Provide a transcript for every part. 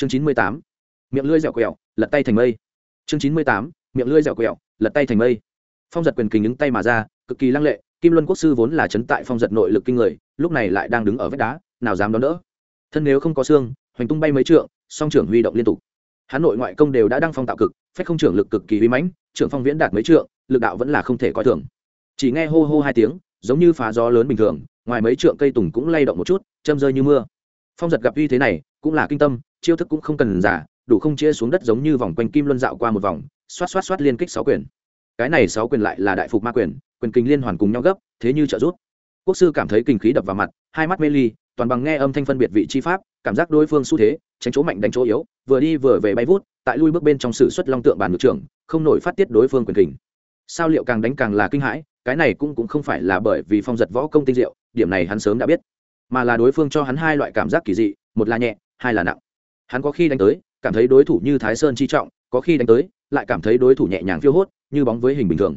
chương chín mươi tám. Miệng lưỡi dẻo quẹo, lật tay thành mây. Chương chín mươi tám. Miệng lưỡi dẻo quẹo, lật tay thành mây. Phong giật quyền kình ứng tay mà ra, cực kỳ lăng lệ, kim luân quốc sư vốn là chấn tại phong giật nội lực kinh người, lúc này lại đang đứng ở vách đá, nào dám đón đỡ. Thân nếu không có xương, hoành tung bay mấy trượng, song trưởng huy động liên tục. Hắn nội ngoại công đều đã đăng phong tạo cực, phách không trưởng lực cực kỳ uy mãnh, trưởng phong viễn đạt mấy trượng, lực đạo vẫn là không thể coi thường. Chỉ nghe hô hô hai tiếng, giống như phá gió lớn bình thường, ngoài mấy trượng cây tùng cũng lay động một chút, châm rơi như mưa. Phong giật gặp uy thế này cũng là kinh tâm, chiêu thức cũng không cần giả, đủ không chia xuống đất giống như vòng quanh kim luân dạo qua một vòng, xoát xoát xoát liên kích sáu quyền. Cái này sáu quyền lại là đại phục ma quyền quyền kinh liên hoàn cùng nhau gấp, thế như trợ rút quốc sư cảm thấy kinh khí đập vào mặt, hai mắt mê ly, toàn bằng nghe âm thanh phân biệt vị chi pháp, cảm giác đối phương xu thế, tránh chỗ mạnh đánh chỗ yếu, vừa đi vừa về bay vút, tại lui bước bên trong sự xuất long tượng bàn ngược trưởng, không nổi phát tiết đối phương quyền kình. Sao liệu càng đánh càng là kinh hãi, cái này cũng cũng không phải là bởi vì phong giật võ công tinh diệu, điểm này hắn sớm đã biết. Mà là đối phương cho hắn hai loại cảm giác kỳ dị, một là nhẹ hai là nặng. Hắn có khi đánh tới, cảm thấy đối thủ như thái sơn chi trọng, có khi đánh tới, lại cảm thấy đối thủ nhẹ nhàng phiêu hốt, như bóng với hình bình thường.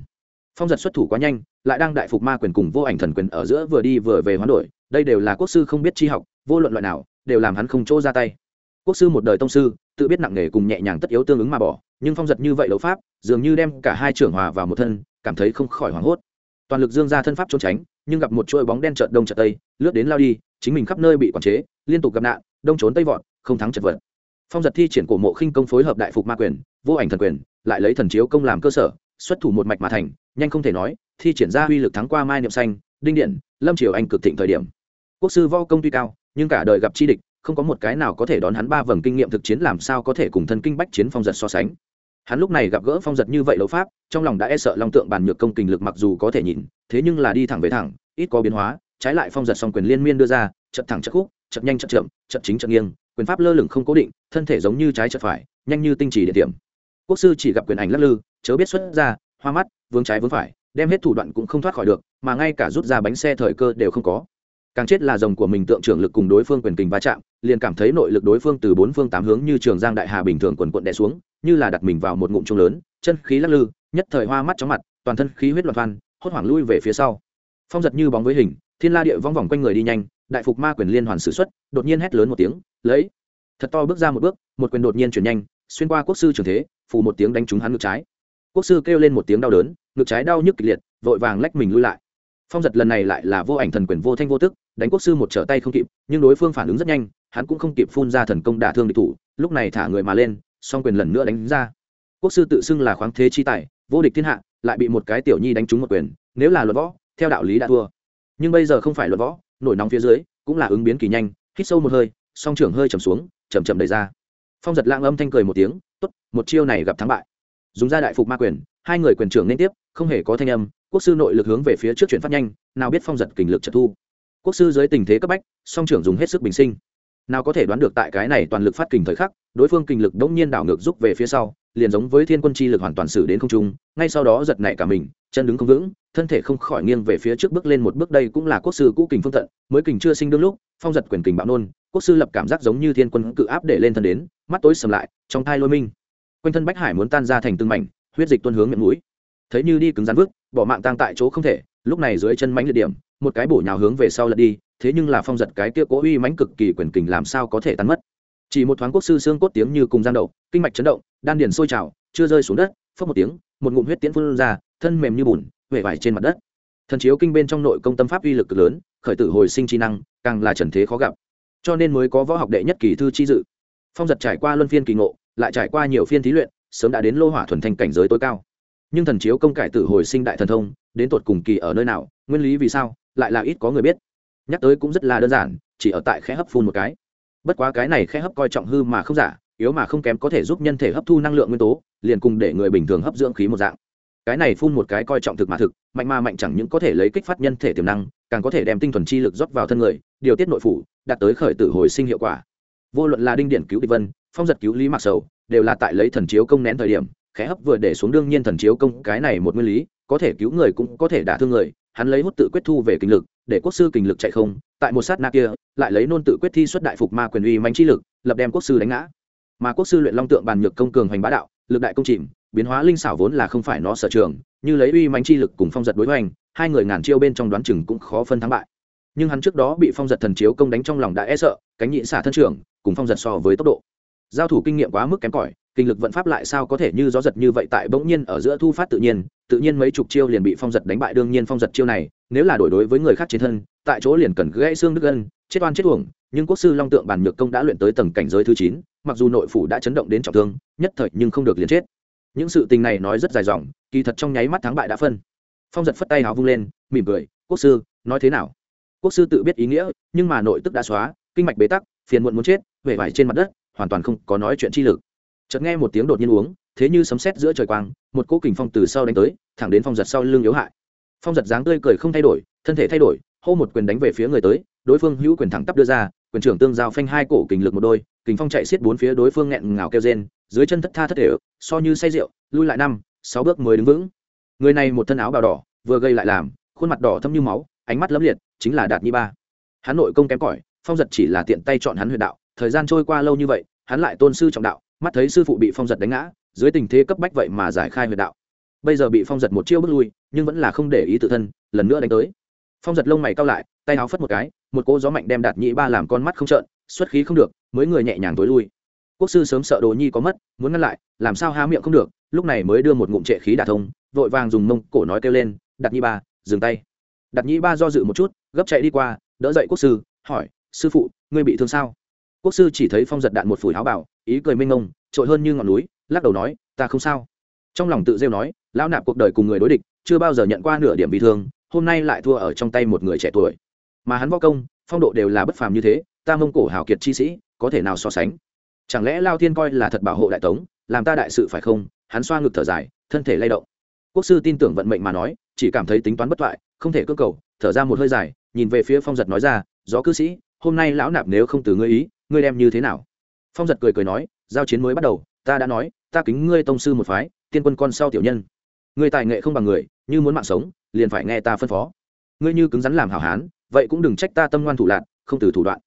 Phong giật xuất thủ quá nhanh, lại đang đại phục ma quyền cùng vô ảnh thần quyền ở giữa vừa đi vừa về hoán đổi, đây đều là quốc sư không biết chi học, vô luận loại nào, đều làm hắn không chỗ ra tay. Quốc sư một đời tông sư, tự biết nặng nề cùng nhẹ nhàng tất yếu tương ứng mà bỏ, nhưng phong giật như vậy đấu pháp, dường như đem cả hai trưởng hòa vào một thân, cảm thấy không khỏi hoảng hốt. Toàn lực dương ra thân pháp trốn tránh, nhưng gặp một chuỗi bóng đen trợt đông trợt tây, lướt đến lao đi, chính mình khắp nơi bị quản chế, liên tục gặp nạn đông trốn tây vọt, không thắng chật vật. Phong giật thi triển cổ mộ khinh công phối hợp đại phục ma quyền, vô ảnh thần quyền, lại lấy thần chiếu công làm cơ sở, xuất thủ một mạch mà thành, nhanh không thể nói, thi triển ra uy lực thắng qua mai niệm xanh, đinh điện, lâm triều anh cực thịnh thời điểm. Quốc sư võ công tuy cao, nhưng cả đời gặp chi địch, không có một cái nào có thể đón hắn ba vầng kinh nghiệm thực chiến làm sao có thể cùng thân kinh bách chiến phong giật so sánh. Hắn lúc này gặp gỡ phong giật như vậy đấu pháp, trong lòng đã e sợ long tượng bàn nhược công kình lực mặc dù có thể nhìn, thế nhưng là đi thẳng về thẳng, ít có biến hóa, trái lại phong giật song quyền liên miên đưa ra chật thẳng chật khúc chật nhanh chật chậm, chật chính chật nghiêng, quyền pháp lơ lửng không cố định, thân thể giống như trái chật phải, nhanh như tinh chỉ địa điểm. Quốc sư chỉ gặp quyền ảnh lắc lư, chớ biết xuất ra, hoa mắt, vướng trái vướng phải, đem hết thủ đoạn cũng không thoát khỏi được, mà ngay cả rút ra bánh xe thời cơ đều không có. Càng chết là rồng của mình tượng trưởng lực cùng đối phương quyền kình va chạm, liền cảm thấy nội lực đối phương từ bốn phương tám hướng như trường giang đại hà bình thường quần quận đè xuống, như là đặt mình vào một ngụm trung lớn, chân khí lắc lư, nhất thời hoa mắt chóng mặt, toàn thân khí huyết loạn văn hốt hoảng lui về phía sau. Phong giật như bóng với hình, thiên la địa vong vòng quanh người đi nhanh đại phục ma quyền liên hoàn sử xuất, đột nhiên hét lớn một tiếng, lấy! Thật to bước ra một bước, một quyền đột nhiên chuyển nhanh, xuyên qua quốc sư trường thế, phù một tiếng đánh trúng hắn ngực trái. Quốc sư kêu lên một tiếng đau đớn, ngực trái đau nhức kịch liệt, vội vàng lách mình lui lại. Phong giật lần này lại là vô ảnh thần quyền vô thanh vô tức, đánh quốc sư một trở tay không kịp, nhưng đối phương phản ứng rất nhanh, hắn cũng không kịp phun ra thần công đả thương địch thủ, lúc này thả người mà lên, song quyền lần nữa đánh ra. Quốc sư tự xưng là khoáng thế chi tài, vô địch thiên hạ, lại bị một cái tiểu nhi đánh trúng một quyền, nếu là luật võ, theo đạo lý đã thua. Nhưng bây giờ không phải luật võ nổi nóng phía dưới, cũng là ứng biến kỳ nhanh, hít sâu một hơi, song trưởng hơi chầm xuống chầm chầm đầy ra. Phong giật lạng âm thanh cười một tiếng, tốt, một chiêu này gặp thắng bại. Dùng ra đại phục ma quyền, hai người quyền trưởng liên tiếp, không hề có thanh âm, quốc sư nội lực hướng về phía trước chuyển phát nhanh, nào biết phong giật kình lực trật thu. Quốc sư dưới tình thế cấp bách, song trưởng dùng hết sức bình sinh. Nào có thể đoán được tại cái này toàn lực phát kình thời khắc, đối phương kình lực đống nhiên đảo ngược rút về phía sau, liền giống với thiên quân chi lực hoàn toàn xử đến không trung, ngay sau đó giật nảy cả mình chân đứng không vững, thân thể không khỏi nghiêng về phía trước bước lên một bước, đây cũng là quốc sư cũ kình phương tận, mới kình chưa sinh đương lúc, phong giật quyền kình bạo nôn, quốc sư lập cảm giác giống như thiên quân cự áp để lên thân đến, mắt tối sầm lại, trong thai lôi minh. Quanh thân bách hải muốn tan ra thành từng mảnh, huyết dịch tuôn hướng miệng mũi. Thấy như đi cứng rắn vứt, bỏ mạng tang tại chỗ không thể, lúc này dưới chân mánh liệt điểm, một cái bổ nhào hướng về sau lật đi, thế nhưng là phong giật cái kia cố uy mánh cực kỳ quyền kình làm sao có thể tan mất. Chỉ một thoáng quốc sư xương cốt tiếng như cùng gian đậu kinh mạch chấn động, đan điền sôi trào, chưa rơi xuống đất phất một tiếng, một ngụm huyết tiễn phun ra thân mềm như bùn huệ vải trên mặt đất. Thần chiếu kinh bên trong nội công tâm pháp uy lực cực lớn, khởi tử hồi sinh chi năng, càng là trần thế khó gặp. Cho nên mới có võ học đệ nhất kỳ thư chi dự. Phong giật trải qua luân phiên kỳ ngộ, lại trải qua nhiều phiên thí luyện, sớm đã đến lô hỏa thuần thanh cảnh giới tối cao. Nhưng thần chiếu công cải tử hồi sinh đại thần thông, đến tột cùng kỳ ở nơi nào, nguyên lý vì sao, lại là ít có người biết. Nhắc tới cũng rất là đơn giản, chỉ ở tại khe hấp phun một cái. Bất quá cái này khe hấp coi trọng hư mà không giả, yếu mà không kém có thể giúp nhân thể hấp thu năng lượng nguyên tố, liền cùng để người bình thường hấp dưỡng khí một dạng cái này phun một cái coi trọng thực mà thực, mạnh mà mạnh chẳng những có thể lấy kích phát nhân thể tiềm năng, càng có thể đem tinh thuần chi lực rót vào thân người, điều tiết nội phủ, đạt tới khởi tử hồi sinh hiệu quả. Vô luận là đinh điện cứu địch vân, phong giật cứu lý mặc sầu, đều là tại lấy thần chiếu công nén thời điểm, khẽ hấp vừa để xuống đương nhiên thần chiếu công, cái này một nguyên lý, có thể cứu người cũng có thể đả thương người, hắn lấy hút tự quyết thu về kinh lực, để quốc sư kinh lực chạy không, tại một sát na kia, lại lấy nôn tự quyết thi xuất đại phục ma quyền uy manh chi lực, lập đem quốc sư đánh ngã. Mà quốc sư luyện long tượng bàn nhược công cường hoành bá đạo, lực đại công chìm biến hóa linh xảo vốn là không phải nó sở trường, như lấy uy mánh chi lực cùng phong giật đối hoành, hai người ngàn chiêu bên trong đoán chừng cũng khó phân thắng bại. Nhưng hắn trước đó bị phong giật thần chiếu công đánh trong lòng đã e sợ, cánh nhị xả thân trưởng, cùng phong giật so với tốc độ. Giao thủ kinh nghiệm quá mức kém cỏi, kinh lực vận pháp lại sao có thể như gió giật như vậy tại bỗng nhiên ở giữa thu phát tự nhiên tự nhiên mấy chục chiêu liền bị phong giật đánh bại, đương nhiên phong giật chiêu này, nếu là đổi đối với người khác trên thân, tại chỗ liền cần gãy xương đứt gân, chết oan chết uổng, nhưng quốc sư long tượng bản nhược công đã luyện tới tầng cảnh giới thứ chín, mặc dù nội phủ đã chấn động đến trọng thương, nhất thời nhưng không được liền chết những sự tình này nói rất dài dòng, kỳ thật trong nháy mắt thắng bại đã phân. Phong giật phất tay hào vung lên, mỉm cười, quốc sư, nói thế nào? Quốc sư tự biết ý nghĩa, nhưng mà nội tức đã xóa, kinh mạch bế tắc, phiền muộn muốn chết vể vải trên mặt đất, hoàn toàn không có nói chuyện chi lực. Chợt nghe một tiếng đột nhiên uống, thế như sấm sét giữa trời quang, một cỗ kình phong từ sau đánh tới, thẳng đến phong giật sau lưng yếu hại. Phong giật dáng tươi cười không thay đổi, thân thể thay đổi, hô một quyền đánh về phía người tới, đối phương hữu quyền thẳng tắp đưa ra, quyền trưởng tương giao phanh hai cổ kình lực một đôi kình phong chạy xiết bốn phía đối phương nghẹn ngào kêu rên, dưới chân thất tha thất thể so như say rượu, lui lại năm, sáu bước mới đứng vững. Người này một thân áo bào đỏ, vừa gây lại làm, khuôn mặt đỏ thâm như máu, ánh mắt lấm liệt, chính là đạt nhi ba. Hắn nội công kém cỏi, phong giật chỉ là tiện tay chọn hắn huyền đạo, thời gian trôi qua lâu như vậy, hắn lại tôn sư trọng đạo, mắt thấy sư phụ bị phong giật đánh ngã, dưới tình thế cấp bách vậy mà giải khai huyền đạo. Bây giờ bị phong giật một chiêu bước lui, nhưng vẫn là không để ý tự thân, lần nữa đánh tới. Phong giật lông mày cao lại, tay áo phất một cái, một cỗ gió mạnh đem đạt nhị ba làm con mắt không trợn xuất khí không được, mới người nhẹ nhàng tối lui. Quốc sư sớm sợ đồ nhi có mất, muốn ngăn lại, làm sao há miệng không được, lúc này mới đưa một ngụm trệ khí đả thông, vội vàng dùng mông cổ nói kêu lên, đặt Nhi ba, dừng tay. Đặt Nhi ba do dự một chút, gấp chạy đi qua, đỡ dậy quốc sư, hỏi, sư phụ, ngươi bị thương sao? Quốc sư chỉ thấy phong giật đạn một phủi áo bảo, ý cười mênh ngông trội hơn như ngọn núi, lắc đầu nói, ta không sao. Trong lòng tự rêu nói, lão nạp cuộc đời cùng người đối địch, chưa bao giờ nhận qua nửa điểm bị thương, hôm nay lại thua ở trong tay một người trẻ tuổi. Mà hắn võ công, phong độ đều là bất phàm như thế ta mông cổ hào kiệt chi sĩ, có thể nào so sánh? Chẳng lẽ lao thiên coi là thật bảo hộ đại tống, làm ta đại sự phải không? Hắn xoa ngực thở dài, thân thể lay động. Quốc sư tin tưởng vận mệnh mà nói, chỉ cảm thấy tính toán bất thoại không thể cơ cầu, thở ra một hơi dài, nhìn về phía phong giật nói ra, gió cư sĩ, hôm nay lão nạp nếu không từ ngươi ý, ngươi đem như thế nào? Phong giật cười cười nói, giao chiến mới bắt đầu, ta đã nói, ta kính ngươi tông sư một phái, tiên quân con sau tiểu nhân. Ngươi tài nghệ không bằng người, như muốn mạng sống, liền phải nghe ta phân phó. Ngươi như cứng rắn làm hảo hán, vậy cũng đừng trách ta tâm ngoan thủ lạc không từ thủ đoạn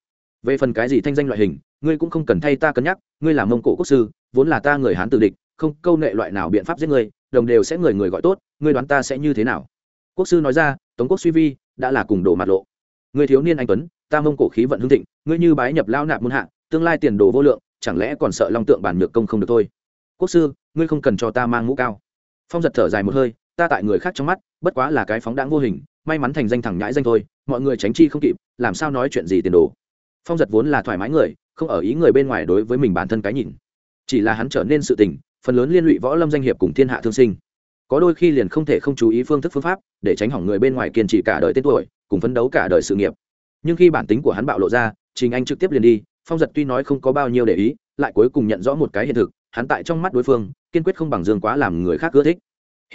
về phần cái gì thanh danh loại hình, ngươi cũng không cần thay ta cân nhắc, ngươi là mông cổ quốc sư, vốn là ta người hán tử địch, không câu nệ loại nào biện pháp giết ngươi, đồng đều sẽ người người gọi tốt, ngươi đoán ta sẽ như thế nào? Quốc sư nói ra, tống quốc suy vi, đã là cùng đổ mặt lộ. Người thiếu niên anh tuấn, ta mông cổ khí vận hương thịnh, ngươi như bái nhập lao nạp muôn hạ, tương lai tiền đồ vô lượng, chẳng lẽ còn sợ long tượng bản nhược công không được thôi? Quốc sư, ngươi không cần cho ta mang mũ cao. Phong giật thở dài một hơi, ta tại người khác trong mắt, bất quá là cái phóng đáng vô hình, may mắn thành danh thẳng nhãi danh thôi, mọi người tránh chi không kịp, làm sao nói chuyện gì tiền đồ? Phong giật vốn là thoải mái người, không ở ý người bên ngoài đối với mình bản thân cái nhìn. Chỉ là hắn trở nên sự tình, phần lớn liên lụy võ lâm danh hiệp cùng thiên hạ thương sinh. Có đôi khi liền không thể không chú ý phương thức phương pháp, để tránh hỏng người bên ngoài kiên trì cả đời tên tuổi, cùng phấn đấu cả đời sự nghiệp. Nhưng khi bản tính của hắn bạo lộ ra, trình anh trực tiếp liền đi, phong giật tuy nói không có bao nhiêu để ý, lại cuối cùng nhận rõ một cái hiện thực, hắn tại trong mắt đối phương, kiên quyết không bằng dương quá làm người khác ưa thích.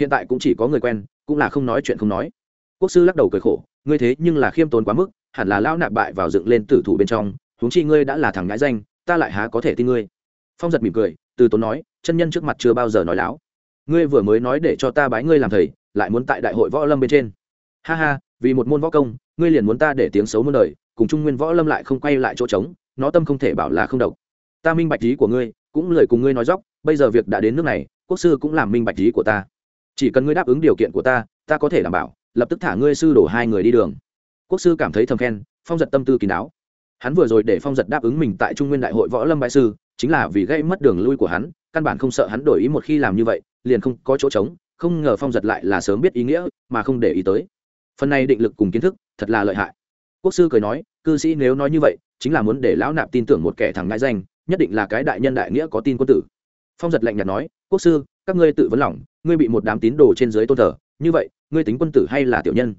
Hiện tại cũng chỉ có người quen, cũng là không nói chuyện không nói. Quốc sư lắc đầu cười khổ, ngươi thế nhưng là khiêm tốn quá mức hẳn là lão nạp bại vào dựng lên tử thủ bên trong, huống chi ngươi đã là thằng ngãi danh, ta lại há có thể tin ngươi. Phong giật mỉm cười, từ tốn nói, chân nhân trước mặt chưa bao giờ nói láo. Ngươi vừa mới nói để cho ta bái ngươi làm thầy, lại muốn tại đại hội võ lâm bên trên. Ha ha, vì một môn võ công, ngươi liền muốn ta để tiếng xấu muôn đời, cùng trung nguyên võ lâm lại không quay lại chỗ trống, nó tâm không thể bảo là không độc. Ta minh bạch ý của ngươi, cũng lời cùng ngươi nói dóc bây giờ việc đã đến nước này, quốc sư cũng làm minh bạch ý của ta. Chỉ cần ngươi đáp ứng điều kiện của ta ta có thể đảm bảo, lập tức thả ngươi sư đổ hai người đi đường quốc sư cảm thấy thầm khen, phong giật tâm tư kín đáo. Hắn vừa rồi để phong giật đáp ứng mình tại trung nguyên đại hội võ lâm bại sư, chính là vì gây mất đường lui của hắn, căn bản không sợ hắn đổi ý một khi làm như vậy, liền không có chỗ trống, không ngờ phong giật lại là sớm biết ý nghĩa, mà không để ý tới. Phần này định lực cùng kiến thức, thật là lợi hại. Quốc sư cười nói, cư sĩ nếu nói như vậy, chính là muốn để lão nạp tin tưởng một kẻ thằng ngại danh, nhất định là cái đại nhân đại nghĩa có tin quân tử. Phong giật lạnh nhạt nói, quốc sư, các ngươi tự vấn lòng, ngươi bị một đám tín đồ trên dưới tôn thờ, như vậy, ngươi tính quân tử hay là tiểu nhân?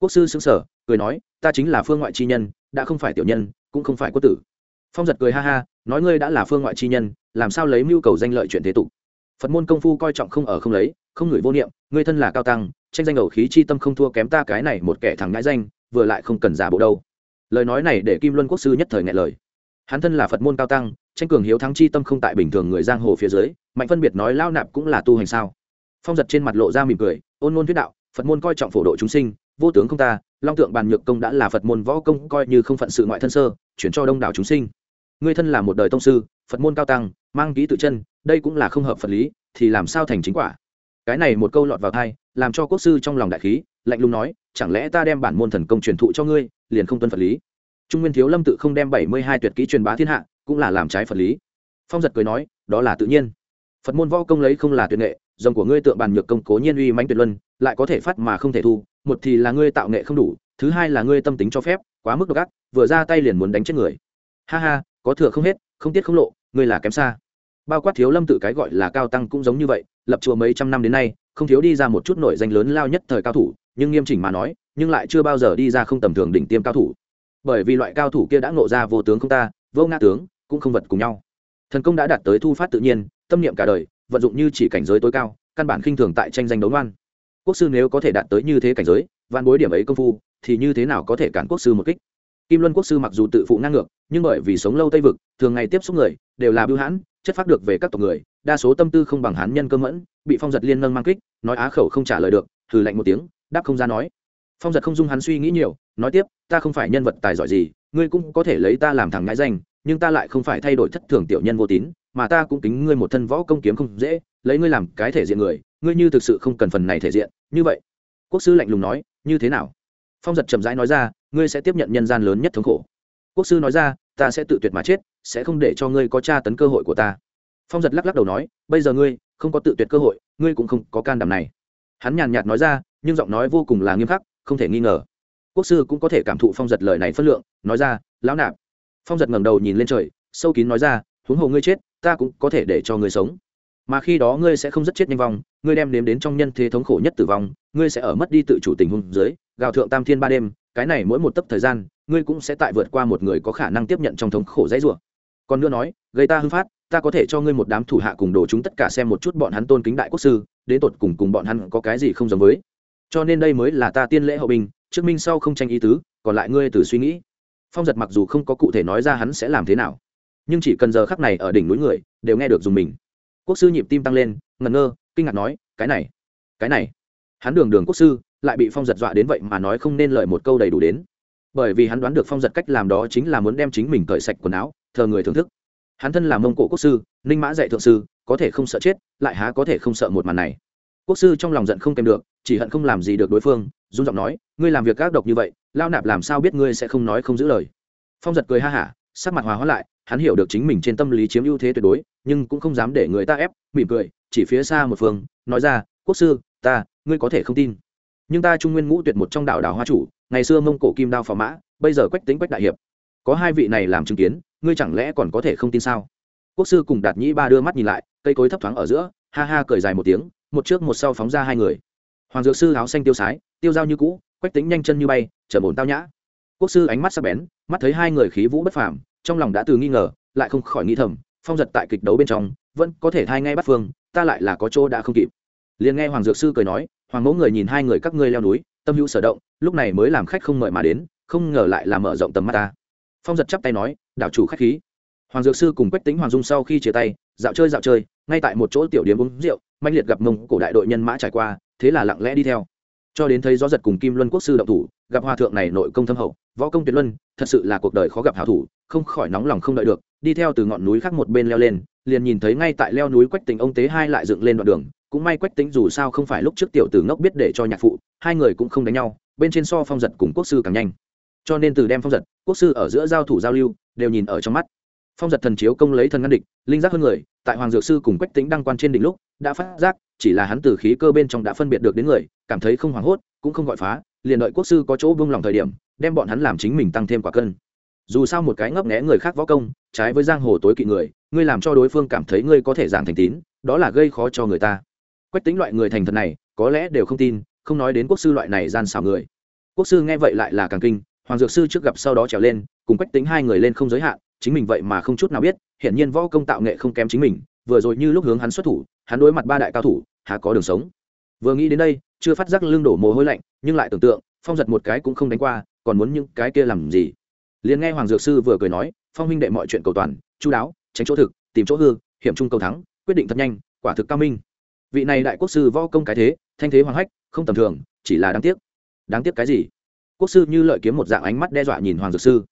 Quốc sư xứng sở cười nói, ta chính là phương ngoại chi nhân, đã không phải tiểu nhân, cũng không phải quốc tử. Phong giật cười ha ha, nói, ngươi đã là phương ngoại chi nhân, làm sao lấy mưu cầu danh lợi chuyện thế tục? Phật môn công phu coi trọng không ở không lấy, không ngửi vô niệm, ngươi thân là cao tăng, tranh danh ẩu khí chi tâm không thua kém ta cái này một kẻ thằng ngãi danh, vừa lại không cần giả bộ đâu. Lời nói này để kim luân quốc sư nhất thời ngại lời. Hắn thân là phật môn cao tăng, tranh cường hiếu thắng chi tâm không tại bình thường người giang hồ phía dưới, mạnh phân biệt nói lao nạp cũng là tu hành sao? Phong giật trên mặt lộ ra mỉm cười, ôn ngôn thuyết đạo, phật môn coi trọng phổ độ chúng sinh vô tướng không ta, long tượng bàn nhược công đã là phật môn võ công coi như không phận sự ngoại thân sơ, chuyển cho đông đảo chúng sinh. Ngươi thân là một đời tông sư, phật môn cao tăng, mang ký tự chân, đây cũng là không hợp phật lý, thì làm sao thành chính quả? Cái này một câu lọt vào thai làm cho quốc sư trong lòng đại khí, lạnh lùng nói, chẳng lẽ ta đem bản môn thần công truyền thụ cho ngươi, liền không tuân phật lý? Trung nguyên thiếu lâm tự không đem bảy mươi hai tuyệt kỹ truyền bá thiên hạ, cũng là làm trái phật lý. Phong giật cười nói, đó là tự nhiên. Phật môn võ công lấy không là tuyệt nghệ dòng của ngươi tượng bàn nhược công cố nhiên uy mãnh tuyệt luân, lại có thể phát mà không thể thu, một thì là ngươi tạo nghệ không đủ, thứ hai là ngươi tâm tính cho phép, quá mức độc ác, vừa ra tay liền muốn đánh chết người. Ha ha, có thừa không hết, không tiết không lộ, ngươi là kém xa. Bao quát thiếu lâm tự cái gọi là cao tăng cũng giống như vậy, lập chùa mấy trăm năm đến nay, không thiếu đi ra một chút nổi danh lớn lao nhất thời cao thủ, nhưng nghiêm chỉnh mà nói, nhưng lại chưa bao giờ đi ra không tầm thường đỉnh tiêm cao thủ. Bởi vì loại cao thủ kia đã ngộ ra vô tướng không ta, vô ngã tướng, cũng không vật cùng nhau. Thần công đã đạt tới thu phát tự nhiên, tâm niệm cả đời vận dụng như chỉ cảnh giới tối cao, căn bản khinh thường tại tranh danh đấu ngoan quốc sư nếu có thể đạt tới như thế cảnh giới van bối điểm ấy công phu, thì như thế nào có thể cản quốc sư một kích? Kim luân quốc sư mặc dù tự phụ ngang ngược, nhưng bởi vì sống lâu tây vực, thường ngày tiếp xúc người, đều là bưu hãn, chất phát được về các tộc người, đa số tâm tư không bằng hán nhân cơ mẫn, bị phong giật liên nâng mang kích, nói á khẩu không trả lời được thử lạnh một tiếng, đáp không ra nói. Phong giật không dung hắn suy nghĩ nhiều, nói tiếp, ta không phải nhân vật tài giỏi gì, ngươi cũng có thể lấy ta làm thằng ngãi danh, nhưng ta lại không phải thay đổi thất thường tiểu nhân vô tín mà ta cũng kính ngươi một thân võ công kiếm không dễ, lấy ngươi làm cái thể diện người, ngươi như thực sự không cần phần này thể diện, như vậy. Quốc sư lạnh lùng nói, như thế nào? Phong giật chậm rãi nói ra, ngươi sẽ tiếp nhận nhân gian lớn nhất thống khổ. Quốc sư nói ra, ta sẽ tự tuyệt mà chết, sẽ không để cho ngươi có tra tấn cơ hội của ta. Phong giật lắc lắc đầu nói, bây giờ ngươi không có tự tuyệt cơ hội, ngươi cũng không có can đảm này. Hắn nhàn nhạt nói ra, nhưng giọng nói vô cùng là nghiêm khắc, không thể nghi ngờ. Quốc sư cũng có thể cảm thụ phong giật lời này phất lượng, nói ra, lão nạp. Phong giật ngẩng đầu nhìn lên trời, sâu kín nói ra, huống hồ ngươi chết ta cũng có thể để cho ngươi sống. Mà khi đó ngươi sẽ không rất chết nhanh vong, ngươi đem nếm đến trong nhân thế thống khổ nhất tử vong, ngươi sẽ ở mất đi tự chủ tình huống dưới, gào thượng tam thiên ba đêm, cái này mỗi một tấc thời gian, ngươi cũng sẽ tại vượt qua một người có khả năng tiếp nhận trong thống khổ dãy rủa. Còn nữa nói, gây ta hưng phát, ta có thể cho ngươi một đám thủ hạ cùng đồ chúng tất cả xem một chút bọn hắn tôn kính đại quốc sư, đến tột cùng cùng bọn hắn có cái gì không giống với. Cho nên đây mới là ta tiên lễ hậu bình trước minh sau không tranh ý tứ, còn lại ngươi từ suy nghĩ. Phong giật mặc dù không có cụ thể nói ra hắn sẽ làm thế nào nhưng chỉ cần giờ khắc này ở đỉnh núi người đều nghe được dùng mình. Quốc sư nhịp tim tăng lên, ngẩn ngơ, kinh ngạc nói, cái này cái này. Hắn đường đường quốc sư lại bị phong giật dọa đến vậy mà nói không nên lợi một câu đầy đủ đến. Bởi vì hắn đoán được phong giật cách làm đó chính là muốn đem chính mình cởi sạch quần áo, thờ người thưởng thức. Hắn thân là mông cổ quốc sư, ninh mã dạy thượng sư, có thể không sợ chết, lại há có thể không sợ một màn này. Quốc sư trong lòng giận không kèm được, chỉ hận không làm gì được đối phương dung giọng nói, ngươi làm việc gác độc như vậy, lao nạp làm sao biết ngươi sẽ không nói không giữ lời? Phong giật cười ha hả, sắc mặt hòa hóa lại hắn hiểu được chính mình trên tâm lý chiếm ưu thế tuyệt đối, nhưng cũng không dám để người ta ép, mỉm cười, chỉ phía xa một phương, nói ra, quốc sư, ta, ngươi có thể không tin. Nhưng ta trung nguyên ngũ tuyệt một trong đảo đảo hoa chủ, ngày xưa mông cổ kim đao phò mã, bây giờ quách tính quách đại hiệp. Có hai vị này làm chứng kiến, ngươi chẳng lẽ còn có thể không tin sao? Quốc sư cùng đạt nhĩ ba đưa mắt nhìn lại, cây cối thấp thoáng ở giữa, ha ha cười dài một tiếng, một trước một sau phóng ra hai người. Hoàng dược sư áo xanh tiêu sái, tiêu dao như cũ, quách tính nhanh chân như bay trở ổn tao nhã. Quốc sư ánh mắt sắc bén, mắt thấy hai người khí vũ bất phàm trong lòng đã từ nghi ngờ, lại không khỏi nghĩ thầm, phong giật tại kịch đấu bên trong, vẫn có thể thay ngay bắt phương, ta lại là có chỗ đã không kịp. Liền nghe hoàng dược sư cười nói, hoàng mẫu người nhìn hai người các ngươi leo núi, tâm hữu sở động, lúc này mới làm khách không mời mà đến, không ngờ lại là mở rộng tầm mắt ta. Phong giật chắp tay nói, đảo chủ khách khí. Hoàng dược sư cùng quách tính hoàng dung sau khi chia tay, dạo chơi dạo chơi, ngay tại một chỗ tiểu điếm uống rượu, manh liệt gặp mông cổ đại đội nhân mã trải qua, thế là lặng lẽ đi theo. Cho đến thấy gió giật cùng kim luân quốc sư động thủ gặp hòa thượng này nội công thâm hậu, võ công tuyệt luân, thật sự là cuộc đời khó gặp hảo thủ, không khỏi nóng lòng không đợi được, đi theo từ ngọn núi khác một bên leo lên, liền nhìn thấy ngay tại leo núi quách tính ông tế hai lại dựng lên đoạn đường, cũng may quách tính dù sao không phải lúc trước tiểu tử ngốc biết để cho nhạc phụ, hai người cũng không đánh nhau, bên trên so phong giật cùng quốc sư càng nhanh. Cho nên từ đem phong giật, quốc sư ở giữa giao thủ giao lưu, đều nhìn ở trong mắt phong giật thần chiếu công lấy thần ngăn địch, linh giác hơn người, tại hoàng dược sư cùng quách tính đăng quan trên đỉnh lúc, đã phát giác, chỉ là hắn từ khí cơ bên trong đã phân biệt được đến người, cảm thấy không hoảng hốt, cũng không gọi phá, liền đợi quốc sư có chỗ buông lòng thời điểm, đem bọn hắn làm chính mình tăng thêm quả cân. Dù sao một cái ngấp nghé người khác võ công, trái với giang hồ tối kỵ người, ngươi làm cho đối phương cảm thấy ngươi có thể giảng thành tín, đó là gây khó cho người ta. Quách tính loại người thành thật này, có lẽ đều không tin, không nói đến quốc sư loại này gian xảo người. Quốc sư nghe vậy lại là càng kinh, hoàng dược sư trước gặp sau đó trèo lên, cùng quách tính hai người lên không giới hạn chính mình vậy mà không chút nào biết, hiển nhiên võ công tạo nghệ không kém chính mình, vừa rồi như lúc hướng hắn xuất thủ, hắn đối mặt ba đại cao thủ, há có đường sống. Vừa nghĩ đến đây, chưa phát giác lưng đổ mồ hôi lạnh, nhưng lại tưởng tượng, phong giật một cái cũng không đánh qua, còn muốn những cái kia làm gì? Liền nghe hoàng dược sư vừa cười nói, phong huynh đệ mọi chuyện cầu toàn, chú đáo, tránh chỗ thực, tìm chỗ hư, hiểm trung cầu thắng, quyết định thật nhanh, quả thực cao minh. Vị này đại quốc sư võ công cái thế, thanh thế hoàng hách, không tầm thường, chỉ là đáng tiếc. Đáng tiếc cái gì? Quốc sư như lợi kiếm một dạng ánh mắt đe dọa nhìn hoàng dược sư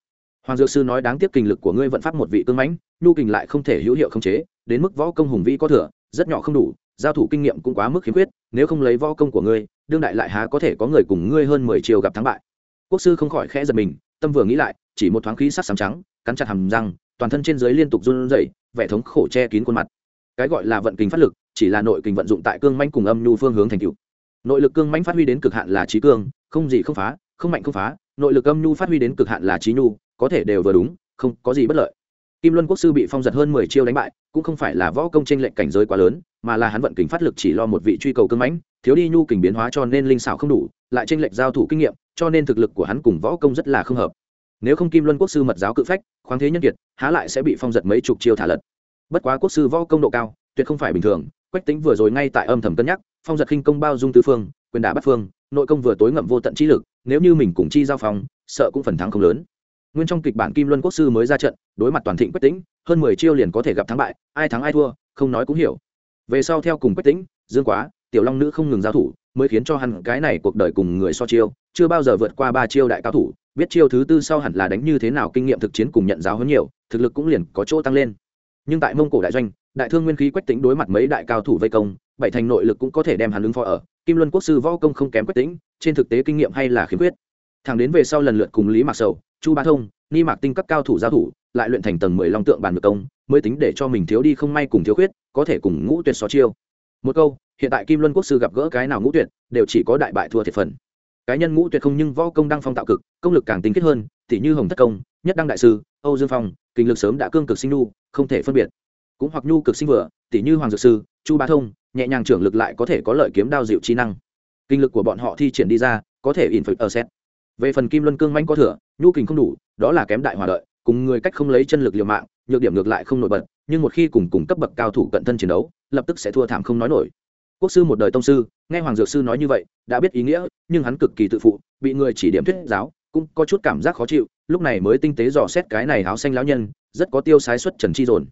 hoàng dược sư nói đáng tiếc kinh lực của ngươi vận pháp một vị cương mãnh, nhu kình lại không thể hữu hiệu khống chế, đến mức võ công hùng vĩ có thừa, rất nhỏ không đủ, giao thủ kinh nghiệm cũng quá mức khiếm khuyết, nếu không lấy võ công của ngươi, đương đại lại há có thể có người cùng ngươi hơn mười chiều gặp thắng bại. Quốc sư không khỏi khẽ giật mình, tâm vừa nghĩ lại, chỉ một thoáng khí sắc sám trắng, cắn chặt hàm răng, toàn thân trên dưới liên tục run rẩy, vẻ thống khổ che kín khuôn mặt. Cái gọi là vận kình phát lực, chỉ là nội kình vận dụng tại cương manh cùng âm nhu phương hướng thành cựu nội lực cương manh phát huy đến cực hạn là trí cương, không gì không phá, không mạnh không phá, nội lực âm nhu phát huy đến cực hạn là trí nhu có thể đều vừa đúng, không có gì bất lợi. Kim luân quốc sư bị phong giật hơn mười chiêu đánh bại, cũng không phải là võ công t r ê n lệnh cảnh giới quá lớn, mà là hắn vận kình phát lực chỉ lo một vị truy cầu cưng mãnh, thiếu đi nhu kình biến hóa cho nên linh xảo không đủ, lại t r ê n lệnh giao thủ kinh nghiệm, cho nên thực lực của hắn cùng võ công rất là không hợp. Nếu không kim luân quốc sư mật giáo cự phách, khoáng thế nhân kiệt, há lại sẽ bị phong giật mấy chục chiêu thả lật. Bất quá quốc sư võ công độ cao, tuyệt không phải bình thường, quách tính vừa rồi ngay tại âm thầm cân nhắc, phong giật khinh công bao dung tư phương, quyền đả bắt phương, nội công vừa tối ngậm vô tận trí lực, nếu như mình cùng chi giao phong, sợ cũng phần thắng không lớn nguyên trong kịch bản kim luân quốc sư mới ra trận, đối mặt toàn thịnh quách tĩnh, hơn mười chiêu liền có thể gặp thắng bại, ai thắng ai thua, không nói cũng hiểu. Về sau theo cùng quách tĩnh, dương quá, tiểu long nữ không ngừng giao thủ, mới khiến cho hắn cái này cuộc đời cùng người so chiêu, chưa bao giờ vượt qua ba chiêu đại cao thủ, biết chiêu thứ tư sau hẳn là đánh như thế nào kinh nghiệm thực chiến cùng nhận giáo hơn nhiều, thực lực cũng liền có chỗ tăng lên. Nhưng tại mông cổ đại doanh, đại thương nguyên khí quách tĩnh đối mặt mấy đại cao thủ vây công, bảy thành nội lực cũng có thể đem hắn ứng phó ở, kim luân quốc sư võ công không kém quách tĩnh, trên thực tế kinh nghiệm hay là khiếm khuyết. Thẳng đến về sau lần lượt cùng lý mạc sầu chu ba thông, ni mạc tinh các cao thủ giao thủ, lại luyện thành tầng mười long tượng bàn ngược công, mới tính để cho mình thiếu đi không may cùng thiếu khuyết, có thể cùng ngũ tuyệt xó chiêu. Một câu, hiện tại kim luân quốc sư gặp gỡ cái nào ngũ tuyệt, đều chỉ có đại bại thua thiệt phần. Cái nhân ngũ tuyệt không nhưng võ công đăng phong tạo cực, công lực càng tinh kết hơn tỷ như hồng thất công, nhất đăng đại sư, âu dương phong, kinh lực sớm đã cương cực sinh nhu, không thể phân biệt. Cũng hoặc nhu cực sinh vừa tỷ như hoàng dược sư, chu ba thông, nhẹ nhàng trưởng lực lại có thể có lợi kiếm đao dịu trí năng. Kinh lực của bọn họ thi triển đi ra, có thể in phật ở xét về phần kim luân cương manh có thừa nhu kình không đủ, đó là kém đại hòa đợi, cùng người cách không lấy chân lực liều mạng, nhược điểm ngược lại không nổi bật, nhưng một khi cùng cùng cấp bậc cao thủ cận thân chiến đấu, lập tức sẽ thua thảm không nói nổi. Quốc sư một đời tông sư, nghe hoàng dược sư nói như vậy, đã biết ý nghĩa, nhưng hắn cực kỳ tự phụ, bị người chỉ điểm thuyết giáo, cũng có chút cảm giác khó chịu, lúc này mới tinh tế dò xét cái này áo xanh lão nhân, rất có tiêu sái xuất trần chi dồn.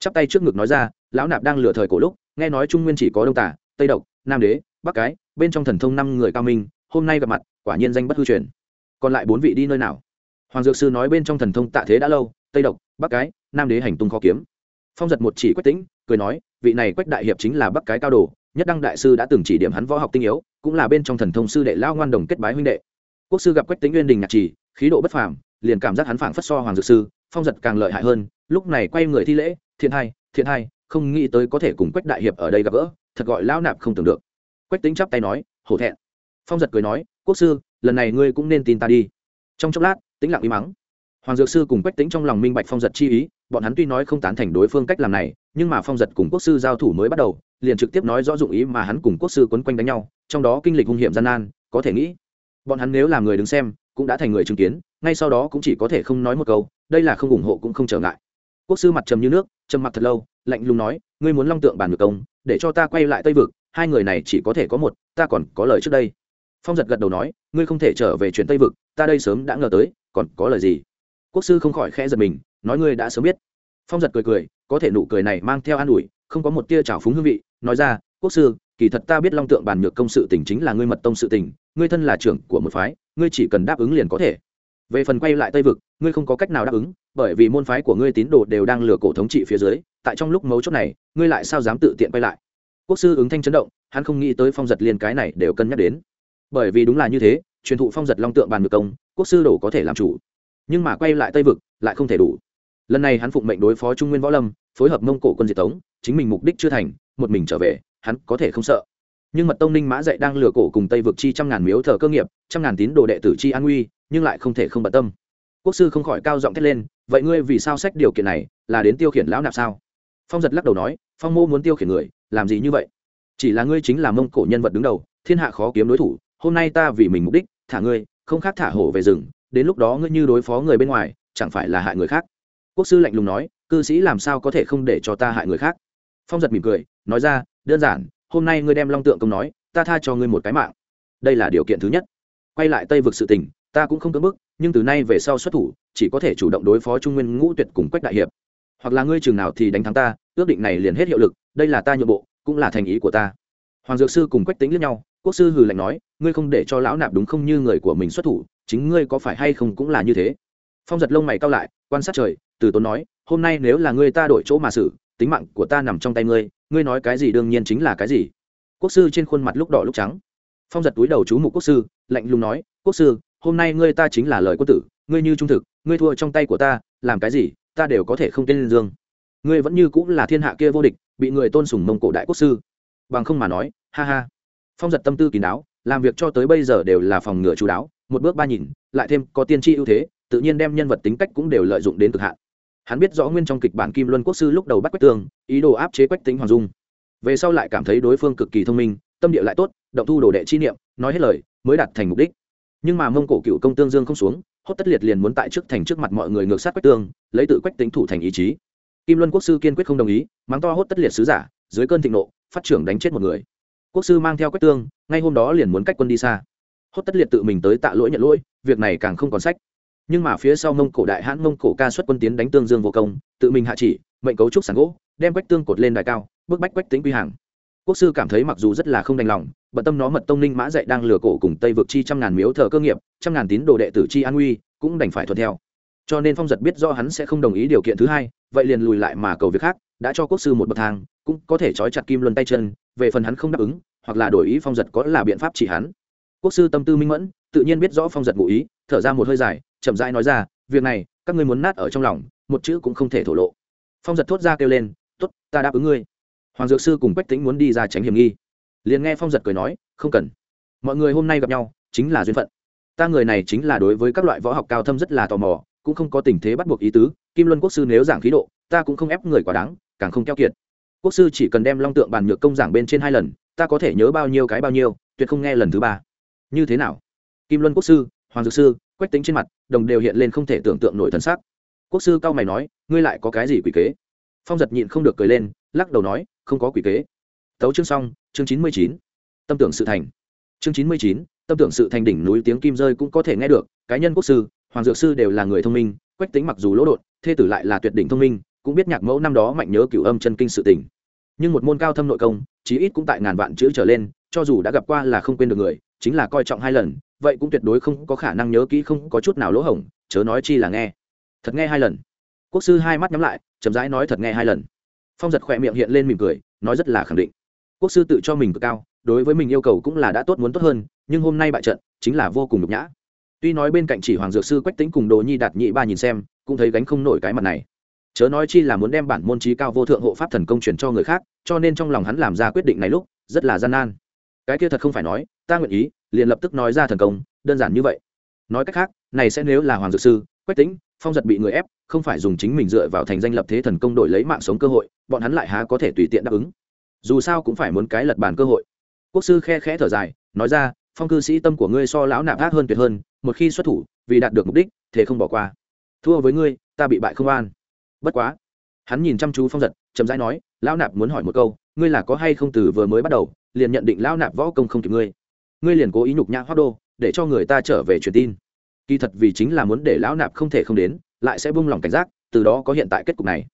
Chắp tay trước ngực nói ra, lão nạp đang lừa thời cổ lúc, nghe nói trung nguyên chỉ có đông tả tây độc, nam đế, bắc cái, bên trong thần thông năm người cao minh, hôm nay gặp mặt, quả nhiên danh bất hư truyền. Còn lại bốn vị đi nơi nào? Hoàng dược sư nói bên trong thần thông tạ thế đã lâu, tây độc, bắc cái, nam đế hành tung khó kiếm. Phong giật một chỉ quách tĩnh, cười nói, vị này quách đại hiệp chính là bắc cái cao đồ, nhất đăng đại sư đã từng chỉ điểm hắn võ học tinh yếu, cũng là bên trong thần thông sư đệ lao ngoan đồng kết bái huynh đệ. Quốc sư gặp quách tĩnh nguyên đình nhạc trì khí độ bất phàm, liền cảm giác hắn phảng phất so hoàng dược sư, phong giật càng lợi hại hơn, lúc này quay người thi lễ, thiện hai thiện hai, không nghĩ tới có thể cùng quách đại hiệp ở đây gặp gỡ, thật gọi lao nạp không tưởng được. Quách tính chắp tay nói, hổ thẹn. Phong giật cười nói, quốc sư, lần này ngươi cũng nên tin ta đi. Trong chốc lát tĩnh lặng im mắng. Hoàng dược sư cùng quách tính trong lòng minh bạch phong giật chi ý, bọn hắn tuy nói không tán thành đối phương cách làm này, nhưng mà phong giật cùng quốc sư giao thủ mới bắt đầu, liền trực tiếp nói rõ dụng ý mà hắn cùng quốc sư quấn quanh đánh nhau, trong đó kinh lịch hung hiểm gian nan, có thể nghĩ, bọn hắn nếu là người đứng xem, cũng đã thành người chứng kiến, ngay sau đó cũng chỉ có thể không nói một câu, đây là không ủng hộ cũng không trở ngại. Quốc sư mặt trầm như nước, trầm mặc thật lâu, lạnh lùng nói, ngươi muốn long tượng bàn được công, để cho ta quay lại tây vực, hai người này chỉ có thể có một, ta còn có lời trước đây. Phong giật gật đầu nói, ngươi không thể trở về chuyện tây vực, ta đây sớm đã ngờ tới còn có lời gì? Quốc sư không khỏi khẽ giật mình, nói ngươi đã sớm biết. Phong giật cười cười, có thể nụ cười này mang theo an ủi, không có một tia trào phúng hương vị, nói ra, quốc sư, kỳ thật ta biết long tượng bàn nhược công sự tình chính là ngươi mật tông sự tình, ngươi thân là trưởng của một phái, ngươi chỉ cần đáp ứng liền có thể. Về phần quay lại tây vực, ngươi không có cách nào đáp ứng, bởi vì môn phái của ngươi tín đồ đều đang lừa cổ thống trị phía dưới, tại trong lúc mấu chốt này, ngươi lại sao dám tự tiện quay lại? Quốc sư ứng thanh chấn động, hắn không nghĩ tới phong giật liên cái này đều cân nhắc đến. Bởi vì đúng là như thế, truyền thụ phong giật long tượng bàn ngược công quốc sư đồ có thể làm chủ. Nhưng mà quay lại tây vực, lại không thể đủ. Lần này hắn phụng mệnh đối phó trung nguyên võ lâm, phối hợp mông cổ quân diệt tống, chính mình mục đích chưa thành, một mình trở về, hắn có thể không sợ. Nhưng mật tông ninh mã dạy đang lừa cổ cùng tây vực chi trăm ngàn miếu thờ cơ nghiệp, trăm ngàn tín đồ đệ tử chi an nguy nhưng lại không thể không bận tâm. Quốc sư không khỏi cao giọng thét lên, vậy ngươi vì sao sách điều kiện này, là đến tiêu khiển lão nạp sao? Phong giật lắc đầu nói, phong mô muốn tiêu khiển người, làm gì như vậy? Chỉ là ngươi chính là mông cổ nhân vật đứng đầu, thiên hạ khó kiếm đối thủ, hôm nay ta vì mình mục đích, thả ngươi không khác thả hổ về rừng, đến lúc đó ngươi như đối phó người bên ngoài, chẳng phải là hại người khác. Quốc sư lạnh lùng nói, cư sĩ làm sao có thể không để cho ta hại người khác? Phong giật mỉm cười, nói ra, đơn giản, hôm nay ngươi đem long tượng công nói, ta tha cho ngươi một cái mạng. Đây là điều kiện thứ nhất. Quay lại tây vực sự tình, ta cũng không cưỡng bức, nhưng từ nay về sau xuất thủ, chỉ có thể chủ động đối phó trung nguyên ngũ tuyệt cùng quách đại hiệp. Hoặc là ngươi chừng nào thì đánh thắng ta, ước định này liền hết hiệu lực, đây là ta nhượng bộ, cũng là thành ý của ta. Hoàng dược sư cùng quách tính lẫn nhau quốc sư hừ lạnh nói, ngươi không để cho lão nạp đúng không như người của mình xuất thủ, chính ngươi có phải hay không cũng là như thế. Phong giật lông mày cao lại, quan sát trời, từ tốn nói, hôm nay nếu là ngươi ta đổi chỗ mà xử, tính mạng của ta nằm trong tay ngươi ngươi nói cái gì đương nhiên chính là cái gì. Quốc sư trên khuôn mặt lúc đỏ lúc trắng. Phong giật túi đầu chú mục quốc sư, lạnh lùng nói, quốc sư, hôm nay ngươi ta chính là lời quân tử, ngươi như trung thực, ngươi thua trong tay của ta, làm cái gì, ta đều có thể không tên dương. Ngươi vẫn như cũng là thiên hạ kia vô địch, bị người tôn sùng mông cổ đại quốc sư. Bằng không mà nói, ha ha phong giật tâm tư kín đáo, làm việc cho tới bây giờ đều là phòng ngừa chú đáo, một bước ba nhìn, lại thêm có tiên tri ưu thế, tự nhiên đem nhân vật tính cách cũng đều lợi dụng đến cực hạn. Hắn biết rõ nguyên trong kịch bản kim luân quốc sư lúc đầu bắt quách tường, ý đồ áp chế quách tính hoàng dung. Về sau lại cảm thấy đối phương cực kỳ thông minh, tâm địa lại tốt, động thu đồ đệ chi niệm, nói hết lời, mới đạt thành mục đích. Nhưng mà mông cổ cựu công tương dương không xuống, hốt tất liệt liền muốn tại trước thành trước mặt mọi người ngược sát quách tương lấy tự quách tính thủ thành ý chí. Kim luân quốc sư kiên quyết không đồng ý, mắng to hốt tất liệt sứ giả, dưới cơn thịnh nộ, phát trưởng đánh chết một người quốc sư mang theo quách tương, ngay hôm đó liền muốn cách quân đi xa. Hốt tất liệt tự mình tới tạ lỗi nhận lỗi, việc này càng không còn sách. Nhưng mà phía sau mông cổ đại hãn mông cổ ca xuất quân tiến đánh tương dương vô công, tự mình hạ chỉ, mệnh cấu trúc sản gỗ, đem quách tương cột lên đài cao, bức bách quách tính quy hàng. Quốc sư cảm thấy mặc dù rất là không đành lòng, bận tâm nó mật tông ninh mã dạy đang lừa cổ cùng tây vực chi trăm ngàn miếu thờ cơ nghiệp, trăm ngàn tín đồ đệ tử chi an uy, cũng đành phải thuận theo. Cho nên phong giật biết do hắn sẽ không đồng ý điều kiện thứ hai, vậy liền lùi lại mà cầu việc khác đã cho quốc sư một bậc thang, cũng có thể trói chặt kim luân tay chân, về phần hắn không đáp ứng, hoặc là đổi ý phong giật có là biện pháp chỉ hắn. Quốc sư tâm tư minh mẫn, tự nhiên biết rõ phong giật ngụ ý, thở ra một hơi dài, chậm rãi nói ra, việc này, các ngươi muốn nát ở trong lòng, một chữ cũng không thể thổ lộ. Phong giật thốt ra kêu lên t ố t ta đáp ứng ngươi. Hoàng dược sư cùng quách tính muốn đi ra tránh hiểm nghi. Liền nghe phong giật cười nói, không cần. Mọi người hôm nay gặp nhau, chính là duyên phận. Ta người này chính là đối với các loại võ học cao thâm rất là tò mò, cũng không có tình thế bắt buộc ý tứ. Kim luân quốc sư nếu giảng khí độ, ta cũng không ép người quá đáng càng không keo kiệt. Quốc sư chỉ cần đem long tượng bàn nhược công giảng bên trên hai lần, ta có thể nhớ bao nhiêu cái bao nhiêu, tuyệt không nghe lần thứ ba. Như thế nào? Kim luân quốc sư, hoàng dược sư, quách tính trên mặt, đồng đều hiện lên không thể tưởng tượng nổi thần sắc. Quốc sư cao mày nói, ngươi lại có cái gì quỷ kế? Phong giật nhịn không được cười lên, lắc đầu nói, không có quỷ kế. Tấu chương xong, chương chín mươi chín. Tâm tưởng sự thành. Chương chín mươi chín, tâm tưởng sự thành đỉnh núi tiếng kim rơi cũng có thể nghe được, cá nhân quốc sư, hoàng dược sư đều là người thông minh, quách tính mặc dù lỗ đột thê tử lại là tuyệt đỉnh thông minh cũng biết nhạc mẫu năm đó mạnh nhớ cửu âm chân kinh sự tình. Nhưng một môn cao thâm nội công, chí ít cũng tại ngàn vạn chữ trở lên, cho dù đã gặp qua là không quên được người, chính là coi trọng hai lần, vậy cũng tuyệt đối không có khả năng nhớ kỹ không có chút nào lỗ hổng, chớ nói chi là nghe. Thật nghe hai lần. Quốc sư hai mắt nhắm lại, chậm rãi nói thật nghe hai lần. Phong giật khỏe miệng hiện lên mỉm cười, nói rất là khẳng định. Quốc sư tự cho mình cực cao, đối với mình yêu cầu cũng là đã tốt muốn tốt hơn, nhưng hôm nay bại trận, chính là vô cùng nhục nhã. Tuy nói bên cạnh chỉ hoàng dược sư quách tính cùng đồ nhi đạt nhị ba nhìn xem, cũng thấy gánh không nổi cái mặt này chớ nói chi là muốn đem bản môn trí cao vô thượng hộ pháp thần công chuyển cho người khác, cho nên trong lòng hắn làm ra quyết định này lúc, rất là gian nan. Cái kia thật không phải nói, ta nguyện ý, liền lập tức nói ra thần công, đơn giản như vậy. Nói cách khác, này sẽ nếu là hoàng dược sư, quách tính phong giật bị người ép, không phải dùng chính mình dựa vào thành danh lập thế thần công đổi lấy mạng sống cơ hội, bọn hắn lại há có thể tùy tiện đáp ứng. Dù sao cũng phải muốn cái lật bàn cơ hội. Quốc sư khe khẽ thở dài, nói ra, phong cư sĩ tâm của ngươi so lão nạp ác hơn tuyệt hơn, một khi xuất thủ, vì đạt được mục đích, thế không bỏ qua. Thua với ngươi, ta bị bại không an bất quá, hắn nhìn chăm chú phong giật, chậm rãi nói, lão nạp muốn hỏi một câu, ngươi là có hay không từ vừa mới bắt đầu, liền nhận định lão nạp võ công không kịp ngươi? Ngươi liền cố ý nhục nhã hoác đô, để cho người ta trở về truyền tin. Kỳ thật vì chính là muốn để lão nạp không thể không đến, lại sẽ buông lỏng cảnh giác, từ đó có hiện tại kết cục này.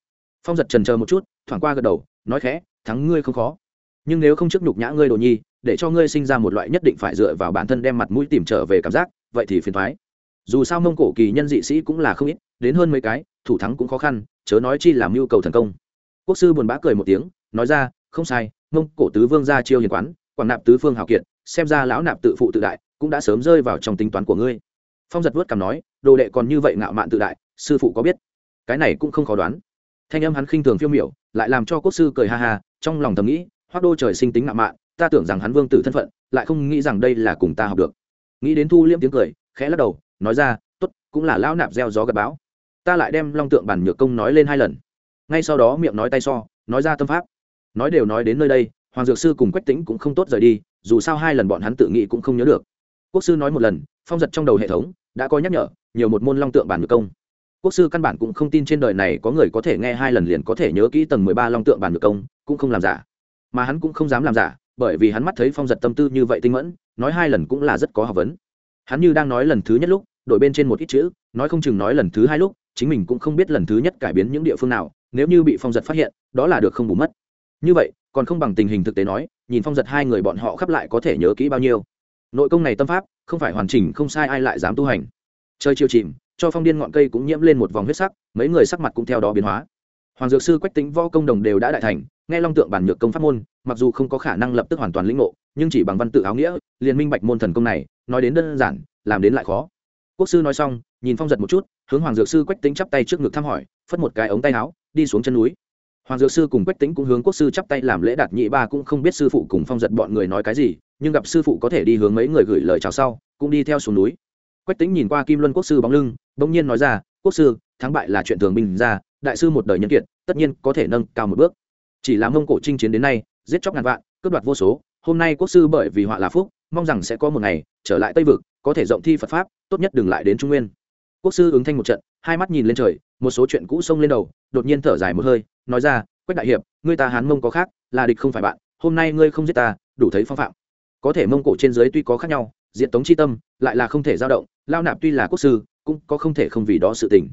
Phong giật trần chờ một chút, thoảng qua gật đầu, nói khẽ, thắng ngươi không khó. Nhưng nếu không trước nhục nhã ngươi đồ nhi, để cho ngươi sinh ra một loại nhất định phải dựa vào bản thân đem mặt mũi tìm trở về cảm giác, vậy thì phiền thoái. Dù sao mông cổ kỳ nhân dị sĩ cũng là không ít, đến hơn mấy cái, thủ thắng cũng khó khăn chớ nói chi làm mưu cầu thần công. Quốc sư buồn bã cười một tiếng, nói ra, không sai, mông cổ tứ vương ra chiêu hiền quán, quảng nạp tứ phương hào kiệt, xem ra lão nạp tự phụ tự đại, cũng đã sớm rơi vào trong tính toán của ngươi. Phong giật vớt cằm nói, đồ đệ còn như vậy ngạo mạn tự đại, sư phụ có biết? Cái này cũng không khó đoán. Thanh âm hắn khinh thường phiêu miểu, lại làm cho quốc sư cười ha ha, trong lòng thầm nghĩ hoác đô trời sinh tính ngạo mạn, ta tưởng rằng hắn vương tử thân phận, lại không nghĩ rằng đây là cùng ta học được. Nghĩ đến thu liễm tiếng cười, khẽ lắc đầu, nói ra, tốt, cũng là lão nạp gieo gió gặp bão ta lại đem long tượng bản nhược công nói lên hai lần. Ngay sau đó miệng nói tay so, nói ra tâm pháp. Nói đều nói đến nơi đây, hoàng dược sư cùng quách tĩnh cũng không tốt rời đi, dù sao hai lần bọn hắn tự nghĩ cũng không nhớ được. Quốc sư nói một lần, phong giật trong đầu hệ thống, đã có nhắc nhở, nhiều một môn long tượng bản nhược công. Quốc sư căn bản cũng không tin trên đời này có người có thể nghe hai lần liền có thể nhớ kỹ tầng mười ba long tượng bản nhược công, cũng không làm giả. Mà hắn cũng không dám làm giả, bởi vì hắn mắt thấy phong giật tâm tư như vậy tinh mẫn, nói hai lần cũng là rất có học vấn. Hắn như đang nói lần thứ nhất lúc, đổi bên trên một ít chữ, nói không chừng nói lần thứ hai lúc chính mình cũng không biết lần thứ nhất cải biến những địa phương nào, nếu như bị phong giật phát hiện, đó là được không bù mất. Như vậy, còn không bằng tình hình thực tế nói, nhìn phong giật hai người bọn họ khắp lại có thể nhớ kỹ bao nhiêu. Nội công này tâm pháp, không phải hoàn chỉnh, không sai ai lại dám tu hành. Chơi chiêu chìm, cho phong điên ngọn cây cũng nhiễm lên một vòng huyết sắc, mấy người sắc mặt cũng theo đó biến hóa. Hoàng dược sư, quách tính võ công đồng đều đã đại thành, nghe long tượng bản nhược công pháp môn, mặc dù không có khả năng lập tức hoàn toàn lĩnh ngộ, nhưng chỉ bằng văn tự áo nghĩa, liền minh bạch môn thần công này, nói đến đơn giản, làm đến lại khó. Quốc sư nói xong, nhìn phong giật một chút hướng hoàng dược sư quách tính chắp tay trước ngực thăm hỏi, phất một cái ống tay áo, đi xuống chân núi. Hoàng dược sư cùng quách tính cũng hướng quốc sư chắp tay làm lễ đạt nhị ba cũng không biết sư phụ cùng phong giật bọn người nói cái gì, nhưng gặp sư phụ có thể đi hướng mấy người gửi lời chào sau, cũng đi theo xuống núi. Quách tính nhìn qua kim luân quốc sư bóng lưng, bỗng nhiên nói ra, quốc sư, thắng bại là chuyện thường bình ra, đại sư một đời nhân kiệt, tất nhiên có thể nâng cao một bước. Chỉ là mông cổ chinh chiến đến nay, giết chóc ngàn vạn, cướp đoạt vô số, hôm nay quốc sư bởi vì họa là phúc, mong rằng sẽ có một ngày trở lại tây vực, có thể rộng thi phật pháp, tốt nhất đừng lại đến trung nguyên quốc sư ứng thanh một trận, hai mắt nhìn lên trời, một số chuyện cũ xông lên đầu, đột nhiên thở dài một hơi, nói ra, quách đại hiệp, ngươi ta hán mông có khác, là địch không phải bạn, hôm nay ngươi không giết ta, đủ thấy phong phạm. Có thể mông cổ trên dưới tuy có khác nhau diện tống chi tâm, lại là không thể dao động, lao nạp tuy là quốc sư, cũng có không thể không vì đó sự tình.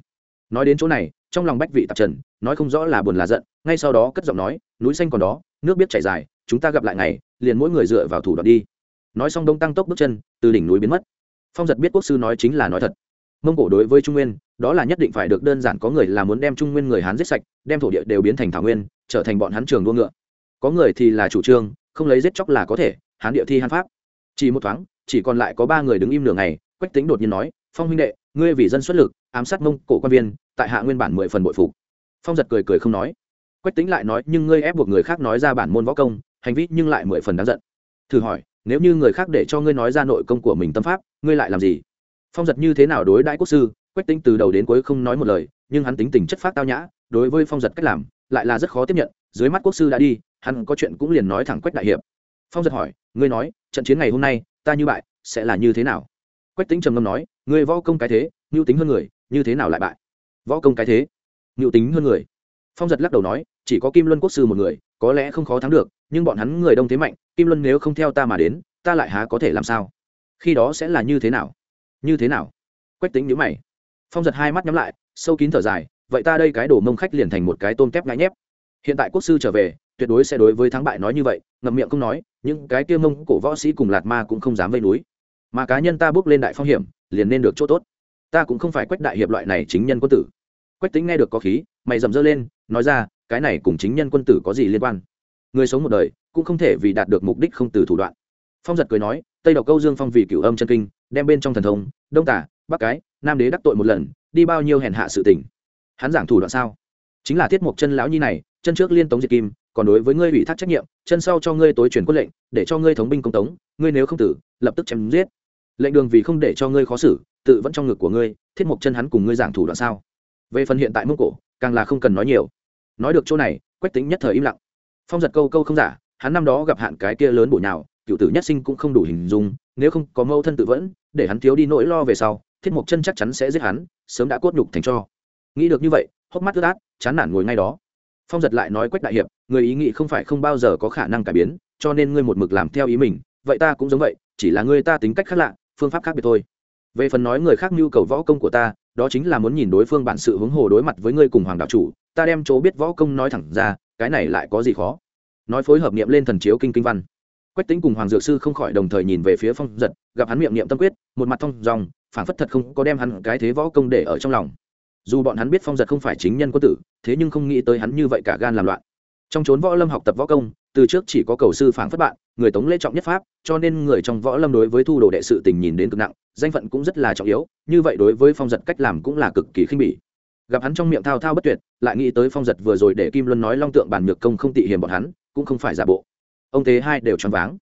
Nói đến chỗ này, trong lòng bách vị tạp trần, nói không rõ là buồn là giận, ngay sau đó cất giọng nói, núi xanh còn đó, nước biết chảy dài, chúng ta gặp lại ngày, liền mỗi người dựa vào thủ đoạn đi. Nói xong đông tăng tốc bước chân, từ đỉnh núi biến mất. Phong giật biết quốc sư nói chính là nói thật mông cổ đối với trung nguyên, đó là nhất định phải được đơn giản có người là muốn đem trung nguyên người hán giết sạch, đem thổ địa đều biến thành thảo nguyên, trở thành bọn hán trường đua ngựa. Có người thì là chủ trương, không lấy giết chóc là có thể, hán địa thi hán pháp. Chỉ một thoáng, chỉ còn lại có ba người đứng im nửa ngày, quách tính đột nhiên nói, phong huynh đệ, ngươi vì dân xuất lực, ám sát mông cổ quan viên, tại hạ nguyên bản mười phần bội phục. Phong giật cười cười không nói. Quách tính lại nói, nhưng ngươi ép buộc người khác nói ra bản môn võ công, hành vi nhưng lại mười phần đáng giận. Thử hỏi, nếu như người khác để cho ngươi nói ra nội công của mình tâm pháp, ngươi lại làm gì? Phong giật như thế nào đối đãi quốc sư, quách tính từ đầu đến cuối không nói một lời, nhưng hắn tính tình chất phát tao nhã, đối với phong giật cách làm, lại là rất khó tiếp nhận, dưới mắt quốc sư đã đi, hắn có chuyện cũng liền nói thẳng quách đại hiệp. Phong giật hỏi, ngươi nói, trận chiến ngày hôm nay, ta như bại, sẽ là như thế nào? Quách tính trầm ngâm nói, ngươi võ công cái thế ngưu tính hơn người, như thế nào lại bại? Võ công cái thế ngưu tính hơn người. Phong giật lắc đầu nói, chỉ có kim luân quốc sư một người, có lẽ không khó thắng được, nhưng bọn hắn người đông thế mạnh, kim luân nếu không theo ta mà đến, ta lại há có thể làm sao? Khi đó sẽ là như thế nào? Như thế nào? Quách tính nhữ mày. Phong giật hai mắt nhắm lại, sâu kín thở dài, vậy ta đây cái đồ mông khách liền thành một cái tôm kép ngại nhép. Hiện tại quốc sư trở về, tuyệt đối sẽ đối với thắng bại nói như vậy, ngậm miệng không nói, những cái kia mông cổ võ sĩ cùng lạt ma cũng không dám vây núi. Mà cá nhân ta bước lên đại phong hiểm, liền nên được chỗ tốt. Ta cũng không phải quách đại hiệp loại này chính nhân quân tử. Quách tính nghe được có khí, mày dầm dơ lên, nói ra, cái này cùng chính nhân quân tử có gì liên quan? Người sống một đời, cũng không thể vì đạt được mục đích không từ thủ đoạn. Phong giật cười nói, tây độc câu dương phong vì cửu âm chân kinh đem bên trong thần thông, đông tả, bắc cái, nam đế đắc tội một lần, đi bao nhiêu hèn hạ sự tình. Hắn giảng thủ đoạn sao? Chính là thiết mục chân lão nhi này, chân trước liên tống diệt kim, còn đối với ngươi ủy thác trách nhiệm, chân sau cho ngươi tối truyền quân lệnh, để cho ngươi thống binh công tống, ngươi nếu không tử, lập tức chém giết. Lệnh đường vì không để cho ngươi khó xử, tự vẫn trong ngực của ngươi, thiết mục chân hắn cùng ngươi giảng thủ đoạn sao? Về phần hiện tại mông cổ, càng là không cần nói nhiều. Nói được chỗ này, quách tính nhất thời im lặng. Phong giật câu câu không giả, hắn năm đó gặp hạn cái kia lớn bổ nhào, cựu tử nhất sinh cũng không đủ hình dung, nếu không có mâu thân tự vẫn để hắn thiếu đi nỗi lo về sau, thiết mộc chân chắc chắn sẽ giết hắn, sớm đã cốt nhục thành cho. Nghĩ được như vậy, hốc mắt ướt át, chán nản ngồi ngay đó. Phong giật lại nói quách đại hiệp, người ý nghĩ không phải không bao giờ có khả năng cải biến, cho nên ngươi một mực làm theo ý mình, vậy ta cũng giống vậy, chỉ là ngươi ta tính cách khác lạ, phương pháp khác biệt thôi. Về phần nói người khác nhu cầu võ công của ta, đó chính là muốn nhìn đối phương bản sự hướng hồ đối mặt với ngươi cùng hoàng đạo chủ, ta đem chỗ biết võ công nói thẳng ra, cái này lại có gì khó. Nói phối hợp niệm lên thần chiếu kinh kinh văn quách tính cùng hoàng dược sư không khỏi đồng thời nhìn về phía phong giật, gặp hắn miệng niệm tâm quyết, một mặt thông dòng phản phất thật không có đem hắn cái thế võ công để ở trong lòng. Dù bọn hắn biết phong giật không phải chính nhân quân tử, thế nhưng không nghĩ tới hắn như vậy cả gan làm loạn. Trong trốn võ lâm học tập võ công, từ trước chỉ có cầu sư phản phất bạn, người tống lễ trọng nhất pháp, cho nên người trong võ lâm đối với thu đồ đệ sự tình nhìn đến cực nặng, danh phận cũng rất là trọng yếu, như vậy đối với phong giật cách làm cũng là cực kỳ khinh bỉ. Gặp hắn trong miệng thao thao bất tuyệt, lại nghĩ tới phong giật vừa rồi để kim luân nói long tượng bản nhược công không tị hiền bọn hắn, cũng không phải giả bộ ông tế hai đều choáng váng.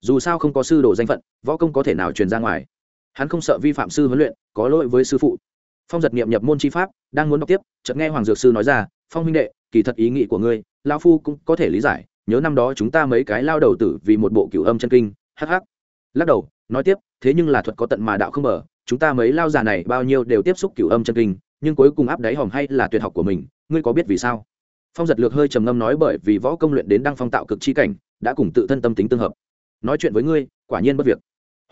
Dù sao không có sư đồ danh phận, võ công có thể nào truyền ra ngoài. Hắn không sợ vi phạm sư huấn luyện, có lỗi với sư phụ. Phong giật niệm nhập môn chi pháp, đang muốn đọc tiếp, chợt nghe hoàng dược sư nói ra, phong huynh đệ, kỳ thật ý nghĩ của ngươi lao phu cũng có thể lý giải, nhớ năm đó chúng ta mấy cái lao đầu tử vì một bộ cửu âm chân kinh, hắc hắc. Lắc đầu, nói tiếp, thế nhưng là thuật có tận mà đạo không mở chúng ta mấy lao già này bao nhiêu đều tiếp xúc cửu âm chân kinh, nhưng cuối cùng áp đáy hòm hay là tuyệt học của mình, ngươi có biết vì sao? Phong giật lược hơi trầm ngâm nói bởi vì võ công luyện đến đăng phong tạo cực chi cảnh đã cùng tự thân tâm tính tương hợp. Nói chuyện với ngươi, quả nhiên bất việc.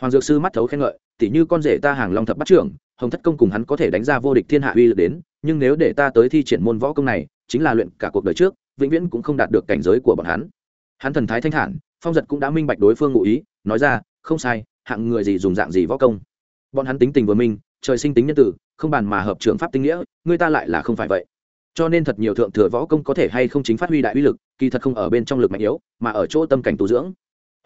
Hoàng dược sư mắt thấu khen ngợi, tỉ như con rể ta hàng long thập bắt trưởng, hồng thất công cùng hắn có thể đánh ra vô địch thiên hạ uy lực đến, nhưng nếu để ta tới thi triển môn võ công này, chính là luyện cả cuộc đời trước, vĩnh viễn cũng không đạt được cảnh giới của bọn hắn. Hắn thần thái thanh thản, phong giật cũng đã minh bạch đối phương ngụ ý, nói ra, không sai, hạng người gì dùng dạng gì võ công? Bọn hắn tính tình vừa minh, trời sinh tính nhân tử, không bàn mà hợp trường pháp tinh nghĩa, người ta lại là không phải vậy cho nên thật nhiều thượng thừa võ công có thể hay không chính phát huy đại uy lực, kỳ thật không ở bên trong lực mạnh yếu, mà ở chỗ tâm cảnh tu dưỡng.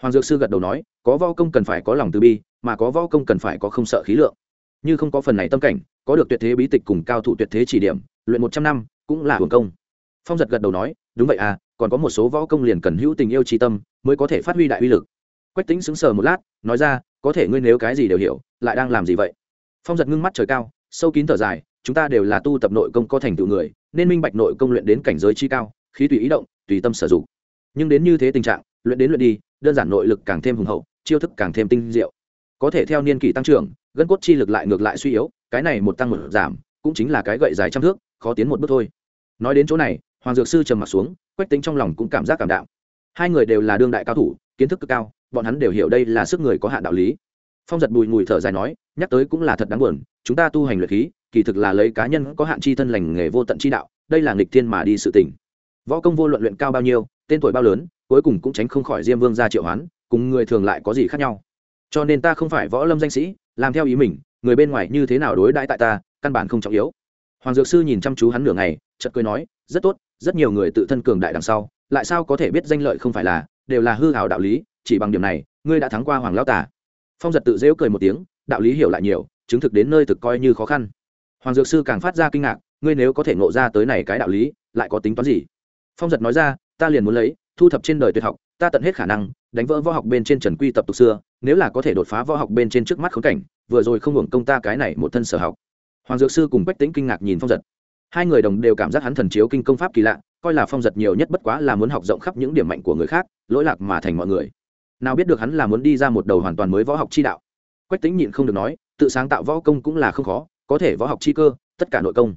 Hoàng dược sư gật đầu nói, có võ công cần phải có lòng từ bi, mà có võ công cần phải có không sợ khí lượng. Như không có phần này tâm cảnh, có được tuyệt thế bí tịch cùng cao thủ tuyệt thế chỉ điểm, luyện một trăm năm, cũng là hưởng công. Phong giật gật đầu nói, đúng vậy à còn có một số võ công liền cần hữu tình yêu tri tâm, mới có thể phát huy đại uy lực. Quách tính sững sờ một lát, nói ra, có thể ngươi nếu cái gì đều hiểu, lại đang làm gì vậy? Phong giật ngưng mắt trời cao, sâu kín thở dài, chúng ta đều là tu tập nội công có thành tựu người nên minh bạch nội công luyện đến cảnh giới chi cao, khí tùy ý động, tùy tâm sử dụng. Nhưng đến như thế tình trạng, luyện đến luyện đi, đơn giản nội lực càng thêm hùng hậu, chiêu thức càng thêm tinh diệu. Có thể theo niên kỷ tăng trưởng, gân cốt chi lực lại ngược lại suy yếu, cái này một tăng một giảm, cũng chính là cái gậy dài trăm thước, khó tiến một bước thôi. Nói đến chỗ này, hoàng dược sư trầm m ặ t xuống, quách tính trong lòng cũng cảm giác cảm đạo hai người đều là đương đại cao thủ, kiến thức cực cao, bọn hắn đều hiểu đây là sức người có hạn đạo lý. Phong giật bùi ngùi thở dài nói, nhắc tới cũng là thật đáng buồn, chúng ta tu hành luyện khí kỳ thực là lấy cá nhân có hạn chi thân lành nghề vô tận chi đạo, đây là nghịch thiên mà đi sự tình. võ công vô luận luyện cao bao nhiêu, tên tuổi bao lớn, cuối cùng cũng tránh không khỏi diêm vương ra triệu hoán, cùng người thường lại có gì khác nhau. Cho nên ta không phải võ lâm danh sĩ, làm theo ý mình, người bên ngoài như thế nào đối đãi tại ta, căn bản không trọng yếu. Hoàng dược sư nhìn chăm chú hắn nửa ngày, chợt cười nói, rất tốt, rất nhiều người tự thân cường đại đằng sau, lại sao có thể biết danh lợi không phải là, đều là hư hào đạo lý, chỉ bằng điểm này, ngươi đã thắng qua hoàng lão tả phong giật tự dễu cười một tiếng, đạo lý hiểu lại nhiều, chứng thực đến nơi thực coi như khó khăn hoàng dược sư càng phát ra kinh ngạc, ngươi nếu có thể ngộ ra tới này cái đạo lý, lại có tính toán gì? Phong giật nói ra, ta liền muốn lấy, thu thập trên đời tuyệt học, ta tận hết khả năng, đánh vỡ võ học bên trên trần quy tập tục xưa, nếu là có thể đột phá võ học bên trên trước mắt khống cảnh, vừa rồi không hưởng công ta cái này một thân sở học. Hoàng dược sư cùng quách tính kinh ngạc nhìn phong giật. Hai người đồng đều cảm giác hắn thần chiếu kinh công pháp kỳ lạ, coi là phong giật nhiều nhất bất quá là muốn học rộng khắp những điểm mạnh của người khác, lỗi lạc mà thành mọi người. Nào biết được hắn là muốn đi ra một đầu hoàn toàn mới võ học chi đạo. Quách tính nhịn không được nói, tự sáng tạo võ công cũng là không khó có thể võ học chi cơ, tất cả nội công.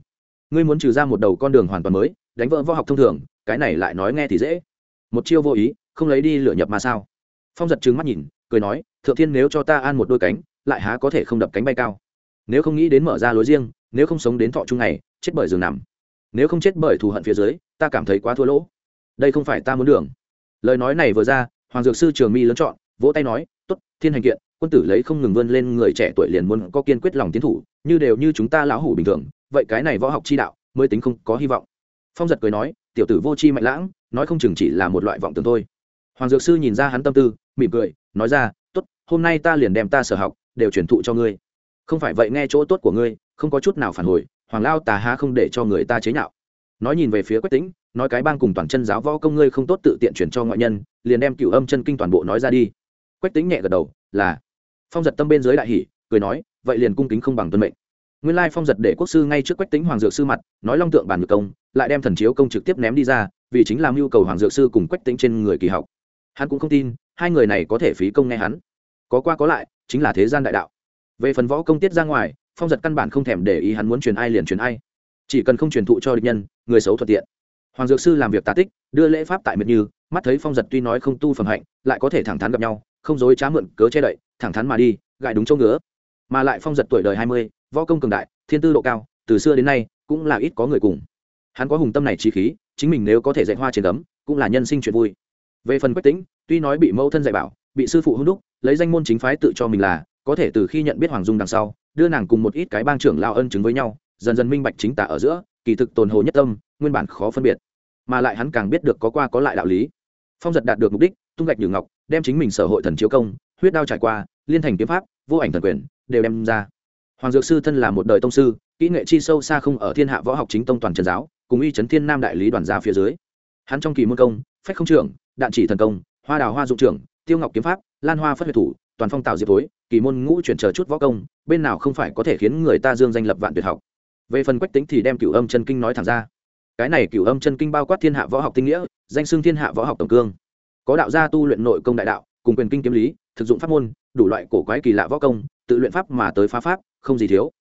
Ngươi muốn trừ ra một đầu con đường hoàn toàn mới, đánh vỡ võ học thông thường, cái này lại nói nghe thì dễ. Một chiêu vô ý, không lấy đi lửa nhập mà sao? Phong giật trừng mắt nhìn, cười nói, thượng thiên nếu cho ta an một đôi cánh, lại há có thể không đập cánh bay cao? Nếu không nghĩ đến mở ra lối riêng, nếu không sống đến thọ chung này chết bởi giường nằm. Nếu không chết bởi thù hận phía dưới, ta cảm thấy quá thua lỗ. Đây không phải ta muốn đường. Lời nói này vừa ra, hoàng dược sư trường mi lớn chọn, vỗ tay nói t ố t thiên hành kiện quân tử lấy không ngừng vươn lên người trẻ tuổi liền muốn có kiên quyết lòng tiến thủ, như đều như chúng ta lão hủ bình thường, vậy cái này võ học chi đạo mới tính không có hy vọng. Phong giật cười nói, tiểu tử vô c h i mạnh lãng, nói không chừng chỉ là một loại vọng tưởng thôi. Hoàng dược sư nhìn ra hắn tâm tư, mỉm cười, nói ra t ố t hôm nay ta liền đem ta sở học đều truyền thụ cho ngươi. Không phải vậy nghe chỗ tốt của ngươi, không có chút nào phản hồi, hoàng lao tà há không để cho người ta chế nhạo. Nói nhìn về phía quách tĩnh, nói cái bang cùng toàn chân giáo võ công ngươi không tốt tự tiện chuyển cho ngoại nhân, liền đem cựu âm chân kinh toàn bộ nói ra đi. Quách tĩnh nhẹ gật đầu, là phong giật tâm bên dưới đại hỷ cười nói, vậy liền cung kính không bằng tuân mệnh. Nguyên lai phong giật để quốc sư ngay trước quách tính hoàng dược sư mặt, nói long tượng bản ngược công, lại đem thần chiếu công trực tiếp ném đi ra, vì chính làm nhu cầu hoàng dược sư cùng quách tính trên người kỳ học. Hắn cũng không tin, hai người này có thể phí công nghe hắn. Có qua có lại, chính là thế gian đại đạo. Về phần võ công tiết ra ngoài, phong giật căn bản không thèm để ý hắn muốn truyền ai liền truyền ai. Chỉ cần không truyền thụ cho địch nhân, người xấu thuận tiện. Hoàng dược sư làm việc tà tích, đưa lễ pháp tại miệt như, mắt thấy phong giật tuy nói không tu phẩm hạnh, lại có thể thẳng thắn gặp nhau, không dối trá mượn cớ che đậy thẳng thắn mà đi gại đúng chỗ ngứa. Mà lại phong giật tuổi đời hai mươi, võ công cường đại, thiên tư độ cao, từ xưa đến nay, cũng là ít có người cùng. Hắn có hùng tâm này trí khí, chính mình nếu có thể dạy hoa trên tấm cũng là nhân sinh chuyện vui. Về phần quách tính tuy nói bị mẫu thân dạy bảo, bị sư phụ hung đúc, lấy danh môn chính phái tự cho mình là, có thể từ khi nhận biết hoàng dung đằng sau, đưa nàng cùng một ít cái bang trưởng lao ân chứng với nhau, dần dần minh bạch chính tả ở giữa, kỳ thực tồn hồ nhất tâm, nguyên bản khó phân biệt. Mà lại hắn càng biết được có qua có lại đạo lý. Phong giật đạt được mục đích, tung gạch nhường ngọc, đem chính mình sở hội thần chiếu công huyết đao trải qua, liên thành kiếm pháp, vô ảnh thần quyền, đều đem ra. Hoàng dược sư thân là một đời tông sư, kỹ nghệ chi sâu xa không ở thiên hạ võ học chính tông toàn trần giáo, cùng y chấn thiên nam đại lý đoàn gia phía dưới. Hắn trong kỳ môn công, phách không trưởng, đạn chỉ thần công, hoa đào hoa dụng trưởng, tiêu ngọc kiếm pháp, lan hoa phất huyệt thủ, toàn phong tạo diệp tối kỳ môn ngũ chuyển chờ chút võ công, bên nào không phải có thể khiến người ta dương danh lập vạn tuyệt học. Về phần quách tính thì đem cửu âm chân kinh nói thẳng ra. Cái này cửu âm chân kinh bao quát thiên hạ võ học tinh nghĩa, danh xưng thiên hạ võ học tổng cương. Có đạo gia tu luyện nội công đại đạo cùng quyền kinh kiếm lý, thực dụng pháp môn, đủ loại cổ quái kỳ lạ võ công, tự luyện pháp mà tới phá pháp, không gì thiếu.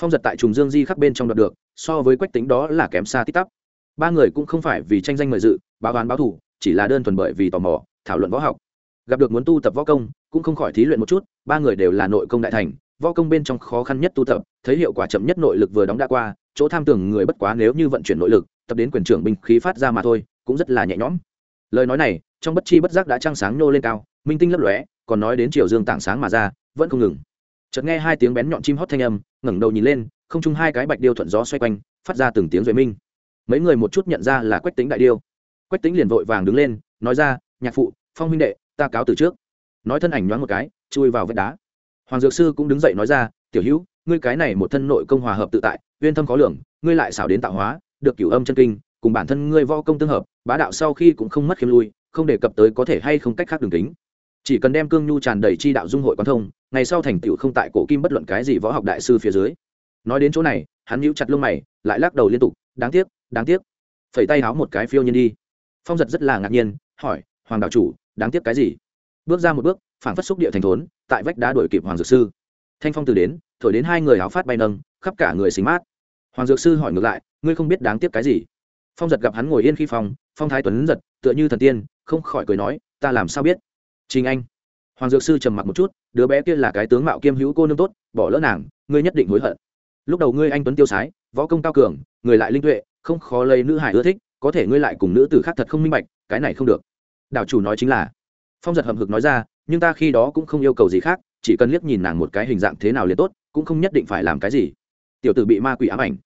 Phong giật tại trùng dương di khắc bên trong đoạt được, so với quách tính đó là kém xa tít tắp. Ba người cũng không phải vì tranh danh mời dự, báo oán báo thủ chỉ là đơn thuần bởi vì tò mò, thảo luận võ học. Gặp được muốn tu tập võ công, cũng không khỏi thí luyện một chút, ba người đều là nội công đại thành, võ công bên trong khó khăn nhất tu tập, thấy hiệu quả chậm nhất nội lực vừa đóng đã qua, chỗ tham tưởng người bất quá nếu như vận chuyển nội lực, tập đến quyền trưởng binh khí phát ra mà thôi, cũng rất là nhẹ nhõm. Lời nói này trong bất chi bất giác đã trăng sáng nô lên cao, minh tinh lấp lóe, còn nói đến chiều dương tảng sáng mà ra, vẫn không ngừng. Chợt nghe hai tiếng bén nhọn chim hót thanh âm, ngẩng đầu nhìn lên, không chung hai cái bạch điêu thuận gió xoay quanh, phát ra từng tiếng duệ minh. Mấy người một chút nhận ra là quách tính đại điêu. Quách tính liền vội vàng đứng lên, nói ra, nhạc phụ, phong huynh đệ, ta cáo từ trước. Nói thân ảnh nhoáng một cái, chui vào vách đá. Hoàng dược sư cũng đứng dậy nói ra, tiểu hữu, ngươi cái này một thân nội công hòa hợp tự tại, uyên thâm khó lường, ngươi lại xảo đến tạo hóa, được cửu âm chân kinh cùng bản thân ngươi võ công tương hợp, bá đạo sau khi cũng không mất khiêm lui, không đề cập tới có thể hay không cách khác đường tính. chỉ cần đem cương nhu tràn đầy chi đạo dung hội quan thông, ngày sau thành tựu không tại cổ kim bất luận cái gì võ học đại sư phía dưới. Nói đến chỗ này, hắn nhíu chặt lông mày, lại lắc đầu liên tục, đáng tiếc đáng tiếc. Phẩy tay háo một cái phiêu nhiên đi. Phong giật rất là ngạc nhiên, hỏi, hoàng đạo chủ, đáng tiếc cái gì? Bước ra một bước phản phất xúc địa thành thốn, tại vách đá đuổi kịp hoàng dược sư. Thanh phong từ đến, thổi đến hai người áo phát bay nâng, khắp cả người xính mát. Hoàng dược sư hỏi ngược lại, ngươi không biết đáng tiếc cái gì? Phong giật gặp hắn ngồi yên khi phong phong thái tuấn giật, tựa như thần tiên, không khỏi cười nói, ta làm sao biết? Trình anh. Hoàng dược sư trầm mặc một chút, đứa bé kia là cái tướng mạo kiêm hữu cô nương tốt, bỏ lỡ nàng, ngươi nhất định hối hận. Lúc đầu ngươi anh tuấn tiêu sái, võ công cao cường, người lại linh tuệ, không khó lấy nữ hải ưa thích, có thể ngươi lại cùng nữ tử khác thật không minh bạch, cái này không được. Đảo chủ nói chính là. Phong giật hậm hực nói ra, nhưng ta khi đó cũng không yêu cầu gì khác, chỉ cần liếc nhìn nàng một cái hình dạng thế nào liền tốt, cũng không nhất định phải làm cái gì. Tiểu tử bị ma quỷ ám ảnh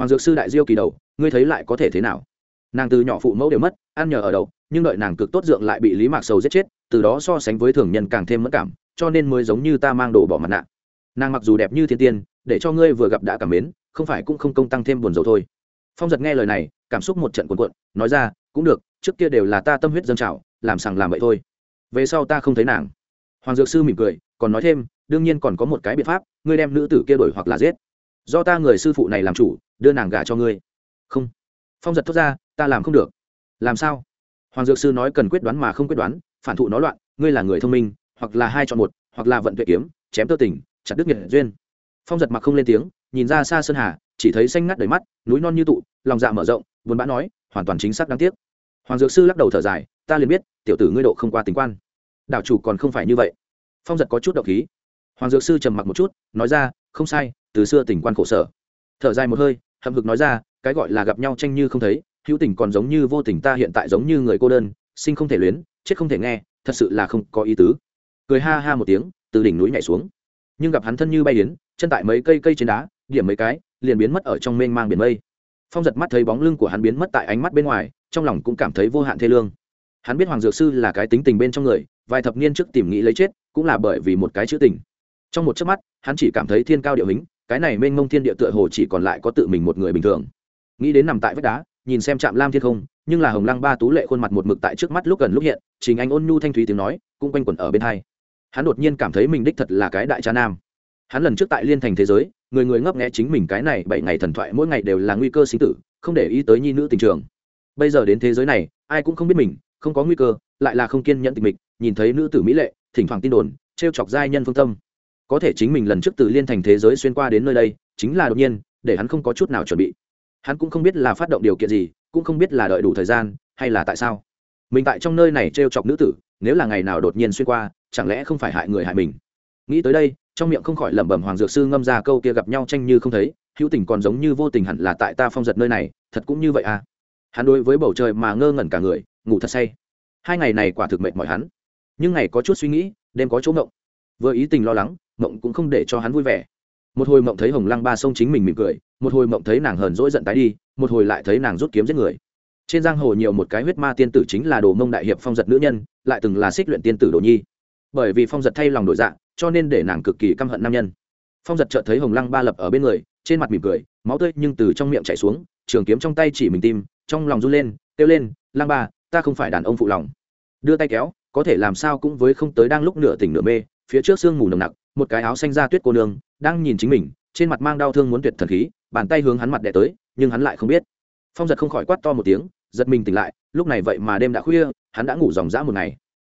hoàng dược sư đại diêu kỳ đầu, ngươi thấy lại có thể thế nào? Nàng từ nhỏ phụ mẫu đều mất, ăn nhờ ở đầu nhưng đợi nàng cực tốt dượng lại bị lý mạc sầu giết chết, từ đó so sánh với thường nhân càng thêm mất cảm, cho nên mới giống như ta mang đồ bỏ mặt nạ. Nàng mặc dù đẹp như thiên tiên, để cho ngươi vừa gặp đã cảm mến, không phải cũng không công tăng thêm buồn dầu thôi. Phong giật nghe lời này, cảm xúc một trận cuộn cuộn, nói ra, cũng được, trước kia đều là ta tâm huyết dâng trào, làm sằng làm vậy thôi. Về sau ta không thấy nàng. Hoàng dược sư mỉm cười, còn nói thêm, đương nhiên còn có một cái biện pháp, ngươi đem nữ tử kia đổi hoặc là giết. Do ta người sư phụ này làm chủ đưa nàng gả cho ngươi. Không. Phong giật thốt ra, ta làm không được. Làm sao? Hoàng dược sư nói cần quyết đoán mà không quyết đoán, phản thụ nói loạn, ngươi là người thông minh, hoặc là hai chọn một, hoặc là vận tuệ kiếm, chém tơ tình, chặt đứt nhiệt duyên. Phong giật mặc không lên tiếng, nhìn ra xa sơn hà, chỉ thấy xanh ngắt đầy mắt, núi non như tụ, lòng dạ mở rộng, buồn bã nói, hoàn toàn chính xác đáng tiếc. Hoàng dược sư lắc đầu thở dài, ta liền biết, tiểu tử ngươi độ không qua tính quan. Đảo chủ còn không phải như vậy. Phong giật có chút độc khí. Hoàng dược sư trầm mặc một chút, nói ra, không sai, từ xưa tình quan khổ sở. Thở dài một hơi hậm hực nói ra, cái gọi là gặp nhau tranh như không thấy, hữu tình còn giống như vô tình ta hiện tại giống như người cô đơn, sinh không thể luyến, chết không thể nghe, thật sự là không có ý tứ. Cười ha ha một tiếng, từ đỉnh núi nhảy xuống. Nhưng gặp hắn thân như bay đến, chân tại mấy cây cây trên đá, điểm mấy cái, liền biến mất ở trong mênh mang biển mây. Phong giật mắt thấy bóng lưng của hắn biến mất tại ánh mắt bên ngoài, trong lòng cũng cảm thấy vô hạn thê lương. Hắn biết hoàng dược sư là cái tính tình bên trong người, vài thập niên trước tìm nghĩ lấy chết, cũng là bởi vì một cái chữ tình. Trong một chớp mắt, hắn chỉ cảm thấy thiên cao điệu hình cái này mênh mông thiên địa tựa hồ chỉ còn lại có tự mình một người bình thường. Nghĩ đến nằm tại vách đá, nhìn xem trạm lam thiên không, nhưng là hồng lăng ba tú lệ khuôn mặt một mực tại trước mắt lúc gần lúc hiện, trình anh ôn nhu thanh thúy tiếng nói, cũng quanh quẩn ở bên hai. Hắn đột nhiên cảm thấy mình đích thật là cái đại cha nam. Hắn lần trước tại liên thành thế giới, người người ngấp nghẽ chính mình cái này bảy ngày thần thoại mỗi ngày đều là nguy cơ sinh tử, không để ý tới nhi nữ tình trường. Bây giờ đến thế giới này, ai cũng không biết mình, không có nguy cơ, lại là không kiên nhẫn tình mình nhìn thấy nữ tử mỹ lệ, thỉnh thoảng tin đồn t r e o chọc giai nhân phương tâm có thể chính mình lần trước từ liên thành thế giới xuyên qua đến nơi đây, chính là đột nhiên, để hắn không có chút nào chuẩn bị. Hắn cũng không biết là phát động điều kiện gì, cũng không biết là đợi đủ thời gian, hay là tại sao. Mình tại trong nơi này t r e o chọc nữ tử, nếu là ngày nào đột nhiên xuyên qua, chẳng lẽ không phải hại người hại mình? Nghĩ tới đây, trong miệng không khỏi lẩm bẩm hoàng dược sư ngâm ra câu kia gặp nhau tranh như không thấy, hữu tình còn giống như vô tình hẳn là tại ta phong giật nơi này, thật cũng như vậy à? Hắn đối với bầu trời mà ngơ ngẩn cả người, ngủ thật say. Hai ngày này quả thực mệt mỏi hắn. Nhưng ngày có chút suy nghĩ, đêm có chỗ ngộng. Vừa ý tình lo lắng mộng cũng không để cho hắn vui vẻ. Một hồi mộng thấy hồng lăng ba sông chính mình mỉm cười, một hồi mộng thấy nàng hờn dỗi giận tái đi, một hồi lại thấy nàng rút kiếm giết người. Trên giang hồ nhiều một cái huyết ma tiên tử chính là đồ mông đại hiệp phong giật nữ nhân, lại từng là xích luyện tiên tử đồ nhi. Bởi vì phong giật thay lòng đổi dạ cho nên để nàng cực kỳ căm hận nam nhân. Phong giật chợt thấy hồng lăng ba lập ở bên người, trên mặt mỉm cười, máu tươi nhưng từ trong miệng chảy xuống, trường kiếm trong tay chỉ mình tim, trong lòng run lên, kêu lên lang ba, ta không phải đàn ông phụ lòng. Đưa tay kéo, có thể làm sao cũng với không tới đang lúc nửa tỉnh nửa mê, phía trước sương mù nồng nặc một cái áo xanh da tuyết cô nương, đang nhìn chính mình, trên mặt mang đau thương muốn tuyệt thần khí, bàn tay hướng hắn mặt đẻ tới, nhưng hắn lại không biết. Phong giật không khỏi quát to một tiếng, giật mình tỉnh lại, lúc này vậy mà đêm đã khuya, hắn đã ngủ dòng dã một ngày.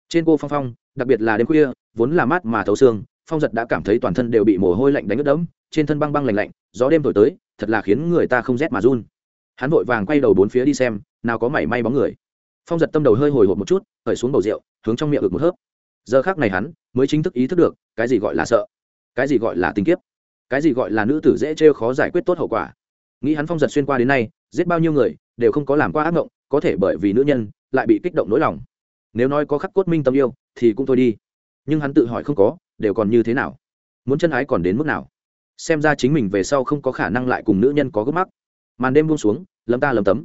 Trên cô phong phong, đặc biệt là đêm khuya, vốn là mát mà thấu xương, phong giật đã cảm thấy toàn thân đều bị mồ hôi lạnh đánh ướt đẫm, trên thân băng băng lạnh lạnh, gió đêm thổi tới, thật là khiến người ta không rét mà run. Hắn vội vàng quay đầu bốn phía đi xem, nào có mảy may bóng người. Phong giật tâm đầu hơi hồi hộp một chút, khởi xuống bầu rượu, hướng trong miệng ực một hớp giờ khác này hắn mới chính thức ý thức được cái gì gọi là sợ, cái gì gọi là tình kiếp, cái gì gọi là nữ tử dễ trêu khó giải quyết tốt hậu quả. Nghĩ hắn phong giật xuyên qua đến nay, giết bao nhiêu người đều không có làm qua ác mộng, có thể bởi vì nữ nhân lại bị kích động nỗi lòng. Nếu nói có khắc cốt minh tâm yêu thì cũng thôi đi, nhưng hắn tự hỏi không có, đều còn như thế nào? Muốn chân ái còn đến mức nào? Xem ra chính mình về sau không có khả năng lại cùng nữ nhân có gấp mắc. Màn đêm buông xuống, lấm ta lấm tấm.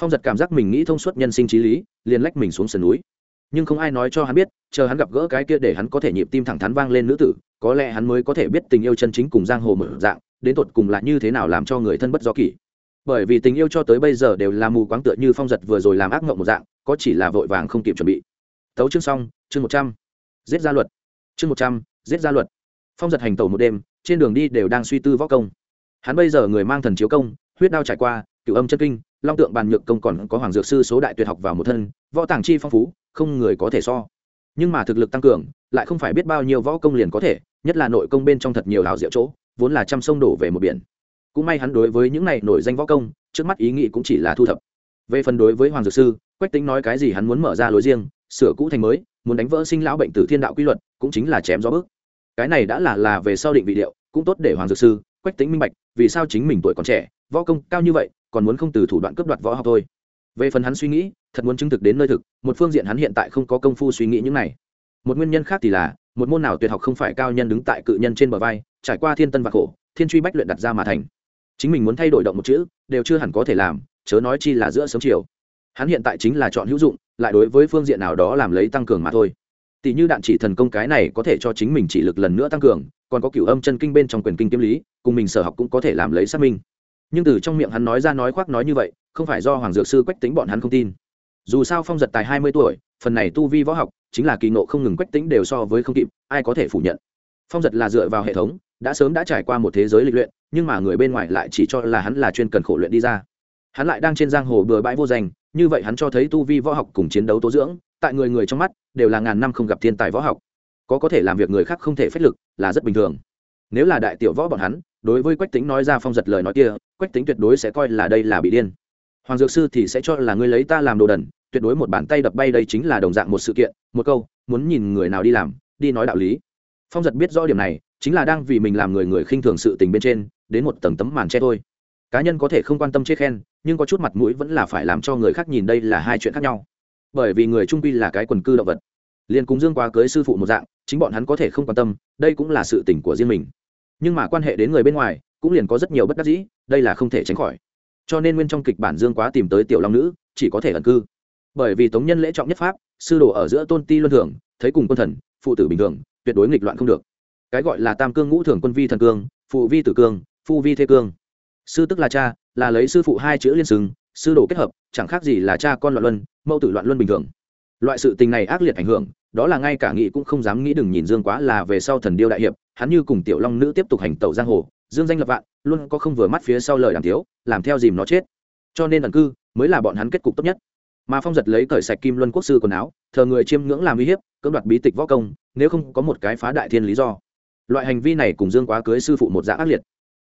Phong giật cảm giác mình nghĩ thông suốt nhân sinh trí lý, liền lách mình xuống sườn núi nhưng không ai nói cho hắn biết, chờ hắn gặp gỡ cái kia để hắn có thể nhịp tim thẳng thắn vang lên nữ tử, có lẽ hắn mới có thể biết tình yêu chân chính cùng giang hồ mở dạng, đến tột cùng là như thế nào làm cho người thân bất do kỷ. Bởi vì tình yêu cho tới bây giờ đều là mù quáng tựa như phong giật vừa rồi làm ác mộng một dạng, có chỉ là vội vàng không kịp chuẩn bị. Tấu chương xong, chương một trăm. Giết ra luật. Chương một trăm, giết ra luật. Phong giật hành tẩu một đêm, trên đường đi đều đang suy tư võ công. Hắn bây giờ người mang thần chiếu công, huyết đao trải qua cựu âm chân kinh long tượng bàn nhược công còn có hoàng dược sư số đại tuyệt học vào một thân, võ tàng chi phong phú, không người có thể so. Nhưng mà thực lực tăng cường, lại không phải biết bao nhiêu võ công liền có thể, nhất là nội công bên trong thật nhiều hào diệu chỗ, vốn là trăm sông đổ về một biển. Cũng may hắn đối với những này nổi danh võ công, trước mắt ý nghĩ cũng chỉ là thu thập. Về phần đối với hoàng dược sư, quách tính nói cái gì hắn muốn mở ra lối riêng, sửa cũ thành mới, muốn đánh vỡ sinh lão bệnh tử thiên đạo quy luật, cũng chính là chém gió bước. Cái này đã là là về sau định vị điệu, cũng tốt để hoàng dược sư, quách tính minh bạch, vì sao chính mình tuổi còn trẻ, võ công cao như vậy còn muốn không từ thủ đoạn cướp đoạt võ học thôi. Về phần hắn suy nghĩ, thật muốn chứng thực đến nơi thực, một phương diện hắn hiện tại không có công phu suy nghĩ những này. Một nguyên nhân khác thì là, một môn nào tuyệt học không phải cao nhân đứng tại cự nhân trên bờ vai, trải qua thiên tân và khổ, thiên truy bách luyện đặt ra mà thành. Chính mình muốn thay đổi động một chữ, đều chưa hẳn có thể làm, chớ nói chi là giữa sớm chiều. Hắn hiện tại chính là chọn hữu dụng, lại đối với phương diện nào đó làm lấy tăng cường mà thôi. Tỷ như đạn chỉ thần công cái này có thể cho chính mình chỉ lực lần nữa tăng cường, còn có cửu âm chân kinh bên trong quyền kinh kiếm lý, cùng mình sở học cũng có thể làm lấy xác minh nhưng từ trong miệng hắn nói ra nói khoác nói như vậy, không phải do hoàng dược sư quách tính bọn hắn không tin. Dù sao phong giật tài hai mươi tuổi, phần này tu vi võ học, chính là kỳ nộ không ngừng quách tính đều so với không kịp, ai có thể phủ nhận. Phong giật là dựa vào hệ thống, đã sớm đã trải qua một thế giới lịch luyện, nhưng mà người bên ngoài lại chỉ cho là hắn là chuyên cần khổ luyện đi ra. Hắn lại đang trên giang hồ bừa bãi vô danh, như vậy hắn cho thấy tu vi võ học cùng chiến đấu tố dưỡng, tại người người trong mắt, đều là ngàn năm không gặp thiên tài võ học. Có có thể làm việc người khác không thể phép lực, là rất bình thường. Nếu là đại tiểu võ bọn hắn đối với quách tính nói ra phong giật lời nói kia, quách tính tuyệt đối sẽ coi là đây là bị điên. Hoàng dược sư thì sẽ cho là ngươi lấy ta làm đồ đần, tuyệt đối một bàn tay đập bay đây chính là đồng dạng một sự kiện, một câu, muốn nhìn người nào đi làm, đi nói đạo lý. Phong giật biết rõ điểm này, chính là đang vì mình làm người người khinh thường sự tình bên trên, đến một tầng tấm màn che thôi. Cá nhân có thể không quan tâm chế khen, nhưng có chút mặt mũi vẫn là phải làm cho người khác nhìn đây là hai chuyện khác nhau. Bởi vì người trung quy là cái quần cư động vật. Liền cùng dương quá cưới sư phụ một dạng, chính bọn hắn có thể không quan tâm, đây cũng là sự tình của riêng mình nhưng mà quan hệ đến người bên ngoài cũng liền có rất nhiều bất đắc dĩ, đây là không thể tránh khỏi. Cho nên nguyên trong kịch bản dương quá tìm tới tiểu long nữ, chỉ có thể ẩn cư. Bởi vì tống nhân lễ trọng nhất pháp, sư đồ ở giữa tôn ti luân thường, thấy cùng quân thần, phụ tử bình thường, tuyệt đối nghịch loạn không được. Cái gọi là tam cương ngũ thường quân vi thần cương, phụ vi tử cương, phu vi thế cương. Sư tức là cha, là lấy sư phụ hai chữ liên xứng, sư đồ kết hợp, chẳng khác gì là cha con loạn luân, mẫu tử loạn luân bình thường. Loại sự tình này ác liệt ảnh hưởng đó là ngay cả nghị cũng không dám nghĩ đừng nhìn dương quá là về sau thần điêu đại hiệp, hắn như cùng tiểu long nữ tiếp tục hành tẩu giang hồ, dương danh lập vạn, luôn có không vừa mắt phía sau lời đàm thiếu làm theo dìm nó chết. Cho nên ẩn cư mới là bọn hắn kết cục tốt nhất. Mà phong giật lấy cởi sạch kim luân quốc sư quần áo, thờ người chiêm ngưỡng làm uy hiếp, cưỡng đoạt bí tịch võ công, nếu không có một cái phá đại thiên lý do. Loại hành vi này cùng dương quá cưới sư phụ một dạng ác liệt.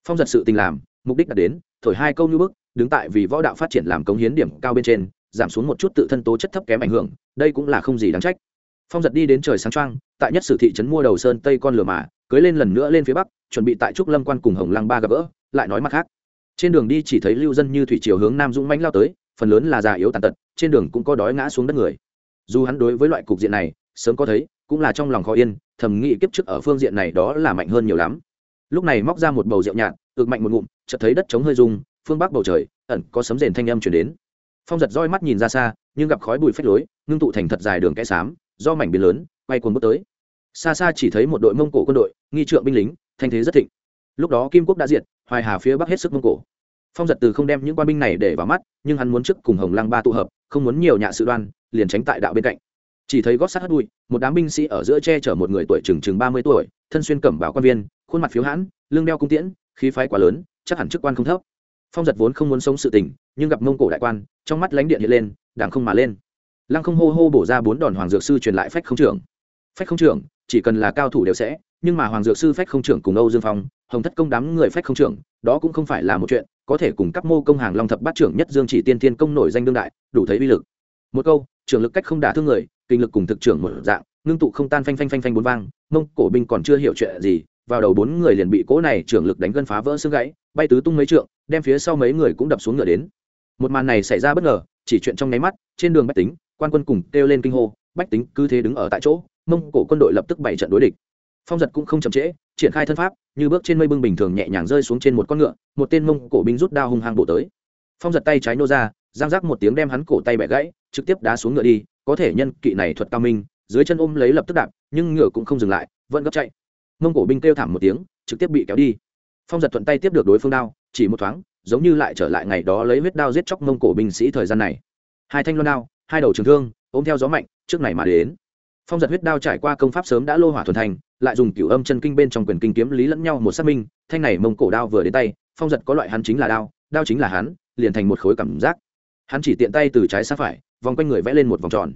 Phong giật sự tình làm, mục đích đạt đến, thổi hai câu như bức, đứng tại vì võ đạo phát triển làm cống hiến điểm cao bên trên, giảm xuống một chút tự thân tố chất thấp kém ảnh hưởng, đây cũng là không gì đáng trách phong giật đi đến trời sáng trăng tại nhất sử thị trấn mua đầu sơn tây con lửa mà, cưới lên lần nữa lên phía bắc, chuẩn bị tại trúc lâm quan cùng hồng lăng ba gặp gỡ, lại nói mặt khác. Trên đường đi chỉ thấy lưu dân như thủy chiều hướng nam dũng mãnh lao tới, phần lớn là già yếu tàn tật, trên đường cũng có đói ngã xuống đất người. Dù hắn đối với loại cục diện này, sớm có thấy, cũng là trong lòng khó yên, thầm nghĩ kiếp trước ở phương diện này đó là mạnh hơn nhiều lắm. Lúc này móc ra một bầu rượu nhạt, ực mạnh một ngụm, chợt thấy đất trống hơi rung, phương bắc bầu trời, ẩn có sấm rền thanh âm chuyển đến. Phong giật roi mắt nhìn ra xa, nhưng gặp khói bụi phách lối, ngưng tụ thành thật dài đường kẽ xám do mảnh biển lớn, quay cuồng bước tới. Xa xa chỉ thấy một đội mông cổ quân đội, nghi trượng binh lính, thanh thế rất thịnh. Lúc đó kim quốc đã diệt, hoài hà phía bắc hết sức mông cổ. Phong giật từ không đem những quan binh này để vào mắt, nhưng hắn muốn trước cùng hồng lăng ba tụ hợp, không muốn nhiều nhạ sự đoan, liền tránh tại đạo bên cạnh. Chỉ thấy gót sát hất đuôi một đám binh sĩ ở giữa che chở một người tuổi chừng chừng ba mươi tuổi, thân xuyên cẩm bảo quan viên, khuôn mặt phiếu hãn, lưng đeo cung tiễn, khí phái quá lớn, chắc hẳn chức quan không thấp. Phong giật vốn không muốn sống sự tình, nhưng gặp mông cổ đại quan, trong mắt lánh điện hiện lên, đảng không mà lên lăng không hô hô bổ ra bốn đòn hoàng dược sư truyền lại phách không trưởng. Phách không trưởng, chỉ cần là cao thủ đều sẽ, nhưng mà hoàng dược sư, phách không trưởng cùng âu dương phong, hồng thất công đám người phách không trưởng, đó cũng không phải là một chuyện, có thể cùng các mô công hàng long thập bát trưởng nhất dương chỉ tiên tiên công nổi danh đương đại, đủ thấy uy lực. Một câu, trưởng lực cách không đả thương người, kinh lực cùng thực trưởng một dạng, ngưng tụ không tan phanh phanh phanh phanh bốn vang, mông cổ binh còn chưa hiểu chuyện gì, vào đầu bốn người liền bị cỗ này trưởng lực đánh gân phá vỡ xương gãy, bay tứ tung mấy trượng, đem phía sau mấy người cũng đập xuống ngựa đến. Một màn này xảy ra bất ngờ, chỉ chuyện trong nháy mắt, trên đường bách tính quan quân cùng kêu lên kinh hô, bách tính cứ thế đứng ở tại chỗ, mông cổ quân đội lập tức bảy trận đối địch. Phong giật cũng không chậm trễ, triển khai thân pháp, như bước trên mây bưng bình thường nhẹ nhàng rơi xuống trên một con ngựa, một tên mông cổ binh rút đao hung hăng bổ tới. Phong giật tay trái nô ra, giang rác một tiếng đem hắn cổ tay bẻ gãy, trực tiếp đá xuống ngựa đi, có thể nhân kỵ này thuật cao minh, dưới chân ôm lấy lập tức đạp, nhưng ngựa cũng không dừng lại, vẫn gấp chạy. Mông cổ binh kêu thảm một tiếng, trực tiếp bị kéo đi. Phong giật thuận tay tiếp được đối phương đao, chỉ một thoáng, giống như lại trở lại ngày đó lấy huyết đao giết chóc mông cổ binh sĩ thời gian này. Hai thanh loan đao hai đầu trường thương, ôm theo gió mạnh, trước này mà đến. Phong giật huyết đao trải qua công pháp sớm đã lô hỏa thuần thành, lại dùng cửu âm chân kinh bên trong quyền kinh kiếm lý lẫn nhau một xác minh, thanh này mông cổ đao vừa đến tay, phong giật có loại hắn chính là đao đao chính là hắn, liền thành một khối cảm giác. Hắn chỉ tiện tay từ trái sang phải, vòng quanh người vẽ lên một vòng tròn.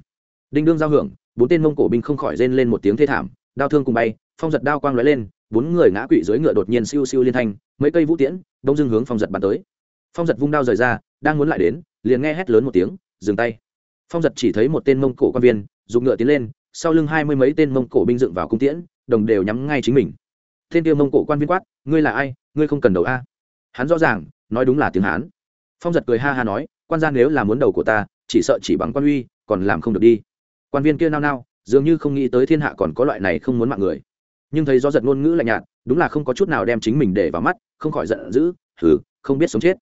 Đinh đương giao hưởng, bốn tên mông cổ binh không khỏi rên lên một tiếng thê thảm, đao thương cùng bay, phong giật đao quang lóe lên, bốn người ngã quỵ dưới ngựa đột nhiên siêu siêu liên thanh, mấy cây vũ tiễn, đông dưng hướng phong giật bắn tới. Phong giật vung đao rời ra, đang muốn lại đến, liền nghe hét lớn một tiếng, dừng tay phong giật chỉ thấy một tên mông cổ quan viên, dùng ngựa tiến lên, sau lưng hai mươi mấy tên mông cổ binh dựng vào cung tiễn, đồng đều nhắm ngay chính mình. Tên tiêu mông cổ quan viên quát, ngươi là ai? Ngươi không cần đầu a. Hắn rõ ràng, nói đúng là tiếng hán. Phong giật cười ha ha nói, quan gia nếu là muốn đầu của ta, chỉ sợ chỉ bằng quan uy, còn làm không được đi. Quan viên kia nao nao, dường như không nghĩ tới thiên hạ còn có loại này không muốn mạng người. Nhưng thấy do giật ngôn ngữ lạnh nhạt, đúng là không có chút nào đem chính mình để vào mắt, không khỏi giận dữ thử không biết sống chết.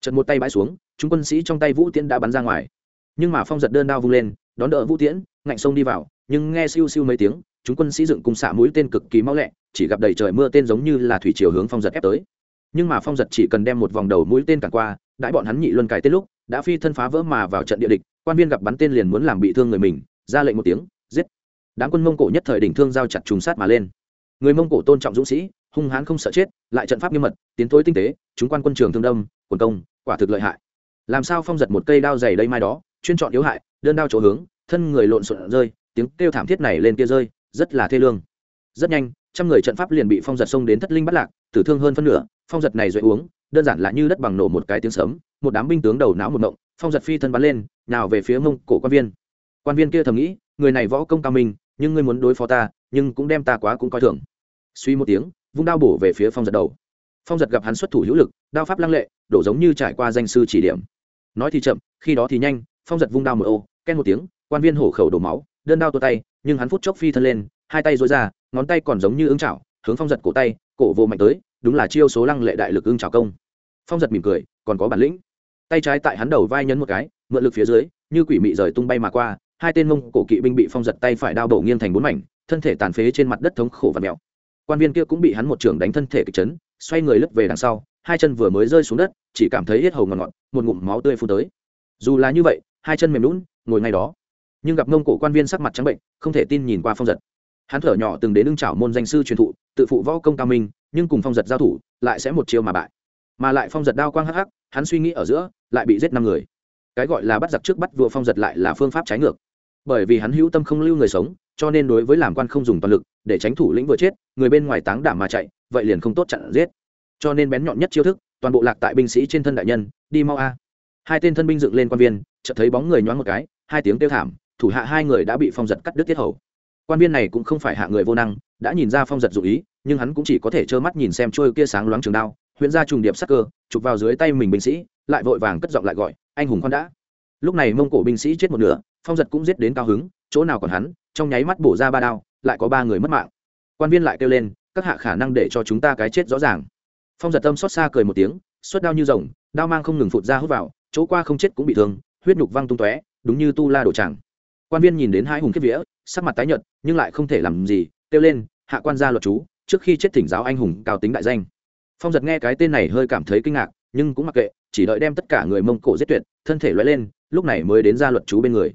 Trận một tay bãi xuống, chúng quân sĩ trong tay vũ tiễn đã bắn ra ngoài nhưng mà phong giật đơn đao vung lên, đón đỡ vũ tiễn, ngạnh sông đi vào, nhưng nghe siêu siêu mấy tiếng, chúng quân sĩ dựng cùng xạ mũi tên cực kỳ mau lẹ, chỉ gặp đầy trời mưa tên giống như là thủy chiều hướng phong giật ép tới. Nhưng mà phong giật chỉ cần đem một vòng đầu mũi tên cản qua, đãi bọn hắn nhị luân cài tên lúc, đã phi thân phá vỡ mà vào trận địa địch, quan viên gặp bắn tên liền muốn làm bị thương người mình, ra lệnh một tiếng, giết. Đám quân mông cổ nhất thời đỉnh thương giao chặt trùng sát mà lên. Người mông cổ tôn trọng dũng sĩ, hung hãn không sợ chết, lại trận pháp nghiêm mật, tiến tối tinh tế, chúng quan quân trường thương đông quần công, quả thực lợi hại. Làm sao phong giật một cây đao dày đây mai đó chuyên chọn yếu hại, đơn đao chỗ hướng, thân người lộn xộn rơi, tiếng kêu thảm thiết này lên kia rơi, rất là thê lương. Rất nhanh, trăm người trận pháp liền bị phong giật xông đến thất linh bắt lạc, tử thương hơn phân nửa, phong giật này dội uống, đơn giản là như đất bằng nổ một cái tiếng sấm, một đám binh tướng đầu não một động, phong giật phi thân bắn lên, nào về phía mông cổ quan viên. Quan viên kia thầm nghĩ, người này võ công cao minh, nhưng ngươi muốn đối phó ta, nhưng cũng đem ta quá cũng coi thường. Suy một tiếng, vung đao bổ về phía phong giật đầu. Phong giật gặp hắn xuất thủ hữu lực, đao pháp lăng lệ, đổ giống như trải qua danh sư chỉ điểm. Nói thì chậm, khi đó thì nhanh phong giật vung đao một ô, ken một tiếng, quan viên hổ khẩu đổ máu, đơn đao tua tay, nhưng hắn phút chốc phi thân lên, hai tay dối ra, ngón tay còn giống như ứng chảo, hướng phong giật cổ tay, cổ vô mạnh tới, đúng là chiêu số lăng lệ đại lực ứng chảo công. Phong giật mỉm cười, còn có bản lĩnh. Tay trái tại hắn đầu vai nhấn một cái, mượn lực phía dưới, như quỷ mị rời tung bay mà qua, hai tên mông cổ kỵ binh bị phong giật tay phải đao bổ nghiêng thành bốn mảnh, thân thể tàn phế trên mặt đất thống khổ và mẹo. Quan viên kia cũng bị hắn một trường đánh thân thể kịch chấn, xoay người lướt về đằng sau, hai chân vừa mới rơi xuống đất, chỉ cảm thấy hết hầu ngọt ngọt một ngụm máu tươi phun tới. Dù là như vậy hai chân mềm lún, ngồi ngay đó. Nhưng gặp mông cổ quan viên sắc mặt trắng bệnh, không thể tin nhìn qua phong giật. Hắn thở nhỏ từng đến ưng trảo môn danh sư truyền thụ, tự phụ võ công cao minh, nhưng cùng phong giật giao thủ, lại sẽ một chiêu mà bại. Mà lại phong giật đao quang hắc hắc, hắn suy nghĩ ở giữa, lại bị giết năm người. Cái gọi là bắt giặc trước bắt vua phong giật lại là phương pháp trái ngược. Bởi vì hắn hữu tâm không lưu người sống, cho nên đối với làm quan không dùng toàn lực, để tránh thủ lĩnh vừa chết, người bên ngoài táng đảm mà chạy, vậy liền không tốt chặn giết. Cho nên bén nhọn nhất chiêu thức, toàn bộ lạc tại binh sĩ trên thân đại nhân, đi mau a hai tên thân binh dựng lên quan viên, chợt thấy bóng người nhoáng một cái, hai tiếng kêu thảm, thủ hạ hai người đã bị phong giật cắt đứt tiết hầu. Quan viên này cũng không phải hạ người vô năng, đã nhìn ra phong giật dụ ý, nhưng hắn cũng chỉ có thể trơ mắt nhìn xem trôi kia sáng loáng trường đao, huyễn ra trùng điệp sắc cơ, chụp vào dưới tay mình binh sĩ, lại vội vàng cất giọng lại gọi, anh hùng con đã. Lúc này mông cổ binh sĩ chết một nửa, phong giật cũng giết đến cao hứng, chỗ nào còn hắn, trong nháy mắt bổ ra ba đao, lại có ba người mất mạng. Quan viên lại kêu lên, các hạ khả năng để cho chúng ta cái chết rõ ràng. Phong giật tâm xót xa cười một tiếng, suất đao như rồng, đao mang không ngừng phụt ra hút vào chỗ qua không chết cũng bị thương, huyết nhục văng tung tóe, đúng như tu la đổ tràng quan viên nhìn đến hai hùng kiếp vía, sắc mặt tái nhợt, nhưng lại không thể làm gì, kêu lên, hạ quan gia luật chú, trước khi chết thỉnh giáo anh hùng cao tính đại danh. Phong giật nghe cái tên này hơi cảm thấy kinh ngạc, nhưng cũng mặc kệ, chỉ đợi đem tất cả người mông cổ giết tuyệt, thân thể loại lên, lúc này mới đến gia luật chú bên người.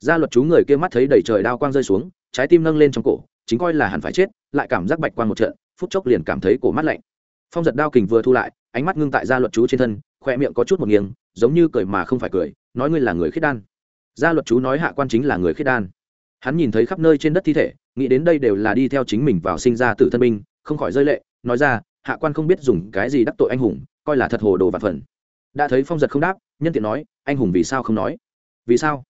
Gia luật chú người kia mắt thấy đầy trời đao quang rơi xuống, trái tim nâng lên trong cổ, chính coi là hẳn phải chết, lại cảm giác bạch quang một trận, phút chốc liền cảm thấy cổ mắt lạnh. Phong giật đao kình vừa thu lại ánh mắt ngưng tại gia luật chú trên thân, khoe miệng có chút một nghiêng, giống như cười mà không phải cười, nói ngươi là người khiết đan. Gia luật chú nói hạ quan chính là người khiết đan. Hắn nhìn thấy khắp nơi trên đất thi thể, nghĩ đến đây đều là đi theo chính mình vào sinh ra tử thân binh, không khỏi rơi lệ, nói ra, hạ quan không biết dùng cái gì đắc tội anh hùng, coi là thật hồ đồ vạn phần. Đã thấy phong giật không đáp, nhân tiện nói, anh hùng vì sao không nói? Vì sao?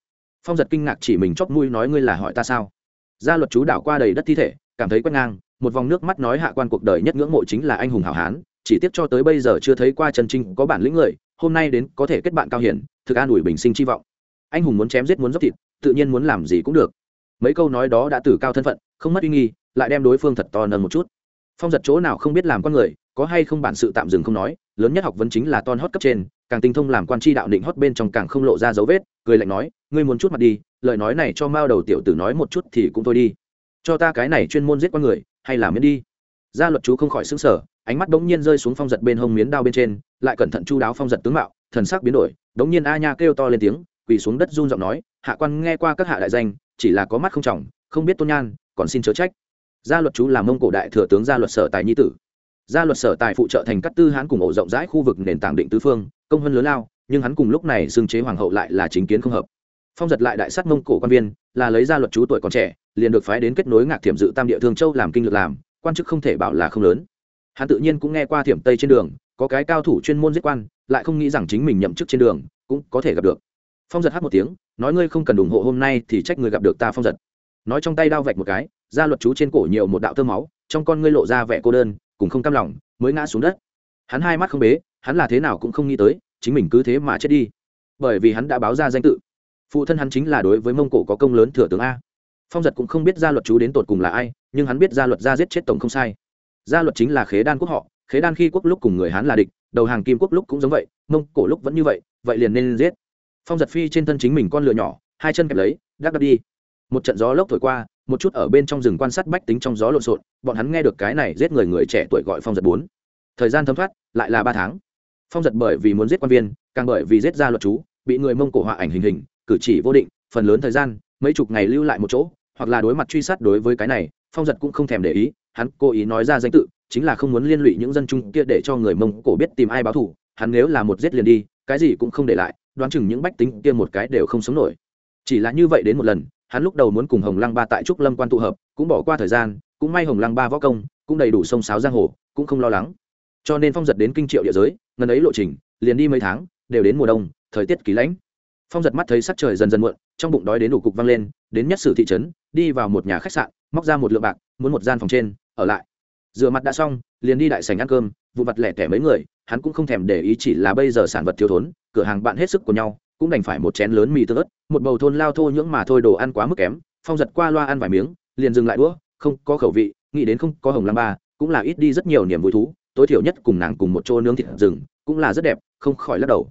Phong giật kinh ngạc chỉ mình chót mũi nói ngươi là hỏi ta sao? Gia luật chú đảo qua đầy đất thi thể, cảm thấy quét ngang, một vòng nước mắt nói hạ quan cuộc đời nhất ngưỡng mộ chính là anh hùng hảo hán chỉ tiếp cho tới bây giờ chưa thấy qua chân trinh có bản lĩnh người, hôm nay đến có thể kết bạn cao hiển, thực an ủi bình sinh chi vọng. Anh hùng muốn chém giết muốn dốc thịt, tự nhiên muốn làm gì cũng được. Mấy câu nói đó đã từ cao thân phận, không mất uy nghi, lại đem đối phương thật to nâng một chút. Phong giật chỗ nào không biết làm con người, có hay không bản sự tạm dừng không nói, lớn nhất học vấn chính là ton hót cấp trên, càng tinh thông làm quan tri đạo định hót bên trong càng không lộ ra dấu vết, cười lạnh nói, ngươi muốn chút mặt đi, lời nói này cho mao đầu tiểu tử nói một chút thì cũng thôi đi. Cho ta cái này chuyên môn giết con người, hay là miễn đi gia luật chú không khỏi xứng sở ánh mắt đống nhiên rơi xuống phong giật bên hông miến đao bên trên, lại cẩn thận chu đáo phong giật tướng mạo, thần sắc biến đổi, đống nhiên a nha kêu to lên tiếng, quỳ xuống đất run giọng nói, hạ quan nghe qua các hạ đại danh, chỉ là có mắt không trọng, không biết tôn nhan, còn xin chớ trách. Gia luật chú là mông cổ đại thừa tướng gia luật sở tài nhi tử. Gia luật sở tài phụ trợ thành các tư hán cùng ổ rộng rãi khu vực nền tảng định tứ phương, công hơn lớn lao, nhưng hắn cùng lúc này xưng chế hoàng hậu lại là chính kiến không hợp. Phong giật lại đại sát mông cổ quan viên, là lấy Gia luật chú tuổi còn trẻ, liền được phái đến kết nối ngạc thiểm dự tam địa thương châu làm kinh lược làm quan chức không thể bảo là không lớn. Hắn tự nhiên cũng nghe qua thiểm tây trên đường, có cái cao thủ chuyên môn giết quan, lại không nghĩ rằng chính mình nhậm chức trên đường, cũng có thể gặp được. Phong giật hát một tiếng, nói ngươi không cần ủng hộ hôm nay thì trách người gặp được ta phong giật. Nói trong tay đao vạch một cái ra luật chú trên cổ nhiều một đạo thơ máu, trong con ngươi lộ ra vẻ cô đơn, cùng không cam lòng, mới ngã xuống đất. Hắn hai mắt không bế, hắn là thế nào cũng không nghĩ tới, chính mình cứ thế mà chết đi. Bởi vì hắn đã báo ra danh tự. Phụ thân hắn chính là đối với mông cổ có công lớn thừa tướng a phong giật cũng không biết gia luật chú đến tột cùng là ai, nhưng hắn biết gia luật ra giết chết tổng không sai. Gia luật chính là khế đan quốc họ, khế đan khi quốc lúc cùng người hán là địch, đầu hàng kim quốc lúc cũng giống vậy, mông cổ lúc vẫn như vậy vậy liền nên giết. Phong giật phi trên thân chính mình con lửa nhỏ, hai chân kẹp lấy đắc đắc đi. Một trận gió lốc thổi qua, một chút ở bên trong rừng quan sát bách tính trong gió lộn xộn, bọn hắn nghe được cái này giết người người trẻ tuổi gọi phong giật bốn. Thời gian thấm thoát, lại là ba tháng. Phong giật bởi vì muốn giết quan viên, càng bởi vì giết ra luật chú, bị người mông cổ họa ảnh hình hình, cử chỉ vô định, phần lớn thời gian, mấy chục ngày lưu lại một chỗ hoặc là đối mặt truy sát đối với cái này, phong giật cũng không thèm để ý, hắn cố ý nói ra danh tự, chính là không muốn liên lụy những dân chung kia để cho người mông cổ biết tìm ai báo thù hắn nếu là một giết liền đi, cái gì cũng không để lại, đoán chừng những bách tính kia một cái đều không sống nổi. Chỉ là như vậy đến một lần, hắn lúc đầu muốn cùng hồng lăng ba tại trúc lâm quan tụ hợp, cũng bỏ qua thời gian, cũng may hồng lăng ba võ công, cũng đầy đủ sông sáo giang hồ, cũng không lo lắng. Cho nên phong giật đến kinh triệu địa giới, ngần ấy lộ trình, liền đi mấy tháng, đều đến mùa đông, thời tiết kỳ lãnh. Phong giật mắt thấy sắc trời dần dần muộn, trong bụng đói đến đủ cục văng lên, đến nhất sử thị trấn đi vào một nhà khách sạn, móc ra một lượng bạc, muốn một gian phòng trên, ở lại. Rửa mặt đã xong, liền đi đại sành ăn cơm vụ vặt lẻ tẻ mấy người, hắn cũng không thèm để ý chỉ là bây giờ sản vật thiếu thốn, cửa hàng bạn hết sức của nhau, cũng đành phải một chén lớn mì tương ớt, một bầu thôn lao thô nhưỡng mà thôi đồ ăn quá mức kém, phong giật qua loa ăn vài miếng, liền dừng lại đũa, không có khẩu vị, nghĩ đến không có hồng lam ba, cũng là ít đi rất nhiều niềm vui thú, tối thiểu nhất cùng nàng cùng một chỗ nướng thịt rừng, cũng là rất đẹp, không khỏi lắc đầu.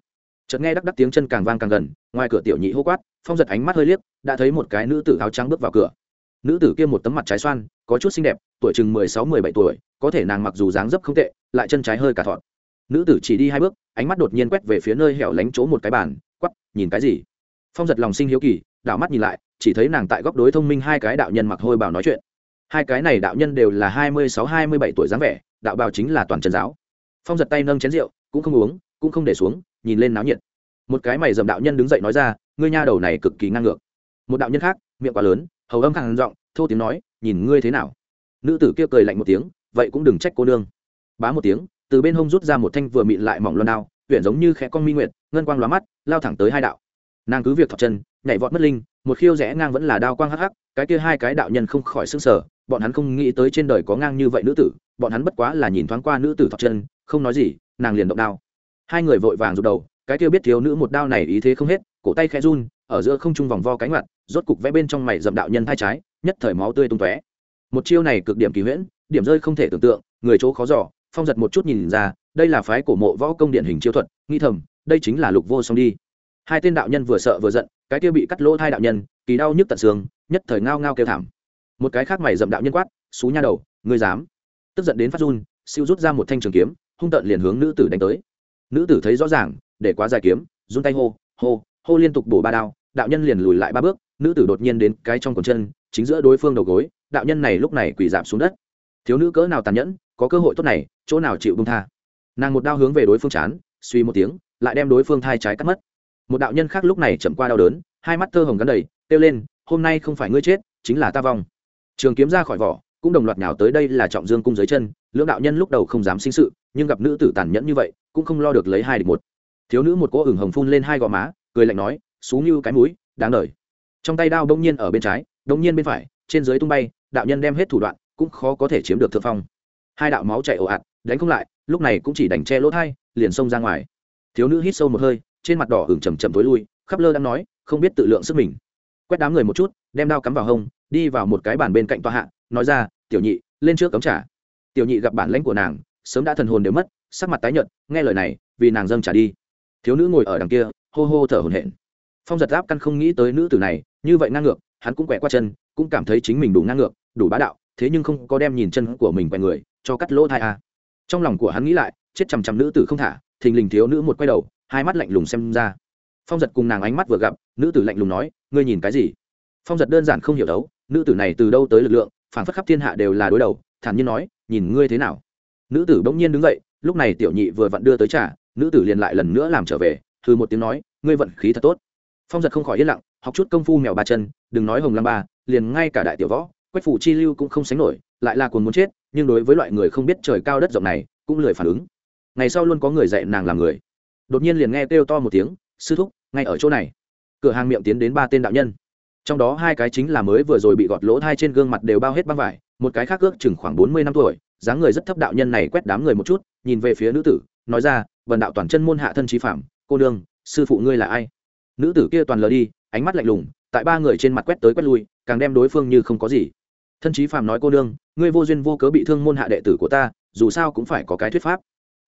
Chợt nghe đắc đắc tiếng chân càng vang càng gần ngoài cửa tiểu nhị hô quát, phong giật ánh mắt hơi liếc, đã thấy một cái nữ tử áo trắng bước vào cửa. Nữ tử kia một tấm mặt trái xoan, có chút xinh đẹp, tuổi chừng mười sáu, mười bảy tuổi, có thể nàng mặc dù dáng dấp không tệ, lại chân trái hơi cả thọn nữ tử chỉ đi hai bước, ánh mắt đột nhiên quét về phía nơi hẻo lánh chỗ một cái bàn, quắp, nhìn cái gì? Phong giật lòng sinh hiếu kỳ, đảo mắt nhìn lại, chỉ thấy nàng tại góc đối thông minh hai cái đạo nhân mặc hôi bảo nói chuyện. Hai cái này đạo nhân đều là hai mươi sáu, hai mươi bảy tuổi dáng vẻ, đạo bào chính là toàn trần giáo. Phong giật tay nâng chén rượu, cũng không uống, cũng không để xuống, nhìn lên náo nhiệt một cái mày dầm đạo nhân đứng dậy nói ra, ngươi nha đầu này cực kỳ ngang ngược. Một đạo nhân khác, miệng quá lớn, hầu âm càng giọng, thô tiếng nói, nhìn ngươi thế nào? Nữ tử kia cười lạnh một tiếng, vậy cũng đừng trách cô nương. Bá một tiếng, từ bên hông rút ra một thanh vừa mịn lại mỏng loan đao tuyển giống như khẽ con mi nguyệt, ngân quang lóa mắt, lao thẳng tới hai đạo. Nàng cứ việc thọc chân, nhảy vọt mất linh, một khiêu rẽ ngang vẫn là đao quang hắc hắc, cái kia hai cái đạo nhân không khỏi s sở bọn hắn không nghĩ tới trên đời có ngang như vậy nữ tử, bọn hắn bất quá là nhìn thoáng qua nữ tử thọc chân, không nói gì, nàng liền động đao. Hai người vội vàng rụt đầu cái kia biết thiếu nữ một đao này ý thế không hết, cổ tay khẽ run, ở giữa không trung vòng vo cánh mặt, rốt cục vẽ bên trong mày dậm đạo nhân thai trái, nhất thời máu tươi tung tóe. Một chiêu này cực điểm kỳ huyễn, điểm rơi không thể tưởng tượng, người chỗ khó giỏ phong giật một chút nhìn ra, đây là phái cổ mộ võ công điển hình chiêu thuật, nghi thầm, đây chính là lục vô song đi. Hai tên đạo nhân vừa sợ vừa giận, cái kia bị cắt lỗ thai đạo nhân, kỳ đau nhức tận xương, nhất thời ngao ngao kêu thảm. Một cái khác mày dậm đạo nhân quát, xú nha đầu, ngươi dám? Tức giận đến phát run, siêu rút ra một thanh trường kiếm, hung tợn liền hướng nữ tử đánh tới. Nữ tử thấy rõ ràng để quá dài kiếm, run tay hô hô hô liên tục bổ ba đao, đạo nhân liền lùi lại ba bước, nữ tử đột nhiên đến cái trong cổng chân, chính giữa đối phương đầu gối, đạo nhân này lúc này quỳ giảm xuống đất. Thiếu nữ cỡ nào tàn nhẫn, có cơ hội tốt này, chỗ nào chịu bông tha. Nàng một đao hướng về đối phương chán, suy một tiếng, lại đem đối phương thai trái cắt mất. Một đạo nhân khác lúc này chậm qua đau đớn, hai mắt thơ hồng gắn đầy, kêu lên, hôm nay không phải ngươi chết, chính là ta vong. Trường kiếm ra khỏi vỏ, cũng đồng loạt nhào tới đây là trọng dương cung dưới chân, lưỡng đạo nhân lúc đầu không dám sinh sự, nhưng gặp nữ tử tàn nhẫn như vậy, cũng không lo được lấy hai địch một thiếu nữ một cỗ ửng hồng phun lên hai gò má, cười lạnh nói xú như cái mũi, đáng đời. Trong tay đao đông nhiên ở bên trái đông nhiên bên phải, trên dưới tung bay, đạo nhân đem hết thủ đoạn, cũng khó có thể chiếm được thượng phong. Hai đạo máu chạy ồ ạt, đánh không lại, lúc này cũng chỉ đành che lỗ thai, liền xông ra ngoài. Thiếu nữ hít sâu một hơi, trên mặt đỏ ửng chầm chầm tối lui, khắp lơ đang nói, không biết tự lượng sức mình. Quét đám người một chút, đem đao cắm vào hông, đi vào một cái bàn bên cạnh tòa hạ, nói ra, tiểu nhị, lên trước cấm trả. Tiểu nhị gặp bản lãnh của nàng, sớm đã thần hồn đều mất, sắc mặt tái nhợt, nghe lời này, vì nàng dâng trả đi thiếu nữ ngồi ở đằng kia, hô hô thở hổn hển. Phong giật giáp căn không nghĩ tới nữ tử này, như vậy ngang ngược, hắn cũng quẹ qua chân, cũng cảm thấy chính mình đủ ngang ngược, đủ bá đạo, thế nhưng không có đem nhìn chân của mình quẹ người, cho cắt lỗ thai à. trong lòng của hắn nghĩ lại, chết chằm chằm nữ tử không thả, thình lình thiếu nữ một quay đầu, hai mắt lạnh lùng xem ra. Phong giật cùng nàng ánh mắt vừa gặp, nữ tử lạnh lùng nói, ngươi nhìn cái gì? Phong giật đơn giản không hiểu đấu, nữ tử này từ đâu tới lực lượng phản phất khắp thiên hạ đều là đối đầu, thản nhiên nói, nhìn ngươi thế nào? Nữ tử bỗng nhiên đứng dậy, lúc này tiểu nhị vừa vặn đưa tới trả nữ tử liền lại lần nữa làm trở về thư một tiếng nói, ngươi vận khí thật tốt. Phong giật không khỏi yên lặng, học chút công phu mèo ba chân, đừng nói hồng lam ba, liền ngay cả đại tiểu võ, quách phủ chi lưu cũng không sánh nổi, lại là cuồng muốn chết, nhưng đối với loại người không biết trời cao đất rộng này, cũng lười phản ứng. Ngày sau luôn có người dạy nàng làm người. Đột nhiên liền nghe kêu to một tiếng, sư thúc, ngay ở chỗ này. Cửa hàng miệng tiến đến ba tên đạo nhân. Trong đó hai cái chính là mới vừa rồi bị gọt lỗ hai trên gương mặt đều bao hết băng vải, một cái khác ước chừng khoảng bốn mươi năm tuổi, dáng người rất thấp đạo nhân này quét đám người một chút, nhìn về phía nữ tử nói ra vần đạo toàn chân môn hạ thân trí phạm cô nương, sư phụ ngươi là ai? Nữ tử kia toàn lờ đi, ánh mắt lạnh lùng, tại ba người trên mặt quét tới quét lui, càng đem đối phương như không có gì. Thân trí phạm nói, cô nương, ngươi vô duyên vô cớ bị thương môn hạ đệ tử của ta, dù sao cũng phải có cái thuyết pháp.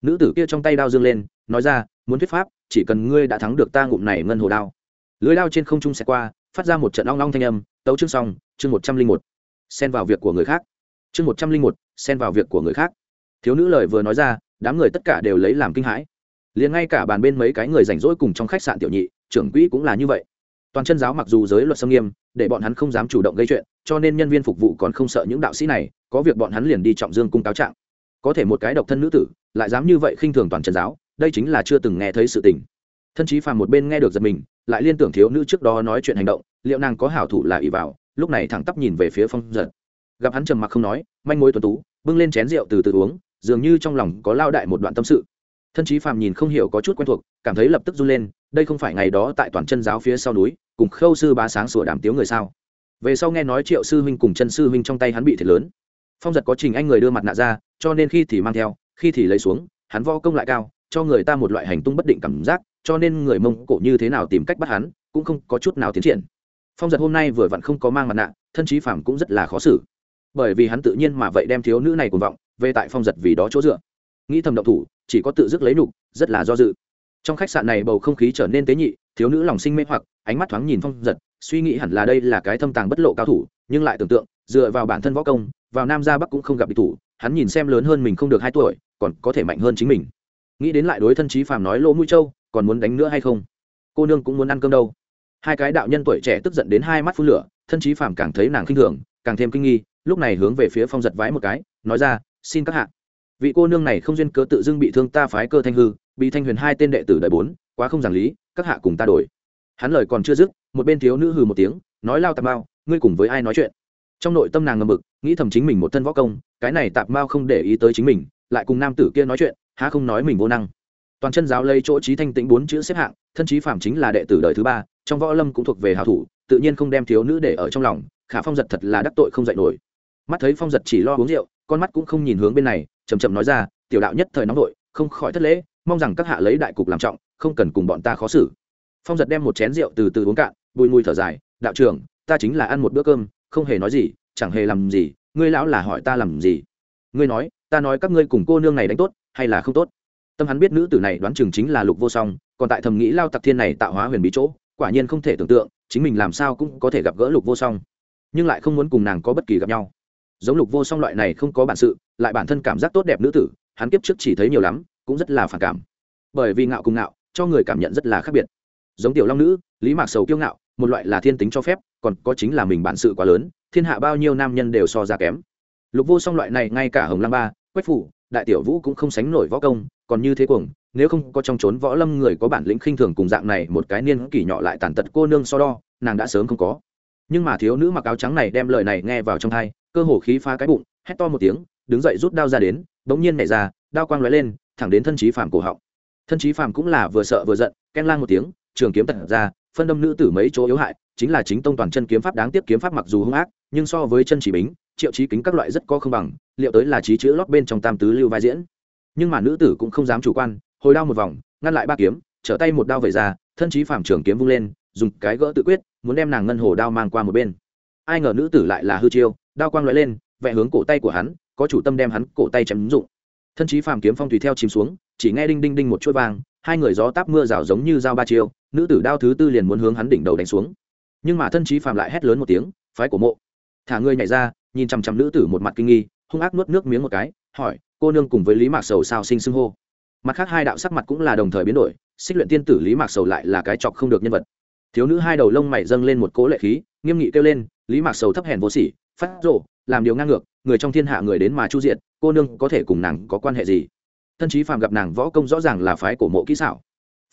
Nữ tử kia trong tay đao dương lên, nói ra, muốn thuyết pháp, chỉ cần ngươi đã thắng được ta ngụm này ngân hồ đao. Lưới đao trên không trung xẹt qua, phát ra một trận long long thanh âm, tấu chương xong, chương một trăm linh một. Xen vào việc của người khác. Chương một trăm linh một, xen vào việc của người khác. Thiếu nữ lời vừa nói ra đám người tất cả đều lấy làm kinh hãi. Liền ngay cả bàn bên mấy cái người rảnh rỗi cùng trong khách sạn tiểu nhị, trưởng quỹ cũng là như vậy. Toàn chân giáo mặc dù giới luật xâm nghiêm, để bọn hắn không dám chủ động gây chuyện, cho nên nhân viên phục vụ còn không sợ những đạo sĩ này, có việc bọn hắn liền đi trọng dương cung cáo trạng. Có thể một cái độc thân nữ tử, lại dám như vậy khinh thường toàn chân giáo, đây chính là chưa từng nghe thấy sự tình. Thân chí phàm một bên nghe được giật mình, lại liên tưởng thiếu nữ trước đó nói chuyện hành động, liệu nàng có hảo thủ là ỷ vào, lúc này thẳng tắp nhìn về phía phong giật. Gặp hắn trầm mặc không nói, manh mối tuần tú, bưng lên chén rượu từ từ uống dường như trong lòng có lao đại một đoạn tâm sự. Thân chí phàm nhìn không hiểu có chút quen thuộc, cảm thấy lập tức run lên, đây không phải ngày đó tại toàn chân giáo phía sau núi, cùng khâu sư bá sáng sủa đàm tiếu người sao? Về sau nghe nói triệu sư huynh cùng chân sư huynh trong tay hắn bị thiệt lớn. Phong giật có trình anh người đưa mặt nạ ra, cho nên khi thì mang theo, khi thì lấy xuống, hắn vo công lại cao, cho người ta một loại hành tung bất định cảm giác, cho nên người mông cổ như thế nào tìm cách bắt hắn, cũng không có chút nào tiến triển. Phong giật hôm nay vừa vặn không có mang mặt nạ, thân trí phàm cũng rất là khó xử. Bởi vì hắn tự nhiên mà vậy đem thiếu nữ này cuồng vọng về tại phong giật vì đó chỗ dựa. Nghĩ thầm động thủ, chỉ có tự dứt lấy nục, rất là do dự. Trong khách sạn này bầu không khí trở nên tế nhị, thiếu nữ lòng sinh mê hoặc, ánh mắt thoáng nhìn phong giật, suy nghĩ hẳn là đây là cái thâm tàng bất lộ cao thủ, nhưng lại tưởng tượng, dựa vào bản thân võ công, vào nam ra bắc cũng không gặp địch thủ, hắn nhìn xem lớn hơn mình không được hai tuổi, còn có thể mạnh hơn chính mình. Nghĩ đến lại đối thân trí phàm nói lỗ mũi trâu, còn muốn đánh nữa hay không? Cô nương cũng muốn ăn cơm đâu? Hai cái đạo nhân tuổi trẻ tức giận đến hai mắt phun lửa, thân trí phàm càng thấy nàng khinh thường, càng thêm kinh nghi, lúc này hướng về phía phong giật vái một cái, nói ra xin các hạ. Vị cô nương này không duyên cớ tự dưng bị thương ta phái cơ thanh hư, bị thanh huyền hai tên đệ tử đời bốn, quá không giảng lý, các hạ cùng ta đổi. Hắn lời còn chưa dứt, một bên thiếu nữ hừ một tiếng, nói lao tạp mao, ngươi cùng với ai nói chuyện? Trong nội tâm nàng ngầm mực nghĩ thầm chính mình một thân võ công, cái này tạp mao không để ý tới chính mình, lại cùng nam tử kia nói chuyện, há không nói mình vô năng. Toàn chân giáo lấy chỗ trí thanh tĩnh bốn chữ xếp hạng, thân trí phạm chính là đệ tử đời thứ ba, trong võ lâm cũng thuộc về hào thủ, tự nhiên không đem thiếu nữ để ở trong lòng, khả phong giật thật là đắc tội không dạy nổi. Mắt thấy phong giật chỉ lo uống rượu con mắt cũng không nhìn hướng bên này chầm chậm nói ra, tiểu đạo nhất thời nóng vội, không khỏi thất lễ, mong rằng các hạ lấy đại cục làm trọng, không cần cùng bọn ta khó xử. Phong giật đem một chén rượu từ từ uống cạn, bùi mùi thở dài, đạo trưởng, ta chính là ăn một bữa cơm, không hề nói gì, chẳng hề làm gì, ngươi lão là hỏi ta làm gì? Ngươi nói, ta nói các ngươi cùng cô nương này đánh tốt, hay là không tốt? Tâm hắn biết nữ tử này đoán chừng chính là lục vô song, còn tại thầm nghĩ lao tặc thiên này tạo hóa huyền bí chỗ, quả nhiên không thể tưởng tượng, chính mình làm sao cũng có thể gặp gỡ lục vô song, nhưng lại không muốn cùng nàng có bất kỳ gặp nhau giống lục vô song loại này không có bản sự, lại bản thân cảm giác tốt đẹp nữ tử, hắn kiếp trước chỉ thấy nhiều lắm, cũng rất là phản cảm. Bởi vì ngạo cùng ngạo, cho người cảm nhận rất là khác biệt. Giống tiểu long nữ, lý mạc sầu kiêu ngạo, một loại là thiên tính cho phép, còn có chính là mình bản sự quá lớn, thiên hạ bao nhiêu nam nhân đều so ra kém. Lục vô song loại này ngay cả hồng lăng ba, quách phủ, đại tiểu vũ cũng không sánh nổi võ công, còn như thế cuồng, nếu không có trong trốn võ lâm người có bản lĩnh khinh thường cùng dạng này một cái niên kỷ nhỏ lại tàn tật cô nương so đo, nàng đã sớm không có. Nhưng mà thiếu nữ mặc áo trắng này đem lời này nghe vào trong thai cơ hồ khí phá cái bụng, hét to một tiếng, đứng dậy rút đao ra đến, bỗng nhiên nhảy ra, đao quang lóe lên, thẳng đến thân trí phàm cổ họng. Thân trí phàm cũng là vừa sợ vừa giận ken lang một tiếng, trường kiếm tận ra, phân đâm nữ tử mấy chỗ yếu hại, chính là chính tông toàn chân kiếm pháp đáng tiếc kiếm pháp mặc dù hung ác, nhưng so với chân chỉ bính, triệu trí kính các loại rất có không bằng, liệu tới là trí chữ lót bên trong tam tứ lưu vai diễn. Nhưng mà nữ tử cũng không dám chủ quan, hồi đao một vòng, ngăn lại ba kiếm, trở tay một đao về ra, thân trí phàm trường kiếm vung lên, dùng cái gỡ tự quyết, muốn đem nàng ngân hồ đao mang qua một bên ai ngờ nữ tử lại là hư chiêu đao quang lóe lên vẽ hướng cổ tay của hắn có chủ tâm đem hắn cổ tay chém dụng. Thân trí phàm kiếm phong tùy theo chìm xuống chỉ nghe đinh đinh đinh một chuỗi vàng, hai người gió táp mưa rào giống như dao ba chiêu nữ tử đao thứ tư liền muốn hướng hắn đỉnh đầu đánh xuống. Nhưng mà thân trí phàm lại hét lớn một tiếng phái của mộ. Thả ngươi nhảy ra nhìn chằm chằm nữ tử một mặt kinh nghi hung ác nuốt nước miếng một cái hỏi cô nương cùng với lý mạc sầu sao sinh xưng hô? Mặt khác hai đạo sắc mặt cũng là đồng thời biến đổi xích luyện tiên tử lý mạc sầu lại là cái chọc không được nhân vật. Thiếu nữ hai đầu lông mày dâng lên một cỗ lệ khí nghiêm nghị kêu lên, lý mạc sầu thấp hèn vô sỉ, phát rộ làm điều ngang ngược, người trong thiên hạ người đến mà chu diện cô nương có thể cùng nàng có quan hệ gì? Thân chí phàm gặp nàng võ công rõ ràng là phái cổ mộ kỹ xảo.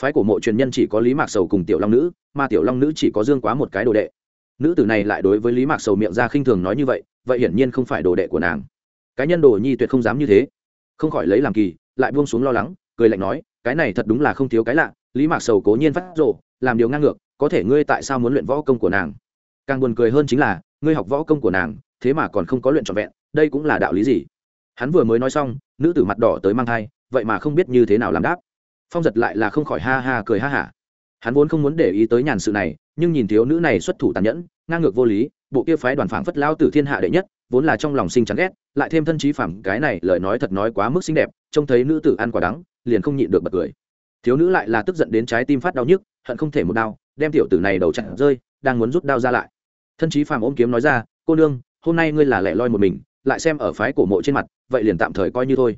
Phái cổ mộ truyền nhân chỉ có lý mạc sầu cùng tiểu long nữ, mà tiểu long nữ chỉ có dương quá một cái đồ đệ. Nữ tử này lại đối với lý mạc sầu miệng ra khinh thường nói như vậy vậy hiển nhiên không phải đồ đệ của nàng. Cái nhân đồ nhi tuyệt không dám như thế. Không khỏi lấy làm kỳ, lại buông xuống lo lắng, cười lạnh nói, cái này thật đúng là không thiếu cái lạ, lý mạc sầu cố nhiên phát rộ làm điều ngang ngược, có thể ngươi tại sao muốn luyện võ công của nàng? Càng buồn cười hơn chính là, ngươi học võ công của nàng, thế mà còn không có luyện trọn vẹn, đây cũng là đạo lý gì? Hắn vừa mới nói xong, nữ tử mặt đỏ tới mang thai, vậy mà không biết như thế nào làm đáp. Phong giật lại là không khỏi ha ha cười ha hả. Hắn vốn không muốn để ý tới nhàn sự này, nhưng nhìn thiếu nữ này xuất thủ tàn nhẫn, ngang ngược vô lý, bộ kia phái đoàn phảng phất lao tử thiên hạ đệ nhất, vốn là trong lòng sinh chán ghét, lại thêm thân trí phẳng, cái này lời nói thật nói quá mức xinh đẹp, trông thấy nữ tử ăn quả đắng, liền không nhịn được bật cười. Thiếu nữ lại là tức giận đến trái tim phát đau nhức, hận không thể một đau đem tiểu tử này đầu chặn rơi, đang muốn rút đao ra lại thân trí phàm ôm kiếm nói ra, cô nương, hôm nay ngươi là lẻ loi một mình, lại xem ở phái cổ mộ trên mặt, vậy liền tạm thời coi như thôi.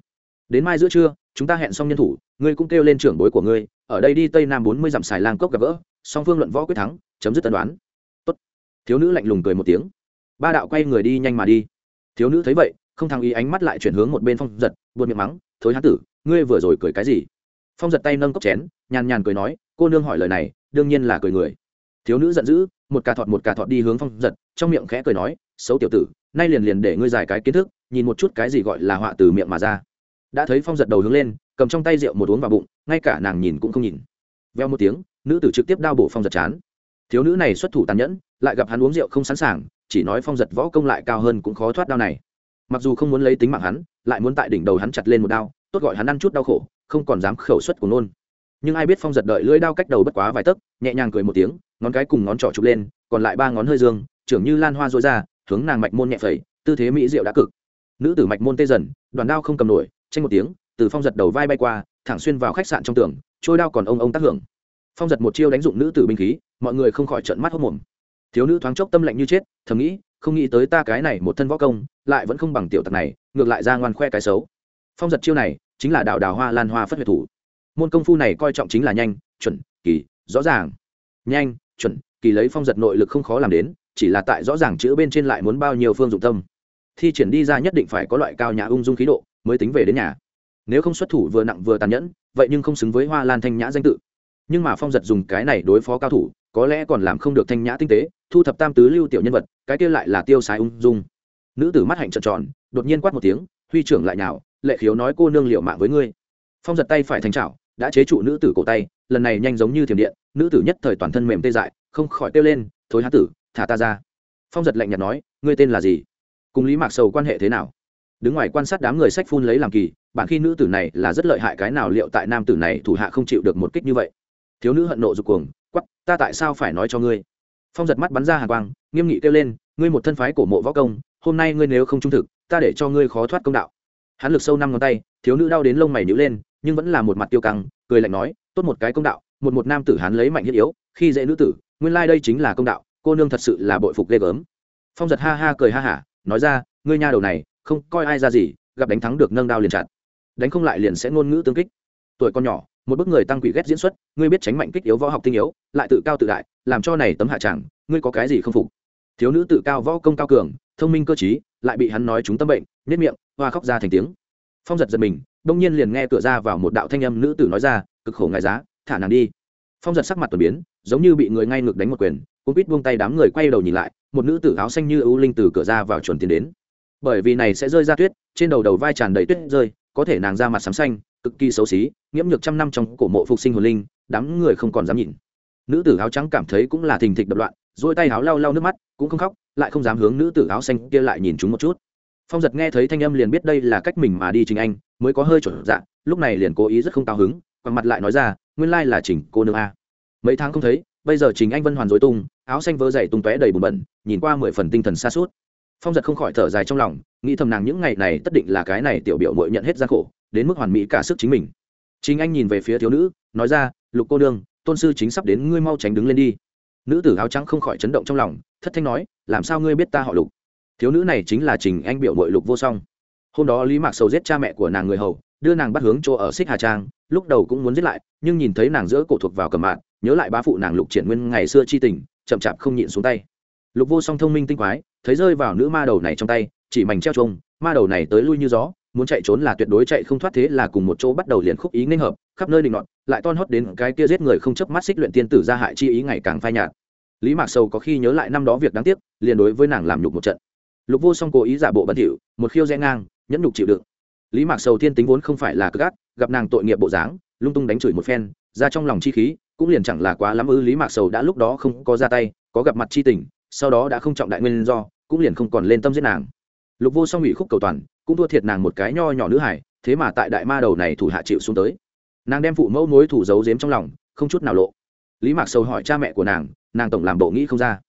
Đến mai giữa trưa, chúng ta hẹn xong nhân thủ, ngươi cũng kêu lên trưởng bối của ngươi, ở đây đi tây nam bốn mươi dặm xài lang cốc gặp gỡ, song phương luận võ quyết thắng, chấm dứt tân đoán. Tốt. thiếu nữ lạnh lùng cười một tiếng. Ba đạo quay người đi nhanh mà đi. Thiếu nữ thấy vậy, không thăng ý ánh mắt lại chuyển hướng một bên phong giật, buồn miệng mắng, thối hán tử, ngươi vừa rồi cười cái gì? Phong giật tay nâng cốc chén, nhàn nhàn cười nói, cô nương hỏi lời này, đương nhiên là cười người thiếu nữ giận dữ, một cà thọt một cà thọt đi hướng phong giật, trong miệng khẽ cười nói, xấu tiểu tử, nay liền liền để ngươi giải cái kiến thức, nhìn một chút cái gì gọi là họa từ miệng mà ra. Đã thấy phong giật đầu hướng lên, cầm trong tay rượu một uống vào bụng, ngay cả nàng nhìn cũng không nhìn. Veo một tiếng, nữ tử trực tiếp đao bổ phong giật chán. Thiếu nữ này xuất thủ tàn nhẫn, lại gặp hắn uống rượu không sẵn sàng, chỉ nói phong giật võ công lại cao hơn cũng khó thoát đao này. Mặc dù không muốn lấy tính mạng hắn, lại muốn tại đỉnh đầu hắn chặt lên một đao, tốt gọi hắn ăn chút đau khổ, không còn dám khẩu suất của nôn. Nhưng ai biết phong giật đợi lưỡi đao cách đầu bất quá vài tấc, nhẹ nhàng cười một tiếng ngón cái cùng ngón trỏ chụp lên, còn lại ba ngón hơi dương, trưởng như lan hoa dối ra, hướng nàng mạch môn nhẹ phẩy, tư thế mỹ diệu đã cực. Nữ tử mạch môn tê dần, đoàn đao không cầm nổi, tranh một tiếng, từ phong giật đầu vai bay qua, thẳng xuyên vào khách sạn trong tường, trôi đao còn ông ông tác hưởng. Phong giật một chiêu đánh dụng nữ tử binh khí, mọi người không khỏi trợn mắt hốc mồm. Thiếu nữ thoáng chốc tâm lạnh như chết, thầm nghĩ, không nghĩ tới ta cái này một thân võ công, lại vẫn không bằng tiểu tặc này, ngược lại ra ngoan khoe cái xấu. Phong giật chiêu này, chính là đạo đào hoa lan hoa phất huyệt thủ. Môn công phu này coi trọng chính là nhanh, chuẩn, kỳ, rõ ràng. Nhanh chuẩn, kỳ lấy phong giật nội lực không khó làm đến, chỉ là tại rõ ràng chữ bên trên lại muốn bao nhiêu phương dụng tâm. Thi triển đi ra nhất định phải có loại cao nhã ung dung khí độ mới tính về đến nhà. Nếu không xuất thủ vừa nặng vừa tàn nhẫn, vậy nhưng không xứng với hoa lan thanh nhã danh tự. Nhưng mà phong giật dùng cái này đối phó cao thủ, có lẽ còn làm không được thanh nhã tinh tế, thu thập tam tứ lưu tiểu nhân vật, cái kia lại là tiêu sái ung dung. Nữ tử mắt hạnh trợn tròn, đột nhiên quát một tiếng, huy trưởng lại nào lệ khiếu nói, cô nương liệu mạng với ngươi. Phong giật tay phải thành trảo đã chế trụ nữ tử cổ tay lần này nhanh giống như thiểm điện, nữ tử nhất thời toàn thân mềm tê dại, không khỏi kêu lên thối há tử, thả ta ra. Phong giật lạnh nhạt nói, ngươi tên là gì? Cùng lý mạc sầu quan hệ thế nào? Đứng ngoài quan sát đám người sách phun lấy làm kỳ, bản khi nữ tử này là rất lợi hại cái nào liệu tại nam tử này thủ hạ không chịu được một kích như vậy? Thiếu nữ hận nộ dục cuồng quắp ta tại sao phải nói cho ngươi? Phong giật mắt bắn ra hàng quang, nghiêm nghị kêu lên, ngươi một thân phái cổ mộ võ công, hôm nay ngươi nếu không trung thực, ta để cho ngươi khó thoát công đạo. Hắn lực sâu năm ngón tay, thiếu nữ đau đến lông mày nhữ lên, nhưng vẫn là một mặt tiêu căng, cười lạnh nói tốt một cái công đạo, một một nam tử hắn lấy mạnh hiết yếu, khi dễ nữ tử, nguyên lai、like、đây chính là công đạo, cô nương thật sự là bội phục ghê gớm. Phong giật ha ha cười ha hả, nói ra, ngươi nha đầu này, không coi ai ra gì, gặp đánh thắng được nâng đao liền chặt. Đánh không lại liền sẽ ngôn ngữ tương kích. Tuổi con nhỏ, một bức người tăng quỷ ghét diễn xuất, ngươi biết tránh mạnh kích yếu võ học tinh yếu, lại tự cao tự đại, làm cho này tấm hạ chẳng, ngươi có cái gì không phục? Thiếu nữ tự cao võ công cao cường, thông minh cơ t lại bị hắn nói chúng tâm bệnh nết miệng, hoa khóc ra thành tiếng. Phong giật giật mình, đông nhiên liền nghe cửa ra vào một đạo thanh âm nữ tử nói ra cực khổ ngài giá, thả nàng đi. Phong giật sắc mặt tuần biến, giống như bị người ngay ngược đánh một quyền cũng biết buông tay đám người quay đầu nhìn lại, một nữ tử áo xanh như ưu linh từ cửa ra vào chuẩn tiến đến. Bởi vì này sẽ rơi ra tuyết, trên đầu đầu vai tràn đầy tuyết rơi, có thể nàng ra mặt sám xanh, cực kỳ xấu xí, nghiễm nhược trăm năm trong cổ mộ phục sinh hồn linh, đám người không còn dám nhìn. Nữ tử áo trắng cảm thấy cũng là thình thịch đập loạn dỗi tay áo lau lau nước mắt, cũng không khóc, lại không dám hướng nữ tử áo xanh kia lại nhìn chúng một chút. Phong giật nghe thấy thanh âm liền biết đây là cách mình mà đi chính anh, mới có hơi chuẩn dạ lúc này liền cố ý rất không cao hứng quằn mặt lại nói ra, nguyên lai là trình cô nương a. Mấy tháng không thấy, bây giờ trình anh vân hoàn dối tung, áo xanh vỡ dày tung tóe đầy bùn bẩn, nhìn qua mười phần tinh thần xa suốt phong giật không khỏi thở dài trong lòng, nghĩ thầm nàng những ngày này tất định là cái này tiểu biểu mội nhận hết gian khổ, đến mức hoàn mỹ cả sức chính mình. Chính anh nhìn về phía thiếu nữ, nói ra, lục cô nương, tôn sư chính sắp đến, ngươi mau tránh đứng lên đi. Nữ tử áo trắng không khỏi chấn động trong lòng, thất thanh nói, làm sao ngươi biết ta họ lục? Thiếu nữ này chính là trình anh biểu mội lục vô song. Hôm đó lý mạc sầu giết cha mẹ của nàng người hầu đưa nàng bắt hướng chỗ ở xích hà trang, lúc đầu cũng muốn giết lại, nhưng nhìn thấy nàng giữa cổ thuộc vào cầm mạng, nhớ lại bá phụ nàng lục triển nguyên ngày xưa chi tình, chậm chạp không nhịn xuống tay. Lục vô song thông minh tinh quái, thấy rơi vào nữ ma đầu này trong tay, chỉ mảnh treo trông ma đầu này tới lui như gió, muốn chạy trốn là tuyệt đối chạy không thoát thế là cùng một chỗ bắt đầu liền khúc ý nên hợp, khắp nơi định nọt lại ton hót đến cái kia giết người không chấp mắt xích luyện tiên tử ra hại chi ý ngày càng phai nhạt. Lý mạc sầu có khi nhớ lại năm đó việc đáng tiếc, liền đối với nàng làm nhục một trận. Lục vô song cố ý giả bộ bẩn thỉu, một khiêu rẽ ngang, nhẫn nhục chịu đựng lý mạc sầu thiên tính vốn không phải là cực ác, gặp nàng tội nghiệp bộ dáng, lung tung đánh chửi một phen, ra trong lòng chi khí, cũng liền chẳng là quá lắm ư, lý mạc sầu đã lúc đó không có ra tay, có gặp mặt chi tình, sau đó đã không trọng đại nguyên do, cũng liền không còn lên tâm giết nàng. Lục vô song ủy khúc cầu toàn, cũng thua thiệt nàng một cái nho nhỏ nữ hải, thế mà tại đại ma đầu này thủ hạ chịu xuống tới. Nàng đem phụ mẫu mối thủ giấu giếm trong lòng, không chút nào lộ. Lý mạc sầu hỏi cha mẹ của nàng nàng tổng làm bộ nghĩ không ra.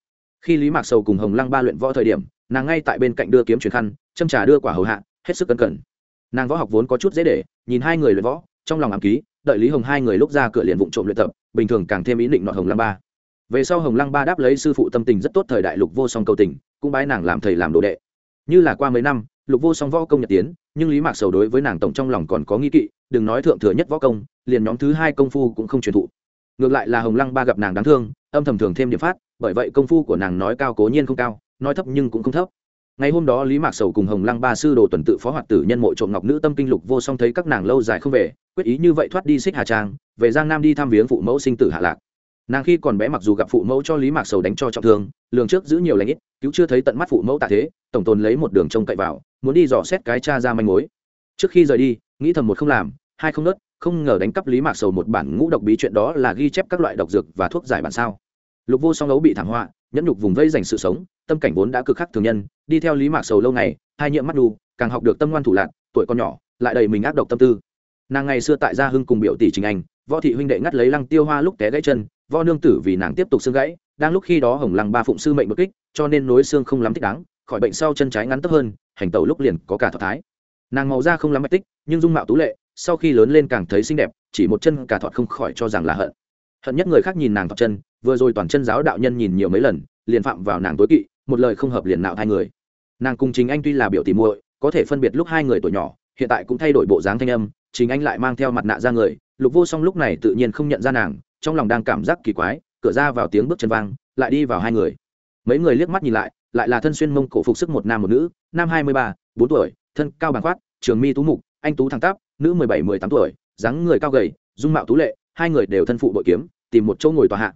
Khi lý mạc sầu cùng hồng lăng ba luyện võ thời điểm, nàng ngay tại bên cạnh đưa kiếm truyền khăn, châm trà đưa quả hầu hạ, hết sức cẩn cẩn nàng võ học vốn có chút dễ để, nhìn hai người luyện võ, trong lòng ám ký, đợi lý hồng hai người lúc ra cửa liền vụng trộm luyện tập, bình thường càng thêm ý định nọ hồng lăng ba. Về sau hồng lăng ba đáp lấy sư phụ tâm tình rất tốt thời đại lục vô song cầu tình, cũng bái nàng làm thầy làm đồ đệ. Như là qua mấy năm, lục vô song võ công nhật tiến, nhưng lý mạc sầu đối với nàng tổng trong lòng còn có nghi kỵ, đừng nói thượng thừa nhất võ công, liền nhóm thứ hai công phu cũng không truyền thụ. Ngược lại là hồng lăng ba gặp nàng đáng thương, âm thầm thường thêm điểm phát, bởi vậy công phu của nàng nói cao cố nhiên không cao, nói thấp nhưng cũng không thấp ngày hôm đó lý mạc sầu cùng hồng lăng ba sư đồ tuần tự phó hoạt tử nhân mộ trộm ngọc nữ tâm kinh lục vô song thấy các nàng lâu dài không về, quyết ý như vậy thoát đi xích hà trang, về giang nam đi thăm viếng phụ mẫu sinh tử hạ lạc. Nàng khi còn bé mặc dù gặp phụ mẫu cho lý mạc sầu đánh cho trọng thương, lường trước giữ nhiều lãnh ít, cứu chưa thấy tận mắt phụ mẫu tạ thế, tổng tồn lấy một đường trông cậy vào, muốn đi dò xét cái cha ra manh mối. Trước khi rời đi, nghĩ thầm một không làm, hai không nớt, không ngờ đánh cắp lý mạc sầu một bản ngũ độc bí chuyện đó là ghi chép các loại độc dược và thuốc giải bản sao. Lục vô song ấu bị thảm họa, nhẫn nhục vùng vây dành sự sống tâm cảnh vốn đã cực khắc thường nhân, đi theo lý mạc sầu lâu ngày, hai nhiễm mắt đu, càng học được tâm ngoan thủ lạc tuổi còn nhỏ, lại đầy mình ác độc tâm tư. Nàng ngày xưa tại gia hưng cùng biểu tỷ trình anh, võ thị huynh đệ ngắt lấy lăng tiêu hoa lúc té gãy chân, võ nương tử vì nàng tiếp tục xương gãy, đang lúc khi đó hồng lăng ba phụng sư mệnh bất kích, cho nên nối xương không lắm thích đáng, khỏi bệnh sau chân trái ngắn tấp hơn, hành tẩu lúc liền có cả thọ thái. Nàng màu da không lắm mạch tích, nhưng dung mạo tú lệ, sau khi lớn lên càng thấy xinh đẹp, chỉ một chân cả thọt không khỏi cho rằng là hận. Hận nhất người khác nhìn nàng thọt chân, vừa rồi toàn chân giáo đạo nhân nhìn nhiều mấy lần, liền phạm vào nàng tối kỵ một lời không hợp liền nạo hai người. Nàng cùng chính anh tuy là biểu tỉ muội, có thể phân biệt lúc hai người tuổi nhỏ, hiện tại cũng thay đổi bộ dáng thanh âm chính anh lại mang theo mặt nạ ra người, lục vô song lúc này tự nhiên không nhận ra nàng, trong lòng đang cảm giác kỳ quái, cửa ra vào tiếng bước chân vang, lại đi vào hai người. Mấy người liếc mắt nhìn lại lại là thân xuyên mông cổ phục sức một nam một nữ, nam hai mươi ba, bốn tuổi, thân cao bằng khoát, trường mi tú mục, anh tú thẳng tắp, nữ mười bảy, mười tám tuổi, dáng người cao gầy, dung mạo tú lệ, hai người đều thân phụ bội kiếm, tìm một chỗ ngồi tòa hạ.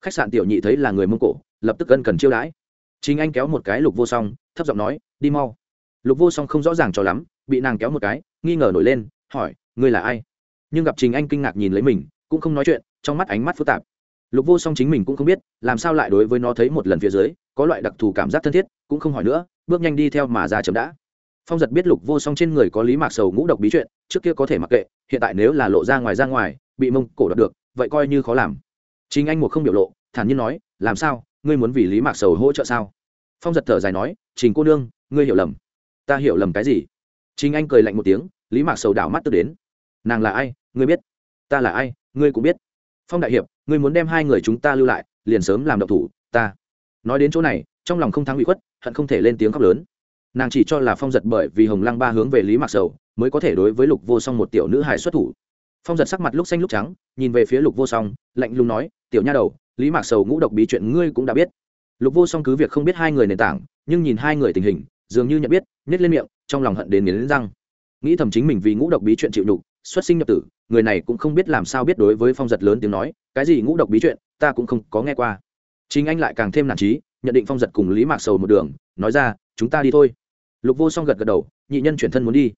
Khách sạn tiểu nhị thấy là người mông cổ, lập tức ân cần chiêu đãi chính anh kéo một cái lục vô song, thấp giọng nói, đi mau. Lục vô song không rõ ràng cho lắm, bị nàng kéo một cái, nghi ngờ nổi lên, hỏi, ngươi là ai? Nhưng gặp trình anh kinh ngạc nhìn lấy mình, cũng không nói chuyện, trong mắt ánh mắt phức tạp. Lục vô song chính mình cũng không biết, làm sao lại đối với nó thấy một lần phía dưới, có loại đặc thù cảm giác thân thiết, cũng không hỏi nữa, bước nhanh đi theo mà ra chậm đã. Phong giật biết lục vô song trên người có lý mạc sầu ngũ độc bí chuyện, trước kia có thể mặc kệ, hiện tại nếu là lộ ra ngoài ra ngoài, bị mông cổ đọc được, vậy coi như khó làm. Chính anh một không biểu lộ, thản nhiên nói, làm sao? Ngươi muốn vì lý mạc sầu hỗ trợ sao? Phong giật thở dài nói, trình cô nương, ngươi hiểu lầm. Ta hiểu lầm cái gì? Chính anh cười lạnh một tiếng, lý mạc sầu đảo mắt tức đến. Nàng là ai? Ngươi biết. Ta là ai? Ngươi cũng biết. Phong đại hiệp, ngươi muốn đem hai người chúng ta lưu lại, liền sớm làm độc thủ, ta. Nói đến chỗ này, trong lòng không thắng bị khuất, hận không thể lên tiếng khóc lớn. Nàng chỉ cho là phong giật bởi vì hồng lăng ba hướng về lý mạc sầu, mới có thể đối với lục vô song một tiểu nữ hài xuất thủ. Phong giật sắc mặt lúc xanh lúc trắng, nhìn về phía lục vô song, lạnh lùng nói, tiểu nha đầu lý mạc sầu ngũ độc bí chuyện ngươi cũng đã biết. Lục vô song cứ việc không biết hai người nền tảng, nhưng nhìn hai người tình hình, dường như nhận biết nhét lên miệng, trong lòng hận đến nghiến răng. Nghĩ thầm chính mình vì ngũ độc bí chuyện chịu nhục, xuất sinh nhập tử, người này cũng không biết làm sao biết đối với phong giật lớn tiếng nói, cái gì ngũ độc bí chuyện, ta cũng không có nghe qua. Chính anh lại càng thêm nản trí nhận định phong giật cùng lý mạc sầu một đường, nói ra, chúng ta đi thôi. Lục vô song gật gật đầu, nhị nhân chuyển thân muốn đi.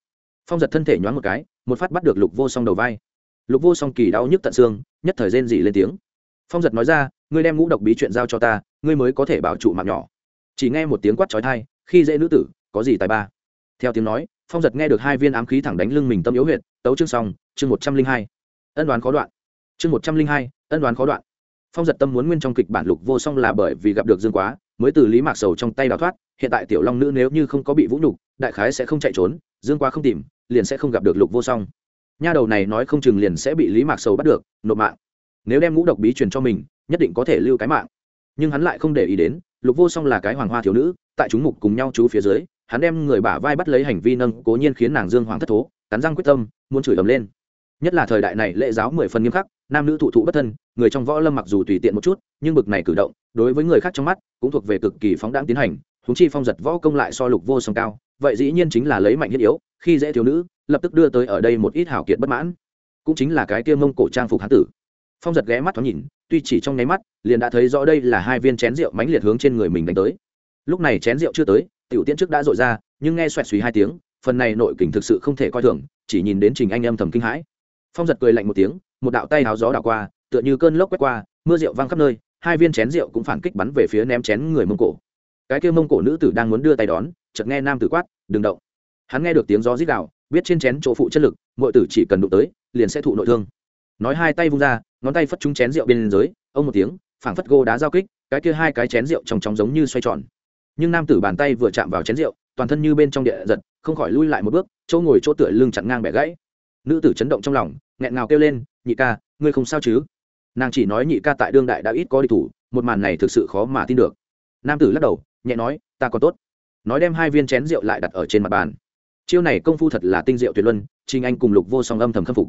Phong giật thân thể nhoáng một cái, một phát bắt được lục vô song đầu vai. Lục vô song kỳ đau nhức tận xương, nhất thời rên dị lên tiếng phong giật nói ra, ngươi đem ngũ độc bí chuyện giao cho ta, ngươi mới có thể bảo trụ mạng nhỏ. Chỉ nghe một tiếng quát trói thai khi dễ nữ tử, có gì tài ba? Theo tiếng nói, phong giật nghe được hai viên ám khí thẳng đánh lưng mình tâm yếu huyện tấu chương xong, chương một trăm linh hai. Ân đoán khó đoạn. Chương một trăm linh hai, ân đoán khó đoạn. Phong giật tâm muốn nguyên trong kịch bản lục vô song là bởi vì gặp được dương quá, mới từ lý mạc sầu trong tay đào thoát, hiện tại tiểu long nữ nếu như không có bị vũ nhục, đại khái sẽ không chạy trốn, dương quá không tìm, liền sẽ không gặp được lục vô song. Nha đầu này nói không chừng liền sẽ bị lý mạc sầu bắt được, nộp mạng nếu đem ngũ độc bí truyền cho mình, nhất định có thể lưu cái mạng. Nhưng hắn lại không để ý đến, lục vô song là cái hoàng hoa thiếu nữ, tại chúng mục cùng nhau chú phía dưới, hắn đem người bả vai bắt lấy hành vi nâng, cố nhiên khiến nàng dương hoàng thất thố, cắn răng quyết tâm, muốn chửi ầm lên. Nhất là thời đại này lễ giáo mười phần nghiêm khắc, nam nữ thụ thụ bất thân, người trong võ lâm mặc dù tùy tiện một chút, nhưng bực này cử động, đối với người khác trong mắt, cũng thuộc về cực kỳ phóng đáng tiến hành húng chi phong giật võ công lại so lục vô song cao, vậy dĩ nhiên chính là lấy mạnh thiết yếu, khi dễ thiếu nữ, lập tức đưa tới ở đây một ít hảo kiệt bất mãn. Cũng chính là cái kia mông cổ trang phục hán tử phong giật ghé mắt thoáng nhìn, tuy chỉ trong nháy mắt, liền đã thấy rõ đây là hai viên chén rượu mãnh liệt hướng trên người mình đánh tới. Lúc này chén rượu chưa tới, tiểu tiễn trước đã dội ra, nhưng nghe xoẹt suy hai tiếng, phần này nội kình thực sự không thể coi thường, chỉ nhìn đến trình anh âm thầm kinh hãi. Phong giật cười lạnh một tiếng, một đạo tay háo gió đảo qua, tựa như cơn lốc quét qua, mưa rượu văng khắp nơi, hai viên chén rượu cũng phản kích bắn về phía ném chén người mông cổ. Cái kia mông cổ nữ tử đang muốn đưa tay đón, chợt nghe nam tử quát, đừng động. Hắn nghe được tiếng gió rít đạo biết trên chén chỗ phụ chất lực mọi tử chỉ cần đụng tới, liền sẽ thụ nội thương nói hai tay vung ra, ngón tay phất trúng chén rượu bên dưới, ông một tiếng, phảng phất gô đá giao kích, cái kia hai cái chén rượu trong chóng giống như xoay tròn. Nhưng nam tử bàn tay vừa chạm vào chén rượu, toàn thân như bên trong địa giật, không khỏi lui lại một bước, chỗ ngồi chỗ tựa lưng chặn ngang bẻ gãy. Nữ tử chấn động trong lòng, nghẹn ngào kêu lên, nhị ca, ngươi không sao chứ? Nàng chỉ nói nhị ca tại đương đại đã ít có đi thủ, một màn này thực sự khó mà tin được. Nam tử lắc đầu, nhẹ nói, ta còn tốt. Nói đem hai viên chén rượu lại đặt ở trên mặt bàn. Chiêu này công phu thật là tinh diệu tuyệt luân trinh anh cùng lục vô song âm thầm khâm phục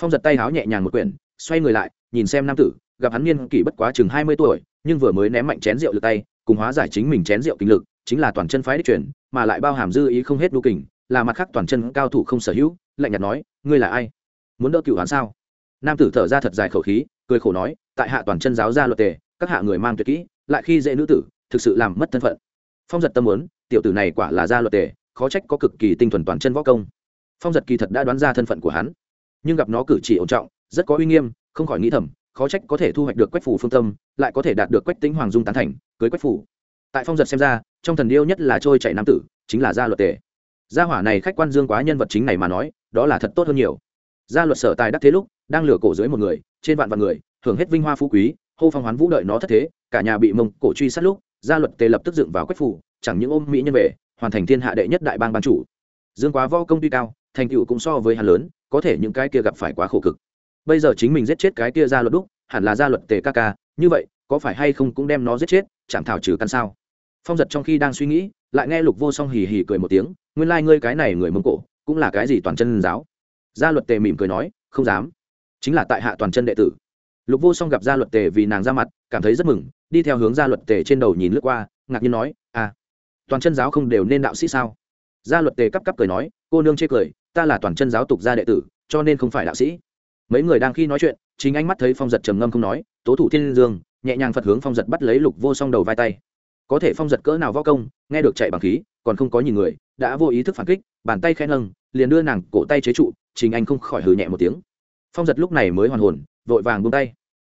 phong giật tay háo nhẹ nhàng một quyển, xoay người lại, nhìn xem nam tử, gặp hắn niên kỷ bất quá chừng hai mươi tuổi, nhưng vừa mới ném mạnh chén rượu lượt tay, cùng hóa giải chính mình chén rượu kinh lực, chính là toàn chân phái đích truyền, mà lại bao hàm dư ý không hết đu kình, là mặt khác toàn chân cao thủ không sở hữu, lạnh nhạt nói, ngươi là ai? Muốn đỡ cựu hắn sao? Nam tử thở ra thật dài khẩu khí, cười khổ nói, tại hạ toàn chân giáo gia luật tề, các hạ người mang tuyệt kỹ, lại khi dễ nữ tử, thực sự làm mất thân phận. Phong giật tâm muốn, tiểu tử này quả là gia luật tề, khó trách có cực kỳ tinh thuần toàn chân võ công. Phong giật kỳ thật đã đoán ra thân phận của hắn nhưng gặp nó cử chỉ ổn trọng, rất có uy nghiêm, không khỏi nghĩ thầm, khó trách có thể thu hoạch được quách phủ phương tâm, lại có thể đạt được quách tính hoàng dung tán thành, cưới quách phủ. Tại phong giật xem ra, trong thần điêu nhất là trôi chạy nam tử, chính là gia luật tề. Gia hỏa này khách quan dương quá nhân vật chính này mà nói, đó là thật tốt hơn nhiều. Gia luật sở tài đắc thế lúc, đang lừa cổ dưới một người, trên vạn vạn người, hưởng hết vinh hoa phú quý, hô phong hoán vũ đợi nó thất thế, cả nhà bị mông cổ truy sát lúc, gia luật tề lập tức dựng vào quách phủ, chẳng những ôm mỹ nhân về, hoàn thành thiên hạ đệ nhất đại bang ban chủ. Dương quá võ công tuy cao, thành tựu cũng so với hắn lớn có thể những cái kia gặp phải quá khổ cực. Bây giờ chính mình giết chết cái kia gia luật đúc, hẳn là gia luật tề ca ca, như vậy, có phải hay không cũng đem nó giết chết chạm thảo trừ căn sao. Phong giật trong khi đang suy nghĩ, lại nghe lục vô song hì hì cười một tiếng, nguyên lai、like、ngươi cái này người mông cổ, cũng là cái gì toàn chân giáo? Gia luật tề mỉm cười nói, không dám. Chính là tại hạ toàn chân đệ tử. Lục vô song gặp gia luật tề vì nàng ra mặt, cảm thấy rất mừng, đi theo hướng gia luật tề trên đầu nhìn lướt qua, ngạc nhiên nói à toàn chân giáo không đều nên đạo sĩ sao? Gia luật tề cắp cắp cười nói, cô nương chê cười ta là toàn chân giáo tục gia đệ tử, cho nên không phải đạo sĩ. Mấy người đang khi nói chuyện, chính ánh mắt thấy phong giật trầm ngâm không nói, tố thủ thiên dương, nhẹ nhàng phật hướng phong giật bắt lấy lục vô song đầu vai tay. Có thể phong giật cỡ nào võ công, nghe được chạy bằng khí, còn không có nhìn người, đã vô ý thức phản kích, bàn tay khen nâng, liền đưa nàng cổ tay chế trụ trình anh không khỏi hừ nhẹ một tiếng. Phong giật lúc này mới hoàn hồn, vội vàng buông tay.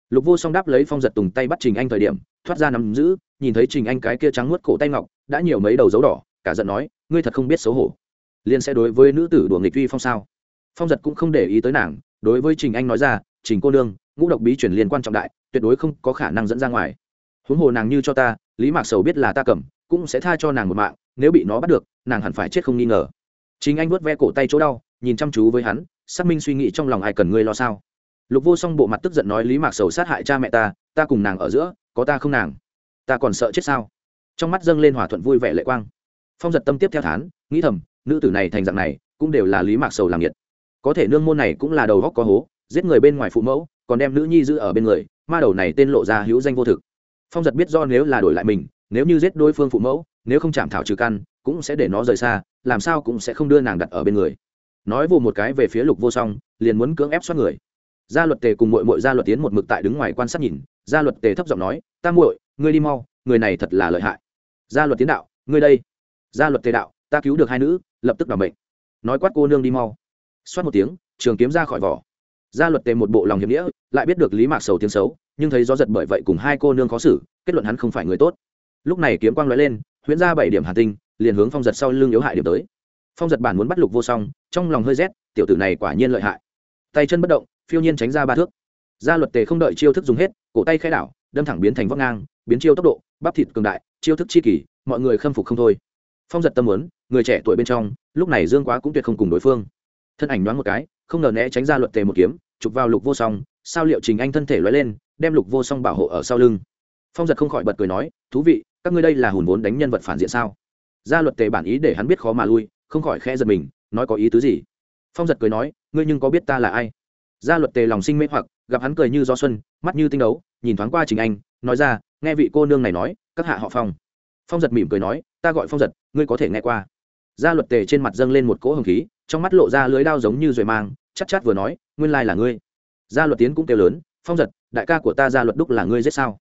Lục vô song đáp lấy phong giật tùng tay bắt trình anh thời điểm, thoát ra nắm giữ, nhìn thấy trình anh cái kia trắng nuốt cổ tay ngọc, đã nhiều mấy đầu dấu đỏ, cả giận nói, ngươi thật không biết xấu hổ liền sẽ đối với nữ tử đùa nghịch uy phong sao? Phong giật cũng không để ý tới nàng, đối với trình anh nói ra, trình cô nương, ngũ độc bí chuyển liên quan trọng đại, tuyệt đối không có khả năng dẫn ra ngoài. Huống hồ nàng như cho ta, lý mạc sầu biết là ta cầm, cũng sẽ tha cho nàng một mạng, nếu bị nó bắt được, nàng hẳn phải chết không nghi ngờ. Chính anh vuốt ve cổ tay chỗ đau, nhìn chăm chú với hắn, xác minh suy nghĩ trong lòng ai cần ngươi lo sao? Lục vô song bộ mặt tức giận nói, lý mạc sầu sát hại cha mẹ ta ta cùng nàng ở giữa, có ta không nàng? Ta còn sợ chết sao? Trong mắt dâng lên hòa thuận vui vẻ lệ quang. Phong giật tâm tiếp theo thán, nghĩ thầm nữ tử này thành dạng này cũng đều là lý mạc sầu làm nhiệt có thể nương môn này cũng là đầu góc có hố, giết người bên ngoài phụ mẫu, còn đem nữ nhi giữ ở bên người, ma đầu này tên lộ ra hữu danh vô thực. Phong giật biết do nếu là đổi lại mình, nếu như giết đối phương phụ mẫu, nếu không chạm thảo trừ căn, cũng sẽ để nó rời xa, làm sao cũng sẽ không đưa nàng đặt ở bên người. Nói vụ một cái về phía lục vô song, liền muốn cưỡng ép xoát người. Gia luật tề cùng mội mội gia luật tiến một mực tại đứng ngoài quan sát nhìn, gia luật tề thấp giọng nói, ta muội, ngươi đi mau, người này thật là lợi hại. Gia luật tiến đạo, ngươi đây. Gia luật tề đạo ta cứu được hai nữ, lập tức đ ỏ n bệnh nói quát cô nương đi mau. Xoát một tiếng, trường kiếm ra khỏi vỏ. Gia luật tề một bộ lòng hiểm nghĩa, lại biết được lý mạc sầu tiếng xấu, nhưng thấy gió giật bởi vậy cùng hai cô nương khó xử, kết luận hắn không phải người tốt. Lúc này kiếm quang lóe lên, huyễn ra bảy điểm hà tinh, liền hướng phong giật sau lưng yếu hại điểm tới. Phong giật bản muốn bắt lục vô song, trong lòng hơi rét, tiểu tử này quả nhiên lợi hại. Tay chân bất động, phiêu nhiên tránh ra ba thước. Gia luật tề không đợi chiêu thức dùng hết, cổ tay khai đảo, đâm thẳng biến thành vóc ngang, biến chiêu tốc độ, bắp thịt cường đại, chiêu thức chi kỷ mọi người khâm phục không thôi. Phong giật tâm muốn người trẻ tuổi bên trong, lúc này dương quá cũng tuyệt không cùng đối phương. Thân ảnh đoán một cái, không ngờ né tránh ra luật tề một kiếm, chụp vào lục vô song, sao liệu trình anh thân thể loay lên, đem lục vô song bảo hộ ở sau lưng. Phong giật không khỏi bật cười nói, thú vị, các ngươi đây là hùn vốn đánh nhân vật phản diện sao? Gia luật tề bản ý để hắn biết khó mà lui, không khỏi khẽ giật mình, nói có ý tứ gì? Phong giật cười nói, ngươi nhưng có biết ta là ai? Gia luật tề lòng sinh mê hoặc, gặp hắn cười như gió xuân, mắt như tinh đấu, nhìn thoáng qua trình anh, nói ra, nghe vị cô nương này nói, các hạ họ phong. Phong giật mỉm cười nói, ta gọi phong giật, ngươi có thể nghe qua gia luật tề trên mặt dâng lên một cỗ hồng khí, trong mắt lộ ra lưới đao giống như rồi mang, chắc chắc vừa nói, nguyên lai là ngươi. Gia luật tiến cũng kêu lớn, phong giật, đại ca của ta gia luật đúc là ngươi giết sao?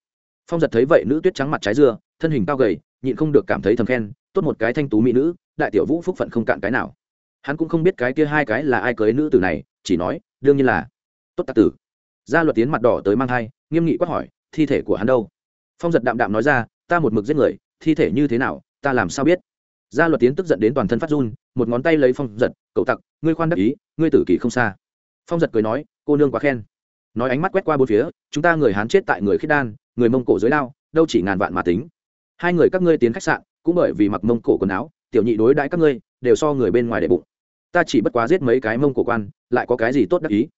Phong giật thấy vậy nữ tuyết trắng mặt trái dưa, thân hình cao gầy, nhịn không được cảm thấy thầm khen, tốt một cái thanh tú mỹ nữ, đại tiểu vũ phúc phận không cạn cái nào. Hắn cũng không biết cái kia hai cái là ai cưới nữ tử này, chỉ nói, đương nhiên là. Tốt tạc tử. Gia luật tiến mặt đỏ tới mang thai, nghiêm nghị quát hỏi, thi thể của hắn đâu? Phong giật đạm đạm nói ra, ta một mực giết người, thi thể như thế nào, ta làm sao biết? Gia luật tiến tức giận đến toàn thân phát run, một ngón tay lấy phong giật, cậu tặc, ngươi khoan đắc ý, ngươi tử kỳ không xa. Phong giật cười nói, cô nương quá khen. Nói ánh mắt quét qua bốn phía, chúng ta người hán chết tại người khiết đan, người mông cổ dưới lao đâu chỉ ngàn vạn mà tính. Hai người các ngươi tiến khách sạn, cũng bởi vì mặc mông cổ quần áo, tiểu nhị đối đãi các ngươi, đều so người bên ngoài để bụng. Ta chỉ bất quá giết mấy cái mông cổ quan, lại có cái gì tốt đắc ý?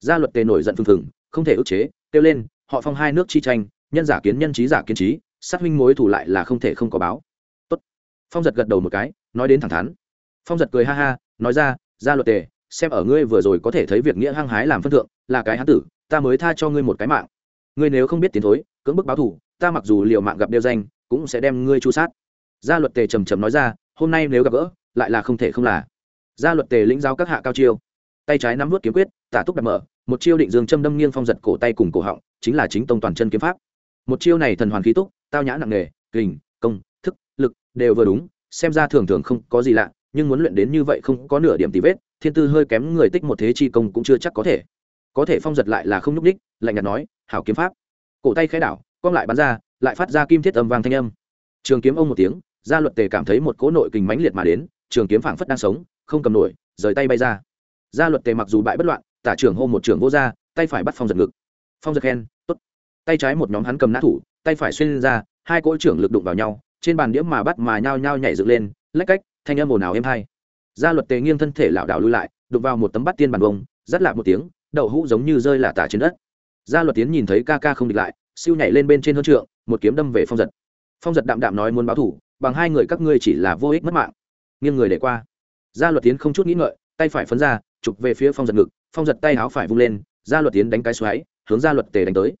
Gia luật tề nổi giận phừng phừng, không thể ức chế, kêu lên, họ phong hai nước chi tranh, nhân giả kiến nhân trí giả kiến trí, sát huynh mối thủ lại là không thể không có báo phong giật gật đầu một cái nói đến thẳng thắn. Phong giật cười ha ha nói ra gia luật tề xem ở ngươi vừa rồi có thể thấy việc nghĩa hăng hái làm phân thượng là cái hán tử ta mới tha cho ngươi một cái mạng. Ngươi nếu không biết tiến thối cưỡng bức báo thủ ta mặc dù liều mạng gặp đeo danh cũng sẽ đem ngươi chu sát. Gia luật tề trầm trầm nói ra hôm nay nếu gặp gỡ lại là không thể không là. Gia luật tề lĩnh giáo các hạ cao chiêu. Tay trái nắm vút kiếm quyết tả túc đặt mở một chiêu định dương châm đâm nghiêng phong giật cổ tay cùng cổ họng chính là chính tông toàn chân kiếm pháp. Một chiêu này thần hoàn khí túc tao nhã nặng nề, kình đều vừa đúng, xem ra thường thường không có gì lạ, nhưng muốn luyện đến như vậy không có nửa điểm tì vết, thiên tư hơi kém người tích một thế chi công cũng chưa chắc có thể. Có thể phong giật lại là không nhúc ních lạnh nhạt nói, hảo kiếm pháp. Cổ tay khai đảo, cong lại bắn ra, lại phát ra kim thiết âm vang thanh âm. Trường kiếm ông một tiếng gia luật tề cảm thấy một cỗ nội kình mãnh liệt mà đến, trường kiếm phảng phất đang sống, không cầm nổi, rời tay bay ra. Gia luật tề mặc dù bại bất loạn, tả trưởng hô một trưởng vô ra, tay phải bắt phong giật ngực. Phong giật khen, tốt. Tay trái một nhóm hắn cầm nã thủ, tay phải xuyên ra, hai cỗ trưởng lực đụng vào nhau trên bàn đĩa mà bắt mà nhao nhao nhảy dựng lên, lách cách, thanh âm ồn ào êm hai. Gia luật tề nghiêng thân thể lảo đảo lui lại, đụng vào một tấm bắt tiên bàn bông rắt lại một tiếng, đậu hũ giống như rơi là tả trên đất. Gia luật tiến nhìn thấy ca ca không địch lại, siêu nhảy lên bên trên hơn trượng, một kiếm đâm về phong giật. Phong giật đạm đạm nói muốn báo thủ, bằng hai người các ngươi chỉ là vô ích mất mạng. Nghiêng người để qua. Gia luật tiến không chút nghĩ ngợi, tay phải phấn ra, chụp về phía phong giật ngực, phong giật tay áo phải vung lên, gia luật tiến đánh cái xoáy, hướng gia luật tề đánh tới.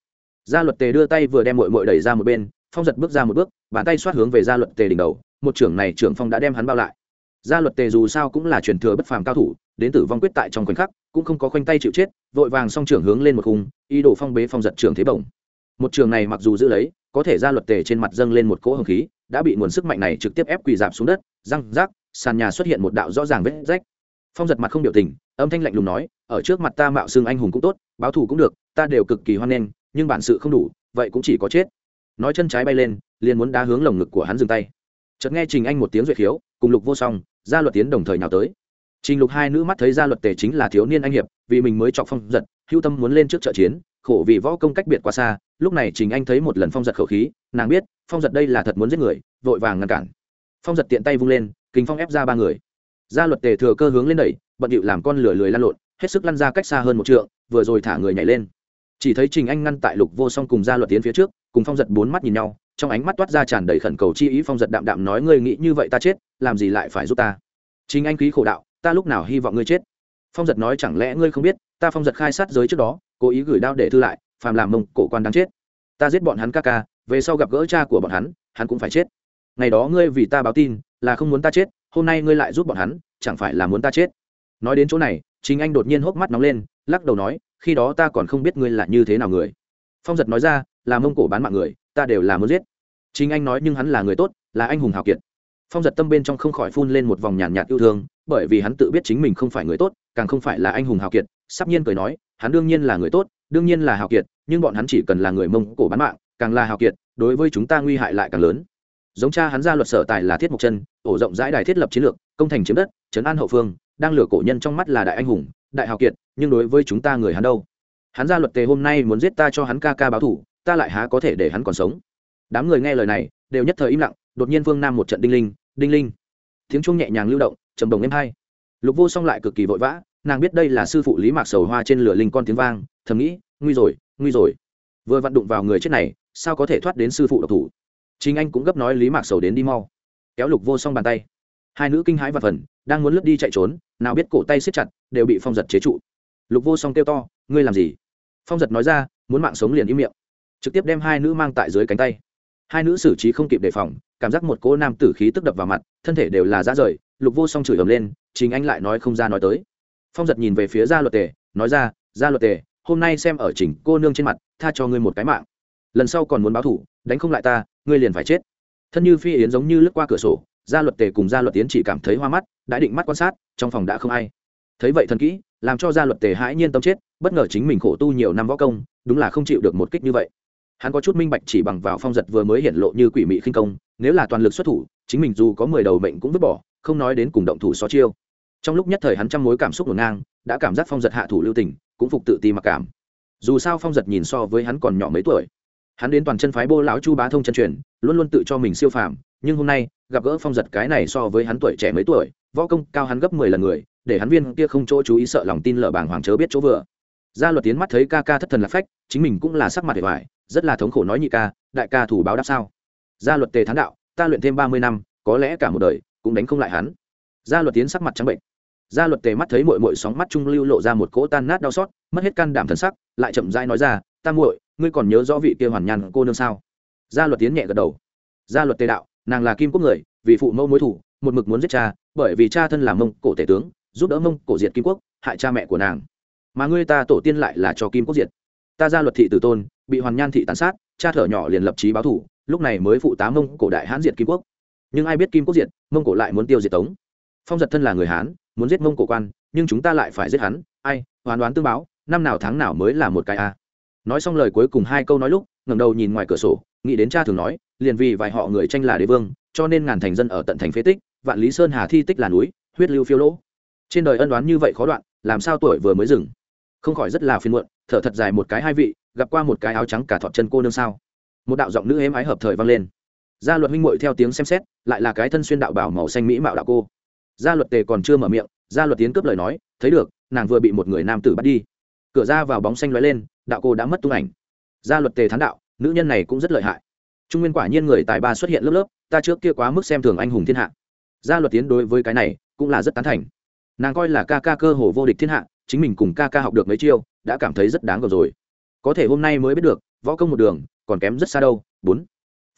Gia luật tề đưa tay vừa đem mội mội đẩy ra một bên phong giật bước ra một bước, bàn tay xoát hướng về gia luật tề đỉnh đầu, một trưởng này trưởng phong đã đem hắn bao lại. Gia luật tề dù sao cũng là truyền thừa bất phàm cao thủ, đến tử vong quyết tại trong khoảnh khắc, cũng không có khoanh tay chịu chết, vội vàng song trưởng hướng lên một khung, ý đồ phong bế phong giật trưởng thế bổng. Một trường này mặc dù giữ lấy, có thể gia luật tề trên mặt dâng lên một cỗ hồng khí, đã bị nguồn sức mạnh này trực tiếp ép quỳ dạp xuống đất, răng rác, sàn nhà xuất hiện một đạo rõ ràng vết rách. Phong giật mặt không biểu tình, âm thanh lạnh lùng nói, ở trước mặt ta mạo xưng anh hùng cũng tốt, báo thù cũng được, ta đều cực kỳ hoan nghênh, nhưng bản sự không đủ, vậy cũng chỉ có chết nói chân trái bay lên, liền muốn đá hướng lồng ngực của hắn dừng tay. Chợt nghe trình anh một tiếng duyệt khiếu, cùng lục vô song, gia luật tiến đồng thời nào tới. Trình lục hai nữ mắt thấy gia luật tề chính là thiếu niên anh hiệp, vì mình mới chọc phong giật, hưu tâm muốn lên trước trợ chiến, khổ vì võ công cách biệt quá xa, lúc này trình anh thấy một lần phong giật khẩu khí, nàng biết, phong giật đây là thật muốn giết người, vội vàng ngăn cản. Phong giật tiện tay vung lên kính phong ép ra ba người. Gia luật tề thừa cơ hướng lên đẩy, bận điệu làm con lửa lười lan lộn, hết sức lăn ra cách xa hơn một trượng, vừa rồi thả người nhảy lên chỉ thấy trình anh ngăn tại lục vô song cùng gia luật tiến phía trước, cùng phong giật bốn mắt nhìn nhau, trong ánh mắt toát ra tràn đầy khẩn cầu chi ý phong giật đạm đạm nói, ngươi nghĩ như vậy ta chết, làm gì lại phải giúp ta? Trình anh khí khổ đạo, ta lúc nào hy vọng ngươi chết? Phong giật nói, chẳng lẽ ngươi không biết, ta phong giật khai sát giới trước đó, cố ý gửi đao để thư lại, phàm làm mông, cổ quan đáng chết. Ta giết bọn hắn ca ca, về sau gặp gỡ cha của bọn hắn hắn cũng phải chết. Ngày đó ngươi vì ta báo tin, là không muốn ta chết, hôm nay ngươi lại giúp bọn hắn, chẳng phải là muốn ta chết? Nói đến chỗ này chính anh đột nhiên hốc mắt nóng lên, lắc đầu nói khi đó ta còn không biết ngươi là như thế nào người. Phong giật nói ra, là mông cổ bán mạng người, ta đều là muốn giết. Chính anh nói nhưng hắn là người tốt, là anh hùng hào kiệt. Phong giật tâm bên trong không khỏi phun lên một vòng nhàn nhạt yêu thương, bởi vì hắn tự biết chính mình không phải người tốt, càng không phải là anh hùng hào kiệt, sắp nhiên cười nói, hắn đương nhiên là người tốt, đương nhiên là hào kiệt, nhưng bọn hắn chỉ cần là người mông cổ bán mạng, càng là hào kiệt, đối với chúng ta nguy hại lại càng lớn. Giống cha hắn ra luật sở tài là thiết mộc chân ổ rộng rãi đài thiết lập chiến lược, công thành chiếm đất, trấn an hậu phương, đang lừa cổ nhân trong mắt là đại anh hùng, đại hào kiệt nhưng đối với chúng ta người hắn đâu? Hắn ra luật tề hôm nay muốn giết ta cho hắn ca ca báo thủ, ta lại há có thể để hắn còn sống? Đám người nghe lời này, đều nhất thời im lặng, đột nhiên vương nam một trận đinh linh đinh linh. Tiếng chuông nhẹ nhàng lưu động, trầm đồng êm hai. Lục vô song lại cực kỳ vội vã, nàng biết đây là sư phụ lý mạc sầu hoa trên lửa linh con tiếng vang, thầm nghĩ, nguy rồi nguy rồi. Vừa vặn đụng vào người chết này, sao có thể thoát đến sư phụ độc thủ? Chính anh cũng gấp nói lý mạc sầu đến đi mau. Kéo lục vô song bàn tay. Hai nữ kinh hãi và phần, đang muốn lướt đi chạy trốn, nào biết cổ tay siết chặt, đều bị phong giật chế trụ lục vô song kêu to, ngươi làm gì? Phong giật nói ra, muốn mạng sống liền im miệng. Trực tiếp đem hai nữ mang tại dưới cánh tay. Hai nữ xử trí không kịp đề phòng, cảm giác một cỗ nam tử khí tức đập vào mặt, thân thể đều là ra rời, lục vô song chửi ầm lên chính anh lại nói không ra nói tới. Phong giật nhìn về phía gia luật tề, nói ra, gia luật tề, hôm nay xem ở chỉnh cô nương trên mặt, tha cho ngươi một cái mạng. Lần sau còn muốn báo thủ, đánh không lại ta, ngươi liền phải chết. Thân như phi yến giống như lướt qua cửa sổ, gia luật tề cùng gia luật tiến chỉ cảm thấy hoa mắt, đã định mắt quan sát, trong phòng đã không ai thấy vậy thần kỹ, làm cho gia luật tề hãi nhiên tâm chết, bất ngờ chính mình khổ tu nhiều năm võ công, đúng là không chịu được một kích như vậy. Hắn có chút minh bạch chỉ bằng vào phong giật vừa mới hiện lộ như quỷ mị khinh công, nếu là toàn lực xuất thủ, chính mình dù có mười đầu mệnh cũng vứt bỏ, không nói đến cùng động thủ so chiêu. Trong lúc nhất thời hắn trăm mối cảm xúc ngổn ngang, đã cảm giác phong giật hạ thủ lưu tình, cũng phục tự ti mặc cảm. Dù sao phong giật nhìn so với hắn còn nhỏ mấy tuổi. Hắn đến toàn chân phái bô lão chu bá thông chân truyền, luôn luôn tự cho mình siêu phàm, nhưng hôm nay, gặp gỡ phong giật cái này so với hắn tuổi trẻ mấy tuổi, võ công cao hắn gấp mười lần người để hắn viên kia không chỗ chú ý sợ lòng tin lở bàng hoàng chớ biết chỗ vừa. Gia luật tiến mắt thấy ca ca thất thần lạc phách, chính mình cũng là sắc mặt để hoài, rất là thống khổ nói nhị ca, đại ca thủ báo đáp sao? Gia luật tề thán đạo, ta luyện thêm ba mươi năm, có lẽ cả một đời cũng đánh không lại hắn. Gia luật tiến sắc mặt trắng bệnh. Gia luật tề mắt thấy mội mội sóng mắt trung lưu lộ ra một cỗ tan nát đau xót, mất hết can đảm thần sắc, lại chậm rãi nói ra, ta muội, ngươi còn nhớ rõ vị kia hoàn nhàn cô nương sao? Gia luật tiến nhẹ gật đầu. Gia luật tề đạo, nàng là kim quốc người, vì phụ mẫu mối thủ, một mực muốn giết cha, bởi vì cha thân là mông cổ tể tướng giúp đỡ mông cổ diệt kim quốc, hại cha mẹ của nàng. Mà ngươi ta tổ tiên lại là cho kim quốc diệt. Ta gia luật thị tử tôn, bị hoàn nhan thị tàn sát, cha thở nhỏ liền lập trí báo thủ, lúc này mới phụ tá mông cổ đại hán diệt kim quốc. Nhưng ai biết kim quốc diệt, mông cổ lại muốn tiêu diệt tống. Phong giật thân là người hán, muốn giết mông cổ quan, nhưng chúng ta lại phải giết hắn. Ai hoàn đoán tương báo, năm nào tháng nào mới là một cái a? Nói xong lời cuối cùng hai câu nói lúc, ngẩng đầu nhìn ngoài cửa sổ, nghĩ đến cha thường nói, liền vì vài họ người tranh là đế vương, cho nên ngàn thành dân ở tận thành phế tích, vạn lý sơn hà thi tích là núi, huyết lưu phiêu lỗ trên đời ân đoán như vậy khó đoạn, làm sao tuổi vừa mới dừng? Không khỏi rất là phiền muộn, thở thật dài một cái hai vị, gặp qua một cái áo trắng cả thọt chân cô nương sao? Một đạo giọng nữ êm ái hợp thời vang lên. Gia luật huynh muội theo tiếng xem xét, lại là cái thân xuyên đạo bảo màu xanh mỹ mạo đạo cô. Gia luật tề còn chưa mở miệng, gia luật tiến cướp lời nói, thấy được, nàng vừa bị một người nam tử bắt đi. Cửa ra vào bóng xanh lóe lên, đạo cô đã mất tung ảnh. Gia luật tề thán đạo, nữ nhân này cũng rất lợi hại. Trung nguyên quả nhiên người tài ba xuất hiện lớp lớp, ta trước kia quá mức xem thường anh hùng thiên hạ. Gia luật tiến đối với cái này, cũng là rất tán thành nàng coi là ca ca cơ hồ vô địch thiên hạ, chính mình cùng ca ca học được mấy chiêu, đã cảm thấy rất đáng gờm rồi. Có thể hôm nay mới biết được, võ công một đường, còn kém rất xa đâu. Bốn.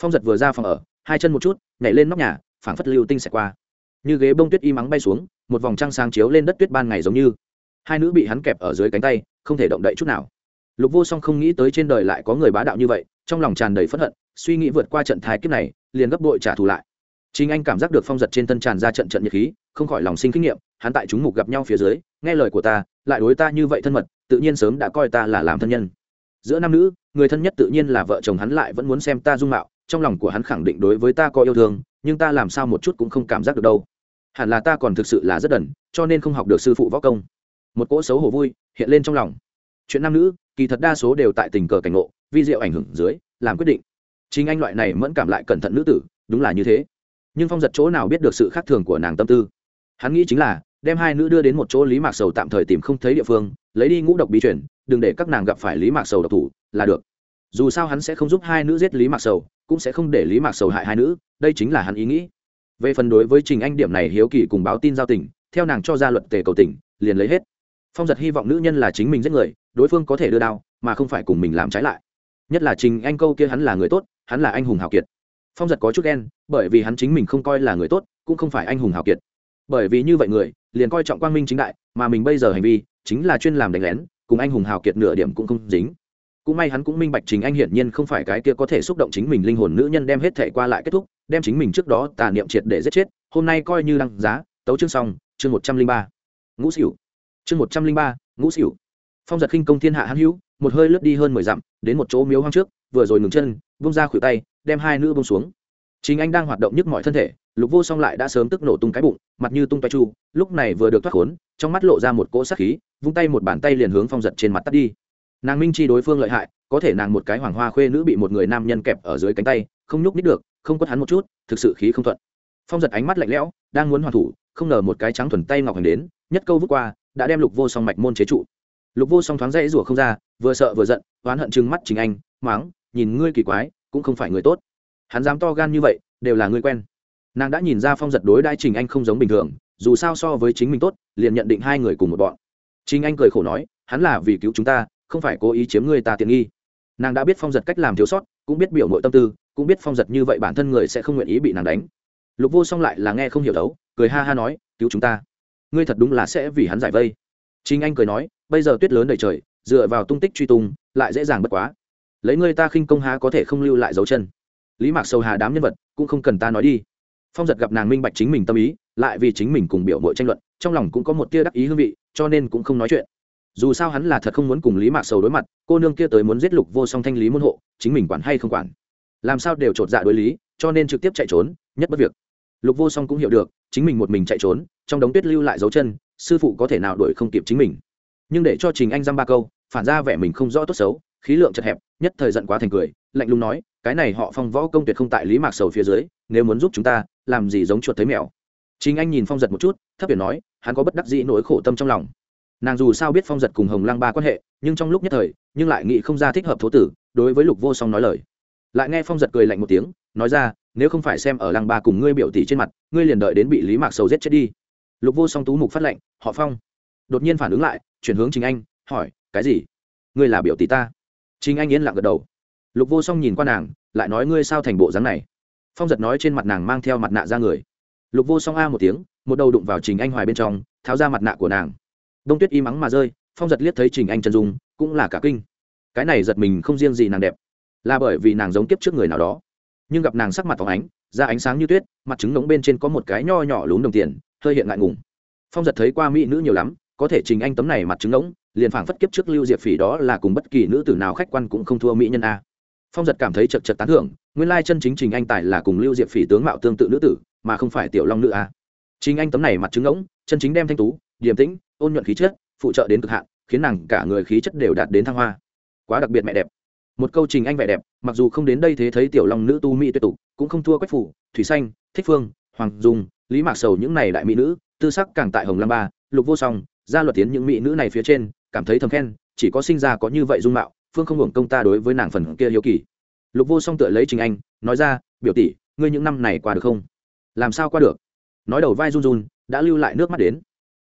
Phong giật vừa ra phòng ở, hai chân một chút, nhảy lên nóc nhà, phảng phất lưu tinh xẹt qua. Như ghế bông tuyết y mắng bay xuống, một vòng trăng sáng chiếu lên đất tuyết ban ngày giống như. Hai nữ bị hắn kẹp ở dưới cánh tay, không thể động đậy chút nào. Lục vô song không nghĩ tới trên đời lại có người bá đạo như vậy, trong lòng tràn đầy phẫn hận, suy nghĩ vượt qua trận thái kiếp này, liền gấp đội trả thù lại chính anh cảm giác được phong giật trên thân tràn ra trận trận nhiệt khí, không khỏi lòng sinh kinh nghiệm, hắn tại chúng mục gặp nhau phía dưới, nghe lời của ta, lại đối ta như vậy thân mật, tự nhiên sớm đã coi ta là làm thân nhân. Giữa nam nữ, người thân nhất tự nhiên là vợ chồng hắn lại vẫn muốn xem ta dung mạo, trong lòng của hắn khẳng định đối với ta có yêu thương, nhưng ta làm sao một chút cũng không cảm giác được đâu. Hẳn là ta còn thực sự là rất đần, cho nên không học được sư phụ võ công. Một cỗ xấu hổ vui hiện lên trong lòng. Chuyện nam nữ, kỳ thật đa số đều tại tình cờ cảnh ngộ, vi diệu ảnh hưởng dưới, làm quyết định. Chính anh loại này mẫn cảm lại cẩn thận nữ tử, đúng là như thế nhưng phong giật chỗ nào biết được sự khác thường của nàng tâm tư. Hắn nghĩ chính là, đem hai nữ đưa đến một chỗ lý mạc sầu tạm thời tìm không thấy địa phương, lấy đi ngũ độc bí chuyển đừng để các nàng gặp phải lý mạc sầu độc thủ, là được. Dù sao hắn sẽ không giúp hai nữ giết lý mạc sầu, cũng sẽ không để lý mạc sầu hại hai nữ, đây chính là hắn ý nghĩ. Về phần đối với trình anh điểm này hiếu kỳ cùng báo tin giao tình, theo nàng cho ra luật tề cầu tỉnh liền lấy hết. Phong giật hy vọng nữ nhân là chính mình giết người, đối phương có thể đưa đao, mà không phải cùng mình làm trái lại. Nhất là trình anh câu kia hắn là người tốt, hắn là anh hùng hào kiệt phong giật có chút ghen, bởi vì hắn chính mình không coi là người tốt, cũng không phải anh hùng hào kiệt. Bởi vì như vậy người, liền coi trọng quang minh chính đại, mà mình bây giờ hành vi, chính là chuyên làm đánh lén, cùng anh hùng hào kiệt nửa điểm cũng không dính. Cũng may hắn cũng minh bạch chính anh hiển nhiên không phải cái kia có thể xúc động chính mình linh hồn nữ nhân đem hết thể qua lại kết thúc, đem chính mình trước đó tà niệm triệt để giết chết, hôm nay coi như đăng giá, tấu chương xong, chương một trăm linh ba. Ngũ xỉu chương một trăm linh ba, ngũ xỉu phong giật khinh công thiên hạ hãn hữu, một hơi lướt đi hơn mười dặm, đến một chỗ miếu hoang trước, vừa rồi ngừng chân vung ra khuỷu tay, đem hai nữ bông xuống. Chính anh đang hoạt động nhức mọi thân thể, lục vô song lại đã sớm tức nổ tung cái bụng, mặt như tung tay chu, lúc này vừa được thoát khốn, trong mắt lộ ra một cỗ sát khí, vung tay một bàn tay liền hướng phong giật trên mặt tắt đi. Nàng minh chi đối phương lợi hại, có thể nàng một cái hoàng hoa khuê nữ bị một người nam nhân kẹp ở dưới cánh tay, không nhúc nít được, không quất hắn một chút, thực sự khí không thuận. Phong giật ánh mắt lạnh lẽo, đang muốn hoàn thủ, không ngờ một cái trắng thuần tay ngọc hành đến, nhất câu vút qua, đã đem lục vô song mạch môn chế trụ. Lục vô song thoáng dãy rủa không ra, vừa sợ vừa giận, oán hận chừng mắt chính anh máng nhìn ngươi kỳ quái, cũng không phải người tốt. Hắn dám to gan như vậy, đều là ngươi quen. Nàng đã nhìn ra phong giật đối đãi trình anh không giống bình thường, dù sao so với chính mình tốt, liền nhận định hai người cùng một bọn. Trình anh cười khổ nói, hắn là vì cứu chúng ta, không phải cố ý chiếm người ta tiện nghi. Nàng đã biết phong giật cách làm thiếu sót, cũng biết biểu nội tâm tư, cũng biết phong giật như vậy bản thân người sẽ không nguyện ý bị nàng đánh. Lục vô song lại là nghe không hiểu đấu, cười ha ha nói, cứu chúng ta? Ngươi thật đúng là sẽ vì hắn giải vây. Chính anh cười nói, bây giờ tuyết lớn đầy trời, dựa vào tung tích truy tung, lại dễ dàng bất quá lấy ngươi ta khinh công há có thể không lưu lại dấu chân. Lý mạc sầu hà đám nhân vật cũng không cần ta nói đi. Phong giật gặp nàng minh bạch chính mình tâm ý, lại vì chính mình cùng biểu mội tranh luận, trong lòng cũng có một tia đắc ý hương vị, cho nên cũng không nói chuyện. Dù sao hắn là thật không muốn cùng lý mạc sầu đối mặt, cô nương kia tới muốn giết lục vô song thanh lý môn hộ, chính mình quản hay không quản. Làm sao đều chột dạ đối lý, cho nên trực tiếp chạy trốn, nhất bất việc. Lục vô song cũng hiểu được, chính mình một mình chạy trốn, trong đống tuyết lưu lại dấu chân, sư phụ có thể nào đuổi không kịp chính mình. Nhưng để cho trình anh dăm ba câu, phản ra vẻ mình không rõ tốt xấu khí lượng chật hẹp, nhất thời giận quá thành cười, lạnh lùng nói, cái này họ phong võ công tuyệt không tại lý mạc sầu phía dưới, nếu muốn giúp chúng ta, làm gì giống chuột thấy mèo? Chính anh nhìn phong giật một chút, thấp biển nói, hắn có bất đắc dĩ nỗi khổ tâm trong lòng. Nàng dù sao biết phong giật cùng hồng lang ba quan hệ, nhưng trong lúc nhất thời, nhưng lại nghĩ không ra thích hợp thố tử, đối với lục vô song nói lời. Lại nghe phong giật cười lạnh một tiếng, nói ra, nếu không phải xem ở lăng ba cùng ngươi biểu tỷ trên mặt, ngươi liền đợi đến bị lý mạc sầu giết chết đi. Lục vô song tú mục phát lệnh, họ phong. Đột nhiên phản ứng lại, chuyển hướng chính anh, hỏi, cái gì? Ngươi là biểu tỷ ta? Chính anh yên lặng gật đầu. Lục vô song nhìn qua nàng, lại nói ngươi sao thành bộ dáng này? Phong giật nói trên mặt nàng mang theo mặt nạ ra người. Lục vô song a một tiếng, một đầu đụng vào trình anh hoài bên trong, tháo ra mặt nạ của nàng. Đông tuyết im ắng mà rơi, phong giật liếc thấy trình anh chân dung, cũng là cả kinh. Cái này giật mình không riêng gì nàng đẹp, là bởi vì nàng giống kiếp trước người nào đó. Nhưng gặp nàng sắc mặt phóng ánh, da ánh sáng như tuyết, mặt trứng nóng bên trên có một cái nho nhỏ lún đồng tiền, hơi hiện ngại ngùng. Phong giật thấy qua mỹ nữ nhiều lắm, có thể trình anh tấm này mặt trứng ngỗng liền phảng phất kiếp trước lưu diệp phỉ đó là cùng bất kỳ nữ tử nào khách quan cũng không thua mỹ nhân a. Phong giật cảm thấy chật chật tán thưởng, nguyên lai chân chính trình anh tài là cùng lưu diệp phỉ tướng mạo tương tự nữ tử, mà không phải tiểu long nữ a. Trình anh tấm này mặt trứng ngỗng, chân chính đem thanh tú, điềm tĩnh, ôn nhuận khí chất, phụ trợ đến cực hạn, khiến nàng cả người khí chất đều đạt đến thăng hoa. Quá đặc biệt mẹ đẹp. Một câu trình anh vẻ đẹp, mặc dù không đến đây thế thấy tiểu long nữ tu mỹ tuyệt tục, cũng không thua quách phủ, thủy xanh, thích phương, hoàng dung, lý mạc sầu những này đại mỹ nữ, tư sắc càng tại hồng lam ba, lục vô song, gia luật tiến những mỹ nữ này phía trên cảm thấy thầm khen, chỉ có sinh ra có như vậy dung mạo, phương không hưởng công ta đối với nàng phần kia hiếu kỳ. Lục vô song tựa lấy trình anh, nói ra, biểu tỷ, ngươi những năm này qua được không? Làm sao qua được? Nói đầu vai run run, đã lưu lại nước mắt đến.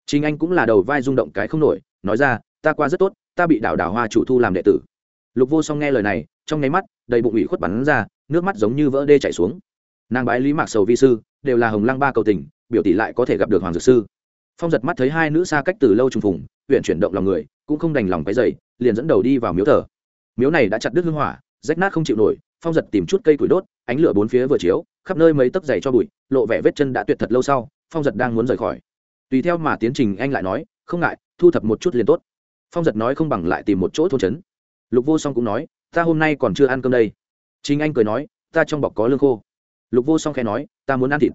Trình anh cũng là đầu vai rung động cái không nổi, nói ra, ta qua rất tốt, ta bị đảo đảo hoa chủ thu làm đệ tử. Lục vô song nghe lời này, trong nháy mắt, đầy bụng ủy khuất bắn ra, nước mắt giống như vỡ đê chảy xuống. Nàng bái lý mạc sầu vi sư, đều là hồng lăng ba cầu tình, biểu tỷ lại có thể gặp được hoàng dược sư. Phong giật mắt thấy hai nữ xa cách từ lâu trùng phùng huyện chuyển động lòng người cũng không đành lòng cái dày liền dẫn đầu đi vào miếu thờ. Miếu này đã chặt đứt hương hỏa, rách nát không chịu nổi, phong giật tìm chút cây củi đốt, ánh lửa bốn phía vừa chiếu, khắp nơi mấy tấc dày cho bụi, lộ vẻ vết chân đã tuyệt thật lâu sau, phong giật đang muốn rời khỏi. Tùy theo mà tiến trình anh lại nói, không ngại, thu thập một chút liền tốt. Phong giật nói không bằng lại tìm một chỗ thôn trấn. Lục vô song cũng nói, ta hôm nay còn chưa ăn cơm đây. Chính anh cười nói, ta trong bọc có lương khô. Lục vô song khẽ nói, ta muốn ăn thịt.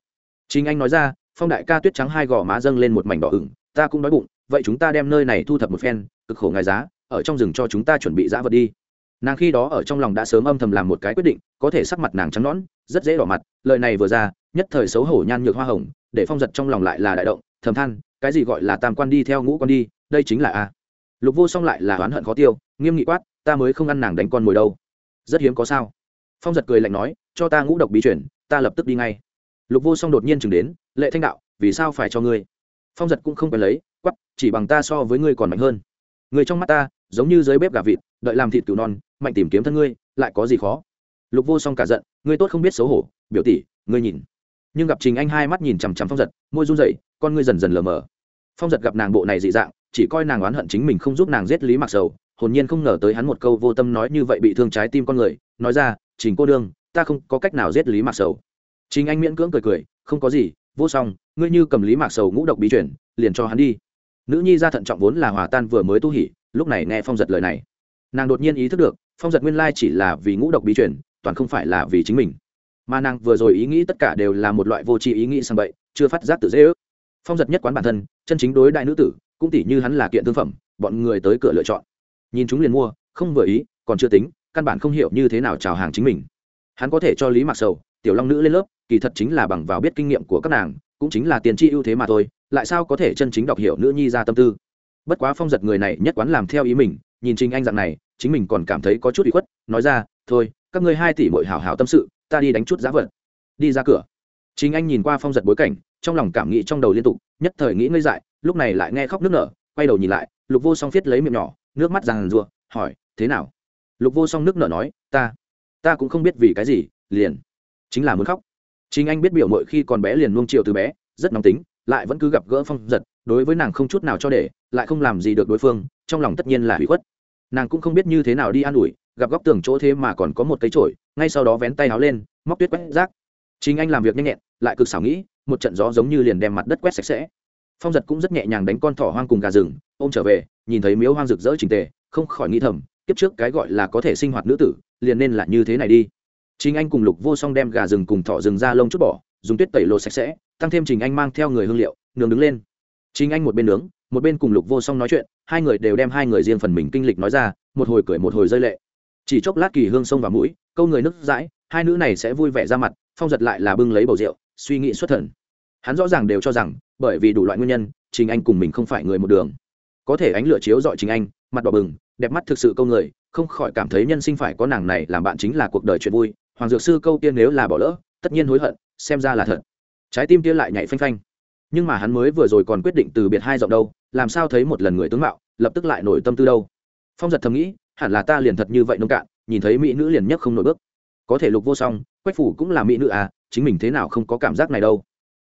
Chính anh nói ra, phong đại ca tuyết trắng hai gò má dâng lên một mảnh đỏ ửng, ta cũng đói bụng, vậy chúng ta đem nơi này thu thập một phen cực khổ ngài giá, ở trong rừng cho chúng ta chuẩn bị giã vật đi. Nàng khi đó ở trong lòng đã sớm âm thầm làm một cái quyết định, có thể sắc mặt nàng trắng nõn, rất dễ đỏ mặt, lời này vừa ra, nhất thời xấu hổ nhan nhược hoa hồng, để phong giật trong lòng lại là đại động, thầm than, cái gì gọi là tam quan đi theo ngũ quan đi, đây chính là a. Lục vô song lại là oán hận khó tiêu, nghiêm nghị quát, ta mới không ăn nàng đánh con mồi đâu. Rất hiếm có sao. Phong giật cười lạnh nói, cho ta ngũ độc bí chuyển ta lập tức đi ngay. Lục vô song đột nhiên chừng đến, lệ thanh đạo, vì sao phải cho ngươi? Phong giật cũng không phải lấy quắp chỉ bằng ta so với ngươi còn mạnh hơn người trong mắt ta, giống như dưới bếp gà vịt, đợi làm thịt cừu non, mạnh tìm kiếm thân ngươi, lại có gì khó? Lục vô song cả giận, ngươi tốt không biết xấu hổ, biểu tỷ, ngươi nhìn. Nhưng gặp trình anh hai mắt nhìn chằm chằm phong giật, môi run rẩy, con ngươi dần dần lờ mờ. Phong giật gặp nàng bộ này dị dạng, chỉ coi nàng oán hận chính mình không giúp nàng giết lý mặc sầu, hồn nhiên không ngờ tới hắn một câu vô tâm nói như vậy bị thương trái tim con người, nói ra, trình cô đương, ta không có cách nào giết lý mạc sầu. Chính anh miễn cưỡng cười cười, không có gì, vô song, ngươi như cầm lý mạc sầu ngũ độc bí chuyển liền cho hắn đi nữ nhi ra thận trọng vốn là hòa tan vừa mới tu hỉ, lúc này nghe phong giật lời này. Nàng đột nhiên ý thức được, phong giật nguyên lai chỉ là vì ngũ độc bí chuyển toàn không phải là vì chính mình. Mà nàng vừa rồi ý nghĩ tất cả đều là một loại vô tri ý nghĩ sang bậy, chưa phát giác tự dễ ước. Phong giật nhất quán bản thân, chân chính đối đại nữ tử, cũng tỷ như hắn là kiện thương phẩm, bọn người tới cửa lựa chọn. Nhìn chúng liền mua, không vừa ý, còn chưa tính, căn bản không hiểu như thế nào chào hàng chính mình. Hắn có thể cho lý mặc sầu, tiểu long nữ lên lớp, kỳ thật chính là bằng vào biết kinh nghiệm của các nàng, cũng chính là tiền tri ưu thế mà thôi lại sao có thể chân chính đọc hiểu nữ nhi ra tâm tư? Bất quá phong giật người này nhất quán làm theo ý mình, nhìn trình anh dạng này, chính mình còn cảm thấy có chút bị khuất, nói ra, thôi, các ngươi hai tỷ bội hào hào tâm sự, ta đi đánh chút giá vật đi ra cửa. Chính anh nhìn qua phong giật bối cảnh, trong lòng cảm nghĩ trong đầu liên tục, nhất thời nghĩ ngơi dại, lúc này lại nghe khóc nước nở, quay đầu nhìn lại, lục vô song viết lấy miệng nhỏ, nước mắt ràng rùa hỏi, thế nào? Lục vô song nước nở nói, ta ta cũng không biết vì cái gì, liền, chính là muốn khóc. Chính anh biết biểu mội khi còn bé liền nuông chiều từ bé, rất nóng tính lại vẫn cứ gặp gỡ phong giật, đối với nàng không chút nào cho để, lại không làm gì được đối phương, trong lòng tất nhiên là hủy khuất. Nàng cũng không biết như thế nào đi an ủi, gặp góc tường chỗ thế mà còn có một cây trổi ngay sau đó vén tay áo lên, móc tuyết quét rác. Chính anh làm việc nhanh nhẹn, lại cực xảo nghĩ, một trận gió giống như liền đem mặt đất quét sạch sẽ. Phong giật cũng rất nhẹ nhàng đánh con thỏ hoang cùng gà rừng, ôm trở về, nhìn thấy miếu hoang rực rỡ trình tề, không khỏi nghĩ thầm, kiếp trước cái gọi là có thể sinh hoạt nữ tử, liền nên là như thế này đi. Chính anh cùng lục vô song đem gà rừng cùng thỏ rừng ra lông chút bỏ dùng tuyết tẩy lột sạch sẽ, tăng thêm trình anh mang theo người hương liệu, nướng đứng lên. Trình anh một bên nướng, một bên cùng lục vô song nói chuyện, hai người đều đem hai người riêng phần mình kinh lịch nói ra, một hồi cười một hồi rơi lệ. Chỉ chốc lát kỳ hương sông vào mũi, câu người nước dãi hai nữ này sẽ vui vẻ ra mặt, phong giật lại là bưng lấy bầu rượu, suy nghĩ xuất thần. Hắn rõ ràng đều cho rằng, bởi vì đủ loại nguyên nhân, trình anh cùng mình không phải người một đường. Có thể ánh lửa chiếu dọi trình anh, mặt đỏ bừng, đẹp mắt thực sự câu người, không khỏi cảm thấy nhân sinh phải có nàng này làm bạn chính là cuộc đời chuyện vui. Hoàng dược sư câu tiên nếu là bỏ lỡ, tất nhiên hối hận xem ra là thật. Trái tim kia lại nhảy phanh phanh. Nhưng mà hắn mới vừa rồi còn quyết định từ biệt hai giọng đâu, làm sao thấy một lần người tướng mạo, lập tức lại nổi tâm tư đâu. Phong giật thầm nghĩ, hẳn là ta liền thật như vậy nông cạn, nhìn thấy mỹ nữ liền nhất không nổi bước. Có thể lục vô song, quách phủ cũng là mỹ nữ à chính mình thế nào không có cảm giác này đâu.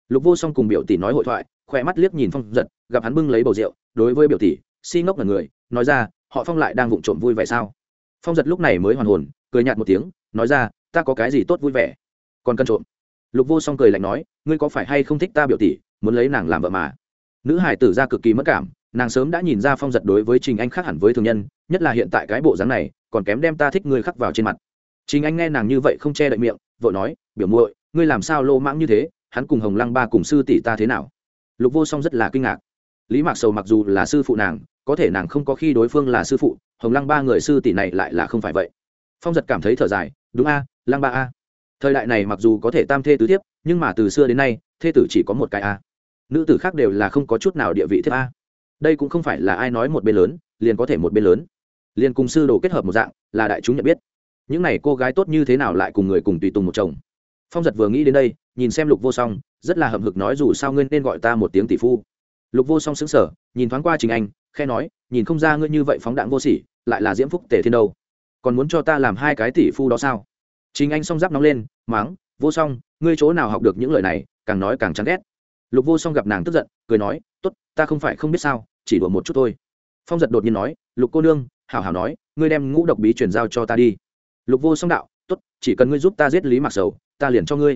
Lục vô song cùng biểu tỷ nói hội thoại, khỏe mắt liếc nhìn phong giật, gặp hắn bưng lấy bầu rượu, đối với biểu tỷ, si ngốc là người, nói ra, họ phong lại đang vụng trộm vui vẻ sao? Phong giật lúc này mới hoàn hồn, cười nhạt một tiếng, nói ra, ta có cái gì tốt vui vẻ? Còn cân trộm? Lục vô song cười lạnh nói, ngươi có phải hay không thích ta biểu tỷ, muốn lấy nàng làm vợ mà? Nữ hải tử ra cực kỳ mất cảm, nàng sớm đã nhìn ra phong giật đối với trình anh khác hẳn với thường nhân, nhất là hiện tại cái bộ dáng này, còn kém đem ta thích ngươi khắc vào trên mặt. Trình anh nghe nàng như vậy không che đậy miệng, vội nói, biểu muội, ngươi làm sao lô mãng như thế, hắn cùng hồng lăng ba cùng sư tỷ ta thế nào? Lục vô song rất là kinh ngạc. Lý mạc sầu mặc dù là sư phụ nàng, có thể nàng không có khi đối phương là sư phụ, hồng lăng ba người sư tỷ này lại là không phải vậy. Phong giật cảm thấy thở dài, đúng a, lăng ba a thời đại này mặc dù có thể tam thê tứ thiếp, nhưng mà từ xưa đến nay, thê tử chỉ có một cái a. Nữ tử khác đều là không có chút nào địa vị thiếp a. Đây cũng không phải là ai nói một bên lớn, liền có thể một bên lớn. Liền cùng sư đồ kết hợp một dạng, là đại chúng nhận biết. Những n à y cô gái tốt như thế nào lại cùng người cùng tùy tùng một chồng? Phong giật vừa nghĩ đến đây, nhìn xem lục vô song, rất là hậm hực nói dù sao ngươi nên gọi ta một tiếng tỷ phu. Lục vô song xứng sở nhìn thoáng qua trình anh, khe nói, nhìn không ra ngươi như vậy phóng đạn vô sỉ, lại là diễm phúc tể thiên đâu. Còn muốn cho ta làm hai cái tỷ phu đó sao? Trình anh song giáp nóng lên, máng, vô song, ngươi chỗ nào học được những lời này? Càng nói càng chán ghét. Lục vô song gặp nàng tức giận, cười nói t ố t ta không phải không biết sao, chỉ đùa một chút thôi. Phong giật đột nhiên nói, lục cô nương, hảo hảo nói, ngươi đem ngũ độc bí chuyển giao cho ta đi. Lục vô song đạo t ố t chỉ cần ngươi giúp ta giết lý mạc sầu, ta liền cho ngươi.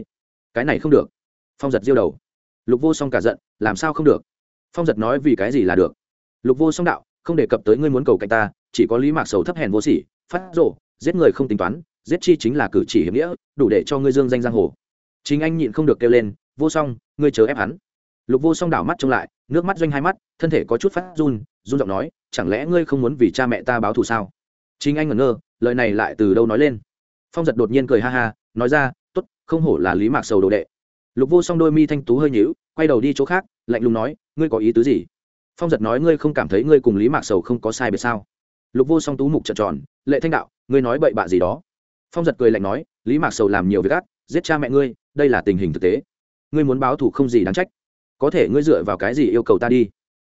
Cái này không được. Phong giật diêu đầu. Lục vô song cả giận, làm sao không được? Phong giật nói, vì cái gì là được? Lục vô song đạo, không đề cập tới ngươi muốn cầu cạnh ta, chỉ có lý mạc sầu thấp hèn vô sỉ, phát rộ giết người không tính toán giết chi chính là cử chỉ hiểm nghĩa, đủ để cho ngươi dương danh giang hồ. Chính anh nhịn không được kêu lên, vô song, ngươi chớ ép hắn. Lục vô song đảo mắt trông lại, nước mắt doanh hai mắt, thân thể có chút phát run run giọng nói, chẳng lẽ ngươi không muốn vì cha mẹ ta báo thù sao? Chính anh ngẩn ngơ, lời này lại từ đâu nói lên? Phong giật đột nhiên cười ha ha, nói ra t ố t không hổ là lý mạc sầu đồ đệ. Lục vô song đôi mi thanh tú hơi nhíu, quay đầu đi chỗ khác, lạnh lùng nói, ngươi có ý tứ gì? Phong giật nói, ngươi không cảm thấy ngươi cùng lý mạc sầu không có sai biệt sao? Lục vô song tú mục trợn tròn, lệ thanh đạo, ngươi nói bậy bạ gì đó? Phong giật cười lạnh nói, lý mạc sầu làm nhiều việc ác, giết cha mẹ ngươi, đây là tình hình thực tế. Ngươi muốn báo thù không gì đáng trách. Có thể ngươi dựa vào cái gì yêu cầu ta đi?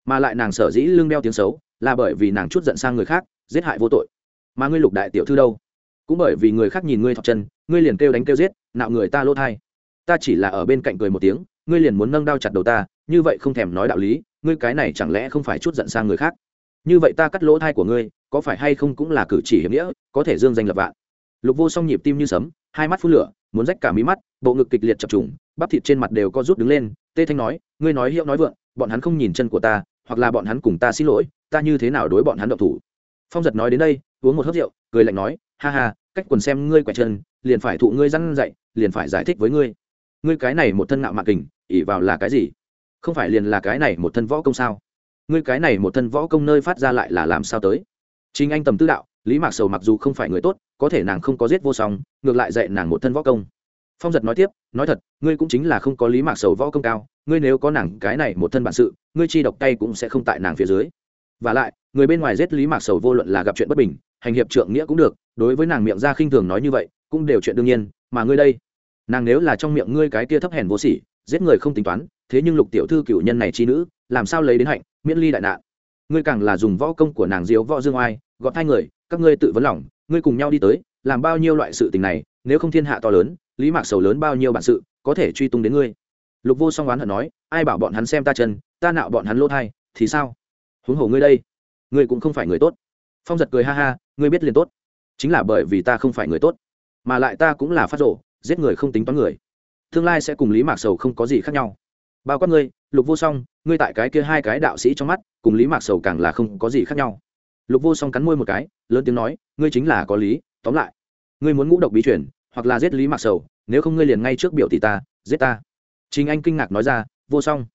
Mà lại nàng sở dĩ lương đeo tiếng xấu, là bởi vì nàng chút giận sang người khác, giết hại vô tội. Mà ngươi lục đại tiểu thư đâu? Cũng bởi vì người khác nhìn ngươi thọc chân, ngươi liền kêu đánh kêu giết, nạo người ta lỗ thai. Ta chỉ là ở bên cạnh cười một tiếng, ngươi liền muốn nâng đao chặt đầu ta, như vậy không thèm nói đạo lý, ngươi cái này chẳng lẽ không phải chút giận sang người khác? Như vậy ta cắt lỗ thai của ngươi, có phải hay không cũng là cử chỉ hiểm nghĩa, có thể dương danh lập vạn lục vô song nhịp tim như sấm, hai mắt phun lửa, muốn rách cả mí mắt, bộ ngực kịch liệt chập trùng, bắp thịt trên mặt đều có rút đứng lên, tê thanh nói, ngươi nói hiệu nói vượng, bọn hắn không nhìn chân của ta, hoặc là bọn hắn cùng ta xin lỗi, ta như thế nào đối bọn hắn độc thủ? Phong giật nói đến đây, uống một hớp rượu, cười lạnh nói, ha ha, cách quần xem ngươi quẹt chân, liền phải thụ ngươi răn dậy liền phải giải thích với ngươi. Ngươi cái này một thân ngạo mạn kình ỉ vào là cái gì? Không phải liền là cái này một thân võ công sao? Ngươi cái này một thân võ công nơi phát ra lại là làm sao tới? Chính anh tầm tư đạo lý mạc sầu mặc dù không phải người tốt, có thể nàng không có giết vô song, ngược lại dạy nàng một thân võ công. Phong giật nói tiếp, nói thật, ngươi cũng chính là không có lý mạc sầu võ công cao, ngươi nếu có nàng cái này một thân bản sự, ngươi chi độc tay cũng sẽ không tại nàng phía dưới. V à lại, người bên ngoài giết lý mạc sầu vô luận là gặp chuyện bất bình, hành hiệp trượng nghĩa cũng được, đối với nàng miệng ra khinh thường nói như vậy, cũng đều chuyện đương nhiên, mà ngươi đây, nàng nếu là trong miệng ngươi cái kia thấp hèn vô sỉ, giết người không tính toán, thế nhưng lục tiểu thư cựu nhân này chi nữ, làm sao lấy đến hạnh, miễn ly đại nạn. Ngươi càng là dùng võ công của nàng diếu võ dương oai, gọt hai người các ngươi tự vấn lòng, ngươi cùng nhau đi tới, làm bao nhiêu loại sự tình này, nếu không thiên hạ to lớn, lý mạc sầu lớn bao nhiêu bản sự, có thể truy tung đến ngươi. Lục vô song oán hận nói, ai bảo bọn hắn xem ta chân, ta nạo bọn hắn lỗ thai, thì sao? Huống hồ ngươi đây, ngươi cũng không phải người tốt. Phong giật cười ha ha, ngươi biết liền tốt, chính là bởi vì ta không phải người tốt, mà lại ta cũng là phát rộ giết người không tính toán người. Tương lai sẽ cùng lý mạc sầu không có gì khác nhau. Bao quát ngươi, lục vô song, ngươi tại cái kia hai cái đạo sĩ trong mắt, cùng lý mạc sầu càng là không có gì khác nhau lục vô song cắn môi một cái, lớn tiếng nói, ngươi chính là có lý, tóm lại, ngươi muốn ngũ độc bí chuyển hoặc là giết lý mạc sầu, nếu không ngươi liền ngay trước biểu tỷ ta, giết ta. Chính anh kinh ngạc nói ra, vô song.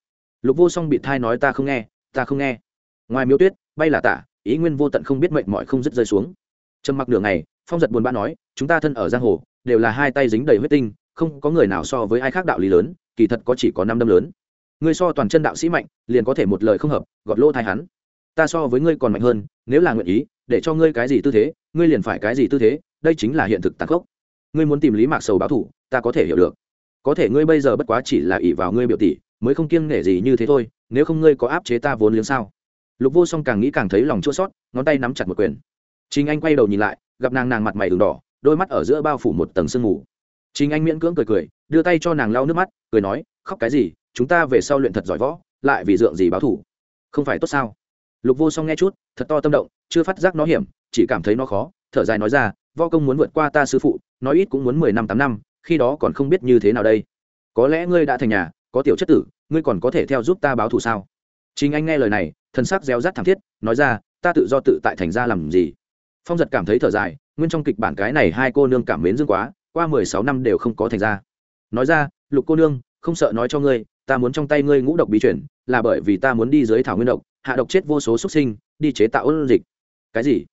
Lục vô song bị thai nói, ta không nghe, ta không nghe. Ngoài miêu tuyết, bay là tả, ý nguyên vô tận không biết mệnh mọi không dứt rơi xuống. Trầm mặc nửa ngày, phong giật buồn bã nói, chúng ta thân ở giang hồ, đều là hai tay dính đầy huyết tinh, không có người nào so với ai khác đạo lý lớn, kỳ thật có chỉ có năm đâm lớn. Ngươi so toàn chân đạo sĩ mạnh, liền có thể một lời không hợp, gọt lỗ thai hắn ta so với ngươi còn mạnh hơn, nếu là nguyện ý, để cho ngươi cái gì tư thế, ngươi liền phải cái gì tư thế, đây chính là hiện thực tàn khốc. Ngươi muốn tìm lý mạc sầu báo thủ, ta có thể hiểu được. Có thể ngươi bây giờ bất quá chỉ là ỷ vào ngươi biểu tỷ, mới không kiêng nể gì như thế thôi, nếu không ngươi có áp chế ta vốn liếng sao? Lục vô song càng nghĩ càng thấy lòng chua sót ngón tay nắm chặt một quyền. Chính anh quay đầu nhìn lại, gặp nàng nàng mặt mày đường đỏ, đôi mắt ở giữa bao phủ một tầng sương mù. Chính anh miễn cưỡng cười cười, đưa tay cho nàng lau nước mắt, cười nói, khóc cái gì, chúng ta về sau luyện thật giỏi võ, lại vì dượng gì báo thủ? Không phải tốt sao? Lục vô song nghe chút, thật to tâm động, chưa phát giác nó hiểm, chỉ cảm thấy nó khó, thở dài nói ra, võ công muốn vượt qua ta sư phụ nói ít cũng muốn mười năm, tám năm, khi đó còn không biết như thế nào đây. Có lẽ ngươi đã thành nhà, có tiểu chất tử, ngươi còn có thể theo giúp ta báo thù sao? Chính anh nghe lời này thân xác reo rát thảm thiết, nói ra, ta tự do tự tại thành ra làm gì? Phong giật cảm thấy thở dài, nguyên trong kịch bản cái này hai cô nương cảm mến dương quá, qua mười sáu năm đều không có thành ra. Nói ra, lục cô nương, không sợ nói cho ngươi, ta muốn trong tay ngươi ngũ độc bí chuyển là bởi vì ta muốn đi dưới thảo nguyên độc hạ độc chết vô số xuất sinh, đi chế tạo ôn dịch. Cái gì?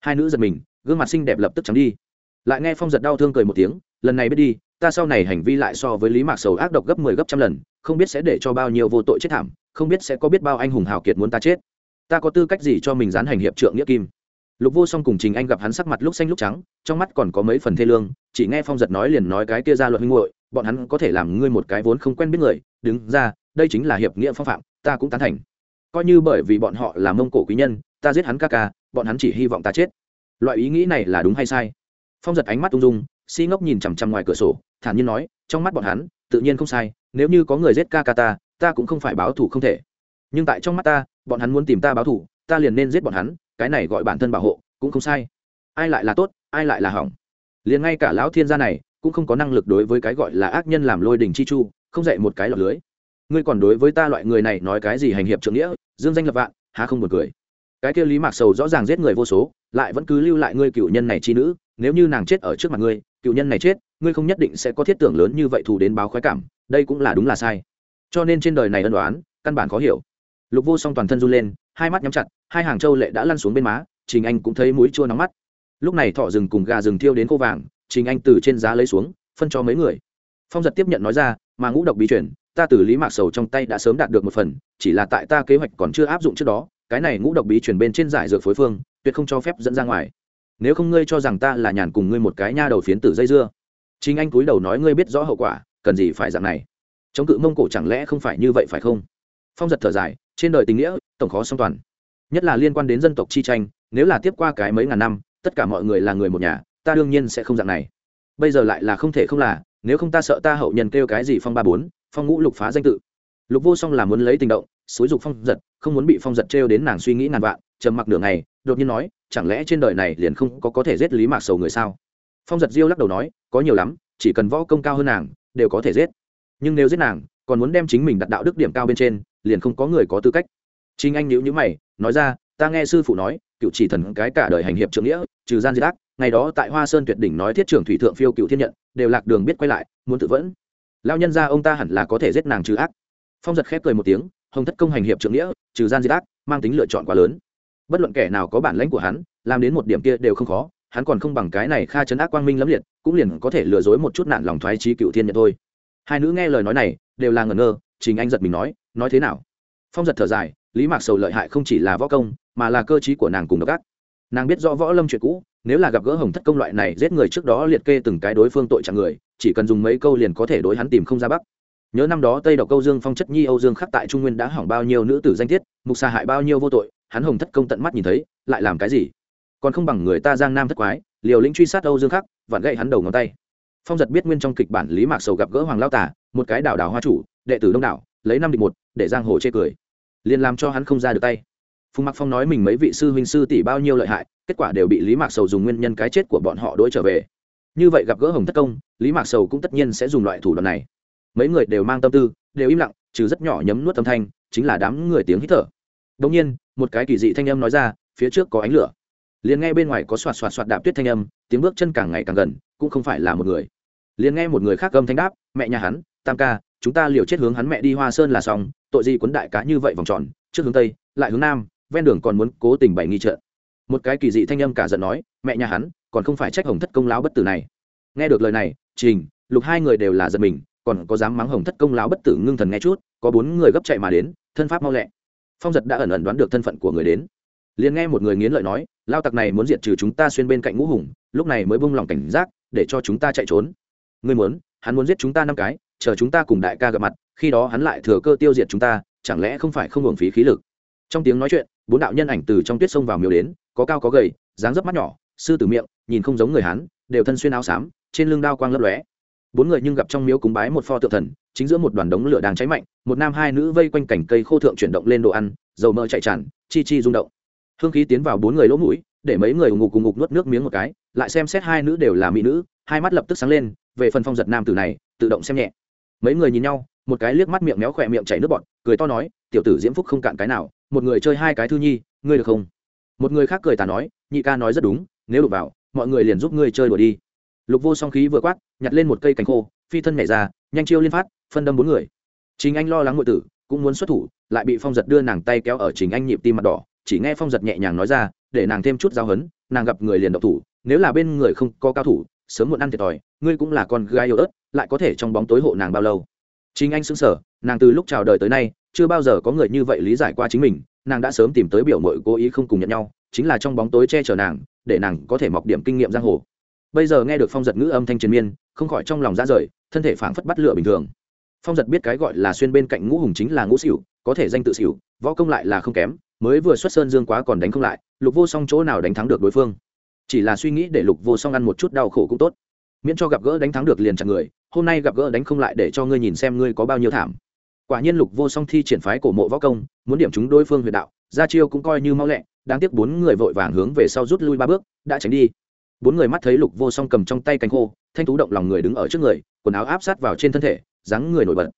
Hai nữ giật mình, gương mặt xinh đẹp lập tức trắng đi. Lại nghe phong giật đau thương cười một tiếng, lần này biết đi, ta sau này hành vi lại so với lý mạc sầu ác độc gấp mười 10 gấp trăm lần, không biết sẽ để cho bao nhiêu vô tội chết thảm, không biết sẽ có biết bao anh hùng hào kiệt muốn ta chết. Ta có tư cách gì cho mình dán hành hiệp trượng nghĩa kim? Lục vô song cùng trình anh gặp hắn sắc mặt lúc xanh lúc trắng, trong mắt còn có mấy phần thê lương, chỉ nghe phong giật nói liền nói cái kia ra luật huynh hội bọn hắn có thể làm ngươi một cái vốn không quen biết người, đứng ra, đây chính là hiệp nghĩa phong phạm, ta cũng tán thành coi như bởi vì bọn họ là mông cổ quý nhân, ta giết hắn ca ca, bọn hắn chỉ hy vọng ta chết. Loại ý nghĩ này là đúng hay sai? Phong giật ánh mắt ung dung, si ngốc nhìn chằm chằm ngoài cửa sổ, thản nhiên nói, trong mắt bọn hắn, tự nhiên không sai, nếu như có người giết ca ca ta ta cũng không phải báo thù không thể. Nhưng tại trong mắt ta, bọn hắn muốn tìm ta báo thù, ta liền nên giết bọn hắn, cái này gọi bản thân bảo hộ, cũng không sai. Ai lại là tốt, ai lại là hỏng? Liền ngay cả lão thiên gia này, cũng không có năng lực đối với cái gọi là ác nhân làm lôi đình chi chu, không dạy một cái lọt lưới ngươi còn đối với ta loại người này nói cái gì hành hiệp trượng nghĩa, dương danh lập vạn, há không buồn cười. Cái kia lý mạc sầu rõ ràng giết người vô số, lại vẫn cứ lưu lại ngươi cựu nhân này chi nữ, nếu như nàng chết ở trước mặt ngươi, cựu nhân này chết, ngươi không nhất định sẽ có thiết tưởng lớn như vậy thù đến báo khoái cảm, đây cũng là đúng là sai. Cho nên trên đời này ân đoán căn bản khó hiểu. Lục vô song toàn thân run lên, hai mắt nhắm chặt, hai hàng châu lệ đã lăn xuống bên má, trình anh cũng thấy mũi chua nóng mắt. Lúc này thọ rừng cùng gà rừng thiêu đến cô vàng, trình anh từ trên giá lấy xuống, phân cho mấy người. Phong giật tiếp nhận nói ra, mà ngũ độc bí chuyển ta từ lý mạc sầu trong tay đã sớm đạt được một phần, chỉ là tại ta kế hoạch còn chưa áp dụng trước đó, cái này ngũ độc bí chuyển bên trên giải dược phối phương, tuyệt không cho phép dẫn ra ngoài. Nếu không ngươi cho rằng ta là nhàn cùng ngươi một cái nha đầu phiến tử dây dưa. Chính anh cúi đầu nói ngươi biết rõ hậu quả, cần gì phải dạng này? Chống cự mông cổ chẳng lẽ không phải như vậy phải không? Phong giật thở dài, trên đời tình nghĩa, tổng khó song toàn. Nhất là liên quan đến dân tộc chi tranh, nếu là tiếp qua cái mấy ngàn năm, tất cả mọi người là người một nhà, ta đương nhiên sẽ không dạng này. Bây giờ lại là không thể không là, nếu không ta sợ ta hậu nhân kêu cái gì phong ba bốn phong ngũ lục phá danh tự. Lục vô song là muốn lấy tình động, xúi dục phong giật, không muốn bị phong giật trêu đến nàng suy nghĩ ngàn vạn, trầm mặc nửa ngày, đột nhiên nói, chẳng lẽ trên đời này liền không có có thể giết lý mạc sầu người sao? Phong giật diêu lắc đầu nói, có nhiều lắm, chỉ cần võ công cao hơn nàng, đều có thể giết. Nhưng nếu giết nàng, còn muốn đem chính mình đặt đạo đức điểm cao bên trên, liền không có người có tư cách. Chính anh nhữ nhữ mày, nói ra, ta nghe sư phụ nói, cựu chỉ thần cái cả đời hành hiệp trưởng nghĩa, trừ gian diệt ác, ngày đó tại hoa sơn tuyệt đỉnh nói thiết trưởng thủy thượng phiêu cựu thiên nhận, đều lạc đường biết quay lại, muốn tự vẫn lao nhân ra ông ta hẳn là có thể giết nàng trừ ác. Phong giật khép cười một tiếng, hồng thất công hành hiệp trưởng nghĩa, trừ gian diệt ác, mang tính lựa chọn quá lớn. Bất luận kẻ nào có bản lãnh của hắn, làm đến một điểm kia đều không khó, hắn còn không bằng cái này kha chấn ác quang minh lẫm liệt, cũng liền có thể lừa dối một chút nạn lòng thoái trí cựu thiên nhận thôi. Hai nữ nghe lời nói này, đều là ngẩn ngơ, trình anh giật mình nói nói thế nào? Phong giật thở dài, lý mạc sầu lợi hại không chỉ là võ công, mà là cơ t của nàng cùng độc ác. Nàng biết rõ võ lâm chuyện cũ, nếu là gặp gỡ hồng thất công loại này giết người trước đó liệt kê từng cái đối phương tội chẳng người chỉ cần dùng mấy câu liền có thể đối hắn tìm không ra bắc. Nhớ năm đó tây độc câu dương phong chất nhi âu dương khắc tại trung nguyên đã hỏng bao nhiêu nữ tử danh thiết, mục xa hại bao nhiêu vô tội, hắn hồng thất công tận mắt nhìn thấy, lại làm cái gì? Còn không bằng người ta giang nam thất quái, liều lĩnh truy sát âu dương khắc, vặn gậy hắn đầu ngón tay. Phong giật biết nguyên trong kịch bản lý mạc sầu gặp gỡ hoàng lao tả, một cái đảo đảo hoa chủ, đệ tử đông đảo, lấy năm địch một, để giang hồ chê cười. Liền làm cho hắn không ra được tay. Phùng mạc phong nói mình mấy vị sư huynh sư tỷ bao nhiêu lợi hại, kết quả đều bị lý mạc sầu dùng nguyên nhân cái chết của bọn họ đ trở về như vậy gặp gỡ hồng thất công, lý mạc sầu cũng tất nhiên sẽ dùng loại thủ đoạn này. Mấy người đều mang tâm tư, đều im lặng, trừ rất nhỏ nhấm nuốt âm thanh, chính là đám người tiếng hít thở. Đông nhiên, một cái kỳ dị thanh âm nói ra, phía trước có ánh lửa. Liền nghe bên ngoài có xoạt xoạt xoạt đạp tuyết thanh âm, tiếng bước chân càng ngày càng gần, cũng không phải là một người. Liền nghe một người khác âm thanh đáp, mẹ nhà hắn, tam ca, chúng ta liều chết hướng hắn mẹ đi hoa sơn là xong, tội gì quấn đại cá như vậy vòng tròn, trước hướng tây, lại hướng nam, ven đường còn muốn cố tình bày nghi trợ một cái kỳ dị thanh âm cả giận nói, mẹ nhà hắn còn không phải trách hồng thất công lão bất tử này. Nghe được lời này, trình, lục hai người đều là giật mình, còn có dám mắng hồng thất công lão bất tử ngưng thần nghe chút, có bốn người gấp chạy mà đến, thân pháp mau lẹ. Phong giật đã ẩn ẩn đoán được thân phận của người đến. Liền nghe một người nghiến lợi nói lao tặc này muốn diệt trừ chúng ta xuyên bên cạnh ngũ hùng, lúc này mới bung lòng cảnh giác, để cho chúng ta chạy trốn. Ngươi muốn, hắn muốn giết chúng ta năm cái, chờ chúng ta cùng đại ca gặp mặt, khi đó hắn lại thừa cơ tiêu diệt chúng ta, chẳng lẽ không phải không hưởng phí khí lực? Trong tiếng nói chuyện, bốn đạo nhân ảnh từ trong tuyết sông vào miếu đến, có cao có gầy, dáng dấp mắt nhỏ, sư tử miệng nhìn không giống người hán, đều thân xuyên áo xám, trên lưng đao quang lấp lóe. Bốn người nhưng gặp trong miếu cúng bái một pho tượng thần, chính giữa một đoàn đống lửa đang cháy mạnh, một nam hai nữ vây quanh cảnh cây khô thượng chuyển động lên đồ ăn, dầu mỡ chạy tràn, chi chi rung động. Hương khí tiến vào bốn người lỗ mũi, để mấy người ngục cùng ngục nuốt nước miếng một cái, lại xem xét hai nữ đều là mỹ nữ, hai mắt lập tức sáng lên, về phần phong giật nam tử này, tự động xem nhẹ. Mấy người nhìn nhau, một cái liếc mắt miệng méo khỏe miệng chảy nước bọt, cười to nói, tiểu tử diễm phúc không cạn cái nào, một người chơi hai cái thư nhi, ngươi được không? Một người khác cười tà nói, nhị ca nói rất đúng, nếu đụng vào mọi người liền giúp ngươi chơi đùa đi. Lục vô song khí vừa quát, nhặt lên một cây cành khô, phi thân nhảy ra, nhanh chiêu liên phát, phân đâm bốn người. Chính anh lo lắng ngụy tử, cũng muốn xuất thủ, lại bị phong giật đưa nàng tay kéo ở chính anh nhịp tim mặt đỏ, chỉ nghe phong giật nhẹ nhàng nói ra, để nàng thêm chút giao hấn, nàng gặp người liền độc thủ, nếu là bên người không có cao thủ, sớm muộn ăn thiệt thòi, ngươi cũng là con gái yêu ớt, lại có thể trong bóng tối hộ nàng bao lâu? Chính anh xứng sở nàng từ lúc chào đời tới nay, chưa bao giờ có người như vậy lý giải qua chính mình, nàng đã sớm tìm tới biểu mội cố ý không cùng nhận nhau chính là trong bóng tối che chở nàng, để nàng có thể mọc điểm kinh nghiệm giang hồ. Bây giờ nghe được phong giật ngữ âm thanh truyền miên, không khỏi trong lòng ra rời, thân thể phảng phất bắt lửa bình thường. Phong giật biết cái gọi là xuyên bên cạnh ngũ hùng chính là ngũ xỉu, có thể danh tự xỉu, võ công lại là không kém, mới vừa xuất sơn dương quá còn đánh không lại, lục vô song chỗ nào đánh thắng được đối phương. Chỉ là suy nghĩ để lục vô song ăn một chút đau khổ cũng tốt. Miễn cho gặp gỡ đánh thắng được liền chặn người, hôm nay gặp gỡ đánh không lại để cho ngươi nhìn xem ngươi có bao nhiêu thảm. Quả nhiên lục vô song thi triển phái cổ mộ võ công, muốn điểm chúng đối phương huyền đạo ra chiêu cũng coi như mau lẹ, đáng tiếc bốn người vội vàng hướng về sau rút lui ba bước, đã tránh đi. Bốn người mắt thấy lục vô song cầm trong tay cánh khô, thanh tú động lòng người đứng ở trước người, quần áo áp sát vào trên thân thể, dáng người nổi bật.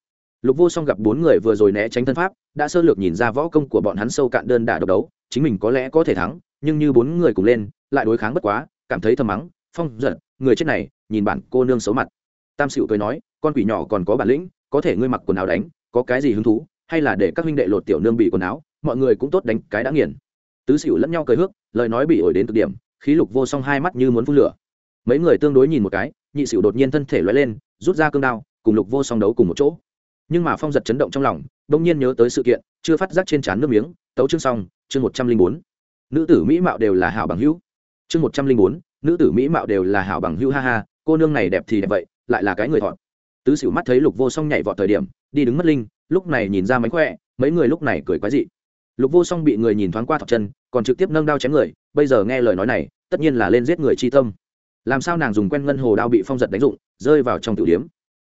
Lục vô song gặp bốn người vừa rồi né tránh thân pháp, đã sơ lược nhìn ra võ công của bọn hắn sâu cạn đơn đả độc đấu, chính mình có lẽ có thể thắng, nhưng như bốn người cùng lên, lại đối kháng bất quá, cảm thấy thầm mắng, phong, giận, người chết này, nhìn bản cô nương xấu mặt. Tam Sĩu cười nói, con quỷ nhỏ còn có bản lĩnh, có thể ngươi mặc quần áo đánh, có cái gì hứng thú, hay là để các huynh đệ lột tiểu nương bị quần áo mọi người cũng tốt đánh cái đã nghiền. Tứ xỉu lẫn nhau cười hước, lời nói bị ổi đến cực điểm, khí lục vô song hai mắt như muốn phun lửa. Mấy người tương đối nhìn một cái, nhị xỉu đột nhiên thân thể loay lên, rút ra cương đao, cùng lục vô song đấu cùng một chỗ. Nhưng mà phong giật chấn động trong lòng đông nhiên nhớ tới sự kiện, chưa phát giác trên trán nước miếng, tấu chương xong, chương một trăm linh bốn. Nữ tử mỹ mạo đều là hảo bằng hữu. Chương một trăm linh bốn, nữ tử mỹ mạo đều là hảo bằng hữu, ha ha, cô nương này đẹp thì đẹp vậy, lại là cái người thọn tứ xỉu mắt thấy lục vô song nhảy vọt thời điểm, đi đứng mất linh, lúc này nhìn ra mánh khỏe, mấy người lúc này cười quái dị lục vô song bị người nhìn thoáng qua thọc chân, còn trực tiếp nâng đao chém người, bây giờ nghe lời nói này, tất nhiên là lên giết người chi tâm. Làm sao nàng dùng quen ngân hồ đao bị phong giật đánh dụng, rơi vào trong tử điếm?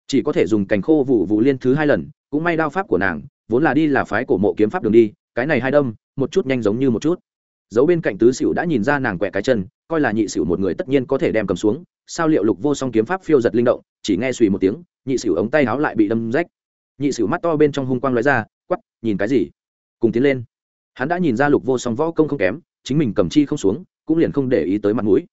Chỉ có thể dùng cành khô vụ vụ liên thứ hai lần, cũng may đao pháp của nàng, vốn là đi là phái cổ mộ kiếm pháp đường đi, cái này hai đâm, một chút nhanh giống như một chút. Dấu bên cạnh tứ xỉu đã nhìn ra nàng quẹ cái chân, coi là nhị xỉu một người tất nhiên có thể đem cầm xuống, sao liệu lục vô song kiếm pháp phiêu giật linh động, chỉ nghe suy một tiếng, nhị xỉu ống tay áo lại bị đâm rách. Nhị xỉu mắt to bên trong hung quang lóe ra quắp nhìn cái gì? Cùng tiến lên hắn đã nhìn ra lục vô song võ công không kém, chính mình cầm chi không xuống, cũng liền không để ý tới mặt mũi.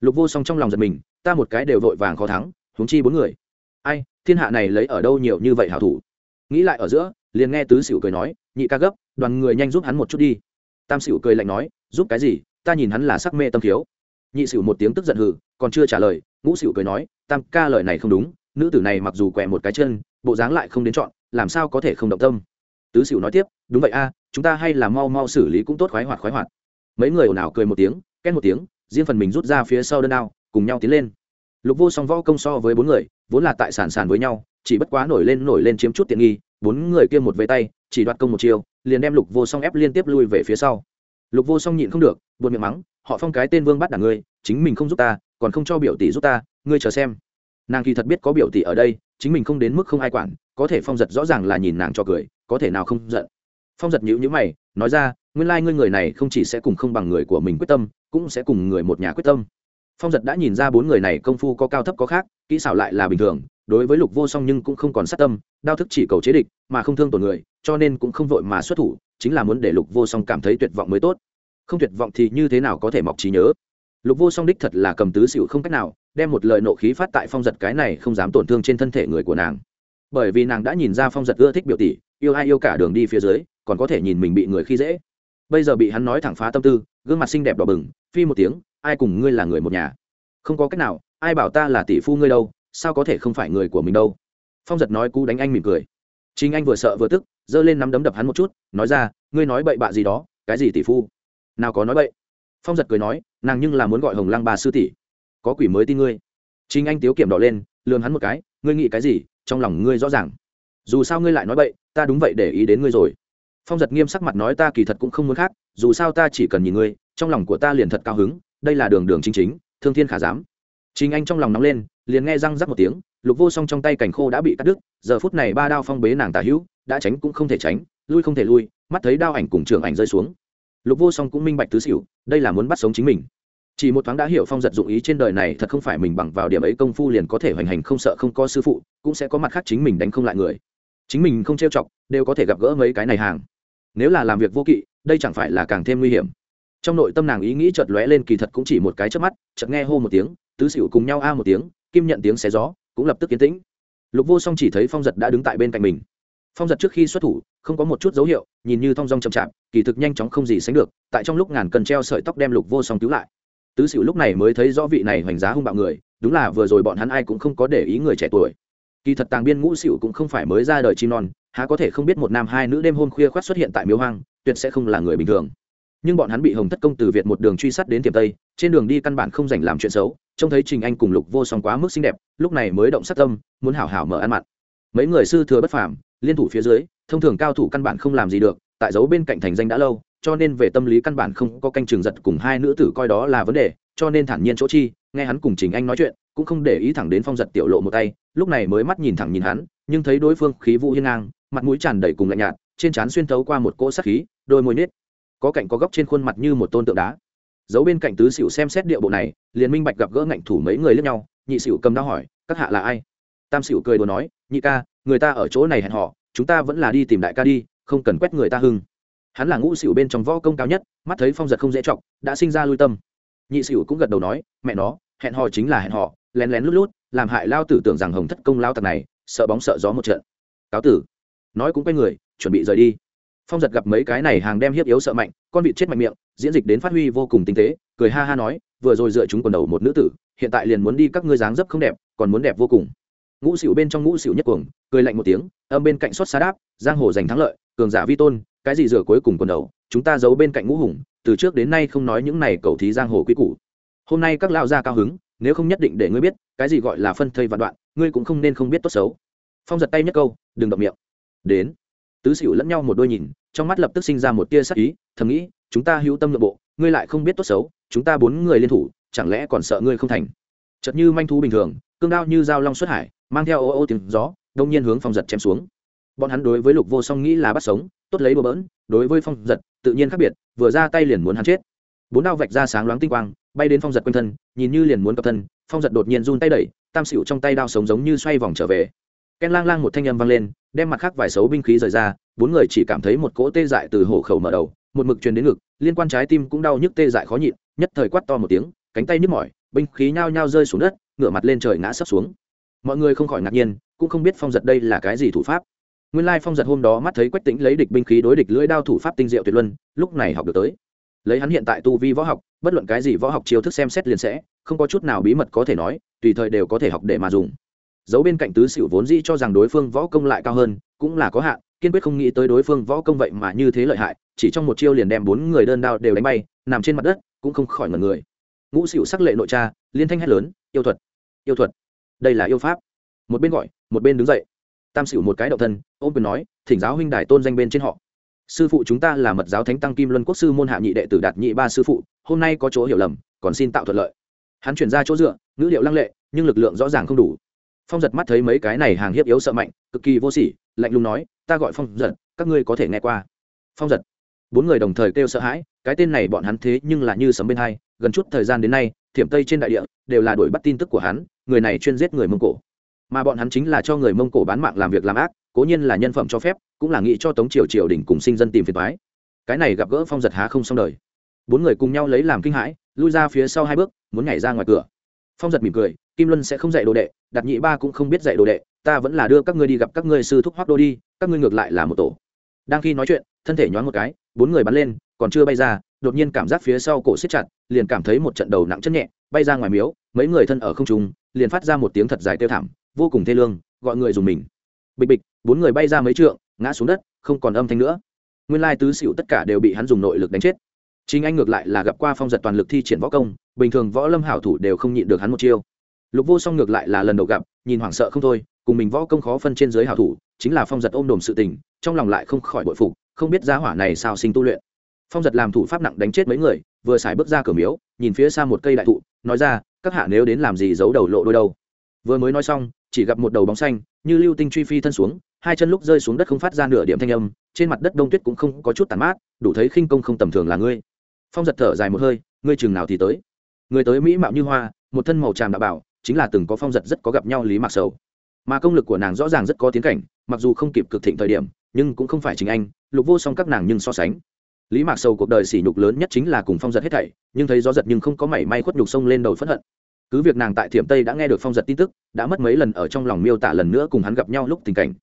Lục vô song trong lòng giật mình, ta một cái đều vội vàng khó thắng, huống chi bốn người. Ai, thiên hạ này lấy ở đâu nhiều như vậy hảo thủ? Nghĩ lại ở giữa, liền nghe tứ xỉu cười nói, nhị ca gấp, đoàn người nhanh giúp hắn một chút đi. Tam xỉu cười lạnh nói, giúp cái gì, ta nhìn hắn là sắc mê tâm thiếu. Nhị xỉu một tiếng tức giận hừ, còn chưa trả lời, ngũ xỉu cười nói, tam ca lời này không đúng, nữ tử này mặc dù quẹ một cái chân, bộ dáng lại không đến chọn, làm sao có thể không động tâm? Tứ xỉu nói tiếp, đúng vậy a chúng ta hay là mau mau xử lý cũng tốt khoái hoạt khoái hoạt. Mấy người ồn ào cười một tiếng, két một tiếng, riêng phần mình rút ra phía sau đơn đao cùng nhau tiến lên. Lục vô song võ công so với bốn người, vốn là tại sản sản với nhau, chỉ bất quá nổi lên nổi lên chiếm chút tiện nghi, bốn người kia một vây tay, chỉ đoạt công một chiều liền đem lục vô song ép liên tiếp lui về phía sau. Lục vô song nhịn không được, buồn miệng mắng, họ phong cái tên vương bắt đảng ngươi, chính mình không giúp ta, còn không cho biểu tỷ giúp ta, ngươi chờ xem. Nàng kỳ thật biết có biểu tỷ ở đây, chính mình không đến mức không ai quản, có thể phong giật rõ ràng là nhìn nàng cho cười, có thể nào không giận phong giật nhữ nhữ mày, nói ra, nguyên lai、like、ngươi người này không chỉ sẽ cùng không bằng người của mình quyết tâm, cũng sẽ cùng người một nhà quyết tâm. Phong giật đã nhìn ra bốn người này công phu có cao thấp có khác, kỹ xảo lại là bình thường, đối với lục vô song nhưng cũng không còn sát tâm, đao thức chỉ cầu chế địch, mà không thương tổn người, cho nên cũng không vội mà xuất thủ, chính là muốn để lục vô song cảm thấy tuyệt vọng mới tốt. Không tuyệt vọng thì như thế nào có thể mọc trí nhớ? Lục vô song đích thật là cầm tứ xịu không cách nào, đem một lời nộ khí phát tại phong giật cái này không dám tổn thương trên thân thể người của nàng. Bởi vì nàng đã nhìn ra phong giật ưa thích biểu tỷ, yêu ai yêu cả đường đi phía dưới còn có thể nhìn mình bị người khi dễ. Bây giờ bị hắn nói thẳng phá tâm tư, gương mặt xinh đẹp đỏ bừng, phi một tiếng, ai cùng ngươi là người một nhà? Không có cách nào, ai bảo ta là tỷ phu ngươi đâu, sao có thể không phải người của mình đâu? Phong giật nói cú đánh anh mỉm cười. Chính anh vừa sợ vừa tức, giơ lên nắm đấm đập hắn một chút, nói ra, ngươi nói bậy bạ gì đó, cái gì tỷ phu? Nào có nói bậy. Phong giật cười nói, nàng nhưng là muốn gọi hồng lăng bà sư tỷ. Có quỷ mới tin ngươi. Chính anh tiếu kiểm đỏ lên lường hắn một cái, ngươi nghĩ cái gì? Trong lòng ngươi rõ ràng. Dù sao ngươi lại nói bậy, ta đúng vậy để ý đến ngươi rồi phong giật nghiêm sắc mặt nói ta kỳ thật cũng không muốn khác, dù sao ta chỉ cần nhìn ngươi, trong lòng của ta liền thật cao hứng, đây là đường đường chính chính, thương thiên khả dám chính anh trong lòng nóng lên, liền nghe răng rắc một tiếng, lục vô song trong tay cảnh khô đã bị cắt đứt, giờ phút này ba đao phong bế nàng tả hữu, đã tránh cũng không thể tránh, lui không thể lui, mắt thấy đao ảnh cùng trường ảnh rơi xuống. Lục vô song cũng minh bạch tứ xỉu, đây là muốn bắt sống chính mình. Chỉ một thoáng đã hiểu phong giật dụng ý trên đời này thật không phải mình bằng vào điểm ấy công phu liền có thể hoành hành không sợ không có sư phụ, cũng sẽ có mặt khác chính mình đánh không lại người. Chính mình không trêu chọc, đều có thể gặp gỡ mấy cái này hàng nếu là làm việc vô kỵ, đây chẳng phải là càng thêm nguy hiểm. Trong nội tâm nàng ý nghĩ chợt lóe lên kỳ thật cũng chỉ một cái chớp mắt, chợt nghe hô một tiếng, tứ xỉu cùng nhau a một tiếng, kim nhận tiếng xé gió, cũng lập tức kiến tĩnh. Lục vô song chỉ thấy phong giật đã đứng tại bên cạnh mình. Phong giật trước khi xuất thủ, không có một chút dấu hiệu, nhìn như thong dong chậm chạp, kỳ thực nhanh chóng không gì sánh được, tại trong lúc ngàn cần treo sợi tóc đem lục vô song cứu lại. Tứ xỉu lúc này mới thấy rõ vị này hoành giá hung bạo người, đúng là vừa rồi bọn hắn ai cũng không có để ý người trẻ tuổi. Kỳ thật tàng biên ngũ xỉu cũng không phải mới ra đời chim non há có thể không biết một nam hai nữ đêm hôm khuya khoát xuất hiện tại miếu hoang, tuyệt sẽ không là người bình thường. Nhưng bọn hắn bị hồng thất công từ việt một đường truy sát đến tiềm tây, trên đường đi căn bản không dành làm chuyện xấu, trông thấy trình anh cùng lục vô song quá mức xinh đẹp, lúc này mới động sát tâm, muốn hảo hảo mở ăn mặn. Mấy người sư thừa bất phàm, liên thủ phía dưới, thông thường cao thủ căn bản không làm gì được, tại dấu bên cạnh thành danh đã lâu, cho nên về tâm lý căn bản không có canh trường giật cùng hai nữ tử coi đó là vấn đề, cho nên thản nhiên chỗ chi, nghe hắn cùng trình anh nói chuyện, cũng không để ý thẳng đến phong giật tiểu lộ một tay, lúc này mới mắt nhìn thẳng nhìn hắn, nhưng thấy đối phương khí vũ hiên ngang mặt mũi tràn đầy cùng lạnh nhạt, trên trán xuyên thấu qua một cỗ sắc khí, đôi môi nết có cạnh có góc trên khuôn mặt như một tôn tượng đá. Giấu bên cạnh tứ xỉu xem xét điệu bộ này, liền minh bạch gặp gỡ ngạnh thủ mấy người lẫn nhau, nhị xỉu cầm đau hỏi, các hạ là ai? Tam xỉu cười đồ nói, nhị ca, người ta ở chỗ này hẹn họ chúng ta vẫn là đi tìm đại ca đi, không cần quét người ta hưng. Hắn là ngũ xỉu bên trong võ công cao nhất, mắt thấy phong giật không dễ chọc, đã sinh ra lui tâm. Nhị xỉu cũng gật đầu nói, mẹ nó, hẹn hò chính là hẹn hò, lén lén lút lút, làm hại lao tử tưởng rằng hồng thất công lao tặc này, sợ bóng sợ gió một trận. Cáo tử nói cũng quay người, chuẩn bị rời đi. Phong giật gặp mấy cái này hàng đem hiếp yếu sợ mạnh, con vịt chết mạnh miệng, diễn dịch đến phát huy vô cùng tinh tế, cười ha ha nói, vừa rồi dựa chúng quần đầu một nữ tử, hiện tại liền muốn đi các ngươi dáng dấp không đẹp, còn muốn đẹp vô cùng. Ngũ xỉu bên trong ngũ xỉu nhất cuồng, cười lạnh một tiếng, âm bên cạnh xuất xa đáp, giang hồ giành thắng lợi, cường giả vi tôn, cái gì rửa cuối cùng quần đầu, chúng ta giấu bên cạnh ngũ hùng, từ trước đến nay không nói những này cầu thí giang hồ quý cũ hôm nay các lao gia cao hứng, nếu không nhất định để ngươi biết, cái gì gọi là phân thây vạn đoạn, ngươi cũng không nên không biết tốt xấu. Phong giật tay nhất câu, đừng động miệng đến. Tứ xỉu lẫn nhau một đôi nhìn, trong mắt lập tức sinh ra một tia sắc ý, thầm nghĩ, chúng ta hữu tâm nội bộ, ngươi lại không biết tốt xấu, chúng ta bốn người liên thủ, chẳng lẽ còn sợ ngươi không thành? Chật như manh thú bình thường, cương đao như dao long xuất hải, mang theo ô ô tiếng gió, đông nhiên hướng phong giật chém xuống. Bọn hắn đối với lục vô song nghĩ là bắt sống, tốt lấy bừa bỡn, đối với phong giật, tự nhiên khác biệt, vừa ra tay liền muốn hắn chết. Bốn đao vạch ra sáng loáng tinh quang, bay đến phong giật quanh thân, nhìn như liền muốn cập thân, phong giật đột nhiên run tay đẩy, tam xịu trong tay đao sống giống như xoay vòng trở về. Ken lang lang một thanh âm vang lên đem mặt khác vài xấu binh khí rời ra, bốn người chỉ cảm thấy một cỗ tê dại từ hổ khẩu mở đầu, một mực truyền đến ngực, liên quan trái tim cũng đau nhức tê dại khó nhịn, nhất thời quát to một tiếng, cánh tay nhức mỏi, binh khí nhao nhao rơi xuống đất, ngửa mặt lên trời ngã sấp xuống. Mọi người không khỏi ngạc nhiên, cũng không biết phong giật đây là cái gì thủ pháp. Nguyên lai phong giật hôm đó mắt thấy quách tĩnh lấy địch binh khí đối địch lưỡi đao thủ pháp tinh diệu tuyệt luân, lúc này học được tới. Lấy hắn hiện tại tu vi võ học, bất luận cái gì võ học chiêu thức xem xét liền sẽ, không có chút nào bí mật có thể nói, tùy thời đều có thể học để mà dùng dấu bên cạnh tứ xỉu vốn dĩ cho rằng đối phương võ công lại cao hơn, cũng là có hạn, kiên quyết không nghĩ tới đối phương võ công vậy mà như thế lợi hại, chỉ trong một chiêu liền đem bốn người đơn đao đều đánh bay, nằm trên mặt đất, cũng không khỏi ngần người. Ngũ xỉu sắc lệ nội cha, liên thanh hét lớn, yêu thuật yêu thuật, đây là yêu pháp. Một bên gọi, một bên đứng dậy. Tam xỉu một cái động thân, ôm quyền nói, thỉnh giáo huynh đài tôn danh bên trên họ. Sư phụ chúng ta là mật giáo thánh tăng kim luân quốc sư môn hạ nhị đệ tử đạt nhị ba sư phụ, hôm nay có chỗ hiểu lầm, còn xin tạo thuận lợi. Hắn chuyển ra chỗ dựa, ngữ liệu lăng lệ, nhưng lực lượng rõ ràng không đủ phong giật mắt thấy mấy cái này hàng hiếp yếu sợ mạnh, cực kỳ vô sỉ, lạnh lùng nói, ta gọi phong giật, các ngươi có thể nghe qua. Phong giật. Bốn người đồng thời kêu sợ hãi, cái tên này bọn hắn thế nhưng là như sấm bên hai, gần chút thời gian đến nay, thiểm tây trên đại địa, đều là đuổi bắt tin tức của hắn, người này chuyên giết người mông cổ. Mà bọn hắn chính là cho người mông cổ bán mạng làm việc làm ác, cố nhiên là nhân phẩm cho phép, cũng là nghĩ cho tống triều triều đình cùng sinh dân tìm phiền thoái cái này gặp gỡ phong giật há không xong đời. Bốn người cùng nhau lấy làm kinh hãi, lui ra phía sau hai bước, muốn nhảy ra ngoài cửa. Phong giật mỉm cười kim luân sẽ không dạy đồ đệ đặt nhị ba cũng không biết dạy đồ đệ, ta vẫn là đưa các ngươi đi gặp các ngươi sư thúc hoác đô đi, các ngươi ngược lại là một tổ. Đang khi nói chuyện, thân thể nhoáng một cái, bốn người bắn lên, còn chưa bay ra, đột nhiên cảm giác phía sau cổ xếp chặt, liền cảm thấy một trận đầu nặng chân nhẹ, bay ra ngoài miếu, mấy người thân ở không trung, liền phát ra một tiếng thật dài tiêu thảm, vô cùng thê lương, gọi người dùng mình. Bịch bịch, bốn người bay ra mấy trượng, ngã xuống đất, không còn âm thanh nữa. Nguyên lai tứ xỉu tất cả đều bị hắn dùng nội lực đánh chết. Chính anh ngược lại là gặp qua phong giật toàn lực thi triển võ công, bình thường võ lâm hảo thủ đều không nhịn được hắn một chiêu lục vô song ngược lại là lần đầu gặp, nhìn hoảng sợ không thôi, cùng mình võ công khó phân trên giới hảo thủ, chính là phong giật ôm đồm sự tình, trong lòng lại không khỏi bội phục, không biết giá hỏa này sao sinh tu luyện. Phong giật làm thủ pháp nặng đánh chết mấy người, vừa xài bước ra cửa miếu, nhìn phía xa một cây đại thụ, nói ra, các hạ nếu đến làm gì giấu đầu lộ đôi đâu? Vừa mới nói xong, chỉ gặp một đầu bóng xanh, như lưu tinh truy phi thân xuống, hai chân lúc rơi xuống đất không phát ra nửa điểm thanh âm, trên mặt đất đông tuyết cũng không có chút tàn mát, đủ thấy khinh công không tầm thường là ngươi. Phong giật thở dài một hơi, ngươi chừng nào thì tới? Người tới mỹ mạo như hoa, một thân màu tràm đạo bảo chính là từng có phong giật rất có gặp nhau lý mạc sầu. Mà công lực của nàng rõ ràng rất có tiến cảnh, mặc dù không kịp cực thịnh thời điểm, nhưng cũng không phải chính anh, lục vô song các nàng nhưng so sánh. Lý mạc sầu cuộc đời sỉ nhục lớn nhất chính là cùng phong giật hết thảy, nhưng thấy gió giật nhưng không có mảy may khuất nhục sông lên đầu phất hận. Cứ việc nàng tại thiểm tây đã nghe được phong giật tin tức, đã mất mấy lần ở trong lòng miêu tả lần nữa cùng hắn gặp nhau lúc tình cảnh.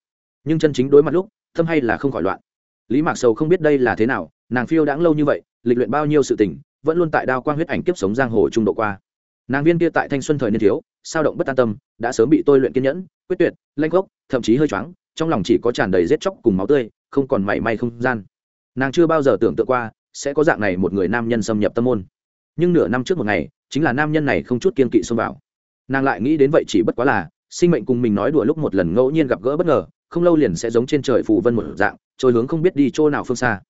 Nhưng chân chính đối mặt lúc, thâm hay là không khỏi loạn. Lý mạc sầu không biết đây là thế nào, nàng phiêu đãng lâu như vậy, lịch luyện bao nhiêu sự tình, vẫn luôn tại đao quang huyết ảnh kiếp sống giang hồ trung độ qua. Nàng viên kia tại thanh xuân thời niên thiếu sao động bất an tâm, đã sớm bị tôi luyện kiên nhẫn, quyết tuyệt, lanh gốc, thậm chí hơi choáng, trong lòng chỉ có tràn đầy rết chóc cùng máu tươi, không còn mảy may không gian. Nàng chưa bao giờ tưởng tượng qua, sẽ có dạng này một người nam nhân xâm nhập tâm môn. Nhưng nửa năm trước một ngày, chính là nam nhân này không chút kiên kỵ xông vào. Nàng lại nghĩ đến vậy chỉ bất quá là, sinh mệnh cùng mình nói đùa lúc một lần ngẫu nhiên gặp gỡ bất ngờ, không lâu liền sẽ giống trên trời phù vân một dạng, trôi hướng không biết đi chỗ nào phương xa.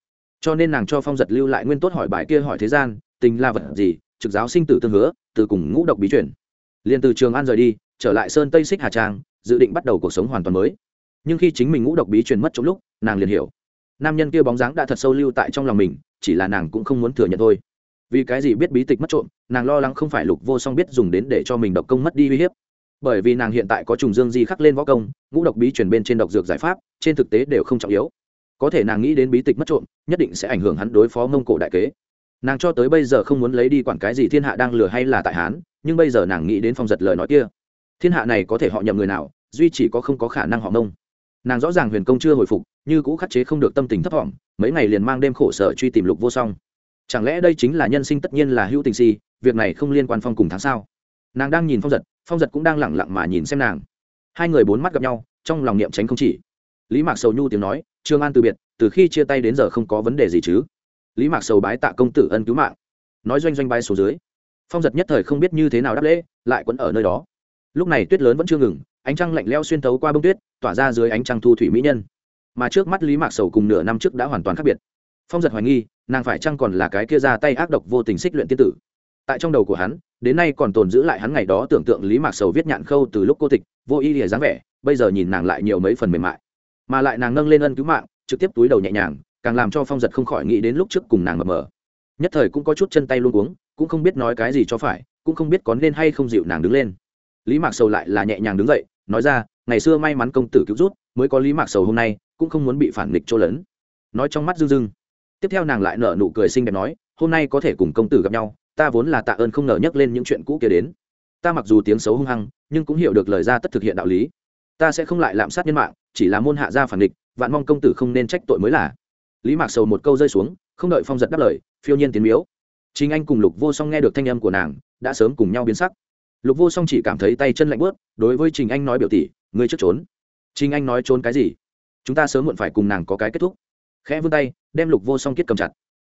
Cho nên nàng cho phong giật lưu lại nguyên tốt hỏi bài kia hỏi thế gian, tình là vật gì, trực giáo sinh tử tương hứa, từ cùng ngũ độc bí chuyển liền từ trường an rời đi, trở lại sơn tây xích hà trang, dự định bắt đầu cuộc sống hoàn toàn mới. Nhưng khi chính mình ngũ độc bí truyền mất trong lúc, nàng liền hiểu. Nam nhân kia bóng dáng đã thật sâu lưu tại trong lòng mình, chỉ là nàng cũng không muốn thừa nhận thôi. Vì cái gì biết bí tịch mất trộm, nàng lo lắng không phải lục vô song biết dùng đến để cho mình độc công mất đi uy hiếp. Bởi vì nàng hiện tại có trùng dương di khắc lên võ công, ngũ độc bí truyền bên trên độc dược giải pháp, trên thực tế đều không trọng yếu. Có thể nàng nghĩ đến bí tịch mất trộm, nhất định sẽ ảnh hưởng hắn đối phó mông cổ đại kế. Nàng cho tới bây giờ không muốn lấy đi quản cái gì thiên hạ đang lừa hay là tại hán nhưng bây giờ nàng nghĩ đến phong giật lời nói kia. Thiên hạ này có thể họ nhầm người nào, duy chỉ có không có khả năng họ mông. Nàng rõ ràng huyền công chưa hồi phục, như cũ khắc chế không được tâm tình thấp thỏm, mấy ngày liền mang đêm khổ sở truy tìm lục vô song. Chẳng lẽ đây chính là nhân sinh tất nhiên là hữu tình si, việc này không liên quan phong cùng tháng sao? Nàng đang nhìn phong giật phong giật cũng đang lẳng lặng mà nhìn xem nàng. Hai người bốn mắt gặp nhau, trong lòng niệm tránh không chỉ. Lý mạc sầu nhu tiếng nói, trương an từ biệt, từ khi chia tay đến giờ không có vấn đề gì chứ? Lý mạc sầu bái tạ công tử ân cứu mạng. Nói doanh doanh bay số dưới phong giật nhất thời không biết như thế nào đáp lễ, lại quấn ở nơi đó. Lúc này tuyết lớn vẫn chưa ngừng, ánh trăng lạnh leo xuyên tấu qua bông tuyết, tỏa ra dưới ánh trăng thu thủy mỹ nhân. Mà trước mắt lý mạc sầu cùng nửa năm trước đã hoàn toàn khác biệt. Phong giật hoài nghi, nàng phải chăng còn là cái kia ra tay ác độc vô tình xích luyện tiên tử. Tại trong đầu của hắn, đến nay còn tồn giữ lại hắn ngày đó tưởng tượng lý mạc sầu viết nhạn khâu từ lúc cô tịch, vô ý lìa dáng vẻ, bây giờ nhìn nàng lại nhiều mấy phần mềm mại. Mà lại nàng nâng lên ân cứu mạng, trực tiếp túi đầu nhẹ nhàng, càng làm cho phong giật không khỏi nghĩ đến lúc trước cùng nàng mập mờ. Nhất thời cũng có chút chân tay luôn cuống cũng không biết nói cái gì cho phải, cũng không biết có nên hay không dịu nàng đứng lên. Lý mạc sầu lại là nhẹ nhàng đứng dậy, nói ra, ngày xưa may mắn công tử cứu rút mới có lý mạc sầu hôm nay, cũng không muốn bị phản nghịch chỗ lớn. Nói trong mắt dưng dưng tiếp theo nàng lại nở nụ cười xinh đẹp nói, hôm nay có thể cùng công tử gặp nhau, ta vốn là tạ ơn không ngờ nhắc lên những chuyện cũ kia đến. Ta mặc dù tiếng xấu hung hăng, nhưng cũng hiểu được lời ra tất thực hiện đạo lý. Ta sẽ không lại lạm sát nhân mạng, chỉ là môn hạ gia phản địch vạn mong công tử không nên trách tội mới là. Lý mạc sầu một câu rơi xuống, không đợi phong giật đáp lời, phiêu nhiên tiến miếu chính anh cùng lục vô song nghe được thanh âm của nàng, đã sớm cùng nhau biến sắc. Lục vô song chỉ cảm thấy tay chân lạnh bớt đối với trình anh nói biểu tỷ, ngươi trước trốn. Trình anh nói trốn cái gì? Chúng ta sớm muộn phải cùng nàng có cái kết thúc. Khẽ vươn tay, đem lục vô song kết cầm chặt.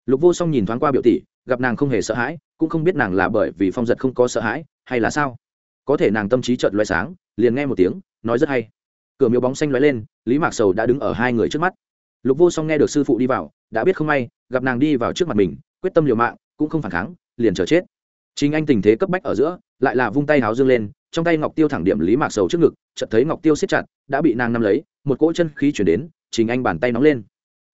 Lục vô song nhìn thoáng qua biểu tỷ, gặp nàng không hề sợ hãi, cũng không biết nàng là bởi vì phong giật không có sợ hãi, hay là sao. Có thể nàng tâm trí trợn loay sáng, liền nghe một tiếng, nói rất hay. Cửa miếu bóng xanh lóe lên, lý mạc sầu đã đứng ở hai người trước mắt. Lục vô song nghe được sư phụ đi vào, đã biết không may, gặp nàng đi vào trước mặt mình, quyết tâm liều mạng cũng không phản kháng, liền chờ chết. Chính anh tình thế cấp bách ở giữa, lại là vung tay háo dương lên, trong tay ngọc tiêu thẳng điểm lý mạc sầu trước ngực, chợt thấy ngọc tiêu siết chặt, đã bị nàng nắm lấy, một cỗ chân khí chuyển đến, chính anh bàn tay nóng lên.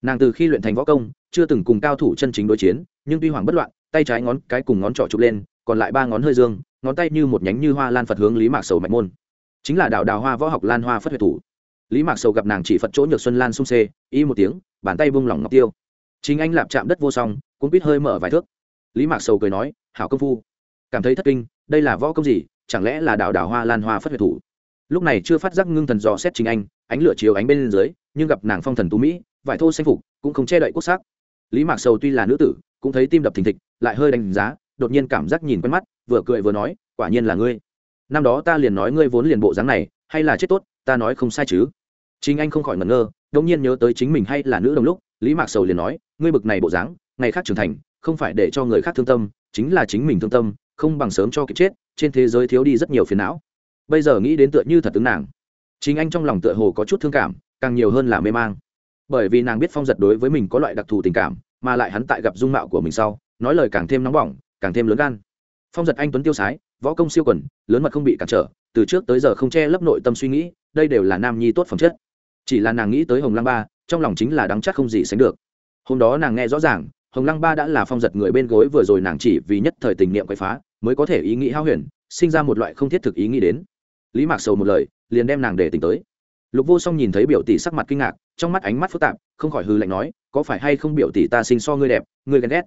Nàng từ khi luyện thành võ công, chưa từng cùng cao thủ chân chính đối chiến, nhưng tuy hoảng bất loạn, tay trái ngón cái cùng ngón trỏ chụp lên, còn lại ba ngón hơi dương, ngón tay như một nhánh như hoa lan phật hướng lý mạc sầu mạch môn. Chính là đạo đào hoa võ học lan hoa phất huyệt thủ. Lý mạc sầu gặp nàng chỉ phật chỗ nhược xuân lan sung xê y một tiếng, bàn tay vung lỏng ngọc tiêu. Chính anh lạp chạm đất vô song cũng biết hơi mở vài thước lý mạc sầu cười nói, hảo công phu, cảm thấy thất kinh, đây là võ công gì? Chẳng lẽ là đào đào hoa lan hoa phất huyệt thủ? Lúc này chưa phát giác ngưng thần dò xét chính anh, ánh lửa chiếu ánh bên dưới, nhưng gặp nàng phong thần tú mỹ, vải thô xanh phục, cũng không che đậy quốc sắc. Lý mạc sầu tuy là nữ tử, cũng thấy tim đập thình thịch, lại hơi đánh giá, đột nhiên cảm giác nhìn quen mắt, vừa cười vừa nói, quả nhiên là ngươi. Năm đó ta liền nói ngươi vốn liền bộ dáng này, hay là chết tốt, ta nói không sai chứ. Chính anh không khỏi ngẩn ngơ, đột nhiên nhớ tới chính mình hay là nữ đồng lúc, lý mạc sầu liền nói, ngươi bực này bộ dáng, ngày khác trưởng thành không phải để cho người khác thương tâm, chính là chính mình thương tâm, không bằng sớm cho kịp chết, trên thế giới thiếu đi rất nhiều phiền não. Bây giờ nghĩ đến tựa như thật tướng nàng. Chính anh trong lòng tựa hồ có chút thương cảm, càng nhiều hơn là mê mang. Bởi vì nàng biết phong giật đối với mình có loại đặc thù tình cảm, mà lại hắn tại gặp dung mạo của mình sau, nói lời càng thêm nóng bỏng, càng thêm lớn gan. Phong giật anh tuấn tiêu sái, võ công siêu quần, lớn mật không bị cản trở, từ trước tới giờ không che lấp nội tâm suy nghĩ, đây đều là nam nhi tốt phẩm chất. Chỉ là nàng nghĩ tới hồng lăng ba, trong lòng chính là đắng chắc không gì sánh được. Hôm đó nàng nghe rõ ràng hồng lăng ba đã là phong giật người bên gối vừa rồi nàng chỉ vì nhất thời tình niệm quậy phá, mới có thể ý nghĩ hao huyền, sinh ra một loại không thiết thực ý nghĩ đến. Lý mạc sầu một lời, liền đem nàng để tỉnh tới. Lục vô song nhìn thấy biểu tỷ sắc mặt kinh ngạc, trong mắt ánh mắt phức tạp, không khỏi hư lạnh nói, có phải hay không biểu tỷ ta sinh so ngươi đẹp, ngươi ghen ghét?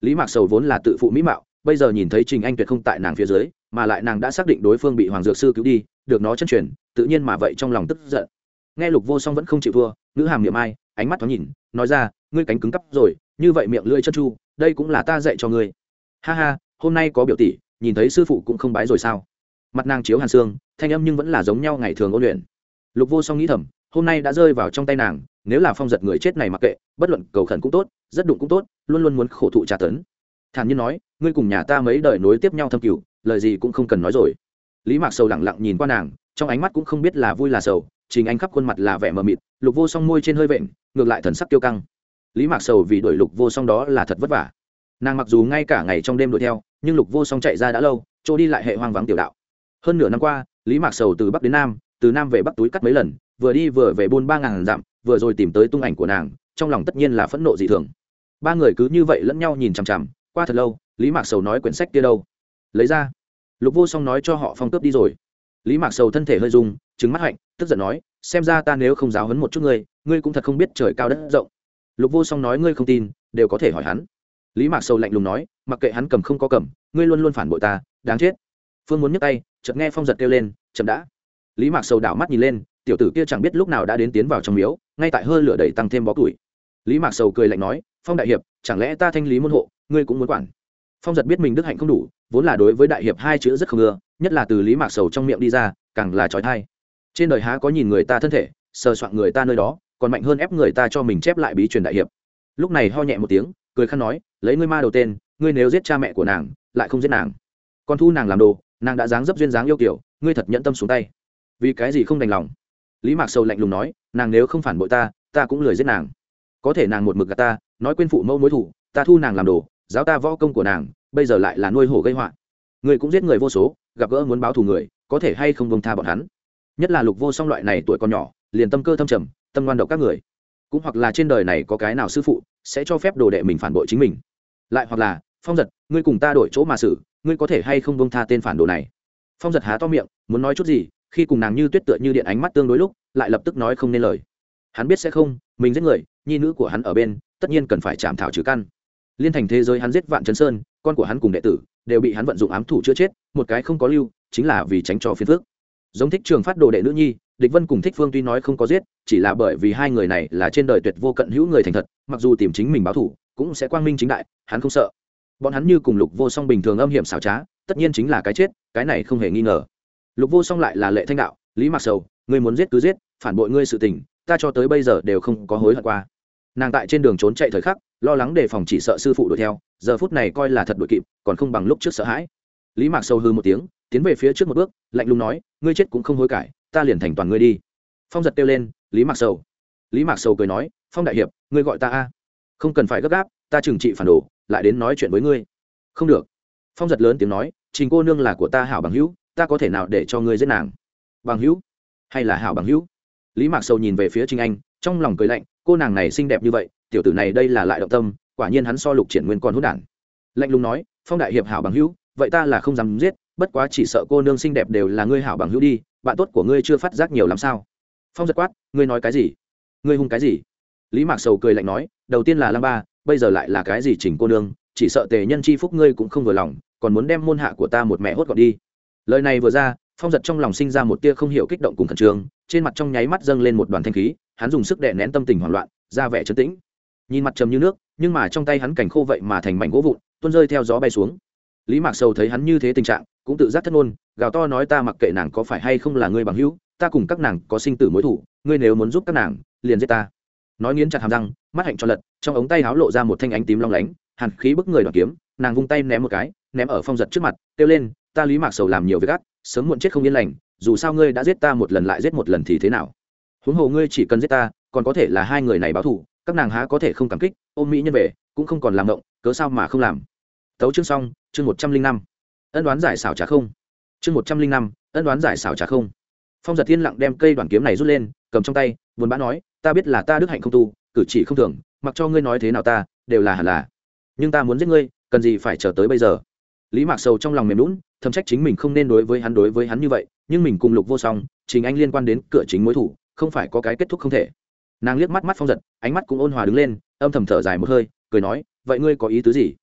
Lý mạc sầu vốn là tự phụ mỹ mạo, bây giờ nhìn thấy trình anh tuyệt không tại nàng phía dưới, mà lại nàng đã xác định đối phương bị hoàng dược sư cứu đi, được nó chân truyền, tự nhiên mà vậy trong lòng tức giận. Nghe lục vô song vẫn không chịu thua, nữ hàm niệm ai ánh mắt thoáng nhìn, nói ra, ngươi cánh cứng cắp rồi, như vậy miệng lưỡi chân chu, đây cũng là ta dạy cho ngươi. Ha ha, hôm nay có biểu tỷ, nhìn thấy sư phụ cũng không bái rồi sao? Mặt nàng chiếu hàn xương, thanh âm nhưng vẫn là giống nhau ngày thường ôn luyện. Lục vô song nghĩ thầm, hôm nay đã rơi vào trong tay nàng, nếu là phong giật người chết này mặc kệ, bất luận cầu khẩn cũng tốt, rất đụng cũng tốt, luôn luôn muốn khổ thụ trả tấn. Thản nhiên nói, ngươi cùng nhà ta mấy đời nối tiếp nhau thâm cửu lời gì cũng không cần nói rồi. Lý mạc sầu lẳng lặng nhìn qua nàng, trong ánh mắt cũng không biết là vui là sầu trình anh khắp khuôn mặt là vẻ mờ mịt, lục vô song môi trên hơi vện, ngược lại thần sắc tiêu căng. Lý mạc sầu vì đuổi lục vô song đó là thật vất vả. Nàng mặc dù ngay cả ngày trong đêm đuổi theo, nhưng lục vô song chạy ra đã lâu, chỗ đi lại hệ hoang vắng tiểu đạo. Hơn nửa năm qua, lý mạc sầu từ bắc đến nam, từ nam về bắc túi cắt mấy lần, vừa đi vừa về buôn ba ngàn dặm, vừa rồi tìm tới tung ảnh của nàng, trong lòng tất nhiên là phẫn nộ dị thường. Ba người cứ như vậy lẫn nhau nhìn chằm chằm, qua thật lâu, lý mạc sầu nói quyển sách kia đâu? Lấy ra. Lục vô song nói cho họ phong cướp đi rồi. Lý mạc sầu thân thể hơi rung trứng mắt hạnh, tức giận nói, xem ra ta nếu không giáo hấn một chút ngươi ngươi cũng thật không biết trời cao đất rộng. Lục vô song nói, ngươi không tin, đều có thể hỏi hắn. Lý mạc sầu lạnh lùng nói, mặc kệ hắn cầm không có cầm, ngươi luôn luôn phản bội ta, đáng chết. Phương muốn nhấc tay, chợt nghe phong giật kêu lên, chậm đã. Lý mạc sầu đảo mắt nhìn lên, tiểu tử kia chẳng biết lúc nào đã đến tiến vào trong miếu, ngay tại hơi lửa đẩy tăng thêm bó tuổi lý mạc sầu cười lạnh nói, phong đại hiệp, chẳng lẽ ta thanh lý môn hộ, ngươi cũng muốn quản? Phong giật biết mình đức hạnh không đủ, vốn là đối với đại hiệp hai chữ rất không ưa, nhất là từ lý mạc sầu trong miệng đi ra, càng là trói thai trên đời há có nhìn người ta thân thể, sờ soạn người ta nơi đó, còn mạnh hơn ép người ta cho mình chép lại bí truyền đại hiệp. Lúc này ho nhẹ một tiếng, cười khăn nói, lấy ngươi ma đầu tên, ngươi nếu giết cha mẹ của nàng, lại không giết nàng. Còn thu nàng làm đồ, nàng đã dáng dấp duyên dáng yêu kiểu, ngươi thật nhẫn tâm xuống tay. Vì cái gì không đành lòng? Lý mạc sầu lạnh lùng nói, nàng nếu không phản bội ta ta cũng lười giết nàng. Có thể nàng một mực gạt ta, nói quên phụ mẫu mối thủ ta thu nàng làm đồ, giáo ta võ công của nàng, bây giờ lại là nuôi hổ gây họa. Người cũng giết người vô số, gặp gỡ muốn báo thù người, có thể hay không bông tha bọn hắn? Nhất là lục vô song loại này tuổi còn nhỏ, liền tâm cơ thâm trầm, tâm ngoan độc các người. Cũng hoặc là trên đời này có cái nào sư phụ sẽ cho phép đồ đệ mình phản bội chính mình. Lại hoặc là, phong giật, ngươi cùng ta đổi chỗ mà xử, ngươi có thể hay không bông tha tên phản đồ này? Phong giật há to miệng, muốn nói chút gì, khi cùng nàng như tuyết tựa như điện ánh mắt tương đối lúc, lại lập tức nói không nên lời. Hắn biết sẽ không, mình giết người, nhi nữ của hắn ở bên, tất nhiên cần phải chạm thảo trừ căn. Liên thành thế giới hắn giết vạn chấn sơn, con của hắn cùng đệ tử, đều bị hắn vận dụng ám thủ chữa chết, một cái không có lưu, chính là vì tránh cho phiền phước giống thích trường phát đồ đệ nữ nhi, địch vân cùng thích phương tuy nói không có giết, chỉ là bởi vì hai người này là trên đời tuyệt vô cận hữu người thành thật, mặc dù tìm chính mình báo thủ, cũng sẽ quang minh chính đại, hắn không sợ. Bọn hắn như cùng lục vô song bình thường âm hiểm xảo trá, tất nhiên chính là cái chết, cái này không hề nghi ngờ. Lục vô song lại là lệ thanh đạo, lý mặc sầu, ngươi muốn giết cứ giết, phản bội ngươi sự tình, ta cho tới bây giờ đều không có hối hận qua. Nàng tại trên đường trốn chạy thời khắc, lo lắng đề phòng chỉ sợ sư phụ đuổi theo, giờ phút này coi là thật đuổi kịp, còn không bằng lúc trước sợ hãi. Lý mạc sâu hư một tiếng tiến về phía trước một bước, lạnh lùng nói, ngươi chết cũng không hối cải, ta liền thành toàn ngươi đi. Phong giật kêu lên, lý mạc sầu. Lý mạc sầu cười nói, phong đại hiệp, ngươi gọi ta a? Không cần phải gấp gáp, ta trừng trị phản đồ, lại đến nói chuyện với ngươi. Không được. Phong giật lớn tiếng nói, trình cô nương là của ta hảo bằng hữu, ta có thể nào để cho ngươi giết nàng? Bằng hữu? Hay là hảo bằng hữu? Lý mạc sầu nhìn về phía trinh anh, trong lòng cười lạnh, cô nàng này xinh đẹp như vậy, tiểu tử này đây là lại động tâm, quả nhiên hắn so lục triển nguyên còn hút đản. Lạnh lùng nói, phong đại hiệp hảo bằng hữu, vậy ta là không dám giết bất quá chỉ sợ cô nương xinh đẹp đều là ngươi hảo bằng hữu đi, bạn tốt của ngươi chưa phát giác nhiều làm sao? Phong giật quát, ngươi nói cái gì? Ngươi hung cái gì? Lý mạc sầu cười lạnh nói, đầu tiên là lăng ba, bây giờ lại là cái gì chỉnh cô nương, chỉ sợ tề nhân chi phúc ngươi cũng không vừa lòng, còn muốn đem môn hạ của ta một mẹ hốt gọn đi. Lời này vừa ra, phong giật trong lòng sinh ra một tia không hiểu kích động cùng khẩn trương, trên mặt trong nháy mắt dâng lên một đoàn thanh khí, hắn dùng sức đè nén tâm tình hoảng loạn, ra vẻ trấn tĩnh. Nhìn mặt trầm như nước, nhưng mà trong tay hắn cảnh khô vậy mà thành mảnh gỗ vụn, tuôn rơi theo gió bay xuống lý mạc sầu thấy hắn như thế tình trạng, cũng tự giác thất ngôn, gào to nói ta mặc kệ nàng có phải hay không là ngươi bằng hữu, ta cùng các nàng có sinh tử mối thủ, ngươi nếu muốn giúp các nàng, liền giết ta. Nói nghiến chặt hàm răng, mắt hạnh cho lật, trong ống tay háo lộ ra một thanh ánh tím long lánh, hàn khí bức người đoàn kiếm, nàng vung tay ném một cái, ném ở phong giật trước mặt, kêu lên, ta lý mạc sầu làm nhiều việc gắt sớm muộn chết không yên lành, dù sao ngươi đã giết ta một lần lại giết một lần thì thế nào? Huống hồ ngươi chỉ cần giết ta, còn có thể là hai người này báo thù, các nàng há có thể không cảm kích, ôm mỹ nhân về, cũng không còn làm động, cớ sao mà không làm? Tấu chương xong, chương một trăm linh năm. Ân đoán giải xảo trả không. Chương một trăm linh năm, ân đoán giải xảo trả không. Phong giật thiên lặng đem cây đoàn kiếm này rút lên, cầm trong tay, buồn bã nói, ta biết là ta đức hạnh không tu, cử chỉ không thường, mặc cho ngươi nói thế nào ta, đều là hẳn là. Nhưng ta muốn giết ngươi, cần gì phải chờ tới bây giờ? Lý mạc sầu trong lòng mềm lún thầm trách chính mình không nên đối với hắn đối với hắn như vậy, nhưng mình cùng lục vô song chính anh liên quan đến cửa chính mối thủ, không phải có cái kết thúc không thể. Nàng liếc mắt mắt phong giật, ánh mắt cũng ôn hòa đứng lên, âm thầm thở dài một hơi, cười nói, vậy ngươi có ý tứ gì?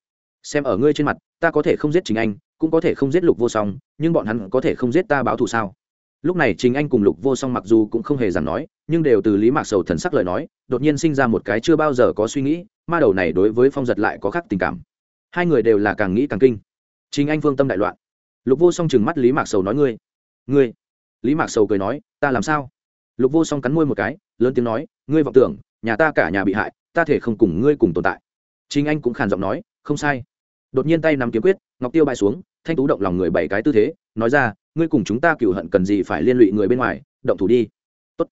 Xem ở ngươi trên mặt, ta có thể không giết chính anh, cũng có thể không giết lục vô song, nhưng bọn hắn có thể không giết ta báo thù sao? Lúc này chính anh cùng lục vô song mặc dù cũng không hề giảm nói, nhưng đều từ lý mạc sầu thần sắc lời nói, đột nhiên sinh ra một cái chưa bao giờ có suy nghĩ, ma đầu này đối với phong giật lại có khác tình cảm. Hai người đều là càng nghĩ càng kinh. Chính anh phương tâm đại loạn. Lục vô song chừng mắt lý mạc sầu nói ngươi ngươi. Lý mạc sầu cười nói, ta làm sao? Lục vô song cắn môi một cái, lớn tiếng nói, ngươi vọng tưởng, nhà ta cả nhà bị hại, ta thể không cùng ngươi cùng tồn tại. Chính anh cũng khàn giọng nói, không sai đột nhiên tay nắm kiếm quyết, ngọc tiêu bay xuống, thanh tú động lòng người bảy cái tư thế, nói ra, ngươi cùng chúng ta cựu hận cần gì phải liên lụy người bên ngoài, động thủ đi. Tốt.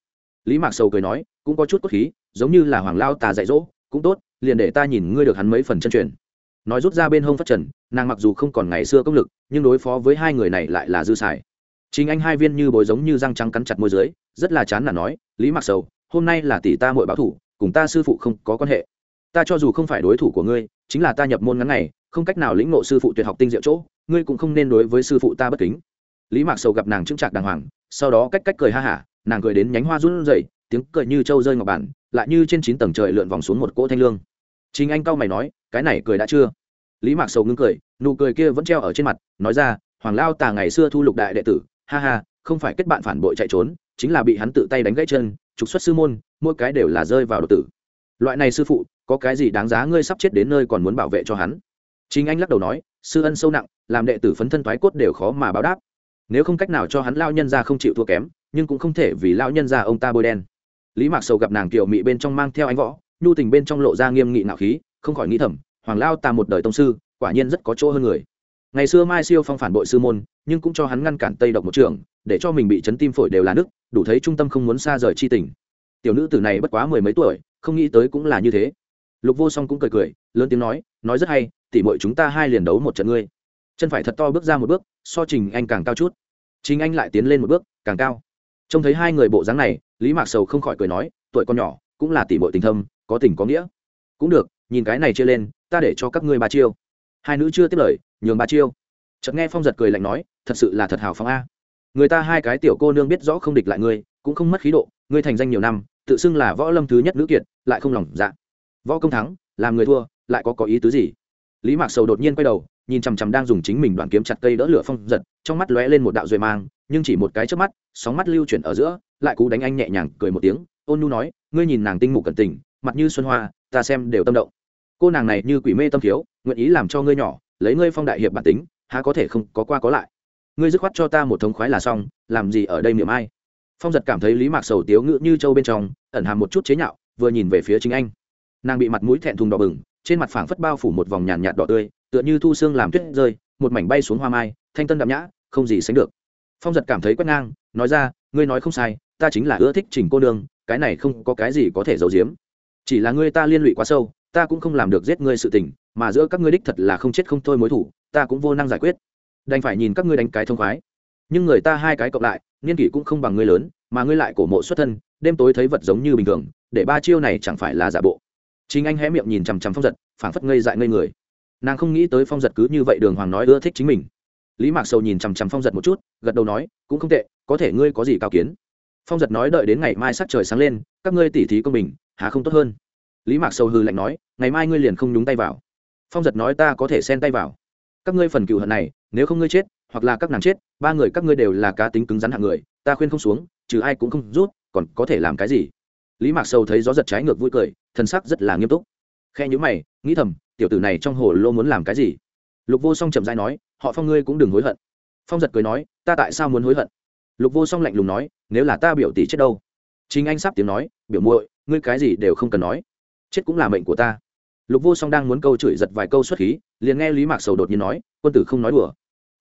Lý mạc sầu cười nói, cũng có chút cốt khí, giống như là hoàng lao tà dạy dỗ, cũng tốt, liền để ta nhìn ngươi được hắn mấy phần chân truyền. Nói rút ra bên hông phát trần, nàng mặc dù không còn ngày xưa công lực, nhưng đối phó với hai người này lại là dư xài. Chính anh hai viên như bồi giống như răng trắng cắn chặt môi dưới, rất là chán là nói, lý mặc sầu, hôm nay là tỷ ta muội báo thủ, cùng ta sư phụ không có quan hệ. Ta cho dù không phải đối thủ của ngươi, chính là ta nhập môn ngắn ngày không cách nào lĩnh ngộ sư phụ tuyệt học tinh diệu chỗ, ngươi cũng không nên đối với sư phụ ta bất kính. Lý mạc sầu gặp nàng trưng trạc đàng hoàng, sau đó cách cách cười ha hả, nàng cười đến nhánh hoa run rẩy, tiếng cười như trâu rơi ngọc bản, lại như trên chín tầng trời lượn vòng xuống một cỗ thanh lương. Chính anh cau mày nói, cái này cười đã chưa? Lý mạc sầu ngưng cười, nụ cười kia vẫn treo ở trên mặt, nói ra, hoàng lao tà ngày xưa thu lục đại đệ tử, ha ha, không phải kết bạn phản bội chạy trốn, chính là bị hắn tự tay đánh gãy chân, trục xuất sư môn, mỗi cái đều là rơi vào độc tử. Loại này sư phụ, có cái gì đáng giá ngươi sắp chết đến nơi còn muốn bảo vệ cho hắn? Chính anh lắc đầu nói, sư ân sâu nặng, làm đệ tử phấn thân thoái cốt đều khó mà báo đáp. Nếu không cách nào cho hắn lao nhân ra không chịu thua kém, nhưng cũng không thể vì lao nhân ra ông ta bôi đen. Lý mạc sầu gặp nàng kiểu mị bên trong mang theo anh võ, nhu tình bên trong lộ ra nghiêm nghị nạo khí, không khỏi nghĩ thầm, hoàng lao ta một đời tông sư, quả nhiên rất có chỗ hơn người. Ngày xưa mai siêu phong phản bội sư môn, nhưng cũng cho hắn ngăn cản tây độc một trường, để cho mình bị chấn tim phổi đều là nước, đủ thấy trung tâm không muốn xa rời chi tình. Tiểu nữ tử này bất quá mười mấy tuổi, không nghĩ tới cũng là như thế. Lục vô song cũng cười cười, lớn tiếng nói nói rất hay tỉ mọi chúng ta hai liền đấu một trận ngươi. Chân phải thật to bước ra một bước, so trình anh càng cao chút. Chính anh lại tiến lên một bước, càng cao. Trông thấy hai người bộ dáng này, lý mạc sầu không khỏi cười nói, tuổi con nhỏ, cũng là tỉ mọi tình thâm, có tình có nghĩa. Cũng được, nhìn cái này chia lên, ta để cho các ngươi ba chiêu. Hai nữ chưa tiếp lời, nhường ba chiêu. Chợt nghe phong giật cười lạnh nói, thật sự là thật hào phóng a. Người ta hai cái tiểu cô nương biết rõ không địch lại ngươi, cũng không mất khí độ, ngươi thành danh nhiều năm, tự xưng là võ lâm thứ nhất nữ kiệt, lại không lòng dạ. Võ công thắng, làm người thua, lại có có ý tứ gì? Lý mạc sầu đột nhiên quay đầu, nhìn chằm chằm đang dùng chính mình đoạn kiếm chặt cây đỡ lửa phong giật, trong mắt lóe lên một đạo duệ mang, nhưng chỉ một cái trước mắt, sóng mắt lưu chuyển ở giữa, lại cú đánh anh nhẹ nhàng, cười một tiếng, ôn nu nói, ngươi nhìn nàng tinh mục cẩn tình, mặt như xuân hoa, ta xem đều tâm động. Cô nàng này như quỷ mê tâm thiếu, nguyện ý làm cho ngươi nhỏ, lấy ngươi phong đại hiệp bản tính, há có thể không có qua có lại. Ngươi dứt khoát cho ta một thống khoái là xong, làm gì ở đây miệng ai? Phong giật cảm thấy lý mạc sầu tiếu ngự như trâu bên trong, ẩn hàm một chút chế nhạo, vừa nhìn về phía chính anh. Nàng bị mặt mũi thẹn thùng đỏ bừng trên mặt phảng phất bao phủ một vòng nhàn nhạt đỏ tươi, tựa như thu xương làm tuyết rơi, một mảnh bay xuống hoa mai, thanh tân đậm nhã, không gì sánh được. Phong giật cảm thấy quét ngang, nói ra, ngươi nói không sai, ta chính là ưa thích trình cô nương, cái này không có cái gì có thể giấu giếm. Chỉ là ngươi ta liên lụy quá sâu, ta cũng không làm được giết ngươi sự tình, mà giữa các ngươi đích thật là không chết không thôi mối thủ, ta cũng vô năng giải quyết. Đành phải nhìn các ngươi đánh cái thông khoái. Nhưng người ta hai cái cộng lại, niên kỷ cũng không bằng ngươi lớn, mà ngươi lại cổ mộ xuất thân, đêm tối thấy vật giống như bình thường, để ba chiêu này chẳng phải là giả bộ chính anh hé miệng nhìn chằm chằm phong giật, phảng phất ngây dại ngây người. Nàng không nghĩ tới phong giật cứ như vậy đường hoàng nói ưa thích chính mình. Lý mạc sầu nhìn chằm chằm phong giật một chút, gật đầu nói, cũng không tệ, có thể ngươi có gì cao kiến? Phong giật nói đợi đến ngày mai sắc trời sáng lên, các ngươi tỉ thí công bình, há không tốt hơn? Lý mạc sầu hư lạnh nói, ngày mai ngươi liền không nhúng tay vào. Phong giật nói, ta có thể xen tay vào. Các ngươi phần cựu hận này, nếu không ngươi chết, hoặc là các nàng chết, ba người các ngươi đều là cá tính cứng rắn hạng người, ta khuyên không xuống, trừ ai cũng không rút, còn có thể làm cái gì? Lý mạc sầu thấy gió giật trái ngược vui cười thân sắc rất là nghiêm túc. Khe nhữ mày, nghĩ thầm, tiểu tử này trong hồ lô muốn làm cái gì? Lục vô song chậm dãi nói, họ phong ngươi cũng đừng hối hận. Phong giật cười nói, ta tại sao muốn hối hận? Lục vô song lạnh lùng nói, nếu là ta biểu tỷ chết đâu? Chính anh sắp tiếng nói, biểu muội, ngươi cái gì đều không cần nói. Chết cũng là mệnh của ta. Lục vô song đang muốn câu chửi giật vài câu xuất khí, liền nghe lý mạc sầu đột nhiên nói, quân tử không nói đùa.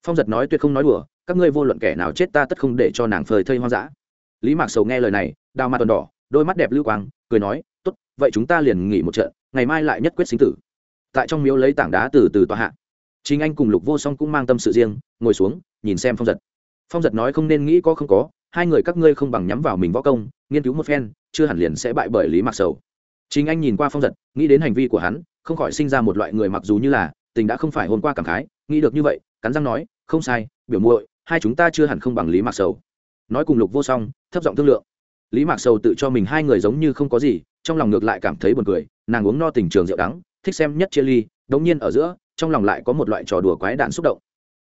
Phong giật nói tuyệt không nói đùa, các ngươi vô luận kẻ nào chết ta tất không để cho nàng phơi thây hoang dã. Lý mạc sầu nghe lời này, đào mặt tuần đỏ đôi mắt đẹp lưu quang, cười nói, tốt, vậy chúng ta liền nghỉ một trận, ngày mai lại nhất quyết sinh tử. Tại trong miếu lấy tảng đá từ từ tòa hạ. Chính anh cùng lục vô song cũng mang tâm sự riêng, ngồi xuống, nhìn xem phong giật. Phong giật nói không nên nghĩ có không có, hai người các ngươi không bằng nhắm vào mình võ công, nghiên cứu một phen, chưa hẳn liền sẽ bại bởi lý mạc sầu. Chính anh nhìn qua phong giật, nghĩ đến hành vi của hắn, không khỏi sinh ra một loại người mặc dù như là, tình đã không phải hôm qua cảm khái, nghĩ được như vậy, cắn răng nói, không sai, biểu muội, hai chúng ta chưa hẳn không bằng lý mạc sầu. Nói cùng lục vô song, thấp giọng thương lượng lý mạc sầu tự cho mình hai người giống như không có gì, trong lòng ngược lại cảm thấy buồn cười, nàng uống no tình trường rượu đắng, thích xem nhất chia ly, đống nhiên ở giữa, trong lòng lại có một loại trò đùa quái đạn xúc động.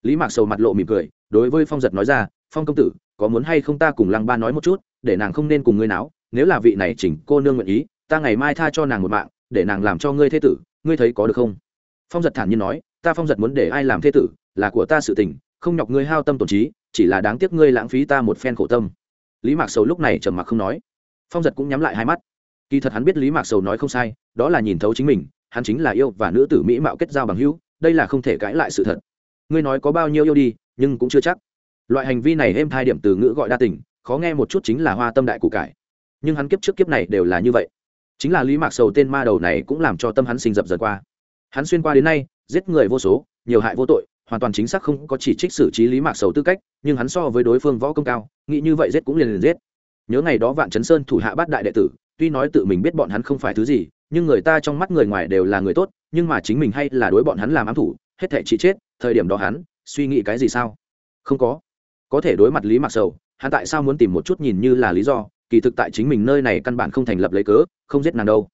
Lý mạc sầu mặt lộ mỉm cười, đối với phong giật nói ra, phong công tử, có muốn hay không ta cùng lăng ba nói một chút, để nàng không nên cùng ngươi náo, nếu là vị này chỉnh cô nương nguyện ý, ta ngày mai tha cho nàng một mạng, để nàng làm cho ngươi thế tử, ngươi thấy có được không? Phong giật thản nhiên nói, ta phong giật muốn để ai làm thế tử, là của ta sự tình, không nhọc ngươi hao tâm tổn trí, chỉ là đáng tiếc ngươi lãng phí ta một phen khổ tâm lý mạc sầu lúc này trầm mặc không nói. Phong giật cũng nhắm lại hai mắt. Kỳ thật hắn biết lý mạc sầu nói không sai, đó là nhìn thấu chính mình, hắn chính là yêu và nữ tử mỹ mạo kết giao bằng hữu, đây là không thể cãi lại sự thật. Ngươi nói có bao nhiêu yêu đi, nhưng cũng chưa chắc. Loại hành vi này êm thai điểm từ ngữ gọi đa tình, khó nghe một chút chính là hoa tâm đại cụ cải. Nhưng hắn kiếp trước kiếp này đều là như vậy. Chính là lý mạc sầu tên ma đầu này cũng làm cho tâm hắn sinh dập dần qua. Hắn xuyên qua đến nay, giết người vô số, nhiều hại vô tội hoàn toàn chính xác không có chỉ trích xử trí lý mạc sầu tư cách, nhưng hắn so với đối phương võ công cao, nghĩ như vậy giết cũng liền liền giết. Nhớ ngày đó vạn chấn sơn thủ hạ bát đại đệ tử, tuy nói tự mình biết bọn hắn không phải thứ gì, nhưng người ta trong mắt người ngoài đều là người tốt, nhưng mà chính mình hay là đối bọn hắn làm ám thủ, hết thể chỉ chết, thời điểm đó hắn, suy nghĩ cái gì sao? Không có. Có thể đối mặt lý mạc sầu, hắn tại sao muốn tìm một chút nhìn như là lý do, kỳ thực tại chính mình nơi này căn bản không thành lập lấy cớ, không giết nàng đâu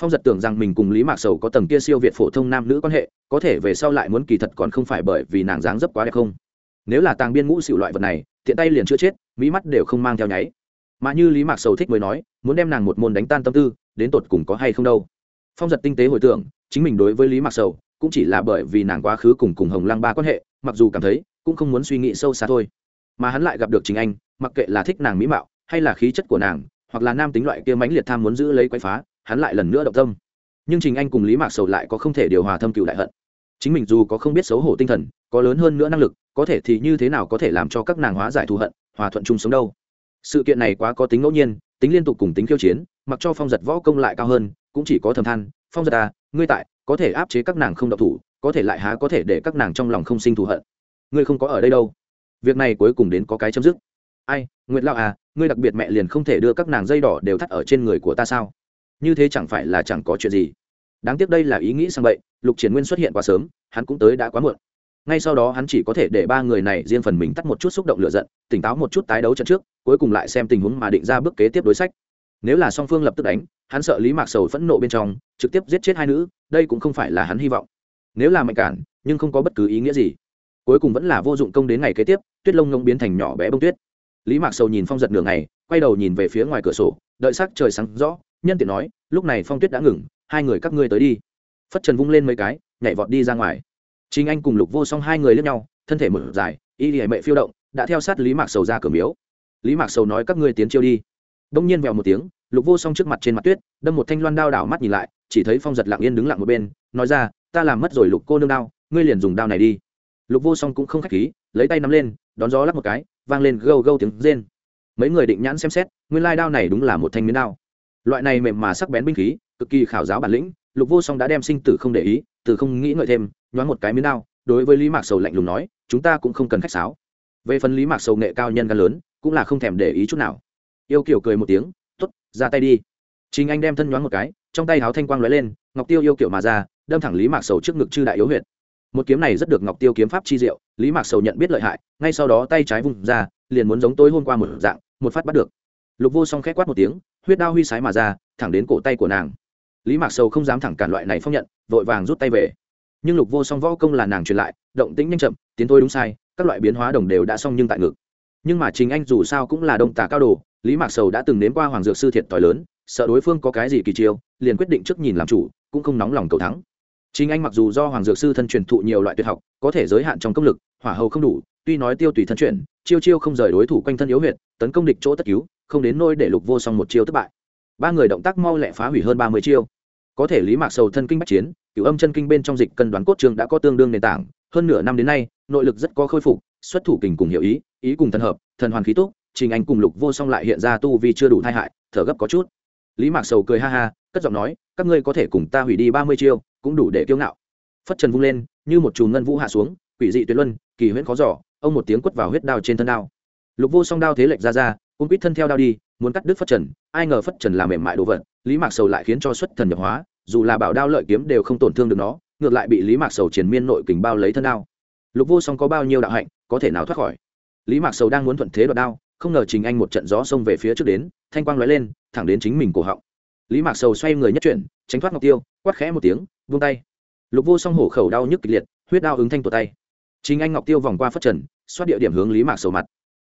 phong giật tưởng rằng mình cùng lý mạc sầu có tầng kia siêu việt phổ thông nam nữ quan hệ, có thể về sau lại muốn kỳ thật còn không phải bởi vì nàng dáng dấp quá đẹp không. Nếu là tàng biên ngũ xịu loại vật này, tiện tay liền chữa chết, mỹ mắt đều không mang theo nháy. Mà như lý mạc sầu thích mới nói, muốn đem nàng một môn đánh tan tâm tư, đến tột cùng có hay không đâu. Phong giật tinh tế hồi tưởng, chính mình đối với lý mạc sầu, cũng chỉ là bởi vì nàng quá khứ cùng cùng hồng lăng ba quan hệ, mặc dù cảm thấy, cũng không muốn suy nghĩ sâu xa thôi. Mà hắn lại gặp được chính anh, mặc kệ là thích nàng mỹ mạo, hay là khí chất của nàng, hoặc là nam tính loại kia mãnh liệt tham muốn giữ lấy quay phá hắn lại lần nữa động tâm. Nhưng trình anh cùng lý mạc sầu lại có không thể điều hòa thâm cựu đại hận. Chính mình dù có không biết xấu hổ tinh thần, có lớn hơn nữa năng lực, có thể thì như thế nào có thể làm cho các nàng hóa giải thù hận, hòa thuận chung sống đâu? Sự kiện này quá có tính ngẫu nhiên, tính liên tục cùng tính khiêu chiến, mặc cho phong giật võ công lại cao hơn, cũng chỉ có thầm than, phong giật à ngươi tại, có thể áp chế các nàng không độc thủ, có thể lại há có thể để các nàng trong lòng không sinh thù hận. Ngươi không có ở đây đâu. Việc này cuối cùng đến có cái chấm dứt. Ai, nguyệt lao à ngươi đặc biệt mẹ liền không thể đưa các nàng dây đỏ đều thắt ở trên người của ta sao? Như thế chẳng phải là chẳng có chuyện gì. Đáng tiếc đây là ý nghĩ sang vậy lục triển nguyên xuất hiện quá sớm, hắn cũng tới đã quá muộn. Ngay sau đó hắn chỉ có thể để ba người này riêng phần mình tắt một chút xúc động lựa giận, tỉnh táo một chút tái đấu trận trước, cuối cùng lại xem tình huống mà định ra bước kế tiếp đối sách. Nếu là song phương lập tức đánh, hắn sợ lý mạc sầu phẫn nộ bên trong, trực tiếp giết chết hai nữ, đây cũng không phải là hắn hy vọng. Nếu là mạnh cản, nhưng không có bất cứ ý nghĩa gì. Cuối cùng vẫn là vô dụng công đến ngày kế tiếp, tuyết lông ngông biến thành nhỏ bé bông tuyết. Lý mạc sầu nhìn phong giật đường này quay đầu nhìn về phía ngoài cửa sổ, đợi sắc trời sáng rõ nhân tiện nói, lúc này phong tuyết đã ngừng, hai người các ngươi tới đi. Phất trần vung lên mấy cái, nhảy vọt đi ra ngoài. Chính anh cùng lục vô song hai người lướt nhau, thân thể mở dài, y hệ mệ phiêu động, đã theo sát lý mạc sầu ra cửa miếu. Lý mạc sầu nói, các ngươi tiến chiêu đi. Đông nhiên vèo một tiếng, lục vô song trước mặt trên mặt tuyết, đâm một thanh loan đao đảo mắt nhìn lại, chỉ thấy phong giật lặng yên đứng lặng một bên, nói ra, ta làm mất rồi, lục cô nương đao, ngươi liền dùng đao này đi. Lục vô song cũng không khách khí, lấy tay nắm lên, đón gió lắp một cái, vang lên gâu gâu tiếng rên. Mấy người định nhãn xem xét, nguyên lai đao này đúng là một thanh miến đao loại này mềm mà sắc bén binh khí, cực kỳ khảo giáo bản lĩnh, lục vô song đã đem sinh tử không để ý, từ không nghĩ ngợi thêm, nhoáng một cái miếng đao, đối với lý mạc sầu lạnh lùng nói, chúng ta cũng không cần khách sáo. Về phần lý mạc sầu nghệ cao nhân gan lớn, cũng là không thèm để ý chút nào. Yêu kiểu cười một tiếng t ố t ra tay đi. Chính anh đem thân nhoáng một cái, trong tay háo thanh quang lóe lên, ngọc tiêu yêu kiểu mà ra, đâm thẳng lý mạc sầu trước ngực chư đại yếu huyệt. Một kiếm này rất được ngọc tiêu kiếm pháp chi diệu, lý mạc sầu nhận biết lợi hại, ngay sau đó tay trái vùng ra, liền muốn giống tối hôm qua một dạng, một phát bắt được lục vô song khét quát một tiếng, huyết đao huy sái mà ra, thẳng đến cổ tay của nàng. Lý mạc sầu không dám thẳng cản loại này phong nhận, vội vàng rút tay về. Nhưng lục vô song võ công là nàng truyền lại, động tĩnh nhanh chậm, tiến thôi đúng sai, các loại biến hóa đồng đều đã xong nhưng tại ngực. Nhưng mà chính anh dù sao cũng là đông tà cao đồ, lý mạc sầu đã từng nếm qua hoàng dược sư thiệt t lớn, sợ đối phương có cái gì kỳ chiêu, liền quyết định trước nhìn làm chủ, cũng không nóng lòng cầu thắng. Chính anh mặc dù do hoàng dược sư thân truyền thụ nhiều loại tuyệt học, có thể giới hạn trong công lực, hỏa hầu không đủ, tuy nói tiêu tùy thân chuyển, chiêu chiêu không rời đối thủ quanh thân yếu huyệt, tấn công địch chỗ tất cứu không đến nôi để lục vô song một chiêu thất bại. Ba người động tác mau lẹ phá hủy hơn ba mươi chiêu. Có thể lý mạc sầu thân kinh bách chiến, cửu âm chân kinh bên trong dịch cân đoán cốt trường đã có tương đương nền tảng. Hơn nửa năm đến nay, nội lực rất có khôi phục, xuất thủ kình cùng hiểu ý ý cùng thần hợp, thần hoàn khí túc, trình anh cùng lục vô song lại hiện ra tu vì chưa đủ tai hại, thở gấp có chút. Lý mạc sầu cười ha ha, cất giọng nói, các ngươi có thể cùng ta hủy đi ba mươi chiêu, cũng đủ để kiêu ngạo. Phất trần vung lên, như một chùm ngân vũ hạ xuống, quỷ dị tuyệt luân, kỳ huyễn khó giỏ ông một tiếng quất vào huyết đao trên thân đao. Lục vô song đao thế lệch ra ra cung quýt thân theo đao đi, muốn cắt đứt phất trần, ai ngờ phất trần làm mềm mại đồ vật, lý mạc sầu lại khiến cho xuất thần nhập hóa, dù là bảo đao lợi kiếm đều không tổn thương được nó, ngược lại bị lý mạc sầu triền miên nội kình bao lấy thân đao. Lục vô song có bao nhiêu đạo hạnh, có thể nào thoát khỏi? Lý mạc sầu đang muốn thuận thế đoạt đao, không ngờ trình anh một trận gió xông về phía trước đến, thanh quang lóe lên, thẳng đến chính mình cổ họng. Lý mạc sầu xoay người nhất chuyển, tránh thoát ngọc tiêu, quát khẽ một tiếng, vung tay. Lục vô song hổ khẩu đau nhức kịch liệt, huyết đao ứng thanh tổ tay. Chính anh ngọc tiêu vòng qua phất trần, xoát địa điểm hướng lý mạc sầu mặt.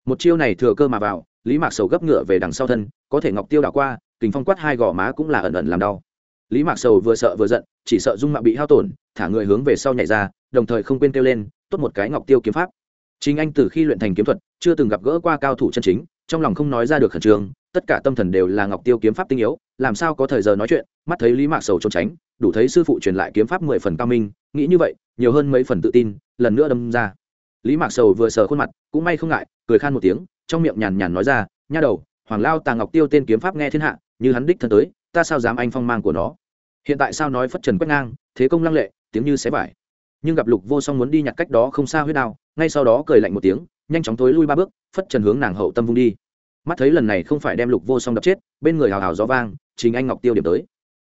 Một chiêu này thừa cơ mà vào lý mạc sầu gấp ngựa về đằng sau thân, có thể ngọc tiêu đảo qua, kình phong quát hai gò má cũng là ẩn ẩn làm đau. Lý mạc sầu vừa sợ vừa giận, chỉ sợ dung mạo bị hao tổn, thả người hướng về sau nhảy ra, đồng thời không quên kêu lên, tốt một cái ngọc tiêu kiếm pháp. Chính anh từ khi luyện thành kiếm thuật, chưa từng gặp gỡ qua cao thủ chân chính, trong lòng không nói ra được khẩn trương, tất cả tâm thần đều là ngọc tiêu kiếm pháp tinh yếu, làm sao có thời giờ nói chuyện, mắt thấy lý mạc sầu trốn tránh, đủ thấy sư phụ truyền lại kiếm pháp mười phần cao minh, nghĩ như vậy, nhiều hơn mấy phần tự tin, lần nữa đâm ra. Lý mạc sầu vừa sờ khuôn mặt, cũng may không ngại, cười khan một tiếng trong miệng nhàn nhàn nói ra, nha đầu, hoàng lao tàng ngọc tiêu tên kiếm pháp nghe thiên hạ, như hắn đích thân tới, ta sao dám anh phong mang của nó? Hiện tại sao nói phất trần quét ngang, thế công lăng lệ, tiếng như xé vải. Nhưng gặp lục vô song muốn đi nhặt cách đó không xa huyết đao, ngay sau đó cười lạnh một tiếng, nhanh chóng tối lui ba bước, phất trần hướng nàng hậu tâm vung đi. Mắt thấy lần này không phải đem lục vô song đập chết, bên người hào hào gió vang chính anh ngọc tiêu điểm tới.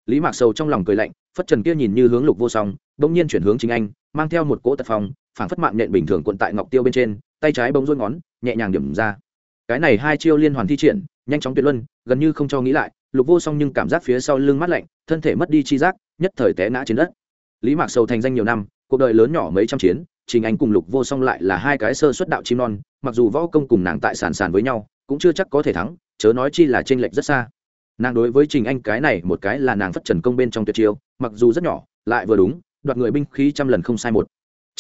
Lý mạc sầu trong lòng cười lạnh, phất trần kia nhìn như hướng lục vô song, bỗng nhiên chuyển hướng chính anh, mang theo một cỗ tật phòng phảng phất mạng nện bình thường cuộn tại ngọc tiêu bên trên, tay trái bông rối ngón, nhẹ nhàng điểm ra cái này hai chiêu liên hoàn thi triển, nhanh chóng tuyệt luân, gần như không cho nghĩ lại, lục vô song nhưng cảm giác phía sau lưng mát lạnh, thân thể mất đi chi giác, nhất thời té ngã trên đất. Lý mạc sầu thành danh nhiều năm, cuộc đời lớn nhỏ mấy trăm chiến, trình anh cùng lục vô song lại là hai cái sơ xuất đạo chim non, mặc dù võ công cùng nàng tại sàn sàn với nhau, cũng chưa chắc có thể thắng, chớ nói chi là t r ê n lệch rất xa. Nàng đối với trình anh cái này một cái là nàng phất trần công bên trong tuyệt chiêu, mặc dù rất nhỏ, lại vừa đúng, đoạt người binh khí trăm lần không sai một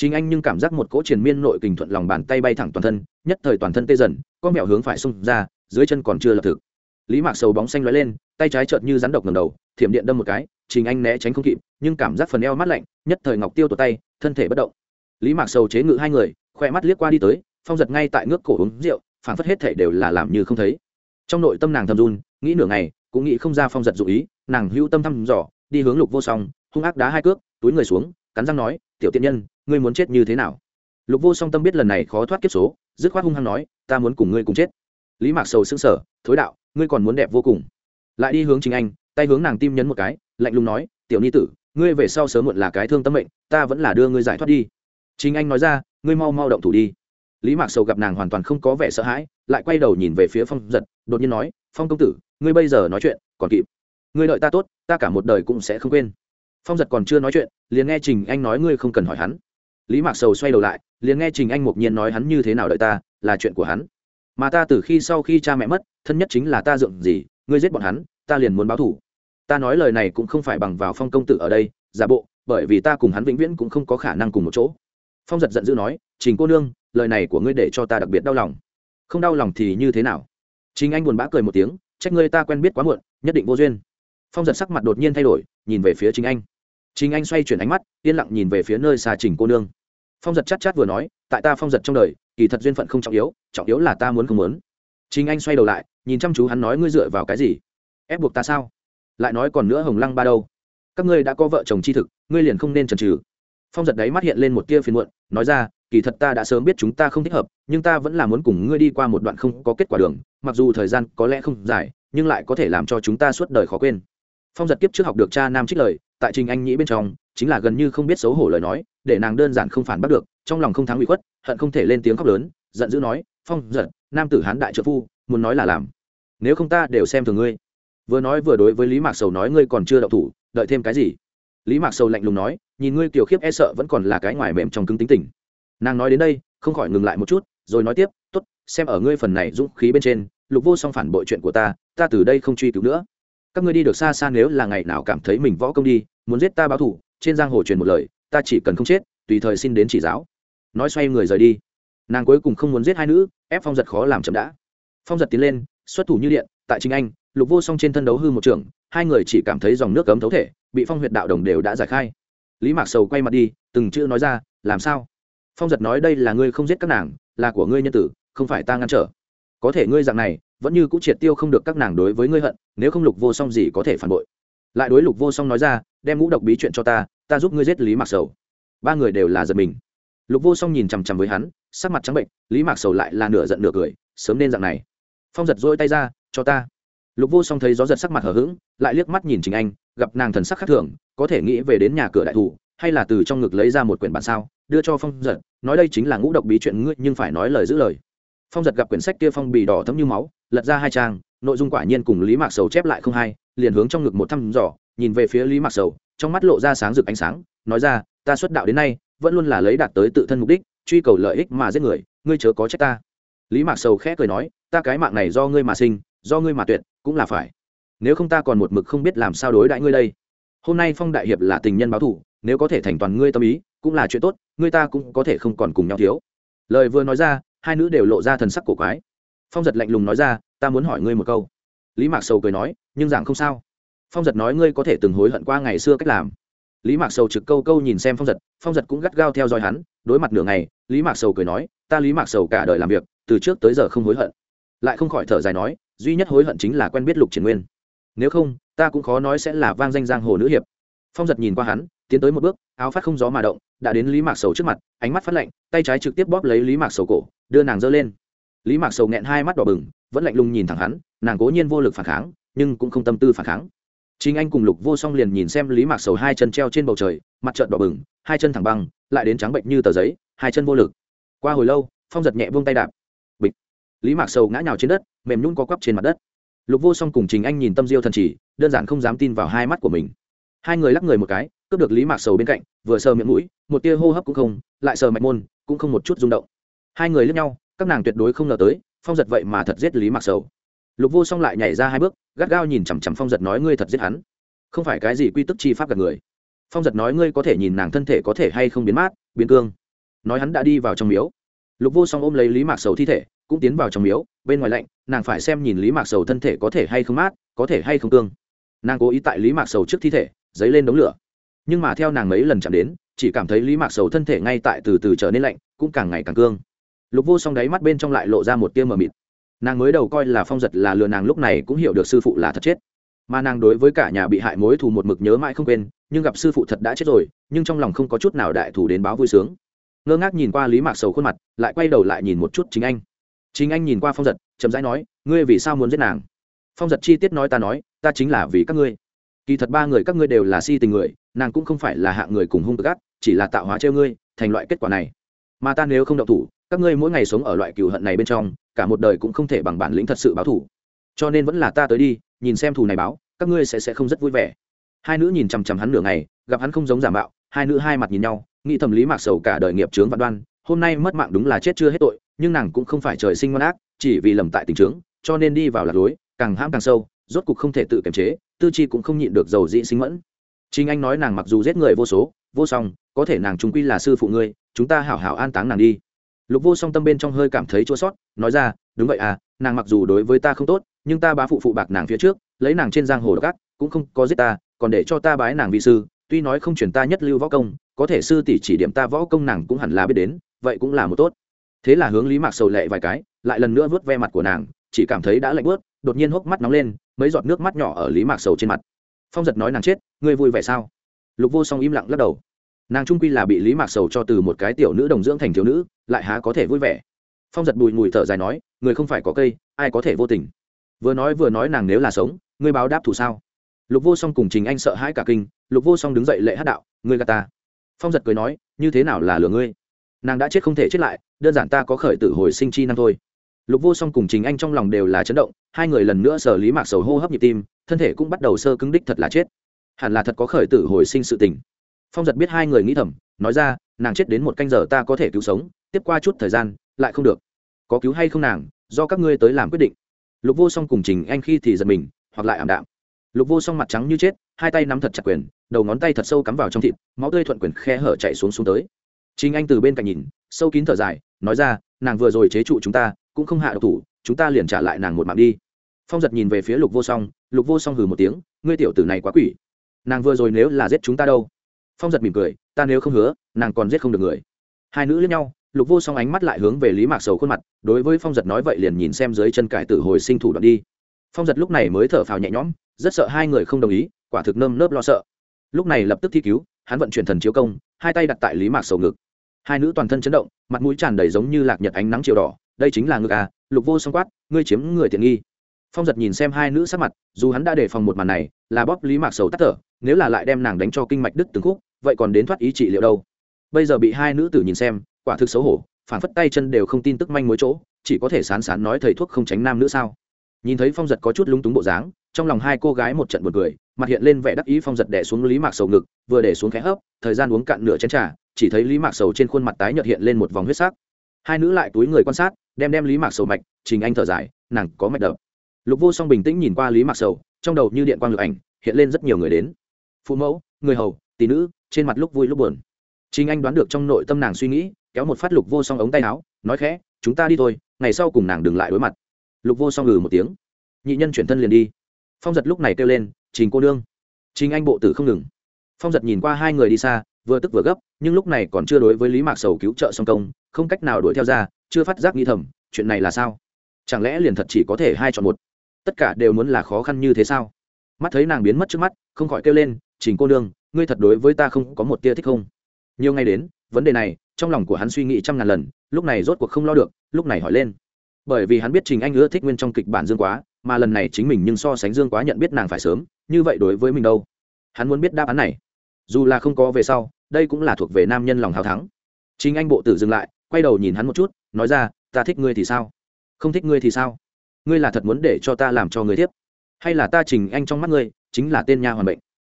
chính anh nhưng cảm giác một cỗ triền miên nội kình thuận lòng bàn tay bay thẳng toàn thân, nhất thời toàn thân tê dần, con mẹo hướng phải xung ra, dưới chân còn chưa lập thực. Lý mạc sầu bóng xanh lóe lên, tay trái chợt như rắn độc ngầm đầu, thiểm điện đâm một cái chính anh né tránh không kịp, nhưng cảm giác phần eo mát lạnh, nhất thời ngọc tiêu tột tay, thân thể bất động. Lý mạc sầu chế ngự hai người, khoe mắt liếc qua đi tới, phong giật ngay tại ngước cổ uống rượu phản phất hết thể đều là làm như không thấy. Trong nội tâm nàng thầm run, nghĩ nửa ngày, cũng nghĩ không ra phong giật dụ ý, nàng hữu tâm thăm dò, đi hướng lục vô song, hung ác đá hai cước, túi người xuống, cắn răng nói, tiểu tiện nhân ngươi muốn chết như thế nào? Lục vô song tâm biết lần này khó thoát kiếp số, dứt khoát hung hăng nói, ta muốn cùng ngươi cùng chết. Lý mạc sầu xứng sở thối đạo, ngươi còn muốn đẹp vô cùng. Lại đi hướng chính anh, tay hướng nàng tim nhấn một cái, lạnh lùng nói, tiểu ni tử, ngươi về sau sớm muộn là cái thương tâm mệnh, ta vẫn là đưa ngươi giải thoát đi. Chính anh nói ra, ngươi mau mau động thủ đi. Lý mạc sầu gặp nàng hoàn toàn không có vẻ sợ hãi, lại quay đầu nhìn về phía phong giật, đột nhiên nói, phong công tử, ngươi bây giờ nói chuyện, còn kịp. Ngươi đợi ta tốt, ta cả một đời cũng sẽ không quên. Phong giật còn chưa nói chuyện, liền nghe trình anh nói, ngươi không cần hỏi hắn lý mạc sầu xoay đầu lại, liền nghe trình anh mục nhiên nói hắn như thế nào đợi ta, là chuyện của hắn. Mà ta từ khi sau khi cha mẹ mất, thân nhất chính là ta dượng gì, ngươi giết bọn hắn, ta liền muốn báo thủ ta nói lời này cũng không phải bằng vào phong công tử ở đây, giả bộ, bởi vì ta cùng hắn vĩnh viễn cũng không có khả năng cùng một chỗ. Phong giật giận dữ nói, trình cô nương, lời này của ngươi để cho ta đặc biệt đau lòng. Không đau lòng thì như thế nào? Chính anh buồn bã cười một tiếng, trách ngươi ta quen biết quá muộn, nhất định vô duyên. Phong giật sắc mặt đột nhiên thay đổi, nhìn về phía chính anh. Chính anh xoay chuyển ánh mắt, yên lặng nhìn về phía nơi xa trình cô nương phong giật chát chát vừa nói, tại ta phong giật trong đời, kỳ thật duyên phận không trọng yếu trọng yếu là ta muốn không muốn. Chính anh xoay đầu lại, nhìn chăm chú hắn nói ngươi dựa vào cái gì? Ép buộc ta sao? Lại nói còn nữa hồng lăng ba đâu? Các ngươi đã có vợ chồng chi thực, ngươi liền không nên chần trừ. phong giật đấy mắt hiện lên một tia phiền muộn, nói ra, kỳ thật ta đã sớm biết chúng ta không thích hợp, nhưng ta vẫn là muốn cùng ngươi đi qua một đoạn không có kết quả đường, mặc dù thời gian có lẽ không dài, nhưng lại có thể làm cho chúng ta suốt đời khó quên phong giật kiếp trước học được cha nam trích lời, tại trình anh nhĩ bên trong, chính là gần như không biết xấu hổ lời nói, để nàng đơn giản không phản bắt được, trong lòng không thắng bị khuất, hận không thể lên tiếng khóc lớn, giận dữ nói, phong giật, nam tử hán đại trợ phu, muốn nói là làm. Nếu không ta đều xem thường ngươi. Vừa nói vừa đối với lý mạc sầu nói, ngươi còn chưa đậu thủ, đợi thêm cái gì? Lý mạc sầu lạnh lùng nói, nhìn ngươi kiểu khiếp e sợ vẫn còn là cái ngoài mềm trong cứng tính tình. Nàng nói đến đây, không khỏi ngừng lại một chút, rồi nói tiếp t ố t xem ở ngươi phần này dũng khí bên trên, lục vô song phản bội chuyện của ta ta từ đây không truy cứu nữa các ngươi đi được xa xa nếu là ngày nào cảm thấy mình võ công đi, muốn giết ta báo thủ, trên giang hồ truyền một lời, ta chỉ cần không chết, tùy thời xin đến chỉ giáo. Nói xoay người rời đi. Nàng cuối cùng không muốn giết hai nữ, ép phong giật khó làm chậm đã. Phong giật tiến lên, xuất thủ như điện, tại chính anh, lục vô song trên thân đấu hư một trường, hai người chỉ cảm thấy dòng nước cấm thấu thể, bị phong huyệt đạo đồng đều đã giải khai. Lý mạc sầu quay mặt đi, từng chữ nói ra, làm sao? Phong giật nói, đây là ngươi không giết các nàng, là của ngươi nhân tử, không phải ta ngăn trở có thể ngươi dạng này, vẫn như cũng triệt tiêu không được các nàng đối với ngươi hận, nếu không lục vô song gì có thể phản bội. Lại đối lục vô song nói ra, đem ngũ độc bí chuyện cho ta ta giúp ngươi giết lý mạc sầu. Ba người đều là giật mình. Lục vô song nhìn chằm chằm với hắn, sắc mặt trắng bệnh, lý mạc sầu lại là nửa giận nửa cười, sớm nên dạng này. Phong giật dôi tay ra, cho ta. Lục vô song thấy gió giật sắc mặt hờ hững, lại liếc mắt nhìn chính anh, gặp nàng thần sắc khác thường, có thể nghĩ về đến nhà cửa đại thụ hay là từ trong ngực lấy ra một quyển bản sao, đưa cho phong giật, nói đây chính là ngũ độc bí chuyện ngươi, nhưng phải nói lời giữ lời phong giật gặp quyển sách kia phong bì đỏ thấm như máu, lật ra hai trang, nội dung quả nhiên cùng lý mạc sầu chép lại không hai liền hướng trong ngực một thăm dò, nhìn về phía lý mạc sầu, trong mắt lộ ra sáng rực ánh sáng, nói ra, ta xuất đạo đến nay, vẫn luôn là lấy đạt tới tự thân mục đích, truy cầu lợi ích mà giết người, ngươi chớ có trách ta. Lý mạc sầu khẽ cười nói, ta cái mạng này do ngươi mà sinh, do ngươi mà tuyệt, cũng là phải. Nếu không ta còn một mực không biết làm sao đối đãi ngươi đây. Hôm nay phong đại hiệp là tình nhân báo thủ nếu có thể thành toàn ngươi tâm ý, cũng là chuyện tốt, ngươi ta cũng có thể không còn cùng nhau thiếu. Lời vừa nói ra hai nữ đều lộ ra thần sắc cổ quái. Phong giật lạnh lùng nói ra, ta muốn hỏi ngươi một câu. Lý mạc sầu cười nói, nhưng giảng không sao. Phong giật nói, ngươi có thể từng hối hận qua ngày xưa cách làm. Lý mạc sầu trực câu câu nhìn xem phong giật phong giật cũng gắt gao theo dõi hắn, đối mặt nửa ngày, lý mạc sầu cười nói, ta lý mạc sầu cả đời làm việc, từ trước tới giờ không hối hận. Lại không khỏi thở dài nói, duy nhất hối hận chính là quen biết lục triển nguyên. Nếu không, ta cũng khó nói sẽ là vang danh giang hồ nữ hiệp. Phong giật nhìn qua hắn, tiến tới một bước, áo phát không gió mà động, đã đến lý mạc sầu trước mặt, ánh mắt phát lạnh, tay trái trực tiếp bóp lấy lý mạc sầu cổ đưa nàng giơ lên. Lý mạc sầu nghẹn hai mắt đỏ bừng, vẫn lạnh lùng nhìn thẳng hắn, nàng cố nhiên vô lực phản kháng, nhưng cũng không tâm tư phản kháng. Chính anh cùng lục vô song liền nhìn xem lý mạc sầu hai chân treo trên bầu trời, mặt trợn đỏ bừng, hai chân thẳng băng, lại đến trắng bệnh như tờ giấy, hai chân vô lực. Qua hồi lâu, phong giật nhẹ vung tay đạp. Bịch. Lý mạc sầu ngã nhào trên đất, mềm nhún có quắp trên mặt đất. Lục vô song cùng trình anh nhìn tâm diêu thần chỉ, đơn giản không dám tin vào hai mắt của mình. Hai người lắc người một cái, cướp được lý mạc sầu bên cạnh, vừa sờ miệng mũi, một tia hô hấp cũng không, lại sờ mạch môn, cũng không một chút rung động hai người lướt nhau, các nàng tuyệt đối không ngờ tới, phong giật vậy mà thật giết lý mạc sầu. Lục vô song lại nhảy ra hai bước, gắt gao nhìn chằm chằm phong giật nói, ngươi thật giết hắn? Không phải cái gì quy tức chi pháp gặp người. Phong giật nói, ngươi có thể nhìn nàng thân thể có thể hay không biến mát, biến cương. Nói hắn đã đi vào trong miếu. Lục vô song ôm lấy lý mạc sầu thi thể, cũng tiến vào trong miếu, bên ngoài lạnh, nàng phải xem nhìn lý mạc sầu thân thể có thể hay không mát, có thể hay không cương. Nàng cố ý tại lý mạc sầu trước thi thể dấy lên đống lửa. Nhưng mà theo nàng mấy lần chạm đến, chỉ cảm thấy lý mạc sầu thân thể ngay tại từ từ trở nên lạnh, cũng càng ngày càng cương lục vô song đáy mắt bên trong lại lộ ra một tia mờ mịt. Nàng mới đầu coi là phong giật là lừa nàng lúc này cũng hiểu được sư phụ là thật chết. Mà nàng đối với cả nhà bị hại mối thù một mực nhớ mãi không quên, nhưng gặp sư phụ thật đã chết rồi, nhưng trong lòng không có chút nào đại thù đến báo vui sướng. Ngơ ngác nhìn qua lý mạc sầu khuôn mặt, lại quay đầu lại nhìn một chút chính anh. Chính anh nhìn qua phong giật, chậm rãi nói, ngươi vì sao muốn giết nàng? Phong giật chi tiết nói ta nói, ta chính là vì các ngươi. Kỳ thật ba người các ngươi đều là si tình người, nàng cũng không phải là hạng người cùng hung gắt chỉ là tạo hóa treo ngươi, thành loại kết quả này. Mà ta nếu không động thủ các ngươi mỗi ngày sống ở loại cừu hận này bên trong, cả một đời cũng không thể bằng bản lĩnh thật sự báo thủ cho nên vẫn là ta tới đi, nhìn xem thù này báo, các ngươi sẽ sẽ không rất vui vẻ. Hai nữ nhìn chằm chằm hắn nửa ngày, gặp hắn không giống giả mạo, hai nữ hai mặt nhìn nhau, nghĩ thầm lý mạc sầu cả đời nghiệp chướng vạn đoan, hôm nay mất mạng đúng là chết chưa hết tội, nhưng nàng cũng không phải trời sinh ngoan ác, chỉ vì lầm tại tình trướng cho nên đi vào lạc lối, càng hãm càng sâu, rốt cục không thể tự kiềm chế, tư chi cũng không nhịn được dầu dị sinh mẫn. Chính anh nói nàng mặc dù giết người vô số, vô song, có thể nàng chúng quy là sư phụ ngươi, chúng ta hảo hảo an táng nàng đi lục vô song tâm bên trong hơi cảm thấy chua sót, nói ra, đúng vậy à nàng mặc dù đối với ta không tốt, nhưng ta bá phụ phụ bạc nàng phía trước, lấy nàng trên giang hồ đ ộ cũng không có giết ta, còn để cho ta bái nàng vi sư, tuy nói không chuyển ta nhất lưu võ công, có thể sư tỷ chỉ điểm ta võ công nàng cũng hẳn là biết đến, vậy cũng là một tốt. Thế là hướng lý mạc sầu lệ vài cái, lại lần nữa vớt ve mặt của nàng, chỉ cảm thấy đã lạnh bớt đột nhiên hốc mắt nóng lên, mấy giọt nước mắt nhỏ ở lý mạc sầu trên mặt. Phong giật nói nàng chết, ngươi vui vẻ sao? Lục vô song im lặng lắc đầu nàng trung quy là bị lý mạc sầu cho từ một cái tiểu nữ đồng dưỡng thành thiếu nữ, lại há có thể vui vẻ. Phong giật bùi mùi thở dài nói, người không phải có cây, ai có thể vô tình. Vừa nói vừa nói nàng nếu là sống, ngươi báo đáp thù sao? Lục vô song cùng trình anh sợ hãi cả kinh, lục vô song đứng dậy lệ hát đạo, ngươi gà ta. Phong giật cười nói, như thế nào là lừa ngươi? Nàng đã chết không thể chết lại, đơn giản ta có khởi tử hồi sinh chi năm thôi. Lục vô song cùng trình anh trong lòng đều là chấn động, hai người lần nữa sở lý mạc sầu hô hấp nhịp tim, thân thể cũng bắt đầu sơ cứng đích thật là chết. Hẳn là thật có khởi tử hồi sinh sự tình phong giật biết hai người nghĩ thầm, nói ra, nàng chết đến một canh giờ ta có thể cứu sống, tiếp qua chút thời gian, lại không được. Có cứu hay không nàng, do các ngươi tới làm quyết định. Lục vô song cùng trình anh khi thì giật mình, hoặc lại ảm đạm. Lục vô song mặt trắng như chết, hai tay nắm thật chặt quyền, đầu ngón tay thật sâu cắm vào trong thịt, máu tươi thuận quyền khe hở chạy xuống xuống tới. Trình anh từ bên cạnh nhìn, sâu kín thở dài, nói ra, nàng vừa rồi chế trụ chúng ta, cũng không hạ độc thủ, chúng ta liền trả lại nàng một mạng đi. Phong giật nhìn về phía lục vô song, lục vô song hừ một tiếng, ngươi tiểu tử này quá quỷ. Nàng vừa rồi nếu là giết chúng ta đâu phong giật mỉm cười, ta nếu không hứa, nàng còn giết không được người. Hai nữ lẫn nhau, lục vô song ánh mắt lại hướng về lý mạc sầu khuôn mặt, đối với phong giật nói vậy liền nhìn xem dưới chân cải tử hồi sinh thủ đoạn đi. Phong giật lúc này mới thở phào nhẹ nhõm, rất sợ hai người không đồng ý, quả thực nơm nớp lo sợ. Lúc này lập tức thi cứu, hắn vận chuyển thần chiếu công, hai tay đặt tại lý mạc sầu ngực. Hai nữ toàn thân chấn động, mặt mũi tràn đầy giống như lạc nhật ánh nắng chiều đỏ, đây chính là ngực à? Lục vô song quát, ngươi chiếm người tiện nghi. Phong giật nhìn xem hai nữ sắc mặt, dù hắn đã đề phòng một màn này, là bóp lý mạc sầu tắt thở, nếu là lại đem nàng đánh cho kinh mạch đứt từng khúc vậy còn đến thoát ý trị liệu đâu? Bây giờ bị hai nữ tử nhìn xem, quả thực xấu hổ phản phất tay chân đều không tin tức manh mối chỗ, chỉ có thể sán sán nói thầy thuốc không tránh nam nữ sao? Nhìn thấy phong giật có chút lúng túng bộ dáng, trong lòng hai cô gái một trận buồn cười, mặt hiện lên vẻ đắc ý phong giật đẻ xuống lý mạc sầu ngực, vừa để xuống khẽ hấp, thời gian uống cạn nửa chén trà, chỉ thấy lý mạc sầu trên khuôn mặt tái nhợt hiện lên một vòng huyết sắc. Hai nữ lại túi người quan sát, đem đem lý mạc sầu mạch, trình anh thở dài, nàng có mạch đập. Lục vô song bình tĩnh nhìn qua lý mạc sầu, trong đầu như điện quang lực ảnh, hiện lên rất nhiều người đến. Phụ mẫu, người hầu, tỷ nữ trên mặt lúc vui lúc buồn. Trình anh đoán được trong nội tâm nàng suy nghĩ, kéo một phát lục vô song ống tay áo, nói khẽ, chúng ta đi thôi, ngày sau cùng nàng đừng lại đối mặt. Lục vô song ngừ một tiếng. Nhị nhân chuyển thân liền đi. Phong giật lúc này kêu lên, trình cô nương. Trình anh bộ tử không ngừng. Phong giật nhìn qua hai người đi xa, vừa tức vừa gấp, nhưng lúc này còn chưa đối với lý mạc sầu cứu trợ song công, không cách nào đuổi theo ra, chưa phát giác nghĩ thầm, chuyện này là sao? Chẳng lẽ liền thật chỉ có thể hai chọn một? Tất cả đều muốn là khó khăn như thế sao? Mắt thấy nàng biến mất trước mắt, không khỏi kêu lên, trình cô nương ngươi thật đối với ta không có một tia thích không? Nhiều ngày đến, vấn đề này, trong lòng của hắn suy nghĩ trăm ngàn lần, lúc này rốt cuộc không lo được, lúc này hỏi lên. Bởi vì hắn biết trình anh ưa thích nguyên trong kịch bản dương quá, mà lần này chính mình nhưng so sánh dương quá nhận biết nàng phải sớm, như vậy đối với mình đâu? Hắn muốn biết đáp án này. Dù là không có về sau, đây cũng là thuộc về nam nhân lòng hào thắng. Chính anh bộ tử dừng lại, quay đầu nhìn hắn một chút, nói ra, ta thích ngươi thì sao? Không thích ngươi thì sao? Ngươi là thật muốn để cho ta làm cho ngươi tiếp? Hay là ta trình anh trong mắt ngươi, chính là tên nha hoàn bệnh?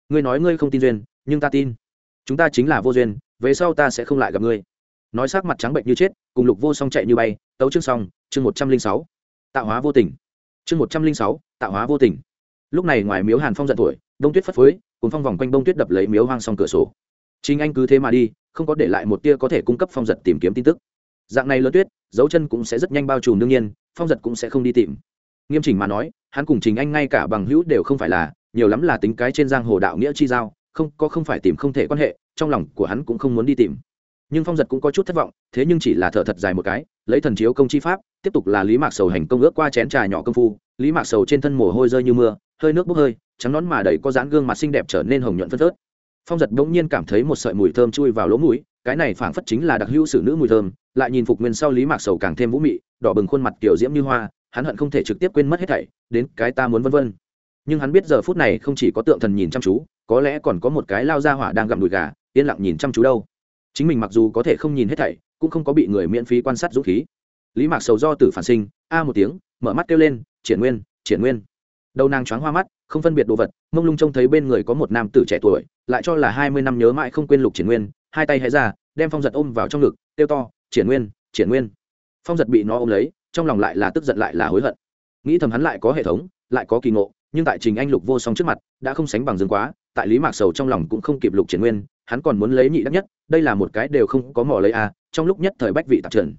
Ngươi nói ngươi không tin duyên, nhưng ta tin. Chúng ta chính là vô duyên, về sau ta sẽ không lại gặp ngươi. Nói sắc mặt trắng bệnh như chết, cùng lục vô song chạy như bay, tấu chương xong, chương một trăm linh sáu. Tạo hóa vô tình. Chương một trăm linh sáu, tạo hóa vô tình. Lúc này ngoài miếu hàn phong giận tuổi đông tuyết phất phới, cùng phong vòng quanh bông tuyết đập lấy miếu hoang xong cửa sổ. Chính anh cứ thế mà đi, không có để lại một tia có thể cung cấp phong giật tìm kiếm tin tức. Dạng này lớn tuyết, dấu chân cũng sẽ rất nhanh bao trùm đương nhiên, phong giật cũng sẽ không đi tìm. Nghiêm chỉnh mà nói, hắn cùng chính anh ngay cả bằng hữu đều không phải là nhiều lắm là tính cái trên giang hồ đạo nghĩa chi giao, không, có không phải tìm không thể quan hệ, trong lòng của hắn cũng không muốn đi tìm. Nhưng phong giật cũng có chút thất vọng, thế nhưng chỉ là thở thật dài một cái, lấy thần chiếu công chi pháp, tiếp tục là lý mạc sầu hành công ước qua chén trà nhỏ công phu, lý mạc sầu trên thân mồ hôi rơi như mưa, hơi nước bốc hơi, trắng nón mà đầy có dáng gương mặt xinh đẹp trở nên hồng nhuận phân phớt. Phong giật bỗng nhiên cảm thấy một sợi mùi thơm chui vào lỗ mũi, cái này phảng phất chính là đặc hữu sử nữ mùi thơm, lại nhìn phục nguyên sau lý mạc sầu càng thêm vũ mị, đỏ bừng khuôn mặt kiểu diễm như hoa, hắn hận không thể trực tiếp quên mất hết thảy, đến cái ta muốn vân vân nhưng hắn biết giờ phút này không chỉ có tượng thần nhìn chăm chú, có lẽ còn có một cái lao ra hỏa đang gặm đùi gà, yên lặng nhìn chăm chú đâu. Chính mình mặc dù có thể không nhìn hết thảy, cũng không có bị người miễn phí quan sát dũng khí. Lý mạc sầu do tử phản sinh, a một tiếng, mở mắt kêu lên, triển nguyên triển nguyên. Đầu nàng choáng hoa mắt, không phân biệt đồ vật, mông lung trông thấy bên người có một nam tử trẻ tuổi, lại cho là hai mươi năm nhớ mãi không quên lục triển nguyên, hai tay hãy ra, đem phong giật ôm vào trong ngực, kêu to, triển nguyên triển nguyên. Phong giật bị nó ôm lấy, trong lòng lại là tức giận lại là hối hận. Nghĩ thầm hắn lại có hệ thống, lại có kỳ ngộ nhưng tại trình anh lục vô song trước mặt đã không sánh bằng dương quá tại lý mạc sầu trong lòng cũng không kịp lục triển nguyên hắn còn muốn lấy nhị đắc nhất đây là một cái đều không có mỏ lấy a à, trong lúc nhất thời bách vị tạp trần.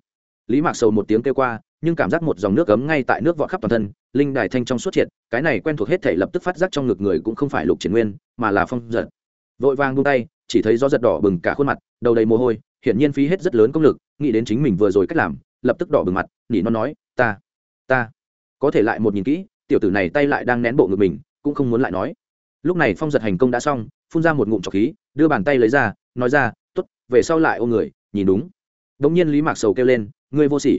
Lý mạc sầu một tiếng kêu qua nhưng cảm giác một dòng nước cấm ngay tại nước vọt khắp toàn thân linh đài thanh trong suốt triệt cái này quen thuộc hết thể lập tức phát giác trong ngực người cũng không phải lục triển nguyên mà là phong giật. Vội vàng buông tay chỉ thấy gió giật đỏ bừng cả khuôn mặt đầu đầy mồ hôi hiển nhiên phí hết rất lớn công lực nghĩ đến chính mình vừa rồi cách làm lập tức đỏ bừng mặt nỉ nó nói ta ta có thể lại một nhìn kỹ tiểu tử này tay lại đang nén bộ ngực mình, cũng không muốn lại nói. Lúc này phong giật hành công đã xong, phun ra một ngụm trọc khí, đưa bàn tay lấy ra, nói ra t ố t về sau lại ôm người, nhìn đúng. Đ ỗ n g nhiên lý mạc sầu kêu lên, ngươi vô sỉ.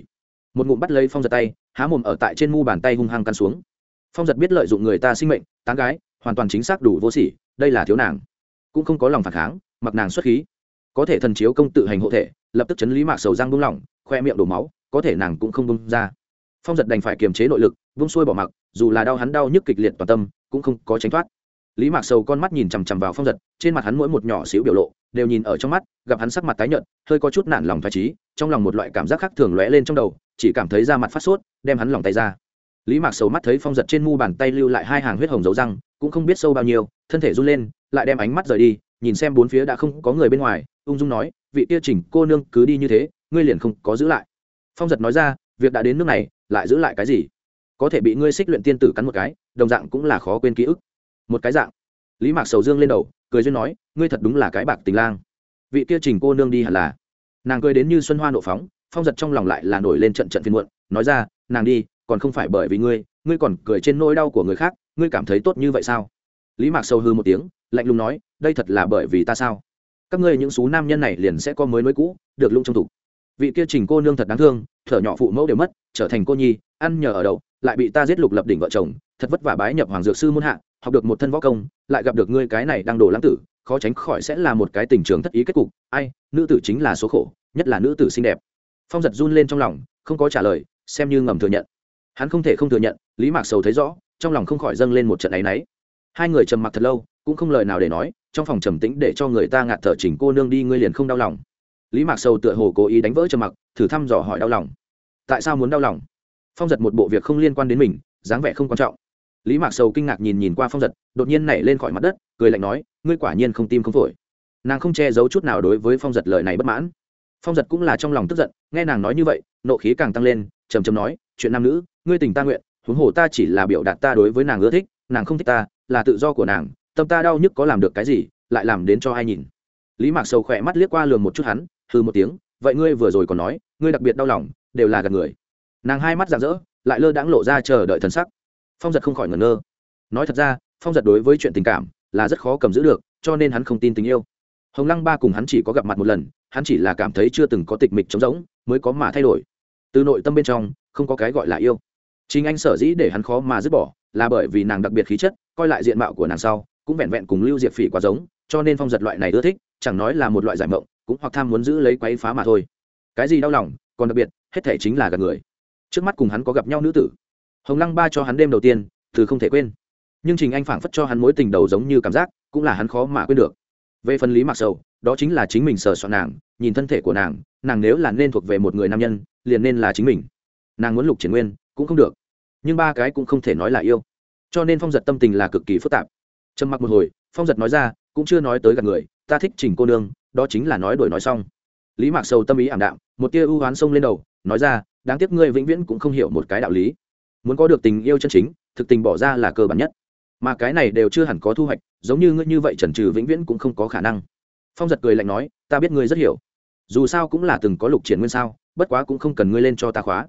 Một ngụm bắt lấy phong giật tay, há mồm ở tại trên mu bàn tay hung hăng căn xuống. Phong giật biết lợi dụng người ta sinh mệnh, tán gái, hoàn toàn chính xác đủ vô sỉ, đây là thiếu nàng. Cũng không có lòng phản kháng, mặc nàng xuất khí. Có thể thần chiếu công tự hành hộ thể, lập tức chấn lý mạc sầu răng buông lỏng, khoe miệng đổ máu, có thể nàng cũng không bung ra. Phong giật đành phải kiềm chế nội lực vung xuôi bỏ mặc, dù là đau hắn đau nhức kịch liệt toàn tâm, cũng không có tránh thoát. Lý mạc sầu con mắt nhìn chằm chằm vào phong giật, trên mặt hắn mỗi một nhỏ xíu biểu lộ, đều nhìn ở trong mắt, gặp hắn sắc mặt tái nhợt, hơi có chút nản lòng thoải trí trong lòng một loại cảm giác khác thường lóe lên trong đầu, chỉ cảm thấy da mặt phát sốt, đem hắn lòng tay ra. Lý mạc sầu mắt thấy phong giật trên mu bàn tay lưu lại hai hàng huyết hồng dấu răng, cũng không biết sâu bao nhiêu, thân thể run lên, lại đem ánh mắt rời đi, nhìn xem bốn phía đã không có người bên ngoài, ung dung nói, vị tiêu chỉnh cô nương cứ đi như thế, ngươi liền không có giữ lại. Phong giật nói ra, việc đã đến nước này, lại giữ lại cái gì? Có thể bị ngươi xích luyện tiên tử cắn một cái, đồng dạng cũng là khó quên ký ức. Một cái dạng. Lý mạc sầu dương lên đầu, cười duyên nói, ngươi thật đúng là cái bạc tình lang. Vị kia trình cô nương đi hẳn là. Nàng cười đến như xuân hoa nộ phóng, phong giật trong lòng lại là nổi lên trận trận phiên muộn, nói ra, nàng đi, còn không phải bởi vì ngươi ngươi còn cười trên nỗi đau của người khác, ngươi cảm thấy tốt như vậy sao? Lý mạc sầu hư một tiếng, lạnh lùng nói, đây thật là bởi vì ta sao? Các ngươi những số nam nhân này liền sẽ có mới nối cũ, được lung trong tục vị kia trình cô nương thật đáng thương, thở nhỏ phụ mẫu đều mất, trở thành cô nhi ăn nhờ ở đậu lại bị ta giết lục lập đỉnh vợ chồng, thật vất vả bái nhập hoàng dược sư muôn hạ, học được một thân võ công, lại gặp được ngươi cái này đang đổ lãng tử, khó tránh khỏi sẽ là một cái tình trường thất ý kết cục. Ai, nữ tử chính là số khổ, nhất là nữ tử xinh đẹp. Phong giật run lên trong lòng, không có trả lời, xem như ngầm thừa nhận. Hắn không thể không thừa nhận, lý mạc sầu thấy rõ, trong lòng không khỏi dâng lên một trận áy náy. Hai người trầm mặc thật lâu, cũng không lời nào để nói, trong phòng trầm tĩnh để cho người ta ngạt thở chỉnh cô nương đi, ngươi liền không đau lòng. Lý mạc sầu tựa hồ cố ý đánh vỡ trầm mặc, thử thăm dò hỏi đau lòng. Tại sao muốn đau lòng? Phong giật một bộ việc không liên quan đến mình, dáng vẻ không quan trọng. Lý mạc sầu kinh ngạc nhìn nhìn qua phong giật, đột nhiên nảy lên khỏi mặt đất, cười lạnh nói, ngươi quả nhiên không tim không phổi. Nàng không che giấu chút nào đối với phong giật lời này bất mãn. Phong giật cũng là trong lòng tức giận, nghe nàng nói như vậy, nộ khí càng tăng lên, trầm trầm nói, chuyện nam nữ, ngươi tình ta nguyện, huống hồ ta chỉ là biểu đạt ta đối với nàng ưa thích, nàng không thích ta, là tự do của nàng, tâm ta đau nhức có làm được cái gì, lại làm đến cho ai nhìn. Lý mạc sầu khỏe mắt liếc qua lường một chút hắn hư một tiếng, vậy ngươi vừa rồi còn nói, ngươi đặc biệt đau lòng, đều là gạt người nàng hai mắt rạng rỡ, lại lơ đãng lộ ra chờ đợi thần sắc. Phong giật không khỏi ngẩn ngơ. Nói thật ra, phong giật đối với chuyện tình cảm là rất khó cầm giữ được, cho nên hắn không tin tình yêu. Hồng lăng ba cùng hắn chỉ có gặp mặt một lần, hắn chỉ là cảm thấy chưa từng có tịch mịch trống rỗng mới có mà thay đổi. Từ nội tâm bên trong, không có cái gọi là yêu. Chính anh sở dĩ để hắn khó mà dứt bỏ là bởi vì nàng đặc biệt khí chất, coi lại diện mạo của nàng sau, cũng vẹn vẹn cùng lưu diệp phỉ quá giống, cho nên phong giật loại này ưa thích, chẳng nói là một loại giải mộng, cũng hoặc tham muốn giữ lấy quấy phá mà thôi. Cái gì đau lòng, còn đặc biệt, hết thể chính là gặp người trước mắt cùng hắn có gặp nhau nữ tử. Hồng lăng ba cho hắn đêm đầu tiên, từ không thể quên. Nhưng trình anh phảng phất cho hắn mối tình đầu giống như cảm giác, cũng là hắn khó mà quên được. Về phần lý mặc sầu, đó chính là chính mình sờ soạn nàng, nhìn thân thể của nàng nàng nếu là nên thuộc về một người nam nhân, liền nên là chính mình. Nàng muốn lục triển nguyên, cũng không được. Nhưng ba cái cũng không thể nói là yêu. Cho nên phong giật tâm tình là cực kỳ phức tạp. Trầm mặc một hồi, phong giật nói ra, cũng chưa nói tới gặp người, ta thích trình cô nương, đó chính là nói đổi nói xong. Lý mạc sầu tâm ý ảm đạm, một tia ưu hoán xông lên đầu, nói ra đáng tiếc ngươi vĩnh viễn cũng không hiểu một cái đạo lý. Muốn có được tình yêu chân chính, thực tình bỏ ra là cơ bản nhất. Mà cái này đều chưa hẳn có thu hoạch, giống như ngươi như vậy trần trừ vĩnh viễn cũng không có khả năng. Phong giật cười lạnh nói, ta biết ngươi rất hiểu. Dù sao cũng là từng có lục triển nguyên sao, bất quá cũng không cần ngươi lên cho ta khóa.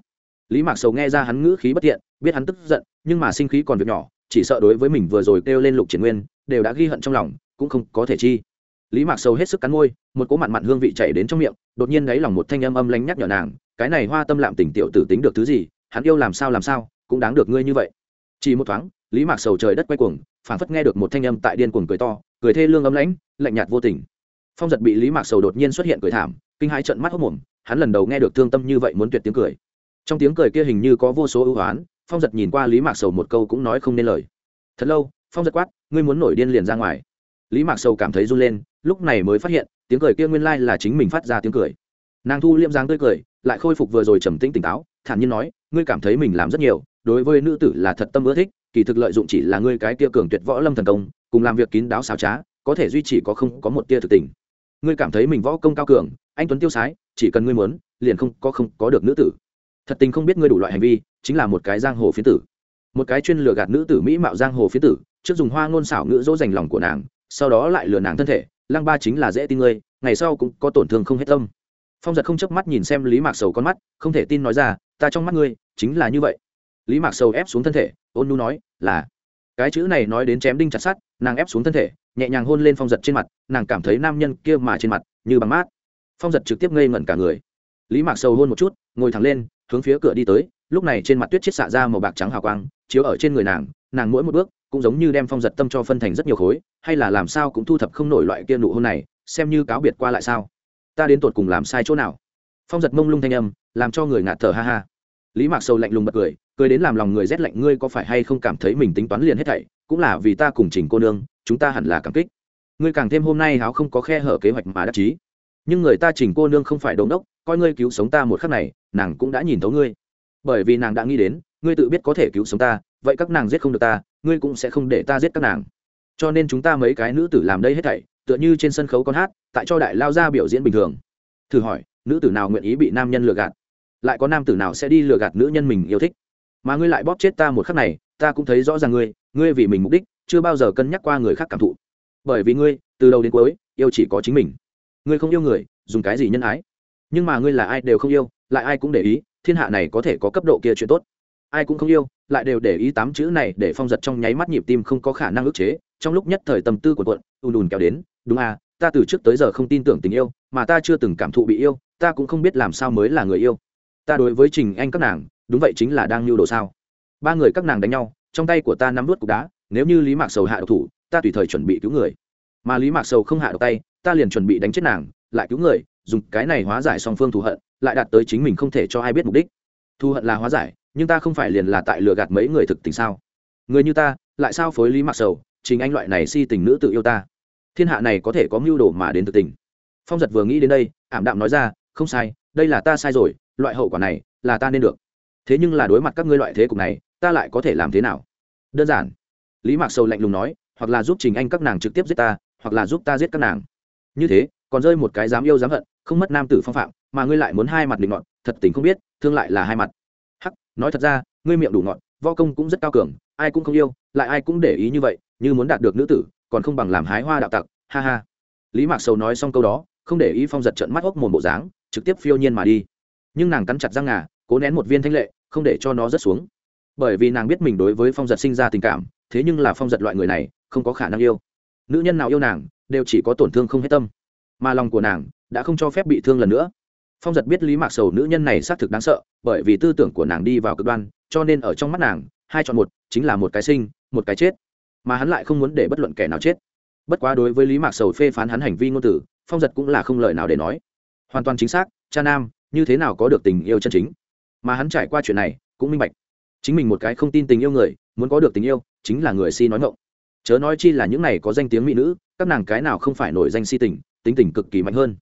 Lý mạc sầu nghe ra hắn ngữ khí bất thiện, biết hắn tức giận, nhưng mà sinh khí còn việc nhỏ, chỉ sợ đối với mình vừa rồi kêu lên lục triển nguyên, đều đã ghi hận trong lòng, cũng không có thể chi. Lý mạc sầu hết sức cắn môi, một cỗ mặn mặn hương vị chảy đến trong miệng, đột nhiên đáy lòng một thanh âm âm lánh nhắc nhở nàng cái này hoa tâm lạm tình tiểu tử tính được thứ gì, hắn yêu làm sao làm sao, cũng đáng được ngươi như vậy. Chỉ một thoáng, lý mạc sầu trời đất quay cuồng, phảng phất nghe được một thanh âm tại điên cuồng cười to, cười thê lương ấm lãnh, lạnh nhạt vô tình. Phong giật bị lý mạc sầu đột nhiên xuất hiện cười thảm, kinh hãi trận mắt hốc mồm, hắn lần đầu nghe được thương tâm như vậy muốn tuyệt tiếng cười. Trong tiếng cười kia hình như có vô số ưu hoán phong giật nhìn qua lý mạc sầu một câu cũng nói không nên lời. Thật lâu, phong giật quát, ngươi muốn nổi điên liền ra ngoài. Lý mạc sầu cảm thấy run lên, lúc này mới phát hiện, tiếng cười kia nguyên lai là chính mình phát ra tiếng cười nàng thu liêm dáng tươi cười, lại khôi phục vừa rồi trầm tĩnh tỉnh táo, thản nhiên nói, ngươi cảm thấy mình làm rất nhiều, đối với nữ tử là thật tâm ưa thích, kỳ thực lợi dụng chỉ là ngươi cái tia cường tuyệt võ lâm thần công, cùng làm việc kín đáo xào trá, có thể duy trì có không có một tia thực tình. Ngươi cảm thấy mình võ công cao cường, anh tuấn tiêu sái, chỉ cần ngươi muốn, liền không có không có được nữ tử. Thật tình không biết ngươi đủ loại hành vi, chính là một cái giang hồ phiến tử. Một cái chuyên lừa gạt nữ tử mỹ mạo giang hồ phiến tử, trước dùng hoa ngôn xảo ngữ dỗ dành lòng của nàng, sau đó lại lừa nàng thân thể, lăng ba chính là dễ tin ngươi, ngày sau cũng có tổn thương không hết tâm phong giật không chớp mắt nhìn xem lý mạc sầu con mắt, không thể tin nói ra, ta trong mắt ngươi chính là như vậy. Lý mạc sầu ép xuống thân thể, ôn nu nói, là. Cái chữ này nói đến chém đinh chặt sắt, nàng ép xuống thân thể, nhẹ nhàng hôn lên phong giật trên mặt, nàng cảm thấy nam nhân kia mà trên mặt như bằng mát. Phong giật trực tiếp ngây ngẩn cả người. Lý mạc sầu hôn một chút, ngồi thẳng lên, hướng phía cửa đi tới, lúc này trên mặt tuyết chết xạ ra màu bạc trắng hào quang, chiếu ở trên người nàng nàng mỗi một bước cũng giống như đem phong giật tâm cho phân thành rất nhiều khối, hay là làm sao cũng thu thập không nổi loại kia nụ hôn này, xem như cáo biệt qua lại sao ta đến tột cùng làm sai chỗ nào? Phong giật mông lung thanh âm, làm cho người ngạt thở ha ha. Lý mạc sầu lạnh lùng bật cười cười đến làm lòng người rét lạnh, ngươi có phải hay không cảm thấy mình tính toán liền hết thảy, cũng là vì ta cùng trình cô nương, chúng ta hẳn là cảm kích. Ngươi càng thêm hôm nay háo không có khe hở kế hoạch mà đắc chí. Nhưng người ta trình cô nương không phải đống đốc, coi ngươi cứu sống ta một khắc này, nàng cũng đã nhìn thấu ngươi. Bởi vì nàng đã nghĩ đến, ngươi tự biết có thể cứu sống ta, vậy các nàng giết không được ta, ngươi cũng sẽ không để ta giết các nàng. Cho nên chúng ta mấy cái nữ tử làm đây hết thảy tựa như trên sân khấu con hát, tại cho đại lao ra biểu diễn bình thường. Thử hỏi, nữ tử nào nguyện ý bị nam nhân lừa gạt? Lại có nam tử nào sẽ đi lừa gạt nữ nhân mình yêu thích? Mà ngươi lại bóp chết ta một khắc này, ta cũng thấy rõ ràng ngươi ngươi vì mình mục đích, chưa bao giờ cân nhắc qua người khác cảm thụ. Bởi vì ngươi, từ đầu đến cuối, yêu chỉ có chính mình. Ngươi không yêu người, dùng cái gì nhân ái? Nhưng mà ngươi là ai đều không yêu, lại ai cũng để ý, thiên hạ này có thể có cấp độ kia chuyện tốt. Ai cũng không yêu, lại đều để ý tám chữ này để phong giật trong nháy mắt nhịp tim không có khả năng ức chế, trong lúc nhất thời tâm tư của quận ùn ùn kéo đến đúng à ta từ trước tới giờ không tin tưởng tình yêu, mà ta chưa từng cảm thụ bị yêu, ta cũng không biết làm sao mới là người yêu. Ta đối với trình anh các nàng, đúng vậy chính là đang lưu đồ sao. Ba người các nàng đánh nhau, trong tay của ta nắm vút cục đá, nếu như lý mạc sầu hạ độc thủ, ta tùy thời chuẩn bị cứu người. Mà lý mạc sầu không hạ độc tay, ta liền chuẩn bị đánh chết nàng, lại cứu người, dùng cái này hóa giải song phương thù hận, lại đạt tới chính mình không thể cho ai biết mục đích. Thù hận là hóa giải, nhưng ta không phải liền là tại lừa gạt mấy người thực tình sao? Người như ta, lại sao phối lý mạc sầu chính anh loại này si tình nữ tự yêu ta? Thiên hạ này có thể có mưu đồ mà đến thực tình. Phong giật vừa nghĩ đến đây, ảm đạm nói ra, không sai, đây là ta sai rồi, loại hậu quả này là ta nên được. Thế nhưng là đối mặt các ngươi loại thế cục này, ta lại có thể làm thế nào? Đơn giản. Lý mạc sầu lạnh lùng nói, hoặc là giúp trình anh các nàng trực tiếp giết ta, hoặc là giúp ta giết các nàng. Như thế, còn rơi một cái dám yêu dám hận, không mất nam tử phong phạm, mà ngươi lại muốn hai mặt định ngọn thật tình không biết, thương lại là hai mặt. Hắc, nói thật ra, ngươi miệng đủ ngọn vo công cũng rất cao cường, ai cũng không yêu, lại ai cũng để ý như vậy, như muốn đạt được nữ tử còn không bằng làm hái hoa đạo tặc, ha ha. Lý mạc sầu nói xong câu đó, không để ý phong giật trận mắt hốc mồm bộ dáng, trực tiếp phiêu nhiên mà đi. Nhưng nàng cắn chặt răng ngà, cố nén một viên thanh lệ, không để cho nó rớt xuống. Bởi vì nàng biết mình đối với phong giật sinh ra tình cảm, thế nhưng là phong giật loại người này, không có khả năng yêu. Nữ nhân nào yêu nàng, đều chỉ có tổn thương không hết tâm. Mà lòng của nàng đã không cho phép bị thương lần nữa. Phong giật biết lý mạc sầu nữ nhân này xác thực đáng sợ, bởi vì tư tưởng của nàng đi vào cực đoan, cho nên ở trong mắt nàng, hai chọn một, chính là một cái sinh, một cái chết mà hắn lại không muốn để bất luận kẻ nào chết. Bất quá đối với lý mạc sầu phê phán hắn hành vi ngôn tử phong giật cũng là không lời nào để nói. Hoàn toàn chính xác, cha nam, như thế nào có được tình yêu chân chính? Mà hắn trải qua chuyện này, cũng minh bạch. Chính mình một cái không tin tình yêu người, muốn có được tình yêu, chính là người si nói ngộng chớ nói chi là những này có danh tiếng mỹ nữ, các nàng cái nào không phải nổi danh si tình, tính tình cực kỳ mạnh hơn.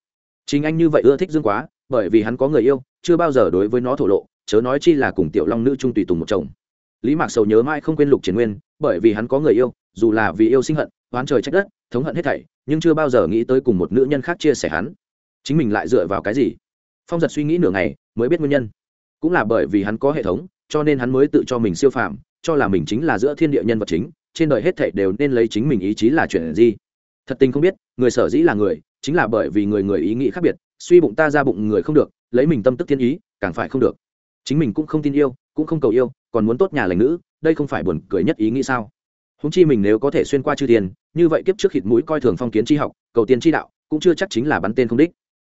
Chính anh như vậy ưa thích dương quá, bởi vì hắn có người yêu, chưa bao giờ đối với nó thổ lộ, chớ nói chi là cùng tiểu long nữ trung tùy tùng một chồng lý mạc sầu nhớ mãi không quên lục triển nguyên, bởi vì hắn có người yêu, dù là vì yêu sinh hận, oán trời trách đất, thống hận hết thảy, nhưng chưa bao giờ nghĩ tới cùng một nữ nhân khác chia sẻ hắn. Chính mình lại dựa vào cái gì? Phong giật suy nghĩ nửa ngày, mới biết nguyên nhân. Cũng là bởi vì hắn có hệ thống, cho nên hắn mới tự cho mình siêu phàm, cho là mình chính là giữa thiên địa nhân vật chính, trên đời hết thảy đều nên lấy chính mình ý chí là chuyện gì. Thật tình không biết, người sở dĩ là người, chính là bởi vì người người ý nghĩ khác biệt, suy bụng ta ra bụng người không được, lấy mình tâm tức thiên ý, càng phải không được. Chính mình cũng không tin yêu cũng không cầu yêu, còn muốn tốt nhà lành nữ, đây không phải buồn cười nhất ý nghĩ sao? Húng chi mình nếu có thể xuyên qua chư tiền như vậy kiếp trước khịt mũi coi thường phong kiến tri học, cầu tiền tri đạo, cũng chưa chắc chính là bắn tên không đích.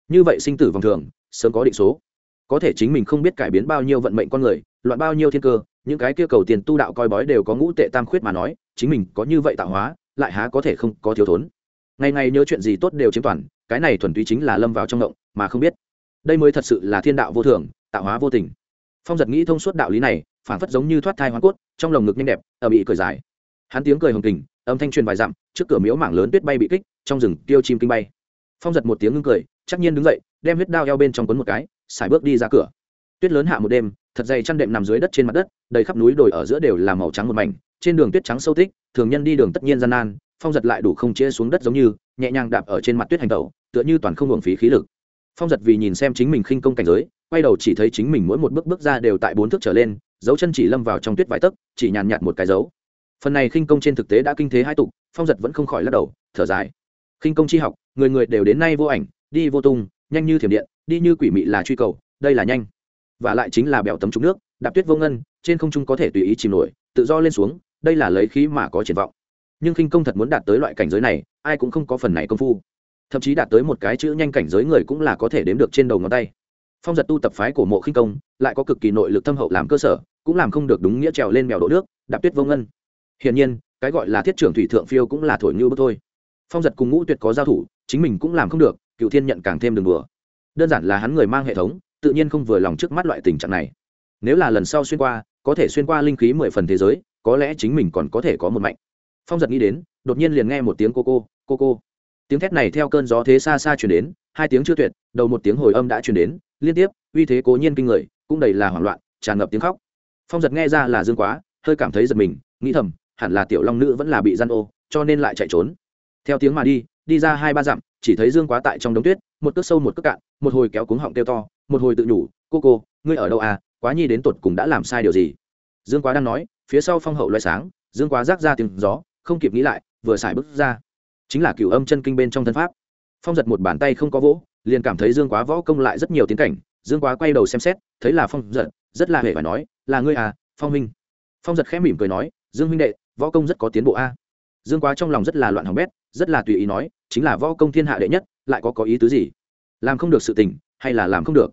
Như vậy sinh tử vòng thường, sớm có định số. Có thể chính mình không biết cải biến bao nhiêu vận mệnh con người, loạn bao nhiêu thiên cơ, những cái kia cầu tiền tu đạo coi bói đều có ngũ tệ tam khuyết mà nói, chính mình có như vậy tạo hóa, lại há có thể không có thiếu thốn. Ngày ngày nhớ chuyện gì tốt đều chiếm toàn, cái này thuần túy chính là lâm vào trong động, mà không biết. Đây mới thật sự là thiên đạo vô thường, tạo hóa vô tình phong giật nghĩ thông suốt đạo lý này phản phất giống như thoát thai hoa cốt, trong lồng ngực nhanh đẹp, ở bị cười dài. Hắn tiếng cười hồng kình, âm thanh truyền vài dặm, trước cửa miếu mảng lớn tuyết bay bị kích, trong rừng tiêu chim kinh bay. Phong giật một tiếng ngưng cười, chắc nhiên đứng dậy, đem huyết đao eo bên trong quấn một cái, xài bước đi ra cửa. Tuyết lớn hạ một đêm, thật dày chăn đệm nằm dưới đất trên mặt đất, đầy khắp núi đồi ở giữa đều là màu trắng một mảnh, trên đường tuyết trắng sâu tích, thường nhân đi đường tất nhiên gian nan, phong giật lại đủ không chia xuống đất giống như, nhẹ nhàng đạp ở trên mặt tuyết hành tẩu, tựa như toàn không hưởng phí khí lực. Phong giật vì nhìn xem chính mình khinh công cảnh giới quay đầu chỉ thấy chính mình mỗi một bước bước ra đều tại bốn thước trở lên, dấu chân chỉ lâm vào trong tuyết vải tấc, chỉ nhàn nhạt một cái dấu. Phần này khinh công trên thực tế đã kinh thế hai tục, phong giật vẫn không khỏi lắc đầu, thở dài. Khinh công chi học, người người đều đến nay vô ảnh, đi vô tung, nhanh như thiểm điện, đi như quỷ mị là truy cầu, đây là nhanh. Và lại chính là bèo tấm trúng nước, đạp tuyết vô ngân, trên không trung có thể tùy ý chìm nổi, tự do lên xuống, đây là lấy khí mà có triển vọng. Nhưng khinh công thật muốn đạt tới loại cảnh giới này, ai cũng không có phần này công phu. Thậm chí đạt tới một cái chữ nhanh cảnh giới người cũng là có thể đếm được trên đầu ngón tay phong giật tu tập phái của mộ khinh công, lại có cực kỳ nội lực thâm hậu làm cơ sở, cũng làm không được đúng nghĩa trèo lên mèo đỗ nước, đạp tuyết vô ngân. Hiển nhiên, cái gọi là thiết trưởng thủy thượng phiêu cũng là thổi như bước thôi. Phong giật cùng ngũ tuyệt có giao thủ, chính mình cũng làm không được, cựu thiên nhận càng thêm đường đùa. Đơn giản là hắn người mang hệ thống, tự nhiên không vừa lòng trước mắt loại tình trạng này. Nếu là lần sau xuyên qua, có thể xuyên qua linh khí mười phần thế giới, có lẽ chính mình còn có thể có một mạnh phong giật nghĩ đến, đột nhiên liền nghe một tiếng cô cô cô cô. Tiếng thét này theo cơn gió thế xa xa chuyển đến, hai tiếng chưa tuyệt, đầu một tiếng hồi âm đã chuyển đến liên tiếp, uy thế cố nhiên kinh người, cũng đầy là hoảng loạn, tràn ngập tiếng khóc. Phong giật nghe ra là dương quá, hơi cảm thấy giật mình, nghĩ thầm, hẳn là tiểu long nữ vẫn là bị gian ô, cho nên lại chạy trốn. Theo tiếng mà đi đi ra hai ba dặm, chỉ thấy dương quá tại trong đống tuyết, một cước sâu một cước cạn, một hồi kéo cuống họng kêu to, một hồi tự nhủ, cô cô, ngươi ở đâu à? Quá nhi đến tột cùng đã làm sai điều gì? Dương quá đang nói, phía sau phong hậu loại sáng, dương quá rác ra tiếng gió, không kịp nghĩ lại, vừa xài bước ra. Chính là cửu âm chân kinh bên trong thân pháp. Phong giật một bàn tay không có vỗ liền cảm thấy dương quá võ công lại rất nhiều tiến cảnh, dương quá quay đầu xem xét, thấy là phong giật rất là hề phải nói, là ngươi à phong minh? Phong giật khẽ mỉm cười nói, dương huynh đệ, võ công rất có tiến bộ a. Dương quá trong lòng rất là loạn hỏng bét, rất là tùy ý nói, chính là võ công thiên hạ đệ nhất, lại có có ý tứ gì? Làm không được sự tình, hay là làm không được?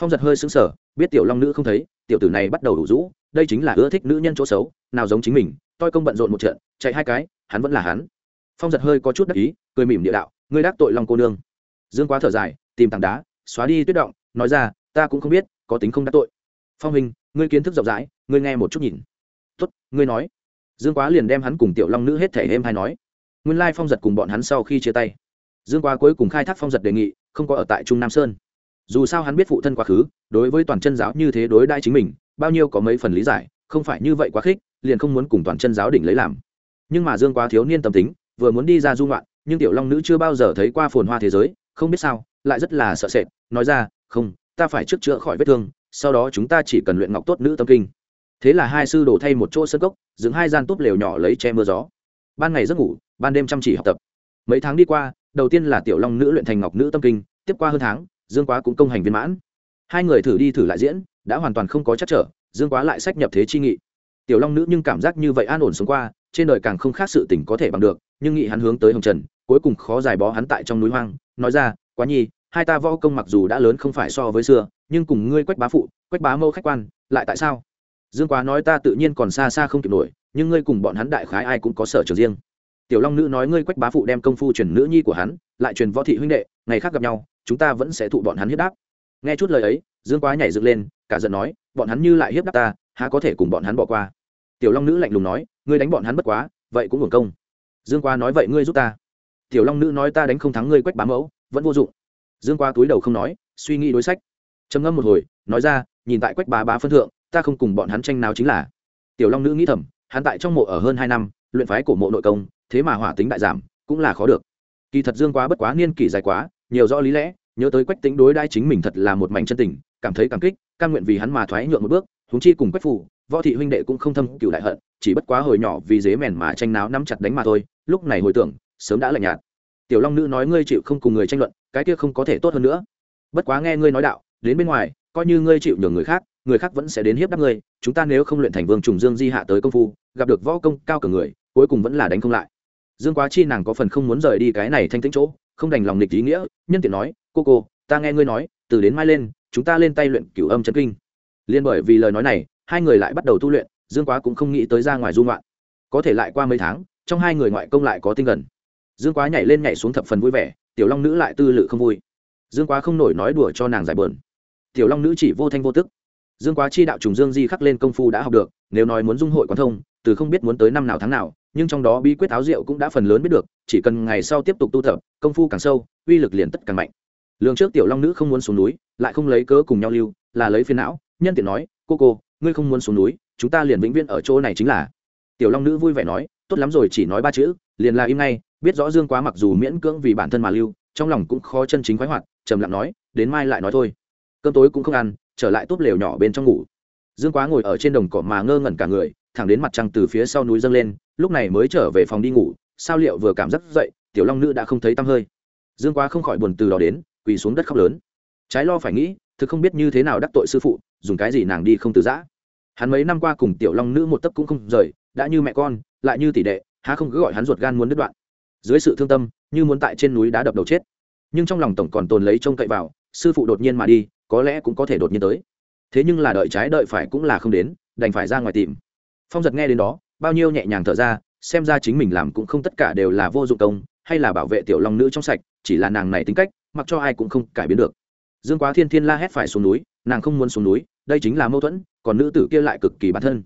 Phong giật hơi xứng sở biết tiểu long nữ không thấy, tiểu tử này bắt đầu đủ rũ, đây chính là ưa thích nữ nhân chỗ xấu, nào giống chính mình, toi công bận rộn một trận, chạy hai cái, hắn vẫn là hắn. Phong giật hơi có chút đắc ý, cười mỉm địa đạo, ngươi đắc tội long cô nương dương quá thở dài, tìm tảng đá, xóa đi tuyết động, nói ra, ta cũng không biết, có tính không đắc tội. Phong hình ngươi kiến thức rộng rãi, ngươi nghe một chút nhìn. Tuất ngươi nói. Dương quá liền đem hắn cùng tiểu long nữ hết thể êm hay nói. Nguyên lai phong giật cùng bọn hắn sau khi chia tay. Dương quá cuối cùng khai thác phong giật đề nghị, không có ở tại trung nam sơn. Dù sao hắn biết phụ thân quá khứ, đối với toàn chân giáo như thế đối đãi chính mình, bao nhiêu có mấy phần lý giải, không phải như vậy quá khích, liền không muốn cùng toàn chân giáo đỉnh lấy làm. Nhưng mà dương quá thiếu niên tâm tính, vừa muốn đi ra du ngoạn, nhưng tiểu long nữ chưa bao giờ thấy qua phồn hoa thế giới không biết sao, lại rất là sợ sệt, nói ra, không, ta phải trước chữa khỏi vết thương, sau đó chúng ta chỉ cần luyện ngọc tốt nữ tâm kinh. Thế là hai sư đổ thay một chỗ sân cốc dựng hai gian túp lều nhỏ lấy che mưa gió. Ban ngày giấc ngủ, ban đêm chăm chỉ học tập. Mấy tháng đi qua, đầu tiên là tiểu long nữ luyện thành ngọc nữ tâm kinh, tiếp qua hơn tháng, dương quá cũng công hành viên mãn. Hai người thử đi thử lại diễn, đã hoàn toàn không có chắc trở, dương quá lại sách nhập thế chi nghị. Tiểu long nữ nhưng cảm giác như vậy an ổn sống qua, trên đời càng không khác sự tình có thể bằng được, nhưng nghĩ hắn hướng tới hồng trần cuối cùng khó giải bó hắn tại trong núi hoang, nói ra, quá nhi, hai ta võ công mặc dù đã lớn không phải so với xưa, nhưng cùng ngươi quách bá phụ, quách bá mâu khách quan, lại tại sao? Dương quá nói, ta tự nhiên còn xa xa không kịp nổi, nhưng ngươi cùng bọn hắn đại khái ai cũng có sở trường riêng. Tiểu long nữ nói, ngươi quách bá phụ đem công phu truyền nữ nhi của hắn, lại truyền võ thị huynh đệ, ngày khác gặp nhau, chúng ta vẫn sẽ thụ bọn hắn hiếp đáp. Nghe chút lời ấy, dương quá nhảy dựng lên, cả giận nói, bọn hắn như lại hiếp đáp ta, há có thể cùng bọn hắn bỏ qua? Tiểu long nữ lạnh lùng nói, ngươi đánh bọn hắn bất quá, vậy cũng hưởng công. Dương quá nói, vậy ngươi giúp ta tiểu long nữ nói ta đánh không thắng ngươi quách bá mẫu, vẫn vô dụng. Dương quá túi đầu không nói, suy nghĩ đối sách. Trầm ngâm một hồi, nói ra, nhìn tại quách bá bá phân thượng, ta không cùng bọn hắn tranh nào chính là. Tiểu long nữ nghĩ thầm, hắn tại trong mộ ở hơn hai năm, luyện phái của mộ nội công, thế mà hỏa tính đại giảm, cũng là khó được. Kỳ thật dương quá bất quá niên kỷ dài quá, nhiều rõ lý lẽ, nhớ tới quách tính đối đai chính mình thật là một mảnh chân tình, cảm thấy cảm kích căn nguyện vì hắn mà thoái nhượng một bước húng chi cùng quách phủ, võ thị huynh đệ cũng không thâm cựu đại hận, chỉ bất quá hồi nhỏ vì dế mèn mà tranh náo nắm chặt đánh mà thôi, lúc này hồi tưởng sớm đã lạnh nhạt. Tiểu long nữ nói ngươi chịu không cùng người tranh luận, cái kia không có thể tốt hơn nữa. Bất quá nghe ngươi nói đạo, đến bên ngoài, coi như ngươi chịu nhường người khác người khác vẫn sẽ đến hiếp đáp ngươi, chúng ta nếu không luyện thành vương trùng dương di hạ tới công phu, gặp được võ công cao cường người, cuối cùng vẫn là đánh không lại. Dương quá chi nàng có phần không muốn rời đi cái này thanh tĩnh chỗ, không đành lòng nghịch ý nghĩa, nhân tiện nói, cô cô, ta nghe ngươi nói, từ đến mai lên, chúng ta lên tay luyện cửu âm chân kinh. Liên bởi vì lời nói này, hai người lại bắt đầu tu luyện, dương quá cũng không nghĩ tới ra ngoài du ngoạn. Có thể lại qua mấy tháng, trong hai người ngoại công lại có tinh gần dương quá nhảy lên nhảy xuống thập phần vui vẻ, tiểu long nữ lại tư lự không vui. Dương quá không nổi nói đùa cho nàng giải bờn tiểu long nữ chỉ vô thanh vô tức. Dương quá chi đạo trùng dương di khắc lên công phu đã học được, nếu nói muốn dung hội quán thông, từ không biết muốn tới năm nào tháng nào, nhưng trong đó bí quyết áo rượu cũng đã phần lớn biết được, chỉ cần ngày sau tiếp tục tu tập, công phu càng sâu, uy lực liền tất càng mạnh. Lường trước tiểu long nữ không muốn xuống núi, lại không lấy cớ cùng nhau lưu, là lấy phiền não, nhân tiện nói, cô cô, ngươi không muốn xuống núi, chúng ta liền vĩnh viễn ở chỗ này chính là. Tiểu long nữ vui vẻ nói, tốt lắm rồi, chỉ nói ba chữ, liền là im ngay biết rõ dương quá mặc dù miễn cưỡng vì bản thân mà lưu, trong lòng cũng khó chân chính khoái hoạt, trầm lặng nói, đến mai lại nói thôi. Cơm tối cũng không ăn, trở lại tốt lều nhỏ bên trong ngủ. Dương quá ngồi ở trên đồng cỏ mà ngơ ngẩn cả người, thẳng đến mặt trăng từ phía sau núi dâng lên, lúc này mới trở về phòng đi ngủ, sao liệu vừa cảm giác dậy, tiểu long nữ đã không thấy tăm hơi. Dương quá không khỏi buồn từ đó đến, quỳ xuống đất khóc lớn. Trái lo phải nghĩ, thực không biết như thế nào đắc tội sư phụ, dùng cái gì nàng đi không từ giã. Hắn mấy năm qua cùng tiểu long nữ một tấc cũng không rời, đã như mẹ con, lại như tỷ đệ, há không cứ gọi hắn ruột gan muốn đứt đoạn dưới sự thương tâm, như muốn tại trên núi đá đập đầu chết. Nhưng trong lòng tổng còn tồn lấy trông cậy vào, sư phụ đột nhiên mà đi, có lẽ cũng có thể đột nhiên tới. Thế nhưng là đợi trái đợi phải cũng là không đến, đành phải ra ngoài tìm. Phong giật nghe đến đó, bao nhiêu nhẹ nhàng thở ra, xem ra chính mình làm cũng không tất cả đều là vô dụng công, hay là bảo vệ tiểu long nữ trong sạch, chỉ là nàng này tính cách, mặc cho ai cũng không cải biến được. Dương quá thiên thiên la hét phải xuống núi, nàng không muốn xuống núi, đây chính là mâu thuẫn, còn nữ tử kia lại cực kỳ bản thân.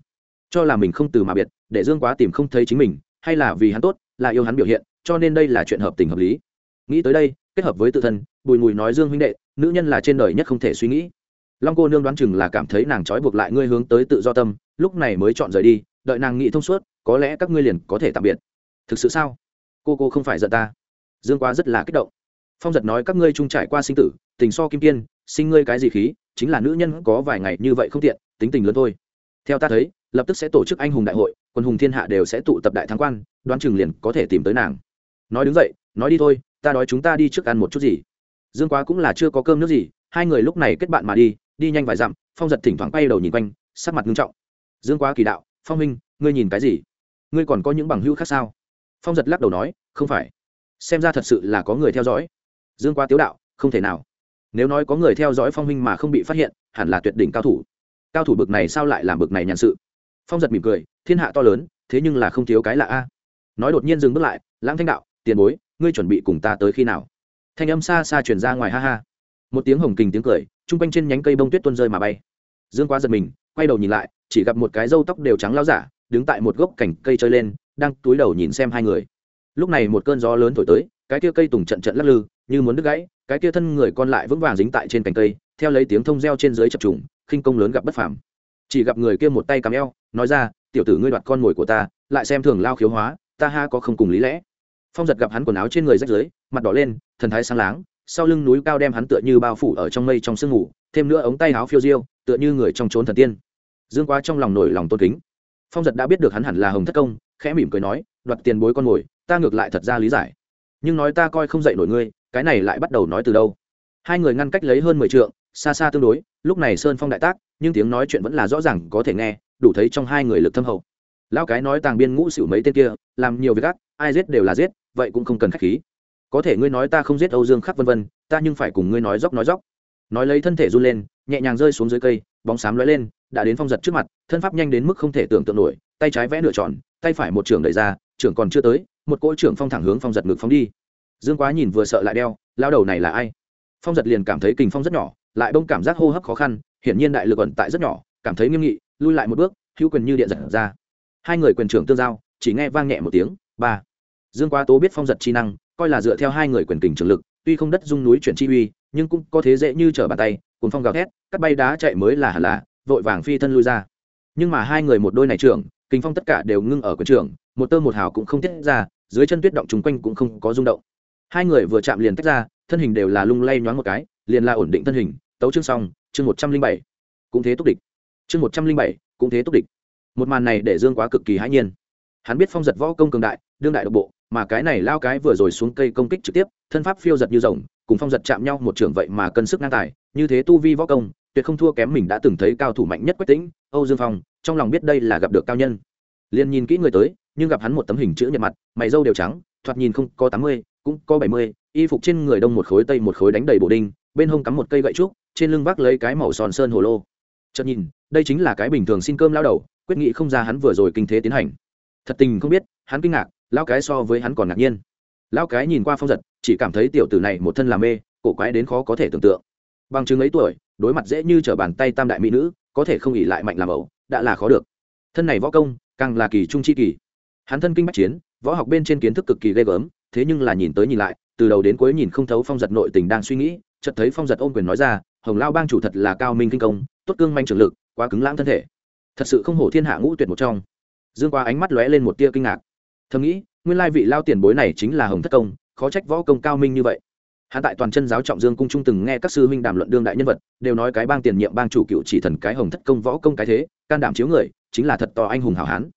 Cho là mình không từ mà biệt, để dương quá tìm không thấy chính mình, hay là vì hắn tốt, là yêu hắn biểu hiện cho nên đây là chuyện hợp tình hợp lý. Nghĩ tới đây, kết hợp với tự thân, bùi mùi nói dương huynh đệ, nữ nhân là trên đời nhất không thể suy nghĩ. Long cô nương đoán chừng là cảm thấy nàng trói buộc lại ngươi hướng tới tự do tâm, lúc này mới chọn rời đi, đợi nàng nghĩ thông suốt, có lẽ các ngươi liền có thể tạm biệt. Thực sự sao? Cô cô không phải giận ta. Dương quá rất là kích động. Phong giật nói các ngươi chung trải qua sinh tử, tình so kim kiên, sinh ngươi cái gì khí, chính là nữ nhân có vài ngày như vậy không tiện, tính tình lớn thôi. Theo ta thấy, lập tức sẽ tổ chức anh hùng đại hội, quân hùng thiên hạ đều sẽ tụ tập đại thắng quan, đoán chừng liền có thể tìm tới nàng nói đứng dậy, nói đi thôi, ta đói chúng ta đi trước ăn một chút gì. Dương quá cũng là chưa có cơm nước gì, hai người lúc này kết bạn mà đi đi nhanh vài dặm, phong giật thỉnh thoảng quay đầu nhìn quanh, sắc mặt nghiêm trọng. Dương quá kỳ đạo, phong minh ngươi nhìn cái gì? Ngươi còn có những bằng hữu khác sao? Phong giật lắc đầu nói, không phải. Xem ra thật sự là có người theo dõi. Dương quá tiếu đạo, không thể nào. Nếu nói có người theo dõi phong minh mà không bị phát hiện, hẳn là tuyệt đỉnh cao thủ. Cao thủ bực này sao lại làm bực này nhàn sự? Phong giật mỉm cười, thiên hạ to lớn, thế nhưng là không thiếu cái lạ a. Nói đột nhiên dừng bước lại, lãng thanh đạo tiền bối, ngươi chuẩn bị cùng ta tới khi nào? Thanh âm xa xa chuyển ra ngoài ha ha. Một tiếng hồng kình tiếng cười, chung quanh trên nhánh cây bông tuyết tuôn rơi mà bay. Dương quá giật mình, quay đầu nhìn lại, chỉ gặp một cái râu tóc đều trắng lao giả, đứng tại một gốc cành cây chơi lên, đang túi đầu nhìn xem hai người. Lúc này một cơn gió lớn thổi tới, cái kia cây tùng trận trận lắc lư, như muốn đứt gãy, cái kia thân người còn lại vững vàng dính tại trên cành cây, theo lấy tiếng thông reo trên dưới chập trùng, khinh công lớn gặp bất phàm. Chỉ gặp người kia một tay cắm eo, nói ra, tiểu tử ngươi đoạt con mồi của ta, lại xem thường lao khiếu hóa, ta ha có không cùng lý lẽ phong giật gặp hắn quần áo trên người rách rưới, mặt đỏ lên, thần thái sáng láng, sau lưng núi cao đem hắn tựa như bao phủ ở trong mây trong sương ngủ, thêm nữa ống tay áo phiêu diêu, tựa như người trong trốn thần tiên. Dương quá trong lòng nổi lòng tôn kính. Phong giật đã biết được hắn hẳn là hồng thất công, khẽ mỉm cười nói, đoạt tiền bối con mồi ta ngược lại thật ra lý giải. Nhưng nói ta coi không dạy nổi ngươi, cái này lại bắt đầu nói từ đâu? Hai người ngăn cách lấy hơn mười trượng, xa xa tương đối, lúc này sơn phong đại tác, nhưng tiếng nói chuyện vẫn là rõ ràng có thể nghe, đủ thấy trong hai người lực thâm hậu lão cái nói tàng biên ngũ xỉu mấy tên kia, làm nhiều việc ác, ai giết đều là giết, vậy cũng không cần khách khí. Có thể ngươi nói ta không giết âu dương khắc vân vân, ta nhưng phải cùng ngươi nói dốc nói dốc. Nói lấy thân thể run lên, nhẹ nhàng rơi xuống dưới cây, bóng xám lóe lên, đã đến phong giật trước mặt, thân pháp nhanh đến mức không thể tưởng tượng nổi, tay trái vẽ nửa tròn, tay phải một trường đẩy ra, trưởng còn chưa tới, một cỗ trưởng phong thẳng hướng phong giật ngực phóng đi. Dương quá nhìn vừa sợ lại đeo lao đầu này là ai? Phong giật liền cảm thấy kình phong rất nhỏ, lại bông cảm giác hô hấp khó khăn, hiển nhiên đại lực ẩn tại rất nhỏ, cảm thấy nghiêm nghị, lui lại một bước, hữu quyền như điện giật ra hai người quyền trưởng tương giao, chỉ nghe vang nhẹ một tiếng, ba. Dương quá tố biết phong giật chi năng, coi là dựa theo hai người quyền kình trường lực, tuy không đất dung núi chuyển chi uy, nhưng cũng có thế dễ như trở bàn tay cùng phong gào thét, cắt bay đá chạy mới là hẳn là, vội vàng phi thân lui ra. Nhưng mà hai người một đôi này trưởng, kình phong tất cả đều ngưng ở quyền trưởng, một tơ một hào cũng không tiết ra, dưới chân tuyết động chung quanh cũng không có rung động. Hai người vừa chạm liền tách ra, thân hình đều là lung lay nhoáng một cái, liền là ổn định thân hình, tấu chương xong, chương một trăm linh bảy. Cũng thế túc địch. Chương một trăm linh bảy, cũng thế túc địch một màn này để dương quá cực kỳ hãi nhiên. Hắn biết phong giật võ công cường đại, đương đại độc bộ, mà cái này lao cái vừa rồi xuống cây công kích trực tiếp, thân pháp phiêu giật như rồng, cùng phong giật chạm nhau một trường vậy mà cân sức ngang tài, như thế tu vi võ công, tuyệt không thua kém mình đã từng thấy cao thủ mạnh nhất quách tĩnh, âu dương phong, trong lòng biết đây là gặp được cao nhân. Liền nhìn kỹ người tới, nhưng gặp hắn một tấm hình chữ nhật mặt, mày râu đều trắng, thoạt nhìn không có tám mươi, cũng có bảy mươi, y phục trên người đông một khối tây một khối đánh đầy bổ đinh, bên hông cắm một cây gậy trúc, trên lưng vác lấy cái màu sòn sơn hồ lô. Chợt nhìn, đây chính là cái bình thường xin cơm lao đầu quyết nghị không ra hắn vừa rồi kinh thế tiến hành. Thật tình không biết, hắn kinh ngạc lao cái so với hắn còn ngạc nhiên. Lao cái nhìn qua phong giật, chỉ cảm thấy tiểu tử này một thân làm mê, cổ quái đến khó có thể tưởng tượng. Bằng chứng ấy tuổi, đối mặt dễ như t r ở bàn tay tam đại mỹ nữ, có thể không ỉ lại mạnh làm ẩu, đã là khó được. Thân này võ công, càng là kỳ trung chi kỳ. Hắn thân kinh bách chiến, võ học bên trên kiến thức cực kỳ ghê gớm, thế nhưng là nhìn tới nhìn lại, từ đầu đến cuối nhìn không thấu phong giật nội tình đang suy nghĩ, chợt thấy phong giật ôm quyền nói ra, hồng lao bang chủ thật là cao minh kinh công, tốt cương manh trường lực, quá cứng lãng thân thể thật sự không hổ thiên hạ ngũ tuyệt một trong. Dương qua ánh mắt lóe lên một tia kinh ngạc. Thầm nghĩ, nguyên lai vị lao tiền bối này chính là hồng thất công, khó trách võ công cao minh như vậy. Hạ tại toàn chân giáo trọng dương cung trung từng nghe các sư huynh đàm luận đương đại nhân vật, đều nói cái bang tiền nhiệm bang chủ cựu chỉ thần cái hồng thất công võ công cái thế, can đảm chiếu người, chính là thật to anh hùng hảo hán.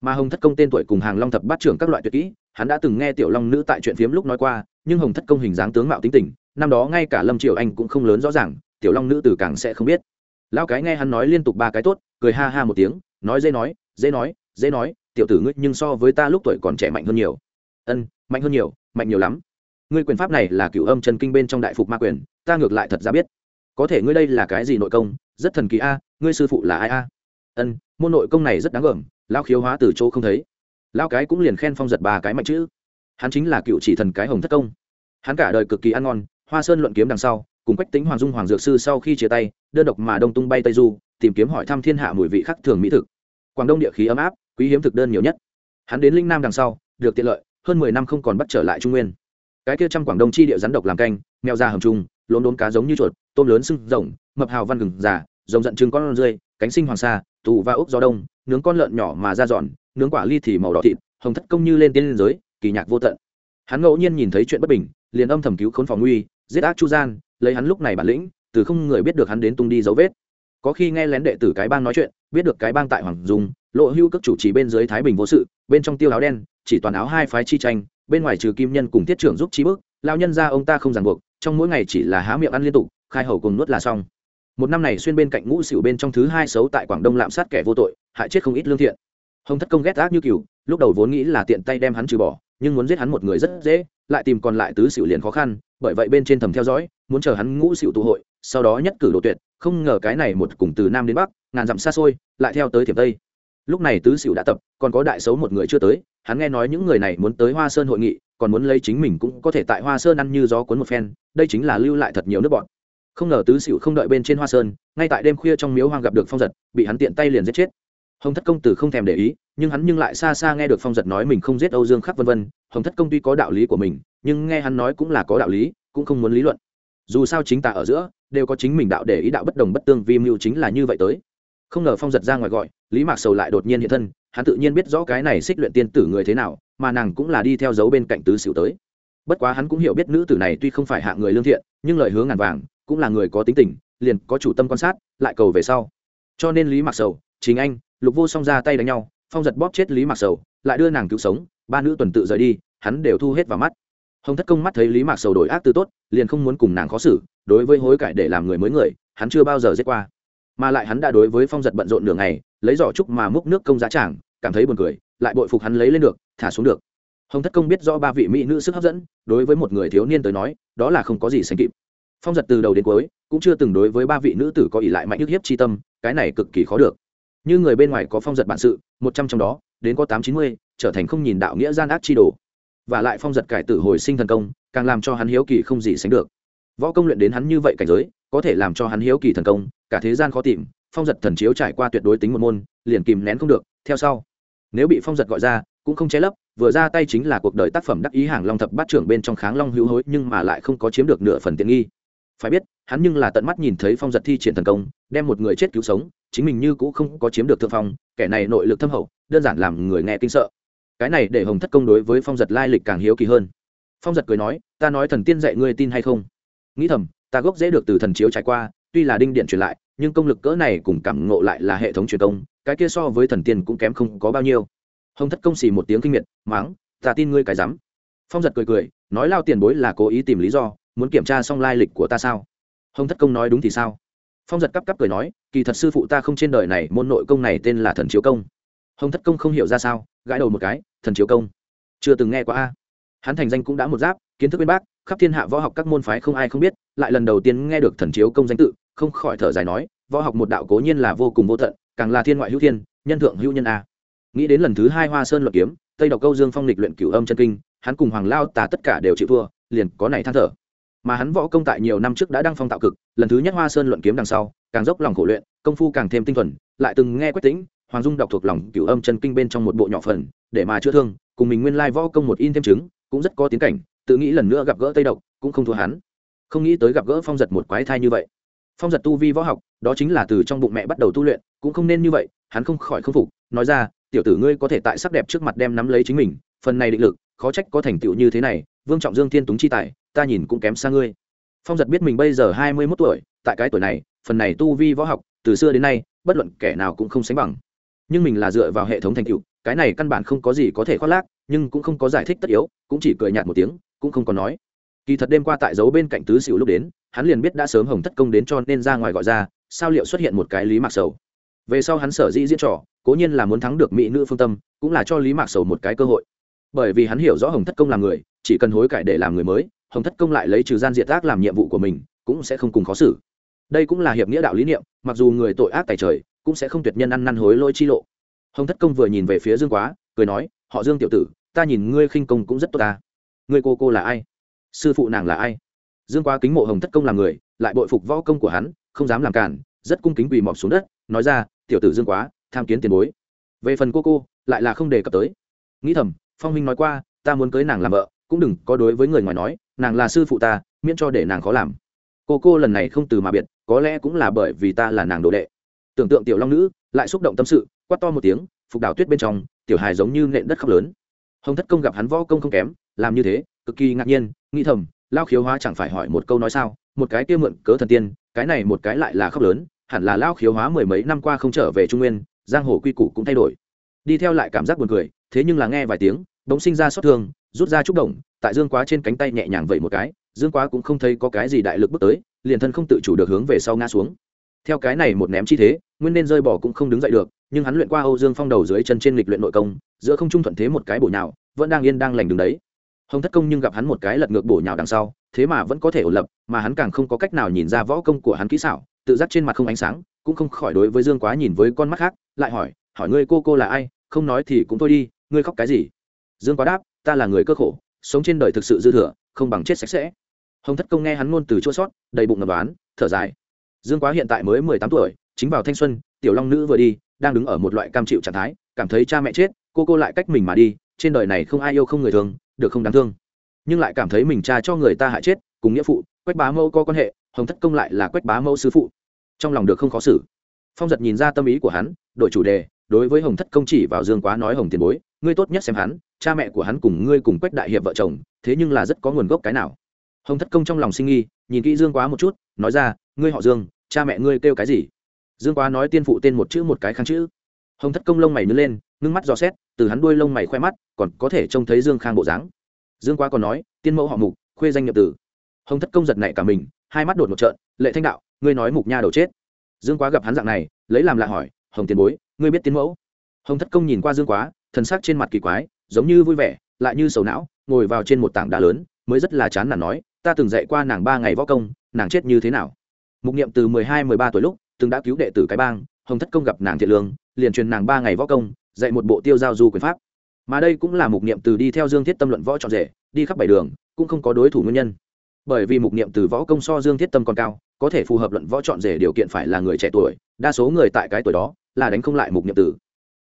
Mà hồng thất công tên tuổi cùng hàng long thập bát trưởng các loại tuyệt kỹ, hắn đã từng nghe tiểu long nữ tại chuyện phiếm lúc nói qua, nhưng hồng thất công hình dáng tướng mạo tính tình, năm đó ngay cả lâm triều anh cũng không lớn rõ ràng, tiểu long nữ từ càng sẽ không biết lão cái nghe hắn nói liên tục ba cái tốt, cười ha ha một tiếng, nói dễ nói dễ nói dễ nói, tiểu tử ngươi nhưng so với ta lúc tuổi còn trẻ mạnh hơn nhiều. Ân, mạnh hơn nhiều, mạnh nhiều lắm. Ngươi quyền pháp này là cựu âm chân kinh bên trong đại phục ma quyền, ta ngược lại thật ra biết. Có thể ngươi đây là cái gì nội công? Rất thần kỳ a, ngươi sư phụ là ai a? Ân, môn nội công này rất đáng gờm lao khiếu hóa từ chỗ không thấy. Lao cái cũng liền khen phong giật ba cái mạnh chữ. Hắn chính là cựu chỉ thần cái hồng thất công. Hắn cả đời cực kỳ ăn ngon, hoa sơn luận kiếm đằng sau cùng quách tính hoàng dung hoàng dược sư sau khi chia tay, đơn độc mà đông tung bay tây du, tìm kiếm hỏi thăm thiên hạ mùi vị khắc thường mỹ thực. Quảng đông địa khí ấm áp, quý hiếm thực đơn nhiều nhất. Hắn đến linh nam đằng sau, được tiện lợi, hơn mười năm không còn bắt trở lại trung nguyên. Cái kia trăm quảng đông chi địa rắn độc làm canh, mèo da hầm trung lốm đốn cá giống như chuột, tôm lớn sưng rồng, mập hào văn gừng già, rồng giận trứng con rơi cánh sinh hoàng sa, tù và ốc gió đông, nướng con lợn nhỏ mà ra giòn nướng quả ly thì màu đỏ thịt, hồng thất công như lên tiên liên giới, kỳ nhạc vô tận. Hắn ngẫu nhiên nhìn thấy chuyện bất bình, liền âm thầm cứu khốn phòng nguy, giết ác chu gian lấy hắn lúc này bản lĩnh, từ không người biết được hắn đến tung đi dấu vết. Có khi nghe lén đệ tử cái bang nói chuyện, biết được cái bang tại hoàng dung, lộ hưu các chủ trì bên dưới thái bình vô sự, bên trong tiêu áo đen, chỉ toàn áo hai phái chi tranh, bên ngoài trừ kim nhân cùng tiết trưởng giúp trí bước lao nhân ra ông ta không ràng buộc, trong mỗi ngày chỉ là há miệng ăn liên tục, khai hầu cùng nuốt là xong. Một năm này xuyên bên cạnh ngũ xỉu bên trong thứ hai xấu tại quảng đông lạm sát kẻ vô tội, hại chết không ít lương thiện. Hồng thất công ghét ác như cừu, lúc đầu vốn nghĩ là tiện tay đem hắn trừ bỏ, nhưng muốn giết hắn một người rất dễ, lại tìm còn lại tứ xỉu liền khó khăn, bởi vậy bên trên thầm theo dõi muốn chờ hắn ngũ xịu tụ hội, sau đó nhất cử độ tuyệt, không ngờ cái này một cùng từ nam đến bắc, ngàn dặm xa xôi, lại theo tới thiểm tây. Lúc này tứ xịu đã tập, còn có đại xấu một người chưa tới, hắn nghe nói những người này muốn tới hoa sơn hội nghị, còn muốn lấy chính mình cũng có thể tại hoa sơn ăn như gió cuốn một phen, đây chính là lưu lại thật nhiều nước bọn. Không ngờ tứ xịu không đợi bên trên hoa sơn, ngay tại đêm khuya trong miếu hoang gặp được phong giật, bị hắn tiện tay liền giết chết. Hồng thất công tử không thèm để ý, nhưng hắn nhưng lại xa xa nghe được phong giật nói mình không giết âu dương khắc vân vân, hồng thất công tuy có đạo lý của mình, nhưng nghe hắn nói cũng là có đạo lý, cũng không muốn lý luận dù sao chính ta ở giữa, đều có chính mình đạo để ý đạo bất đồng bất tương vi mưu chính là như vậy tới. Không ngờ phong giật ra ngoài gọi, lý mạc sầu lại đột nhiên hiện thân, hắn tự nhiên biết rõ cái này xích luyện tiên tử người thế nào, mà nàng cũng là đi theo dấu bên cạnh tứ xỉu tới. Bất quá hắn cũng hiểu biết nữ tử này tuy không phải hạ người lương thiện, nhưng lời hướng ngàn vàng, cũng là người có tính tình, liền có chủ tâm quan sát, lại cầu về sau. Cho nên lý mạc sầu chính anh, lục vô song ra tay đánh nhau, phong giật bóp chết lý mạc sầu, lại đưa nàng cứu sống, ba nữ tuần tự rời đi, hắn đều thu hết vào mắt hồng thất công mắt thấy lý mạc sầu đổi ác từ tốt, liền không muốn cùng nàng khó xử, đối với hối cải để làm người mới người, hắn chưa bao giờ giết qua. Mà lại hắn đã đối với phong giật bận rộn đường này lấy giỏ trúc mà múc nước công giá trảng, cảm thấy buồn cười, lại bội phục hắn lấy lên được, thả xuống được. Hồng thất công biết do ba vị mỹ nữ sức hấp dẫn, đối với một người thiếu niên tới nói, đó là không có gì sánh kịp. Phong giật từ đầu đến cuối, cũng chưa từng đối với ba vị nữ tử có ỷ lại mạnh nhức hiếp chi tâm, cái này cực kỳ khó được. Như người bên ngoài có phong giật bản sự, một trăm trong đó, đến có tám chín mươi, trở thành không nhìn đạo nghĩa gian ác chi đồ và lại phong giật cải tử hồi sinh thần công, càng làm cho hắn hiếu kỳ không gì sánh được. Võ công luyện đến hắn như vậy cảnh giới, có thể làm cho hắn hiếu kỳ thần công, cả thế gian khó tìm, phong giật thần chiếu trải qua tuyệt đối tính một môn, liền kìm nén không được, theo sau. Nếu bị phong giật gọi ra, cũng không che lấp, vừa ra tay chính là cuộc đời tác phẩm đắc ý hàng long thập bát trưởng bên trong kháng long hữu hối, nhưng mà lại không có chiếm được nửa phần tiện nghi. Phải biết, hắn nhưng là tận mắt nhìn thấy phong giật thi triển thần công, đem một người chết cứu sống, chính mình như cũng không có chiếm được thượng phong, kẻ này nội lực thâm hậu, đơn giản làm người nghe kinh sợ cái này để hồng thất công đối với phong giật lai lịch càng hiếu kỳ hơn. Phong giật cười nói, ta nói thần tiên dạy ngươi tin hay không? Nghĩ thầm, ta gốc dễ được từ thần chiếu trải qua, tuy là đinh điện truyền lại, nhưng công lực cỡ này cùng cảm ngộ lại là hệ thống truyền công, cái kia so với thần tiên cũng kém không có bao nhiêu. Hồng thất công xì một tiếng kinh miệt, máng, ta tin ngươi cái rắm. Phong giật cười cười, nói lao tiền bối là cố ý tìm lý do, muốn kiểm tra xong lai lịch của ta sao? Hồng thất công nói, đúng thì sao? Phong giật cắp cắp cười nói, kỳ thật sư phụ ta không trên đời này, môn nội công này tên là thần chiếu công. Hồng thất công không hiểu ra sao gãi đầu một cái, thần chiếu công, chưa từng nghe qua a. Hắn thành danh cũng đã một giáp, kiến thức bên bác, khắp thiên hạ võ học các môn phái không ai không biết, lại lần đầu tiên nghe được thần chiếu công danh tự, không khỏi thở dài nói, võ học một đạo cố nhiên là vô cùng vô tận, càng là thiên ngoại hữu thiên, nhân thượng hữu nhân a. Nghĩ đến lần thứ hai hoa sơn luận kiếm, tây đọc câu dương phong lịch luyện cửu âm chân kinh, hắn cùng hoàng lao tà tất cả đều chịu thua, liền có này than thở. Mà hắn võ công tại nhiều năm trước đã đăng phong tạo cực, lần thứ nhất hoa sơn luận kiếm đằng sau, càng dốc lòng khổ luyện, công phu càng thêm tinh thuần, lại từng nghe quách tĩnh hoàng dung đọc thuộc lòng cửu âm chân kinh bên trong một bộ nhỏ phần, để mà chữa thương, cùng mình nguyên lai võ công một in thêm chứng cũng rất có tiến cảnh, tự nghĩ lần nữa gặp gỡ tây độc, cũng không thua hắn. Không nghĩ tới gặp gỡ phong giật một quái thai như vậy. Phong giật tu vi võ học, đó chính là từ trong bụng mẹ bắt đầu tu luyện, cũng không nên như vậy, hắn không khỏi không phục, nói ra, tiểu tử ngươi có thể tại sắc đẹp trước mặt đem nắm lấy chính mình, phần này định lực, khó trách có thành tựu như thế này, vương trọng dương thiên túng chi tài, ta nhìn cũng kém xa ngươi. Phong giật biết mình bây giờ hai mươi mốt tuổi, tại cái tuổi này, phần này tu vi võ học, từ xưa đến nay, bất luận kẻ nào cũng không sánh bằng nhưng mình là dựa vào hệ thống thành tựu, cái này căn bản không có gì có thể khoác lác, nhưng cũng không có giải thích tất yếu, cũng chỉ cười nhạt một tiếng, cũng không có nói. Kỳ thật đêm qua tại dấu bên cạnh tứ xỉu lúc đến, hắn liền biết đã sớm hồng thất công đến cho nên ra ngoài gọi ra, sao liệu xuất hiện một cái lý mạc sầu. Về sau hắn sở dĩ diễn trò, cố nhiên là muốn thắng được mỹ nữ phương tâm, cũng là cho lý mạc sầu một cái cơ hội. Bởi vì hắn hiểu rõ hồng thất công là người, chỉ cần hối cải để làm người mới, hồng thất công lại lấy trừ gian diệt tác làm nhiệm vụ của mình, cũng sẽ không cùng khó xử đây cũng là hiệp nghĩa đạo lý niệm, mặc dù người tội ác tài trời, cũng sẽ không tuyệt nhân ăn năn hối lỗi chi lộ. Hồng thất công vừa nhìn về phía dương quá, cười nói, họ dương tiểu tử, ta nhìn ngươi khinh công cũng rất tốt ta. Ngươi cô cô là ai? Sư phụ nàng là ai? Dương quá kính mộ hồng thất công là người, lại bội phục võ công của hắn, không dám làm cản, rất cung kính quỳ mọc xuống đất, nói ra, tiểu tử dương quá, tham kiến tiền bối. Về phần cô cô, lại là không đề cập tới. Nghĩ thầm, phong minh nói qua, ta muốn cưới nàng làm vợ, cũng đừng có đối với người ngoài nói, nàng là sư phụ ta, miễn cho để nàng khó làm cô cô lần này không từ mà biệt, có lẽ cũng là bởi vì ta là nàng đồ đệ. Tưởng tượng tiểu long nữ, lại xúc động tâm sự, quát to một tiếng, phục đào tuyết bên trong, tiểu hài giống như nện đất khóc lớn. Hồng thất công gặp hắn võ công không kém, làm như thế, cực kỳ ngạc nhiên, nghĩ thầm, lao khiếu hóa chẳng phải hỏi một câu nói sao, một cái kia mượn cớ thần tiên, cái này một cái lại là khóc lớn, hẳn là lao khiếu hóa mười mấy năm qua không trở về trung nguyên, giang hồ quy củ cũng thay đổi. Đi theo lại cảm giác buồn cười, thế nhưng là nghe vài tiếng, bỗng sinh ra xót thương, rút ra chúc động, tại dương quá trên cánh tay nhẹ nhàng vậy một cái dương quá cũng không thấy có cái gì đại lực bước tới, liền thân không tự chủ được hướng về sau ngã xuống. Theo cái này một ném chi thế, nguyên nên rơi bỏ cũng không đứng dậy được, nhưng hắn luyện qua âu dương phong đầu dưới chân trên lịch luyện nội công, giữa không trung thuận thế một cái bổ nhào, vẫn đang yên đang lành đứng đấy. Hồng thất công nhưng gặp hắn một cái lật ngược bổ nhào đằng sau, thế mà vẫn có thể ổn lập, mà hắn càng không có cách nào nhìn ra võ công của hắn kỹ xảo, tự giác trên mặt không ánh sáng, cũng không khỏi đối với dương quá nhìn với con mắt khác, lại hỏi hỏi ngươi cô cô là ai? Không nói thì cũng thôi đi, ngươi khóc cái gì? Dương quá đáp, ta là người cơ khổ, sống trên đời thực sự dư thừa, không bằng chết sạch sẽ hồng thất công nghe hắn ngôn từ chua sót, đầy bụng ngập đoán, thở dài. Dương quá hiện tại mới mười tám tuổi, chính vào thanh xuân, tiểu long nữ vừa đi, đang đứng ở một loại cam chịu trạng thái, cảm thấy cha mẹ chết, cô cô lại cách mình mà đi, trên đời này không ai yêu không người thường được không đáng thương. Nhưng lại cảm thấy mình cha cho người ta hại chết, cùng nghĩa phụ, quách bá mẫu có quan hệ, hồng thất công lại là quách bá mẫu sư phụ. Trong lòng được không khó xử. Phong giật nhìn ra tâm ý của hắn, đổi chủ đề, đối với hồng thất công chỉ vào dương quá nói, hồng tiền bối, ngươi tốt nhất xem hắn, cha mẹ của hắn cùng ngươi cùng quách đại hiệp vợ chồng, thế nhưng là rất có nguồn gốc cái nào? Hồng thất công trong lòng sinh nghi, nhìn kỹ dương quá một chút, nói ra, ngươi họ dương, cha mẹ ngươi kêu cái gì? Dương quá nói tiên phụ tên một chữ một cái kháng chữ. Hồng thất công lông mày nứt lên, ngưng mắt dò xét, từ hắn đuôi lông mày khoe mắt, còn có thể trông thấy dương khang bộ dáng. Dương quá còn nói, tiên mẫu họ mục, khuê danh nhập tử. Hồng thất công giật nảy cả mình, hai mắt đột một trợn, lệ thanh đạo, ngươi nói mục nha đầu chết. Dương quá gặp hắn dạng này, lấy làm lạ hỏi, hồng tiền bối, ngươi biết tiên mẫu? Hồng thất công nhìn qua dương quá, thần sắc trên mặt kỳ quái, giống như vui vẻ, lại như sầu não, ngồi vào trên một tảng đá lớn, mới rất là chán nản nói ta từng dạy qua nàng ba ngày võ công, nàng chết như thế nào? Mục niệm từ mười hai, mười ba tuổi lúc, từng đã cứu đệ tử cái bang, hồng thất công gặp nàng thiện lương, liền truyền nàng ba ngày võ công, dạy một bộ tiêu giao du quyền pháp. Mà đây cũng là mục niệm từ đi theo dương thiết tâm luận võ trọn rể, đi khắp bảy đường, cũng không có đối thủ nguyên nhân. Bởi vì mục niệm từ võ công so dương thiết tâm còn cao, có thể phù hợp luận võ trọn rể điều kiện phải là người trẻ tuổi, đa số người tại cái tuổi đó là đánh không lại mục niệm tử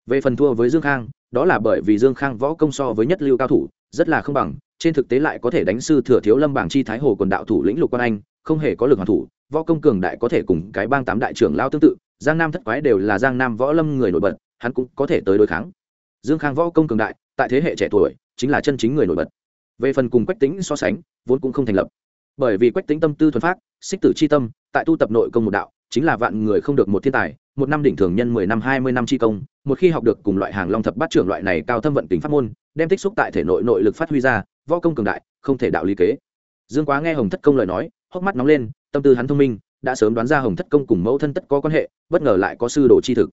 về phần thua với dương khang, đó là bởi vì dương khang võ công so với nhất lưu cao thủ, rất là không bằng trên thực tế lại có thể đánh sư thừa thiếu lâm bảng chi thái hồ quần đạo thủ lĩnh lục quan anh, không hề có lực hoàn thủ, võ công cường đại có thể cùng cái bang tám đại trưởng lao tương tự, giang nam thất quái đều là giang nam võ lâm người nổi bật, hắn cũng có thể tới đối kháng. Dương khang võ công cường đại, tại thế hệ trẻ tuổi, chính là chân chính người nổi bật. Về phần cùng quách tính so sánh, vốn cũng không thành lập. Bởi vì quách tính tâm tư thuần phát xích tử c h i tâm, tại tu tập nội công một đạo, chính là vạn người không được một thiên tài, một năm đỉnh thường nhân mười năm hai mươi năm chi công, một khi học được cùng loại hàng long thập bát trưởng loại này cao thâm vận tính pháp môn, đem tích xúc tại thể nội nội lực phát huy ra võ công cường đại, không thể đạo lý kế. Dương quá nghe hồng thất công lời nói, hốc mắt nóng lên, tâm tư hắn thông minh, đã sớm đoán ra hồng thất công cùng mẫu thân tất có quan hệ, bất ngờ lại có sư đồ chi thực.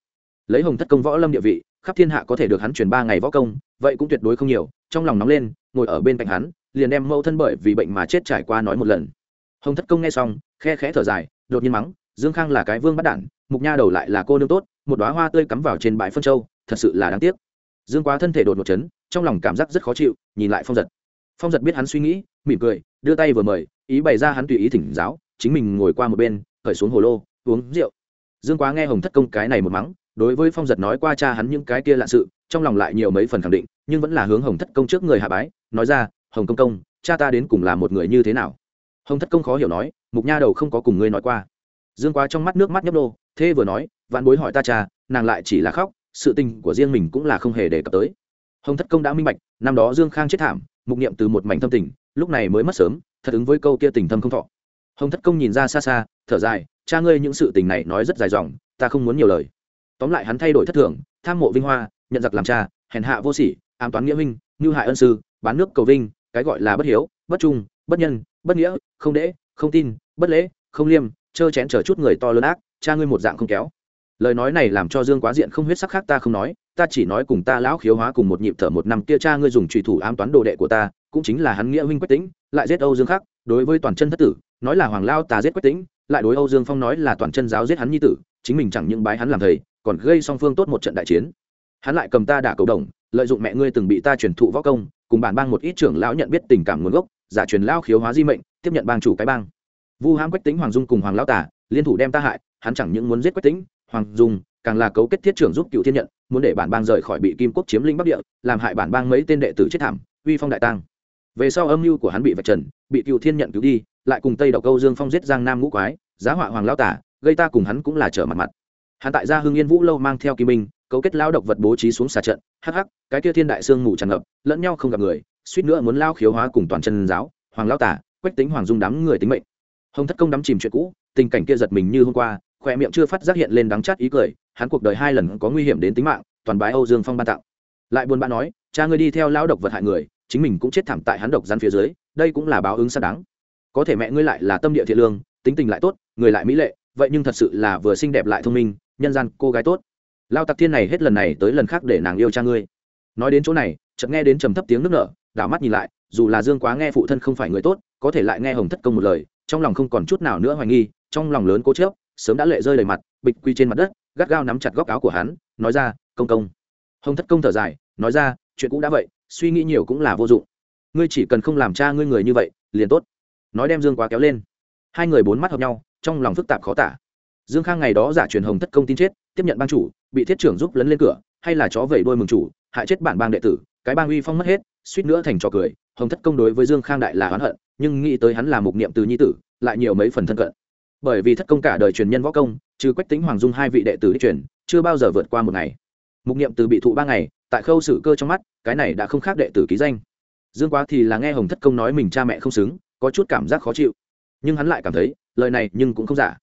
Lấy hồng thất công võ lâm địa vị, khắp thiên hạ có thể được hắn truyền ba ngày võ công, vậy cũng tuyệt đối không nhiều, trong lòng nóng lên, ngồi ở bên cạnh hắn, liền đem mẫu thân bởi vì bệnh mà chết trải qua nói một lần. Hồng thất công nghe xong, khe khẽ thở dài, đột nhiên mắng, dương khang là cái vương bắt đản, mục nha đầu lại là cô nương tốt, một đoá hoa tươi cắm vào trên bãi phân châu, thật sự là đáng tiếc. Dương quá thân thể đột một chấn, trong lòng cảm giác rất khó chịu, nhìn lại phong giật phong giật biết hắn suy nghĩ, mỉm cười, đưa tay vừa mời, ý bày ra hắn tùy ý thỉnh giáo, chính mình ngồi qua một bên khởi xuống hồ lô, uống rượu. Dương quá nghe hồng thất công cái này một mắng, đối với phong giật nói qua cha hắn những cái kia lạ sự, trong lòng lại nhiều mấy phần khẳng định, nhưng vẫn là hướng hồng thất công trước người hạ bái, nói ra, hồng công công, cha ta đến cùng là một người như thế nào? Hồng thất công khó hiểu nói, mục nha đầu không có cùng ngươi nói qua. Dương quá trong mắt nước mắt nhấp đô thế vừa nói, vạn bối hỏi ta cha, nàng lại chỉ là khóc, sự tình của riêng mình cũng là không hề đề cập tới. Hồng thất công đã minh bạch, năm đó dương khang chết thảm mục niệm từ một mảnh thâm tình, lúc này mới mất sớm, thật ứng với câu kia tình thâm không thọ. Hồng thất công nhìn ra xa xa, thở dài, cha ngươi những sự tình này nói rất dài dòng, ta không muốn nhiều lời. Tóm lại hắn thay đổi thất thường tham mộ vinh hoa, nhận giặc làm cha, hèn hạ vô sỉ, ám toán nghĩa minh như hại ân sư, bán nước cầu vinh, cái gọi là bất hiếu, bất trung, bất nhân, bất nghĩa, không đễ, không tin, bất lễ, không liêm trơ chén chờ chút người to lớn ác, cha ngươi một dạng không kéo lời nói này làm cho dương quá diện không huyết sắc khác ta không nói, ta chỉ nói cùng ta lão khiếu hóa cùng một nhịp thở một năm kia cha ngươi dùng trùy thủ ám toán đồ đệ của ta, cũng chính là hắn nghĩa huynh quách tĩnh, lại giết âu dương khắc, đối với toàn chân thất tử, nói là hoàng lao ta giết quách tĩnh, lại đối âu dương phong nói là toàn chân giáo giết hắn nhi tử, chính mình chẳng những bái hắn làm thầy, còn gây song phương tốt một trận đại chiến. Hắn lại cầm ta đả cầu đồng, lợi dụng mẹ ngươi từng bị ta truyền thụ võ công, cùng bản bang một ít trưởng lão nhận biết tình cảm nguồn gốc, giả truyền lao khiếu hóa di mệnh, tiếp nhận bang chủ cái bang. Vu hãm quách tính hoàng dung cùng hoàng lão tả liên thủ đem ta hại, hắn chẳng những muốn giết quách tính hoàng dung, càng là cấu kết thiết trưởng giúp cựu thiên nhận, muốn để bản bang rời khỏi bị kim quốc chiếm lĩnh bắc địa, làm hại bản bang mấy tên đệ tử chết thảm, uy phong đại tăng về sau âm mưu của hắn bị vạch trần, bị cựu thiên nhận cứu đi, lại cùng tây độc câu dương phong giết giang nam ngũ quái, giá họa hoàng lão tả, gây ta cùng hắn cũng là trở mặt mặt. Hắn tại gia hưng yên vũ lâu mang theo kim minh, cấu kết lao độc vật bố trí xuống xà trận, hắc hắc, cái kia thiên đại sương mù tràn ngập, lẫn nhau không gặp người, suýt nữa muốn lao khiếu hóa cùng toàn chân giáo, hoàng lao tả, quách tính hoàng dung đám người tính mệnh. Hồng thất công đắm chìm chuyện cũ, tình cảnh kia giật mình như hôm qua khoe miệng chưa phát giác hiện lên đắng chát ý cười, hắn cuộc đời hai lần có nguy hiểm đến tính mạng, toàn bái âu dương phong ban tặng. Lại buồn bã nói, cha ngươi đi theo lao độc vật hại người, chính mình cũng chết thảm tại hắn độc gián phía dưới, đây cũng là báo ứng xác đáng. Có thể mẹ ngươi lại là tâm địa thiện lương, tính tình lại tốt, người lại mỹ lệ, vậy nhưng thật sự là vừa xinh đẹp lại thông minh, nhân gian cô gái tốt. Lao tặc thiên này hết lần này tới lần khác để nàng yêu cha ngươi. Nói đến chỗ này, chợt nghe đến trầm thấp tiếng nước nở, đảo mắt nhìn lại, dù là dương quá nghe phụ thân không phải người tốt, có thể lại nghe hồng thất công một lời, trong lòng không còn chút nào nữa hoài nghi, trong lòng lớn cố chớp sớm đã lệ rơi đầy mặt, bịch quy trên mặt đất, gắt gao nắm chặt góc áo của hắn, nói ra, công công. Hồng thất công thở dài, nói ra, chuyện cũng đã vậy, suy nghĩ nhiều cũng là vô dụng. Ngươi chỉ cần không làm cha ngươi người như vậy, liền tốt. Nói đem dương quá kéo lên. Hai người bốn mắt hợp nhau, trong lòng phức tạp khó tả. Dương khang ngày đó giả truyền hồng thất công tin chết, tiếp nhận ban chủ, bị thiết trưởng giúp lấn lên cửa, hay là chó vẩy đôi mừng chủ, hại chết bản bang đệ tử, cái bang uy phong mất hết, suýt nữa thành trò cười. Hồng thất công đối với dương khang đại là oán hận, nhưng nghĩ tới hắn là mục niệm từ nhi tử, lại nhiều mấy phần thân cận bởi vì thất công cả đời truyền nhân võ công, trừ quách tính hoàng dung hai vị đệ tử đi truyền, chưa bao giờ vượt qua một ngày. Mục niệm từ bị thụ ba ngày, tại khâu sử cơ trong mắt, cái này đã không khác đệ tử ký danh. Dương quá thì là nghe hồng thất công nói mình cha mẹ không xứng, có chút cảm giác khó chịu. Nhưng hắn lại cảm thấy, lời này nhưng cũng không giả.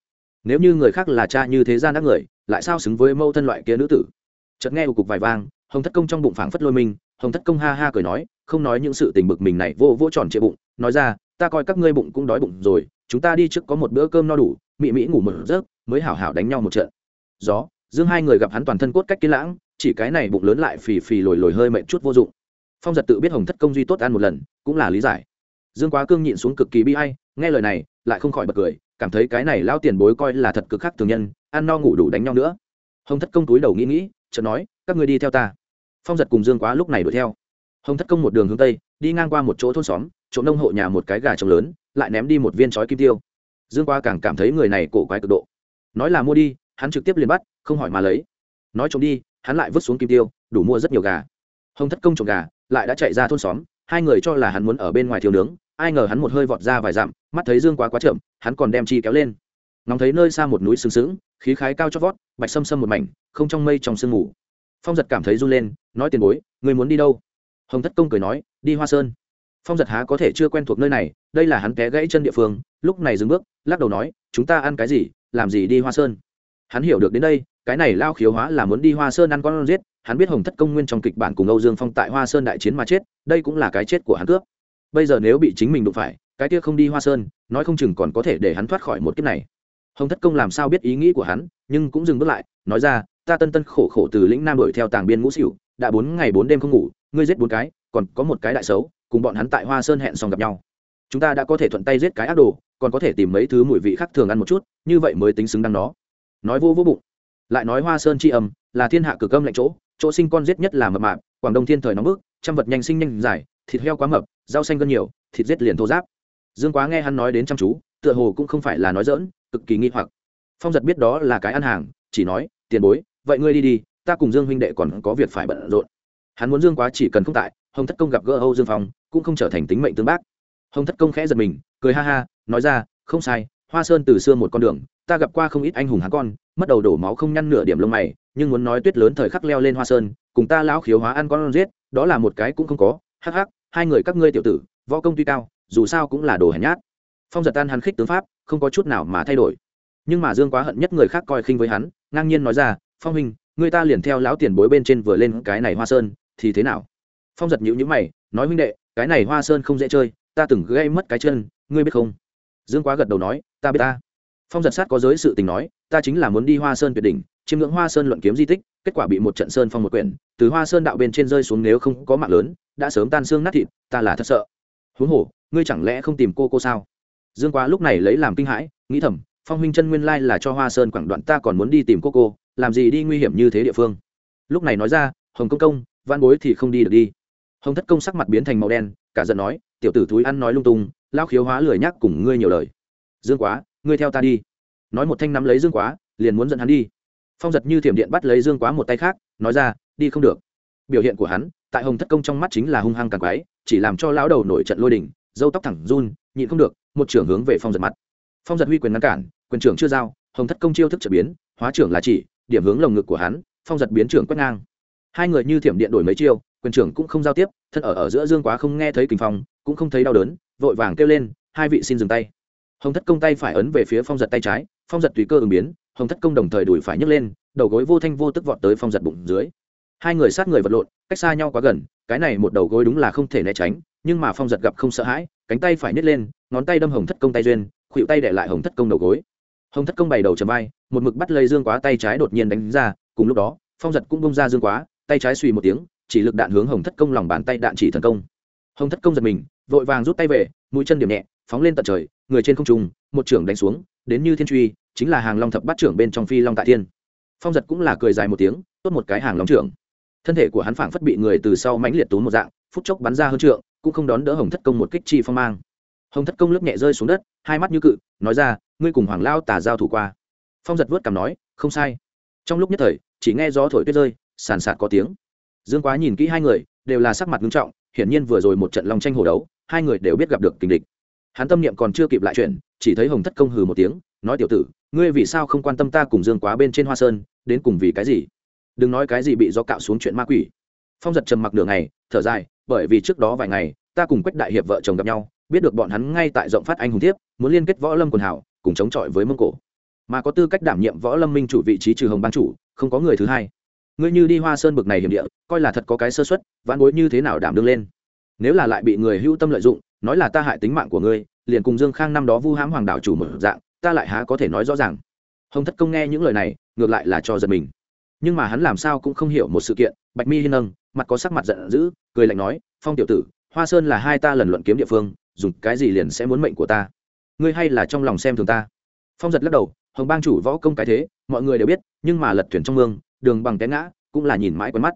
Nếu như người khác là cha như thế gian đắc người, lại sao xứng với mâu thân loại kia nữ tử? Chợt nghe ủ cục vài vang, hồng thất công trong bụng phảng phất lôi mình, hồng thất công ha ha cười nói, không nói những sự tình bực mình này vô vô tròn trịa bụng, nói ra ta coi các ngươi bụng cũng đói bụng rồi, chúng ta đi trước có một bữa cơm no đủ, mị mỹ ngủ một giấc, mới hảo hảo đánh nhau một trận. Gió, dương hai người gặp hắn toàn thân cốt cách kiên lãng, chỉ cái này bụng lớn lại phì phì lồi lồi hơi mệnh chút vô dụng. Phong giật tự biết hồng thất công duy tốt ăn một lần, cũng là lý giải. Dương quá cương nhịn xuống cực kỳ bi hay nghe lời này, lại không khỏi bật cười, cảm thấy cái này lao tiền bối coi là thật cực khắc thường nhân, ăn no ngủ đủ đánh nhau nữa. Hồng thất công túi đầu nghĩ nghĩ, chợt nói, các người đi theo ta. Phong giật cùng dương quá lúc này đuổi theo. Hồng thất công một đường hướng tây, đi ngang qua một chỗ thôn xóm chỗ nông hộ nhà một cái gà trống lớn, lại ném đi một viên chói kim tiêu. Dương quá càng cảm thấy người này cổ quái cực độ. Nói là mua đi, hắn trực tiếp liền bắt, không hỏi mà lấy. Nói trộm đi, hắn lại vứt xuống kim tiêu, đủ mua rất nhiều gà. Hồng thất công trộm gà, lại đã chạy ra thôn xóm, hai người cho là hắn muốn ở bên ngoài thiếu nướng, ai ngờ hắn một hơi vọt ra vài dặm, mắt thấy dương quá quá chậm, hắn còn đem chi kéo lên. Ngóng thấy nơi xa một núi sừng sững, khí khái cao chót vót, bạch sâm sâm một mảnh, không trong mây trong sương ngủ phong giật cảm thấy run lên, nói tiền bối, người muốn đi đâu? Hồng thất công cười nói, đi hoa sơn phong giật há có thể chưa quen thuộc nơi này, đây là hắn té gãy chân địa phương, lúc này dừng bước, lắc đầu nói, chúng ta ăn cái gì, làm gì đi hoa sơn? Hắn hiểu được đến đây, cái này lao khiếu hóa là muốn đi hoa sơn ăn con giết, hắn biết hồng thất công nguyên trong kịch bản cùng âu dương phong tại hoa sơn đại chiến mà chết, đây cũng là cái chết của hắn cướp. Bây giờ nếu bị chính mình đụng phải, cái kia không đi hoa sơn, nói không chừng còn có thể để hắn thoát khỏi một kiếp này. Hồng thất công làm sao biết ý nghĩ của hắn, nhưng cũng dừng bước lại, nói ra, ta tân tân khổ khổ từ lĩnh nam đuổi theo tàng biên ngũ xỉu, đã bốn ngày bốn đêm không ngủ, ngươi giết bốn cái, còn có một cái đại xấu cùng bọn hắn tại hoa sơn hẹn xong gặp nhau. Chúng ta đã có thể thuận tay giết cái ác đồ, còn có thể tìm mấy thứ mùi vị khác thường ăn một chút, như vậy mới tính xứng đáng nó. Nói vô vô bụng. Lại nói hoa sơn tri âm, là thiên hạ cực âm lạnh chỗ chỗ sinh con giết nhất là mập mạp, quảng đông thiên thời nóng bức, trăm vật nhanh sinh nhanh dài, thịt heo quá mập, rau xanh gân nhiều, thịt giết liền thô giáp dương quá nghe hắn nói đến chăm chú, tựa hồ cũng không phải là nói dỡn cực kỳ nghi hoặc. Phong giật biết đó là cái ăn hàng, chỉ nói, tiền bối, vậy ngươi đi đi, ta cùng dương huynh đệ còn có việc phải bận rộn. Hắn muốn dương quá chỉ cần không tại hồng thất công gặp gỡ âu dương phong cũng không trở thành tính mệnh tương bác hồng thất công khẽ giật mình cười ha ha nói ra không sai hoa sơn từ xưa một con đường ta gặp qua không ít anh hùng hắn con mất đầu đổ máu không nhăn nửa điểm lông mày nhưng muốn nói tuyết lớn thời khắc leo lên hoa sơn cùng ta lão khiếu hóa ăn con giết đó là một cái cũng không có hắc hắc hai người các ngươi tiểu tử võ công tuy cao dù sao cũng là đồ hèn nhát phong giật tan hắn khích tướng pháp không có chút nào mà thay đổi nhưng mà dương quá hận nhất người khác coi khinh với hắn ngang nhiên nói ra phong huynh người ta liền theo lão tiền bối bên trên vừa lên cái này hoa sơn thì thế nào phong giật nhữ nhữ mày, nói, huynh đệ, cái này hoa sơn không dễ chơi, ta từng gây mất cái chân, ngươi biết không? Dương quá gật đầu nói, ta biết ta. Phong giật sát có giới sự tình nói, ta chính là muốn đi hoa sơn tuyệt đỉnh, chiêm ngưỡng hoa sơn luận kiếm di tích, kết quả bị một trận sơn phong một quyển, từ hoa sơn đạo bên trên rơi xuống nếu không có mạng lớn, đã sớm tan xương nát thịt, ta là thật sợ. Huống hồ, ngươi chẳng lẽ không tìm cô cô sao? Dương quá lúc này lấy làm kinh hãi, nghĩ thầm, phong huynh chân nguyên lai là cho hoa sơn quảng đoạn, ta còn muốn đi tìm cô cô, làm gì đi nguy hiểm như thế địa phương? Lúc này nói ra, hồng công công văn bối thì không đi được đi hồng thất công sắc mặt biến thành màu đen, cả giận nói, tiểu tử thúi ăn nói lung tung lao khiếu hóa lười nhắc cùng ngươi nhiều lời. Dương quá, ngươi theo ta đi. Nói một thanh nắm lấy dương quá, liền muốn dẫn hắn đi. Phong giật như thiểm điện bắt lấy dương quá một tay khác, nói ra, đi không được. Biểu hiện của hắn, tại hồng thất công trong mắt chính là hung hăng càng quái, chỉ làm cho lão đầu nổi trận lôi đỉnh dâu tóc thẳng run, nhịn không được, một trưởng hướng về phong giật mặt. Phong giật huy quyền ngăn cản, quyền trưởng chưa giao, hồng thất công chiêu thức trở biến, hóa trưởng là chỉ, điểm hướng lồng ngực của hắn, phong giật biến trưởng quét ngang. Hai người như thiểm điện đổi mấy chiêu quyền trưởng cũng không giao tiếp, thân ở ở giữa dương quá không nghe thấy kinh phong, cũng không thấy đau đớn, vội vàng kêu lên, hai vị xin dừng tay. Hồng thất công tay phải ấn về phía phong giật tay trái, phong giật tùy cơ ứng biến, hồng thất công đồng thời đùi phải nhấc lên, đầu gối vô thanh vô tức vọt tới phong giật bụng dưới. Hai người sát người vật lộn, cách xa nhau quá gần, cái này một đầu gối đúng là không thể né tránh, nhưng mà phong giật gặp không sợ hãi, cánh tay phải nhấc lên, ngón tay đâm hồng thất công tay duyên khuỵu tay để lại hồng thất công đầu gối. Hồng thất công bày đầu chầm vai, một mực bắt lấy dương quá tay trái đột nhiên đánh ra, cùng lúc đó, phong giật cũng bông ra dương quá, tay trái suy một tiếng chỉ lực đạn hướng hồng thất công lòng bàn tay đạn chỉ thần công. Hồng thất công giật mình, vội vàng rút tay về, mũi chân điểm nhẹ, phóng lên tận trời, người trên không trung, một trưởng đánh xuống, đến như thiên truy, chính là hàng long thập bát trưởng bên trong phi long tại thiên. Phong giật cũng là cười dài một tiếng, tốt một cái hàng long trưởng. Thân thể của hắn phảng phất bị người từ sau mãnh liệt tốn một dạng, phút chốc bắn ra hơn trượng, cũng không đón đỡ hồng thất công một kích chi phong mang. Hồng thất công lướt nhẹ rơi xuống đất, hai mắt như cự, nói ra, ngươi cùng hoàng lao tà giao thủ qua. Phong giật vớt cảm nói, không sai. Trong lúc nhất thời, chỉ nghe gió thổi tuyết rơi, sàn sạt có tiếng dương quá nhìn kỹ hai người, đều là sắc mặt nghiêm trọng, hiển nhiên vừa rồi một trận long tranh hồ đấu, hai người đều biết gặp được kình địch. Hắn tâm niệm còn chưa kịp lại chuyện chỉ thấy hồng thất công hừ một tiếng, nói, tiểu tử, ngươi vì sao không quan tâm ta cùng dương quá bên trên hoa sơn, đến cùng vì cái gì? Đừng nói cái gì bị do cạo xuống chuyện ma quỷ. Phong giật trầm mặc nửa ngày, thở dài, bởi vì trước đó vài ngày, ta cùng quách đại hiệp vợ chồng gặp nhau, biết được bọn hắn ngay tại rộng phát anh hùng thiếp, muốn liên kết võ lâm quần hảo cùng chống chọi với mông cổ. Mà có tư cách đảm nhiệm võ lâm minh chủ vị trí trừ hồng ban chủ, không có người thứ hai ngươi như đi hoa sơn bực này hiểm địa, coi là thật có cái sơ xuất vãn bối như thế nào đảm đương lên? Nếu là lại bị người hữu tâm lợi dụng, nói là ta hại tính mạng của ngươi, liền cùng dương khang năm đó vu hãm hoàng đạo chủ một dạng, ta lại há có thể nói rõ ràng. Hồng thất công nghe những lời này, ngược lại là cho giật mình. Nhưng mà hắn làm sao cũng không hiểu một sự kiện, bạch mi hiên nâng, mặt có sắc mặt giận dữ, cười lạnh nói, phong tiểu tử, hoa sơn là hai ta lần luận kiếm địa phương, dùng cái gì liền sẽ muốn mệnh của ta? Ngươi hay là trong lòng xem thường ta? Phong giật lắc đầu, hồng bang chủ võ công cái thế, mọi người đều biết, nhưng mà lật thuyền trong mương đường bằng té ngã, cũng là nhìn mãi quen mắt.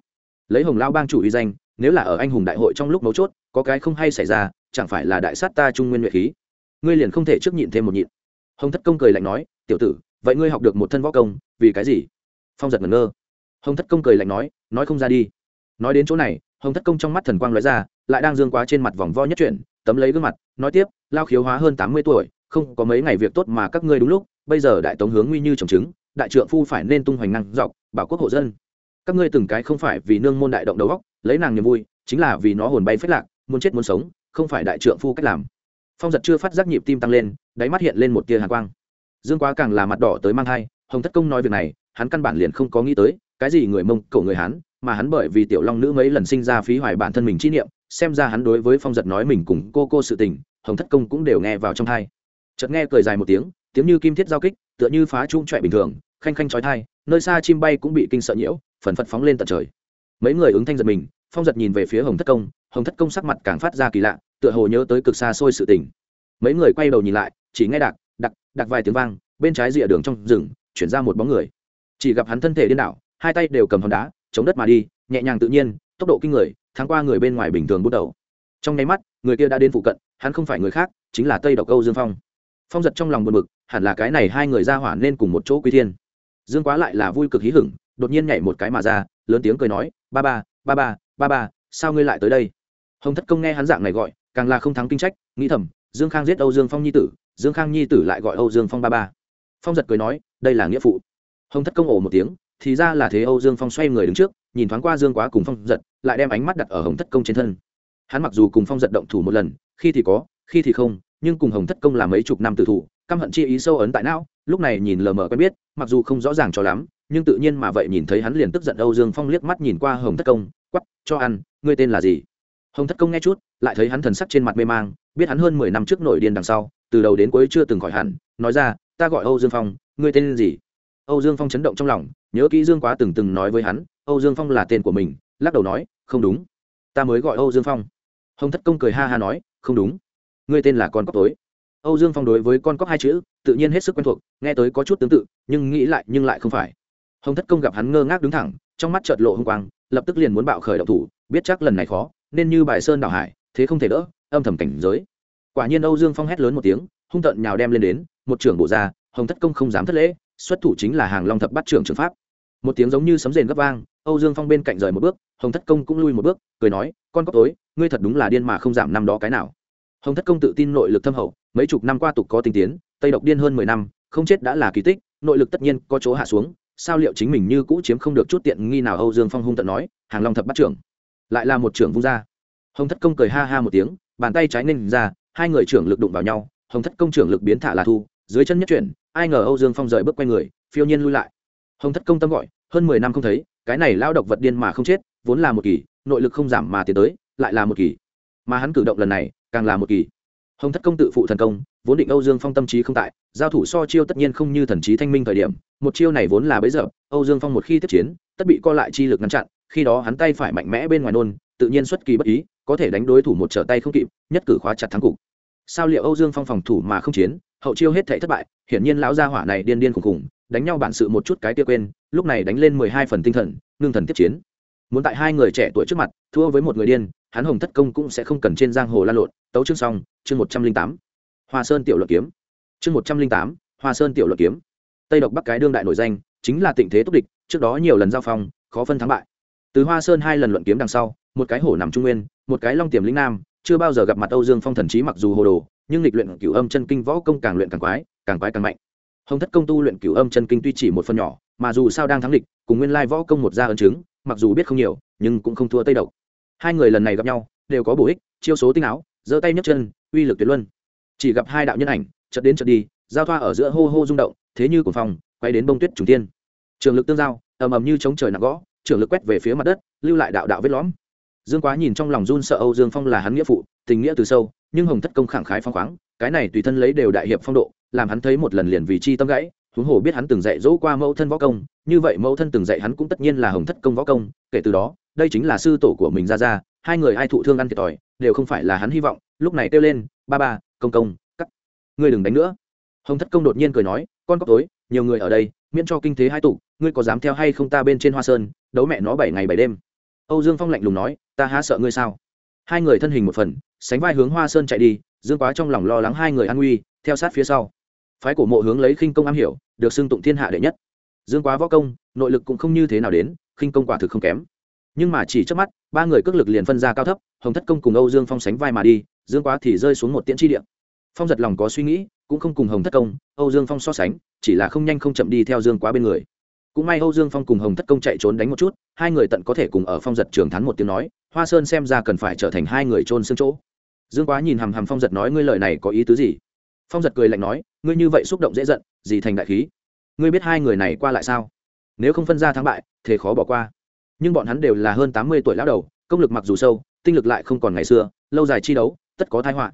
Lấy hồng lao bang chủ uy danh, nếu là ở anh hùng đại hội trong lúc mấu chốt, có cái không hay xảy ra, chẳng phải là đại sát ta trung nguyên nhuệ khí. Ngươi liền không thể trước nhịn thêm một nhịn. Hồng thất công cười lạnh nói, tiểu tử, vậy ngươi học được một thân võ công, vì cái gì? Phong giật ngẩn ngơ. Hồng thất công cười lạnh nói nói không ra đi. Nói đến chỗ này, hồng thất công trong mắt thần quang lóe ra, lại đang dương quá trên mặt vòng vo nhất chuyển, tấm lấy gương mặt, nói tiếp, lao khiếu hóa hơn tám mươi tuổi, không có mấy ngày việc tốt mà các ngươi đúng lúc, bây giờ đại tống hướng nguy như trồng trứng, đại trượng phu phải nên tung hoành năng dọc bảo quốc hộ dân. Các ngươi từng cái không phải vì nương môn đại động đầu góc lấy nàng niềm vui, chính là vì nó hồn bay phết lạc, muốn chết muốn sống, không phải đại trượng phu cách làm. Phong giật chưa phát giác nhịp tim tăng lên, đáy mắt hiện lên một tia hàn quang. Dương quá càng là mặt đỏ tới mang hai, hồng thất công nói việc này, hắn căn bản liền không có nghĩ tới, cái gì người mông, cổ người hắn mà hắn bởi vì tiểu long nữ mấy lần sinh ra phí hoài bản thân mình chi niệm, xem ra hắn đối với phong giật nói mình cùng cô cô sự tình, hồng thất công cũng đều nghe vào trong thai chợt nghe cười dài một tiếng tiếng như kim thiết giao kích, tựa như phá trung trọi bình thường khanh khanh trói thai, nơi xa chim bay cũng bị kinh sợ nhiễu, phần phật phóng lên tận trời. Mấy người ứng thanh giật mình, phong giật nhìn về phía hồng thất công, hồng thất công sắc mặt càng phát ra kỳ lạ, tựa hồ nhớ tới cực xa xôi sự tình. Mấy người quay đầu nhìn lại, chỉ nghe đạc đặc đặc vài tiếng vang, bên trái rìa đường trong rừng, chuyển ra một bóng người. Chỉ gặp hắn thân thể điên đảo, hai tay đều cầm hòn đá, chống đất mà đi, nhẹ nhàng tự nhiên, tốc độ kinh người thắng qua người bên ngoài bình thường bút đầu. Trong nháy mắt, người kia đã đến phụ cận, hắn không phải người khác, chính là tây độc câu dương phong. Phong giật trong lòng buồn bực, hẳn là cái này hai người ra hỏa nên cùng một chỗ quy thiên dương quá lại là vui cực hí hửng, đột nhiên nhảy một cái mà ra, lớn tiếng cười nói, ba ba ba ba ba ba, sao ngươi lại tới đây? Hồng thất công nghe hắn dạng này gọi, càng là không thắng kinh trách, nghĩ thầm, dương khang giết âu dương phong nhi tử, dương khang nhi tử lại gọi âu dương phong ba ba. Phong giật cười nói, đây là nghĩa phụ. Hồng thất công ổ một tiếng, thì ra là thế âu dương phong xoay người đứng trước, nhìn thoáng qua dương quá cùng phong giật, lại đem ánh mắt đặt ở hồng thất công trên thân. Hắn mặc dù cùng phong giật động thủ một lần, khi thì có, khi thì không, nhưng cùng hồng thất công là mấy chục năm tử thủ, căm hận chi ý sâu ấn tại não lúc này nhìn lờ mờ quen biết, mặc dù không rõ ràng cho lắm, nhưng tự nhiên mà vậy nhìn thấy hắn liền tức giận âu dương phong liếc mắt nhìn qua hồng thất công quắp cho ăn, ngươi tên là gì? Hồng thất công nghe chút, lại thấy hắn thần sắc trên mặt mê mang, biết hắn hơn mười năm trước nổi điên đằng sau, từ đầu đến cuối chưa từng khỏi hẳn, nói ra, ta gọi âu dương phong, ngươi tên gì? Âu dương phong chấn động trong lòng, nhớ kỹ dương quá từng từng nói với hắn, âu dương phong là tên của mình, lắc đầu nói, không đúng, ta mới gọi âu dương phong. Hồng thất công cười ha ha nói, không đúng, ngươi tên là con cóc tối âu dương phong đối với con cóc hai chữ, tự nhiên hết sức quen thuộc, nghe tới có chút tương tự, nhưng nghĩ lại, nhưng lại không phải. Hồng thất công gặp hắn ngơ ngác đứng thẳng, trong mắt chợt lộ h ư n g quang, lập tức liền muốn bạo khởi động thủ, biết chắc lần này khó, nên như bài sơn đảo hải, thế không thể đỡ, âm thầm cảnh giới. Quả nhiên âu dương phong hét lớn một tiếng, hung tợn nhào đem lên đến, một trưởng bộ ra, hồng thất công không dám thất lễ, xuất thủ chính là hàng long thập bắt trưởng trường pháp. Một tiếng giống như sấm rền gấp vang, âu dương phong bên cạnh rời một bước, hồng thất công cũng lui một bước, cười nói, con cóc tối, ngươi thật đúng là điên mà không giảm năm đó cái nào hồng thất công tự tin nội lực thâm hậu, mấy chục năm qua tục có tinh tiến, tây độc điên hơn mười năm, không chết đã là kỳ tích, nội lực tất nhiên có chỗ hạ xuống, sao liệu chính mình như cũ chiếm không được chút tiện nghi nào âu dương phong hung tận nói, hàng long thập bắt trưởng, lại là một trưởng vung ra. Hồng thất công cười ha ha một tiếng, bàn tay trái ninh ra, hai người trưởng lực đụng vào nhau, hồng thất công trưởng lực biến thả là thu, dưới chân nhất chuyển, ai ngờ âu dương phong rời bước quay người, phiêu nhiên lui lại. Hồng thất công tâm gọi, hơn mười năm không thấy, cái này lao độc vật điên mà không chết, vốn là một kỳ, nội lực không giảm mà tiến tới, lại là một kỳ. Mà hắn cử động lần này càng là một kỳ. Hồng thất công tự phụ thần công, vốn định âu dương phong tâm trí không tại, giao thủ so chiêu tất nhiên không như thần trí thanh minh thời điểm, một chiêu này vốn là bấy giờ, âu dương phong một khi tiếp chiến, tất bị co lại chi lực ngăn chặn, khi đó hắn tay phải mạnh mẽ bên ngoài nôn, tự nhiên xuất kỳ bất ý, có thể đánh đối thủ một trở tay không kịp, nhất cử khóa chặt thắng cục. Sao liệu âu dương phong phòng thủ mà không chiến, hậu chiêu hết thể thất bại, hiển nhiên lão gia hỏa này điên điên khùng khùng đánh nhau bản sự một chút cái kia quên, lúc này đánh lên mười hai phần tinh thần, ngưng thần tiếp chiến. Muốn tại hai người trẻ tuổi trước mặt, thua với một người điên hắn hồng thất công cũng sẽ không cần trên giang hồ lan lộn, tấu chương xong, chương một trăm linh tám. Hoa sơn tiểu luật kiếm. Chương một trăm linh tám, hoa sơn tiểu luật kiếm. Tây độc bắc cái đương đại nổi danh, chính là tình thế túc địch, trước đó nhiều lần giao phong, khó phân thắng bại. Từ hoa sơn hai lần luận kiếm đằng sau, một cái hổ nằm trung nguyên, một cái long tiềm lĩnh nam, chưa bao giờ gặp mặt âu dương phong thần trí mặc dù hồ đồ, nhưng lịch luyện cửu âm chân kinh võ công càng luyện càng quái càng quái càng mạnh. Hồng thất công tu luyện cửu âm chân kinh tuy chỉ một phần nhỏ, mà dù sao đang thắng địch, cùng nguyên lai võ công một gia ấn chứng, mặc dù biết không nhiều, nhưng cũng không thua tây độc hai người lần này gặp nhau đều có bổ ích, chiêu số tinh áo, giơ tay nhấc chân, uy lực tuyệt luân. Chỉ gặp hai đạo nhân ảnh, chợt đến chợt đi, giao thoa ở giữa hô hô rung động, thế như cuồng phong, quay đến bông tuyết trùng tiên trường lực tương giao, ầm ầm như chống trời nặng gõ, trường lực quét về phía mặt đất, lưu lại đạo đạo vết lõm. Dương quá nhìn trong lòng run sợ âu dương phong là hắn nghĩa phụ, tình nghĩa từ sâu, nhưng hồng thất công khẳng khái phong khoáng, cái này tùy thân lấy đều đại hiệp phong độ, làm hắn thấy một lần liền vì chi tâm gãy, huống hồ biết hắn từng dạy dỗ qua mẫu thân võ công, như vậy mẫu thân từng dạy hắn cũng tất nhiên là hồng thất công võ công, kể từ đó đây chính là sư tổ của mình ra ra, hai người ai thụ thương ăn thiệt thòi, đều không phải là hắn hy vọng. Lúc này kêu lên, ba ba, công công cắt ngươi đừng đánh nữa. Hồng thất công đột nhiên cười nói, con cóc tối, nhiều người ở đây, miễn cho kinh thế hai tụ, ngươi có dám theo hay không ta bên trên hoa sơn, đấu mẹ nó bảy ngày bảy đêm. Âu dương phong lạnh lùng nói, ta há sợ ngươi sao? Hai người thân hình một phần, sánh vai hướng hoa sơn chạy đi, dương quá trong lòng lo lắng hai người an nguy, theo sát phía sau. Phái cổ mộ hướng lấy khinh công am hiểu, được xưng tụng thiên hạ đệ nhất. Dương quá võ công, nội lực cũng không như thế nào đến, khinh công quả thực không kém nhưng mà chỉ trước mắt, ba người cước lực liền phân ra cao thấp, hồng thất công cùng âu dương phong sánh vai mà đi, dương quá thì rơi xuống một tiễn tri điện phong giật lòng có suy nghĩ, cũng không cùng hồng thất công, âu dương phong so sánh, chỉ là không nhanh không chậm đi theo dương quá bên người. Cũng may âu dương phong cùng hồng thất công chạy trốn đánh một chút, hai người tận có thể cùng ở phong giật trường thắn một tiếng nói, hoa sơn xem ra cần phải trở thành hai người trôn xương chỗ. Dương quá nhìn hằm hằm phong giật nói, ngươi lời này có ý tứ gì? Phong giật cười lạnh nói, ngươi như vậy xúc động dễ giận, gì thành đại khí? Ngươi biết hai người này qua lại sao? Nếu không phân ra thắng bại thì khó bỏ qua nhưng bọn hắn đều là hơn tám mươi tuổi lão đầu, công lực mặc dù sâu, tinh lực lại không còn ngày xưa, lâu dài chi đấu, tất có thái họa.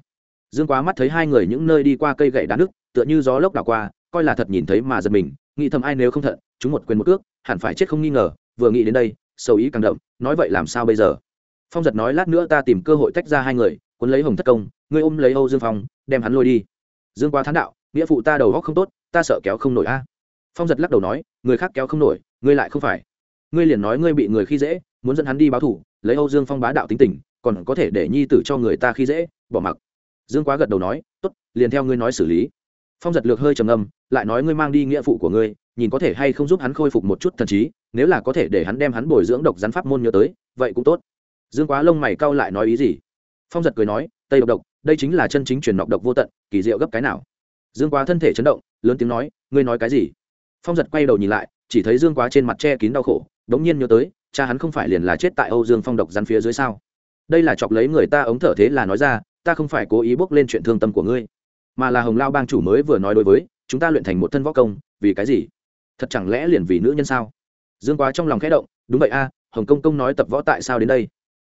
Dương quá mắt thấy hai người những nơi đi qua cây gậy đá nước, tựa như gió lốc đảo qua, coi là thật nhìn thấy mà giật mình, nghĩ thầm ai nếu không thận, chúng một quyền một cước, hẳn phải chết không nghi ngờ, vừa nghĩ đến đây, sầu ý càng đậm, nói vậy làm sao bây giờ? Phong giật nói lát nữa ta tìm cơ hội tách ra hai người, cuốn lấy hồng thất công, ngươi ôm lấy âu dương phong, đem hắn lôi đi. Dương quá thán đạo, nghĩa phụ ta đầu góc không tốt, ta sợ kéo không nổi a. Phong giật lắc đầu nói, người khác kéo không nổi, ngươi lại không phải ngươi liền nói ngươi bị người khi dễ, muốn dẫn hắn đi báo thủ, lấy âu dương phong bá đạo tính tình, còn có thể để nhi tử cho người ta khi dễ, bỏ mặc. Dương quá gật đầu nói t ố t liền theo ngươi nói xử lý. Phong giật lược hơi trầm âm lại nói, ngươi mang đi nghĩa phụ của ngươi, nhìn có thể hay không giúp hắn khôi phục một chút thần trí, nếu là có thể để hắn đem hắn bồi dưỡng độc rắn pháp môn nhớ tới, vậy cũng tốt. Dương quá lông mày cau lại nói, ý gì? Phong giật cười nói, tây độc độc, đây chính là chân chính truyền nọc độc vô tận, kỳ diệu gấp cái nào? Dương quá thân thể chấn động, lớn tiếng nói, ngươi nói cái gì? Phong giật quay đầu nhìn lại, chỉ thấy dương quá trên mặt che kín đau khổ đống nhiên nhớ tới, cha hắn không phải liền là chết tại âu dương phong độc rắn phía dưới sao? Đây là chọc lấy người ta ống thở thế là nói ra, ta không phải cố ý bốc lên chuyện thương tâm của ngươi, mà là hồng lao bang chủ mới vừa nói đối với, chúng ta luyện thành một thân võ công, vì cái gì? Thật chẳng lẽ liền vì nữ nhân sao? Dương quá trong lòng khẽ động, đúng vậy a, hồng công công nói tập võ tại sao đến đây?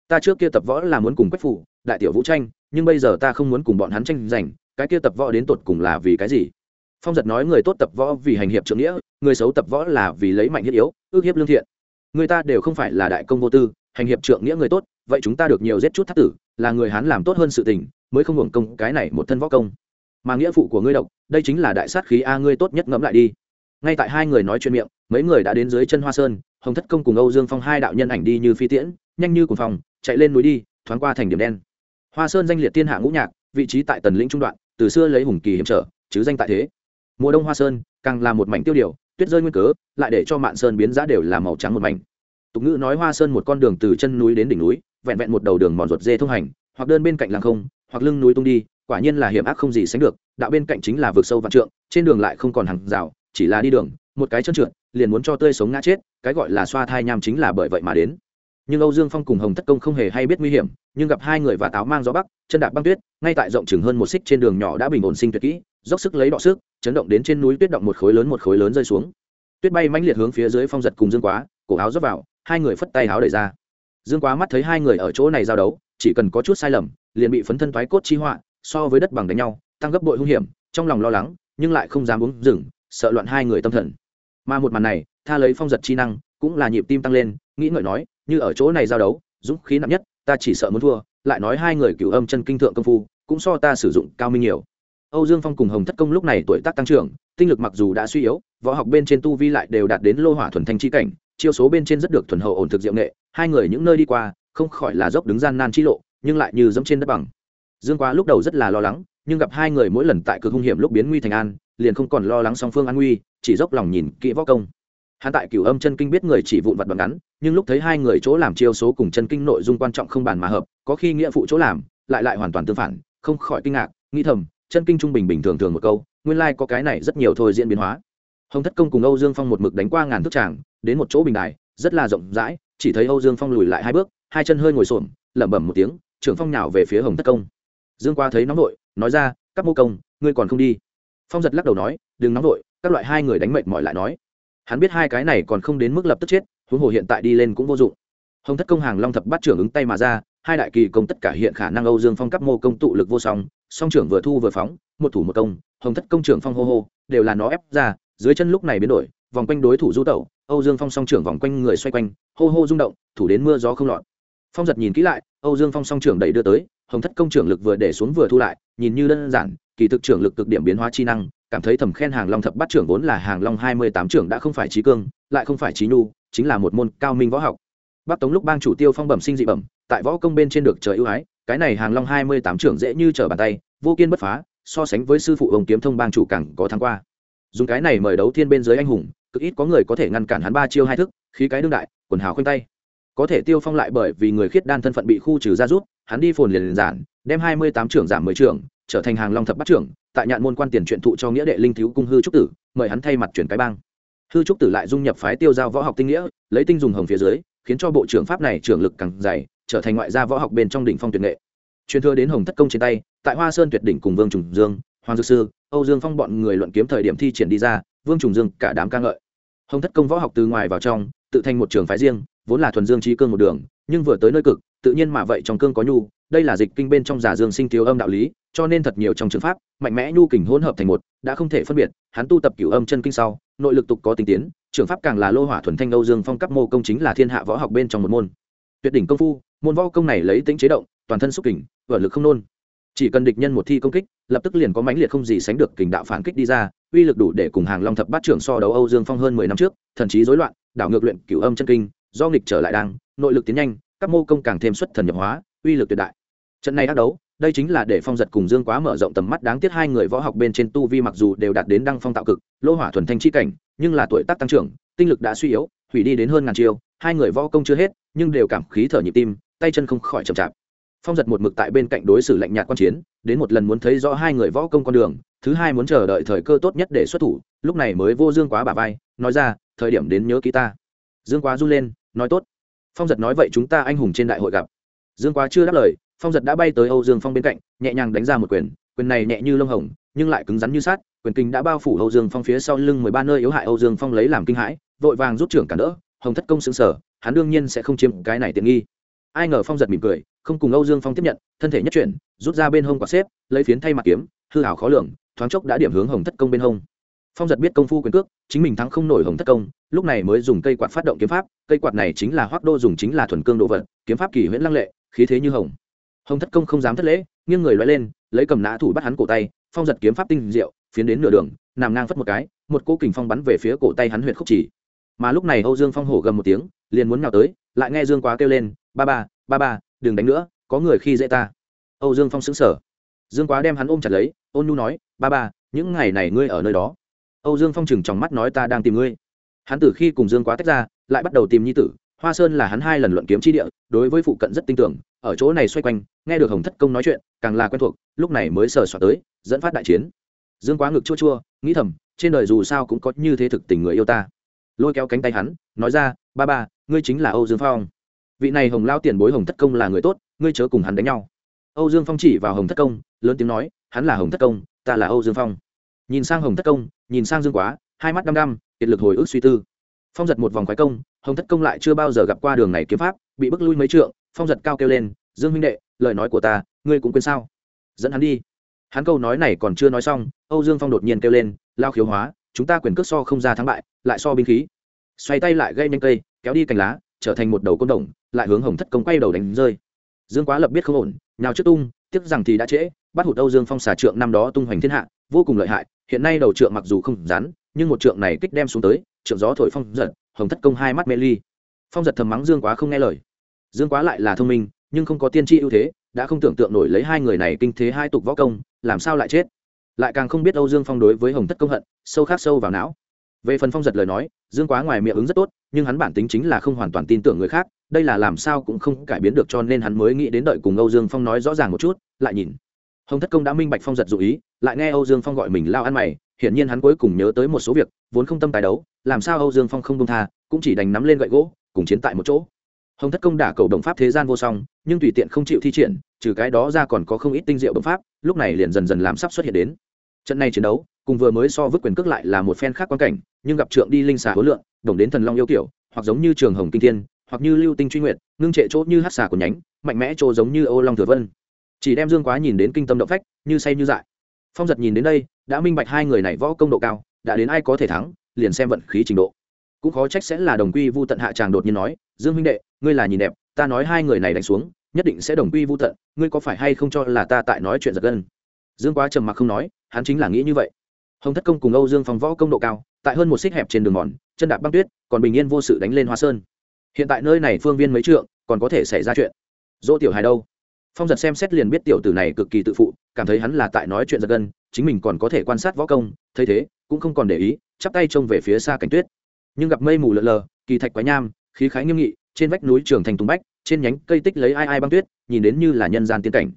Ta trước kia tập võ là muốn cùng quách phủ, đại tiểu vũ tranh, nhưng bây giờ ta không muốn cùng bọn hắn tranh giành, cái kia tập võ đến tột cùng là vì cái gì? Phong giật nói người tốt tập võ vì hành hiệp trượng nghĩa, người xấu tập võ là vì lấy mạnh thiết yếu, ước hiếp lương thiện người ta đều không phải là đại công vô tư, hành hiệp trượng nghĩa người tốt, vậy chúng ta được nhiều giết chút thác tử, là người hán làm tốt hơn sự tình, mới không hưởng công cái này một thân võ công. Mà nghĩa phụ của ngươi độc, đây chính là đại sát khí a ngươi tốt nhất ngẫm lại đi. Ngay tại hai người nói chuyện miệng, mấy người đã đến dưới chân hoa sơn, hồng thất công cùng âu dương phong hai đạo nhân ảnh đi như phi tiễn, nhanh như cùng phòng, chạy lên núi đi, thoáng qua thành điểm đen. Hoa sơn danh liệt thiên hạ ngũ nhạc, vị trí tại tần lĩnh trung đoạn, từ xưa lấy hùng kỳ hiểm trở, chứ danh tại thế. Mùa đông hoa sơn, càng là một mảnh tiêu điều tuyết rơi nguyên cớ, lại để cho mạn sơn biến giá đều là màu trắng một mảnh. Tục ngữ nói hoa sơn một con đường từ chân núi đến đỉnh núi, vẹn vẹn một đầu đường mòn ruột dê thông hành, hoặc đơn bên cạnh làng không, hoặc lưng núi tung đi, quả nhiên là hiểm ác không gì sánh được, đạo bên cạnh chính là vực sâu vạn trượng, trên đường lại không còn hàng rào, chỉ là đi đường, một cái chân trượt, liền muốn cho tươi sống ngã chết, cái gọi là xoa thai nham chính là bởi vậy mà đến nhưng âu dương phong cùng hồng thất công không hề hay biết nguy hiểm, nhưng gặp hai người và táo mang gió bắc, chân đạp băng tuyết, ngay tại rộng chừng hơn một xích trên đường nhỏ đã bình ổn sinh tuyệt kỹ, dốc sức lấy đọ sức, chấn động đến trên núi tuyết động một khối lớn một khối lớn rơi xuống. Tuyết bay mãnh liệt hướng phía dưới phong giật cùng dương quá, cổ áo rớt vào, hai người phất tay áo đẩy ra. Dương quá mắt thấy hai người ở chỗ này giao đấu, chỉ cần có chút sai lầm, liền bị phấn thân thoái cốt chi họa, so với đất bằng đánh nhau, tăng gấp bội hung hiểm, trong lòng lo lắng, nhưng lại không dám uống rừng, sợ loạn hai người tâm thần. Mà một màn này, tha lấy phong giật chi năng, cũng là nhịp tim tăng lên, nghĩ ngợi nói như ở chỗ này giao đấu, dũng khí nặng nhất, ta chỉ sợ muốn thua, lại nói hai người cửu âm chân kinh thượng công phu, cũng so ta sử dụng cao minh nhiều. Âu dương phong cùng hồng thất công lúc này tuổi tác tăng trưởng, tinh lực mặc dù đã suy yếu, võ học bên trên tu vi lại đều đạt đến lô hỏa thuần thanh chi cảnh, chiêu số bên trên rất được thuần hậu ổn thực diệu nghệ, hai người những nơi đi qua, không khỏi là dốc đứng gian nan chi lộ, nhưng lại như dẫm trên đất bằng. Dương quá lúc đầu rất là lo lắng, nhưng gặp hai người mỗi lần tại cực hung hiểm lúc biến nguy thành an, liền không còn lo lắng song phương an nguy, chỉ dốc lòng nhìn kỹ võ công hắn tại cửu âm chân kinh biết người chỉ vụn vặt bằng ngắn, nhưng lúc thấy hai người chỗ làm chiêu số cùng chân kinh nội dung quan trọng không bàn mà hợp, có khi nghĩa phụ chỗ làm, lại lại hoàn toàn tương phản, không khỏi kinh ngạc, nghĩ thầm, chân kinh trung bình bình thường thường một câu, nguyên lai có cái này rất nhiều thôi diễn biến hóa. Hồng thất công cùng âu dương phong một mực đánh qua ngàn thước tràng, đến một chỗ bình đài, rất là rộng rãi, chỉ thấy âu dương phong lùi lại hai bước, hai chân hơi ngồi xổm, lẩm bẩm một tiếng, trưởng phong nhào về phía hồng thất công. Dương qua thấy nóng vội, nói ra, các mô công, ngươi còn không đi? Phong giật lắc đầu nói, đừng nóng vội, các loại hai người đánh mệt mỏi lại nói hắn biết hai cái này còn không đến mức lập tức chết, huống hồ hiện tại đi lên cũng vô dụng. Hồng thất công hàng long thập bắt trưởng ứng tay mà ra, hai đại kỳ công tất cả hiện khả năng âu dương phong cấp mô công tụ lực vô song song trưởng vừa thu vừa phóng, một thủ một công, hồng thất công trưởng phong hô hô, đều là nó ép ra, dưới chân lúc này biến đổi, vòng quanh đối thủ du tẩu, âu dương phong song trưởng vòng quanh người xoay quanh, hô hô rung động, thủ đến mưa gió không lọt. Phong giật nhìn kỹ lại, âu dương phong song trưởng đẩy đưa tới, hồng thất công trưởng lực vừa để xuống vừa thu lại, nhìn như đơn giản, kỳ thực trưởng lực cực điểm biến hóa chi năng cảm thấy thầm khen hàng long thập bắt trưởng vốn là hàng long hai mươi tám trưởng đã không phải trí cương, lại không phải trí nhu, chính là một môn cao minh võ học. Bắc tống lúc bang chủ tiêu phong bẩm sinh dị bẩm, tại võ công bên trên được trời ưu ái, cái này hàng long hai mươi tám trưởng dễ như trở bàn tay, vô kiên bất phá, so sánh với sư phụ ông kiếm thông bang chủ cẳng có tháng qua. Dùng cái này mời đấu thiên bên dưới anh hùng, cực ít có người có thể ngăn cản hắn ba chiêu hai thức, khí cái đương đại, quần hào khoanh tay. Có thể tiêu phong lại bởi vì người khiết đan thân phận bị khu trừ ra rút, hắn đi phồn liền liền giản, đem hai mươi tám trưởng giảm mười trưởng trở thành hàng long thập bắt trưởng, tại nhạn môn quan tiền truyện thụ cho nghĩa đệ linh thiếu cung hư trúc tử, mời hắn thay mặt chuyển cái bang. Hư trúc tử lại dung nhập phái tiêu giao võ học tinh nghĩa, lấy tinh dùng hồng phía dưới, khiến cho bộ trưởng pháp này trưởng lực càng dày, trở thành ngoại gia võ học bên trong đỉnh phong tuyệt nghệ. Truyền thừa đến hồng thất công trên tay, tại hoa sơn tuyệt đỉnh cùng vương trùng dương, hoàng dược sư, âu dương phong bọn người luận kiếm thời điểm thi triển đi ra, vương trùng dương cả đám ca ngợi. Hồng thất công võ học từ ngoài vào trong, tự thành một trường phái riêng, vốn là thuần dương trí cương một đường, nhưng vừa tới nơi cực, tự nhiên mà vậy trong cương có nhu, đây là dịch kinh bên trong giả dương sinh thiếu âm đạo lý cho nên thật nhiều trong trường pháp, mạnh mẽ nhu kình hỗn hợp thành một, đã không thể phân biệt, hắn tu tập cửu âm chân kinh sau, nội lực tục có tinh tiến, trường pháp càng là lô hỏa thuần thanh âu dương phong cấp mô công chính là thiên hạ võ học bên trong một môn. Tuyệt đỉnh công phu, môn võ công này lấy tính chế động, toàn thân xúc kình, vở lực không nôn. Chỉ cần địch nhân một thi công kích, lập tức liền có mãnh liệt không gì sánh được kình đạo phản kích đi ra, uy lực đủ để cùng hàng long thập bát trưởng so đấu âu dương phong hơn mười năm trước, thần trí rối loạn, đảo ngược luyện cửu âm chân kinh, do nghịch trở lại đang, nội lực tiến nhanh, các mô công càng thêm xuất thần nhập hóa, uy lực tuyệt đại. Trận này ác đấu đây chính là để phong giật cùng dương quá mở rộng tầm mắt đáng tiếc hai người võ học bên trên tu vi mặc dù đều đạt đến đăng phong tạo cực, lô hỏa thuần thanh chi cảnh, nhưng là tuổi tác tăng trưởng, tinh lực đã suy yếu, hủy đi đến hơn ngàn chiêu, hai người võ công chưa hết, nhưng đều cảm khí thở nhịp tim, tay chân không khỏi chậm chạp. Phong giật một mực tại bên cạnh đối xử lạnh nhạt quan chiến, đến một lần muốn thấy rõ hai người võ công con đường, thứ hai muốn chờ đợi thời cơ tốt nhất để xuất thủ, lúc này mới vô dương quá bà vai, nói ra, thời điểm đến nhớ ký ta. Dương quá run lên, nói tốt. Phong giật nói, vậy chúng ta anh hùng trên đại hội gặp. Dương quá chưa đáp lời phong giật đã bay tới âu dương phong bên cạnh, nhẹ nhàng đánh ra một quyền quyền này nhẹ như lông hồng, nhưng lại cứng rắn như sát quyền kinh đã bao phủ âu dương phong phía sau lưng mười ba nơi yếu hại âu dương phong lấy làm kinh hãi, vội vàng rút trưởng cả đỡ, hồng thất công xứng sở hắn đương nhiên sẽ không chiếm cái này tiện nghi. Ai ngờ phong giật mỉm cười, không cùng âu dương phong tiếp nhận, thân thể nhất chuyển, rút ra bên hông quả xếp, lấy phiến thay mặt kiếm, hư hảo khó lường, thoáng chốc đã điểm hướng hồng thất công bên hông. Phong giật biết công phu quyền cước, chính mình thắng không nổi hồng thất công, lúc này mới dùng cây quạt phát động kiếm pháp, cây quạt này chính là hoác đô dùng chính là thuần cương độ vật, kiếm pháp kỳ huyễn lăng lệ, khí thế như hồng hồng thất công không dám thất lễ, nghiêng người loay lên, lấy cầm nã thủ bắt hắn cổ tay, phong giật kiếm pháp tinh diệu, phiến đến nửa đường, nằm ngang phất một cái, một cỗ kình phong bắn về phía cổ tay hắn huyệt khúc chỉ. Mà lúc này âu dương phong hổ gầm một tiếng, liền muốn nhào tới, lại nghe dương quá kêu lên, ba ba ba ba, đừng đánh nữa, có người khi dễ ta. Âu dương phong xứng sở dương quá đem hắn ôm chặt lấy, ôn nhu nói, ba ba, những ngày này ngươi ở nơi đó. Âu dương phong chừng trong mắt nói, ta đang tìm ngươi. Hắn từ khi cùng dương quá tách ra, lại bắt đầu tìm nhi tử hoa sơn là hắn hai lần luận kiếm chi địa, đối với phụ cận rất tin tưởng, ở chỗ này xoay quanh, nghe được hồng thất công nói chuyện, càng là quen thuộc, lúc này mới sờ soạt tới, dẫn phát đại chiến. Dương quá ngực chua chua, nghĩ thầm, trên đời dù sao cũng có như thế thực tình người yêu ta. Lôi kéo cánh tay hắn, nói ra, ba ba, ngươi chính là âu dương phong. Vị này hồng lao tiền bối hồng thất công là người tốt, ngươi chớ cùng hắn đánh nhau. Âu dương phong chỉ vào hồng thất công, lớn tiếng nói, hắn là hồng thất công, ta là âu dương phong. Nhìn sang hồng thất công, nhìn sang dương quá, hai mắt đăm đăm, kiệt lực hồi ức suy tư phong giật một vòng khoái công, hồng thất công lại chưa bao giờ gặp qua đường này kiếm pháp, bị bức lui mấy trượng, phong giật cao kêu lên, dương huynh đệ, lời nói của ta, ngươi cũng quên sao? Dẫn hắn đi. Hắn câu nói này còn chưa nói xong, âu dương phong đột nhiên kêu lên, lao khiếu hóa, chúng ta quyền cước so không ra thắng bại, lại so binh khí. Xoay tay lại gây nhanh cây, kéo đi cành lá, trở thành một đầu côn đồng, lại hướng hồng thất công quay đầu đánh rơi. Dương quá lập biết không ổn, nhào trước tung, tiếc rằng thì đã trễ, bắt hụt âu dương phong xà trượng năm đó tung hoành thiên hạ, vô cùng lợi hại, hiện nay đầu trượng mặc dù không rắn nhưng một trượng này kích đem xuống tới, trượng gió thổi phong giật, hồng thất công hai mắt mê ly. Phong giật thầm mắng dương quá không nghe lời. Dương quá lại là thông minh, nhưng không có tiên tri ưu thế, đã không tưởng tượng nổi lấy hai người này kinh thế hai tục võ công, làm sao lại chết? Lại càng không biết âu dương phong đối với hồng thất công hận, sâu khác sâu vào não. Về phần phong giật lời nói, dương quá ngoài miệng ứng rất tốt, nhưng hắn bản tính chính là không hoàn toàn tin tưởng người khác, đây là làm sao cũng không cải biến được cho nên hắn mới nghĩ đến đợi cùng âu dương phong nói rõ ràng một chút, lại nhìn. Hồng thất công đã minh bạch phong giật dụ ý, lại nghe âu dương phong gọi mình lao ăn mày hiển nhiên hắn cuối cùng nhớ tới một số việc, vốn không tâm tài đấu, làm sao âu dương phong không công tha, cũng chỉ đành nắm lên gậy gỗ, cùng chiến tại một chỗ. Hồng thất công đả cầu đồng pháp thế gian vô song, nhưng tùy tiện không chịu thi triển, trừ cái đó ra còn có không ít tinh diệu đồng pháp, lúc này liền dần dần làm sắp xuất hiện đến. Trận này chiến đấu, cùng vừa mới so vứt quyền cước lại là một phen khác quan cảnh, nhưng gặp trượng đi linh xà hối lượng, đồng đến thần long yêu kiểu, hoặc giống như trường hồng kinh thiên, hoặc như lưu tinh truy nguyện ngưng trệ chỗ như hát xà của nhánh, mạnh mẽ chỗ giống như ô long thừa vân. Chỉ đem dương quá nhìn đến kinh tâm động phách, như say như dại phong giật nhìn đến đây, đã minh bạch hai người này võ công độ cao, đã đến ai có thể thắng, liền xem vận khí trình độ. Cũng khó trách sẽ là đồng quy vu tận hạ tràng đột nhiên nói, dương huynh đệ, ngươi là nhìn đẹp, ta nói hai người này đánh xuống, nhất định sẽ đồng quy vu tận, ngươi có phải hay không cho là ta tại nói chuyện giật gân? Dương quá trầm mặc không nói, hắn chính là nghĩ như vậy. Hồng thất công cùng âu dương phòng võ công độ cao, tại hơn một xích hẹp trên đường mòn, chân đạp băng tuyết, còn bình yên vô sự đánh lên hoa sơn. Hiện tại nơi này phương viên mấy trượng, còn có thể xảy ra chuyện. Dỗ tiểu hài đâu? Phong giật xem xét liền biết tiểu tử này cực kỳ tự phụ, cảm thấy hắn là tại nói chuyện giật gân, chính mình còn có thể quan sát võ công, thấy thế, cũng không còn để ý, chắp tay trông về phía xa cảnh tuyết. Nhưng gặp mây mù lợn lờ, kỳ thạch quái nham, khí khái nghiêm nghị, trên vách núi trường thành tùng bách, trên nhánh cây tích lấy ai ai băng tuyết, nhìn đến như là nhân gian tiên cảnh.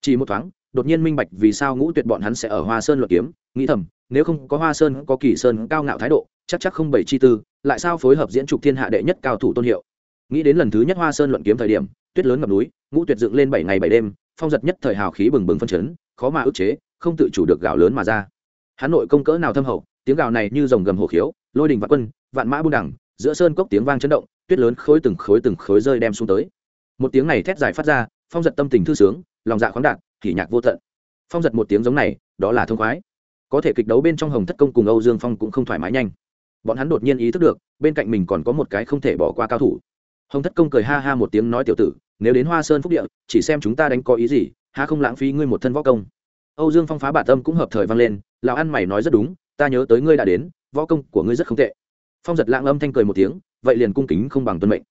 Chỉ một thoáng, đột nhiên minh bạch vì sao ngũ tuyệt bọn hắn sẽ ở hoa sơn luận kiếm, nghĩ thầm, nếu không có hoa sơn, có kỳ sơn cao ngạo thái độ, chắc chắc không bảy chi tư, lại sao phối hợp diễn trục thiên hạ đệ nhất cao thủ tôn hiệu. Nghĩ đến lần thứ nhất hoa sơn luận kiếm thời điểm tuyết lớn ngập núi, ngũ tuyệt dựng lên bảy ngày bảy đêm, phong giật nhất thời hào khí bừng bừng phân chấn, khó mà ức chế, không tự chủ được gạo lớn mà ra. Hà nội công cỡ nào thâm hậu, tiếng gào này như dòng gầm hồ khiếu, lôi đình vạn quân, vạn mã buôn đẳng, giữa sơn cốc tiếng vang chấn động, tuyết lớn khối từng khối từng khối rơi đem xuống tới. Một tiếng này thét dài phát ra, phong giật tâm tình thư sướng, lòng dạ khoáng đạt kỷ nhạc vô tận. Phong giật một tiếng giống này, đó là thông khoái. Có thể kịch đấu bên trong hồng thất công cùng âu dương phong cũng không thoải mái nhanh. Bọn hắn đột nhiên ý thức được, bên cạnh mình còn có một cái không thể bỏ qua cao thủ hồng thất công cười ha ha một tiếng nói, tiểu tử, nếu đến hoa sơn phúc địa, chỉ xem chúng ta đánh có ý gì ha không lãng phí ngươi một thân võ công? Âu dương phong phá bản tâm cũng hợp thời vang lên, lão ăn mày nói rất đúng, ta nhớ tới ngươi đã đến, võ công của ngươi rất không tệ. Phong giật lãng âm thanh cười một tiếng, vậy liền cung kính không bằng tuân mệnh.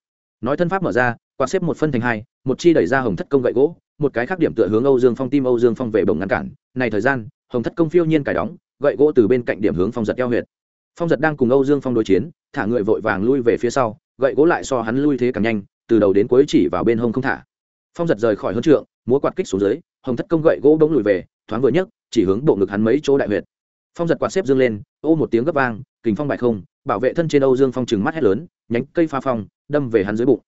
Nói thân pháp mở ra, quạt xếp một phân thành hai, một chi đẩy ra hồng thất công gậy gỗ, một cái khác điểm tựa hướng âu dương phong tim âu dương phong về bồng ngăn cản. Này thời gian, hồng thất công phiêu nhiên cải đóng, gậy gỗ từ bên cạnh điểm hướng phong giật eo huyệt. Phong giật đang cùng âu dương phong đối chiến, thả người vội vàng lui về phía sau gậy gỗ lại so hắn lui thế càng nhanh, từ đầu đến cuối chỉ vào bên hông không thả. Phong giật rời khỏi hơn trượng, múa quạt kích xuống dưới, hồng thất công gậy gỗ bỗng lùi về, thoáng vừa nhấc, chỉ hướng bộ ngực hắn mấy chỗ đại huyệt. Phong giật quạt xếp dương lên, ô một tiếng gấp vang, kình phong bại không, bảo vệ thân trên âu dương phong trừng mắt hét lớn, nhánh cây pha phong, đâm về hắn dưới bụng.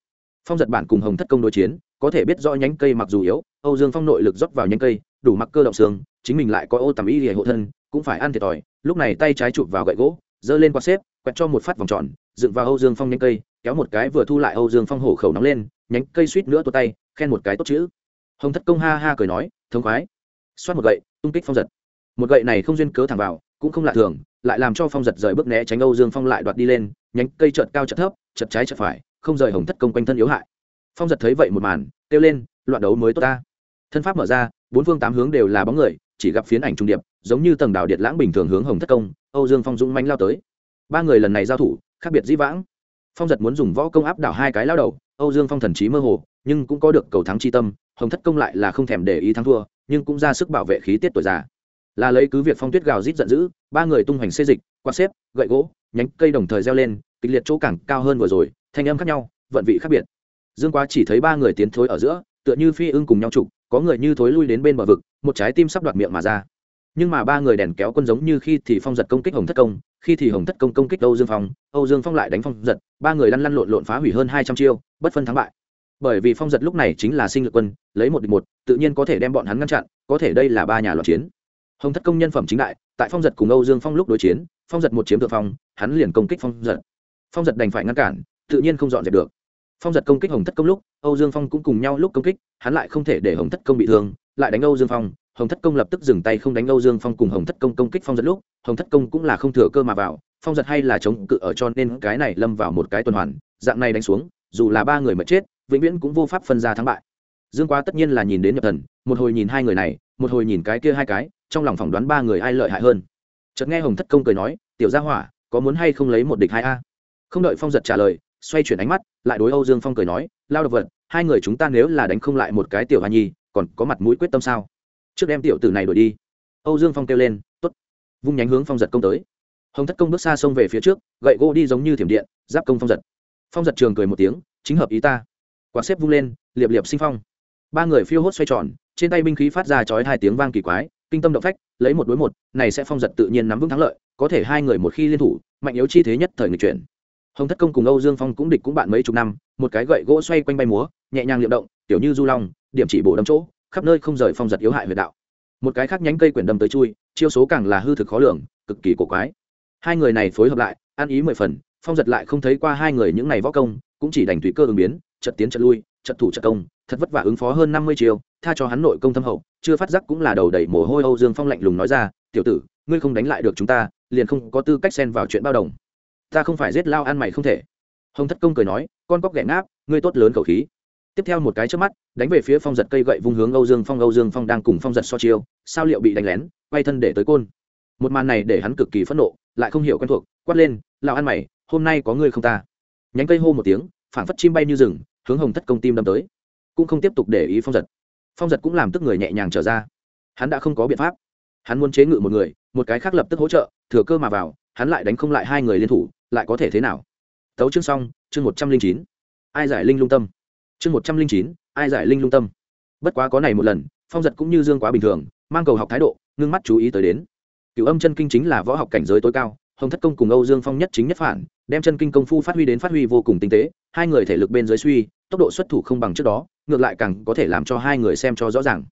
Phong giật bản cùng hồng thất công đối chiến, có thể biết rõ nhánh cây mặc dù yếu, âu dương phong nội lực rót vào nhánh cây, đủ mặc cơ động xương, chính mình lại có ô tầm y để hộ thân, cũng phải ăn thiệt thòi, lúc này tay trái chụp vào gậy gỗ, giơ lên quạt xếp, quẹt cho một phát vòng tròn, dựng vào âu dương phong nhánh cây kéo một cái vừa thu lại âu dương phong hổ khẩu nóng lên, nhánh cây suýt nữa tuột tay, khen một cái tốt chữ. Hồng thất công ha ha cười nói, thống khoái. Xoát một gậy, tung kích phong giật. Một gậy này không duyên cớ thẳng vào, cũng không lạ thường, lại làm cho phong giật rời bước né tránh âu dương phong lại đoạt đi lên, nhánh cây trợt cao trợt thấp, chợt trái chợt phải, không rời hồng thất công quanh thân yếu hại. Phong giật thấy vậy một màn, kêu lên, loạn đấu mới tốt ta. Thân pháp mở ra, bốn phương tám hướng đều là bóng người, chỉ gặp phiến ảnh trung điệp, giống như tầng đảo điện lãng bình thường hướng hồng thất công, âu dương phong dũng manh lao tới. Ba người lần này giao thủ, khác biệt dĩ vãng phong giật muốn dùng võ công áp đảo hai cái lao đầu, âu dương phong thần trí mơ hồ, nhưng cũng có được cầu thắng chi tâm, hồng thất công lại là không thèm để ý thắng thua, nhưng cũng ra sức bảo vệ khí tiết tuổi già. Là lấy cứ việc phong tuyết gào rít giận dữ, ba người tung hoành xê dịch, quạt xếp, gậy gỗ, nhánh cây đồng thời reo lên, kịch liệt chỗ càng cao hơn vừa rồi, thanh âm khác nhau, vận vị khác biệt. Dương quá chỉ thấy ba người tiến thối ở giữa, tựa như phi ưng cùng nhau trục có người như thối lui đến bên bờ vực, một trái tim sắp đoạt miệng mà ra nhưng mà ba người đèn kéo quân giống như khi thì phong giật công kích hồng thất công, khi thì hồng thất công công kích âu dương phong, âu dương phong lại đánh phong giật, ba người lăn lăn lộn lộn phá hủy hơn hai trăm chiêu, bất phân thắng bại. Bởi vì phong giật lúc này chính là sinh lực quân, lấy một địch một, tự nhiên có thể đem bọn hắn ngăn chặn, có thể đây là ba nhà loạn chiến. Hồng thất công nhân phẩm chính đại, tại phong giật cùng âu dương phong lúc đối chiến, phong giật một chiếm thượng phong, hắn liền công kích phong giật. Phong giật đành phải ngăn cản, tự nhiên không dọn dẹp được. Phong giật công kích hồng thất công lúc, âu dương phong cũng cùng nhau lúc công kích, hắn lại không thể để hồng thất công bị thương, lại đánh âu dương phong hồng thất công lập tức dừng tay không đánh âu dương phong cùng hồng thất công công kích phong giật lúc, hồng thất công cũng là không thừa cơ mà vào, phong giật hay là chống cự ở cho nên cái này lâm vào một cái tuần hoàn, dạng này đánh xuống, dù là ba người mà chết, vĩnh viễn cũng vô pháp phân ra thắng bại. Dương quá tất nhiên là nhìn đến nhập thần, một hồi nhìn hai người này, một hồi nhìn cái kia hai cái, trong lòng phỏng đoán ba người ai lợi hại hơn. Chợt nghe hồng thất công cười nói, tiểu gia hỏa, có muốn hay không lấy một địch hai a? Không đợi phong giật trả lời, xoay chuyển ánh mắt, lại đối âu dương phong cười nói, lao độc vật, hai người chúng ta nếu là đánh không lại một cái tiểu hoa nhi, còn có mặt mũi quyết tâm sao? Trước đem tiểu tử này đổi đi. Âu dương phong kêu lên t ố t vung nhánh hướng phong giật công tới. Hồng thất công bước xa xông về phía trước, gậy gỗ đi giống như thiểm điện, giáp công phong giật. Phong giật trường cười một tiếng, chính hợp ý ta. Quạt xếp vung lên, liệp liệp sinh phong. Ba người phiêu hốt xoay tròn, trên tay binh khí phát ra chói hai tiếng vang kỳ quái, kinh tâm động phách, lấy một đối một, này sẽ phong giật tự nhiên nắm vững thắng lợi, có thể hai người một khi liên thủ, mạnh yếu chi thế nhất thời người chuyển. Hồng thất công cùng âu dương phong cũng địch cũng bạn mấy chục năm, một cái gậy gỗ xoay quanh bay múa, nhẹ nhàng liệm động, tiểu như du long, điểm chỉ bổ đâm chỗ khắp nơi không rời phong giật yếu hại huyệt đạo. Một cái khác nhánh cây quyển đâm tới chui, chiêu số càng là hư thực khó lường, cực kỳ cổ quái. Hai người này phối hợp lại, ăn ý mười phần, phong giật lại không thấy qua hai người những ngày võ công, cũng chỉ đành tùy cơ ứng biến trận tiến trận lui trận thủ trận công, thật vất vả ứng phó hơn năm mươi chiều tha cho hắn nội công thâm hậu, chưa phát giác cũng là đầu đầy mồ hôi âu dương phong lạnh lùng nói ra, tiểu tử, ngươi không đánh lại được chúng ta, liền không có tư cách xen vào chuyện bao đồng. Ta không phải giết lao ăn mày không thể. Hồng thất công cười nói, con cóc ghẻ ngáp, ngươi tốt lớn khẩu khí tiếp theo một cái trước mắt, đánh về phía phong giật cây gậy vung hướng âu dương phong. Âu dương phong đang cùng phong giật so chiêu, sao liệu bị đánh lén, quay thân để tới côn. Một màn này để hắn cực kỳ phẫn nộ, lại không hiểu quen thuộc, quát lên, lão ăn mày, hôm nay có ngươi không ta? Nhánh cây hô một tiếng, phản phất chim bay như rừng, hướng hồng thất công tim đâm tới. Cũng không tiếp tục để ý phong giật. Phong giật cũng làm tức người nhẹ nhàng trở ra. Hắn đã không có biện pháp. Hắn muốn chế ngự một người, một cái khác lập tức hỗ trợ, thừa cơ mà vào, hắn lại đánh không lại hai người liên thủ, lại có thể thế nào? Tấu chương xong, chương một trăm linh chín. Ai giải linh lung tâm? Chương một trăm linh chín, ai giải linh lung tâm. Bất quá có này một lần, phong giật cũng như dương quá bình thường, mang cầu học thái độ, ngưng mắt chú ý tới đến. Cựu âm chân kinh chính là võ học cảnh giới tối cao, hồng thất công cùng âu dương phong nhất chính nhất phản, đem chân kinh công phu phát huy đến phát huy vô cùng tinh tế, hai người thể lực bên dưới suy, tốc độ xuất thủ không bằng trước đó, ngược lại càng có thể làm cho hai người xem cho rõ ràng.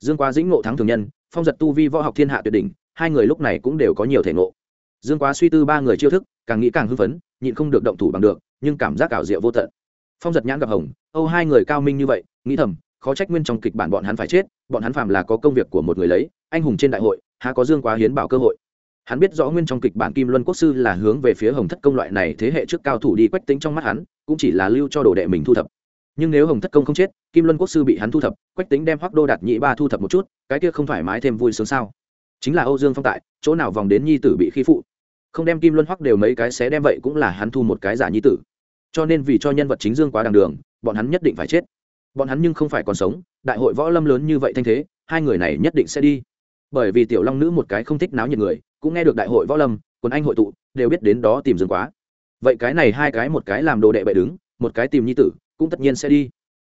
Dương quá dĩnh ngộ thắng thường nhân, phong giật tu vi võ học thiên hạ tuyệt đỉnh, hai người lúc này cũng đều có nhiều thể ngộ. Dương quá suy tư ba người chiêu thức, càng nghĩ càng hưng phấn, nhịn không được động thủ bằng được, nhưng cảm giác ảo diệu vô tận phong giật nhãn gặp hồng, âu, hai người cao minh như vậy, nghĩ thầm, khó trách nguyên trong kịch bản bọn hắn phải chết, bọn hắn phạm là có công việc của một người lấy, anh hùng trên đại hội, há có dương quá hiến bảo cơ hội. Hắn biết rõ nguyên trong kịch bản kim luân quốc sư là hướng về phía hồng thất công loại này thế hệ trước cao thủ đi quách tính trong mắt hắn, cũng chỉ là lưu cho đồ đệ mình thu thập. Nhưng nếu hồng thất công không chết, kim luân quốc sư bị hắn thu thập, quách tính đem hoác đô đạt nhị ba thu thập một chút, cái kia không thoải mái thêm vui sướng sao? Chính là âu dương phong tại, chỗ nào vòng đến nhi tử bị khi phụ? Không đem kim luân hoác đều mấy cái xé đem vậy cũng là hắn thu một cái giả nhi tử cho nên vì cho nhân vật chính dương quá đằng đường, bọn hắn nhất định phải chết. Bọn hắn nhưng không phải còn sống, đại hội võ lâm lớn như vậy thanh thế, hai người này nhất định sẽ đi. Bởi vì tiểu long nữ một cái không thích náo nhiệt người, cũng nghe được đại hội võ lâm, quần anh hội tụ, đều biết đến đó tìm dương quá. Vậy cái này hai cái một cái làm đồ đệ bệ đứng, một cái tìm nhi tử, cũng tất nhiên sẽ đi.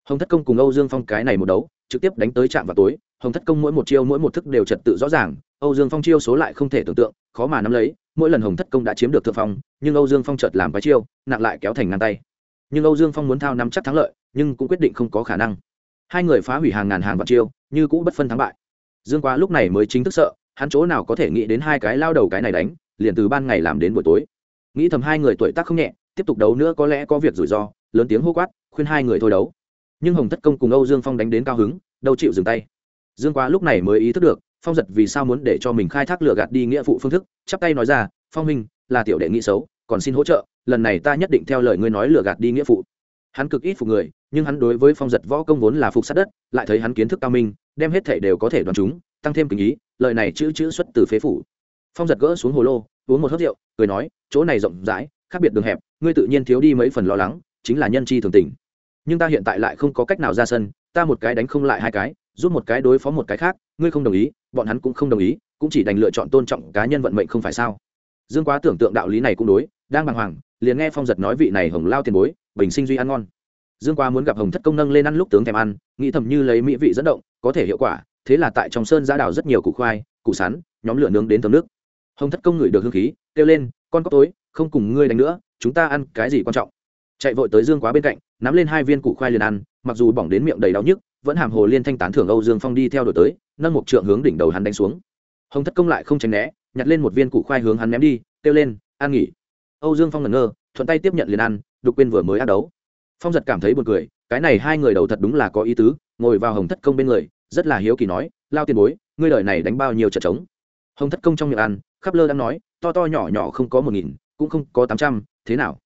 Hồng thất công cùng âu dương phong cái này một đấu, trực tiếp đánh tới trạm vào tối, hồng thất công mỗi một chiêu mỗi một thức đều trật tự rõ ràng, âu dương phong chiêu số lại không thể tưởng tượng, khó mà nắm lấy mỗi lần hồng thất công đã chiếm được thượng phong, nhưng âu dương phong chợt làm bái chiêu, nặng lại kéo thành ngang tay. Nhưng âu dương phong muốn thao nắm chắc thắng lợi, nhưng cũng quyết định không có khả năng. Hai người phá hủy hàng ngàn hàng vạn chiêu, như cũ bất phân thắng bại. Dương quá lúc này mới chính thức sợ, hắn chỗ nào có thể nghĩ đến hai cái lao đầu cái này đánh, liền từ ban ngày làm đến buổi tối. Nghĩ thầm hai người tuổi tác không nhẹ, tiếp tục đấu nữa có lẽ có việc rủi ro, lớn tiếng hô quát, khuyên hai người thôi đấu. Nhưng hồng thất công cùng âu dương phong đánh đến cao hứng, đâu chịu dừng tay. Dương quá lúc này mới ý thức được phong giật vì sao muốn để cho mình khai thác lựa gạt đi nghĩa vụ phương thức, chắp tay nói ra, phong minh là tiểu đệ nghĩ xấu, còn xin hỗ trợ, lần này ta nhất định theo lời ngươi nói lựa gạt đi nghĩa phụ. Hắn cực ít phục người, nhưng hắn đối với phong giật võ công vốn là phục sát đất, lại thấy hắn kiến thức cao minh, đem hết thể đều có thể đoán chúng, tăng thêm tình ý, lời này chữ chữ xuất từ phế phủ. Phong giật gỡ xuống hồ lô, uống một hớt rượu, cười nói, chỗ này rộng rãi, khác biệt đường hẹp, ngươi tự nhiên thiếu đi mấy phần lo lắng, chính là nhân chi thường tình. Nhưng ta hiện tại lại không có cách nào ra sân, ta một cái đánh không lại hai cái giúp một cái đối phó một cái khác, ngươi không đồng ý, bọn hắn cũng không đồng ý, cũng chỉ đành lựa chọn tôn trọng cá nhân vận mệnh không phải sao? Dương quá tưởng tượng đạo lý này cũng đối, đang bàng hoàng, liền nghe phong giật nói vị này hồng lao tiền bối, bình sinh duy ăn ngon. Dương quá muốn gặp hồng thất công nâng lên ăn lúc tướng thèm ăn, nghĩ thầm như lấy mỹ vị dẫn động, có thể hiệu quả, thế là tại trong sơn giã đào rất nhiều củ khoai, củ sắn, nhóm lửa nướng đến thấm nước. Hồng thất công ngửi được hương khí, kêu lên, con cóc tối, không cùng ngươi đánh nữa, chúng ta ăn cái gì quan trọng? Chạy vội tới dương quá bên cạnh, nắm lên hai viên củ khoai liền ăn, mặc dù bỏng đến miệng đầy đau nhức vẫn hàm hồ liên thanh tán thưởng âu dương phong đi theo đổi tới, nâng một trượng hướng đỉnh đầu hắn đánh xuống. Hồng thất công lại không tránh né, nhặt lên một viên củ khoai hướng hắn ném đi, kêu lên, an nghỉ. Âu dương phong ngẩn ngơ, thuận tay tiếp nhận liền ăn, đục quên vừa mới ác đấu. Phong giật cảm thấy buồn cười, cái này hai người đầu thật đúng là có ý tứ, ngồi vào hồng thất công bên người, rất là hiếu kỳ nói, lao tiền bối, ngươi đời này đánh bao nhiêu trận trống? Hồng thất công trong miệng ăn, khắp lơ đang nói, to to nhỏ nhỏ không có một nghìn, cũng không có tám trăm, thế nào?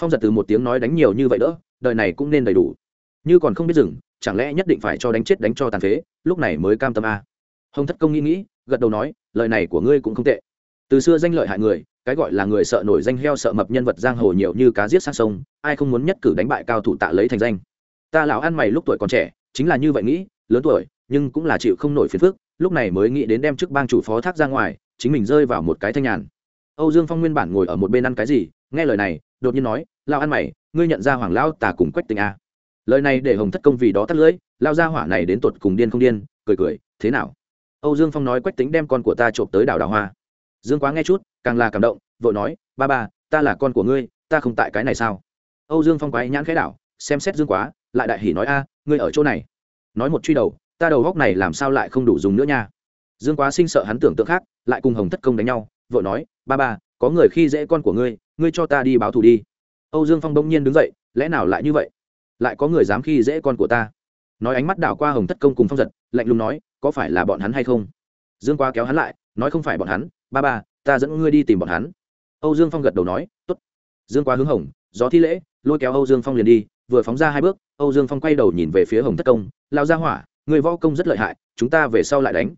Phong giật từ một tiếng nói đánh nhiều như vậy đỡ, đời này cũng nên đầy đủ. Như còn không biết dừng chẳng lẽ nhất định phải cho đánh chết đánh cho tàn phế, lúc này mới cam tâm a. Hồng thất công nghĩ nghĩ, gật đầu nói, lời này của ngươi cũng không tệ. Từ xưa danh lợi hại người, cái gọi là người sợ nổi danh heo sợ mập nhân vật giang hồ nhiều như cá giết sang sông, ai không muốn nhất cử đánh bại cao thủ tạ lấy thành danh. Ta lão ăn mày lúc tuổi còn trẻ, chính là như vậy nghĩ, lớn tuổi, nhưng cũng là chịu không nổi phiền phức, lúc này mới nghĩ đến đem chức bang chủ phó thác ra ngoài, chính mình rơi vào một cái thanh nhàn. Âu dương phong nguyên bản ngồi ở một bên ăn cái gì, nghe lời này, đột nhiên nói, lão ăn mày, ngươi nhận ra hoàng lão tà cùng quách tình a à lời này để hồng thất công vì đó tắt lưỡi, lao ra hỏa này đến tột cùng điên không điên, cười cười, thế nào? Âu dương phong nói quách tính đem con của ta trộm tới đảo đào hoa. Dương quá nghe chút, càng là cảm động, vội nói, ba ba, ta là con của ngươi, ta không tại cái này sao? Âu dương phong quái nhãn khẽ đảo, xem xét dương quá, lại đại hỉ nói, a, ngươi ở chỗ này. Nói một truy đầu, ta đầu góc này làm sao lại không đủ dùng nữa nha? Dương quá sinh sợ hắn tưởng tượng khác, lại cùng hồng thất công đánh nhau, vội nói, ba ba, có người khi dễ con của ngươi ngươi cho ta đi báo thù đi. Âu dương phong đông nhiên đứng dậy, lẽ nào lại như vậy? Lại có người dám khi dễ con của ta. Nói ánh mắt đảo qua hồng thất công cùng phong giật, lạnh lùng nói, có phải là bọn hắn hay không? Dương quá kéo hắn lại, nói không phải bọn hắn, ba ba, ta dẫn ngươi đi tìm bọn hắn. Âu dương phong gật đầu nói t ố t dương quá hướng hồng, gió thi lễ, lôi kéo âu dương phong liền đi, vừa phóng ra hai bước, âu dương phong quay đầu nhìn về phía hồng thất công lao ra hỏa người võ công rất lợi hại, chúng ta về sau lại đánh.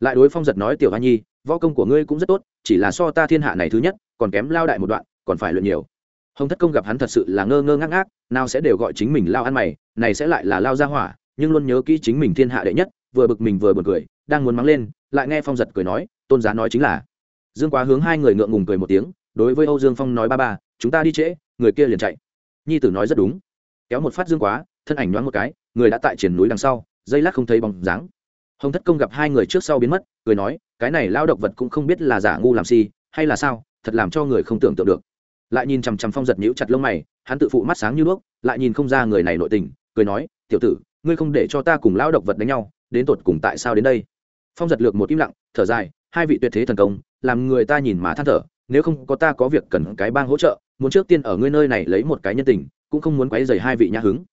Lại đối phong giật nói, tiểu hoa nhi, võ công của ngươi cũng rất tốt, chỉ là so ta thiên hạ này thứ nhất, còn kém lao đại một đoạn, còn phải luyện nhiều hồng thất công gặp hắn thật sự là ngơ ngơ ngác ngác, nào sẽ đều gọi chính mình lao ăn mày, này sẽ lại là lao ra hỏa, nhưng luôn nhớ kỹ chính mình thiên hạ đệ nhất, vừa bực mình vừa b u ồ n cười, đang muốn mắng lên, lại nghe phong giật cười nói, tôn giá nói chính là. Dương quá hướng hai người ngượng ngùng cười một tiếng, đối với âu dương phong nói ba ba, chúng ta đi trễ, người kia liền chạy. Nhi tử nói rất đúng. Kéo một phát dương quá, thân ảnh nhoáng một cái, người đã tại triển núi đằng sau, dây lát không thấy bóng dáng. Hồng thất công gặp hai người trước sau biến mất, cười nói, cái này lao độc vật cũng không biết là giả ngu làm si, hay là sao, thật làm cho người không tưởng tượng được lại nhìn chằm chằm phong giật nhíu chặt lông mày, hắn tự phụ mắt sáng như đuốc, lại nhìn không ra người này nội tình, cười nói, tiểu tử, ngươi không để cho ta cùng lão độc vật đánh nhau, đến tột cùng tại sao đến đây? Phong giật lược một im lặng, thở dài, hai vị tuyệt thế thần công, làm người ta nhìn mà than thở, nếu không có ta có việc cần cái bang hỗ trợ, muốn trước tiên ở ngươi nơi này lấy một cái nhân tình, cũng không muốn quấy rầy hai vị nhã hứng.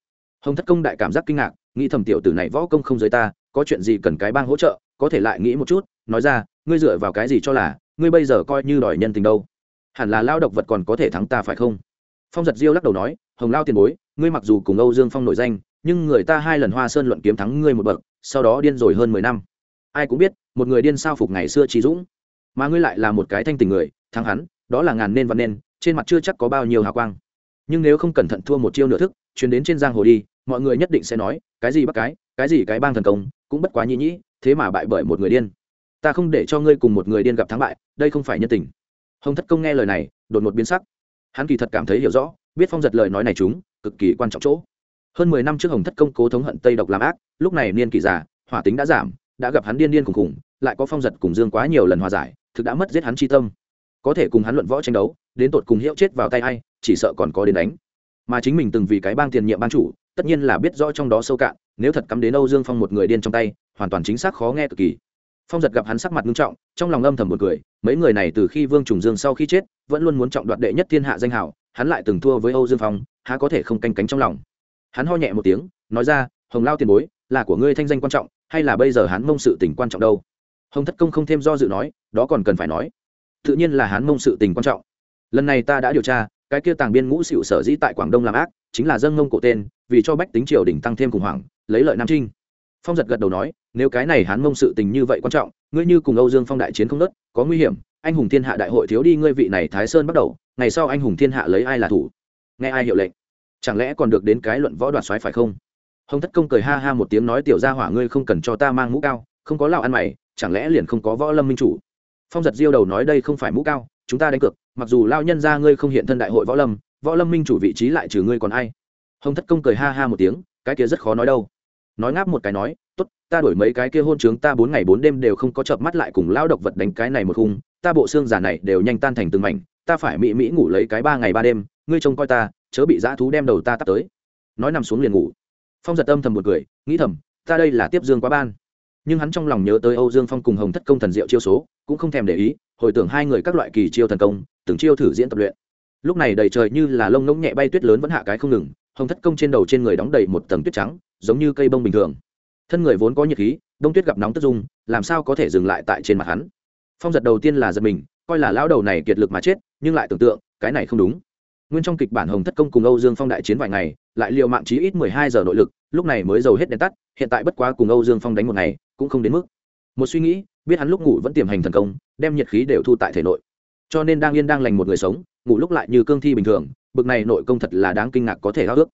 Hồng thất công đại cảm giác kinh ngạc, nghĩ thầm tiểu tử này võ công không giới ta, có chuyện gì cần cái bang hỗ trợ, có thể lại nghĩ một chút, nói ra, ngươi dựa vào cái gì cho là, ngươi bây giờ coi như đòi nhân tình đâu? Hẳn là lao độc vật còn có thể thắng ta phải không? Phong giật diêu lắc đầu nói, hồng lao tiền bối, ngươi mặc dù cùng âu dương phong nổi danh, nhưng người ta hai lần hoa sơn luận kiếm thắng ngươi một bậc, sau đó điên rồi hơn mười năm. Ai cũng biết, một người điên sao phục ngày xưa trí dũng. Mà ngươi lại là một cái thanh tình người, thắng hắn, đó là ngàn nên và nên, trên mặt chưa chắc có bao nhiêu hào quang. Nhưng nếu không cẩn thận thua một chiêu nửa thức chuyến đến trên giang hồ đi, mọi người nhất định sẽ nói, cái gì bắt cái cái gì cái bang thần công, cũng bất quá nhĩ nhĩ thế mà bại bởi một người điên. Ta không để cho ngươi cùng một người điên gặp thắng bại, đây không phải nhân tình hồng thất công nghe lời này, đột ngột biến sắc. Hắn kỳ thật cảm thấy hiểu rõ, biết phong giật lời nói này chúng, cực kỳ quan trọng chỗ. Hơn mười năm trước hồng thất công cố thống hận tây độc làm ác, lúc này niên kỳ già, hỏa tính đã giảm, đã gặp hắn điên điên khùng khùng lại có phong giật cùng dương quá nhiều lần hòa giải, thực đã mất giết hắn chi tâm. Có thể cùng hắn luận võ tranh đấu, đến tột cùng hiệu chết vào tay hay chỉ sợ còn có đến đánh. Mà chính mình từng vì cái bang tiền nhiệm ban chủ, tất nhiên là biết rõ trong đó sâu cạn, nếu thật cắm đến âu dương phong một người điên trong tay, hoàn toàn chính xác khó nghe cực kỳ. Phong giật gặp hắn sắc mặt nghiêm trọng, trong lòng âm thầm một cười mấy người này từ khi vương trùng dương sau khi chết, vẫn luôn muốn trọng đoạt đệ nhất thiên hạ danh hiệu hắn lại từng thua với âu dương phong, há có thể không canh cánh trong lòng. Hắn ho nhẹ một tiếng, nói ra, hồng lao tiền bối, là của ngươi thanh danh quan trọng, hay là bây giờ hắn mông sự tình quan trọng đâu? Hồng thất công không thêm do dự nói, đó còn cần phải nói. Tự nhiên là hắn mông sự tình quan trọng. Lần này ta đã điều tra, cái kia tàng biên ngũ xịu sở dĩ tại quảng đông làm ác, chính là dân ngông cổ tên, vì cho bách tính triều đình tăng thêm khủng hoảng, lấy lợi nam trinh. Phong giật gật đầu nói nếu cái này hắn mông sự tình như vậy quan trọng, ngươi như cùng âu dương phong đại chiến không đất có nguy hiểm, anh hùng thiên hạ đại hội thiếu đi ngươi vị này thái sơn bắt đầu, ngày sau anh hùng thiên hạ lấy ai là thủ? Nghe ai hiệu lệnh? Chẳng lẽ còn được đến cái luận võ đoạt xoáy phải không? Hồng thất công cười ha ha một tiếng nói tiểu gia hỏa ngươi không cần cho ta mang mũ cao, không có lào ăn mày, chẳng lẽ liền không có võ lâm minh chủ? Phong giật diêu đầu nói đây không phải mũ cao, chúng ta đánh cược, mặc dù lao nhân ra ngươi không hiện thân đại hội võ lâm võ lâm minh chủ vị trí lại trừ ngươi còn ai? Hồng thất công cười ha ha một tiếng, cái kia rất khó nói đâu nói ngáp một cái nói, tốt, ta đổi mấy cái kia hôn trướng ta bốn ngày bốn đêm đều không có chợp mắt lại cùng lao độc vật đánh cái này một khung, ta bộ xương giả này đều nhanh tan thành từng mảnh, ta phải mỹ mỹ ngủ lấy cái ba ngày ba đêm, ngươi trông coi ta, chớ bị dã thú đem đầu ta tắt tới. Nói nằm xuống liền ngủ. Phong giật âm thầm một cười, nghĩ thầm, ta đây là tiếp dương quá ban. Nhưng hắn trong lòng nhớ tới âu dương phong cùng hồng thất công thần diệu chiêu số, cũng không thèm để ý, hồi tưởng hai người các loại kỳ chiêu thần công, từng chiêu thử diễn tập luyện. Lúc này đầy trời như là lông ngỗng nhẹ bay tuyết lớn vẫn hạ cái không ngừng hồng thất công trên đầu trên người đóng đầy một tầng tuyết trắng, giống như cây bông bình thường. Thân người vốn có nhiệt khí, đông tuyết gặp nóng tất dung, làm sao có thể dừng lại tại trên mặt hắn? Phong giật đầu tiên là giật mình, coi là lão đầu này kiệt lực mà chết, nhưng lại tưởng tượng, cái này không đúng. Nguyên trong kịch bản hồng thất công cùng âu dương phong đại chiến vài ngày, lại l i ề u mạng chí ít mười hai giờ nội lực, lúc này mới giàu hết đèn tắt, hiện tại bất quá cùng âu dương phong đánh một ngày, cũng không đến mức. Một suy nghĩ, biết hắn lúc ngủ vẫn tiềm hành thần công, đem nhiệt khí đều thu tại thể nội. Cho nên đang yên đang lành một người sống, ngủ lúc lại như cương thi bình thường bực này nội công thật là đáng kinh ngạc có thể hao ước.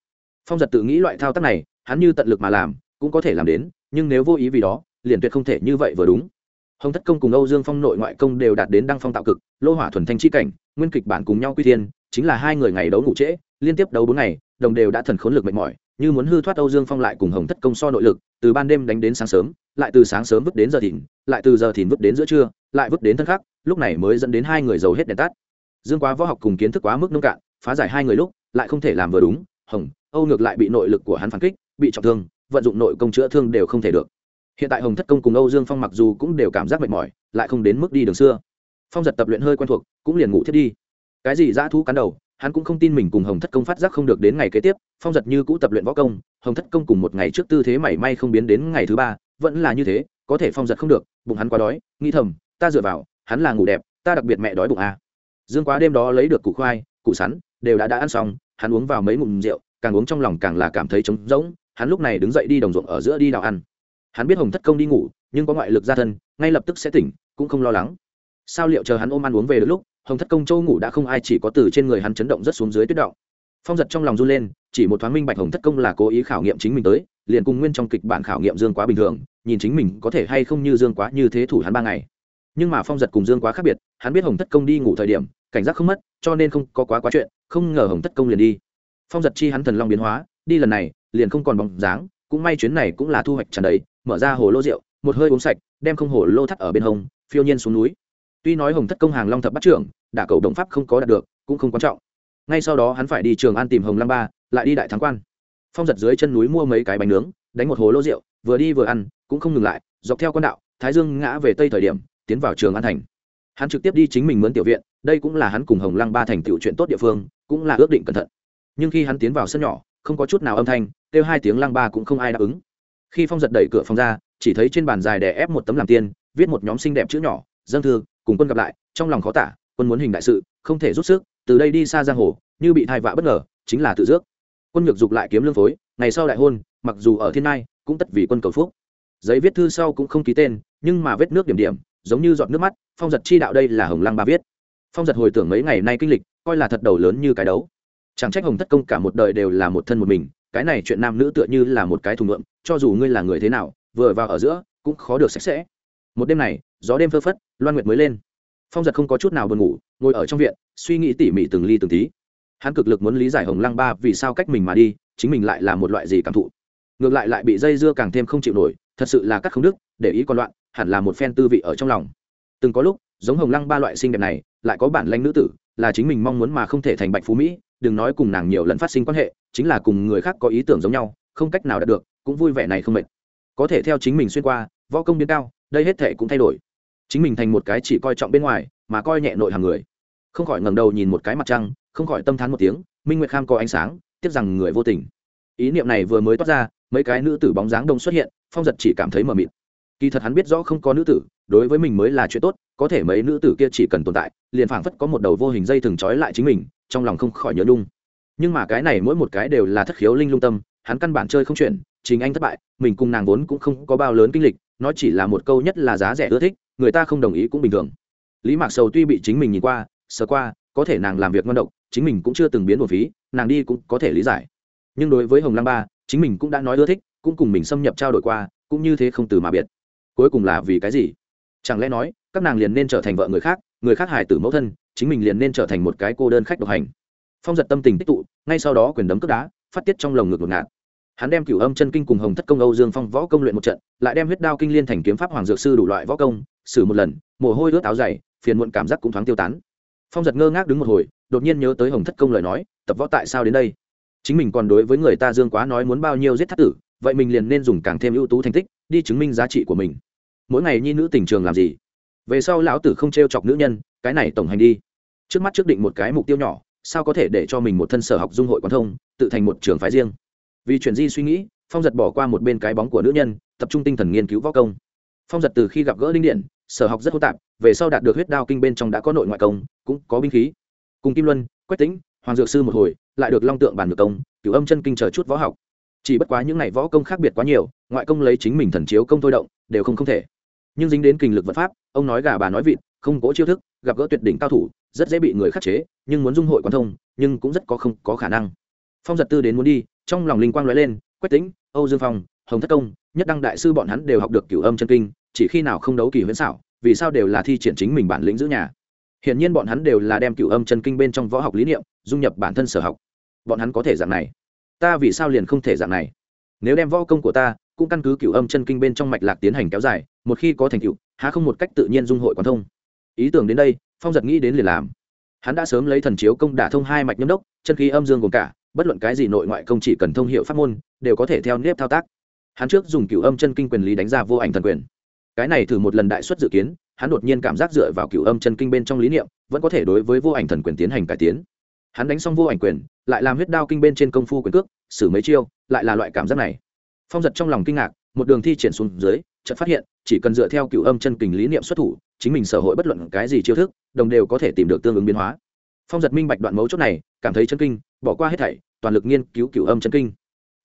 Phong giật tự nghĩ loại thao tác này, hắn như tận lực mà làm, cũng có thể làm đến, nhưng nếu vô ý vì đó, liền tuyệt không thể như vậy vừa đúng. Hồng thất công cùng âu dương phong nội ngoại công đều đạt đến đăng phong tạo cực, lô hỏa thuần thanh chi cảnh, nguyên kịch bản cùng nhau quy thiên, chính là hai người ngày đấu ngủ trễ, liên tiếp đấu bốn ngày, đồng đều đã thần khốn lực mệt mỏi, như muốn hư thoát âu dương phong lại cùng hồng thất công so nội lực, từ ban đêm đánh đến sáng sớm, lại từ sáng sớm vứt đến giờ thìn, lại từ giờ thìn vứt đến giữa trưa, lại vứt đến thân khắc, lúc này mới dẫn đến hai người giàu hết đèn tắt. Dương quá võ học cùng kiến thức quá mức nông cạn phá giải hai người lúc, lại không thể làm vừa đúng, hồng, âu ngược lại bị nội lực của hắn phản kích, bị trọng thương, vận dụng nội công chữa thương đều không thể được. Hiện tại hồng thất công cùng âu dương phong mặc dù cũng đều cảm giác mệt mỏi, lại không đến mức đi đường xưa. Phong giật tập luyện hơi quen thuộc, cũng liền ngủ thiết đi. Cái gì dã thú cắn đầu, hắn cũng không tin mình cùng hồng thất công phát giác không được đến ngày kế tiếp, phong giật như cũ tập luyện võ công, hồng thất công cùng một ngày trước tư thế mảy may không biến đến ngày thứ ba, vẫn là như thế, có thể phong giật không được, bụng hắn quá đói, nghĩ thầm, ta dựa vào, hắn là ngủ đẹp, ta đặc biệt mẹ đói bụng à. dương quá đêm đó lấy được củ khoai, củ sắn đều đã đã ăn xong, hắn uống vào mấy ngụm rượu, càng uống trong lòng càng là cảm thấy trống rỗng, hắn lúc này đứng dậy đi đồng ruộng ở giữa đi đào ăn. Hắn biết hồng thất công đi ngủ, nhưng có ngoại lực ra thân, ngay lập tức sẽ tỉnh, cũng không lo lắng. Sao liệu chờ hắn ôm ăn uống về được lúc, hồng thất công châu ngủ đã không ai chỉ có từ trên người hắn chấn động rất xuống dưới tuyết động. Phong giật trong lòng run lên, chỉ một thoáng minh bạch hồng thất công là cố ý khảo nghiệm chính mình tới, liền cùng nguyên trong kịch bản khảo nghiệm dương quá bình thường, nhìn chính mình có thể hay không như dương quá như thế thủ hắn ba ngày. Nhưng mà phong giật cùng dương quá khác biệt, hắn biết hồng thất công đi ngủ thời điểm, cảnh giác không mất, cho nên không có quá quá chuyện không ngờ hồng thất công liền đi. Phong giật chi hắn thần long biến hóa, đi lần này, liền không còn bóng dáng, cũng may chuyến này cũng là thu hoạch tràn đầy, mở ra hồ lô rượu, một hơi uống sạch, đem không hồ lô thắt ở bên hông, phiêu nhiên xuống núi. Tuy nói hồng thất công hàng long thập bắt trưởng, đả cầu đồng pháp không có đạt được, cũng không quan trọng. Ngay sau đó hắn phải đi trường an tìm hồng lăng ba, lại đi đại thắng quan. Phong giật dưới chân núi mua mấy cái bánh nướng, đánh một hồ lô rượu, vừa đi vừa ăn, cũng không ngừng lại, dọc theo con đạo, thái dương ngã về tây thời điểm, tiến vào trường an thành. Hắn trực tiếp đi chính mình mướn tiểu viện, đây cũng là hắn cùng hồng lăng ba thành tựu chuyện tốt địa phương cũng là ước định cẩn thận. Nhưng khi hắn tiến vào sân nhỏ, không có chút nào âm thanh, kêu hai tiếng lăng ba cũng không ai đáp ứng. Khi phong giật đẩy cửa phòng ra, chỉ thấy trên bàn dài đè ép một tấm làm tiên, viết một nhóm xinh đẹp chữ nhỏ dâng thư, cùng quân gặp lại, trong lòng khó tả, quân muốn hình đại sự, không thể rút sức, từ đây đi xa giang hồ, như bị thai vạ bất ngờ, chính là tự dước quân ngược dục lại kiếm lương phối, ngày sau đại hôn, mặc dù ở thiên nai cũng tất vì quân cầu phúc. Giấy viết thư sau cũng không ký tên, nhưng mà vết nước điểm điểm, giống như giọt nước mắt, phong giật chi đạo đây là hồng lăng ba viết. Phong giật hồi tưởng mấy ngày nay kinh lịch coi là thật đầu lớn như cái đấu. Chẳng trách hồng thất công cả một đời đều là một thân một mình, cái này chuyện nam nữ tựa như là một cái thùng ngượng cho dù ngươi là người thế nào, vừa vào ở giữa, cũng khó được sạch sẽ. Một đêm này, gió đêm phơ phất, loan nguyệt mới lên. Phong giật không có chút nào buồn ngủ, ngồi ở trong viện, suy nghĩ tỉ mỉ từng ly từng tí. Hắn cực lực muốn lý giải hồng lăng ba vì sao cách mình mà đi, chính mình lại là một loại gì cảm thụ. Ngược lại lại bị dây dưa càng thêm không chịu nổi, thật sự là cắt không đức để ý còn loạn, hẳn là một phen tư vị ở trong lòng. Từng có lúc, giống hồng lăng ba loại xinh đẹp này, lại có bản lanh nữ tử là chính mình mong muốn mà không thể thành bạch phú mỹ, đừng nói cùng nàng nhiều lần phát sinh quan hệ, chính là cùng người khác có ý tưởng giống nhau, không cách nào đạt được, cũng vui vẻ này không mệt. Có thể theo chính mình xuyên qua, võ công biến cao, đây hết thể cũng thay đổi. Chính mình thành một cái chỉ coi trọng bên ngoài, mà coi nhẹ nội hàng người. Không khỏi ngẩng đầu nhìn một cái mặt trăng, không khỏi tâm thán một tiếng, minh nguyệt kham có ánh sáng tiếc rằng người vô tình. Ý niệm này vừa mới toát ra, mấy cái nữ tử bóng dáng đông xuất hiện, phong giật chỉ cảm thấy mờ mịt. Kỳ thật hắn biết rõ không có nữ tử đối với mình mới là chuyện tốt, có thể mấy nữ tử kia chỉ cần tồn tại, liền phảng phất có một đầu vô hình dây thừng trói lại chính mình, trong lòng không khỏi nhớ nhung. nhưng mà cái này mỗi một cái đều là thất khiếu linh lung tâm, hắn căn bản chơi không chuyển chính anh thất bại, mình cùng nàng vốn cũng không có bao lớn kinh lịch nó chỉ là một câu nhất là giá rẻ ưa thích, người ta không đồng ý cũng bình thường. Lý mạc sầu tuy bị chính mình nhìn qua, sờ qua, có thể nàng làm việc ngon độc, chính mình cũng chưa từng biến một phí, nàng đi cũng có thể lý giải. Nhưng đối với hồng lăng ba, chính mình cũng đã nói ưa thích, cũng cùng mình xâm nhập trao đổi qua, cũng như thế không từ mà biệt. Cuối cùng là vì cái gì? Chẳng lẽ nói, các nàng liền nên trở thành vợ người khác người khác hài tử mẫu thân, chính mình liền nên trở thành một cái cô đơn khách độc hành. Phong giật tâm tình tích tụ, ngay sau đó quyền đấm cướp đá, phát tiết trong lồng ngực ngột ngạt. Hắn đem cửu âm chân kinh cùng hồng thất công âu dương phong võ công luyện một trận, lại đem huyết đao kinh liên thành kiếm pháp hoàng dược sư đủ loại võ công xử một lần, mồ hôi ướt áo dày, phiền muộn cảm giác cũng thoáng tiêu tán. Phong giật ngơ ngác đứng một hồi, đột nhiên nhớ tới hồng thất công lời nói, tập võ tại sao đến đây? Chính mình còn đối với người ta dương quá nói muốn bao nhiêu giết thất tử, vậy mình liền nên dùng càng thêm ưu tú thành tích, đi chứng minh giá trị của mình mỗi ngày nhi nữ tình trường làm gì? Về sau lão tử không t r e o chọc nữ nhân, cái này tổng hành đi. Trước mắt trước định một cái mục tiêu nhỏ, sao có thể để cho mình một thân sở học dung hội quán thông, tự thành một trường phái riêng? Vì chuyển di suy nghĩ, phong giật bỏ qua một bên cái bóng của nữ nhân, tập trung tinh thần nghiên cứu võ công. Phong giật từ khi gặp gỡ linh điện, sở học rất hô tạp, về sau đạt được huyết đao kinh bên trong đã có nội ngoại công, cũng có binh khí. Cùng kim luân, quách tĩnh, hoàng dược sư một hồi, lại được long tượng bản ngược công, cửu âm chân kinh chờ chút võ học. Chỉ bất quá những ngày võ công khác biệt quá nhiều, ngoại công lấy chính mình thần chiếu công thôi động, đều không không thể nhưng dính đến kinh lực vật pháp ông nói gà bà nói vịt không cố chiêu thức gặp gỡ tuyệt đỉnh cao thủ rất dễ bị người khắc chế nhưng muốn dung hội quan thông nhưng cũng rất có không có khả năng phong giật tư đến muốn đi trong lòng linh quang nói lên quách tính âu dương phong hồng thất công nhất đăng đại sư bọn hắn đều học được cửu âm chân kinh chỉ khi nào không đấu kỳ huyễn xảo vì sao đều là thi triển chính mình bản lĩnh giữ nhà Hiển nhiên bọn hắn đều là đem cửu âm chân kinh bên trong võ học lý niệm dung nhập bản thân sở học. Bọn hắn có thể dạng này, ta vì sao liền không thể dạng này? Nếu đem võ công của ta cũng căn cứ cửu âm chân kinh bên trong mạch lạc tiến hành kéo dài, một khi có thành tựu, há không một cách tự nhiên dung hội quán thông. Ý tưởng đến đây, Phong giật nghĩ đến liền làm. Hắn đã sớm lấy thần chiếu công đả thông hai mạch nhâm đốc, chân khí âm dương gồm cả, bất luận cái gì nội ngoại công chỉ cần thông hiệu pháp môn, đều có thể theo nếp thao tác. Hắn trước dùng cửu âm chân kinh quyền lý đánh ra vô ảnh thần quyền. Cái này thử một lần đại suất dự kiến, hắn đột nhiên cảm giác dựa vào cửu âm chân kinh bên trong lý niệm vẫn có thể đối với vô ảnh thần quyền tiến hành cải tiến hắn đánh xong vô ảnh quyền lại làm huyết đao kinh bên trên công phu quyền cước xử mấy chiêu lại là loại cảm giác này phong giật trong lòng kinh ngạc, một đường thi triển xuống dưới, chợt phát hiện, chỉ cần dựa theo cựu âm chân kinh lý niệm xuất thủ, chính mình sở hội bất luận cái gì chiêu thức, đồng đều có thể tìm được tương ứng biến hóa. Phong giật minh bạch đoạn mấu chốt này, cảm thấy chân kinh, bỏ qua hết thảy, toàn lực nghiên cứu cựu âm chân kinh.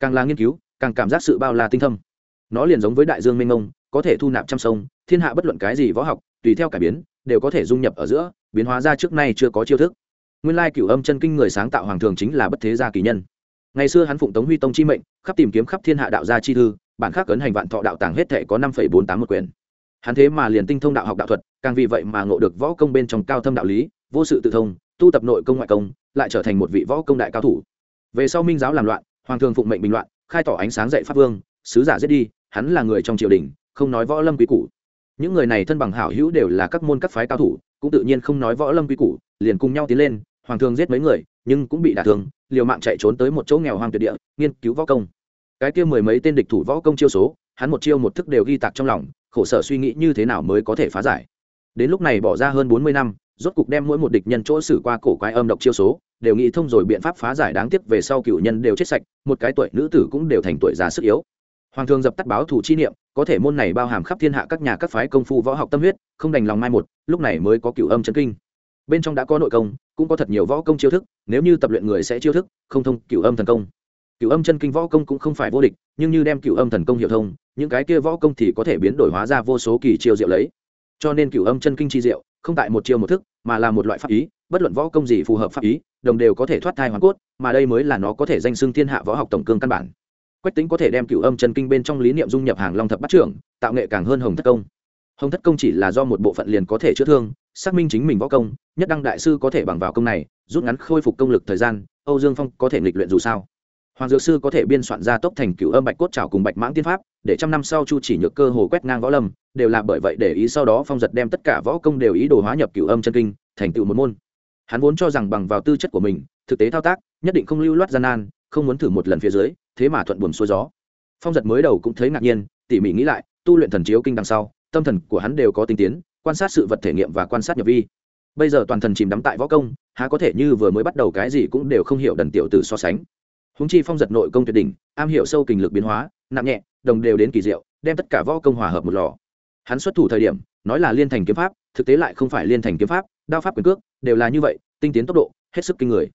Càng là nghiên cứu, càng cảm giác sự bao la tinh thâm. Nó liền giống với đại dương mênh mông, có thể thu nạp trăm sông, thiên hạ bất luận cái gì võ học, tùy theo cải biến, đều có thể dung nhập ở giữa, biến hóa ra trước nay chưa có chiêu thức. Nguyên lai cửu âm chân kinh người sáng tạo hoàng thường chính là bất thế gia kỳ nhân ngày xưa hắn phụng tống huy tông chi mệnh, khắp tìm kiếm khắp thiên hạ đạo gia chi thư, bản khắc cấn hành vạn thọ đạo tàng hết thể có năm bốn tám một quyền hắn thế mà liền tinh thông đạo học đạo thuật, càng vì vậy mà ngộ được võ công bên trong cao thâm đạo lý, vô sự tự thông, tu tập nội công ngoại công, lại trở thành một vị võ công đại cao thủ. Về sau minh giáo làm loạn, hoàng thường phụng mệnh bình loạn, khai tỏ ánh sáng dạy pháp vương, sứ giả giết đi, hắn là người trong triều đình, không nói võ lâm quý củ. Những người này thân bằng hảo hữu đều là các môn các phái cao thủ, cũng tự nhiên không nói võ lâm quý củ, liền cùng nhau tiến lên, hoàng thường giết mấy người, nhưng cũng bị đả thương liều mạng chạy trốn tới một chỗ nghèo hoang tuyệt địa, nghiên cứu võ công. Cái kia mười mấy tên địch thủ võ công chiêu số, hắn một chiêu một thức đều ghi tạc trong lòng, khổ sở suy nghĩ như thế nào mới có thể phá giải. Đến lúc này bỏ ra hơn bốn mươi năm, rốt cục đem mỗi một địch nhân chỗ xử qua cổ quái âm độc chiêu số, đều nghĩ thông rồi biện pháp phá giải đáng tiếc về sau cựu nhân đều chết sạch, một cái tuổi nữ tử cũng đều thành tuổi già sức yếu. Hoàng thường dập tắt báo thủ chi niệm, có thể môn này bao hàm khắp thiên hạ các nhà các phái công phu võ học tâm huyết, không đành lòng mai một, lúc này mới có cựu âm chân kinh bên trong đã có nội công, cũng có thật nhiều võ công chiêu thức, nếu như tập luyện người sẽ chiêu thức, không thông cựu âm thần công. Cựu âm chân kinh võ công cũng không phải vô địch, nhưng như đem cựu âm thần công hiệu thông, những cái kia võ công thì có thể biến đổi hóa ra vô số kỳ chiêu diệu lấy. Cho nên cựu âm chân kinh chi diệu, không tại một chiêu một thức, mà là một loại pháp ý, bất luận võ công gì phù hợp pháp ý, đồng đều có thể thoát thai hoàn cốt, mà đây mới là nó có thể danh xưng thiên hạ võ học tổng cương căn bản. Quách tính có thể đem cựu âm chân kinh bên trong lý niệm dung nhập hàng long thập bắt trưởng, tạo nghệ càng hơn hồng thất công. Hồng thất công chỉ là do một bộ phận liền có thể chữa thương xác minh chính mình võ công, nhất đăng đại sư có thể bằng vào công này, rút ngắn khôi phục công lực thời gian, âu dương phong có thể nghịch luyện dù sao. Hoàng dược sư có thể biên soạn ra tốc thành cựu âm bạch cốt trào cùng bạch mãng tiên pháp, để trăm năm sau chu chỉ nhược cơ hồ quét ngang võ lâm, đều là bởi vậy để ý sau đó phong giật đem tất cả võ công đều ý đồ hóa nhập cựu âm chân kinh, thành tựu một môn. Hắn vốn cho rằng bằng vào tư chất của mình, thực tế thao tác, nhất định không lưu loát gian nan, không muốn thử một lần phía dưới, thế mà thuận buồm xuôi gió. Phong giật mới đầu cũng thấy ngạc nhiên, tỉ mỉ nghĩ lại, tu luyện thần chiếu kinh đằng sau, tâm thần của hắn đều có tinh tiến quan sát sự vật thể nghiệm và quan sát nhập vi. Bây giờ toàn thần chìm đắm tại võ công, há có thể như vừa mới bắt đầu cái gì cũng đều không hiểu đần tiểu tử so sánh. Húng chi phong giật nội công tuyệt đỉnh, am hiểu sâu kình lực biến hóa, nặng nhẹ, đồng đều đến kỳ diệu, đem tất cả võ công hòa hợp một lò. Hắn xuất thủ thời điểm, nói là liên thành kiếm pháp, thực tế lại không phải liên thành kiếm pháp, đao pháp quyền cước, đều là như vậy, tinh tiến tốc độ, hết sức kinh người.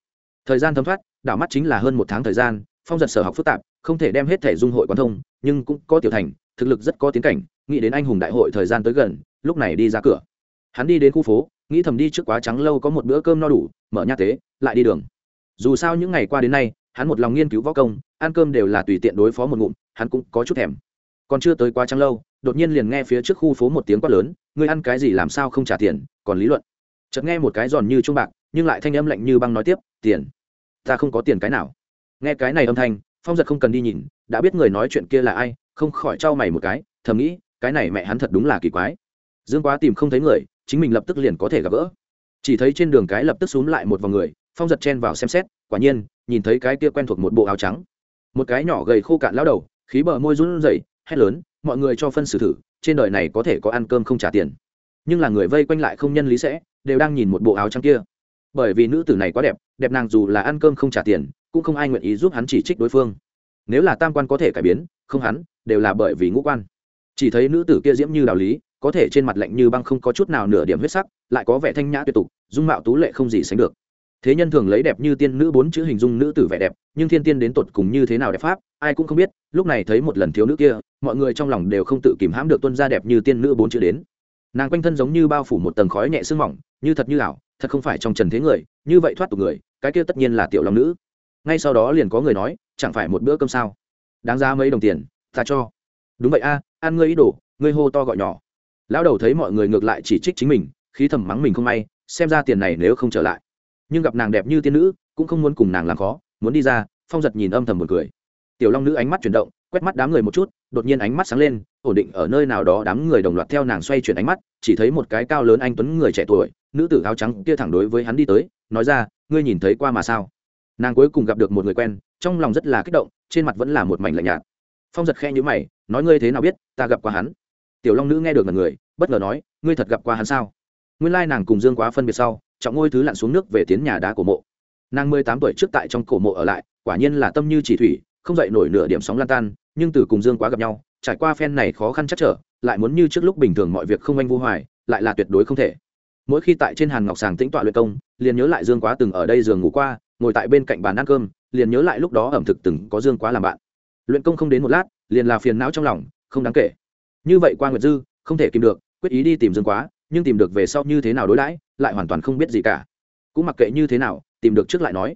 Thời gian thấm thoát, đảo mắt chính là hơn một tháng thời gian, phong giật sở học phức tạp, không thể đem hết thể dung hội quan thông, nhưng cũng có tiểu thành, thực lực rất có tiến cảnh nghĩ đến anh hùng đại hội thời gian tới gần, lúc này đi ra cửa. Hắn đi đến khu phố, nghĩ thầm đi trước quá trắng lâu có một bữa cơm no đủ, mở nhà tế, lại đi đường. Dù sao những ngày qua đến nay, hắn một lòng nghiên cứu võ công, ăn cơm đều là tùy tiện đối phó một ngụm, hắn cũng có chút thèm. Còn chưa tới quá trắng lâu, đột nhiên liền nghe phía trước khu phố một tiếng quát lớn, ngươi ăn cái gì làm sao không trả tiền, còn lý luận? Chợt nghe một cái giòn như trung bạc, nhưng lại thanh âm lạnh như băng nói tiếp, tiền, ta không có tiền cái nào. Nghe cái này âm thanh, phong giật không cần đi nhìn, đã biết người nói chuyện kia là ai, không khỏi trao mày một cái, thầm nghĩ cái này mẹ hắn thật đúng là kỳ quái. Dương quá tìm không thấy người, chính mình lập tức liền có thể gặp gỡ. Chỉ thấy trên đường cái lập tức xúm lại một vòng người, phong giật chen vào xem xét, quả nhiên, nhìn thấy cái kia quen thuộc một bộ áo trắng. Một cái nhỏ gầy khô cạn lao đầu, khí bờ môi run rẩy, hét lớn, mọi người cho phân xử thử, trên đời này có thể có ăn cơm không trả tiền. Nhưng là người vây quanh lại không nhân lý sẽ, đều đang nhìn một bộ áo trắng kia. Bởi vì nữ tử này quá đẹp đẹp nàng dù là ăn cơm không trả tiền, cũng không ai nguyện ý giúp hắn chỉ trích đối phương. Nếu là tam quan có thể cải biến, không hắn, đều là bởi vì ngũ quan chỉ thấy nữ tử kia diễm như đạo lý, có thể trên mặt lạnh như băng không có chút nào nửa điểm huyết sắc, lại có vẻ thanh nhã tuyệt tục, dung mạo tú lệ không gì sánh được. Thế nhân thường lấy đẹp như tiên nữ bốn chữ hình dung nữ tử vẻ đẹp, nhưng thiên tiên đến tột cùng như thế nào đẹp pháp, ai cũng không biết, lúc này thấy một lần thiếu nữ kia, mọi người trong lòng đều không tự kìm hãm được tuân ra đẹp như tiên nữ bốn chữ đến. Nàng quanh thân giống như bao phủ một tầng khói nhẹ sương mỏng, như thật như ảo, thật không phải trong trần thế người, như vậy thoát tục người, cái kia tất nhiên là tiểu long nữ. Ngay sau đó liền có người nói, chẳng phải một bữa cơm sao? Đáng ra mấy đồng tiền, ta cho đúng vậy a, ăn ngươi ý đồ, ngươi hô to gọi nhỏ. Lão đầu thấy mọi người ngược lại chỉ trích chính mình, khí thầm mắng mình không may, xem ra tiền này nếu không trở lại. Nhưng gặp nàng đẹp như tiên nữ, cũng không muốn cùng nàng làm khó, muốn đi ra, phong giật nhìn âm thầm một cười. Tiểu long nữ ánh mắt chuyển động, quét mắt đám người một chút, đột nhiên ánh mắt sáng lên, ổn định ở nơi nào đó đám người đồng loạt theo nàng xoay chuyển ánh mắt, chỉ thấy một cái cao lớn anh tuấn người trẻ tuổi, nữ tử áo trắng kia thẳng đối với hắn đi tới, nói ra, ngươi nhìn thấy qua mà sao? Nàng cuối cùng gặp được một người quen, trong lòng rất là kích động, trên mặt vẫn là một mảnh lạnh nhạt. Phong giật khe nhữ mày nói ngươi thế nào biết, ta gặp qua hắn. Tiểu long nữ nghe được là người, bất ngờ nói, ngươi thật gặp qua hắn sao? Nguyên lai nàng cùng dương quá phân biệt sau, trọng ngôi thứ lặn xuống nước về tiến nhà đá của mộ. Nàng mười tám tuổi trước tại trong cổ mộ ở lại, quả nhiên là tâm như chỉ thủy, không dậy nổi nửa điểm sóng lan tan, nhưng từ cùng dương quá gặp nhau, trải qua phen này khó khăn chắc trở, lại muốn như trước lúc bình thường mọi việc không anh vô hoài, lại là tuyệt đối không thể. Mỗi khi tại trên hàn ngọc sàng tĩnh tọa luyện công, liền nhớ lại dương quá từng ở đây giường ngủ qua, ngồi tại bên cạnh bàn ăn cơm, liền nhớ lại lúc đó ẩm thực từng có dương quá làm bạn luyện công không đến một lát, liền là phiền não trong lòng, không đáng kể. Như vậy qua nguyệt dư, không thể kìm được, quyết ý đi tìm dương quá, nhưng tìm được về sau như thế nào đối đãi, lại hoàn toàn không biết gì cả. Cũng mặc kệ như thế nào, tìm được trước lại nói.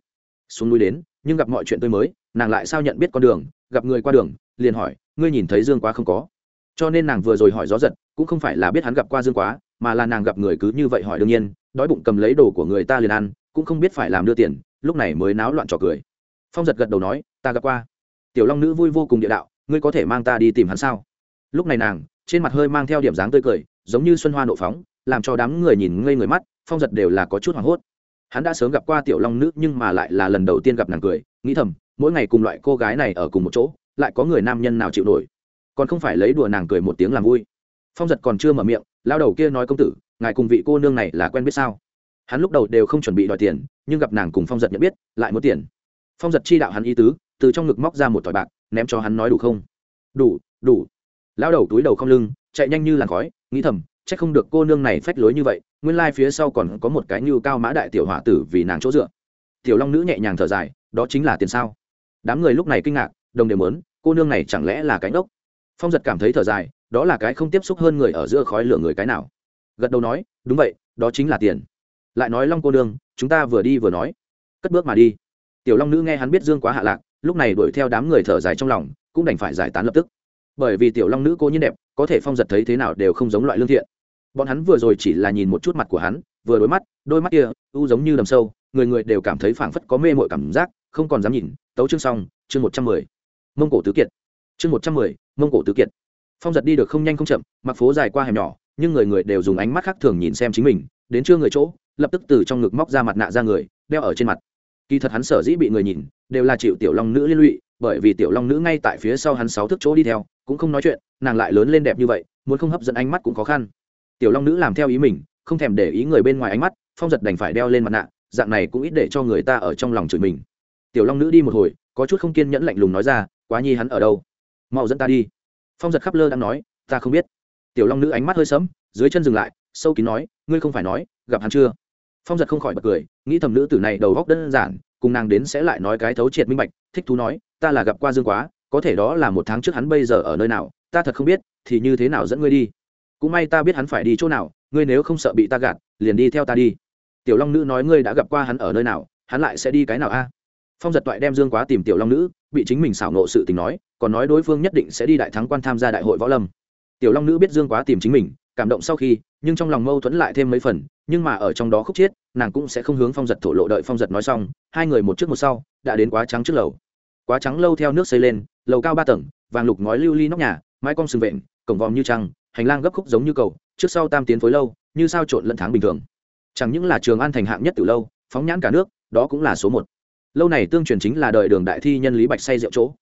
Xuống núi đến, nhưng gặp mọi chuyện tươi mới, nàng lại sao nhận biết con đường, gặp người qua đường, liền hỏi, ngươi nhìn thấy dương quá không có? Cho nên nàng vừa rồi hỏi gió giật, cũng không phải là biết hắn gặp qua dương quá, mà là nàng gặp người cứ như vậy hỏi đương nhiên, đói bụng cầm lấy đồ của người ta liền ăn, cũng không biết phải làm đưa tiền, lúc này mới náo loạn trò cười. Phong giật gật đầu nói, ta gặp qua tiểu long nữ vui vô cùng địa đạo, ngươi có thể mang ta đi tìm hắn sao? Lúc này nàng, trên mặt hơi mang theo điểm dáng tươi cười, giống như xuân hoa nộ phóng, làm cho đám người nhìn ngây người mắt, phong giật đều là có chút hoảng hốt. Hắn đã sớm gặp qua tiểu long nữ, nhưng mà lại là lần đầu tiên gặp nàng cười, nghĩ thầm, mỗi ngày cùng loại cô gái này ở cùng một chỗ, lại có người nam nhân nào chịu nổi. Còn không phải lấy đùa nàng cười một tiếng làm vui. Phong giật còn chưa mở miệng, lao đầu kia nói công tử, ngài cùng vị cô nương này là quen biết sao? Hắn lúc đầu đều không chuẩn bị đòi tiền, nhưng gặp nàng cùng phong giật nhận biết, lại muốn tiền. Phong giật chi đạo hắn ý tứ từ trong ngực móc ra một tỏi bạc, ném cho hắn nói đủ không? Đủ đủ. Lao đầu túi đầu không lưng, chạy nhanh như làn khói, nghĩ thầm c h ắ c không được cô nương này phách lối như vậy, nguyên lai phía sau còn có một cái như cao mã đại tiểu hỏa tử vì nàng chỗ dựa. Tiểu long nữ nhẹ nhàng thở dài, đó chính là tiền sao? Đám người lúc này kinh ngạc, đồng đều mớn cô nương này chẳng lẽ là cánh ốc phong giật cảm thấy thở dài, đó là cái không tiếp xúc hơn người ở giữa khói lửa người cái nào? Gật đầu nói, đúng vậy, đó chính là tiền. Lại nói long cô nương, chúng ta vừa đi vừa nói. Cất bước mà đi. Tiểu long nữ nghe hắn biết dương quá hạ lạc lúc này đuổi theo đám người thở dài trong lòng, cũng đành phải giải tán lập tức. Bởi vì tiểu long nữ cô nhiên đẹp, có thể phong giật thấy thế nào đều không giống loại lương thiện. Bọn hắn vừa rồi chỉ là nhìn một chút mặt của hắn, vừa đối mắt, đôi mắt kia, u giống như đầm sâu, người người đều cảm thấy phảng phất có mê mội cảm giác, không còn dám nhìn. Tấu chương xong, chương một trăm mười. Mông cổ tứ kiệt. Chương một trăm mười, mông cổ tứ kiệt. Phong giật đi được không nhanh không chậm, mặc phố dài qua hẻm nhỏ, nhưng người người đều dùng ánh mắt khác thường nhìn xem chính mình, đến chưa người chỗ, lập tức từ trong ngực móc ra mặt nạ ra người, đeo ở trên mặt. Kỳ thật hắn sở dĩ bị người nhìn đều là chịu tiểu long nữ liên lụy, bởi vì tiểu long nữ ngay tại phía sau hắn sáu thước chỗ đi theo, cũng không nói chuyện, nàng lại lớn lên đẹp như vậy, muốn không hấp dẫn ánh mắt cũng khó khăn. Tiểu long nữ làm theo ý mình, không thèm để ý người bên ngoài ánh mắt, phong giật đành phải đeo lên mặt nạ, dạng này cũng ít để cho người ta ở trong lòng chửi mình. Tiểu long nữ đi một hồi, có chút không kiên nhẫn lạnh lùng nói ra, quá nhi hắn ở đâu? Mau dẫn ta đi. Phong giật khắp lơ đang nói, ta không biết. Tiểu long nữ ánh mắt hơi sẫm, dưới chân dừng lại, sâu kín nói, ngươi không phải nói, gặp hắn chưa? Phong giật không khỏi bật cười, nghĩ thầm nữ tử này đầu góc đơn giản, cùng nàng đến sẽ lại nói cái thấu triệt minh bạch, thích thú nói, ta là gặp qua dương quá, có thể đó là một tháng trước hắn bây giờ ở nơi nào, ta thật không biết, thì như thế nào dẫn ngươi đi? Cũng may ta biết hắn phải đi chỗ nào, ngươi nếu không sợ bị ta gạt, liền đi theo ta đi. Tiểu long nữ nói, ngươi đã gặp qua hắn ở nơi nào, hắn lại sẽ đi cái nào a? Phong giật toại đem dương quá tìm tiểu long nữ, bị chính mình xảo nộ sự tình nói, còn nói đối phương nhất định sẽ đi đại thắng quan tham gia đại hội võ lâm. Tiểu long nữ biết dương quá tìm chính mình, cảm động sau khi nhưng trong lòng mâu thuẫn lại thêm mấy phần, nhưng mà ở trong đó khúc chiết, nàng cũng sẽ không hướng phong giật thổ lộ đợi phong giật nói xong, hai người một trước một sau, đã đến quá trắng trước lầu. Quá trắng lâu theo nước xây lên, lầu cao ba tầng, vàng lục ngói lưu ly nóc nhà, mái cong sừng vện, cổng vòm như trăng, hành lang gấp khúc giống như cầu, trước sau tam tiến phối lâu, như sao trộn lẫn tháng bình thường. Chẳng những là trường an thành hạng nhất từ lâu, phóng nhãn cả nước, đó cũng là số một. Lâu này tương truyền chính là đời đường đại thi nhân lý bạch say rượu chỗ.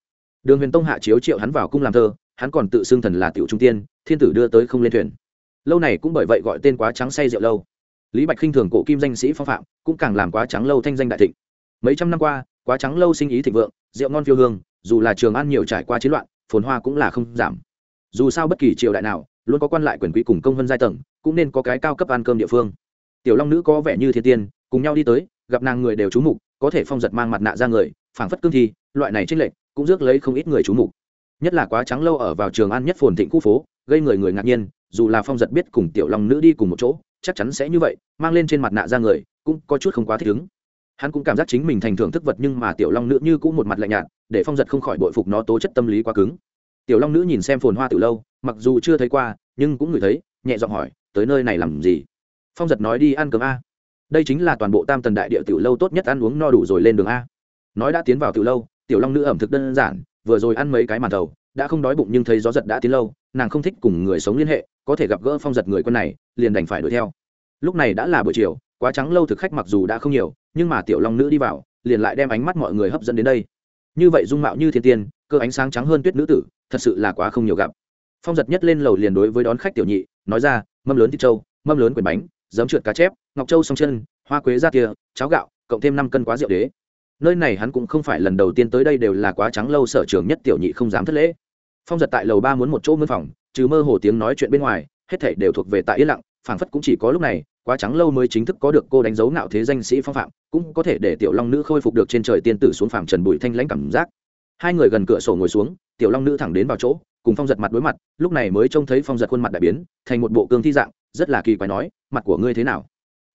Đường huyền tông hạ chiếu triệu hắn vào cung làm thơ, hắn còn tự xưng thần là tiểu trung tiên, thiên tử đưa tới không lên thuyền lâu này cũng bởi vậy gọi tên quá trắng say rượu lâu. Lý bạch khinh thường cổ kim danh sĩ phong phạm, cũng càng làm quá trắng lâu thanh danh đại thịnh. Mấy trăm năm qua, quá trắng lâu sinh ý thịnh vượng, rượu ngon phiêu hương, dù là trường ăn nhiều trải qua chiến loạn, phồn hoa cũng là không giảm. Dù sao bất kỳ triều đại nào, luôn có quan lại quyền quý cùng công vân giai tầng, cũng nên có cái cao cấp ăn cơm địa phương. Tiểu long nữ có vẻ như thiên tiên, cùng nhau đi tới, gặp nàng người đều trú mục, có thể phong giật mang mặt nạ ra người, phảng phất cương thi, loại này trích lệch, cũng rước lấy không ít người trú mục. Nhất là quá trắng lâu ở vào trường ăn nhất phồn thịnh khu phố gây người người ngạc nhiên, dù là phong giật biết cùng tiểu long nữ đi cùng một chỗ, chắc chắn sẽ như vậy, mang lên trên mặt nạ ra người, cũng có chút không quá thích ứng. Hắn cũng cảm giác chính mình thành thưởng thức vật nhưng mà tiểu long nữ như cũng một mặt lạnh nhạt, để phong giật không khỏi bội phục nó tố chất tâm lý quá cứng. Tiểu long nữ nhìn xem phồn hoa từ lâu, mặc dù chưa thấy qua, nhưng cũng ngửi thấy, nhẹ giọng hỏi, tới nơi này làm gì? Phong giật nói, đi ăn cơm a. Đây chính là toàn bộ tam tần đại địa tiểu lâu tốt nhất ăn uống no đủ rồi lên đường a. Nói đã tiến vào tiểu lâu, tiểu long nữ ẩm thực đơn giản, vừa rồi ăn mấy cái màn thầu đã không đói bụng nhưng thấy gió giật đã tiến lâu, nàng không thích cùng người sống liên hệ, có thể gặp gỡ phong giật người quân này, liền đành phải đuổi theo. Lúc này đã là buổi chiều, quá trắng lâu thực khách mặc dù đã không nhiều, nhưng mà tiểu long nữ đi vào, liền lại đem ánh mắt mọi người hấp dẫn đến đây. Như vậy dung mạo như thiên tiên, cơ ánh sáng trắng hơn tuyết nữ tử, thật sự là quá không nhiều gặp. Phong giật nhất lên lầu liền đối với đón khách tiểu nhị, nói ra, mâm lớn thịt trâu, mâm lớn quyển bánh, giấm trượt cá chép, ngọc châu song chân, hoa quế da tia cháo gạo, cộng thêm năm cân quá rượu đế. Nơi này hắn cũng không phải lần đầu tiên tới đây đều là quá trắng lâu sở trường nhất tiểu nhị không dám thất lễ phong giật tại lầu ba muốn một chỗ mân phòng, trừ mơ hồ tiếng nói chuyện bên ngoài, hết thảy đều thuộc về tại yên lặng, phảng phất cũng chỉ có lúc này, quá trắng lâu mới chính thức có được cô đánh dấu ngạo thế danh sĩ phong phạm, cũng có thể để tiểu long nữ khôi phục được trên trời tiên tử xuống phàm trần bụi thanh lãnh cảm giác. Hai người gần cửa sổ ngồi xuống, tiểu long nữ thẳng đến vào chỗ, cùng phong giật mặt đối mặt, lúc này mới trông thấy phong giật khuôn mặt đại biến, thành một bộ cương thi dạng, rất là kỳ quái nói, mặt của ngươi thế nào?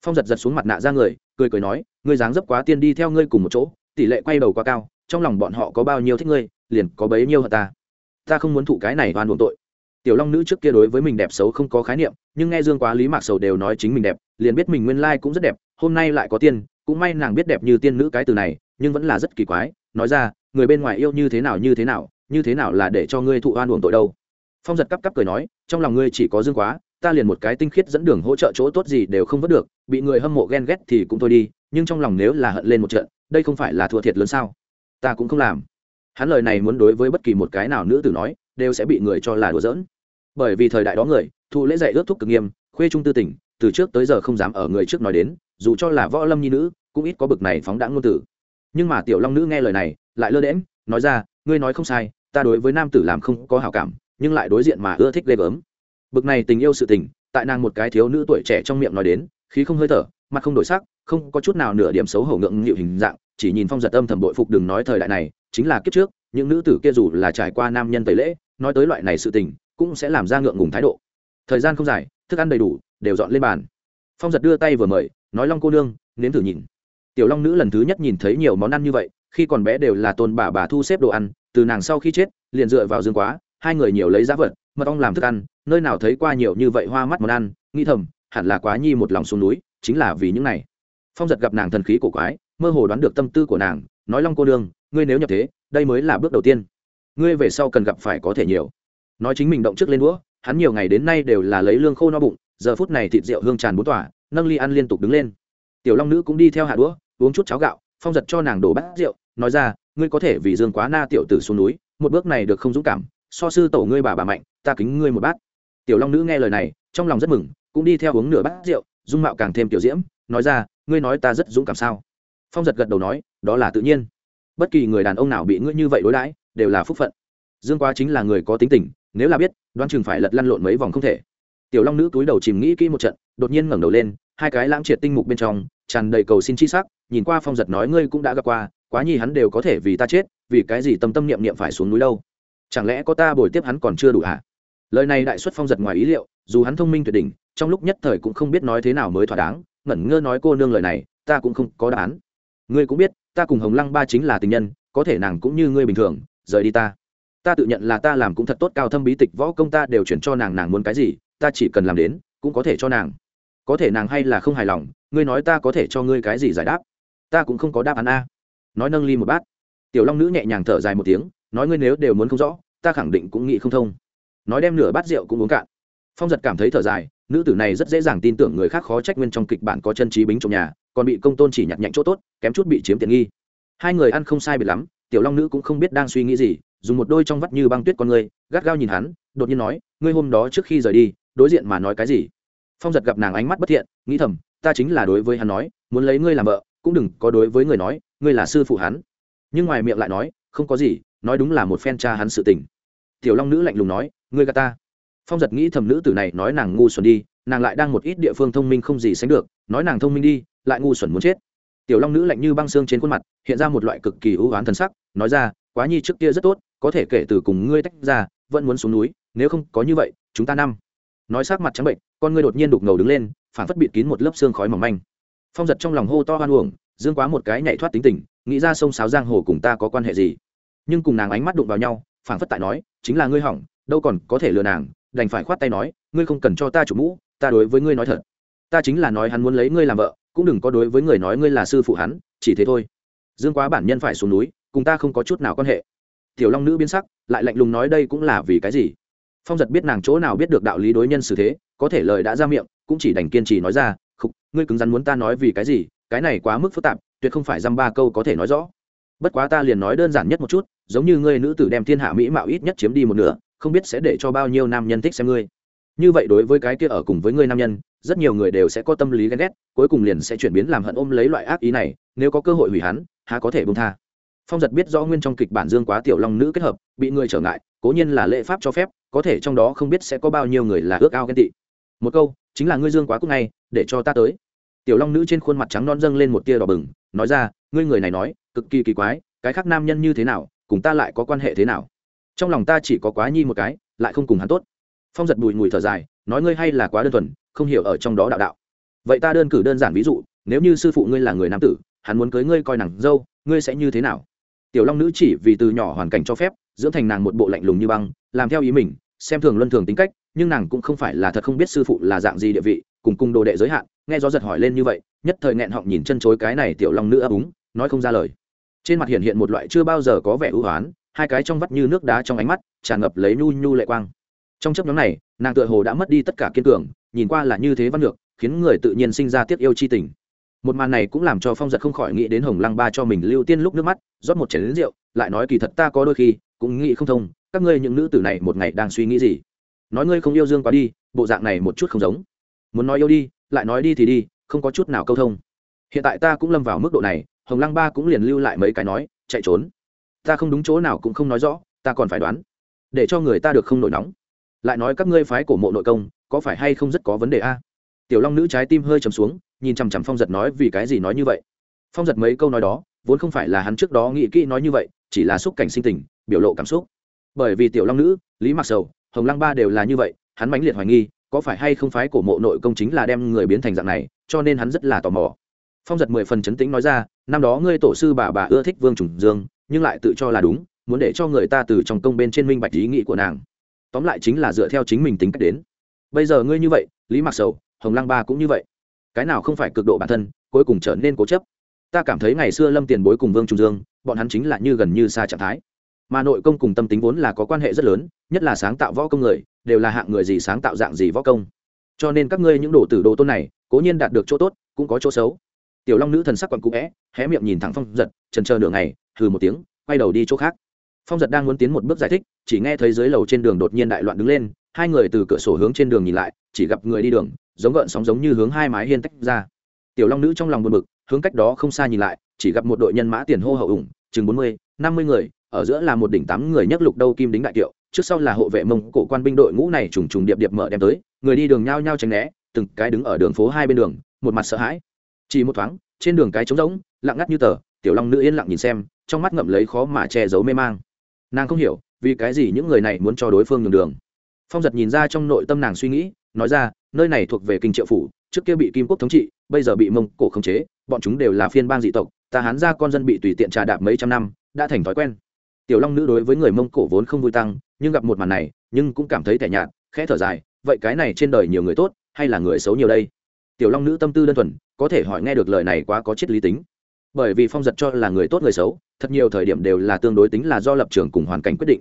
Phong giật giật xuống mặt nạ ra người, cười cười nói, ngươi dáng dấp quá tiên đi theo ngươi cùng một chỗ, tỷ lệ quay đầu quá cao, trong lòng bọn họ có bao nhiêu thích ngươi, liền có bấy nhiêu hận ta? Ta không muốn thụ cái này oan buồn tội. Tiểu long nữ trước kia đối với mình đẹp xấu không có khái niệm, nhưng nghe dương quá, lý mạc sầu đều nói chính mình đẹp, liền biết mình nguyên lai cũng rất đẹp, hôm nay lại có tiên, cũng may nàng biết đẹp như tiên nữ cái từ này, nhưng vẫn là rất kỳ quái, nói ra, người bên ngoài yêu như thế nào như thế nào, như thế nào là để cho ngươi thụ oan uổng tội đâu. Phong giật cắp cắp cười nói, trong lòng ngươi chỉ có dương quá, ta liền một cái tinh khiết dẫn đường hỗ trợ chỗ tốt gì đều không vớt được, bị người hâm mộ ghen ghét thì cũng thôi đi, nhưng trong lòng nếu là hận lên một trận, đây không phải là thua thiệt lớn sao? Ta cũng không làm hắn lời này muốn đối với bất kỳ một cái nào nữ tử nói, đều sẽ bị người cho là đùa giỡn. Bởi vì thời đại đó người, thụ lễ dạy ước thúc cực nghiêm, khuê trung tư tỉnh từ trước tới giờ không dám ở người trước nói đến, dù cho là võ lâm nhi nữ, cũng ít có bực này phóng đãng ngôn tử. Nhưng mà tiểu long nữ nghe lời này, lại lơ đễm nói ra, ngươi nói không sai, ta đối với nam tử làm không có hảo cảm, nhưng lại đối diện mà ưa thích ghê gớm. Bực này tình yêu sự tình, tại nàng một cái thiếu nữ tuổi trẻ trong miệng nói đến, khí không hơi thở, mặt không đổi sắc, không có chút nào nửa điểm xấu hổ ngượng nghịu hình dạng, chỉ nhìn phong giật âm thầm bội phục đừng nói thời đại này chính là kiếp trước, những nữ tử kia dù là trải qua nam nhân tẩy lễ, nói tới loại này sự tình, cũng sẽ làm ra ngượng ngùng thái độ. Thời gian không dài, thức ăn đầy đủ, đều dọn lên bàn. Phong giật đưa tay vừa mời, nói, long cô nương, nếm thử nhìn. Tiểu long nữ lần thứ nhất nhìn thấy nhiều món ăn như vậy, khi còn bé đều là tôn bà bà thu xếp đồ ăn, từ nàng sau khi chết, liền dựa vào dương quá, hai người nhiều lấy giá vật, mật ong làm thức ăn, nơi nào thấy qua nhiều như vậy hoa mắt món ăn, nghĩ thầm, hẳn là quá nhi một lòng xuống núi, chính là vì những này. Phong giật gặp nàng thần khí cổ quái, mơ hồ đoán được tâm tư của nàng, nói, long cô đương ngươi nếu nhập thế, đây mới là bước đầu tiên. Ngươi về sau cần gặp phải có thể nhiều. Nói chính mình động trước lên đũa, hắn nhiều ngày đến nay đều là lấy lương khô no bụng, giờ phút này thịt rượu hương tràn bốn tỏa, nâng ly ăn liên tục đứng lên. Tiểu long nữ cũng đi theo hạ đũa, uống chút cháo gạo, phong giật cho nàng đổ bát rượu, nói ra, ngươi có thể vì dương quá na tiểu tử xuống núi, một bước này được không dũng cảm, so sư tổ ngươi bà bà mạnh, ta kính ngươi một bát. Tiểu long nữ nghe lời này, trong lòng rất mừng, cũng đi theo uống nửa bát rượu, dung mạo càng thêm tiểu diễm, nói ra, ngươi nói ta rất dũng cảm sao? Phong giật gật đầu nói, đó là tự nhiên bất kỳ người đàn ông nào bị ngươi như vậy đối đãi, đều là phúc phận. Dương quá chính là người có tính tình, nếu là biết Đoan chừng phải lật lăn lộn mấy vòng không thể. Tiểu long nữ túi đầu chìm nghĩ kỹ một trận, đột nhiên ngẩng đầu lên, hai cái lãng triệt tinh mục bên trong, tràn đầy cầu xin chi sắc, nhìn qua phong giật nói ngươi cũng đã gặp qua, quá nhi hắn đều có thể vì ta chết, vì cái gì tâm tâm niệm niệm phải xuống núi đâu? Chẳng lẽ có ta bồi tiếp hắn còn chưa đủ hả? Lời này đại xuất phong giật ngoài ý liệu, dù hắn thông minh tuyệt đỉnh, trong lúc nhất thời cũng không biết nói thế nào mới thỏa đáng, ngẩn ngơ nói cô nương lời này, ta cũng không có đáp án. Ngươi cũng biết ta cùng hồng lăng ba chính là tình nhân, có thể nàng cũng như ngươi bình thường, rời đi ta. Ta tự nhận là ta làm cũng thật tốt, cao thâm bí tịch võ công ta đều chuyển cho nàng nàng muốn cái gì, ta chỉ cần làm đến, cũng có thể cho nàng. Có thể nàng hay là không hài lòng, ngươi nói ta có thể cho ngươi cái gì giải đáp? Ta cũng không có đáp án a. Nói nâng ly một bát. Tiểu long nữ nhẹ nhàng thở dài một tiếng, nói ngươi nếu đều muốn không rõ, ta khẳng định cũng nghĩ không thông. Nói đem nửa bát rượu cũng uống cạn. Phong giật cảm thấy thở dài, nữ tử này rất dễ dàng tin tưởng người khác khó trách nguyên trong kịch bản có chân trí bính trong nhà còn bị công tôn chỉ nhặt nhạnh chỗ tốt, kém chút bị chiếm tiện nghi. Hai người ăn không sai biệt lắm, tiểu long nữ cũng không biết đang suy nghĩ gì, dùng một đôi trong vắt như băng tuyết con người, gắt gao nhìn hắn, đột nhiên nói, ngươi hôm đó trước khi rời đi, đối diện mà nói cái gì? Phong giật gặp nàng ánh mắt bất thiện, nghĩ thầm, ta chính là đối với hắn nói, muốn lấy ngươi làm vợ, cũng đừng có đối với người nói, ngươi là sư phụ hắn. Nhưng ngoài miệng lại nói, không có gì, nói đúng là một phen cha hắn sự tình. Tiểu long nữ lạnh lùng nói, ngươi gà ta phong giật nghĩ thầm nữ tử này nói nàng ngu xuẩn đi, nàng lại đang một ít địa phương thông minh không gì sánh được, nói nàng thông minh đi, lại ngu xuẩn muốn chết. Tiểu long nữ lạnh như băng xương trên khuôn mặt, hiện ra một loại cực kỳ ưu oán thần sắc, nói ra, quá nhi trước kia rất tốt, có thể kể từ cùng ngươi tách ra, vẫn muốn xuống núi, nếu không có như vậy, chúng ta năm. Nói sắc mặt trắng bệnh, con ngươi đột nhiên đục ngầu đứng lên phản phất bịt kín một lớp xương khói mỏng manh. Phong giật trong lòng hô to hoan uổng, dương quá một cái nhảy thoát tính tình, nghĩ ra sông sáo giang hồ cùng ta có quan hệ gì. Nhưng cùng nàng ánh mắt đụng vào nhau phản phất tại nói, chính là ngươi hỏng, đâu còn có thể lừa nàng đành phải khoát tay nói, ngươi không cần cho ta chủ mũ, ta đối với ngươi nói thật. Ta chính là nói hắn muốn lấy ngươi làm vợ, cũng đừng có đối với người nói ngươi là sư phụ hắn, chỉ thế thôi. Dương quá bản nhân phải xuống núi, cùng ta không có chút nào quan hệ. Tiểu long nữ biến sắc, lại lạnh lùng nói, đây cũng là vì cái gì? Phong giật biết nàng chỗ nào biết được đạo lý đối nhân xử thế, có thể lời đã ra miệng, cũng chỉ đành kiên trì nói ra, khục, ngươi cứng rắn muốn ta nói vì cái gì? Cái này quá mức phức tạp, tuyệt không phải dăm ba câu có thể nói rõ. Bất quá ta liền nói đơn giản nhất một chút, giống như ngươi nữ tử đem thiên hạ mỹ mạo ít nhất chiếm đi một nửa không biết sẽ để cho bao nhiêu nam nhân thích xem ngươi. Như vậy đối với cái kia ở cùng với ngươi nam nhân, rất nhiều người đều sẽ có tâm lý ghen ghét, cuối cùng liền sẽ chuyển biến làm hận ôm lấy loại ác ý này, nếu có cơ hội hủy hắn, há có thể bông tha. Phong giật biết rõ nguyên trong kịch bản dương quá tiểu long nữ kết hợp, bị người trở ngại, cố nhiên là lễ pháp cho phép, có thể trong đó không biết sẽ có bao nhiêu người là ước ao ghen tị. Một câu, chính là ngươi dương quá cúc ngay, để cho ta tới. Tiểu long nữ trên khuôn mặt trắng non dâng lên một tia đỏ bừng, nói ra, ngươi người này nói, cực kỳ kỳ quái, cái khác nam nhân như thế nào, cùng ta lại có quan hệ thế nào? Trong lòng ta chỉ có quá nhi một cái, lại không cùng hắn tốt. Phong giật bùi mùi thở dài, nói ngươi hay là quá đơn thuần, không hiểu ở trong đó đạo đạo. Vậy ta đơn cử đơn giản ví dụ, nếu như sư phụ ngươi là người nam tử, hắn muốn cưới ngươi coi nàng dâu, ngươi sẽ như thế nào? Tiểu long nữ chỉ vì từ nhỏ hoàn cảnh cho phép, dưỡng thành nàng một bộ lạnh lùng như băng, làm theo ý mình, xem thường luân thường tính cách, nhưng nàng cũng không phải là thật không biết sư phụ là dạng gì địa vị, cùng cung đồ đệ giới hạn, nghe gió giật hỏi lên như vậy, nhất thời nghẹn họng nhìn chân chối cái này tiểu long nữ ấp úng, nói không ra lời. Trên mặt hiện hiện một loại chưa bao giờ có vẻ ưu hoán hai cái trong vắt như nước đá trong ánh mắt tràn ngập lấy nhu nhu lệ quang. Trong chấp nhóm này, nàng tựa hồ đã mất đi tất cả kiên cường, nhìn qua là như thế văn lược khiến người tự nhiên sinh ra tiếc yêu chi tình. Một màn này cũng làm cho phong giật không khỏi nghĩ đến hồng lăng ba cho mình lưu tiên lúc nước mắt, rót một chén lính rượu, lại nói kỳ thật ta có đôi khi cũng nghĩ không thông, các ngươi những nữ tử này một ngày đang suy nghĩ gì? Nói ngươi không yêu dương quá đi, bộ dạng này một chút không giống. Muốn nói yêu đi, lại nói đi thì đi, không có chút nào câu thông. Hiện tại ta cũng lâm vào mức độ này, hồng lăng ba cũng liền lưu lại mấy cái nói, chạy trốn ta không đúng chỗ nào cũng không nói rõ, ta còn phải đoán. Để cho người ta được không nổi nóng. Lại nói các ngươi phái cổ mộ nội công, có phải hay không rất có vấn đề a? Tiểu long nữ trái tim hơi trầm xuống, nhìn chằm chằm phong giật nói vì cái gì nói như vậy. Phong giật mấy câu nói đó, vốn không phải là hắn trước đó nghĩ kỹ nói như vậy, chỉ là xúc cảnh sinh tình, biểu lộ cảm xúc. Bởi vì tiểu long nữ, lý mặc sầu, hồng lăng ba đều là như vậy, hắn mãnh liệt hoài nghi, có phải hay không phái cổ mộ nội công chính là đem người biến thành dạng này, cho nên hắn rất là tò mò. Phong giật mười phần chấn tĩnh nói ra, năm đó ngươi tổ sư bà bà ưa thích vương trùng dương nhưng lại tự cho là đúng, muốn để cho người ta từ trong công bên trên minh bạch ý nghĩ của nàng. Tóm lại chính là dựa theo chính mình tính cách đến. Bây giờ ngươi như vậy, lý mặc sầu, hồng lăng ba cũng như vậy. Cái nào không phải cực độ bản thân, cuối cùng trở nên cố chấp. Ta cảm thấy ngày xưa lâm tiền bối cùng vương trung dương, bọn hắn chính là như gần như xa trạng thái. Mà nội công cùng tâm tính vốn là có quan hệ rất lớn, nhất là sáng tạo võ công người, đều là hạng người gì sáng tạo dạng gì võ công. Cho nên các ngươi những đồ tử đồ tôn này, cố nhiên đạt được chỗ tốt, cũng có chỗ xấu. Tiểu long nữ thần sắc còn cụ vẽ hé miệng nhìn thẳng phong giật trần chờ nửa ngày hừ một tiếng, quay đầu đi chỗ khác. Phong giật đang muốn tiến một bước giải thích, chỉ nghe thấy dưới lầu trên đường đột nhiên đại loạn đứng lên, hai người từ cửa sổ hướng trên đường nhìn lại, chỉ gặp người đi đường, giống gợn sóng giống như hướng hai mái hiên tách ra. Tiểu long nữ trong lòng buồn bực, hướng cách đó không xa nhìn lại, chỉ gặp một đội nhân mã tiền hô hậu ủng, chừng bốn mươi, năm mươi người, ở giữa là một đỉnh tám người nhấc lục đâu kim đính đại kiệu, trước sau là hộ vệ mông cổ quan binh đội ngũ này trùng trùng điệp điệp mở đem tới, người đi đường nhao nhao tránh né, từng cái đứng ở đường phố hai bên đường, một mặt sợ hãi. Chỉ một thoáng, trên đường cái trống rỗng, lặng ngắt như tờ, tiểu long nữ yên lặng nhìn xem trong mắt ngậm lấy khó mà che giấu mê mang. Nàng không hiểu, vì cái gì những người này muốn cho đối phương nhường đường. Phong giật nhìn ra trong nội tâm nàng suy nghĩ, nói ra, nơi này thuộc về kinh triệu phủ, trước kia bị kim quốc thống trị, bây giờ bị mông cổ khống chế, bọn chúng đều là phiên bang dị tộc, ta hán ra con dân bị tùy tiện trà đạp mấy trăm năm, đã thành thói quen. Tiểu long nữ đối với người mông cổ vốn không vui tăng, nhưng gặp một màn này, nhưng cũng cảm thấy tẻ nhạt, khẽ thở dài, vậy cái này trên đời nhiều người tốt, hay là người xấu nhiều đây? Tiểu long nữ tâm tư đơn thuần, có thể hỏi nghe được lời này quá có triết lý tính. Bởi vì phong giật cho là người tốt người xấu thật nhiều thời điểm đều là tương đối tính là do lập trường cùng hoàn cảnh quyết định.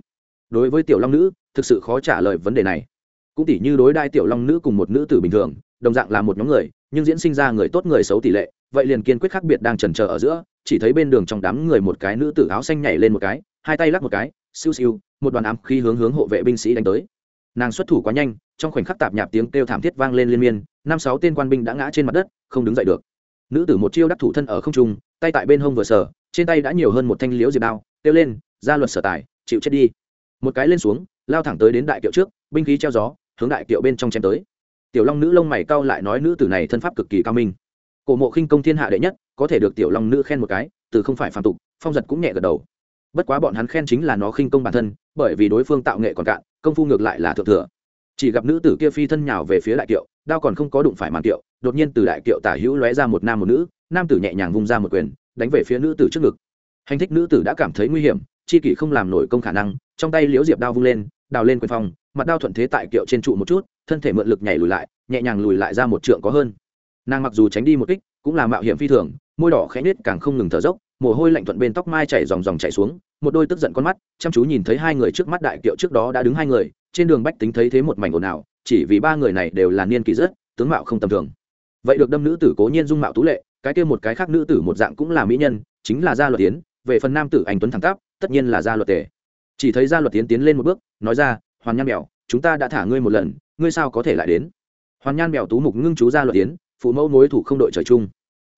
Đối với tiểu long nữ, thực sự khó trả lời vấn đề này. Cũng tỉ như đối đai tiểu long nữ cùng một nữ tử bình thường, đồng dạng là một nhóm người, nhưng diễn sinh ra người tốt người xấu tỷ lệ, vậy liền kiên quyết khác biệt đang trần trờ ở giữa, chỉ thấy bên đường trong đám người một cái nữ tử áo xanh nhảy lên một cái, hai tay lắc một cái, siêu siêu, một đoàn ám khí hướng hướng hộ vệ binh sĩ đánh tới. Nàng xuất thủ quá nhanh, trong khoảnh khắc tạp nhạp tiếng kêu thảm thiết vang lên liên miên, năm sáu tên quan binh đã ngã trên mặt đất, không đứng dậy được. Nữ tử một chiêu đắc thủ thân ở không trung, tay tại bên hông vừa sở trên tay đã nhiều hơn một thanh liễu diệp đao, kêu lên ra luật sở tài, chịu chết đi. Một cái lên xuống, lao thẳng tới đến đại kiệu trước, binh khí treo gió, hướng đại kiệu bên trong chém tới. Tiểu long nữ lông mày cau lại nói nữ tử này thân pháp cực kỳ cao minh. Cổ mộ khinh công thiên hạ đệ nhất, có thể được tiểu long nữ khen một cái, từ không phải phàm tục, phong giật cũng nhẹ gật đầu. Bất quá bọn hắn khen chính là nó khinh công bản thân, bởi vì đối phương tạo nghệ còn cạn, công phu ngược lại là thượng thừa. Chỉ gặp nữ tử kia phi thân nhào về phía đại kiệu, đao còn không có đụng phải màn kiệu, đột nhiên từ đại kiệu tả hữu lóe ra một nam một nữ, nam tử nhẹ nhàng vung ra một quyền đánh về phía nữ tử trước ngực. Hành thích nữ tử đã cảm thấy nguy hiểm, chi kỷ không làm nổi công khả năng, trong tay liễu diệp đao vung lên, đào lên quyền phong, mặt đao thuận thế tại kiệu trên trụ một chút, thân thể mượn lực nhảy lùi lại, nhẹ nhàng lùi lại ra một trượng có hơn. Nàng mặc dù tránh đi một kích, cũng là mạo hiểm phi thường, môi đỏ khẽ nết càng không ngừng thở dốc, mồ hôi lạnh thuận bên tóc mai chảy dòng dòng chảy xuống, một đôi tức giận con mắt, chăm chú nhìn thấy hai người trước mắt đại kiệu trước đó đã đứng hai người, trên đường bách tính thấy thế một mảnh ồn ào, chỉ vì ba người này đều là niên kỳ rất tướng mạo không tầm thường. Vậy được đâm nữ tử cố nhiên dung mạo tú lệ cái kia một cái khác nữ tử một dạng cũng là mỹ nhân, chính là gia luật tiến về phần nam tử anh tuấn thẳng tắp, tất nhiên là gia luật tề. Chỉ thấy gia luật tiến tiến lên một bước, nói ra, hoàn nhan mèo chúng ta đã thả ngươi một lần, ngươi sao có thể lại đến? Hoàn nhan mèo tú mục ngưng chú gia luật tiến phụ mẫu mối thủ không đội trời chung.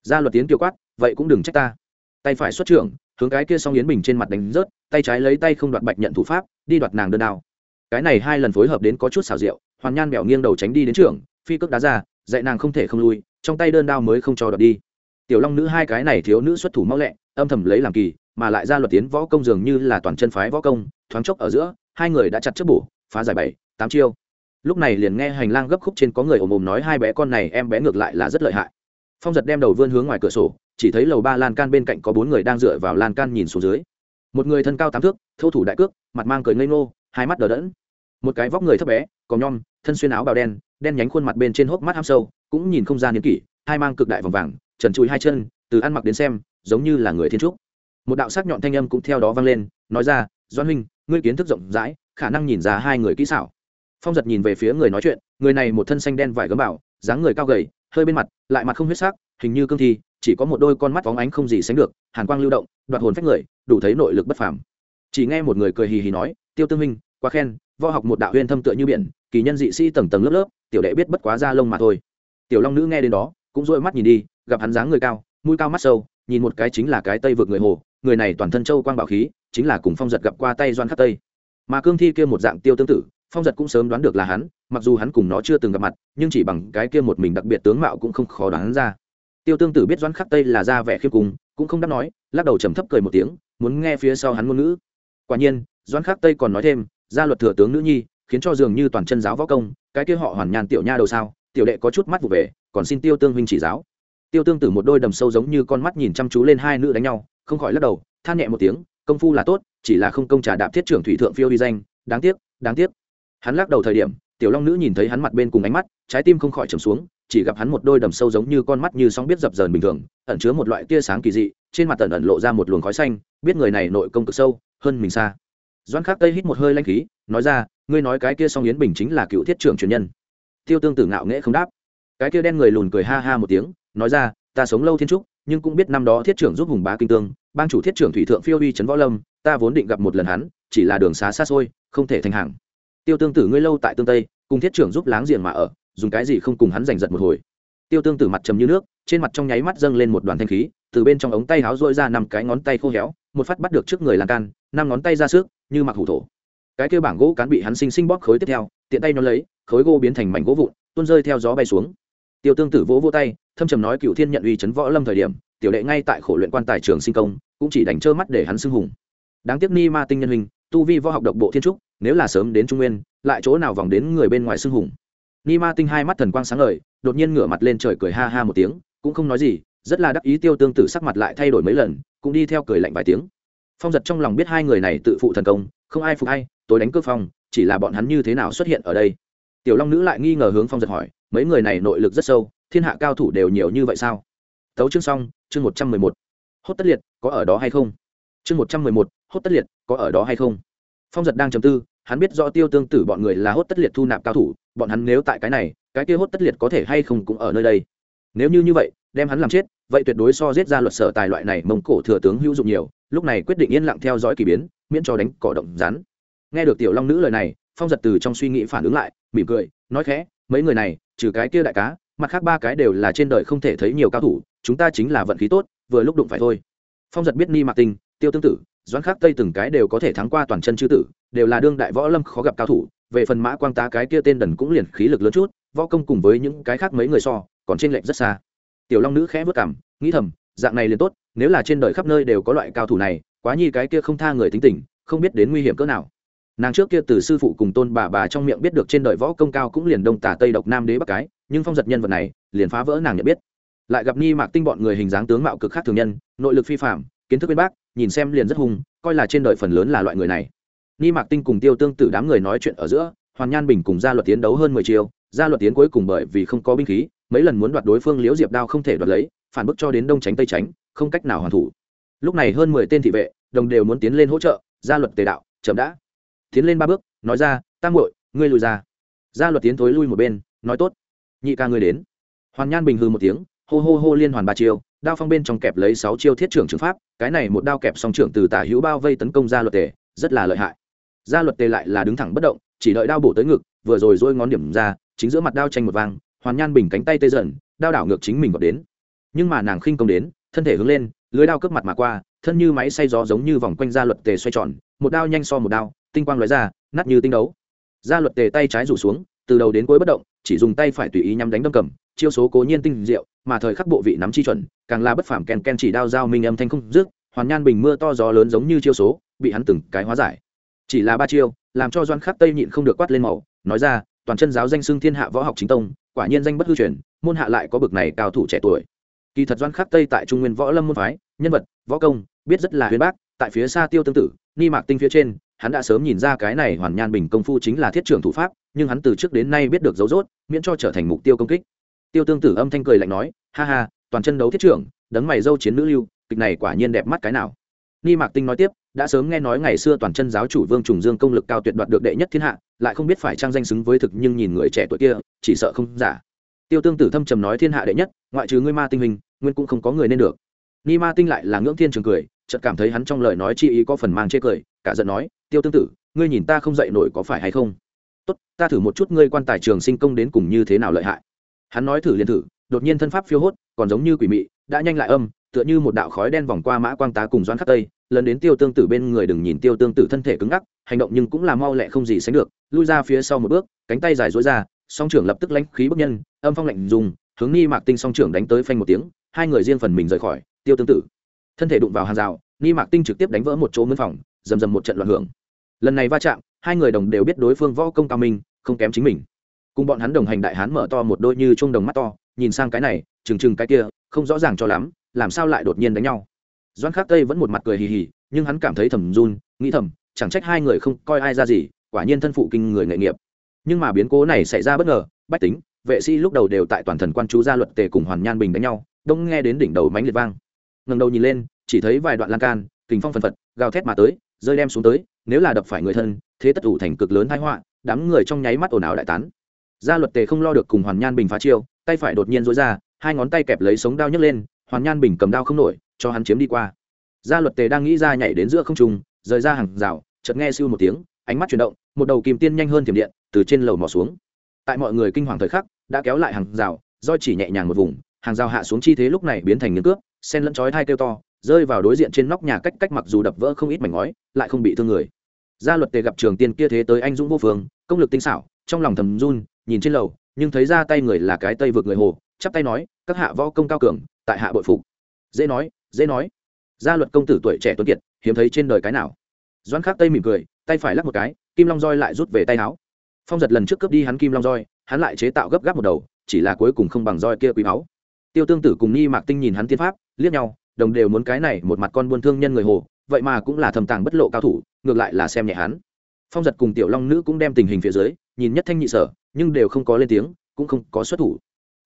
Gia luật tiến kêu quát, vậy cũng đừng trách ta. Tay phải xuất trưởng, hướng cái kia song yến bình trên mặt đánh rớt, tay trái lấy tay không đoạt bạch nhận thủ pháp, đi đoạt nàng đơn đao. Cái này hai lần phối hợp đến có chút xảo diệu, hoàn nhan mèo nghiêng đầu tránh đi đến trưởng phi cước đá ra, dạy nàng không thể không lui, trong tay đơn đao mới không cho đoạt đi tiểu long nữ hai cái này thiếu nữ xuất thủ mau lẹ, âm thầm lấy làm kỳ, mà lại ra luật tiến võ công dường như là toàn chân phái võ công, thoáng chốc ở giữa, hai người đã chặt chất bổ, phá giải bảy, tám chiêu. Lúc này liền nghe hành lang gấp khúc trên có người ồm ồm nói hai bé con này em bé ngược lại là rất lợi hại. Phong giật đem đầu vươn hướng ngoài cửa sổ, chỉ thấy lầu ba lan can bên cạnh có bốn người đang dựa vào lan can nhìn xuống dưới. Một người thân cao tám thước, thô thủ đại cước, mặt mang cười ngây ngô, hai mắt đờ đẫn. Một cái vóc người thấp bé, có nhom, thân xuyên áo bào đen đen nhánh khuôn mặt bên trên hốc mắt ham sâu, cũng nhìn không ra niên kỷ, hai mang cực đại vòng vàng trần trụi hai chân, từ ăn mặc đến xem, giống như là người thiên trúc. Một đạo sắc nhọn thanh âm cũng theo đó vang lên, nói ra doan huynh, ngươi kiến thức rộng rãi, khả năng nhìn ra hai người kỹ xảo. Phong giật nhìn về phía người nói chuyện, người này một thân xanh đen vải gấm bảo, dáng người cao gầy, hơi bên mặt, lại mặt không huyết sắc, hình như cương thi, chỉ có một đôi con mắt phóng ánh không gì sánh được, hàn quang lưu động, đoạt hồn phách người, đủ thấy nội lực bất phàm. Chỉ nghe một người cười hì hì nói, tiêu tương minh quá khen, võ học một đạo huyên thâm tựa như biển, kỳ nhân dị sĩ tầng tầng lớp lớp, tiểu đệ biết bất quá ra lông mà thôi. Tiểu long nữ nghe đến đó, cũng dội mắt nhìn đi gặp hắn dáng người cao, mũi cao mắt sâu, nhìn một cái chính là cái tây vượt người hồ, người này toàn thân châu quang bảo khí, chính là cùng phong giật gặp qua tay doan khắc tây. Mà cương thi kia một dạng tiêu tương tự phong giật cũng sớm đoán được là hắn, mặc dù hắn cùng nó chưa từng gặp mặt, nhưng chỉ bằng cái kia một mình đặc biệt tướng mạo cũng không khó đoán ra. Tiêu tương tử biết doãn khắc tây là ra vẻ khiêm cùng cũng không đáp nói, lắc đầu trầm thấp cười một tiếng, muốn nghe phía sau hắn ngôn ngữ. Quả nhiên doãn khắc tây còn nói thêm, gia luật thừa tướng nữ nhi, khiến cho dường như toàn chân giáo võ công, cái kia họ hoàn nhàn tiểu nha đầu sao, tiểu đệ có chút mắt vụ về, còn xin tiêu tương huynh chỉ giáo tiêu tương tử một đôi đầm sâu giống như con mắt nhìn chăm chú lên hai nữ đánh nhau, không khỏi lắc đầu, than nhẹ một tiếng, công phu là tốt, chỉ là không công trả đạp thiết trưởng thủy thượng phiêu đi danh, đáng tiếc đáng tiếc. Hắn lắc đầu thời điểm, tiểu long nữ nhìn thấy hắn mặt bên cùng ánh mắt, trái tim không khỏi trầm xuống, chỉ gặp hắn một đôi đầm sâu giống như con mắt như sóng biết dập dờn bình thường, ẩn chứa một loại tia sáng kỳ dị, trên mặt tần ẩn lộ ra một luồng khói xanh, biết người này nội công cực sâu, hơn mình xa. Doan khắc tây hít một hơi lanh khí, nói ra, ngươi nói cái kia song yến bình chính là cựu thiết trưởng truyền nhân. Tiêu tương tử ngạo nghễ không đáp. Cái kia đen người lùn cười ha ha một tiếng nói ra, ta sống lâu thiên trúc, nhưng cũng biết năm đó thiết trưởng giúp hùng bá kinh tương, bang chủ thiết trưởng thủy thượng phiêu uy trấn võ lâm, ta vốn định gặp một lần hắn, chỉ là đường xá xa xôi, không thể thành hàng. Tiêu tương tử ngươi lâu tại tương tây, cùng thiết trưởng giúp láng giềng mà ở, dùng cái gì không cùng hắn giành giật một hồi? Tiêu tương tử mặt trầm như nước, trên mặt trong nháy mắt dâng lên một đoàn thanh khí, từ bên trong ống tay háo dội ra năm cái ngón tay khô héo, một phát bắt được trước người lan can, năm ngón tay ra sức như mặc hủ thổ. Cái kia bảng gỗ cán bị hắn sinh sinh bóp khối tiếp theo, tiện tay nó lấy, khối gỗ biến thành mảnh gỗ vụn, tuôn rơi theo gió bay xuống tiêu tương tử vỗ vỗ tay, thâm trầm nói cựu thiên nhận uy chấn võ lâm thời điểm, tiểu đệ ngay tại khổ luyện quan tài trường sinh công, cũng chỉ đánh trơ mắt để hắn xưng hùng. Đáng tiếc ni ma tinh nhân hình tu vi võ học độc bộ thiên trúc, nếu là sớm đến trung nguyên, lại chỗ nào vòng đến người bên ngoài xưng hùng. Ni ma tinh hai mắt thần quang sáng ngời, đột nhiên ngửa mặt lên trời cười ha ha một tiếng, cũng không nói gì, rất là đắc ý tiêu tương tử sắc mặt lại thay đổi mấy lần, cũng đi theo cười lạnh vài tiếng. Phong giật trong lòng biết hai người này tự phụ thần công, không ai phục hay tối đánh cướp phong, chỉ là bọn hắn như thế nào xuất hiện ở đây tiểu long nữ lại nghi ngờ hướng phong giật hỏi, mấy người này nội lực rất sâu, thiên hạ cao thủ đều nhiều như vậy sao? Tấu chương xong, chương một trăm mười một. Hốt tất liệt, có ở đó hay không? Chương một trăm mười một, hốt tất liệt, có ở đó hay không? Phong giật đang chầm tư, hắn biết rõ tiêu tương tử bọn người là hốt tất liệt thu nạp cao thủ, bọn hắn nếu tại cái này, cái kia hốt tất liệt có thể hay không cũng ở nơi đây. Nếu như như vậy, đem hắn làm chết, vậy tuyệt đối so giết ra luật sở tài loại này mông cổ thừa tướng hữu dụng nhiều, lúc này quyết định yên lặng theo dõi k ỳ biến, miễn cho đánh cỏ động rắn. Nghe được tiểu long nữ lời này, phong giật từ trong suy nghĩ phản ứng lại mỉm cười, nói khẽ, mấy người này, trừ cái kia đại cá, mặt khác ba cái đều là trên đời không thể thấy nhiều cao thủ, chúng ta chính là vận khí tốt, vừa lúc đụng phải thôi. Phong giật biết ni mạc tinh, tiêu tương tử, doãn khắc tây từng cái đều có thể thắng qua toàn chân chư tử, đều là đương đại võ lâm khó gặp cao thủ, về phần mã quang tá cái kia tên đần cũng liền khí lực lớn chút, võ công cùng với những cái khác mấy người so, còn trên lệnh rất xa. Tiểu long nữ khẽ vất cảm nghĩ thầm, dạng này liền tốt, nếu là trên đời khắp nơi đều có loại cao thủ này, quá nhi cái kia không tha người tính tình, không biết đến nguy hiểm cỡ nào nàng trước kia từ sư phụ cùng tôn bà bà trong miệng biết được trên đời võ công cao cũng liền đông tả tây độc nam đế bắc cái, nhưng phong giật nhân vật này, liền phá vỡ nàng nhận biết. Lại gặp ni mạc tinh bọn người hình dáng tướng mạo cực khác thường nhân, nội lực phi phạm kiến thức bên bác, nhìn xem liền rất hung, coi là trên đời phần lớn là loại người này. Ni mạc tinh cùng tiêu tương tự đám người nói chuyện ở giữa, hoàn nhan bình cùng gia luật tiến đấu hơn mười chiều gia luật tiến cuối cùng bởi vì không có binh khí, mấy lần muốn đoạt đối phương liễu diệp đao không thể đoạt lấy, phản bức cho đến đông tránh tây tránh không cách nào hoàn thủ. Lúc này hơn mười tên thị vệ, đồng đều muốn tiến lên hỗ trợ, gia luật tề đạo, chậm đã tiến lên ba bước, nói ra tam muội, ngươi lùi ra. Gia luật tiến thối lui một bên, nói tốt, nhị ca ngươi đến. Hoàn nhan bình hư một tiếng, hô hô hô liên hoàn ba chiêu, đao phong bên trong kẹp lấy sáu chiêu thiết trưởng trường pháp, cái này một đao kẹp song trưởng từ tả hữu bao vây tấn công gia luật tề, rất là lợi hại. Gia luật tề lại là đứng thẳng bất động, chỉ đợi đao bổ tới ngực, vừa rồi dôi ngón điểm ra, chính giữa mặt đao tranh một vang, hoàn nhan bình cánh tay tê dần, đao đảo ngược chính mình gọt đến. Nhưng mà nàng khinh công đến, thân thể hướng lên, lưới đao cướp mặt mà qua, thân như máy xay gió giống như vòng quanh gia luật tề xoay tròn, một đao nhanh so một đao tinh quang lóe ra, nát như tinh đấu. Gia luật tề tay trái rủ xuống, từ đầu đến cuối bất động, chỉ dùng tay phải tùy ý nhắm đánh đâm cầm, chiêu số cố nhiên tinh diệu, mà thời khắc bộ vị nắm chi chuẩn, càng là bất phàm ken ken chỉ đao dao minh âm thanh không dứt, hoàn nhan bình mưa to gió lớn giống như chiêu số, bị hắn từng cái hóa giải. Chỉ là ba chiêu, làm cho doan khắc tây nhịn không được quát lên màu, nói ra, toàn chân giáo danh xưng thiên hạ võ học chính tông, quả nhiên danh bất hư truyền, môn hạ lại có bực này cao thủ trẻ tuổi. Kỳ thật doan khắc tây tại trung nguyên võ lâm môn phái, nhân vật, võ công, biết rất là huyền bác, tại phía xa tiêu tương tự ni mạc tinh phía trên hắn đã sớm nhìn ra cái này hoàn nhan bình công phu chính là thiết trưởng thủ pháp, nhưng hắn từ trước đến nay biết được dấu dốt miễn cho trở thành mục tiêu công kích. Tiêu tương tử âm thanh cười lạnh nói, ha ha, toàn chân đấu thiết trưởng, đấng mày dâu chiến nữ lưu, kịch này quả nhiên đẹp mắt cái nào. Ni mạc tinh nói tiếp, đã sớm nghe nói ngày xưa toàn chân giáo chủ vương trùng dương công lực cao tuyệt đoạt được đệ nhất thiên hạ, lại không biết phải trang danh xứng với thực nhưng nhìn người trẻ tuổi kia, chỉ sợ không giả. Tiêu tương tử thâm trầm nói, thiên hạ đệ nhất, ngoại trừ ngươi ma tinh hình nguyên cũng không có người nên được ni ma tinh lại là ngưỡng thiên trường cười, chợt cảm thấy hắn trong lời nói chi ý có phần mang chê cười, cả giận nói, tiêu tương tử, ngươi nhìn ta không dậy nổi có phải hay không? Tốt, ta thử một chút ngươi quan tài trường sinh công đến cùng như thế nào lợi hại. Hắn nói thử liền thử, đột nhiên thân pháp phiêu hốt, còn giống như quỷ mị, đã nhanh lại âm, tựa như một đạo khói đen vòng qua mã quang tá cùng doan khắc tây, lần đến tiêu tương tử bên người đừng nhìn tiêu tương tử thân thể cứng ngắc, hành động nhưng cũng là mau lẹ không gì sánh được, lui ra phía sau một bước, cánh tay dài dối ra, song trưởng lập tức lãnh khí bức nhân, âm phong lạnh dùng, hướng nghi mạc tinh song trưởng đánh tới phanh một tiếng, hai người riêng phần mình rời khỏi tiêu tương tử. Thân thể đụng vào hàng rào, ni mạc tinh trực tiếp đánh vỡ một chỗ mướn phòng, rầm rầm một trận loạn hưởng. Lần này va chạm, hai người đồng đều biết đối phương võ công cao minh, không kém chính mình. Cùng bọn hắn đồng hành đại hán mở to một đôi như chuông đồng mắt to, nhìn sang cái này trừng trừng cái kia, không rõ ràng cho lắm, làm sao lại đột nhiên đánh nhau. Doan khắc tây vẫn một mặt cười hì hì, nhưng hắn cảm thấy thầm run, nghĩ thầm, chẳng trách hai người không coi ai ra gì, quả nhiên thân phụ kinh người nghệ nghiệp. Nhưng mà biến cố này xảy ra bất ngờ, bách tính, vệ sĩ lúc đầu đều tại toàn thần quan chú gia luật tề cùng hoàn nhan bình đánh nhau, đông nghe đến đỉnh đầu mánh liệt vang ngẩng đầu nhìn lên, chỉ thấy vài đoạn lan can, kình phong phần phật, gào thét mà tới, rơi đem xuống tới, nếu là đập phải người thân, thế tất ủ thành cực lớn thái họa, đám người trong nháy mắt ồn ào đại tán. Gia luật tề không lo được cùng hoàn nhan bình phá chiêu, tay phải đột nhiên dối ra, hai ngón tay kẹp lấy sống đao nhấc lên, hoàn nhan bình cầm đao không nổi, cho hắn chiếm đi qua. Gia luật tề đang nghĩ ra nhảy đến giữa không trung, rời ra hàng rào, chợt nghe siêu một tiếng, ánh mắt chuyển động, một đầu kìm tiên nhanh hơn thiểm điện, từ trên lầu mò xuống. Tại mọi người kinh hoàng thời khắc, đã kéo lại hàng rào do chỉ nhẹ nhàng một vùng, hàng rào hạ xuống chi thế lúc này biến thành nghiến cướp sen lẫn chói thai kêu to, rơi vào đối diện trên nóc nhà cách cách mặc dù đập vỡ không ít mảnh ngói, lại không bị thương người. Gia luật tề gặp trường tiên kia thế tới anh dũng vô phương, công lực tinh xảo, trong lòng thầm run, nhìn trên lầu, nhưng thấy ra tay người là cái tây vượt người hồ, chắp tay nói, các hạ võ công cao cường, tại hạ bội phục. Dễ nói dễ nói. Gia luật công tử tuổi trẻ tuấn kiệt, hiếm thấy trên đời cái nào. Doãn khắc tây mỉm cười, tay phải lắc một cái, kim long roi lại rút về tay áo. Phong giật lần trước cướp đi hắn kim long roi, hắn lại chế tạo gấp gáp một đầu, chỉ là cuối cùng không bằng roi kia quý máu tiêu tương tử cùng nghi mạc tinh nhìn hắn tiên pháp, liếc nhau, đồng đều muốn cái này một mặt con buôn thương nhân người hồ, vậy mà cũng là thầm tàng bất lộ cao thủ, ngược lại là xem nhẹ hắn. Phong giật cùng tiểu long nữ cũng đem tình hình phía dưới, nhìn nhất thanh nhị sở, nhưng đều không có lên tiếng, cũng không có xuất thủ.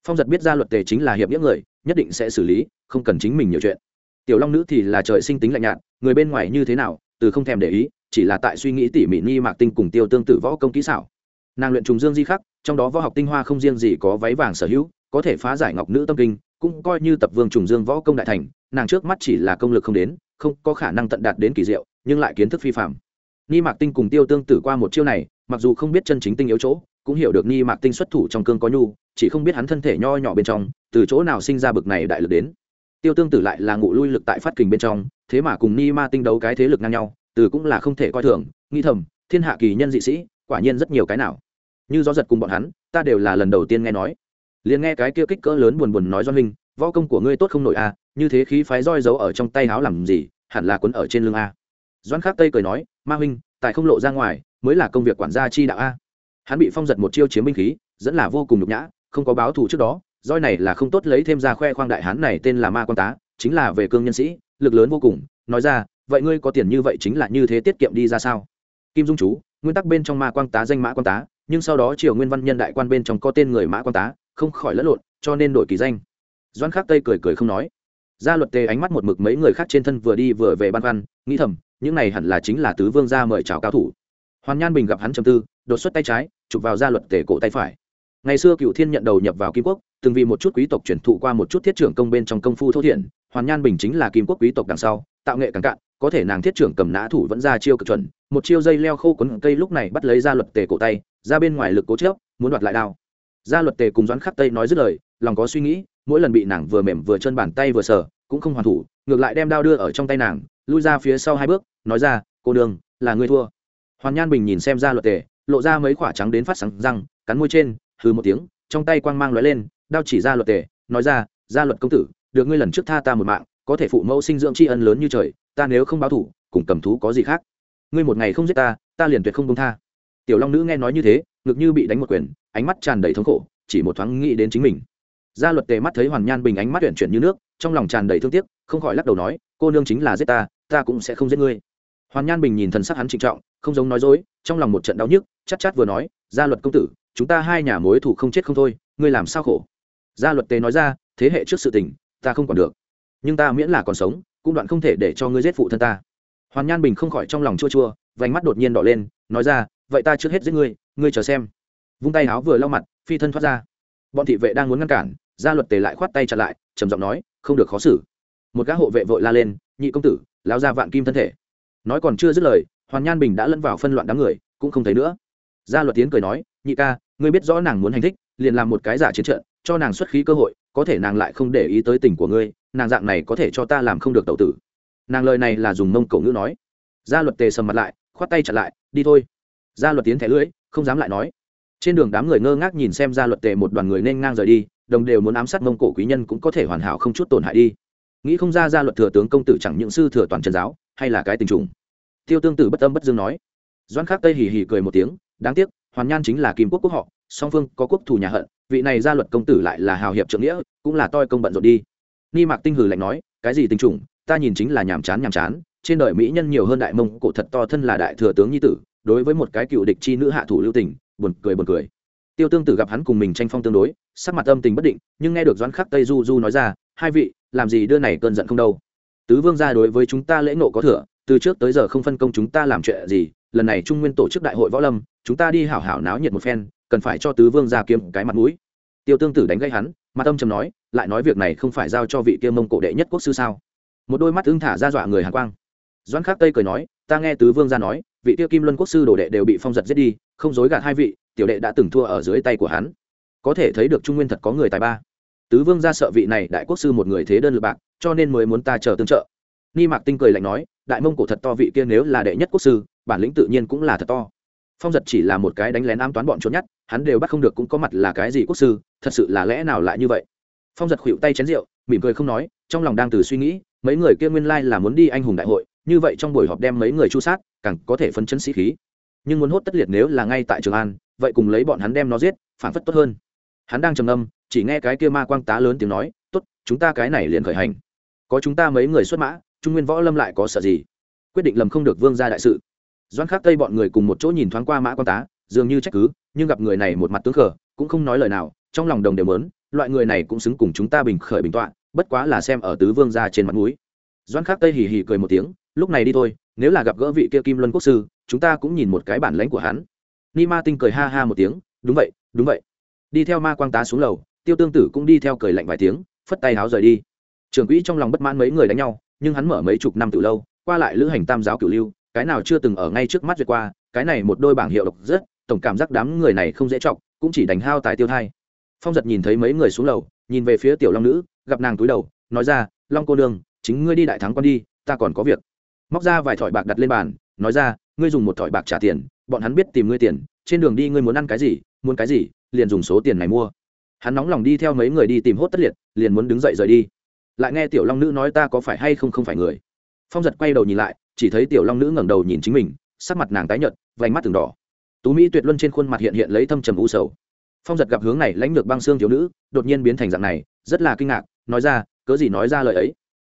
Phong giật biết ra luật tề chính là hiệp nghĩa người, nhất định sẽ xử lý, không cần chính mình nhiều chuyện. Tiểu long nữ thì là trời sinh tính lạnh nhạt, người bên ngoài như thế nào, từ không thèm để ý, chỉ là tại suy nghĩ tỉ mỉ nghi mạc tinh cùng tiêu tương tự võ công kỹ xảo. Nàng luyện trùng dương di khắc, trong đó võ học tinh hoa không riêng gì có váy vàng sở hữu có thể phá giải ngọc nữ tâm kinh, cũng coi như tập vương trùng dương võ công đại thành, nàng trước mắt chỉ là công lực không đến, không có khả năng tận đạt đến kỳ diệu, nhưng lại kiến thức phi phạm ni mạc tinh cùng tiêu tương tử qua một chiêu này, mặc dù không biết chân chính tinh yếu chỗ, cũng hiểu được ni mạc tinh xuất thủ trong cương có nhu, chỉ không biết hắn thân thể nho nhỏ bên trong, từ chỗ nào sinh ra bực này đại lực đến. Tiêu tương tử lại là ngụ lui lực tại phát kình bên trong, thế mà cùng ni ma tinh đấu cái thế lực ngang nhau, từ cũng là không thể coi thường nghi thầm, thiên hạ kỳ nhân dị sĩ, quả nhiên rất nhiều cái nào. Như gió giật cùng bọn hắn, ta đều là lần đầu tiên nghe nói liền nghe cái kia kích cỡ lớn buồn buồn nói do huynh, võ công của ngươi tốt không nổi a như thế khí phái roi giấu ở trong tay háo làm gì, hẳn là quấn ở trên lưng a. Doan khắc tây cười nói, ma huynh tại không lộ ra ngoài, mới là công việc quản gia chi đạo a. Hắn bị phong giật một chiêu chiếm binh khí, dẫn là vô cùng nhục nhã, không có báo thù trước đó, roi này là không tốt lấy thêm ra khoe khoang đại hán này tên là ma quan tá, chính là về cương nhân sĩ, lực lớn vô cùng, nói ra, vậy ngươi có tiền như vậy chính là như thế tiết kiệm đi ra sao? Kim dung chú, nguyên tắc bên trong ma quan tá danh mã quan tá, nhưng sau đó triều nguyên văn nhân đại quan bên trong có tên người mã quan tá không khỏi lẫn lộn, cho nên đổi kỳ danh. Doan khắc tây cười cười không nói. Gia luật tề ánh mắt một mực mấy người khác trên thân vừa đi vừa về ban văn nghĩ thầm, những này hẳn là chính là tứ vương gia mời chào cao thủ. Hoàn nhan bình gặp hắn trầm tư, đột xuất tay trái, chụp vào gia luật tề cổ tay phải. Ngày xưa cựu thiên nhận đầu nhập vào kim quốc, từng vì một chút quý tộc chuyển thụ qua một chút thiết trưởng công bên trong công phu thô thiện hoàn nhan bình chính là kim quốc quý tộc đằng sau, tạo nghệ càng cạn, có thể nàng thiết trưởng cầm nã thủ vẫn ra chiêu cực chuẩn, một chiêu dây leo khô quấn cây lúc này bắt lấy gia luật tề cổ tay, ra bên ngoài lực cố chớp muốn đoạt lại đao gia luật tề cùng doãn khắc tây nói dứt lời, lòng có suy nghĩ, mỗi lần bị nàng vừa mềm vừa chân bàn tay vừa sờ, cũng không hoàn thủ, ngược lại đem đao đưa ở trong tay nàng, lui ra phía sau hai bước, nói ra, cô đường, là người thua. Hoàn nhan bình nhìn xem gia luật tề, lộ ra mấy quả trắng đến phát sáng răng, cắn môi trên, hừ một tiếng, trong tay quang mang lóe lên, đao chỉ ra luật tề, nói ra, gia luật công tử, được ngươi lần trước tha ta một mạng, có thể phụ mẫu sinh dưỡng tri ân lớn như trời, ta nếu không báo thủ, cùng cầm thú có gì khác? Ngươi một ngày không giết ta ta liền tuyệt không công tha tiểu long nữ nghe nói như thế, ngực như bị đánh một quyền, ánh mắt tràn đầy thống khổ, chỉ một thoáng nghĩ đến chính mình. Gia luật tề mắt thấy hoàn nhan bình ánh mắt tuyển chuyển như nước, trong lòng tràn đầy thương tiếc, không khỏi lắc đầu nói, cô nương chính là giết ta ta cũng sẽ không giết ngươi. Hoàn nhan bình nhìn thần sắc hắn trịnh trọng, không giống nói dối, trong lòng một trận đau nhức chắc chát vừa nói, gia luật công tử, chúng ta hai nhà mối thủ không chết không thôi, ngươi làm sao khổ? Gia luật tề nói ra, thế hệ trước sự tình, ta không còn được, nhưng ta miễn là còn sống, cũng đoạn không thể để cho ngươi giết phụ thân ta. Hoàn nhan bình không khỏi trong lòng chua chua, vành mắt đột nhiên đỏ lên, nói ra vậy ta trước hết giết ngươi ngươi chờ xem. Vung tay áo vừa lau mặt, phi thân thoát ra. Bọn thị vệ đang muốn ngăn cản, gia luật tề lại khoát tay chặn lại, trầm giọng nói, không được khó xử. Một gã hộ vệ vội la lên, nhị công tử lao ra vạn kim thân thể. Nói còn chưa dứt lời, hoàn nhan bình đã lẫn vào phân loạn đám người, cũng không thấy nữa. Gia luật tiến cười nói, nhị ca, ngươi biết rõ nàng muốn hành thích, liền làm một cái giả chiến trận, cho nàng xuất khí cơ hội, có thể nàng lại không để ý tới tình của ngươi, nàng dạng này có thể cho ta làm không được tẩu tử. Nàng lời này là dùng mông cổ ngữ nói. Gia luật tề sầm mặt lại, khoát tay chặn lại, đi thôi gia luật tiến thẻ lưỡi, không dám lại nói. Trên đường đám người ngơ ngác nhìn xem gia luật tề một đoàn người nên ngang rời đi, đồng đều muốn ám sát mông cổ quý nhân cũng có thể hoàn hảo không chút tổn hại đi. Nghĩ không ra gia luật thừa tướng công tử chẳng những sư thừa toàn trần giáo, hay là cái tình trùng. Tiêu tương tử bất âm bất dương nói. Doan khắc tây hì hì cười một tiếng, đáng tiếc, hoàn nhan chính là kim quốc quốc họ, song phương có quốc thù nhà hận, vị này gia luật công tử lại là hào hiệp trượng nghĩa, cũng là toi công bận rộn đi. Ni mạc tinh hử lạnh nói, cái gì tình trùng, ta nhìn chính là nhàm chán nhàm chán, trên đời mỹ nhân nhiều hơn đại mông cổ thật to thân là đại thừa tướng nhi tử đối với một cái cựu địch chi nữ hạ thủ lưu tình, buồn cười buồn cười. Tiêu tương tử gặp hắn cùng mình tranh phong tương đối, sắc mặt âm tình bất định, nhưng nghe được doãn khắc tây du du nói ra, hai vị, làm gì đưa này cơn giận không đâu? Tứ vương gia đối với chúng ta lễ nộ có thừa, từ trước tới giờ không phân công chúng ta làm chuyện gì, lần này trung nguyên tổ chức đại hội võ lâm, chúng ta đi hảo hảo náo nhiệt một phen, cần phải cho tứ vương gia kiếm cái mặt mũi. Tiêu tương tử đánh gây hắn mà tâm trầm nói, lại nói việc này không phải giao cho vị kia mông cổ đệ nhất quốc sư sao? Một đôi mắt ưng thả ra dọa người hàn quang. Doãn khắc tây cười nói, ta nghe tứ vương gia nói vị Tiêu kim luân quốc sư đồ đệ đều bị phong giật giết đi, không dối gạt hai vị, tiểu đệ đã từng thua ở dưới tay của hắn. Có thể thấy được trung nguyên thật có người tài ba. Tứ vương ra sợ vị này đại quốc sư một người thế đơn lượt bạc, cho nên mới muốn ta chờ tương trợ. Ni mạc tinh cười lạnh nói, đại mông cổ thật to vị kia nếu là đệ nhất quốc sư, bản lĩnh tự nhiên cũng là thật to. Phong giật chỉ là một cái đánh lén ám toán bọn trốn nhất hắn đều bắt không được cũng có mặt là cái gì quốc sư, thật sự là lẽ nào lại như vậy? Phong giật khuỵu tay chén rượu, mỉm cười không nói, trong lòng đang từ suy nghĩ, mấy người kia nguyên lai là muốn đi anh hùng đại hội như vậy trong buổi họp đem mấy người chu sát, càng có thể phấn chấn sĩ khí. Nhưng muốn hốt tất liệt nếu là ngay tại trường an, vậy cùng lấy bọn hắn đem nó giết, phản phất tốt hơn. Hắn đang trầm âm chỉ nghe cái kia ma quang tá lớn tiếng nói, tốt, chúng ta cái này liền khởi hành. Có chúng ta mấy người xuất mã, trung nguyên võ lâm lại có sợ gì? Quyết định lầm không được vương ra đại sự. Doan Khắc tây bọn người cùng một chỗ nhìn thoáng qua mã quang tá, dường như trách cứ, nhưng gặp người này một mặt tướng khờ, cũng không nói lời nào, trong lòng đồng đều mớn, loại người này cũng xứng cùng chúng ta bình khởi bình tọa, bất quá là xem ở tứ vương ra trên mặt núi doan Khắc tây hì hì cười một tiếng lúc này đi thôi, nếu là gặp gỡ vị kia kim luân quốc sư, chúng ta cũng nhìn một cái bản lãnh của hắn. Ni ma tinh cười ha ha một tiếng, đúng vậy đúng vậy. Đi theo ma quang tá xuống lầu, tiêu tương tử cũng đi theo cười lạnh vài tiếng, phất tay háo rời đi. Trưởng quỹ trong lòng bất mãn mấy người đánh nhau, nhưng hắn mở mấy chục năm từ lâu, qua lại lữ hành tam giáo cửu lưu, cái nào chưa từng ở ngay trước mắt duyệt qua, cái này một đôi bảng hiệu độc rất, tổng cảm giác đám người này không dễ chọc, cũng chỉ đánh hao tài tiêu thai. Phong giật nhìn thấy mấy người xuống lầu, nhìn về phía tiểu long nữ, gặp nàng túi đầu, nói ra, long cô nương, chính ngươi đi đại thắng con đi, ta còn có việc móc ra vài thỏi bạc đặt lên bàn, nói ra, ngươi dùng một thỏi bạc trả tiền, bọn hắn biết tìm ngươi tiền, trên đường đi ngươi muốn ăn cái gì, muốn cái gì, liền dùng số tiền này mua. Hắn nóng lòng đi theo mấy người đi tìm hốt tất liệt, liền muốn đứng dậy rời đi. Lại nghe tiểu long nữ nói ta có phải hay không không phải người. Phong giật quay đầu nhìn lại, chỉ thấy tiểu long nữ ngẩng đầu nhìn chính mình, sắc mặt nàng tái nhợt, vành mắt từng đỏ. Tú mỹ tuyệt luân trên khuôn mặt hiện hiện lấy thâm trầm u sầu. Phong giật gặp hướng này lãnh lược băng xương thiếu nữ, đột nhiên biến thành dạng này, rất là kinh ngạc, nói ra, cớ gì nói ra lời ấy?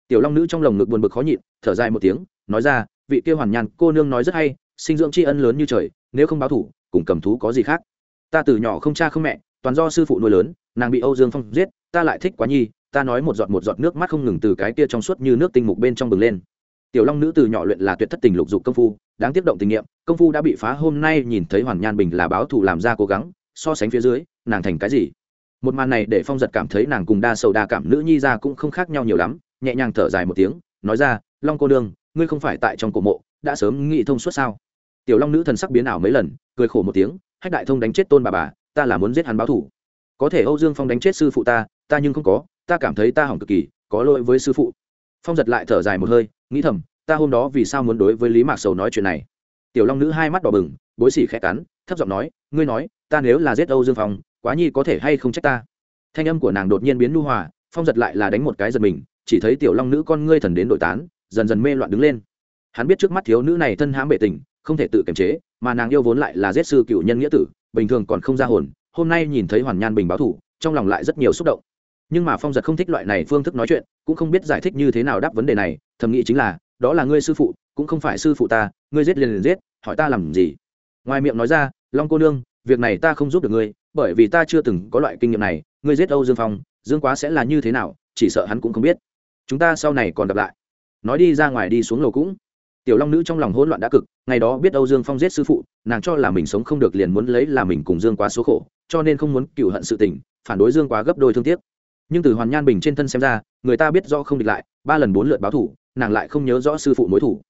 Tiểu long nữ trong lồng ngực buồn bực khó nhịn, thở dài một tiếng nói ra, vị kia hoàn nhàn cô nương nói rất hay, sinh dưỡng tri ân lớn như trời, nếu không báo thủ, cùng cầm thú có gì khác? Ta từ nhỏ không cha không mẹ, toàn do sư phụ nuôi lớn, nàng bị âu dương phong giết, ta lại thích quá nhi, ta nói một giọt một giọt nước mắt không ngừng từ cái kia trong suốt như nước tinh mục bên trong bừng lên. Tiểu long nữ từ nhỏ luyện là tuyệt thất tình lục dục công phu, đáng tiếp động tình nghiệm, công phu đã bị phá, hôm nay nhìn thấy hoàn nhan bình là báo thù làm ra cố gắng, so sánh phía dưới, nàng thành cái gì? Một màn này để phong giật cảm thấy nàng cùng đa sầu đa cảm nữ nhi ra cũng không khác nhau nhiều lắm, nhẹ nhàng thở dài một tiếng, nói ra, long cô đương ngươi không phải tại trong cổ mộ, đã sớm nghĩ thông suốt sao? Tiểu long nữ thần sắc biến ảo mấy lần, cười khổ một tiếng, hách đại thông đánh chết tôn bà bà, ta là muốn giết hắn báo thủ có thể âu dương phong đánh chết sư phụ ta ta nhưng không có, ta cảm thấy ta hỏng cực kỳ, có lỗi với sư phụ. Phong giật lại thở dài một hơi, nghĩ thầm, ta hôm đó vì sao muốn đối với lý mạc sầu nói chuyện này? Tiểu long nữ hai mắt đỏ bừng, bối xỉ khẽ cắn, thấp giọng nói, ngươi nói, ta nếu là giết âu dương phong, quá nhi có thể hay không trách ta? Thanh âm của nàng đột nhiên biến nu hòa, phong giật lại là đánh một cái giật mình, chỉ thấy tiểu long nữ con ngươi thần đến đội tán dần dần mê loạn đứng lên. Hắn biết trước mắt thiếu nữ này thân hãm bệ tình, không thể tự kiềm chế, mà nàng yêu vốn lại là giết sư cựu nhân nghĩa tử, bình thường còn không ra hồn, hôm nay nhìn thấy hoàn nhan bình báo thủ, trong lòng lại rất nhiều xúc động. Nhưng mà phong giật không thích loại này phương thức nói chuyện, cũng không biết giải thích như thế nào đáp vấn đề này, thầm nghĩ chính là, đó là ngươi sư phụ, cũng không phải sư phụ ta, ngươi giết liền liền giết, hỏi ta làm gì? Ngoài miệng nói ra, long cô nương, việc này ta không giúp được ngươi, bởi vì ta chưa từng có loại kinh nghiệm này, ngươi giết âu dương phong, dương quá sẽ là như thế nào, chỉ sợ hắn cũng không biết. Chúng ta sau này còn gặp lại nói đi ra ngoài đi xuống lầu cũng. Tiểu long nữ trong lòng hỗn loạn đã cực, ngày đó biết âu dương phong giết sư phụ, nàng cho là mình sống không được liền muốn lấy là mình cùng dương quá số khổ, cho nên không muốn cựu hận sự tình, phản đối dương quá gấp đôi thương tiếc. Nhưng từ hoàn nhan bình trên thân xem ra, người ta biết do không địch lại, ba lần bốn lượt báo thủ, nàng lại không nhớ rõ sư phụ mối thủ.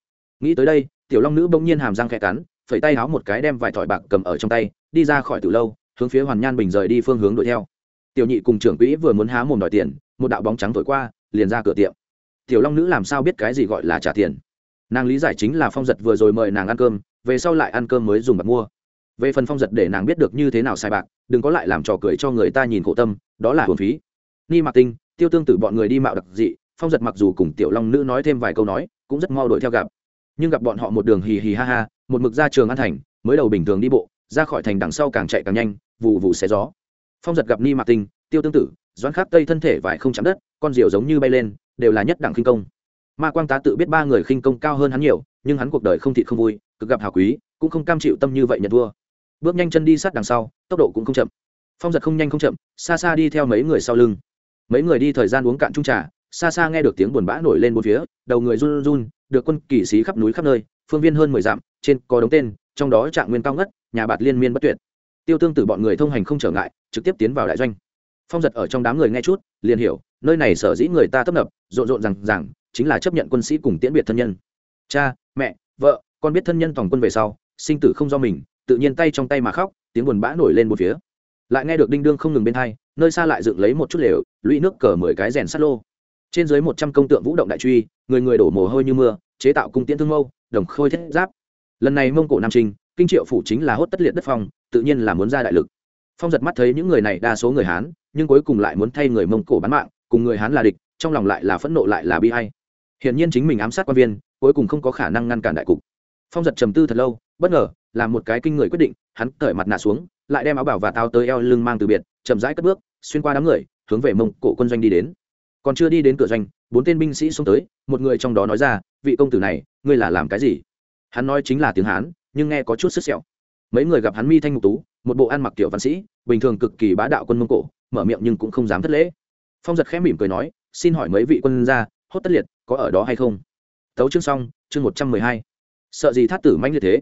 Nghĩ tới đây, tiểu long nữ bỗng nhiên hàm răng khẽ cắn, phẩy tay háo một cái đem vài thỏi bạc cầm ở trong tay, đi ra khỏi từ lâu, hướng phía hoàn nhan bình rời đi phương hướng đuổi theo. Tiểu nhị cùng trưởng quỹ vừa muốn há mồm đòi tiền, một đạo bóng trắng thổi qua, liền ra cửa tiệm tiểu long nữ làm sao biết cái gì gọi là trả tiền? Nàng lý giải chính là phong giật vừa rồi mời nàng ăn cơm, về sau lại ăn cơm mới dùng bạc mua. Về phần phong giật để nàng biết được như thế nào sai bạc, đừng có lại làm trò cười cho người ta nhìn khổ tâm, đó là hồn phí. Ni mạc tinh, tiêu tương tự bọn người đi mạo đặc dị, phong giật mặc dù cùng tiểu long nữ nói thêm vài câu nói, cũng rất mau đuổi theo gặp. Nhưng gặp bọn họ một đường hì hì ha ha, một mực ra trường an thành, mới đầu bình thường đi bộ, ra khỏi thành đằng sau càng chạy càng nhanh vụ vụ xé gió. Phong giật gặp ni mạc tinh, tiêu tương tự doãn khắc tây thân thể vải không chạm đất, con diều giống như bay lên đều là nhất đẳng khinh công. Ma quang tá tự biết ba người khinh công cao hơn hắn nhiều, nhưng hắn cuộc đời không thị không vui, cực gặp hào quý, cũng không cam chịu tâm như vậy nhận thua. Bước nhanh chân đi sát đằng sau, tốc độ cũng không chậm. Phong giật không nhanh không chậm, xa xa đi theo mấy người sau lưng. Mấy người đi thời gian uống cạn trung trà, xa xa nghe được tiếng buồn bã nổi lên bốn phía, đầu người run run, được quân kỳ sĩ khắp núi khắp nơi, phương viên hơn mười dặm, trên có đống tên, trong đó trạng nguyên cao ngất, nhà bạt liên miên bất tuyệt. Tiêu tương tử bọn người thông hành không trở ngại, trực tiếp tiến vào đại doanh. Phong giật ở trong đám người nghe chút, liền hiểu nơi này sở dĩ người ta tấp nập, rộn rộn rằng rằng, chính là chấp nhận quân sĩ cùng tiễn biệt thân nhân. Cha, mẹ, vợ, con biết thân nhân tổng quân về sau, sinh tử không do mình, tự nhiên tay trong tay mà khóc, tiếng buồn bã nổi lên một phía. Lại nghe được đinh đương không ngừng bên hai, nơi xa lại dựng lấy một chút lều, lũy nước cờ mười cái rèn sắt lô. Trên dưới một trăm công tượng vũ động đại truy, người người đổ mồ hôi như mưa, chế tạo cung tiễn thương mâu, đồng khôi thiết giáp. Lần này mông cổ nam trinh kinh triệu phủ chính là hốt tất liệt đất phong, tự nhiên là muốn ra đại lực. Phong giật mắt thấy những người này đa số người hán, nhưng cuối cùng lại muốn thay người mông cổ bán mạng cùng người hán là địch, trong lòng lại là phẫn nộ lại là bi hay hiển nhiên chính mình ám sát quan viên, cuối cùng không có khả năng ngăn cản đại cục. Phong giật trầm tư thật lâu, bất ngờ, làm một cái kinh người quyết định, hắn cởi mặt nạ xuống, lại đem áo bảo và tao tới eo lưng mang từ biệt, chậm rãi cất bước, xuyên qua đám người, hướng về mông cổ quân doanh đi đến. Còn chưa đi đến cửa doanh, bốn tên binh sĩ xông tới, một người trong đó nói ra, vị công tử này, ngươi là làm cái gì? Hắn nói chính là tiếng hán, nhưng nghe có chút sức sẹo. Mấy người gặp hắn mi thanh mục tú, một bộ ăn mặc tiểu văn sĩ, bình thường cực kỳ bá đạo quân mông cổ, mở miệng nhưng cũng không dám thất lễ phong giật khẽ mỉm cười nói, xin hỏi mấy vị quân gia, hốt tất liệt có ở đó hay không? Tấu chương xong, chương một trăm mười hai. Sợ gì thát tử manh như thế?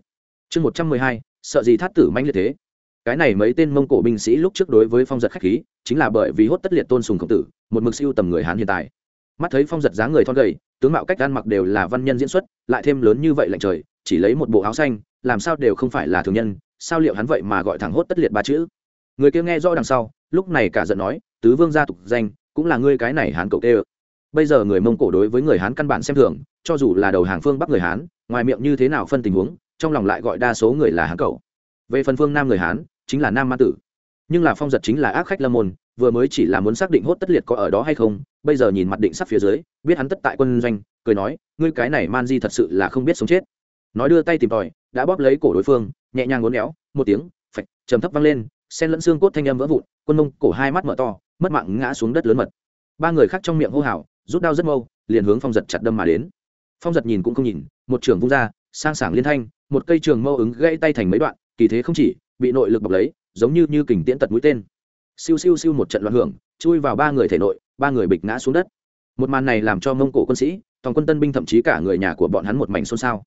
Chương một trăm mười hai, sợ gì thát tử manh như thế? Cái này mấy tên mông cổ binh sĩ lúc trước đối với phong giật khách khí, chính là bởi vì hốt tất liệt tôn sùng khổng tử, một mực siêu tầm người hán hiện tại. Mắt thấy phong giật dáng người thon gầy, tướng mạo cách ăn mặc đều là văn nhân diễn xuất, lại thêm lớn như vậy lạnh trời, chỉ lấy một bộ áo xanh, làm sao đều không phải là thường nhân, sao liệu hắn vậy mà gọi thẳng hốt tất liệt ba chữ? Người kia nghe rõ đằng sau, lúc này cả giận nói, tứ vương gia tục danh cũng là ngươi cái này hán cậu tê ơ bây giờ người mông cổ đối với người hán căn bản xem thường, cho dù là đầu hàng phương bắc người hán, ngoài miệng như thế nào phân tình huống, trong lòng lại gọi đa số người là hán cậu. Về phần phương nam người hán, chính là nam ma tử. Nhưng là phong giật chính là ác khách lâm môn, vừa mới chỉ là muốn xác định hốt tất liệt có ở đó hay không, bây giờ nhìn mặt định sắc phía dưới, biết hắn tất tại quân doanh, cười nói, ngươi cái này man di thật sự là không biết sống chết. Nói đưa tay tìm tòi, đã bóp lấy cổ đối phương, nhẹ nhàng ngốn éo, một tiếng, phạch, trầm thấp vang lên sen lẫn xương cốt thanh âm vỡ vụn, quân mông cổ hai mắt mở to mất mạng ngã xuống đất lớn mật. Ba người khác trong miệng hô hào, rút đao rất mâu liền hướng phong giật chặt đâm mà đến. Phong giật nhìn cũng không nhìn, một trường vung ra, sang sảng liên thanh, một cây trường mâu ứng gãy tay thành mấy đoạn, kỳ thế không chỉ, bị nội lực bọc lấy, giống như như kình tiễn tật mũi tên. Siêu siêu siêu một trận loạn hưởng, chui vào ba người thể nội, ba người bịch ngã xuống đất. Một màn này làm cho mông cổ quân sĩ, toàn quân tân binh thậm chí cả người nhà của bọn hắn một mảnh xôn xao.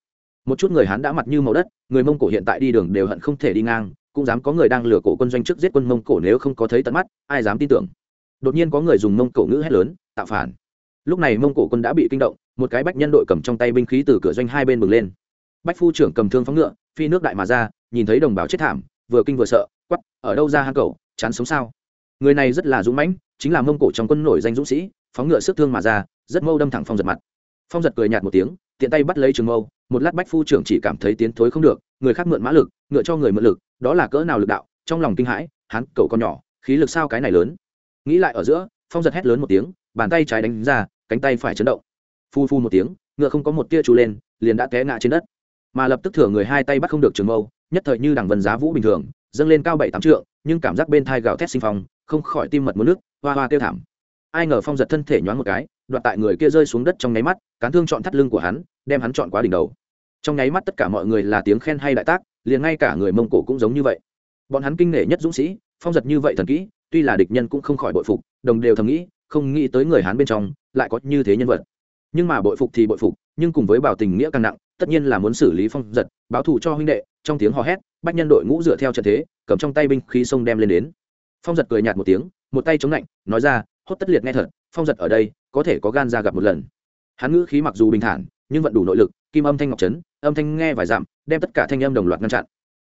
Một chút người hắn đã mặt như màu đất, người mông cổ hiện tại đi đường đều hận không thể đi ngang, cũng dám có người đang lừa cổ quân doanh trước giết quân mông cổ nếu không có thấy tận mắt, ai dám tin tưởng? Đột nhiên có người dùng mông cổ ngữ hét lớn, tạo phản. Lúc này mông cổ quân đã bị kinh động, một cái bách nhân đội cầm trong tay binh khí từ cửa doanh hai bên bừng lên. Bách phu trưởng cầm thương phóng ngựa, phi nước đại mà ra, nhìn thấy đồng bào chết thảm, vừa kinh vừa sợ quắp ở đâu ra hang cầu chán sống sao? Người này rất là dũng mãnh, chính là mông cổ trong quân nổi danh dũng sĩ, phóng ngựa sức thương mà ra, rất mâu đâm thẳng phong giật mặt. Phong giật cười nhạt một tiếng, tiện tay bắt lấy trường mâu, một lát bách phu trưởng chỉ cảm thấy tiến thối không được, người khác mượn mã lực, ngựa cho người mượn lực, đó là cỡ nào lực đạo, trong lòng kinh hãi hắn cậu con nhỏ, khí lực sao cái này lớn? Nghĩ lại ở giữa, phong giật hét lớn một tiếng, bàn tay trái đánh ra, cánh tay phải chấn động. Phu phu một tiếng, ngựa không có một tia trù lên, liền đã té ngã trên đất. Mà lập tức thừa người hai tay bắt không được trường mâu, nhất thời như đằng vân giá vũ bình thường, dâng lên cao bảy tám trượng, nhưng cảm giác bên thai gào thét sinh phong, không khỏi tim mật muốn nước, hoa hoa kêu thảm. Ai ngờ phong giật thân thể nhoáng một cái đoạn tại người kia rơi xuống đất trong nháy mắt, cán thương chọn thắt lưng của hắn, đem hắn chọn quá đỉnh đầu. Trong nháy mắt tất cả mọi người là tiếng khen hay đại tác, liền ngay cả người mông cổ cũng giống như vậy. Bọn hắn kinh nể nhất dũng sĩ, phong giật như vậy thần kỹ tuy là địch nhân cũng không khỏi bội phục, đồng đều thầm nghĩ, không nghĩ tới người hán bên trong lại có như thế nhân vật. Nhưng mà bội phục thì bội phục, nhưng cùng với bảo tình nghĩa càng nặng, tất nhiên là muốn xử lý phong giật, báo thù cho huynh đệ, trong tiếng hò hét, bách nhân đội ngũ dựa theo trận thế, cầm trong tay binh khí sông đem lên đến. Phong giật cười nhạt một tiếng, một tay chống lạnh, nói ra, hốt tất liệt nghe thật, phong giật ở đây, có thể có gan ra gặp một lần. Hắn ngữ khí mặc dù bình thản, nhưng vẫn đủ nội lực, kim âm thanh ngọc trấn âm thanh nghe vài dặm, đem tất cả thanh âm đồng loạt ngăn chặn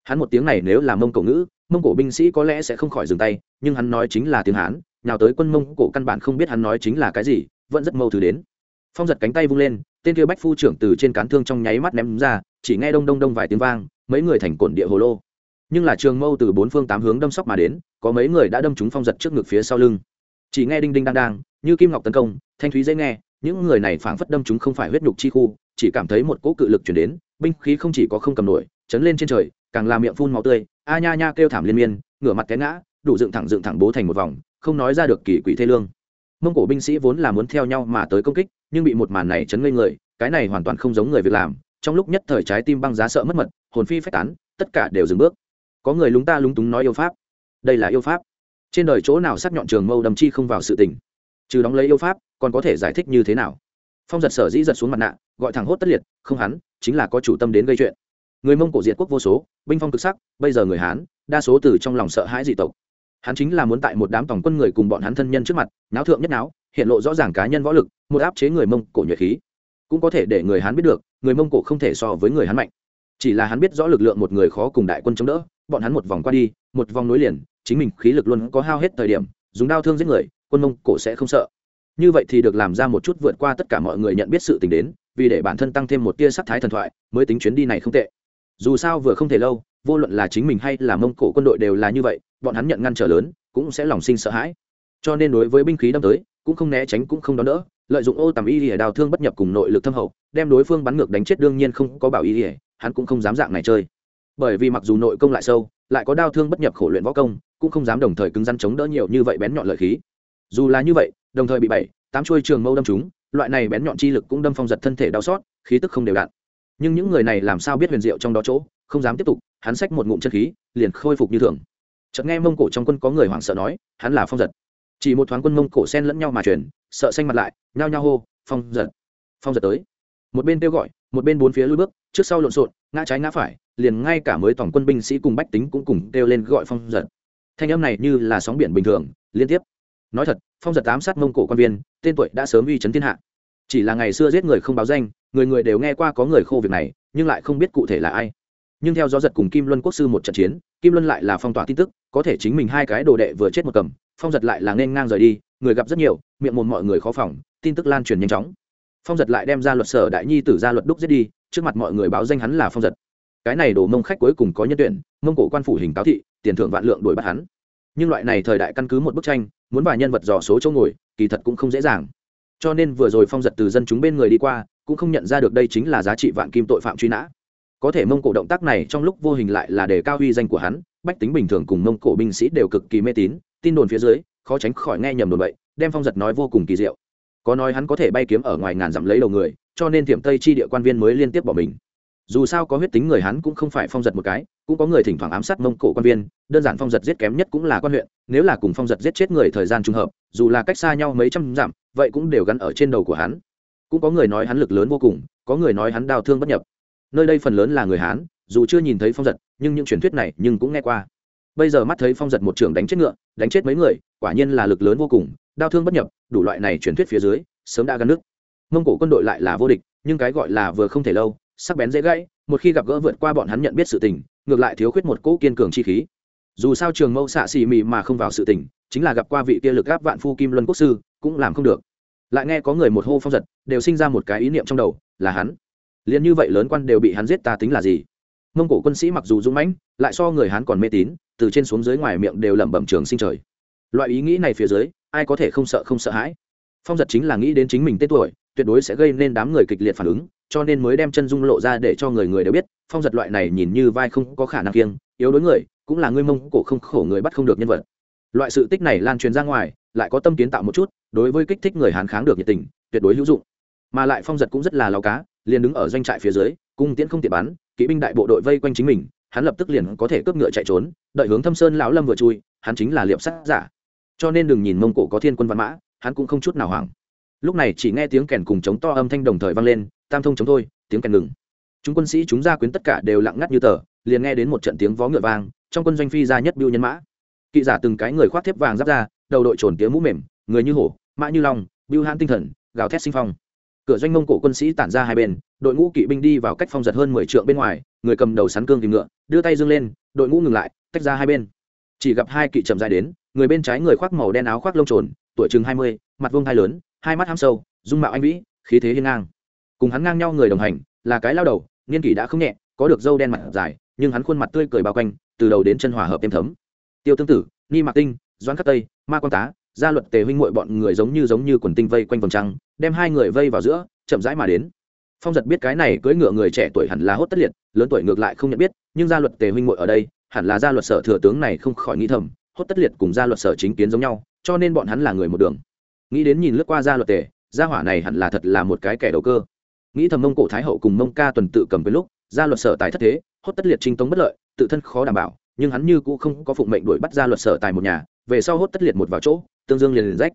hắn một tiếng này nếu là mông cổ ngữ, mông cổ binh sĩ có lẽ sẽ không khỏi dừng tay, nhưng hắn nói chính là tiếng hán, nào tới quân mông cổ căn bản không biết hắn nói chính là cái gì, vẫn rất mâu thứ đến. Phong giật cánh tay vung lên, tên kia bách phu trưởng từ trên cán thương trong nháy mắt ném ra, chỉ nghe đông đông đông vài tiếng vang, mấy người thành cổn địa hồ lô. Nhưng là trường mâu từ bốn phương tám hướng đâm sóc mà đến, có mấy người đã đâm trúng phong giật trước ngực phía sau lưng. Chỉ nghe đinh đinh đang đang, như kim ngọc tấn công, thanh thúy dễ nghe, những người này phảng phất đâm chúng không phải huyết nhục chi khu, chỉ cảm thấy một cỗ cự lực chuyển đến, binh khí không chỉ có không cầm nổi chấn lên trên trời, càng làm miệng phun máu tươi, a nha nha kêu thảm liên miên, ngửa mặt té ngã, đủ dựng thẳng dựng thẳng bố thành một vòng, không nói ra được kỳ quỷ thê lương. Mông cổ binh sĩ vốn là muốn theo nhau mà tới công kích, nhưng bị một màn này chấn ngây người, cái này hoàn toàn không giống người việc làm, trong lúc nhất thời trái tim băng giá sợ mất mật, hồn phi phách tán, tất cả đều dừng bước. Có người lúng ta lúng túng nói yêu pháp. Đây là yêu pháp. Trên đời chỗ nào sắc nhọn trường mâu đầm chi không vào sự tình. Trừ đóng lấy yêu pháp, còn có thể giải thích như thế nào? Phong giật sở dĩ giật xuống mặt nạ, gọi thẳng hốt tất liệt, không hắn, chính là có chủ tâm đến gây chuyện người mông cổ diệt quốc vô số, binh phong cực sắc, bây giờ người hán, đa số từ trong lòng sợ hãi dị tộc. Hắn chính là muốn tại một đám tổng quân người cùng bọn hắn thân nhân trước mặt, náo thượng nhất náo, hiện lộ rõ ràng cá nhân võ lực, một áp chế người mông cổ nhuệ khí. Cũng có thể để người hán biết được, người mông cổ không thể so với người hán mạnh. Chỉ là hắn biết rõ lực lượng một người khó cùng đại quân chống đỡ, bọn hắn một vòng qua đi, một vòng nối liền, chính mình khí lực luôn có hao hết thời điểm, dùng đao thương giết người, quân mông cổ sẽ không sợ. Như vậy thì được làm ra một chút vượt qua tất cả mọi người nhận biết sự tình đến, vì để bản thân tăng thêm một tia sắc thái thần thoại, mới tính chuyến đi này không tệ dù sao vừa không thể lâu, vô luận là chính mình hay là mông cổ quân đội đều là như vậy, bọn hắn nhận ngăn trở lớn, cũng sẽ lòng sinh sợ hãi. Cho nên đối với binh khí đâm tới, cũng không né tránh cũng không đón đỡ, lợi dụng ô tầm y lìa đào thương bất nhập cùng nội lực thâm hậu, đem đối phương bắn ngược đánh chết đương nhiên không có bảo y lìa, hắn cũng không dám dạng này chơi. Bởi vì mặc dù nội công lại sâu, lại có đao thương bất nhập khổ luyện võ công, cũng không dám đồng thời cứng rắn chống đỡ nhiều như vậy bén nhọn lợi khí. Dù là như vậy, đồng thời bị bảy, tám chuôi trường mâu đâm chúng loại này bén nhọn chi lực cũng đâm phong giật thân thể đau xót, khí tức không đều đặn nhưng những người này làm sao biết huyền diệu trong đó chỗ, không dám tiếp tục, hắn xách một ngụm chân khí, liền khôi phục như thường. Chợt nghe mông cổ trong quân có người hoảng sợ nói, hắn là phong giật. Chỉ một thoáng quân mông cổ sen lẫn nhau mà chuyển, sợ xanh mặt lại, nhao nhao hô, phong giật phong giật tới. Một bên kêu gọi, một bên bốn phía lui bước, trước sau lộn xộn, ngã trái ngã phải, liền ngay cả mới tổng quân binh sĩ cùng bách tính cũng cùng kêu lên gọi phong giật. Thanh âm này như là sóng biển bình thường, liên tiếp. Nói thật, phong giật ám sát mông cổ quan viên, tên tuổi đã sớm uy chấn thiên hạ. Chỉ là ngày xưa giết người không báo danh người người đều nghe qua có người khô việc này, nhưng lại không biết cụ thể là ai. Nhưng theo gió giật cùng kim luân quốc sư một trận chiến, kim luân lại là phong tỏa tin tức, có thể chính mình hai cái đồ đệ vừa chết một cầm, phong giật lại là nên ngang rời đi, người gặp rất nhiều, miệng mồm mọi người khó phòng, tin tức lan truyền nhanh chóng. Phong giật lại đem ra luật sở đại nhi tử ra luật đúc giết đi, trước mặt mọi người báo danh hắn là phong giật. Cái này đổ mông khách cuối cùng có nhân tuyển, mông cổ quan phủ hình cáo thị, tiền thưởng vạn lượng đuổi bắt hắn. Nhưng loại này thời đại căn cứ một bức tranh, muốn vài nhân vật dò số chỗ ngồi, kỳ thật cũng không dễ dàng. Cho nên vừa rồi phong giật từ dân chúng bên người đi qua cũng không nhận ra được đây chính là giá trị vạn kim tội phạm truy nã. Có thể mông cổ động tác này trong lúc vô hình lại là đề cao uy danh của hắn, bách tính bình thường cùng mông cổ binh sĩ đều cực kỳ mê tín, tin đồn phía dưới, khó tránh khỏi nghe nhầm đồn bậy, đem phong giật nói vô cùng kỳ diệu. Có nói hắn có thể bay kiếm ở ngoài ngàn dặm lấy đầu người, cho nên tiệm tây chi địa quan viên mới liên tiếp bỏ mình. Dù sao có huyết tính người hắn cũng không phải phong giật một cái, cũng có người thỉnh thoảng ám sát mông cổ quan viên, đơn giản phong giật giết kém nhất cũng là quan huyện, nếu là cùng phong giật giết chết người thời gian trùng hợp, dù là cách xa nhau mấy trăm dặm, vậy cũng đều gắn ở trên đầu của hắn cũng có người nói hắn lực lớn vô cùng, có người nói hắn đau thương bất nhập. Nơi đây phần lớn là người hán, dù chưa nhìn thấy phong giật, nhưng những truyền thuyết này nhưng cũng nghe qua. Bây giờ mắt thấy phong giật một trường đánh chết ngựa, đánh chết mấy người, quả nhiên là lực lớn vô cùng, đau thương bất nhập, đủ loại này truyền thuyết phía dưới, sớm đã gắn nước. Mông cổ quân đội lại là vô địch, nhưng cái gọi là vừa không thể lâu, sắc bén dễ gãy, một khi gặp gỡ vượt qua bọn hắn nhận biết sự tình, ngược lại thiếu khuyết một cỗ kiên cường chi khí. Dù sao trường mâu xạ xì mì mà không vào sự tình, chính là gặp qua vị kia lực gáp vạn phu kim luân quốc sư, cũng làm không được lại nghe có người một hô phong giật, đều sinh ra một cái ý niệm trong đầu, là hắn. Liền như vậy lớn quan đều bị hắn giết ta tính là gì? Mông cổ quân sĩ mặc dù dũng mãnh, lại so người hắn còn mê tín, từ trên xuống dưới ngoài miệng đều lẩm bẩm trường sinh trời. Loại ý nghĩ này phía dưới, ai có thể không sợ không sợ hãi? Phong giật chính là nghĩ đến chính mình tên tuổi, tuyệt đối sẽ gây nên đám người kịch liệt phản ứng, cho nên mới đem chân dung lộ ra để cho người người đều biết, phong giật loại này nhìn như vai không có khả năng kiêng, yếu đối người, cũng là người mông cổ không khổ người bắt không được nhân vật. Loại sự tích này lan truyền ra ngoài lại có tâm kiến tạo một chút, đối với kích thích người hàn kháng được nhiệt tình, tuyệt đối hữu dụng. Mà lại phong giật cũng rất là lao cá, liền đứng ở doanh trại phía dưới, cung tiễn không tiện bắn, kỵ binh đại bộ đội vây quanh chính mình, hắn lập tức liền có thể cướp ngựa chạy trốn, đợi hướng thâm sơn lão lâm vừa chui, hắn chính là liệp sát giả. Cho nên đừng nhìn mông cổ có thiên quân văn mã, hắn cũng không chút nào hoảng. Lúc này chỉ nghe tiếng kèn cùng chống to âm thanh đồng thời vang lên, tam thông chống thôi, tiếng kèn ngừng. Chúng quân sĩ chúng gia quyến tất cả đều lặng ngắt như tờ, liền nghe đến một trận tiếng vó ngựa vang, trong quân doanh phi ra nhất biêu nhân mã. Kỵ giả từng cái người khoác thép vàng giáp ra đầu đội trồn tiếng mũ mềm, người như hổ, mã như long biêu hãn tinh thần, gào thét sinh phong. Cửa doanh mông cổ quân sĩ tản ra hai bên, đội ngũ kỵ binh đi vào cách phong giật hơn mười trượng bên ngoài, người cầm đầu sắn cương tìm ngựa, đưa tay dâng lên, đội ngũ ngừng lại, tách ra hai bên. Chỉ gặp hai kỵ chậm dài đến, người bên trái người khoác màu đen áo khoác lông trồn, tuổi chừng hai mươi, mặt vuông hai lớn, hai mắt ham sâu, dung mạo anh vĩ, khí thế hiên ngang. Cùng hắn ngang nhau người đồng hành, là cái lao đầu, niên kỷ đã không nhẹ, có được dâu đen mặt dài, nhưng hắn khuôn mặt tươi cười bao quanh, từ đầu đến chân hòa hợp êm thấm. Tiêu tương tử, ni mạc tinh doãn khắc tây, ma quan tá, gia luật tề huynh muội bọn người giống như giống như quần tinh vây quanh vòng trăng, đem hai người vây vào giữa, chậm rãi mà đến. Phong giật biết cái này cưỡi ngựa người trẻ tuổi hẳn là hốt tất liệt, lớn tuổi ngược lại không nhận biết, nhưng gia luật tề huynh muội ở đây, hẳn là gia luật sở thừa tướng này không khỏi nghĩ thầm, hốt tất liệt cùng gia luật sở chính kiến giống nhau, cho nên bọn hắn là người một đường. Nghĩ đến nhìn lướt qua gia luật tề, gia hỏa này hẳn là thật là một cái kẻ đầu cơ. Nghĩ thầm mông cổ thái hậu cùng mông ca tuần tự cầm với lúc, gia luật sở tài thất thế, hốt tất liệt trinh tống bất lợi, tự thân khó đảm bảo, nhưng hắn như cũng không có phụng mệnh đuổi bắt gia luật sở tài một nhà về sau hốt tất liệt một vào chỗ, tương dương liền liền rách.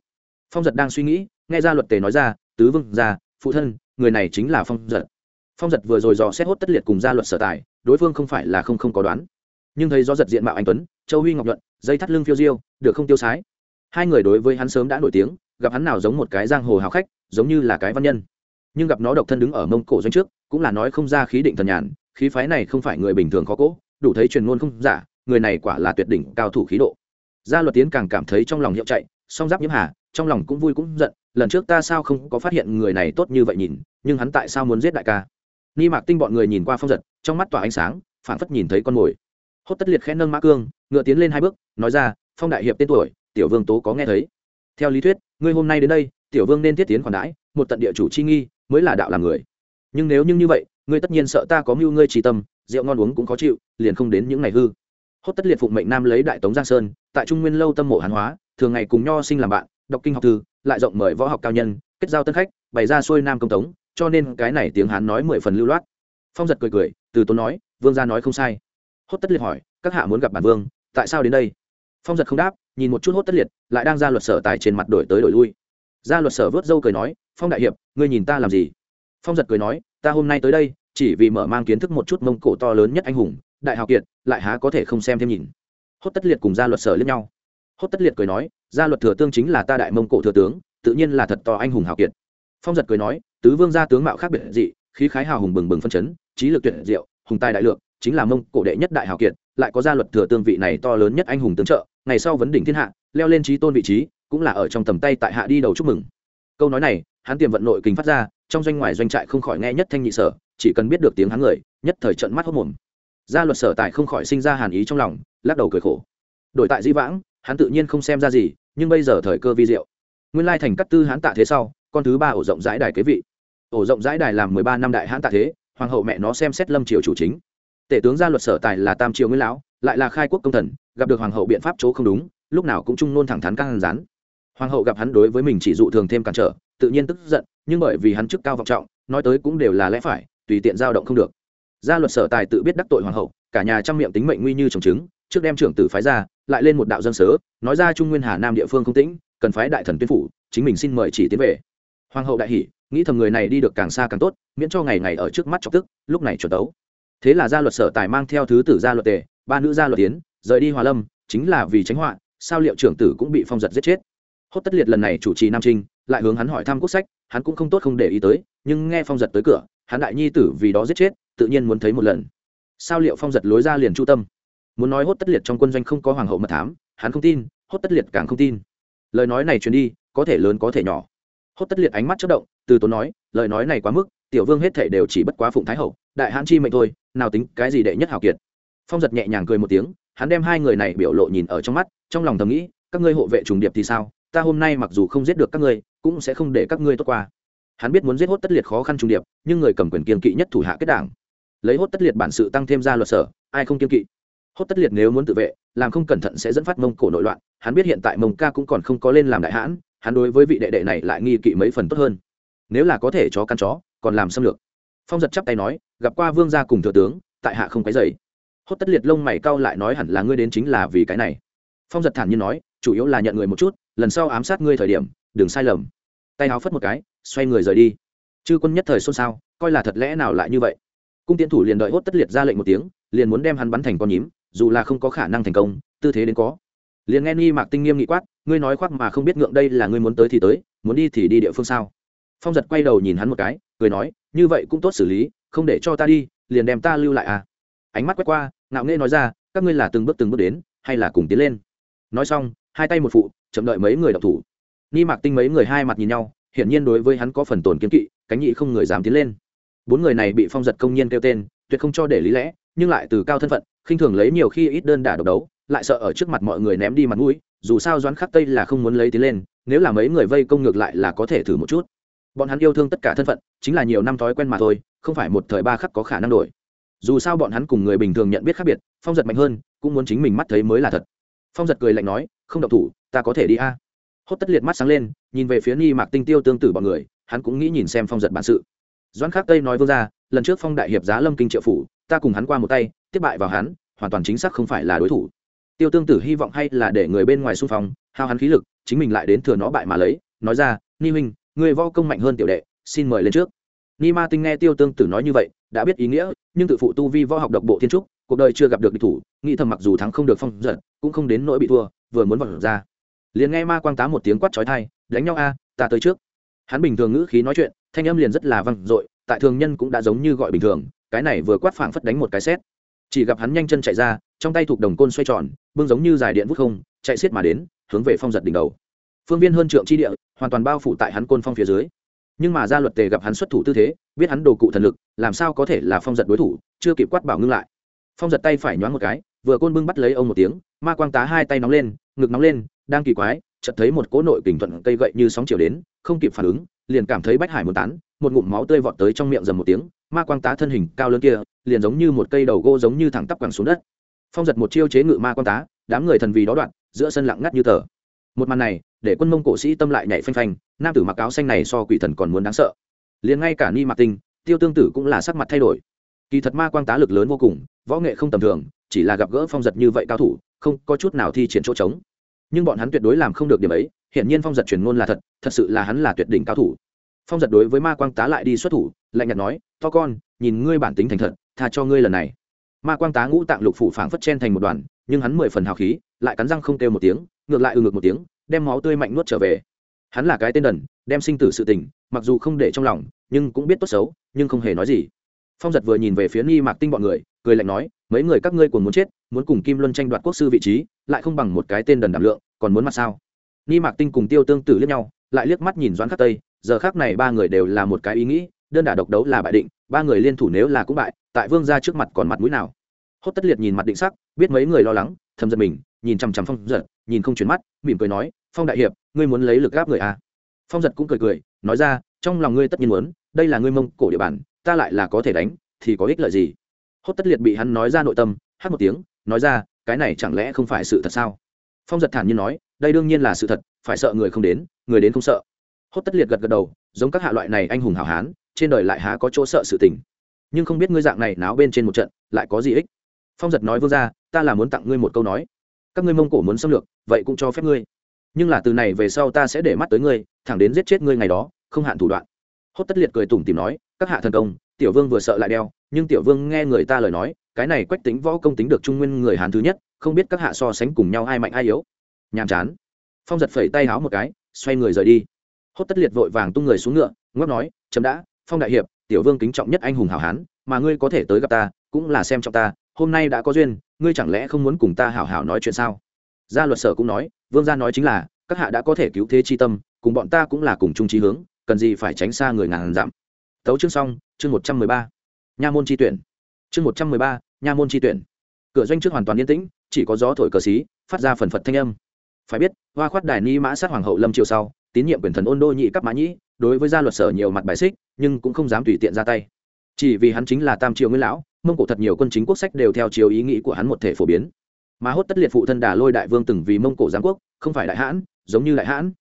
Phong giật đang suy nghĩ, nghe ra luật tề nói ra, tứ vương ra, phụ thân, người này chính là phong giật. Phong giật vừa rồi dò xét hốt tất liệt cùng gia luật sở tài, đối phương không phải là không không có đoán. Nhưng thấy do giật diện mạo anh tuấn, châu huy ngọc luận, dây thắt lưng phiêu diêu, được không tiêu sái. Hai người đối với hắn sớm đã nổi tiếng, gặp hắn nào giống một cái giang hồ hào khách, giống như là cái văn nhân. Nhưng gặp nó độc thân đứng ở mông cổ doanh trước, cũng là nói không ra khí định thần nhàn, khí phái này không phải người bình thường khó cỗ đủ thấy truyền ngôn không giả, người này quả là tuyệt đỉnh cao thủ khí độ gia luật tiến càng cảm thấy trong lòng hiệu chạy, song giáp nhiễm hà, trong lòng cũng vui cũng giận, lần trước ta sao không có phát hiện người này tốt như vậy nhìn, nhưng hắn tại sao muốn giết đại ca? Ni mạc tinh bọn người nhìn qua phong giật, trong mắt tỏa ánh sáng phản phất nhìn thấy con mồi. Hốt tất liệt khẽ nâng mã cương, ngựa tiến lên hai bước, nói ra, phong đại hiệp tên tuổi, tiểu vương tố có nghe thấy. Theo lý thuyết, ngươi hôm nay đến đây, tiểu vương nên thiết tiến khoản đãi, một tận địa chủ chi nghi, mới là đạo làm người. Nhưng nếu như như vậy, ngươi tất nhiên sợ ta có mưu ngươi trì tâm, rượu ngon uống cũng khó chịu, liền không đến những ngày hư hốt tất liệt phụng mệnh nam lấy đại tống giang sơn, tại trung nguyên lâu tâm mộ hàn hóa, thường ngày cùng nho sinh làm bạn, đọc kinh học thư, lại rộng mời võ học cao nhân, kết giao tân khách, bày ra xuôi nam công tống, cho nên cái này tiếng hán nói mười phần lưu loát. Phong giật cười cười, từ tốn nói, vương gia nói không sai. Hốt tất liệt hỏi, các hạ muốn gặp bản vương, tại sao đến đây? Phong giật không đáp, nhìn một chút hốt tất liệt, lại đang ra luật sở tài trên mặt đổi tới đổi lui. Ra luật sở vớt dâu cười nói, phong đại hiệp, ngươi nhìn ta làm gì? Phong giật cười nói, ta hôm nay tới đây, chỉ vì mở mang kiến thức một chút mông cổ to lớn nhất anh hùng đại hào kiệt, lại há có thể không xem thêm nhìn. Hốt tất liệt cùng gia luật sở lẫn nhau. Hốt tất liệt cười nói, gia luật thừa tương chính là ta đại mông cổ thừa tướng, tự nhiên là thật to anh hùng hào kiệt. Phong giật cười nói, tứ vương gia tướng mạo khác biệt dị, khí khái hào hùng bừng bừng phân chấn, trí lực tuyệt diệu, hùng tài đại lượng, chính là mông cổ đệ nhất đại hào kiệt, lại có gia luật thừa tương vị này to lớn nhất anh hùng tướng trợ, ngày sau vấn đỉnh thiên hạ, leo lên trí tôn vị trí, cũng là ở trong tầm tay tại hạ đi đầu chúc mừng. Câu nói này, hắn tiềm vận nội kinh phát ra, trong doanh ngoài doanh trại không khỏi nghe nhất thanh nhị sở, chỉ cần biết được tiếng hắn người, nhất thời trận mắt hốt mồm gia luật sở tại không khỏi sinh ra hàn ý trong lòng, lắc đầu cười khổ. Đổi tại di vãng, hắn tự nhiên không xem ra gì, nhưng bây giờ thời cơ vi diệu. Nguyên lai thành cắt tư hán tạ thế sau, con thứ ba ổ rộng rãi đài kế vị. Ổ rộng rãi đài làm mười ba năm đại hán tạ thế, hoàng hậu mẹ nó xem xét lâm triều chủ chính. Tể tướng gia luật sở tài là tam triều nguyên lão, lại là khai quốc công thần, gặp được hoàng hậu biện pháp chỗ không đúng, lúc nào cũng trung nôn thẳng thắn căng rán hoàng hậu gặp hắn đối với mình chỉ dụ thường thêm cản trở, tự nhiên tức giận, nhưng bởi vì hắn chức cao vọng trọng, nói tới cũng đều là lẽ phải, tùy tiện giao động không được gia luật sở tài tự biết đắc tội hoàng hậu, cả nhà trăm miệng tính mệnh nguy như trồng trứng, trước đem trưởng tử phái ra, lại lên một đạo dân sớ, nói ra trung nguyên hà nam địa phương không tĩnh, cần phái đại thần tuyên phủ, chính mình xin mời chỉ tiến về. Hoàng hậu đại hỉ, nghĩ thầm người này đi được càng xa càng tốt, miễn cho ngày ngày ở trước mắt chọc tức, lúc này chuẩn tấu. Thế là gia luật sở tài mang theo thứ tử gia luật tề, ba nữ gia luật tiến rời đi hòa lâm, chính là vì tránh họa, sao liệu trưởng tử cũng bị phong giật giết chết. Hốt tất liệt lần này chủ trì nam trinh, lại hướng hắn hỏi thăm quốc sách, hắn cũng không tốt không để ý tới, nhưng nghe phong giật tới cửa, hắn đại nhi tử vì đó giết chết tự nhiên muốn thấy một lần. Sao liệu phong giật lối ra liền chu tâm? Muốn nói hốt tất liệt trong quân doanh không có hoàng hậu mật thám, hắn không tin, hốt tất liệt càng không tin. Lời nói này truyền đi, có thể lớn có thể nhỏ. Hốt tất liệt ánh mắt chất động, từ tốn nói, lời nói này quá mức, tiểu vương hết thể đều chỉ bất quá phụng thái hậu, đại hãn chi mệnh thôi, nào tính cái gì đệ nhất hào kiệt. Phong giật nhẹ nhàng cười một tiếng, hắn đem hai người này biểu lộ nhìn ở trong mắt, trong lòng thầm nghĩ, các ngươi hộ vệ trùng điệp thì sao? Ta hôm nay mặc dù không giết được các ngươi, cũng sẽ không để các ngươi tốt qua. Hắn biết muốn giết hốt tất liệt khó khăn trùng điệp, nhưng người cầm quyền kiên kỵ nhất thủ hạ kết đảng lấy hốt tất liệt bản sự tăng thêm ra luật sở, ai không kiên kỵ? Hốt tất liệt nếu muốn tự vệ, làm không cẩn thận sẽ dẫn phát mông cổ nội loạn, hắn biết hiện tại mông ca cũng còn không có lên làm đại hãn, hắn đối với vị đệ đệ này lại nghi kỵ mấy phần tốt hơn. Nếu là có thể chó căn chó, còn làm xâm lược. Phong giật chắp tay nói, gặp qua vương gia cùng thừa tướng, tại hạ không cái dày hốt tất liệt lông mày cau lại nói hẳn là ngươi đến chính là vì cái này. Phong giật thản nhiên nói, chủ yếu là nhận người một chút, lần sau ám sát ngươi thời điểm, đừng sai lầm. Tay áo phất một cái, xoay người rời đi. Chư quân nhất thời xôn xao, coi là thật lẽ nào lại như vậy? Cung tiến thủ liền đợi hốt tất liệt ra lệnh một tiếng, liền muốn đem hắn bắn thành con nhím, dù là không có khả năng thành công, tư thế đến có. Liền nghe nghi mạc tinh nghiêm nghị quát, ngươi nói khoác mà không biết ngượng đây là ngươi muốn tới thì tới, muốn đi thì đi địa phương sao? Phong giật quay đầu nhìn hắn một cái, cười nói, như vậy cũng tốt xử lý, không để cho ta đi, liền đem ta lưu lại à? Ánh mắt quét qua, ngạo nghễ nói ra, các ngươi là từng bước từng bước đến, hay là cùng tiến lên? Nói xong, hai tay một phụ, chậm đợi mấy người đọc thủ. Ni mạc tinh mấy người hai mặt nhìn nhau, hiển nhiên đối với hắn có phần tổn kiến kỵ, cánh nhị không người dám tiến lên bốn người này bị phong giật công nhiên kêu tên, tuyệt không cho để lý lẽ, nhưng lại từ cao thân phận, khinh thường lấy nhiều khi ít đơn đả độc đấu, lại sợ ở trước mặt mọi người ném đi mặt mũi, dù sao doãn khắc tây là không muốn lấy tiến lên, nếu là mấy người vây công ngược lại là có thể thử một chút. Bọn hắn yêu thương tất cả thân phận, chính là nhiều năm thói quen mà thôi, không phải một thời ba khắc có khả năng đổi. Dù sao bọn hắn cùng người bình thường nhận biết khác biệt, phong giật mạnh hơn, cũng muốn chính mình mắt thấy mới là thật. Phong giật cười lạnh nói, không độc thủ, ta có thể đi a. Hốt tất liệt mắt sáng lên, nhìn về phía ni mạc tinh tiêu tương tự bọn người, hắn cũng nghĩ nhìn xem phong giật bản sự doãn khắc tây nói vương ra lần trước phong đại hiệp giá lâm kinh triệu phủ, ta cùng hắn qua một tay, tiếp bại vào hắn, hoàn toàn chính xác không phải là đối thủ. Tiêu tương tử hy vọng hay là để người bên ngoài xung phong, hao hắn khí lực, chính mình lại đến thừa nó bại mà lấy, nói ra, ni huynh người vo công mạnh hơn tiểu đệ, xin mời lên trước. Ni ma tinh nghe tiêu tương tử nói như vậy, đã biết ý nghĩa, nhưng tự phụ tu vi võ học độc bộ thiên trúc, cuộc đời chưa gặp được địch thủ, nghĩ thầm mặc dù thắng không được phong giật cũng không đến nỗi bị thua, vừa muốn vọt ra. Liền nghe ma quang tá một tiếng quát chói thai đánh nhau a, ta tới trước. Hắn bình thường ngữ khí nói chuyện thanh âm liền rất là vang dội, tại thường nhân cũng đã giống như gọi bình thường, cái này vừa quát phảng phất đánh một cái xét chỉ gặp hắn nhanh chân chạy ra, trong tay thuộc đồng côn xoay tròn, bưng giống như dài điện vút không, chạy xiết mà đến, hướng về phong giật đỉnh đầu. Phương viên hơn trượng chi địa, hoàn toàn bao phủ tại hắn côn phong phía dưới. Nhưng mà gia luật tề gặp hắn xuất thủ tư thế, biết hắn đồ cụ thần lực, làm sao có thể là phong giật đối thủ, chưa kịp quát bảo ngưng lại. Phong giật tay phải nhoáng một cái, vừa côn bưng bắt lấy ông một tiếng, ma quang tá hai tay nóng lên, ngực nóng lên, đang kỳ quái, chợt thấy một cỗ nội kình thuận cây gậy như sóng chiều đến, không kịp phản ứng liền cảm thấy bách hải muốn tán, một ngụm máu tươi vọt tới trong miệng dầm một tiếng, ma quang tá thân hình cao lớn kia, liền giống như một cây đầu gỗ giống như thẳng tắp quẳng xuống đất. Phong giật một chiêu chế ngự ma quang tá, đám người thần vì đó đoạn, giữa sân lặng ngắt như tờ. Một màn này, để quân mông cổ sĩ tâm lại nhảy phanh phanh, nam tử mặc áo xanh này so quỷ thần còn muốn đáng sợ. Liền ngay cả ni mạc tinh, tiêu tương tử cũng là sắc mặt thay đổi. Kỳ thật ma quang tá lực lớn vô cùng, võ nghệ không tầm thường, chỉ là gặp gỡ phong giật như vậy cao thủ, không có chút nào thi triển chỗ trống nhưng bọn hắn tuyệt đối làm không được điểm ấy, hiển nhiên phong giật truyền ngôn là thật thật sự là hắn là tuyệt đỉnh cao thủ. Phong giật đối với ma quang tá lại đi xuất thủ, lạnh nhạt nói, to con, nhìn ngươi bản tính thành thật, tha cho ngươi lần này. Ma quang tá ngũ tạng lục phủ phảng phất chen thành một đoàn, nhưng hắn mười phần hào khí, lại cắn răng không kêu một tiếng, ngược lại ừ ngược một tiếng, đem máu tươi mạnh nuốt trở về. Hắn là cái tên đần, đem sinh tử sự tình, mặc dù không để trong lòng, nhưng cũng biết tốt xấu, nhưng không hề nói gì. Phong giật vừa nhìn về phía nghi mạc tinh bọn người cười lạnh nói, mấy người các ngươi còn muốn chết, muốn cùng kim luân tranh đoạt quốc sư vị trí, lại không bằng một cái tên đần đảm lượng, còn muốn mặt sao? Ni mạc tinh cùng tiêu tương tử liếc nhau, lại liếc mắt nhìn doãn khắc tây, giờ khác này ba người đều là một cái ý nghĩ, đơn đả độc đấu là bại định, ba người liên thủ nếu là cũng bại, tại vương ra trước mặt còn mặt mũi nào? Hốt tất liệt nhìn mặt định sắc, biết mấy người lo lắng, thầm giật mình, nhìn chằm chằm phong giật, nhìn không chuyển mắt, mỉm cười nói, phong đại hiệp, ngươi muốn lấy lực gáp người à. phong giật cũng cười cười, nói ra, trong lòng ngươi tất nhiên muốn, đây là ngươi mông cổ địa bàn, ta lại là có thể đánh, thì có ích lợi gì? Hốt tất liệt bị hắn nói ra nội tâm, hát một tiếng, nói ra, cái này chẳng lẽ không phải sự thật sao? Phong giật thản nhiên nói, đây đương nhiên là sự thật, phải sợ người không đến, người đến không sợ. Hốt tất liệt gật gật đầu, giống các hạ loại này anh hùng hảo hán, trên đời lại há có chỗ sợ sự tình. Nhưng không biết ngươi dạng này náo bên trên một trận, lại có gì ích? Phong giật nói vương ra ta là muốn tặng ngươi một câu nói. Các ngươi mông cổ muốn xâm lược, vậy cũng cho phép ngươi. Nhưng là từ này về sau ta sẽ để mắt tới ngươi, thẳng đến giết chết ngươi ngày đó, không hạn thủ đoạn. Hốt tất liệt cười tủm tìm nói, các hạ thần công, tiểu vương vừa sợ lại đeo nhưng tiểu vương nghe người ta lời nói, cái này quách tính võ công tính được trung nguyên người hán thứ nhất, không biết các hạ so sánh cùng nhau ai mạnh ai yếu. Nhàm chán. Phong giật phẩy tay háo một cái, xoay người rời đi. Hốt tất liệt vội vàng tung người xuống ngựa ngóc nói, chấm đã, phong đại hiệp, tiểu vương kính trọng nhất anh hùng hảo hán, mà ngươi có thể tới gặp ta, cũng là xem trọng ta, hôm nay đã có duyên, ngươi chẳng lẽ không muốn cùng ta hảo hảo nói chuyện sao? Gia luật sở cũng nói, vương gia nói chính là, các hạ đã có thể cứu thế chi tâm, cùng bọn ta cũng là cùng chung trí hướng, cần gì phải tránh xa người ngàn dặm. Tấu chương xong, chương một trăm mười ba nha môn chi tuyển. Chương một trăm mười ba, nha môn chi tuyển. Cửa doanh trước hoàn toàn yên tĩnh, chỉ có gió thổi cờ xí, phát ra phần phật thanh âm. Phải biết, hoa khoát đài ni mã sát hoàng hậu lâm triều sau, tín nhiệm quyền thần ôn đô nhị cấp mã nhĩ, đối với gia luật sở nhiều mặt bài xích, nhưng cũng không dám tùy tiện ra tay. Chỉ vì hắn chính là tam triều nguyên lão, mông cổ thật nhiều quân chính quốc sách đều theo chiều ý nghĩ của hắn một thể phổ biến. Mà hốt tất liệt phụ thân đà lôi đại vương từng vì mông cổ giáng quốc, không phải đại hãn, giống như đại hãn.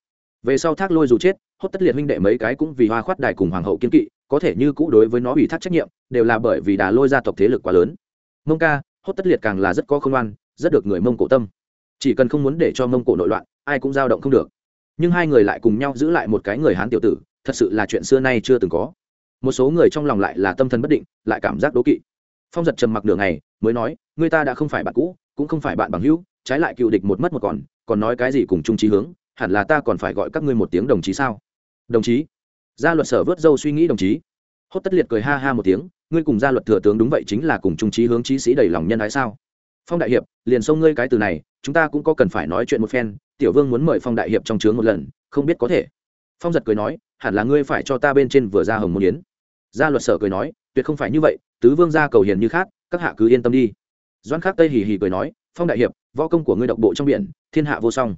Về sau thác lôi dù chết, hốt tất liệt huynh đệ mấy cái cũng vì hoa khoát đài cùng hoàng hậu kiên kỵ có thể như cũ đối với nó ủy thác trách nhiệm, đều là bởi vì đà lôi gia tộc thế lực quá lớn. Mông ca, hốt tất liệt càng là rất có không oan rất được người mông cổ tâm. Chỉ cần không muốn để cho mông cổ nội loạn, ai cũng dao động không được. Nhưng hai người lại cùng nhau giữ lại một cái người hán tiểu tử, thật sự là chuyện xưa nay chưa từng có. Một số người trong lòng lại là tâm thần bất định, lại cảm giác đố kỵ. Phong giật trầm mặc nửa ngày, mới nói người ta đã không phải bạn cũ, cũng không phải bạn bằng hữu, trái lại cựu địch một mất một còn còn nói cái gì cùng chung trí hướng, hẳn là ta còn phải gọi các ngươi một tiếng đồng chí sao? Đồng chí? Gia luật sở vớt dâu suy nghĩ đồng chí. Hốt tất liệt cười ha ha một tiếng, ngươi cùng gia luật thừa tướng đúng vậy chính là cùng trung trí hướng trí sĩ đầy lòng nhân ái sao? Phong đại hiệp, liền xông ngươi cái từ này, chúng ta cũng có cần phải nói chuyện một phen, tiểu vương muốn mời phong đại hiệp trong trướng một lần, không biết có thể. Phong giật cười nói, hẳn là ngươi phải cho ta bên trên vừa ra hồng môn yến. Gia luật sở cười nói, tuyệt không phải như vậy, tứ vương gia cầu hiền như khác, các hạ cứ yên tâm đi. Doan khắc tây hì hì cười nói, phong đại hiệp, võ công của ngươi độc bộ trong biển, thiên hạ vô song.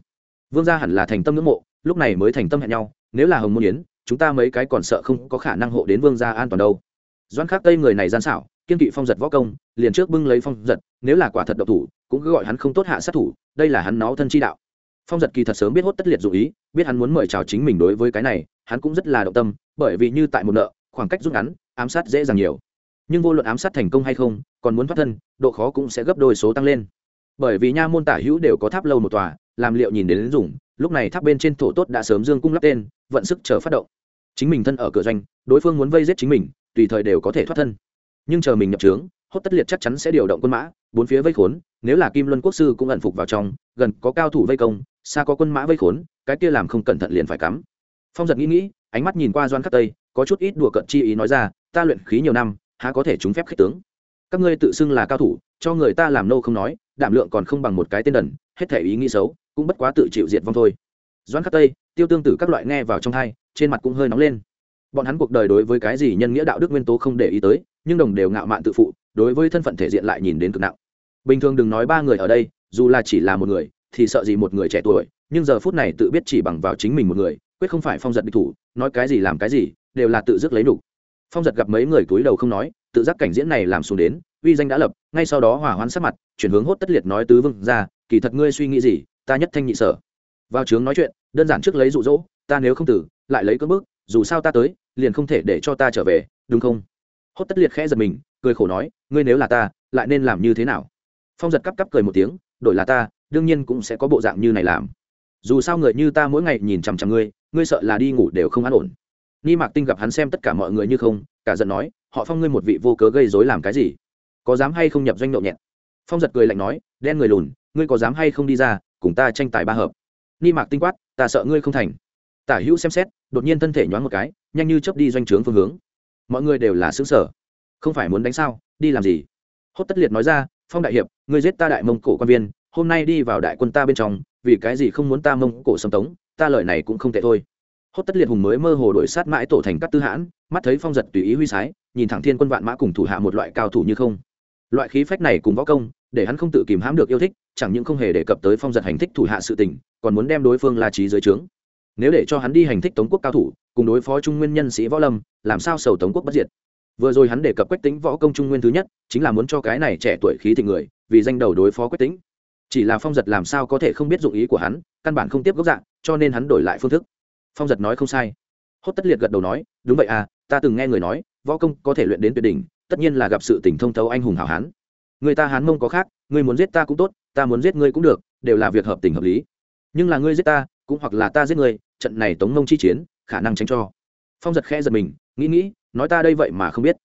Vương gia hẳn là thành tâm ngưỡng mộ, lúc này mới thành tâm hẹn nhau, nếu là hồng môn yến chúng ta mấy cái còn sợ không có khả năng hộ đến vương gia an toàn đâu. Doan khắc tây người này gian xảo kiên kỵ phong giật võ công liền trước bưng lấy phong giật nếu là quả thật độc thủ cũng cứ gọi hắn không tốt hạ sát thủ đây là hắn nó thân chi đạo. Phong giật kỳ thật sớm biết hốt tất liệt dụ ý biết hắn muốn mời chào chính mình đối với cái này hắn cũng rất là động tâm bởi vì như tại một nợ khoảng cách rút ngắn ám sát dễ dàng nhiều. Nhưng vô luận ám sát thành công hay không còn muốn thoát thân độ khó cũng sẽ gấp đôi số tăng lên. Bởi vì nha môn tả hữu đều có tháp lâu một tòa làm liệu nhìn đến, đến dùng lúc này tháp bên trên thổ tốt đã sớm dương cung lắp tên vận sức chờ phát động chính mình thân ở cửa doanh, đối phương muốn vây giết chính mình, tùy thời đều có thể thoát thân. Nhưng chờ mình nhập trướng, hốt tất liệt chắc chắn sẽ điều động quân mã, bốn phía vây khốn, nếu là kim luân quốc sư cũng ẩn phục vào trong, gần có cao thủ vây công, xa có quân mã vây khốn, cái kia làm không cẩn thận liền phải cắm. Phong giật nghĩ nghĩ, ánh mắt nhìn qua doan khắc tây, có chút ít đùa cận chi ý nói ra, ta luyện khí nhiều năm, há có thể trúng phép khích tướng? Các ngươi tự xưng là cao thủ, cho người ta làm nô không nói, đảm lượng còn không bằng một cái tên đần, hết thể ý nghĩ xấu, cũng bất quá tự chịu diệt vong thôi. Doãn khắc tây, tiêu tương tử các loại nghe vào trong thai trên mặt cũng hơi nóng lên. Bọn hắn cuộc đời đối với cái gì nhân nghĩa đạo đức nguyên tố không để ý tới, nhưng đồng đều ngạo mạn tự phụ, đối với thân phận thể diện lại nhìn đến cực nặng. Bình thường đừng nói ba người ở đây, dù là chỉ là một người, thì sợ gì một người trẻ tuổi, nhưng giờ phút này tự biết chỉ bằng vào chính mình một người, quyết không phải phong giật địch thủ, nói cái gì làm cái gì, đều là tự dứt lấy đủ. phong giật gặp mấy người túi đầu không nói, tự giác cảnh diễn này làm xuống đến, uy danh đã lập, ngay sau đó hỏa hoãn sát mặt, chuyển hướng hốt tất liệt nói tứ vương ra, kỳ thật ngươi suy nghĩ gì, ta nhất thanh nhị sở. Vào trướng nói chuyện, đơn giản trước lấy dụ dỗ, ta nếu không tử lại lấy cơn bước dù sao ta tới, liền không thể để cho ta trở về, đúng không? Hốt tất liệt khẽ giật mình, cười khổ nói, ngươi nếu là ta, lại nên làm như thế nào? Phong giật cắp cắp cười một tiếng, đổi là ta, đương nhiên cũng sẽ có bộ dạng như này làm. Dù sao người như ta mỗi ngày nhìn chằm chằm ngươi ngươi sợ là đi ngủ đều không an ổn. Ni mạc tinh gặp hắn xem tất cả mọi người như không, cả giận nói, họ phong ngươi một vị vô cớ gây dối làm cái gì? Có dám hay không nhập doanh nhậu nhẹt? Phong giật cười lạnh nói, đen người lùn, ngươi có dám hay không đi ra, cùng ta tranh tài ba hợp? Ni mạc tinh quát, ta sợ ngươi không thành tả hữu xem xét, đột nhiên thân thể nhoáng một cái, nhanh như chấp đi doanh trướng phương hướng. Mọi người đều là xứ sở không phải muốn đánh sao, đi làm gì? Hốt tất liệt nói ra, phong đại hiệp, ngươi giết ta đại mông cổ quan viên, hôm nay đi vào đại quân ta bên trong, vì cái gì không muốn ta mông cổ xâm tống, ta lời này cũng không tệ thôi. Hốt tất liệt hùng mới mơ hồ đổi sát mãi tổ thành các tư hãn, mắt thấy phong giật tùy ý huy sái, nhìn thẳng thiên quân vạn mã cùng thủ hạ một loại cao thủ như không. Loại khí phách này cùng võ công, để hắn không tự kìm hãm được yêu thích, chẳng những không hề đề cập tới phong giật hành thích thủ hạ sự tình, còn muốn đem đối phương la trí dưới trướng nếu để cho hắn đi hành thích tống quốc cao thủ, cùng đối phó trung nguyên nhân sĩ võ lâm, làm sao sầu tống quốc bất diệt? Vừa rồi hắn đề cập quách tính võ công trung nguyên thứ nhất, chính là muốn cho cái này trẻ tuổi khí thịnh người, vì danh đầu đối phó quách tính chỉ là phong giật làm sao có thể không biết dụng ý của hắn, căn bản không tiếp gốc dạng, cho nên hắn đổi lại phương thức. Phong giật nói không sai. Hốt tất liệt gật đầu nói, đúng vậy à ta từng nghe người nói, võ công có thể luyện đến tuyệt đỉnh, tất nhiên là gặp sự tình thông thấu anh hùng hảo hán. Người ta hán mông có khác ngươi muốn giết ta cũng tốt, ta muốn giết ngươi cũng được, đều là việc hợp tình hợp lý. Nhưng là ngươi giết ta, cũng hoặc là ta giết ngươi trận này tống mông chi chiến, khả năng tránh cho. Phong giật khẽ giật mình, nghĩ nghĩ, nói ta đây vậy mà không biết.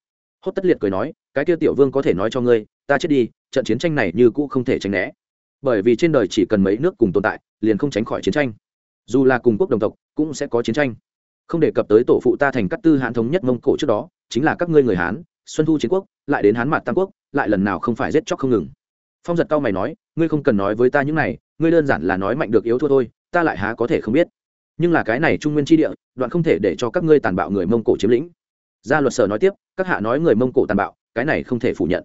Hốt tất liệt cười nói, cái kia tiểu vương có thể nói cho ngươi, ta chết đi, trận chiến tranh này như cũ không thể tránh né. Bởi vì trên đời chỉ cần mấy nước cùng tồn tại, liền không tránh khỏi chiến tranh. Dù là cùng quốc đồng tộc, cũng sẽ có chiến tranh. Không đề cập tới tổ phụ ta thành các tư hãn thống nhất mông cổ trước đó, chính là các ngươi người hán, xuân thu chiến quốc, lại đến hán mạt tam quốc, lại lần nào không phải giết chóc không ngừng. Phong giật cao mày nói, ngươi không cần nói với ta những này, ngươi đơn giản là nói mạnh được yếu thua thôi, ta lại há có thể không biết nhưng là cái này trung nguyên tri địa, đoạn không thể để cho các ngươi tàn bạo người mông cổ chiếm lĩnh. Gia luật sở nói tiếp, các hạ nói người mông cổ tàn bạo, cái này không thể phủ nhận.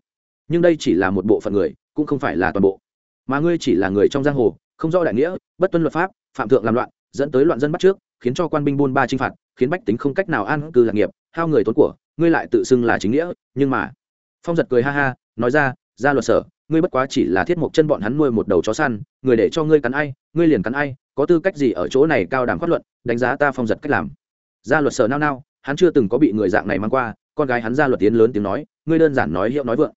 Nhưng đây chỉ là một bộ phận người, cũng không phải là toàn bộ. Mà ngươi chỉ là người trong giang hồ, không rõ đại nghĩa, bất tuân luật pháp, phạm thượng làm loạn, dẫn tới loạn dân bắt trước, khiến cho quan binh buôn ba chinh phạt, khiến bách tính không cách nào an cư lạc nghiệp, hao người tốn của, ngươi lại tự xưng là chính nghĩa, nhưng mà phong giật cười ha ha, nói ra ra luật sở, ngươi bất quá chỉ là thiết mộc chân bọn hắn nuôi một đầu chó săn, người để cho ngươi cắn ai, ngươi liền cắn ai có tư cách gì ở chỗ này cao đẳng phát luận, đánh giá ta phong giật cách làm? Gia luật sở nao nao, hắn chưa từng có bị người dạng này mang qua, con gái hắn gia luật tiến lớn tiếng nói, ngươi đơn giản nói hiệu nói vượng.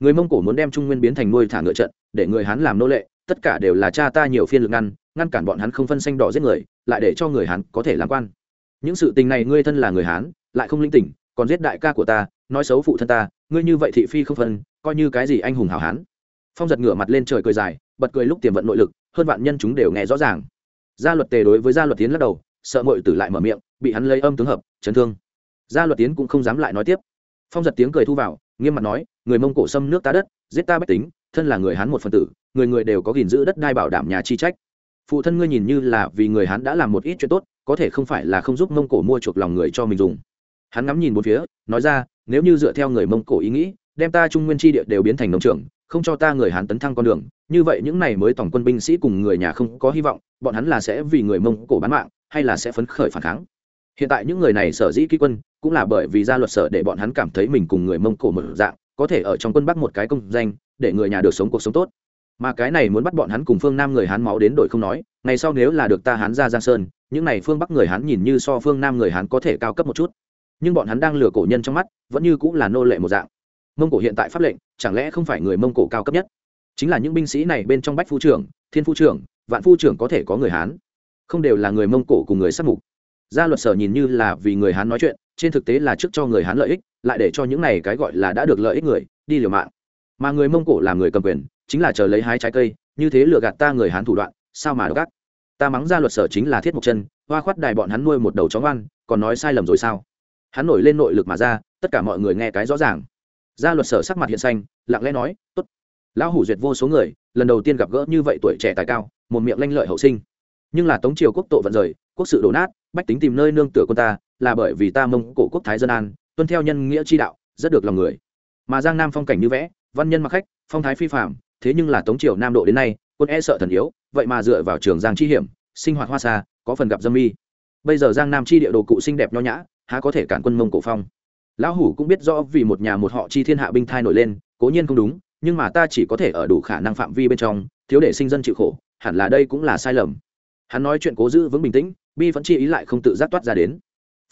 Người mông cổ muốn đem trung nguyên biến thành nuôi thả ngựa trận, để người hắn làm nô lệ, tất cả đều là cha ta nhiều phiên lực ngăn ngăn cản bọn hắn không phân xanh đỏ giết người, lại để cho người hắn có thể làm quan. Những sự tình này ngươi thân là người hán, lại không linh tỉnh, còn giết đại ca của ta, nói xấu phụ thân ta, ngươi như vậy thị phi không phân, coi như cái gì anh hùng hảo hán. Phong giật ngửa mặt lên trời cười dài, bật cười lúc tiềm vận nội lực, hơn vạn nhân chúng đều nghe rõ ràng gia luật tề đối với gia luật tiến lắc đầu, sợ ngội tử lại mở miệng, bị hắn lấy âm tướng hợp, chấn thương. Gia luật tiến cũng không dám lại nói tiếp. Phong giật tiếng cười thu vào, nghiêm mặt nói, người mông cổ xâm nước ta đất, giết ta bách tính, thân là người hán một phần tử, người người đều có gìn giữ đất đai bảo đảm nhà chi trách. Phụ thân ngươi nhìn như là vì người hán đã làm một ít chuyện tốt, có thể không phải là không giúp mông cổ mua chuộc lòng người cho mình dùng. Hắn ngắm nhìn một phía, nói ra, nếu như dựa theo người mông cổ ý nghĩ, đem ta trung nguyên tri địa đều biến thành nông trường không cho ta người hán tấn thăng con đường, như vậy những này mới tổng quân binh sĩ cùng người nhà không có hy vọng, bọn hắn là sẽ vì người mông cổ bán mạng, hay là sẽ phấn khởi phản kháng? Hiện tại những người này sở dĩ ký quân, cũng là bởi vì ra luật sở để bọn hắn cảm thấy mình cùng người mông cổ một dạng, có thể ở trong quân Bắc một cái công danh, để người nhà được sống cuộc sống tốt. Mà cái này muốn bắt bọn hắn cùng phương nam người hán máu đến đội không nói, ngày sau nếu là được ta hán ra giang sơn, những này phương bắc người hán nhìn như so phương nam người hán có thể cao cấp một chút. Nhưng bọn hắn đang lừa cổ nhân trong mắt, vẫn như cũng là nô lệ một dạng mông cổ hiện tại pháp lệnh, chẳng lẽ không phải người mông cổ cao cấp nhất? Chính là những binh sĩ này bên trong bách phu trưởng, thiên phu trưởng, vạn phu trưởng có thể có người hán. Không đều là người mông cổ cùng người sát mục. Gia luật sở nhìn như là vì người hán nói chuyện, trên thực tế là trước cho người hán lợi ích, lại để cho những này cái gọi là đã được lợi ích người, đi liều mạng. Mà người mông cổ là người cầm quyền, chính là chờ lấy hái trái cây, như thế lừa gạt ta người hán thủ đoạn, sao mà gắt ta mắng gia luật sở chính là thiết mộc chân, hoa khoát đài bọn hắn nuôi một đầu chó ngoan, còn nói sai lầm rồi sao? Hắn nổi lên nội lực mà ra, tất cả mọi người nghe cái rõ ràng gia luật sở sắc mặt hiện xanh, lặng lẽ nói, tốt. Lão hủ duyệt vô số người, lần đầu tiên gặp gỡ như vậy tuổi trẻ tài cao, một miệng lanh lợi hậu sinh. Nhưng là tống triều quốc tội vận rời, quốc sự đổ nát, bách tính tìm nơi nương tựa quân ta, là bởi vì ta mông cổ quốc thái dân an, tuân theo nhân nghĩa chi đạo, rất được lòng người. Mà giang nam phong cảnh như vẽ, văn nhân mặc khách, phong thái phi phạm thế nhưng là tống triều nam độ đến nay, quân e sợ thần yếu, vậy mà dựa vào trường giang chi hiểm, sinh hoạt hoa xa có phần gặp dâm mi. Bây giờ giang nam chi địa đồ cụ xinh đẹp nho nhã, há có thể cản quân mông cổ phong? Lão hủ cũng biết rõ vì một nhà một họ chi thiên hạ binh thai nổi lên, cố nhiên không đúng, nhưng mà ta chỉ có thể ở đủ khả năng phạm vi bên trong, thiếu để sinh dân chịu khổ, hẳn là đây cũng là sai lầm. Hắn nói chuyện cố giữ vững bình tĩnh, bi vẫn chi ý lại không tự giác toát ra đến.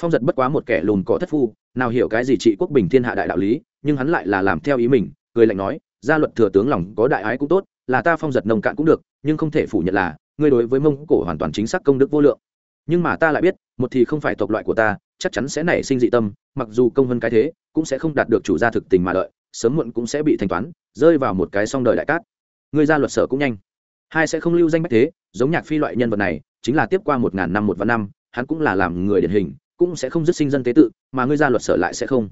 Phong giật bất quá một kẻ lùn cỏ thất phu, nào hiểu cái gì trị quốc bình thiên hạ đại đạo lý, nhưng hắn lại là làm theo ý mình, cười lạnh nói, gia luật thừa tướng lòng có đại ái cũng tốt, là ta phong giật nông cạn cũng được, nhưng không thể phủ nhận là, ngươi đối với mông cổ hoàn toàn chính xác công đức vô lượng. Nhưng mà ta lại biết, một thì không phải tộc loại của ta chắc chắn sẽ nảy sinh dị tâm, mặc dù công hơn cái thế cũng sẽ không đạt được chủ gia thực tình mà đợi, sớm muộn cũng sẽ bị thanh toán, rơi vào một cái song đời đại cát. Ngươi ra luật sở cũng nhanh. Hai sẽ không lưu danh bách thế, giống nhạc phi loại nhân vật này, chính là tiếp qua một ngàn năm một vạn năm, hắn cũng là làm người điển hình, cũng sẽ không dứt sinh dân tế tự, mà ngươi ra luật sở lại sẽ không.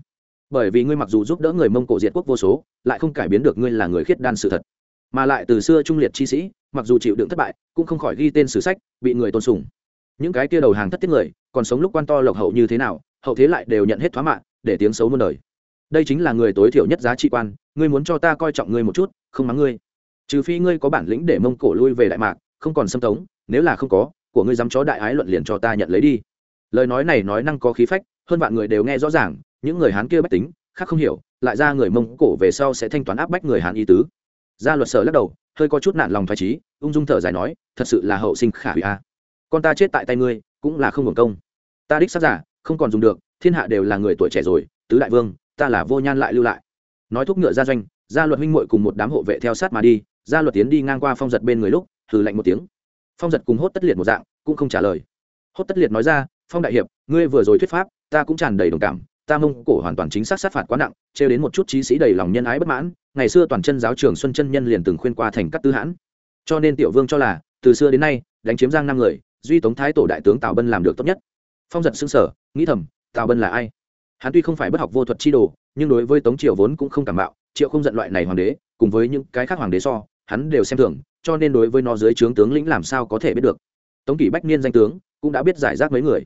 Bởi vì ngươi mặc dù giúp đỡ người mông cổ diệt quốc vô số, lại không cải biến được ngươi là người khiết đan sự thật. Mà lại từ xưa trung liệt chi sĩ, mặc dù chịu đựng thất bại, cũng không khỏi ghi tên sử sách, bị người tôn sùng. Những cái kia đầu hàng thất tiết người còn sống lúc quan to lộc hậu như thế nào, hậu thế lại đều nhận hết thoá mạng để tiếng xấu muôn đời. Đây chính là người tối thiểu nhất giá trị quan, ngươi muốn cho ta coi trọng ngươi một chút, không mắng ngươi. Trừ phi ngươi có bản lĩnh để mông cổ lui về đại mạc, không còn xâm tống, nếu là không có, của ngươi dám chó đại ái luận liền cho ta nhận lấy đi. Lời nói này nói năng có khí phách, hơn vạn người đều nghe rõ ràng, những người hán kia bách tính, khác không hiểu, lại ra người mông cổ về sau sẽ thanh toán áp bách người hán y tứ. Gia luật sở lắc đầu, hơi có chút nạn lòng thoải trí ung dung thở dài nói, thật sự là hậu sinh khả hủy a. Con ta chết tại tay ngươi cũng là không hưởng công. Ta đích xác giả, không còn dùng được, thiên hạ đều là người tuổi trẻ rồi, tứ đại vương, ta là vô nhan lại lưu lại. Nói thúc ngựa ra doanh, gia luật huynh muội cùng một đám hộ vệ theo sát mà đi, gia luật tiến đi ngang qua phong giật bên người lúc, hừ lạnh một tiếng. Phong giật cùng hốt tất liệt một dạng, cũng không trả lời. Hốt tất liệt nói ra, phong đại hiệp, ngươi vừa rồi thuyết pháp, ta cũng tràn đầy đồng cảm, ta mông cổ hoàn toàn chính xác sát phạt quá nặng, trêu đến một chút trí sĩ đầy lòng nhân ái bất mãn, ngày xưa toàn chân giáo trường xuân chân nhân liền từng khuyên qua thành các tư hãn. Cho nên tiểu vương cho là, từ xưa đến nay, đánh chiếm giang năm người duy tống thái tổ đại tướng tào bân làm được tốt nhất phong giật xưng sở nghĩ thầm tào bân là ai hắn tuy không phải bất học vô thuật chi đồ nhưng đối với tống triều vốn cũng không cảm bạo triệu không giận loại này hoàng đế cùng với những cái khác hoàng đế so hắn đều xem thường cho nên đối với nó dưới trướng tướng lĩnh làm sao có thể biết được tống kỷ bách niên danh tướng cũng đã biết giải rác mấy người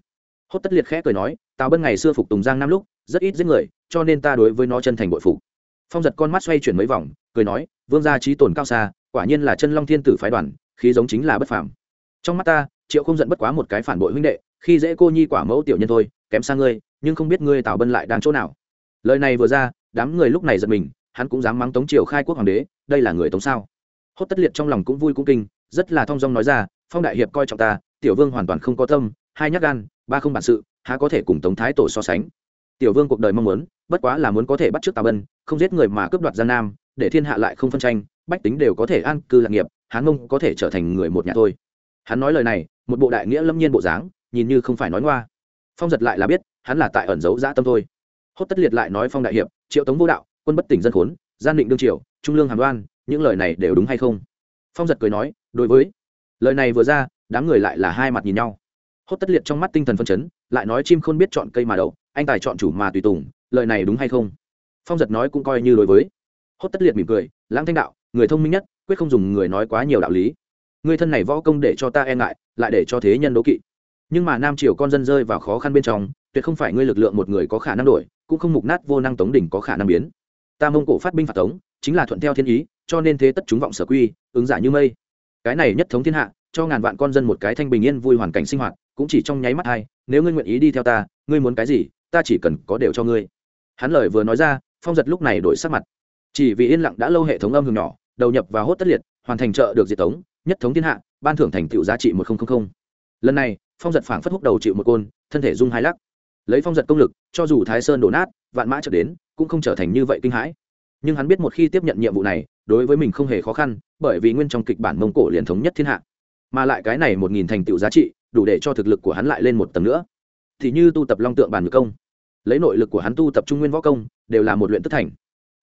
hốt tất liệt khẽ cười nói tào bân ngày xưa phục tùng giang năm lúc rất ít giết người cho nên ta đối với nó chân thành bội phục phong giật con mắt xoay chuyển mấy vòng cười nói vương gia trí tồn cao xa quả nhiên là chân long thiên tử phái đoàn khí giống chính là bất phàm trong mắt ta triệu không giận bất quá một cái phản bội huynh đệ, khi dễ cô nhi quả mẫu tiểu nhân thôi, kém xa ngươi, nhưng không biết ngươi tào bân lại đang chỗ nào. Lời này vừa ra, đám người lúc này giật mình, hắn cũng dám mắng tống triều khai quốc hoàng đế, đây là người tống sao? Hốt tất liệt trong lòng cũng vui cũng kinh, rất là thong dong nói ra, phong đại hiệp coi trọng ta, tiểu vương hoàn toàn không có tâm, hai nhắc gan, ba không bản sự, há có thể cùng tống thái tổ so sánh? Tiểu vương cuộc đời mong muốn, bất quá là muốn có thể bắt trước tào bân, không giết người mà cướp đoạt gian nam, để thiên hạ lại không phân tranh, bách tính đều có thể an cư lạc nghiệp, hán mông có thể trở thành người một nhà thôi. Hắn nói lời này một bộ đại nghĩa lâm nhiên bộ dáng, nhìn như không phải nói ngoa. Phong giật lại là biết, hắn là tại ẩn giấu dã tâm thôi. Hốt tất liệt lại nói phong đại hiệp, triệu tống vô đạo, quân bất tỉnh dân khốn, gian định đương triều, trung lương hàm đoan, những lời này đều đúng hay không? Phong giật cười nói, đối với. Lời này vừa ra, đám người lại là hai mặt nhìn nhau. Hốt tất liệt trong mắt tinh thần phân chấn, lại nói chim không biết chọn cây mà đậu, anh tài chọn chủ mà tùy tùng, lời này đúng hay không? Phong giật nói cũng coi như đối với. Hốt tất liệt mỉm cười, lãng thanh đạo, người thông minh nhất, quyết không dùng người nói quá nhiều đạo lý người thân này võ công để cho ta e ngại, lại để cho thế nhân đố kỵ. Nhưng mà nam triều con dân rơi vào khó khăn bên trong, tuyệt không phải ngươi lực lượng một người có khả năng đổi, cũng không mục nát vô năng tống đỉnh có khả năng biến. Ta mông cổ phát binh phạt tống, chính là thuận theo thiên ý, cho nên thế tất chúng vọng sở quy, ứng giả như mây. Cái này nhất thống thiên hạ, cho ngàn vạn con dân một cái thanh bình yên vui hoàn cảnh sinh hoạt, cũng chỉ trong nháy mắt hai, nếu ngươi nguyện ý đi theo ta, ngươi muốn cái gì, ta chỉ cần có đều cho ngươi. Hắn lời vừa nói ra, phong giật lúc này đổi sắc mặt. Chỉ vì yên lặng đã lâu hệ thống âm hưởng nhỏ, đầu nhập và hốt tất liệt, hoàn thành trợ được diệt tống nhất thống thiên hạ, ban thưởng thành tựu giá trị một nghìn lần này, phong giật phảng phất húc đầu chịu một côn, thân thể rung hai lắc. Lấy phong giật công lực, cho dù thái sơn đổ nát, vạn mã trở đến, cũng không trở thành như vậy kinh hãi. Nhưng hắn biết một khi tiếp nhận nhiệm vụ này, đối với mình không hề khó khăn, bởi vì nguyên trong kịch bản mông cổ liền thống nhất thiên hạ. Mà lại cái này một nghìn thành tựu giá trị, đủ để cho thực lực của hắn lại lên một tầng nữa. Thì như tu tập long tượng bàn ngược công. Lấy nội lực của hắn tu tập trung nguyên võ công, đều là một luyện tất thành.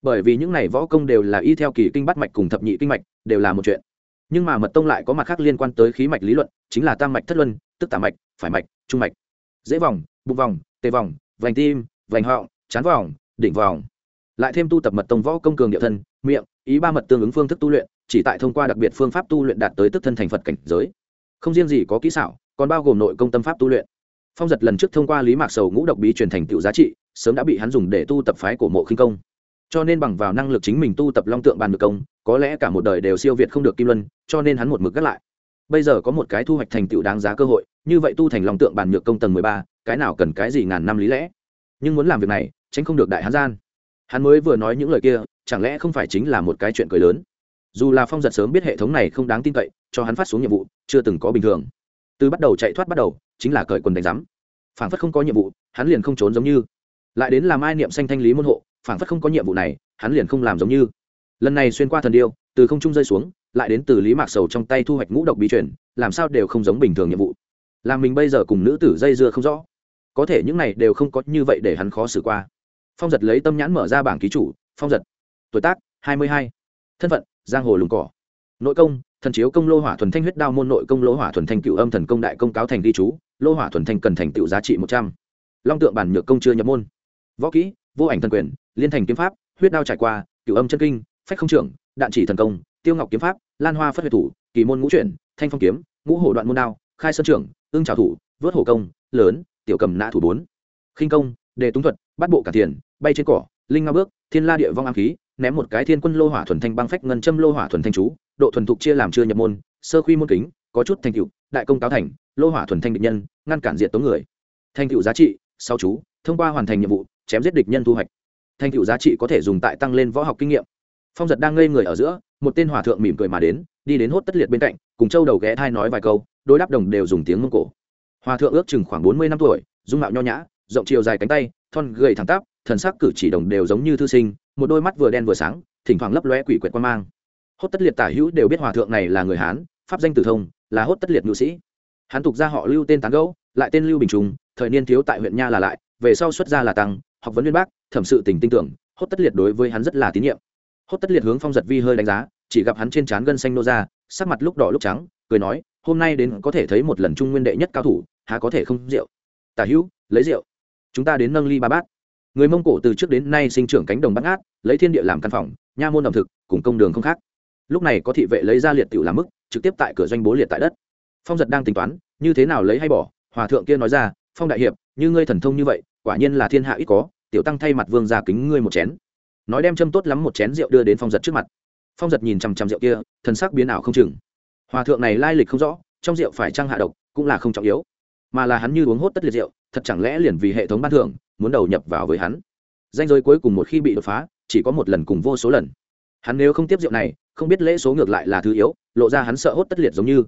Bởi vì những này võ công đều là y theo kỳ kinh bắt mạch cùng thập nhị kinh mạch, đều là một chuyện nhưng mà mật tông lại có mặt khác liên quan tới khí mạch lý luận, chính là tam mạch thất luân, tức tả mạch, phải mạch, trung mạch. Dễ vòng, bụng vòng tê vòng, vành tim, vành họng, chán vòng, đỉnh vòng. Lại thêm tu tập mật tông võ công cường địa thân, miệng, ý ba mật tương ứng phương thức tu luyện, chỉ tại thông qua đặc biệt phương pháp tu luyện đạt tới tức thân thành phật cảnh giới. Không riêng gì có kỹ xảo, còn bao gồm nội công tâm pháp tu luyện. Phong giật lần trước thông qua lý mạc sầu ngũ độc bí truyền thành tựu giá trị, sớm đã bị hắn dùng để tu tập phái của mộ khinh công. Cho nên bằng vào năng lực chính mình tu tập long tượng bàn ngược công có lẽ cả một đời đều siêu việt không được kim luân, cho nên hắn một mực gác lại. Bây giờ có một cái thu hoạch thành tựu đáng giá cơ hội, như vậy tu thành long tượng bàn nhược công tầng mười ba, cái nào cần cái gì ngàn năm lý lẽ? Nhưng muốn làm việc này, tránh không được đại hán gian. Hắn mới vừa nói những lời kia, chẳng lẽ không phải chính là một cái chuyện cười lớn? Dù là phong giật sớm biết hệ thống này không đáng tin cậy, cho hắn phát xuống nhiệm vụ, chưa từng có bình thường. Từ bắt đầu chạy thoát bắt đầu, chính là cởi quần đánh rắm phản phất không có nhiệm vụ, hắn liền không trốn giống như. Lại đến làm ai niệm xanh thanh lý môn hộ phản phất không có nhiệm vụ này, hắn liền không làm giống như lần này xuyên qua thần điêu, từ không trung rơi xuống, lại đến từ lý mạc sầu trong tay thu hoạch ngũ độc bí chuyển làm sao đều không giống bình thường nhiệm vụ. Làm mình bây giờ cùng nữ tử dây dưa không rõ, có thể những này đều không có như vậy để hắn khó xử qua. Phong giật lấy tâm nhãn mở ra bảng ký chủ, phong giật. Tuổi tác, hai mươi hai. Thân phận, giang hồ lùng cỏ. Nội công, thần chiếu công lô hỏa thuần thanh huyết đao môn nội công lô hỏa thuần thanh cựu âm thần công đại công cáo thành ghi chú, lô hỏa thuần thanh cần thành tựu giá trị một trăm. Long tượng bản nhược công chưa nhập môn. Võ kỹ, vô ảnh thần quyền, liên thành kiếm pháp, huyết đao trải qua, cựu âm chân kinh phách không trưởng, đạn chỉ thần công, tiêu ngọc kiếm pháp, lan hoa phất huyệt thủ, kỳ môn ngũ chuyển, thanh phong kiếm, ngũ hổ đoạn môn đao, khai sơn trưởng, ương trào thủ, vớt hổ công, lớn, tiểu cầm nã thủ bốn. Khinh công, đề túng thuật, bắt bộ cả tiền bay trên cỏ, linh nga bước, thiên la địa vong am khí, ném một cái thiên quân lô hỏa thuần thanh băng phách ngân châm lô hỏa thuần thanh chú, độ thuần thục chia làm chưa nhập môn, sơ khuy môn kính, có chút thành tựu, đại công cáo thành, lô hỏa thuần thanh địch nhân, ngăn cản diện tống người. Thành tựu giá trị sau chú, thông qua hoàn thành nhiệm vụ, chém giết địch nhân thu hoạch. Thành tựu giá trị có thể dùng tại tăng lên võ học kinh nghiệm phong giật đang ngây người ở giữa, một tên hòa thượng mỉm cười mà đến, đi đến hốt tất liệt bên cạnh, cùng châu đầu ghé thai nói vài câu đối đáp đồng đều dùng tiếng mông cổ. Hòa thượng ước chừng khoảng bốn mươi năm tuổi, dung mạo nho nhã, rộng chiều dài cánh tay, thon gầy thẳng tắp, thần sắc cử chỉ đồng đều giống như thư sinh, một đôi mắt vừa đen vừa sáng, thỉnh thoảng lấp lóe quỷ quyệt quan mang. Hốt tất liệt tả hữu đều biết hòa thượng này là người hán, pháp danh tử thông, là hốt tất liệt ngự sĩ. Hắn tục ra họ lưu tên tán gẫu, lại tên lưu bình trung, thời niên thiếu tại huyện nha là lại, về sau xuất gia là tăng, học vấn viên bác, thẩm sự tình tinh tưởng, hốt tất liệt đối với hắn rất là tín nhiệm hốt tất liệt hướng phong giật vi hơi đánh giá, chỉ gặp hắn trên trán gân xanh nô ra, sắc mặt lúc đỏ lúc trắng, cười nói, hôm nay đến có thể thấy một lần trung nguyên đệ nhất cao thủ, há có thể không rượu? Tả hữu, lấy rượu. Chúng ta đến nâng ly ba bát. Người mông cổ từ trước đến nay sinh trưởng cánh đồng bắt ngát, lấy thiên địa làm căn phòng, nha môn ẩm thực, cùng công đường không khác. Lúc này có thị vệ lấy ra liệt tiểu làm mức, trực tiếp tại cửa doanh bố liệt tại đất. Phong giật đang tính toán, như thế nào lấy hay bỏ? Hòa thượng kia nói ra, phong đại hiệp, như ngươi thần thông như vậy, quả nhiên là thiên hạ ít có, tiểu tăng thay mặt vương gia kính ngươi một chén nói đem châm tốt lắm một chén rượu đưa đến phong giật trước mặt. Phong giật nhìn chằm chằm rượu kia, thần sắc biến ảo không chừng. Hòa thượng này lai lịch không rõ, trong rượu phải trăng hạ độc cũng là không trọng yếu. Mà là hắn như uống hốt tất liệt rượu, thật chẳng lẽ liền vì hệ thống ban thưởng, muốn đầu nhập vào với hắn. Danh giới cuối cùng một khi bị đột phá, chỉ có một lần cùng vô số lần. Hắn nếu không tiếp rượu này, không biết lễ số ngược lại là thứ yếu, lộ ra hắn sợ hốt tất liệt giống như.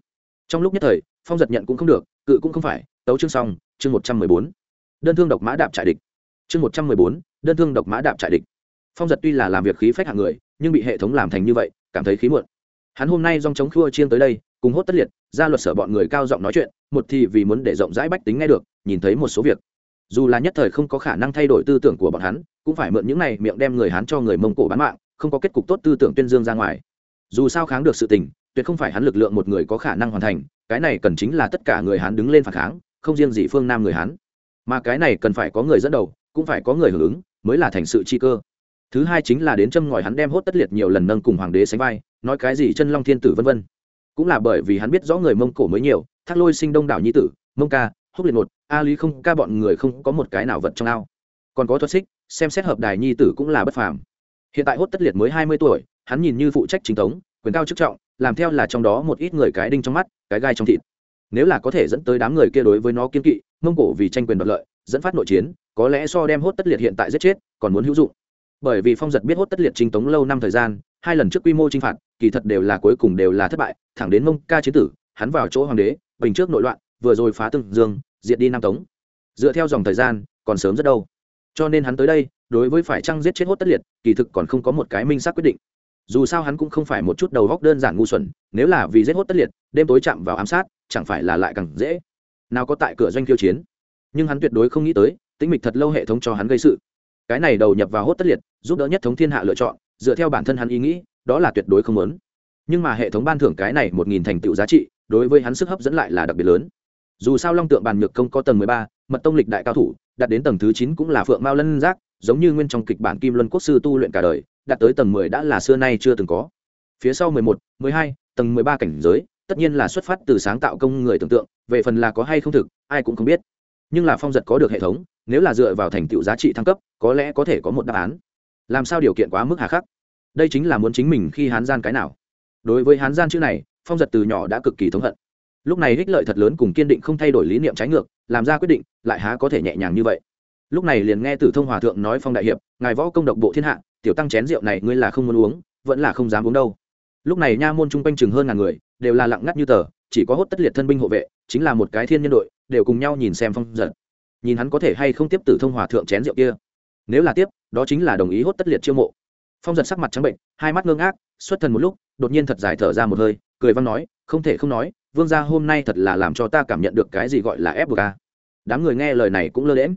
Trong lúc nhất thời, phong giật nhận cũng không được, cự cũng không phải, tấu chương xong, chương một trăm mười bốn. Đơn thương độc mã đạp trại địch. Chương một trăm mười bốn, đơn thương độc mã đạp trại địch phong giật tuy là làm việc khí phách hạng người, nhưng bị hệ thống làm thành như vậy, cảm thấy khí muộn. Hắn hôm nay dòng chống khua chiên tới đây, cùng hốt tất liệt, ra luật sở bọn người cao giọng nói chuyện, một thì vì muốn để rộng rãi bách tính nghe được, nhìn thấy một số việc. Dù là nhất thời không có khả năng thay đổi tư tưởng của bọn hắn, cũng phải mượn những này miệng đem người hắn cho người mông cổ bán mạng, không có kết cục tốt tư tưởng tuyên dương ra ngoài. Dù sao kháng được sự tình, tuyệt không phải hắn lực lượng một người có khả năng hoàn thành, cái này cần chính là tất cả người hắn đứng lên phản kháng, không riêng gì phương nam người hắn mà cái này cần phải có người dẫn đầu, cũng phải có người hưởng ứng, mới là thành sự chi cơ thứ hai chính là đến châm ngòi hắn đem hốt tất liệt nhiều lần nâng cùng hoàng đế sánh vai, nói cái gì chân long thiên tử vân vân. Cũng là bởi vì hắn biết rõ người mông cổ mới nhiều, thác lôi sinh đông đảo nhi tử, mông ca, húc liệt một a lý không ca bọn người không có một cái nào vật trong ao. Còn có thuật xích, xem xét hợp đài nhi tử cũng là bất phàm. Hiện tại hốt tất liệt mới hai mươi tuổi, hắn nhìn như phụ trách chính thống, quyền cao chức trọng, làm theo là trong đó một ít người cái đinh trong mắt, cái gai trong thịt. Nếu là có thể dẫn tới đám người kia đối với nó kiên kỵ, mông cổ vì tranh quyền đoạt lợi, dẫn phát nội chiến, có lẽ so đem hốt tất liệt hiện tại giết chết, còn muốn hữu dụng bởi vì phong giật biết hốt tất liệt trinh tống lâu năm thời gian, hai lần trước quy mô chinh phạt, kỳ thật đều là cuối cùng đều là thất bại, thẳng đến mông ca chiến tử, hắn vào chỗ hoàng đế, bình trước nội loạn, vừa rồi phá tương dương, diệt đi nam tống. Dựa theo dòng thời gian, còn sớm rất đâu. Cho nên hắn tới đây, đối với phải chăng giết chết hốt tất liệt, kỳ thực còn không có một cái minh xác quyết định. Dù sao hắn cũng không phải một chút đầu góc đơn giản ngu xuẩn, nếu là vì giết hốt tất liệt, đêm tối chạm vào ám sát, chẳng phải là lại càng dễ. Nào có tại cửa doanh khiêu chiến. Nhưng hắn tuyệt đối không nghĩ tới, tĩnh mịch thật lâu hệ thống cho hắn gây sự cái này đầu nhập vào hốt tất liệt, giúp đỡ nhất thống thiên hạ lựa chọn, dựa theo bản thân hắn ý nghĩ, đó là tuyệt đối không lớn nhưng mà hệ thống ban thưởng cái này một nghìn thành tựu giá trị, đối với hắn sức hấp dẫn lại là đặc biệt lớn. Dù sao long tượng bàn nhược công có tầng mười ba, mật tông lịch đại cao thủ, đạt đến tầng thứ chín cũng là phượng mao lân giác, giống như nguyên trong kịch bản kim luân quốc sư tu luyện cả đời, đạt tới tầng mười đã là xưa nay chưa từng có. Phía sau mười một, mười hai, tầng mười ba cảnh giới, tất nhiên là xuất phát từ sáng tạo công người tưởng tượng, về phần là có hay không thực, ai cũng không biết. Nhưng là phong giật có được hệ thống nếu là dựa vào thành tựu giá trị thăng cấp, có lẽ có thể có một đáp án. Làm sao điều kiện quá mức hà khắc? Đây chính là muốn chính mình khi hán gian cái nào. Đối với hán gian chữ này, phong giật từ nhỏ đã cực kỳ thống hận. Lúc này ích lợi thật lớn cùng kiên định không thay đổi lý niệm trái ngược, làm ra quyết định, lại há có thể nhẹ nhàng như vậy. Lúc này liền nghe tử thông hòa thượng nói phong đại hiệp, ngài võ công độc bộ thiên hạ, tiểu tăng chén rượu này ngươi là không muốn uống, vẫn là không dám uống đâu. Lúc này nha môn chung quanh chừng hơn ngàn người, đều là lặng ngắt như tờ, chỉ có hốt tất liệt thân binh hộ vệ, chính là một cái thiên nhân đội, đều cùng nhau nhìn xem phong giật nhìn hắn có thể hay không tiếp tử thông hòa thượng chén rượu kia. Nếu là tiếp, đó chính là đồng ý hốt tất liệt chiêu mộ. Phong giật sắc mặt trắng bệnh, hai mắt ngơ ngác, xuất thần một lúc, đột nhiên thật dài thở ra một hơi, cười văn nói, không thể không nói, vương gia hôm nay thật là làm cho ta cảm nhận được cái gì gọi là ép buộc a. Đám người nghe lời này cũng lơ lễm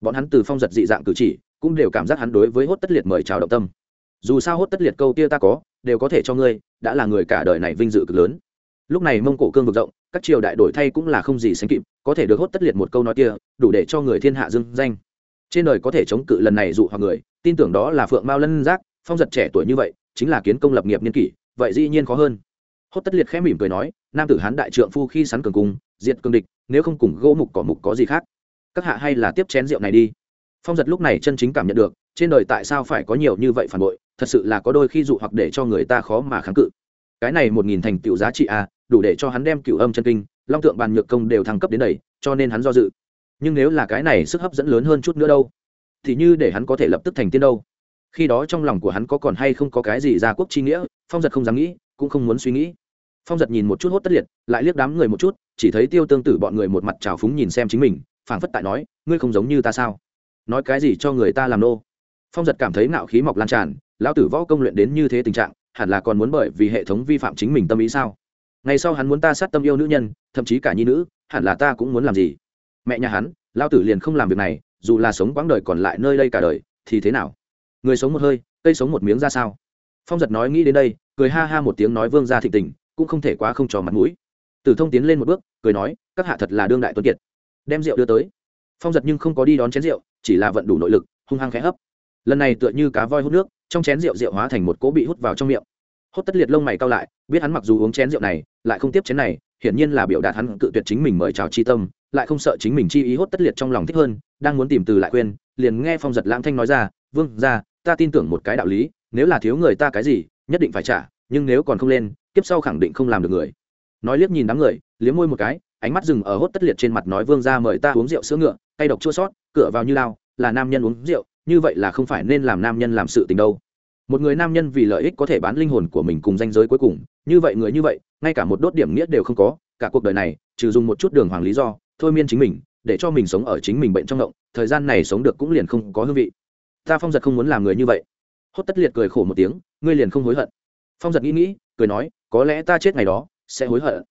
bọn hắn từ phong giật dị dạng cử chỉ, cũng đều cảm giác hắn đối với hốt tất liệt mời chào động tâm. Dù sao hốt tất liệt câu kia ta có, đều có thể cho ngươi, đã là người cả đời này vinh dự cực lớn. Lúc này mông cổ cương vực rộng các triều đại đổi thay cũng là không gì sánh kịp, có thể được hốt tất liệt một câu nói kia, đủ để cho người thiên hạ dưng danh. Trên đời có thể chống cự lần này dụ hoặc người, tin tưởng đó là phượng mao lân giác, phong giật trẻ tuổi như vậy, chính là kiến công lập nghiệp niên kỷ, vậy dĩ nhiên khó hơn. Hốt tất liệt khẽ mỉm cười nói, nam tử hán đại trượng phu khi sắn cường cung, diệt cương địch, nếu không cùng gỗ mục cỏ mục có gì khác? Các hạ hay là tiếp chén rượu này đi. Phong giật lúc này chân chính cảm nhận được, trên đời tại sao phải có nhiều như vậy phản bội, thật sự là có đôi khi dụ hoặc để cho người ta khó mà kháng cự. Cái này một nghìn thành tựu giá trị a đủ để cho hắn đem cựu âm chân kinh, long tượng bàn nhược công đều thăng cấp đến đầy cho nên hắn do dự. Nhưng nếu là cái này sức hấp dẫn lớn hơn chút nữa đâu, thì như để hắn có thể lập tức thành tiên đâu. Khi đó trong lòng của hắn có còn hay không có cái gì ra quốc chi nghĩa, phong giật không dám nghĩ, cũng không muốn suy nghĩ. Phong giật nhìn một chút hốt tất liệt, lại liếc đám người một chút, chỉ thấy tiêu tương tử bọn người một mặt trào phúng nhìn xem chính mình, phảng phất tại nói, ngươi không giống như ta sao? Nói cái gì cho người ta làm nô? Phong giật cảm thấy nạo khí mọc lan tràn, lão tử võ công luyện đến như thế tình trạng, hẳn là còn muốn bởi vì hệ thống vi phạm chính mình tâm ý sao? Ngày sau hắn muốn ta sát tâm yêu nữ nhân, thậm chí cả nhi nữ, hẳn là ta cũng muốn làm gì? Mẹ nhà hắn, lao tử liền không làm việc này, dù là sống quãng đời còn lại nơi đây cả đời, thì thế nào? Người sống một hơi, cây sống một miếng ra sao? Phong giật nói nghĩ đến đây, cười ha ha một tiếng nói vương ra thịnh tình, cũng không thể quá không trò mặt mũi. Tử thông tiến lên một bước, cười nói, các hạ thật là đương đại tuấn kiệt. Đem rượu đưa tới. Phong giật nhưng không có đi đón chén rượu, chỉ là vận đủ nội lực, hung hăng khẽ hấp. Lần này tựa như cá voi hút nước, trong chén rượu rượu hóa thành một cỗ bị hút vào trong miệng hốt tất liệt lông mày cao lại, biết hắn mặc dù uống chén rượu này, lại không tiếp chén này, hiển nhiên là biểu đạt hắn cự tuyệt chính mình mời chào chi tâm, lại không sợ chính mình chi ý hốt tất liệt trong lòng thích hơn, đang muốn tìm từ lại khuyên, liền nghe phong giật lãng thanh nói ra, vương ra ta tin tưởng một cái đạo lý, nếu là thiếu người ta cái gì, nhất định phải trả, nhưng nếu còn không lên, kiếp sau khẳng định không làm được người. Nói liếc nhìn đám người, liếm môi một cái, ánh mắt dừng ở hốt tất liệt trên mặt nói, vương ra mời ta uống rượu sữa ngựa tay độc chua sót, cửa vào như lao, là nam nhân uống rượu, như vậy là không phải nên làm nam nhân làm sự tình đâu một người nam nhân vì lợi ích có thể bán linh hồn của mình cùng danh giới cuối cùng, như vậy người như vậy, ngay cả một đốt điểm nghĩa đều không có, cả cuộc đời này, trừ dùng một chút đường hoàng lý do, thôi miên chính mình, để cho mình sống ở chính mình bệnh trong động thời gian này sống được cũng liền không có hương vị. Ta phong giật không muốn làm người như vậy. Hốt tất liệt cười khổ một tiếng, ngươi liền không hối hận. Phong giật nghĩ nghĩ, cười nói, có lẽ ta chết ngày đó, sẽ hối hận.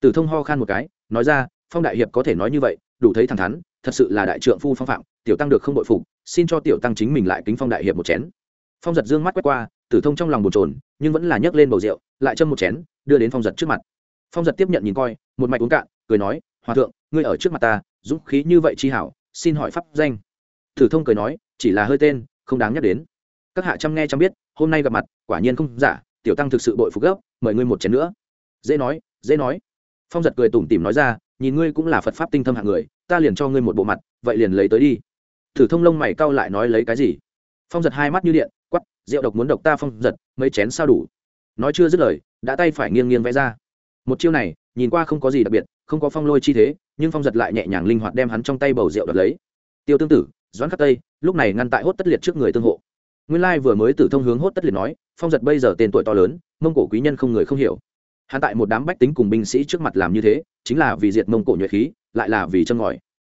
Tử thông ho khan một cái, nói ra, phong đại hiệp có thể nói như vậy, đủ thấy thẳng thắn, thật sự là đại trượng phu phong phạm, tiểu tăng được không bội phục, xin cho tiểu tăng chính mình lại kính phong đại hiệp một chén phong giật dương mắt quét qua, tử thông trong lòng bồn trồn nhưng vẫn là nhấc lên bầu rượu, lại châm một chén, đưa đến phong giật trước mặt. Phong giật tiếp nhận nhìn coi, một mạch uống cạn, cười nói, hòa thượng, ngươi ở trước mặt ta, dũng khí như vậy chi hảo, xin hỏi pháp danh. Tử thông cười nói, chỉ là hơi tên, không đáng nhắc đến. Các hạ chăm nghe chăm biết, hôm nay gặp mặt, quả nhiên không giả, tiểu tăng thực sự bội phục gấp mời ngươi một chén nữa. Dễ nói dễ nói. Phong giật cười tủm tỉm nói ra, nhìn ngươi cũng là phật pháp tinh thâm hạng người, ta liền cho ngươi một bộ mặt, vậy liền lấy tới đi. Thử thông lông mày cau lại nói lấy cái gì? Phong giật hai mắt như điện rượu độc muốn độc ta phong giật, mấy chén sao đủ. Nói chưa dứt lời, đã tay phải nghiêng nghiêng vẽ ra. Một chiêu này, nhìn qua không có gì đặc biệt, không có phong lôi chi thế, nhưng phong giật lại nhẹ nhàng linh hoạt đem hắn trong tay bầu rượu đập lấy. Tiêu tương tử, doãn khắc tây, lúc này ngăn tại hốt tất liệt trước người tương hộ. Nguyên lai vừa mới tử thông hướng hốt tất liệt nói, phong giật bây giờ tên tuổi to lớn, mông cổ quý nhân không người không hiểu. Hắn tại một đám bách tính cùng binh sĩ trước mặt làm như thế, chính là vì diệt mông cổ nhuệ khí, lại là vì chân ngòi.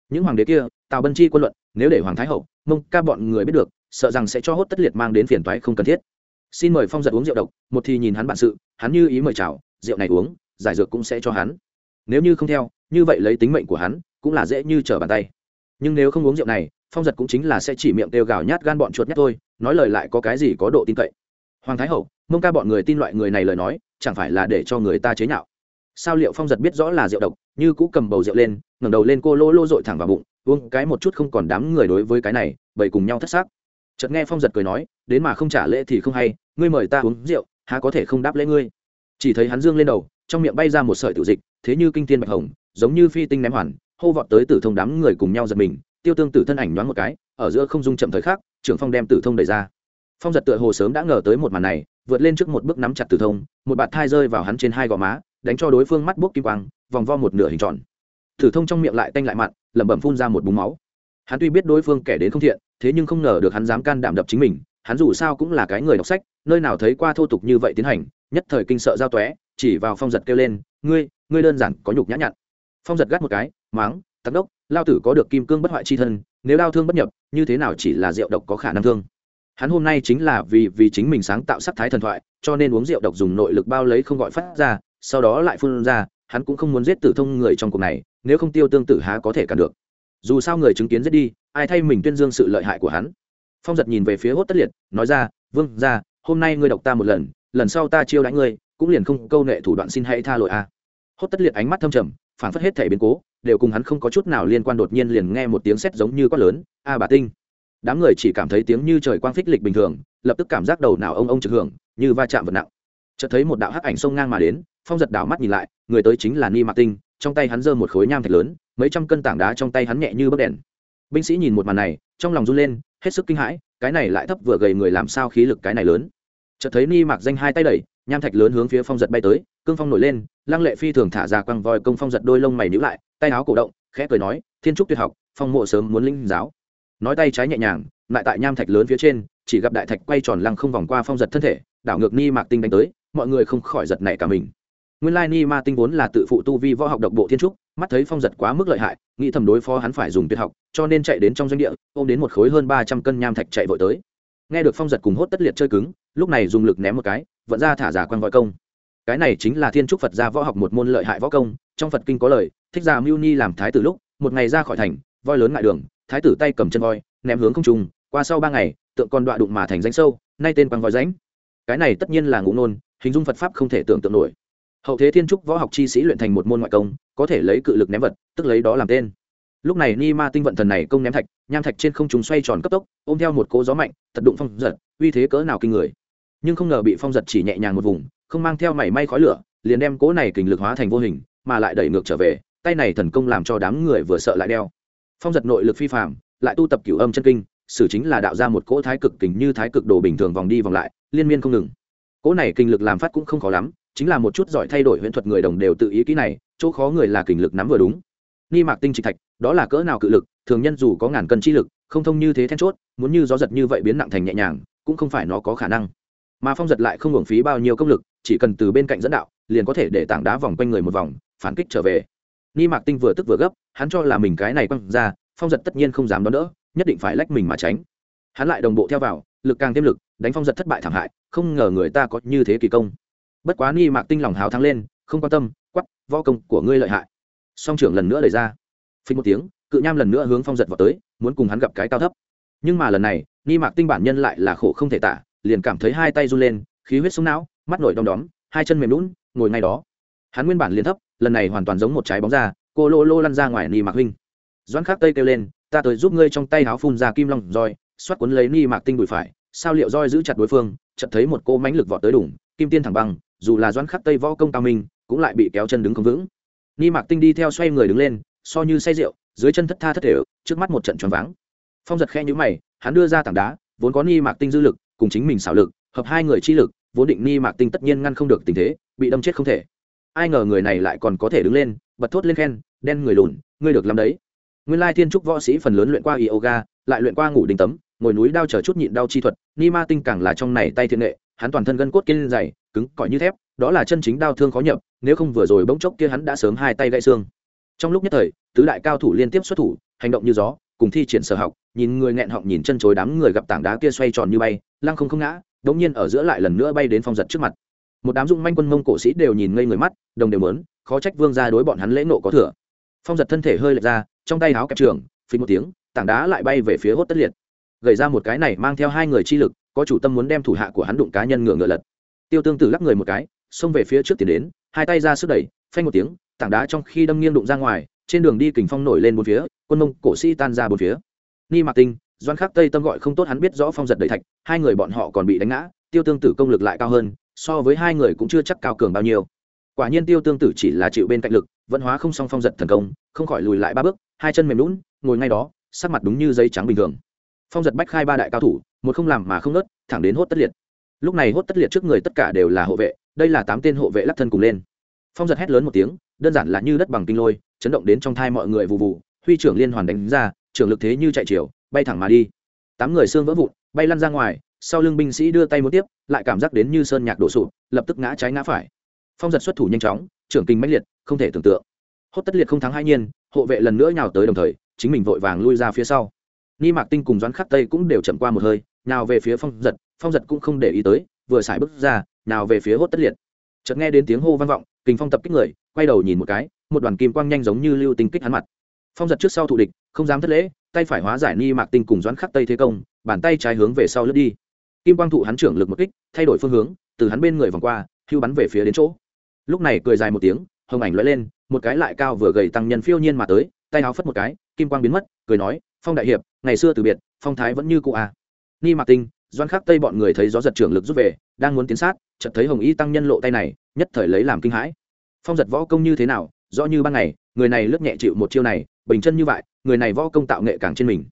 Những hoàng đế kia, tào bân chi quân luận, nếu để hoàng thái hậu, mông ca bọn người biết được sợ rằng sẽ cho hốt tất liệt mang đến phiền toái không cần thiết. Xin mời phong giật uống rượu độc, một thì nhìn hắn bản sự, hắn như ý mời chào, rượu này uống, giải dược cũng sẽ cho hắn. Nếu như không theo, như vậy lấy tính mệnh của hắn, cũng là dễ như trở bàn tay. Nhưng nếu không uống rượu này, phong giật cũng chính là sẽ chỉ miệng kêu gào nhát gan bọn chuột nhát thôi, nói lời lại có cái gì có độ tin cậy. Hoàng thái hậu, mông ca bọn người tin loại người này lời nói, chẳng phải là để cho người ta chế nhạo. Sao liệu phong giật biết rõ là rượu độc, như cũ cầm bầu rượu lên, ngẩng đầu lên cô lô lô dội thẳng vào bụng, uống cái một chút không còn đám người đối với cái này bầy cùng nhau thất xác chợt nghe phong giật cười nói, đến mà không trả lễ thì không hay, ngươi mời ta uống rượu, há có thể không đáp lễ ngươi? Chỉ thấy hắn dương lên đầu, trong miệng bay ra một sợi tiểu dịch, thế như kinh thiên bạch hồng, giống như phi tinh ném hoàn, hô vọt tới tử thông đám người cùng nhau giật mình, tiêu tương tử thân ảnh nhoáng một cái, ở giữa không dung chậm thời khắc, trưởng phong đem tử thông đẩy ra. Phong giật tựa hồ sớm đã ngờ tới một màn này, vượt lên trước một bước nắm chặt tử thông, một bạt thai rơi vào hắn trên hai gò má, đánh cho đối phương mắt bốc kim quang, vòng vo một nửa hình tròn. Tử thông trong miệng lại tanh lại mặn, lẩm bẩm phun ra một búng máu. Hắn tuy biết đối phương kẻ đến không thiện thế nhưng không ngờ được hắn dám can đảm đập chính mình, hắn dù sao cũng là cái người đọc sách, nơi nào thấy qua thô tục như vậy tiến hành, nhất thời kinh sợ giao tóe, chỉ vào phong giật kêu lên, ngươi ngươi đơn giản có nhục nhã nhặn. Phong giật gắt một cái, máng tắc đốc, lao tử có được kim cương bất hoại chi thân, nếu đau thương bất nhập, như thế nào chỉ là rượu độc có khả năng thương? Hắn hôm nay chính là vì vì chính mình sáng tạo sắc thái thần thoại, cho nên uống rượu độc dùng nội lực bao lấy không gọi phát ra, sau đó lại phun ra, hắn cũng không muốn giết tử thông người trong cuộc này, nếu không tiêu tương tử há có thể cản được dù sao người chứng kiến giết đi, ai thay mình tuyên dương sự lợi hại của hắn? Phong giật nhìn về phía hốt tất liệt, nói ra, vương ra hôm nay ngươi độc ta một lần lần sau ta chiêu đánh ngươi, cũng liền không câu nệ thủ đoạn xin hãy tha lỗi a. Hốt tất liệt ánh mắt thâm trầm, phản phất hết thể biến cố, đều cùng hắn không có chút nào liên quan đột nhiên liền nghe một tiếng sét giống như quát lớn, a bà tinh. Đám người chỉ cảm thấy tiếng như trời quang phích lịch bình thường, lập tức cảm giác đầu nào ông ông trực hưởng, như va chạm vật nặng. Chợt thấy một đạo hắc ảnh sông ngang mà đến, phong giật đảo mắt nhìn lại, người tới chính là ni mạc tinh trong tay hắn giơ một khối nham thạch lớn, mấy trăm cân tảng đá trong tay hắn nhẹ như bấc đèn. Binh sĩ nhìn một màn này, trong lòng run lên, hết sức kinh hãi, cái này lại thấp vừa gầy người làm sao khí lực cái này lớn. Chợt thấy ni mạc danh hai tay đẩy, nham thạch lớn hướng phía phong giật bay tới, cương phong nổi lên, lăng lệ phi thường thả ra quăng voi công phong giật đôi lông mày nhíu lại, tay áo cổ động, khẽ cười nói, thiên trúc tuyệt học, phong mộ sớm muốn linh giáo. Nói tay trái nhẹ nhàng, lại tại nham thạch lớn phía trên, chỉ gặp đại thạch quay tròn lăng không vòng qua phong giật thân thể, đảo ngược ni mạc tinh đánh tới, mọi người không khỏi giật nảy cả mình nguyên lai ni ma tinh vốn là tự phụ tu vi võ học độc bộ thiên trúc, mắt thấy phong giật quá mức lợi hại, nghĩ thầm đối phó hắn phải dùng tuyệt học, cho nên chạy đến trong doanh địa, ôm đến một khối hơn ba trăm cân nham thạch chạy vội tới. Nghe được phong giật cùng hốt tất liệt chơi cứng, lúc này dùng lực ném một cái, vận ra thả giả quan võ công. Cái này chính là thiên trúc phật gia võ học một môn lợi hại võ công, trong phật kinh có lời, thích gia mưu ni làm thái tử lúc, một ngày ra khỏi thành, voi lớn ngại đường, thái tử tay cầm chân voi, ném hướng không trùng qua sau ba ngày, tượng con đọa đụng mà thành danh sâu, nay tên quang voi ránh cái này tất nhiên là ngụ nôn hình dung phật pháp không thể tưởng tượng nổi hậu thế thiên trúc võ học chi sĩ luyện thành một môn ngoại công, có thể lấy cự lực ném vật, tức lấy đó làm tên. Lúc này ni ma tinh vận thần này công ném thạch, nham thạch trên không trùng xoay tròn cấp tốc, ôm theo một cỗ gió mạnh, thật đụng phong giật, uy thế cỡ nào kinh người. Nhưng không ngờ bị phong giật chỉ nhẹ nhàng một vùng, không mang theo mảy may khói lửa, liền đem cỗ này kình lực hóa thành vô hình, mà lại đẩy ngược trở về, tay này thần công làm cho đám người vừa sợ lại đeo. Phong giật nội lực phi phạm lại tu tập cửu âm chân kinh sử chính là đạo ra một cỗ thái cực kình như thái cực đồ bình thường vòng đi vòng lại, liên miên không ngừng. Cỗ này kinh lực làm phát cũng không khó lắm chính là một chút giỏi thay đổi huyễn thuật người đồng đều tự ý kỹ này, chỗ khó người là kình lực nắm vừa đúng. Ni mạc tinh trịch thạch, đó là cỡ nào cự lực, thường nhân dù có ngàn cân chi lực, không thông như thế then chốt, muốn như gió giật như vậy biến nặng thành nhẹ nhàng, cũng không phải nó có khả năng. Mà phong giật lại không hưởng phí bao nhiêu công lực, chỉ cần từ bên cạnh dẫn đạo, liền có thể để tảng đá vòng quanh người một vòng, phản kích trở về. Ni mạc tinh vừa tức vừa gấp, hắn cho là mình cái này quăng ra, phong giật tất nhiên không dám đón đỡ, nhất định phải lách mình mà tránh. Hắn lại đồng bộ theo vào, lực càng thêm lực, đánh phong giật thất bại thảm hại, không ngờ người ta có như thế kỳ công bất quá ni mạc tinh lòng hào thắng lên, không quan tâm quắp võ công của ngươi lợi hại. Song trưởng lần nữa lời ra. Phí một tiếng, cự nham lần nữa hướng phong giật vào tới, muốn cùng hắn gặp cái cao thấp. Nhưng mà lần này, ni mạc tinh bản nhân lại là khổ không thể tả, liền cảm thấy hai tay run lên, khí huyết súng não, mắt nổi đom đóm, hai chân mềm lún ngồi ngay đó. Hắn nguyên bản liền thấp, lần này hoàn toàn giống một trái bóng ra cô lô lô lăn ra ngoài ni mạc huynh. Doãn khắc tây kêu lên, ta tới giúp ngươi trong tay háo phun ra kim long roi xoát cuốn lấy ni mạc tinh bụi phải, sao liệu roi giữ chặt đối phương? Chợt thấy một cô mãnh lực vọt tới đủng, kim tiên thẳng băng dù là doãn khắc tây võ công cao minh, cũng lại bị kéo chân đứng không vững. Ni mạc tinh đi theo xoay người đứng lên, so như say rượu, dưới chân thất tha thất thể, trước mắt một trận tròn váng. Phong giật khe nhũ mày, hắn đưa ra tảng đá, vốn có ni mạc tinh dư lực, cùng chính mình xảo lực, hợp hai người chi lực, vốn định ni mạc tinh tất nhiên ngăn không được tình thế, bị đâm chết không thể. Ai ngờ người này lại còn có thể đứng lên, bật thốt lên khen, đen người lùn, ngươi được làm đấy. Nguyên lai thiên trúc võ sĩ phần lớn luyện qua yoga, lại luyện qua ngủ đình tấm, ngồi núi đao chờ chút nhịn đau chi thuật, ni ma tinh càng là trong này tay thiên nghệ hắn toàn thân gân cốt kiên dày, cứng cỏi như thép, đó là chân chính đau thương khó nhập, nếu không vừa rồi bỗng chốc kia hắn đã sớm hai tay gãy xương. Trong lúc nhất thời, tứ đại cao thủ liên tiếp xuất thủ, hành động như gió, cùng thi triển sở học, nhìn người nghẹn họng nhìn chân chối đám người gặp tảng đá kia xoay tròn như bay, lăng không không ngã, đống nhiên ở giữa lại lần nữa bay đến phong giật trước mặt. Một đám dung manh quân mông cổ sĩ đều nhìn ngây người mắt, đồng đều mớn khó trách vương ra đối bọn hắn lễ nộ có thừa. Phong giật thân thể hơi lệch ra, trong tay áo kẹp trường, phình một tiếng, tảng đá lại bay về phía hốt tất liệt. Gầy ra một cái này mang theo hai người chi lực có chủ tâm muốn đem thủ hạ của hắn đụng cá nhân ngựa ngựa lật. Tiêu tương tử lắc người một cái, xông về phía trước tiến đến, hai tay ra sức đẩy, phanh một tiếng, tảng đá trong khi đâm nghiêng đụng ra ngoài, trên đường đi kình phong nổi lên bốn phía, quân mông cổ sĩ tan ra bốn phía. Ni mạc tinh, doan khắc tây tâm gọi không tốt hắn biết rõ phong giật đầy thạch, hai người bọn họ còn bị đánh ngã, tiêu tương tử công lực lại cao hơn, so với hai người cũng chưa chắc cao cường bao nhiêu. Quả nhiên tiêu tương tử chỉ là chịu bên cạnh lực, vẫn hóa không song phong giật thần công, không khỏi lùi lại ba bước, hai chân mềm lún ngồi ngay đó, sắc mặt đúng như giấy trắng bình thường. Phong giật bách khai ba đại cao thủ một không làm mà không nớt, thẳng đến hốt tất liệt. Lúc này hốt tất liệt trước người tất cả đều là hộ vệ, đây là tám tên hộ vệ lắc thân cùng lên. Phong giật hét lớn một tiếng, đơn giản là như đất bằng kinh lôi, chấn động đến trong thai mọi người vụ vụ huy trưởng liên hoàn đánh ra, trưởng lực thế như chạy chiều, bay thẳng mà đi. Tám người xương vỡ vụn, bay lăn ra ngoài, sau lưng binh sĩ đưa tay một tiếp, lại cảm giác đến như sơn nhạc đổ sụp, lập tức ngã trái ngã phải. Phong giật xuất thủ nhanh chóng, trưởng kinh mãnh liệt, không thể tưởng tượng. Hốt tất liệt không thắng hai nhiên, hộ vệ lần nữa nhào tới đồng thời, chính mình vội vàng lui ra phía sau ni mạc tinh cùng doãn khắc tây cũng đều chậm qua một hơi, nào về phía phong giật phong giật cũng không để ý tới, vừa xài bước ra, nào về phía hốt tất liệt. Chợt nghe đến tiếng hô vang vọng, kình phong tập kích người, quay đầu nhìn một cái, một đoàn kim quang nhanh giống như lưu tinh kích hắn mặt. Phong giật trước sau thụ địch, không dám thất lễ, tay phải hóa giải ni mạc tinh cùng doãn khắc tây thế công, bàn tay trái hướng về sau lướt đi. Kim quang thụ hắn trưởng lực một kích, thay đổi phương hướng, từ hắn bên người vòng qua, hưu bắn về phía đến chỗ. Lúc này cười dài một tiếng, hồng ảnh lóe lên, một cái lại cao vừa gầy tăng nhân phiêu nhiên mà tới, tay áo phất một cái, kim quang biến mất, cười nói phong đại hiệp, ngày xưa từ biệt, phong thái vẫn như cụ à. ni mạc tinh, doan khắc tây bọn người thấy gió giật trưởng lực rút về, đang muốn tiến sát, chợt thấy hồng y tăng nhân lộ tay này, nhất thời lấy làm kinh hãi. Phong giật võ công như thế nào, rõ như ban ngày, người này lướt nhẹ chịu một chiêu này, bình chân như vậy, người này võ công tạo nghệ càng trên mình.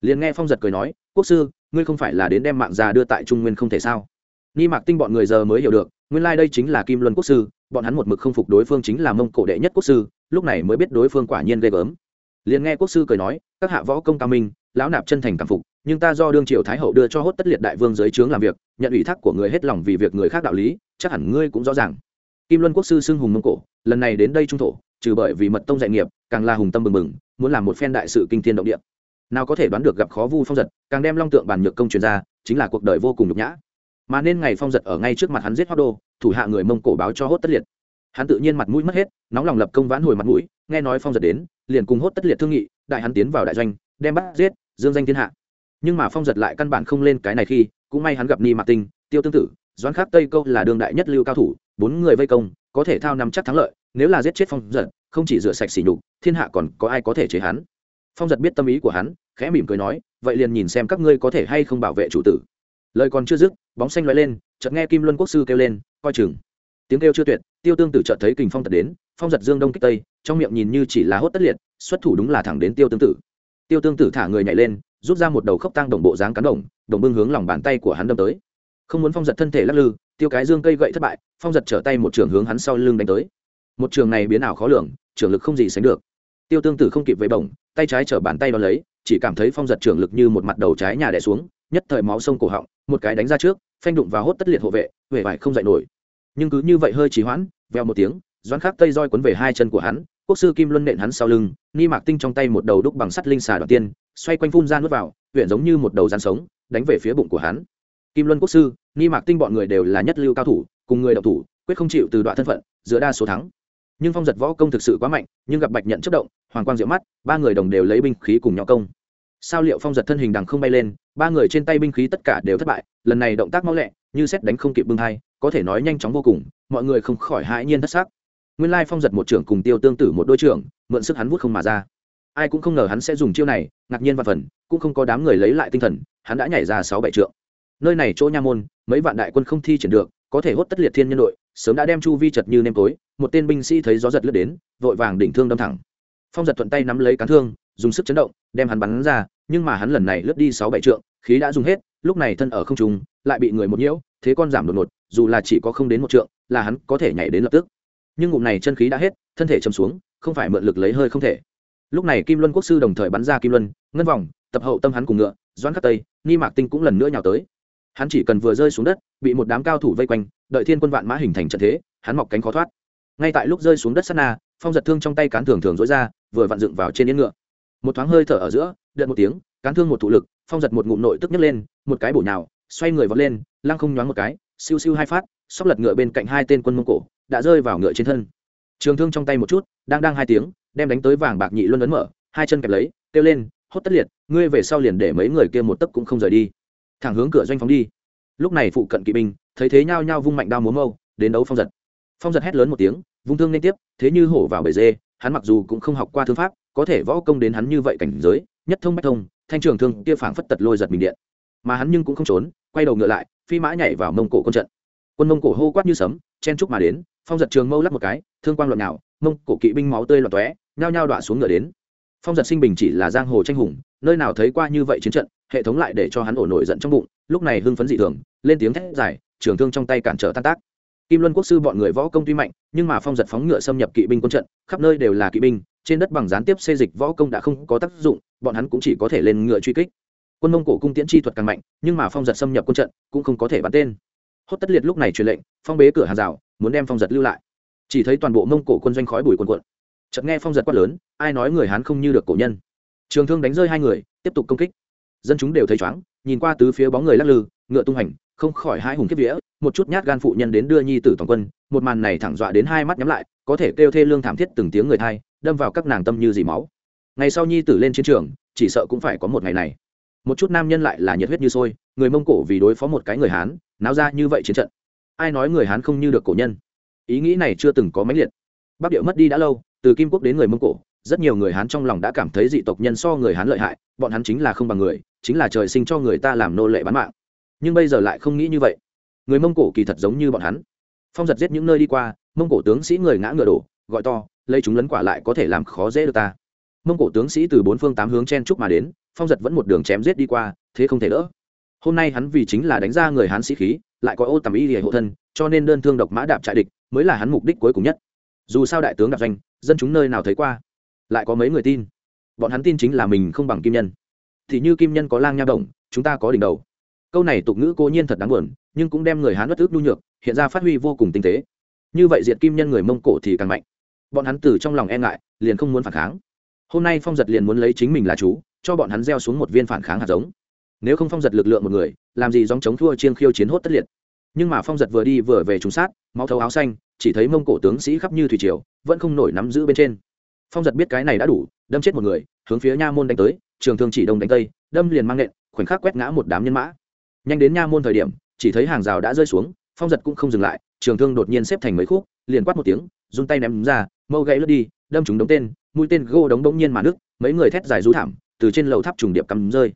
Liền nghe phong giật cười nói, quốc sư, ngươi không phải là đến đem mạng già đưa tại trung nguyên không thể sao? Ni mạc tinh bọn người giờ mới hiểu được, nguyên lai đây chính là kim luân quốc sư, bọn hắn một mực không phục đối phương chính là mông cổ đệ nhất quốc sư, lúc này mới biết đối phương quả nhiên ghê gớm liền nghe quốc sư cười nói, các hạ võ công cao minh, lão nạp chân thành cảm phục, nhưng ta do đương triều thái hậu đưa cho hốt tất liệt đại vương dưới trướng làm việc, nhận ủy thác của người hết lòng vì việc người khác đạo lý, chắc hẳn ngươi cũng rõ ràng. Kim luân quốc sư xưng hùng mông cổ, lần này đến đây trung thổ, trừ bởi vì mật tông dạy nghiệp, càng là hùng tâm bừng bừng, muốn làm một phen đại sự kinh thiên động địa. Nào có thể đoán được gặp khó vu phong giật, càng đem long tượng bàn nhược công truyền ra, chính là cuộc đời vô cùng nhục nhã. Mà nên ngày phong giật ở ngay trước mặt hắn giết hoa đô, thủ hạ người mông cổ báo cho hốt tất liệt hắn tự nhiên mặt mũi mất hết nóng lòng lập công vãn hồi mặt mũi nghe nói phong giật đến liền cùng hốt tất liệt thương nghị đại hắn tiến vào đại doanh đem bắt giết dương danh thiên hạ. Nhưng mà phong giật lại căn bản không lên cái này khi cũng may hắn gặp ni mạc tinh tiêu tương tử, doãn khắc tây câu là đường đại nhất lưu cao thủ bốn người vây công có thể thao nắm chắc thắng lợi nếu là giết chết phong giật không chỉ rửa sạch xỉ nhục thiên hạ còn có ai có thể chế hắn? Phong giật biết tâm ý của hắn khẽ mỉm cười nói vậy liền nhìn xem các ngươi có thể hay không bảo vệ chủ tử. Lời còn chưa dứt bóng xanh loại lên chợt nghe kim luân quốc sư kêu lên coi chừng tiếng kêu chưa tuyệt, tiêu tương tử chợt thấy kình phong tật đến, phong giật dương đông kích tây, trong miệng nhìn như chỉ là hốt tất liệt, xuất thủ đúng là thẳng đến tiêu tương tử. Tiêu tương tử thả người nhảy lên, rút ra một đầu khốc tăng đồng bộ dáng cán đồng đồng bưng hướng lòng bàn tay của hắn đâm tới. Không muốn phong giật thân thể lắc lư, tiêu cái dương cây gậy thất bại, phong giật trở tay một trường hướng hắn sau lưng đánh tới. Một trường này biến ảo khó lường, trường lực không gì sánh được. Tiêu tương tử không kịp với bổng, tay trái chở bàn tay đ lấy, chỉ cảm thấy phong giật trường lực như một mặt đầu trái nhà đẻ xuống, nhất thời máu sông cổ họng, một cái đánh ra trước, phanh đụng vào hốt tất liệt hộ vệ huệ vải không dậy nổi nhưng cứ như vậy hơi trì hoãn veo một tiếng, doãn khắc tây roi quấn về hai chân của hắn, quốc sư kim luân nện hắn sau lưng, ni mạc tinh trong tay một đầu đúc bằng sắt linh xà đoạn tiên, xoay quanh phun ra nuốt vào, huyện giống như một đầu rắn sống, đánh về phía bụng của hắn. kim luân quốc sư, ni mạc tinh bọn người đều là nhất lưu cao thủ, cùng người đọc thủ, quyết không chịu từ đoạn thân phận, giữa đa số thắng. nhưng phong giật võ công thực sự quá mạnh, nhưng gặp bạch nhận chất động, hoàng quang diệu mắt, ba người đồng đều lấy binh khí cùng nhau công. sao liệu phong giật thân hình đằng không bay lên, ba người trên tay binh khí tất cả đều thất bại, lần này động tác mau lẹ, như xét đánh không kịp bưng hai có thể nói nhanh chóng vô cùng, mọi người không khỏi hãi nhiên thất sắc. nguyên lai phong giật một trưởng cùng tiêu tương tử một đôi trưởng, mượn sức hắn vút không mà ra. Ai cũng không ngờ hắn sẽ dùng chiêu này, ngạc nhiên và phần, cũng không có đám người lấy lại tinh thần, hắn đã nhảy ra sáu bảy trượng. Nơi này chỗ nha môn, mấy vạn đại quân không thi triển được, có thể hốt tất liệt thiên nhân đội, sớm đã đem chu vi chật như nêm tối, một tên binh sĩ thấy gió giật lướt đến, vội vàng đỉnh thương đâm thẳng. Phong giật thuận tay nắm lấy cán thương, dùng sức chấn động, đem hắn bắn ra, nhưng mà hắn lần này lướt đi sáu bảy trượng, khí đã dùng hết, lúc này thân ở không trung lại bị người một nhiễu, thế con giảm đột ngột, dù là chỉ có không đến một trượng, là hắn có thể nhảy đến lập tức. Nhưng ngụm này chân khí đã hết, thân thể châm xuống, không phải mượn lực lấy hơi không thể. Lúc này kim luân quốc sư đồng thời bắn ra kim luân, ngân vòng, tập hậu tâm hắn cùng ngựa, doãn khắc tây ni mạc tinh cũng lần nữa nhào tới. Hắn chỉ cần vừa rơi xuống đất, bị một đám cao thủ vây quanh, đợi thiên quân vạn mã hình thành trận thế, hắn mọc cánh khó thoát. Ngay tại lúc rơi xuống đất sát na, phong giật thương trong tay cán thường thường dối ra, vừa vặn dựng vào trên yên ngựa. Một thoáng hơi thở ở giữa, đợt một tiếng, cán thương một thụ lực, phong giật một ngụm nội tức nhấc lên, một cái bổ nhào xoay người vọt lên, lăng không nhoáng một cái, siêu siêu hai phát, sóc lật ngựa bên cạnh hai tên quân mông cổ đã rơi vào ngựa trên thân. Trường thương trong tay một chút, đang đang hai tiếng, đem đánh tới vàng bạc nhị luân ấn mở, hai chân kẹp lấy, kêu lên, hốt tất liệt, ngươi về sau liền để mấy người kia một tấc cũng không rời đi. Thẳng hướng cửa doanh phóng đi. Lúc này phụ cận kỵ binh, thấy thế nhao nhao vung mạnh đao múa mâu, đến đấu phong giật. Phong giật hét lớn một tiếng, vung thương liên tiếp, thế như hổ vào bể dê, hắn mặc dù cũng không học qua thương pháp, có thể võ công đến hắn như vậy cảnh giới, nhất thông bách thông, thanh trường thương kia phảng phất tật lôi giật mình điện. Mà hắn nhưng cũng không trốn quay đầu ngựa lại, phi mã nhảy vào mông cổ quân trận. Quân mông cổ hô quát như sấm, chen trúc mà đến, phong giật trường mâu lắc một cái, thương quang loạn nào mông cổ kỵ binh máu tươi loạn tóe, nhao nhao đọa xuống ngựa đến. Phong giật sinh bình chỉ là giang hồ tranh hùng, nơi nào thấy qua như vậy chiến trận, hệ thống lại để cho hắn ổ nổi giận trong bụng, lúc này hưng phấn dị thường, lên tiếng thét dài, trường thương trong tay cản trở tan tác. Kim luân quốc sư bọn người võ công tuy mạnh, nhưng mà phong giật phóng ngựa xâm nhập kỵ binh quân trận, khắp nơi đều là kỵ binh, trên đất bằng gián tiếp xê dịch võ công đã không có tác dụng, bọn hắn cũng chỉ có thể lên ngựa truy kích quân mông cổ cung tiễn chi thuật càng mạnh, nhưng mà phong giật xâm nhập quân trận cũng không có thể bắn tên. Hốt tất liệt lúc này truyền lệnh, phong bế cửa hàng rào muốn đem phong giật lưu lại. Chỉ thấy toàn bộ mông cổ quân doanh khói bùi quần quận chợt nghe phong giật quát lớn, ai nói người hán không như được cổ nhân? Trường thương đánh rơi hai người, tiếp tục công kích. Dân chúng đều thấy chóng nhìn qua tứ phía bóng người lắc lư, ngựa tung hành, không khỏi hai hùng kiếp vía, một chút nhát gan phụ nhân đến đưa nhi tử toàn quân, một màn này thẳng dọa đến hai mắt nhắm lại, có thể kêu thê lương thảm thiết từng tiếng người thai, đâm vào các nàng tâm như dì máu. Ngày sau nhi tử lên chiến trường, chỉ sợ cũng phải có một ngày này một chút nam nhân lại là nhiệt huyết như sôi, người mông cổ vì đối phó một cái người hán, náo ra như vậy chiến trận. Ai nói người hán không như được cổ nhân? Ý nghĩ này chưa từng có mãnh liệt. Bắc điệu mất đi đã lâu, từ kim quốc đến người mông cổ, rất nhiều người hán trong lòng đã cảm thấy dị tộc nhân so người hán lợi hại, bọn hắn chính là không bằng người, chính là trời sinh cho người ta làm nô lệ bán mạng. Nhưng bây giờ lại không nghĩ như vậy. Người mông cổ kỳ thật giống như bọn hắn. Phong giật giết những nơi đi qua, mông cổ tướng sĩ người ngã ngựa đổ, gọi to, lấy chúng lấn quả lại có thể làm khó dễ được ta mông cổ tướng sĩ từ bốn phương tám hướng chen trúc mà đến, phong giật vẫn một đường chém giết đi qua, thế không thể đỡ. Hôm nay hắn vì chính là đánh ra người hán sĩ khí, lại có ô tầm y hệ hộ thân, cho nên đơn thương độc mã đạp trại địch mới là hắn mục đích cuối cùng nhất. Dù sao đại tướng đạp doanh, dân chúng nơi nào thấy qua, lại có mấy người tin. Bọn hắn tin chính là mình không bằng kim nhân. Thì như kim nhân có lang nha động chúng ta có đỉnh đầu. Câu này tục ngữ cố nhiên thật đáng buồn, nhưng cũng đem người hán bất ước nhu nhược, hiện ra phát huy vô cùng tinh tế. Như vậy diệt kim nhân người mông cổ thì càng mạnh. Bọn hắn từ trong lòng e ngại, liền không muốn phản kháng hôm nay phong giật liền muốn lấy chính mình là chú, cho bọn hắn gieo xuống một viên phản kháng hạt giống. Nếu không phong giật lực lượng một người, làm gì dòng chống thua chiêng khiêu chiến hốt tất liệt. Nhưng mà phong giật vừa đi vừa về trúng sát, máu thấu áo xanh, chỉ thấy mông cổ tướng sĩ khắp như thủy triều, vẫn không nổi nắm giữ bên trên. Phong giật biết cái này đã đủ, đâm chết một người, hướng phía nha môn đánh tới, trường thương chỉ đông đánh tây, đâm liền mang nện, khoảnh khắc quét ngã một đám nhân mã. Nhanh đến nha môn thời điểm, chỉ thấy hàng rào đã rơi xuống, phong giật cũng không dừng lại, trường thương đột nhiên xếp thành mấy khúc, liền quát một tiếng, run tay ném ra mâu gãy lướt đi, đâm chúng đống tên mũi tên gô đống đống nhiên mà nước mấy người thét dài rú thảm, từ trên lầu tháp trùng điệp cắm rơi.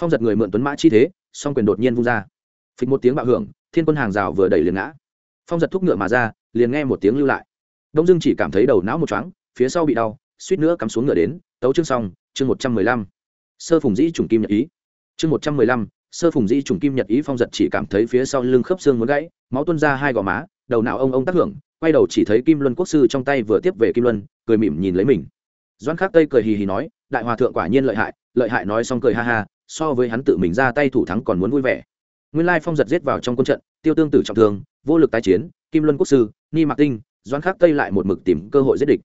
Phong giật người mượn tuấn mã chi thế, song quyền đột nhiên vung ra. Phịch một tiếng bạo hưởng, thiên quân hàng rào vừa đẩy liền ngã. Phong giật thúc ngựa mà ra, liền nghe một tiếng lưu lại. Đông dương chỉ cảm thấy đầu não một chóng phía sau bị đau, suýt nữa cắm xuống ngựa đến, tấu chương xong, chương một trăm mười lăm. Sơ phùng dĩ trùng kim nhật ý. Chương một trăm mười lăm, sơ phùng dĩ trùng kim nhật ý, phong giật chỉ cảm thấy phía sau lưng khớp xương muốn gãy, máu tuôn ra hai gò má, đầu não ông ông tác hưởng, quay đầu chỉ thấy kim luân quốc sư trong tay vừa tiếp về kim luân, cười mỉm nhìn lấy mình doan khắc tây cười hì hì nói, đại hòa thượng quả nhiên lợi hại lợi hại nói xong cười ha ha, so với hắn tự mình ra tay thủ thắng còn muốn vui vẻ. Nguyên lai phong giật giết vào trong quân trận, tiêu tương tử trọng thương, vô lực tái chiến, kim luân quốc sư, ni mạc tinh doan khắc tây lại một mực tìm cơ hội giết địch.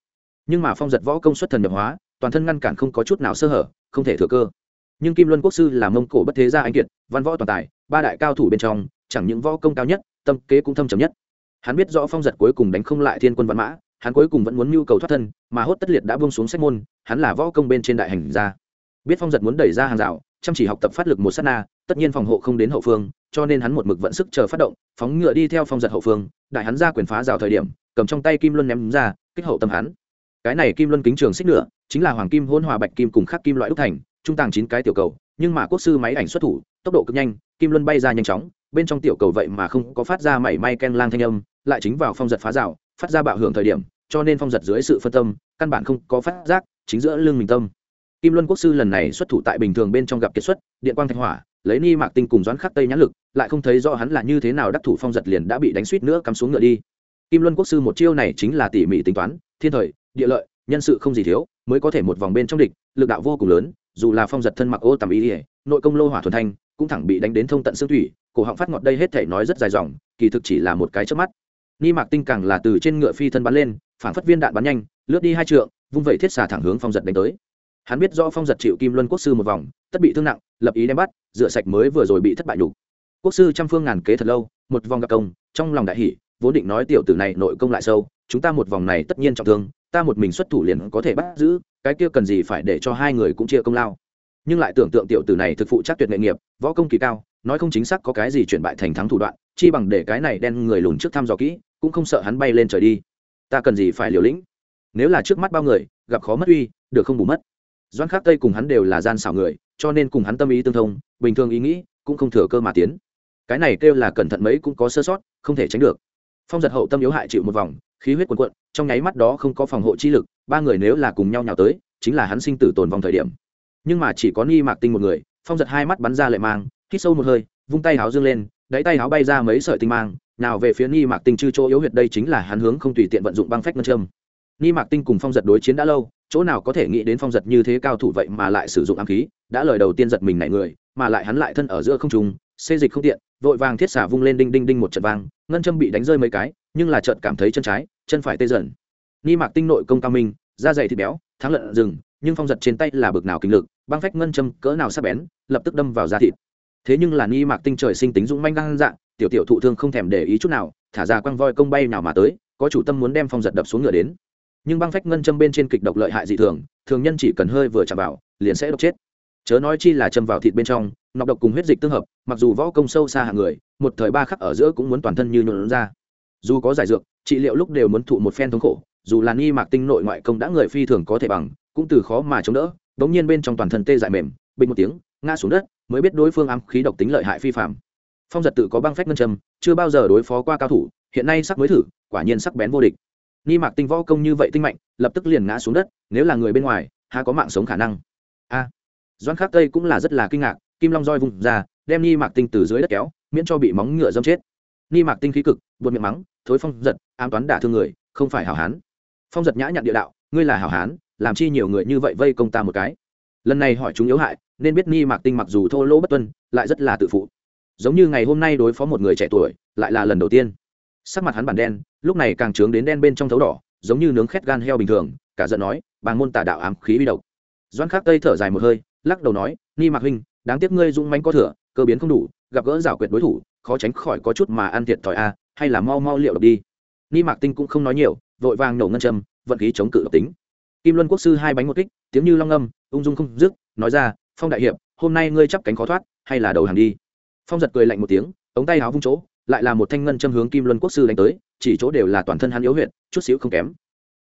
Nhưng mà phong giật võ công xuất thần nhập hóa, toàn thân ngăn cản không có chút nào sơ hở, không thể thừa cơ. Nhưng kim luân quốc sư là mông cổ bất thế gia anh kiệt, văn võ toàn tài, ba đại cao thủ bên trong, chẳng những võ công cao nhất, tâm kế cũng thâm trầm nhất. Hắn biết rõ phong giật cuối cùng đánh không lại thiên quân văn mã hắn cuối cùng vẫn muốn mưu cầu thoát thân, mà hốt tất liệt đã buông xuống sách môn, hắn là võ công bên trên đại hành gia. Biết phong giật muốn đẩy ra hàng rào, chăm chỉ học tập phát lực một sát na, tất nhiên phòng hộ không đến hậu phương, cho nên hắn một mực vận sức chờ phát động, phóng ngựa đi theo phong giật hậu phương, đại hắn ra quyền phá rào thời điểm, cầm trong tay kim luân ném ra, kích hậu tâm hắn. Cái này kim luân kính trường xích nữa chính là hoàng kim hôn hòa bạch kim cùng khắc kim loại đúc thành, trung tàng chín cái tiểu cầu, nhưng mà quốc sư máy ảnh xuất thủ, tốc độ cực nhanh, kim luân bay ra nhanh chóng, bên trong tiểu cầu vậy mà không có phát ra mảy may ken lang thanh âm, lại chính vào phong giật phá rào phát ra bạo hưởng thời điểm, cho nên phong giật dưới sự phân tâm, căn bản không có phát giác, chính giữa lưng mình tâm. Kim luân quốc sư lần này xuất thủ tại bình thường bên trong gặp kiệt xuất, điện quang thanh hỏa, lấy ni mạc tinh cùng doãn khắc tây nhãn lực, lại không thấy rõ hắn là như thế nào đắc thủ phong giật liền đã bị đánh suýt nữa cắm xuống ngựa đi. Kim luân quốc sư một chiêu này chính là tỉ mỉ tính toán, thiên thời, địa lợi, nhân sự không gì thiếu, mới có thể một vòng bên trong địch, lực đạo vô cùng lớn, dù là phong giật thân mặc ô tầm ý ỉa nội công lô hỏa thuần thanh, cũng thẳng bị đánh đến thông tận xương thủy, cổ họng phát ngọt đây hết thể nói rất dài dòng, kỳ thực chỉ là một cái trước mắt ni mạc tinh càng là từ trên ngựa phi thân bắn lên phản phất viên đạn bắn nhanh, lướt đi hai trượng, vung vẩy thiết xà thẳng hướng phong giật đánh tới. Hắn biết do phong giật chịu kim luân quốc sư một vòng, tất bị thương nặng, lập ý đem bắt, rửa sạch mới vừa rồi bị thất bại nhục. Quốc sư trăm phương ngàn kế thật lâu, một vòng gặp công, trong lòng đại hỷ vốn định nói tiểu tử này nội công lại sâu, chúng ta một vòng này tất nhiên trọng thương, ta một mình xuất thủ liền có thể bắt giữ, cái kia cần gì phải để cho hai người cũng chia công lao. Nhưng lại tưởng tượng tiểu tử này thực phụ chắc tuyệt nghệ nghiệp, võ công kỳ cao, nói không chính xác có cái gì chuyển bại thành thắng thủ đoạn, chi bằng để cái này đen người lùn trước thăm dò kỹ cũng không sợ hắn bay lên trời đi. Ta cần gì phải liều lĩnh? Nếu là trước mắt bao người, gặp khó mất uy, được không bù mất. Doan khắc tây cùng hắn đều là gian xảo người, cho nên cùng hắn tâm ý tương thông, bình thường ý nghĩ cũng không thừa cơ mà tiến. Cái này kêu là cẩn thận mấy cũng có sơ sót, không thể tránh được. Phong giật hậu tâm yếu hại chịu một vòng, khí huyết quần quận trong nháy mắt đó không có phòng hộ chi lực, ba người nếu là cùng nhau nhào tới, chính là hắn sinh tử tồn vòng thời điểm. Nhưng mà chỉ có ni mạc tinh một người, phong giật hai mắt bắn ra lệ mang, hít sâu một hơi, vung tay háo dương lên, đáy tay háo bay ra mấy sợi tinh mang nào về phía ni mạc tinh chư chỗ yếu huyệt đây chính là hắn hướng không tùy tiện vận dụng băng phách ngân châm. Ni mạc tinh cùng phong giật đối chiến đã lâu, chỗ nào có thể nghĩ đến phong giật như thế cao thủ vậy mà lại sử dụng ám khí, đã lời đầu tiên giật mình nảy người, mà lại hắn lại thân ở giữa không trùng xê dịch không tiện, vội vàng thiết xả vung lên đinh đinh đinh một trận vang, ngân châm bị đánh rơi mấy cái, nhưng là chợt cảm thấy chân trái, chân phải tê dần. Ni mạc tinh nội công cao minh, da dày thịt béo, thắng lợn rừng, nhưng phong giật trên tay là bực nào kinh lực, băng phách ngân châm cỡ nào sắc bén, lập tức đâm vào da thịt. Thế nhưng là ni mạc tinh trời sinh tính dũng manh ngang dạng tiểu tiểu thụ thương không thèm để ý chút nào, thả ra quăng voi công bay nào mà tới, có chủ tâm muốn đem phong giật đập xuống ngựa đến. Nhưng băng phách ngân châm bên trên kịch độc lợi hại dị thường thường nhân chỉ cần hơi vừa chạm vào, liền sẽ độc chết. Chớ nói chi là châm vào thịt bên trong, nọc độc cùng huyết dịch tương hợp, mặc dù võ công sâu xa hàng người, một thời ba khắc ở giữa cũng muốn toàn thân như nhuộn ra. Dù có giải dược, trị liệu lúc đều muốn thụ một phen thống khổ, dù là nghi mạc tinh nội ngoại công đã người phi thường có thể bằng, cũng từ khó mà chống đỡ bỗng nhiên bên trong toàn thân tê dại mềm, bình một tiếng, ngã xuống đất, mới biết đối phương ám khí độc tính lợi hại phi phạm phong giật tự có băng phách ngân trầm, chưa bao giờ đối phó qua cao thủ hiện nay sắc mới thử quả nhiên sắc bén vô địch. Ni mạc tinh võ công như vậy tinh mạnh lập tức liền ngã xuống đất nếu là người bên ngoài há có mạng sống khả năng. A. Doan khắc tây cũng là rất là kinh ngạc kim long roi vùng ra đem ni mạc tinh từ dưới đất kéo miễn cho bị móng ngựa dâm chết. Ni mạc tinh khí cực buột miệng mắng thối phong giật ám toán đả thương người không phải hảo hán. Phong giật nhã nhặn địa đạo ngươi là hảo hán làm chi nhiều người như vậy vây công ta một cái? Lần này hỏi chúng yếu hại nên biết ni mạc tinh mặc dù thô lỗ bất tuân lại rất là tự phụ giống như ngày hôm nay đối phó một người trẻ tuổi, lại là lần đầu tiên. Sắc mặt hắn bản đen, lúc này càng trướng đến đen bên trong thấu đỏ, giống như nướng khét gan heo bình thường, cả giận nói, bàng môn tà đạo ám khí bi độc. Doan khắc tây thở dài một hơi, lắc đầu nói, ni mạc huynh, đáng tiếc ngươi dũng mánh có thừa, cơ biến không đủ, gặp gỡ rảo quyệt đối thủ, khó tránh khỏi có chút mà ăn thiệt thòi a, hay là mau mau liệu độc đi. Ni mạc tinh cũng không nói nhiều, vội vàng nổ ngân châm, vận khí chống cự độc tính. Kim luân quốc sư hai bánh một kích, tiếng như long âm, ung dung không dứt, nói ra, phong đại hiệp, hôm nay ngươi chắp cánh khó thoát, hay là đầu hàng đi phong giật cười lạnh một tiếng, ống tay áo vung chỗ, lại là một thanh ngân châm hướng kim luân quốc sư đánh tới, chỉ chỗ đều là toàn thân hắn yếu huyện chút xíu không kém.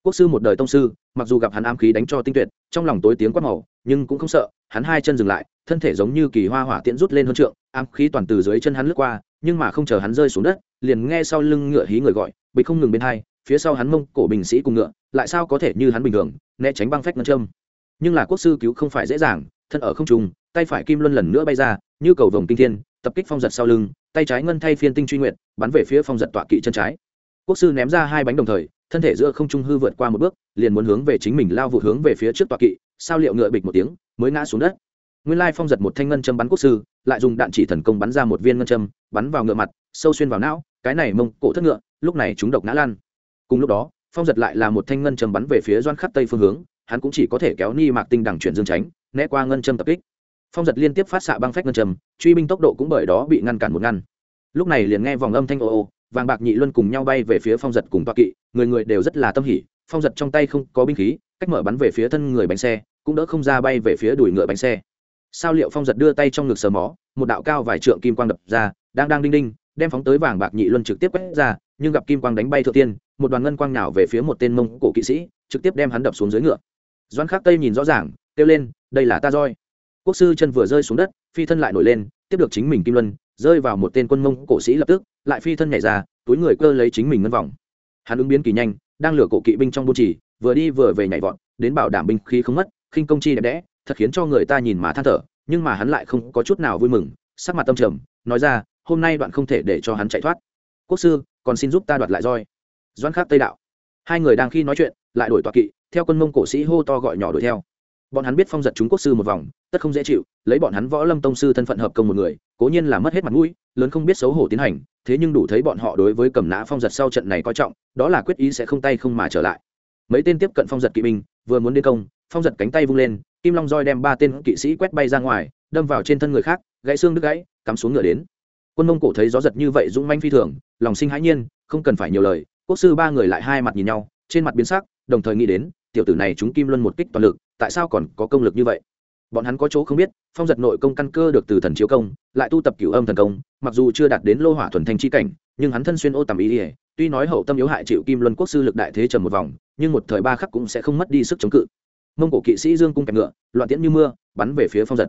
Quốc sư một đời tông sư, mặc dù gặp hắn ám khí đánh cho tinh tuyệt, trong lòng tối tiếng quát màu, nhưng cũng không sợ, hắn hai chân dừng lại, thân thể giống như kỳ hoa hỏa tiễn rút lên hơn trượng, ám khí toàn từ dưới chân hắn lướt qua, nhưng mà không chờ hắn rơi xuống đất, liền nghe sau lưng ngựa hí người gọi bị không ngừng bên hai, phía sau hắn mông cổ bình sĩ cùng ngựa, lại sao có thể như hắn bình thường, né tránh băng phách ngân châm. Nhưng là quốc sư cứu không phải dễ dàng, thân ở không trùng tay phải kim luân lần nữa bay ra, như cầu vồng tinh thiên tập kích phong giật sau lưng, tay trái ngân thay phiên tinh truy nguyện bắn về phía phong giật tọa kỵ chân trái. Quốc sư ném ra hai bánh đồng thời, thân thể giữa không trung hư vượt qua một bước, liền muốn hướng về chính mình lao vụ hướng về phía trước tọa kỵ, sao liệu ngựa bịch một tiếng, mới ngã xuống đất. Nguyên lai phong giật một thanh ngân châm bắn quốc sư, lại dùng đạn chỉ thần công bắn ra một viên ngân châm, bắn vào ngựa mặt, sâu xuyên vào não, cái này mông cổ thất ngựa, lúc này chúng độc ngã lan cùng lúc đó, phong giật lại là một thanh ngân châm bắn về phía doan khắp tây phương hướng, hắn cũng chỉ có thể kéo ni mạc tinh đằng chuyển dương tránh, né qua ngân châm tập kích phong giật liên tiếp phát xạ băng phách ngân trầm, truy binh tốc độ cũng bởi đó bị ngăn cản một ngăn. Lúc này liền nghe vòng âm thanh ô ô vàng bạc nhị luân cùng nhau bay về phía phong giật cùng toa kỵ người người đều rất là tâm hỉ phong giật trong tay không có binh khí cách mở bắn về phía thân người bánh xe cũng đỡ không ra bay về phía đuổi ngựa bánh xe. Sao liệu phong giật đưa tay trong ngực sờ mó một đạo cao vài trượng kim quang đập ra đang đang đinh đinh đem phóng tới vàng bạc nhị luân trực tiếp quét ra nhưng gặp kim quang đánh bay thượng tiên một đoàn ngân quang nào về phía một tên mông cổ kỵ sĩ trực tiếp đem hắn đập xuống dưới ngựa. Doan khắc tây nhìn rõ ràng kêu lên đây là ta roi quốc sư chân vừa rơi xuống đất, phi thân lại nổi lên, tiếp được chính mình kim luân, rơi vào một tên quân mông cổ sĩ lập tức, lại phi thân nhảy ra, túi người cơ lấy chính mình ngân vòng. Hắn ứng biến kỳ nhanh, đang lửa cổ kỵ binh trong bôn chỉ, vừa đi vừa về nhảy vọt, đến bảo đảm binh khí không mất, khinh công chi đẹp đẽ, thật khiến cho người ta nhìn mà than thở, nhưng mà hắn lại không có chút nào vui mừng, sắc mặt tâm trầm, nói ra, hôm nay đoạn không thể để cho hắn chạy thoát. Quốc sư, còn xin giúp ta đoạt lại roi. Doãn khắc tây đạo. Hai người đang khi nói chuyện, lại đổi tọa kỵ, theo quân mông cổ sĩ hô to gọi nhỏ đuổi theo bọn hắn biết phong giật chúng quốc sư một vòng, tất không dễ chịu, lấy bọn hắn võ lâm tông sư thân phận hợp công một người, cố nhiên là mất hết mặt mũi, lớn không biết xấu hổ tiến hành, thế nhưng đủ thấy bọn họ đối với cầm nã phong giật sau trận này coi trọng, đó là quyết ý sẽ không tay không mà trở lại. Mấy tên tiếp cận phong giật kỵ binh, vừa muốn đi công, phong giật cánh tay vung lên, kim long roi đem ba tên kỵ sĩ quét bay ra ngoài, đâm vào trên thân người khác, gãy xương đứt gãy, cắm xuống ngựa đến. Quân mông cổ thấy gió giật như vậy dũng manh phi thường, lòng sinh hãi nhiên, không cần phải nhiều lời, quốc sư ba người lại hai mặt nhìn nhau, trên mặt biến sắc, đồng thời nghĩ đến, tiểu tử này chúng kim luân một kích toàn lực tại sao còn có công lực như vậy? Bọn hắn có chỗ không biết, phong giật nội công căn cơ được từ thần chiếu công, lại tu tập cửu âm thần công, mặc dù chưa đạt đến lô hỏa thuần thanh chi cảnh, nhưng hắn thân xuyên ô tầm ý ỉa tuy nói hậu tâm yếu hại chịu kim luân quốc sư lực đại thế trầm một vòng, nhưng một thời ba khắc cũng sẽ không mất đi sức chống cự. Mông cổ kỵ sĩ dương cung kẹp ngựa, loạn tiễn như mưa, bắn về phía phong giật.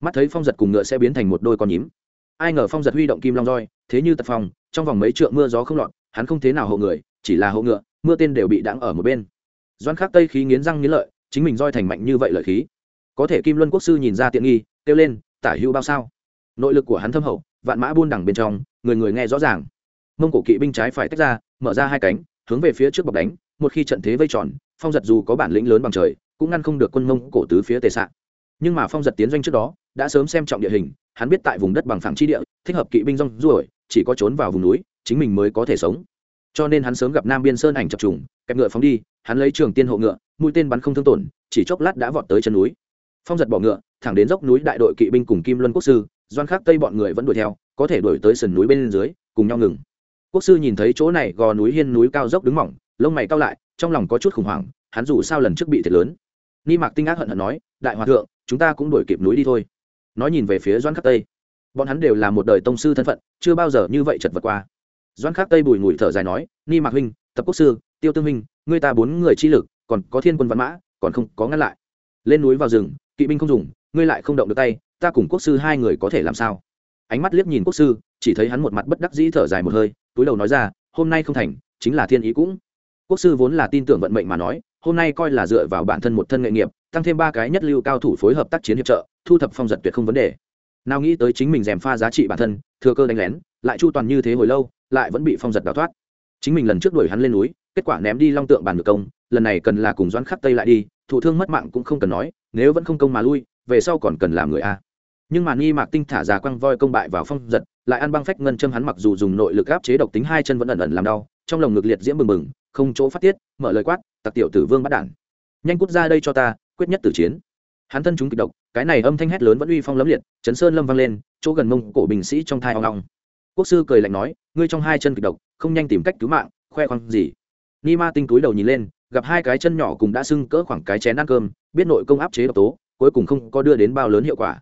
Mắt thấy phong giật cùng ngựa sẽ biến thành một đôi con nhím. Ai ngờ phong giật huy động kim long roi, thế như tật phong, trong vòng mấy trượng mưa gió không lọt, hắn không thế nào hộ người, chỉ là hộ ngựa, mưa tên đều bị đáng ở một bên. Doan khắc tây khí nghiến răng nghiến lợi chính mình roi thành mạnh như vậy lợi khí. Có thể kim luân quốc sư nhìn ra tiện nghi, kêu lên, tả hữu bao sao? Nội lực của hắn thâm hậu, vạn mã buôn đẳng bên trong, người người nghe rõ ràng. Mông cổ kỵ binh trái phải tách ra, mở ra hai cánh, hướng về phía trước bọc đánh, một khi trận thế vây tròn, phong giật dù có bản lĩnh lớn bằng trời, cũng ngăn không được quân mông cổ tứ phía tề sạn nhưng mà phong giật tiến doanh trước đó, đã sớm xem trọng địa hình, hắn biết tại vùng đất bằng phẳng chi địa, thích hợp kỵ binh rong ruổi, chỉ có trốn vào vùng núi, chính mình mới có thể sống cho nên hắn sớm gặp nam biên sơn ảnh chập trùng, kẹp ngựa phóng đi, hắn lấy trường tiên hộ ngựa, mũi tên bắn không thương tổn, chỉ chốc lát đã vọt tới chân núi. Phong giật bỏ ngựa, thẳng đến dốc núi đại đội kỵ binh cùng kim luân quốc sư, doan Khắc tây bọn người vẫn đuổi theo, có thể đuổi tới sườn núi bên dưới, cùng nhau ngừng. Quốc sư nhìn thấy chỗ này, gò núi hiên núi cao dốc đứng mỏng, lông mày cao lại, trong lòng có chút khủng hoảng, hắn dù sao lần trước bị thiệt lớn. Ni mạc tinh ác hận hận nói, đại hòa thượng, chúng ta cũng đuổi kịp núi đi thôi. Nói nhìn về phía doan khắc tây. Bọn hắn đều là một đời tông sư thân phận, chưa bao giờ như vậy chật vật qua doan khắc tây bùi ngùi thở dài nói, ni mạc huynh, tập quốc sư, tiêu tương huynh, ngươi ta bốn người chi lực, còn có thiên quân văn mã, còn không có ngăn lại. Lên núi vào rừng, kỵ binh không dùng, ngươi lại không động được tay, ta cùng quốc sư hai người có thể làm sao? Ánh mắt liếc nhìn quốc sư, chỉ thấy hắn một mặt bất đắc dĩ thở dài một hơi, túi đầu nói ra, hôm nay không thành, chính là thiên ý cũng. Quốc sư vốn là tin tưởng vận mệnh mà nói, hôm nay coi là dựa vào bản thân một thân nghệ nghiệp, tăng thêm ba cái nhất lưu cao thủ phối hợp tác chiến hiệp trợ, thu thập phong giật tuyệt không vấn đề. Nào nghĩ tới chính mình dèm pha giá trị bản thân, thừa cơ đánh lén, lại chu toàn như thế hồi lâu lại vẫn bị phong giật đào thoát. Chính mình lần trước đuổi hắn lên núi, kết quả ném đi long tượng bàn ngược công, lần này cần là cùng doãn khắc tây lại đi, thụ thương mất mạng cũng không cần nói, nếu vẫn không công mà lui, về sau còn cần làm người a. Nhưng mà nghi mạc tinh thả ra quăng voi công bại vào phong giật, lại ăn băng phách ngân châm hắn mặc dù dùng nội lực áp chế độc tính hai chân vẫn ẩn ẩn làm đau, trong lồng ngực liệt diễm bừng bừng, không chỗ phát tiết, mở lời quát, tặc tiểu tử vương bắt đản nhanh cút ra đây cho ta, quyết nhất tử chiến. Hắn thân chúng kịch độc, cái này âm thanh hét lớn vẫn uy phong lấm liệt, chấn sơn lâm vang lên, chỗ gần mông cổ bình sĩ trong thai hoang long quốc sư cười lạnh nói, ngươi trong hai chân kịch độc, không nhanh tìm cách cứu mạng, khoe khoang gì? Ni ma tinh túi đầu nhìn lên, gặp hai cái chân nhỏ cùng đã sưng cỡ khoảng cái chén ăn cơm, biết nội công áp chế độc tố, cuối cùng không có đưa đến bao lớn hiệu quả.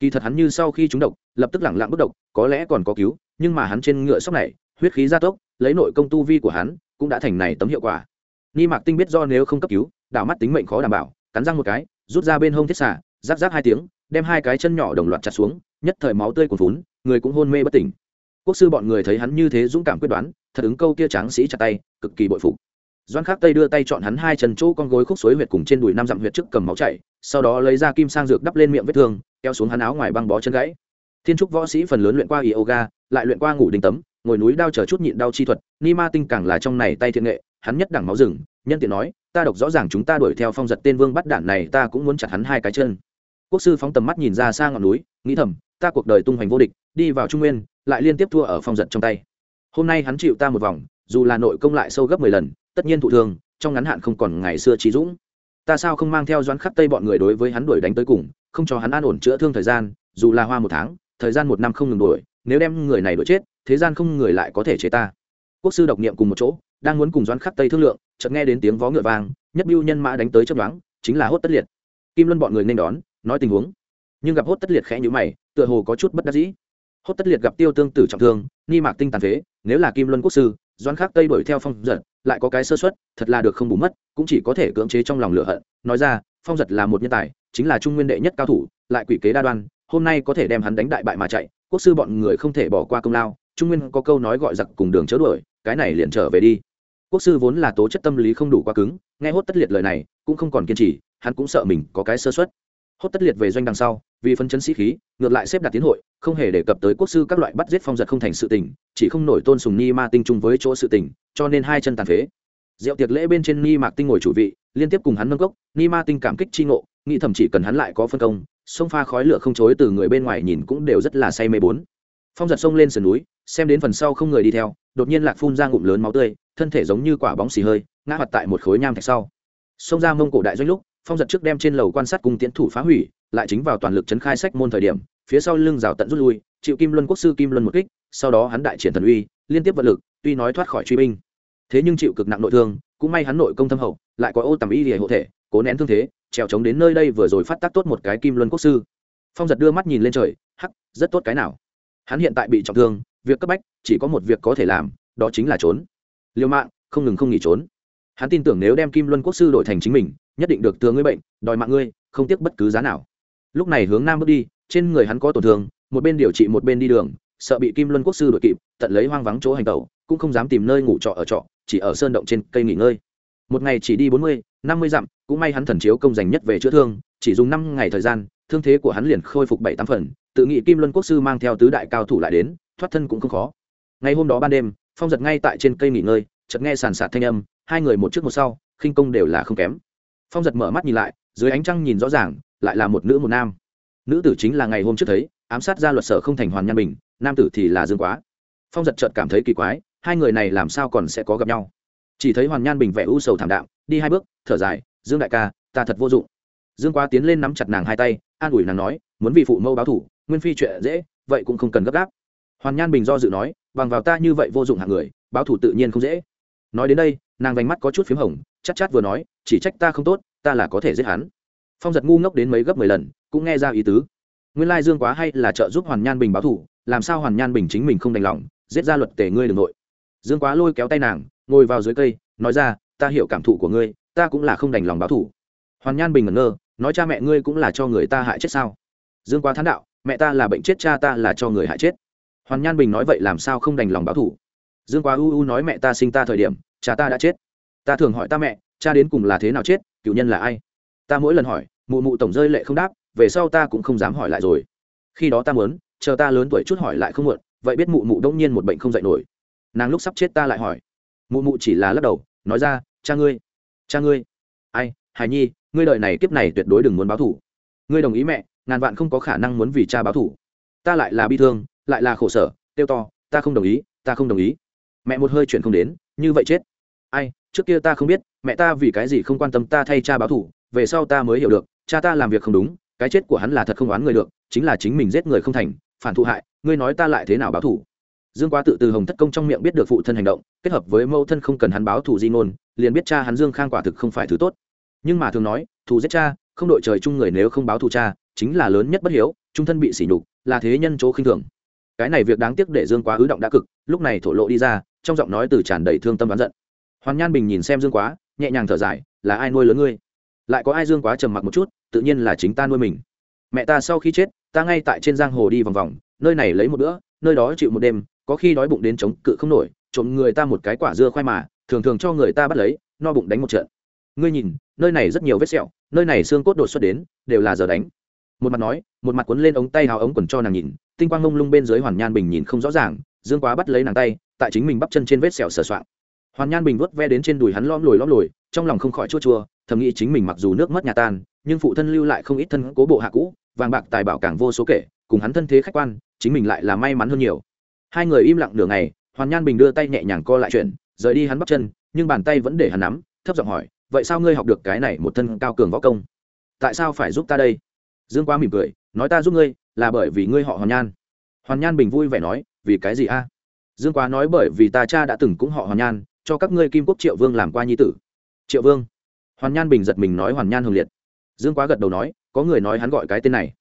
Kỳ thật hắn như sau khi trúng độc, lập tức lẳng lặng bất độc, có lẽ còn có cứu, nhưng mà hắn trên ngựa sóc này, huyết khí gia tốc, lấy nội công tu vi của hắn, cũng đã thành này tấm hiệu quả. Ni mạc tinh biết do nếu không cấp cứu, đảo mắt tính mệnh khó đảm bảo, cắn răng một cái, rút ra bên hông thiết xả giáp giáp hai tiếng, đem hai cái chân nhỏ đồng loạt chặt xuống, nhất thời máu tươi cuồn phún người cũng hôn mê bất tỉnh quốc sư bọn người thấy hắn như thế dũng cảm quyết đoán, thật ứng câu kia tráng sĩ chặt tay, cực kỳ bội phục. Doan khắc tây đưa tay chọn hắn hai chân chỗ con gối khúc suối huyệt cùng trên đùi năm dặm huyệt trước cầm máu chảy, sau đó lấy ra kim sang dược đắp lên miệng vết thương, kéo xuống hắn áo ngoài băng bó chân gãy. Thiên trúc võ sĩ phần lớn luyện qua yoga, lại luyện qua ngủ đình tấm, ngồi núi đao chờ chút nhịn đau chi thuật, ni ma tinh càng là trong này tay thiện nghệ, hắn nhất đẳng máu rừng, nhân tiện nói, ta độc rõ ràng chúng ta đuổi theo phong giật tên vương bắt đản này, ta cũng muốn chặt hắn hai cái chân quốc sư phóng tầm mắt nhìn ra xa ngọn núi, nghĩ thầm, ta cuộc đời tung hoành vô địch, đi vào trung nguyên, lại liên tiếp thua ở phong giật trong tay. Hôm nay hắn chịu ta một vòng, dù là nội công lại sâu gấp mười lần, tất nhiên thụ thương, trong ngắn hạn không còn ngày xưa trí dũng. Ta sao không mang theo doãn khắc tây bọn người đối với hắn đuổi đánh tới cùng, không cho hắn an ổn chữa thương thời gian, dù là hoa một tháng, thời gian một năm không ngừng đuổi, nếu đem người này đuổi chết, thế gian không người lại có thể chế ta. Quốc sư độc niệm cùng một chỗ, đang muốn cùng doãn khắc tây thương lượng, chợt nghe đến tiếng vó ngựa vang, nhất biêu nhân mã đánh tới chấp đoán chính là hốt tất liệt. Kim luân bọn người nên đón nói tình huống. Nhưng gặp hốt tất liệt khẽ nhữ mày, tựa hồ có chút bất đắc dĩ. Hốt tất liệt gặp tiêu tương tử trọng thương, ni mạc tinh tàn phế, nếu là kim luân quốc sư, doãn khắc tây đuổi theo phong giật, lại có cái sơ xuất thật là được không bù mất, cũng chỉ có thể cưỡng chế trong lòng lửa hận. Nói ra, phong giật là một nhân tài, chính là trung nguyên đệ nhất cao thủ, lại quỷ kế đa đoan, hôm nay có thể đem hắn đánh đại bại mà chạy, quốc sư bọn người không thể bỏ qua công lao, trung nguyên có câu nói gọi giặc cùng đường chớ đuổi, cái này liền trở về đi. Quốc sư vốn là tố chất tâm lý không đủ quá cứng, nghe hốt tất liệt lời này, cũng không còn kiên trì, hắn cũng sợ mình có cái sơ xuất hốt tất liệt về doanh đằng sau, vì phân chấn sĩ khí, ngược lại xếp đặt tiến hội, không hề đề cập tới quốc sư các loại bắt giết phong giật không thành sự tình, chỉ không nổi tôn sùng ni ma tinh chung với chỗ sự tình, cho nên hai chân tàn phế. Rượu tiệc lễ bên trên ni mạc tinh ngồi chủ vị, liên tiếp cùng hắn nâng cốc, ni ma tinh cảm kích chi ngộ, nghĩ thậm chỉ cần hắn lại có phân công, sông pha khói lửa không chối từ người bên ngoài nhìn cũng đều rất là say mê bốn. Phong giật sông lên sườn núi, xem đến phần sau không người đi theo, đột nhiên lạc phun ra ngụm lớn máu tươi, thân thể giống như quả bóng xì hơi, ngã mặt tại một khối nham thạch sau. Xông ra mông cổ đại doanh lúc phong giật trước đem trên lầu quan sát cùng tiến thủ phá hủy, lại chính vào toàn lực chấn khai sách môn thời điểm, phía sau lưng rào tận rút lui chịu kim luân quốc sư kim luân một kích, sau đó hắn đại triển thần uy, liên tiếp vật lực, tuy nói thoát khỏi truy binh. Thế nhưng chịu cực nặng nội thương, cũng may hắn nội công thâm hậu, lại có ô tầm y hệ hộ thể, cố nén thương thế, trèo trống đến nơi đây vừa rồi phát tác tốt một cái kim luân quốc sư. Phong giật đưa mắt nhìn lên trời, hắc, rất tốt cái nào. Hắn hiện tại bị trọng thương, việc cấp bách, chỉ có một việc có thể làm, đó chính là trốn. Liều mạng, không ngừng không nghỉ trốn hắn tin tưởng nếu đem kim luân quốc sư đổi thành chính mình, nhất định được tướng ngươi bệnh, đòi mạng ngươi, không tiếc bất cứ giá nào. Lúc này hướng nam bước đi, trên người hắn có tổn thương, một bên điều trị một bên đi đường, sợ bị kim luân quốc sư đội kịp, tận lấy hoang vắng chỗ hành tẩu, cũng không dám tìm nơi ngủ trọ ở trọ, chỉ ở sơn động trên cây nghỉ ngơi. Một ngày chỉ đi bốn mươi, năm mươi dặm, cũng may hắn thần chiếu công dành nhất về chữa thương, chỉ dùng năm ngày thời gian, thương thế của hắn liền khôi phục bảy tám phần, tự nghĩ kim luân quốc sư mang theo tứ đại cao thủ lại đến, thoát thân cũng không khó. Ngày hôm đó ban đêm, phong giật ngay tại trên cây nghỉ ngơi, chợt nghe sàn sạt thanh âm hai người một trước một sau, khinh công đều là không kém. Phong giật mở mắt nhìn lại, dưới ánh trăng nhìn rõ ràng, lại là một nữ một nam. Nữ tử chính là ngày hôm trước thấy, ám sát ra luật sở không thành hoàn nhan bình, nam tử thì là dương quá. Phong giật chợt cảm thấy kỳ quái, hai người này làm sao còn sẽ có gặp nhau? Chỉ thấy hoàn nhan bình vẻ u sầu thảm đạm, đi hai bước, thở dài, dương đại ca, ta thật vô dụng. Dương quá tiến lên nắm chặt nàng hai tay, an ủi nàng nói, muốn vì phụ mẫu báo thủ, nguyên phi chuyện dễ, vậy cũng không cần gấp gáp. Hoàn nhan bình do dự nói, bằng vào ta như vậy vô dụng hạng người, báo thủ tự nhiên không dễ nói đến đây, nàng vành mắt có chút p h í m hồng chắc chát vừa nói, chỉ trách ta không tốt, ta là có thể giết hắn. Phong giật ngu ngốc đến mấy gấp mười lần, cũng nghe ra ý tứ. Nguyên lai dương quá hay là trợ giúp hoàn nhan bình báo thủ, làm sao hoàn nhan bình chính mình không đành lòng, giết ra luật tể ngươi đ ư n g nội. Dương quá lôi kéo tay nàng, ngồi vào dưới cây, nói ra, ta hiểu cảm thụ của ngươi, ta cũng là không đành lòng báo thủ. Hoàn nhan bình ngẩn ngơ, nói, cha mẹ ngươi cũng là cho người ta hại chết sao? Dương quá thán đạo, mẹ ta là bệnh chết, cha ta là cho người hại chết. Hoàn nhan bình nói, vậy làm sao không đành lòng báo thủ? Dương quá u u nói mẹ ta sinh ta thời điểm, cha ta đã chết. Ta thường hỏi ta mẹ, cha đến cùng là thế nào chết, cựu nhân là ai? Ta mỗi lần hỏi, mụ mụ tổng rơi lệ không đáp, về sau ta cũng không dám hỏi lại rồi. Khi đó ta muốn, chờ ta lớn tuổi chút hỏi lại không muộn, vậy biết mụ mụ đông nhiên một bệnh không dạy nổi. Nàng lúc sắp chết ta lại hỏi. Mụ mụ chỉ là lắc đầu, nói ra, cha ngươi cha ngươi. Ai hài nhi, ngươi đợi này kiếp này tuyệt đối đừng muốn báo thủ ngươi đồng ý mẹ, ngàn vạn không có khả năng muốn vì cha báo thủ ta lại là bi thương, lại là khổ sở tiêu to, ta không đồng ý, ta không đồng ý mẹ một hơi chuyển không đến, như vậy chết. Ai, trước kia ta không biết, mẹ ta vì cái gì không quan tâm ta thay cha báo thủ về sau ta mới hiểu được, cha ta làm việc không đúng, cái chết của hắn là thật không oán người được, chính là chính mình giết người không thành, phản thụ hại, ngươi nói ta lại thế nào báo thủ dương quá tự từ hồng thất công trong miệng biết được phụ thân hành động, kết hợp với mẫu thân không cần hắn báo thủ di ngôn, liền biết cha hắn dương khang quả thực không phải thứ tốt. Nhưng mà thường nói, thù giết cha, không đội trời chung người nếu không báo thù cha, chính là lớn nhất bất hiếu, trung thân bị sỉ nhục, là thế nhân chỗ khinh thường. Cái này việc đáng tiếc để dương quá ứ động đã cực, lúc này thổ lộ đi ra trong giọng nói từ tràn đầy thương tâm oán giận. Hoàn nhan bình nhìn xem dương quá, nhẹ nhàng thở dài, là ai nuôi lớn ngươi? Lại có ai dương quá trầm mặc một chút, tự nhiên là chính ta nuôi mình. Mẹ ta sau khi chết, ta ngay tại trên giang hồ đi vòng vòng, nơi này lấy một bữa, nơi đó chịu một đêm, có khi đói bụng đến chống cự không nổi, trộm người ta một cái quả dưa khoai mà, thường thường cho người ta bắt lấy, no bụng đánh một trận. Ngươi nhìn, nơi này rất nhiều vết sẹo, nơi này xương cốt đột xuất đến, đều là giờ đánh. Một mặt nói, một mặt cuốn lên ống tay hào ống quần cho nàng nhìn, tinh quang mông lung bên dưới hoàn nhan bình nhìn không rõ ràng dương quá bắt lấy nàng tay, tại chính mình bắp chân trên vết sẹo sờ soạng. Hoàn nhan bình vuốt ve đến trên đùi hắn lom lồi lom lồi, trong lòng không khỏi chua chua, thầm nghĩ chính mình mặc dù nước mất nhà tan, nhưng phụ thân lưu lại không ít thân cố bộ hạ cũ, vàng bạc tài bảo càng vô số kể, cùng hắn thân thế khách quan, chính mình lại là may mắn hơn nhiều. Hai người im lặng nửa ngày, hoàn nhan bình đưa tay nhẹ nhàng co lại chuyện, rời đi hắn bắp chân, nhưng bàn tay vẫn để hắn nắm, thấp giọng hỏi, vậy sao ngươi học được cái này một thân cao cường võ công? Tại sao phải giúp ta đây? Dương quá mỉm cười, nói ta giúp ngươi, là bởi vì ngươi họ hoàn nhan. Hoàn nhan bình vui vẻ nói vì cái gì a? Dương quá nói bởi vì ta cha đã từng cũng họ hoàn nhan, cho các ngươi kim quốc triệu vương làm qua nhi tử. Triệu vương. Hoàn nhan bình giật mình nói hoàn nhan hồng liệt. Dương quá gật đầu nói, có người nói hắn gọi cái tên này.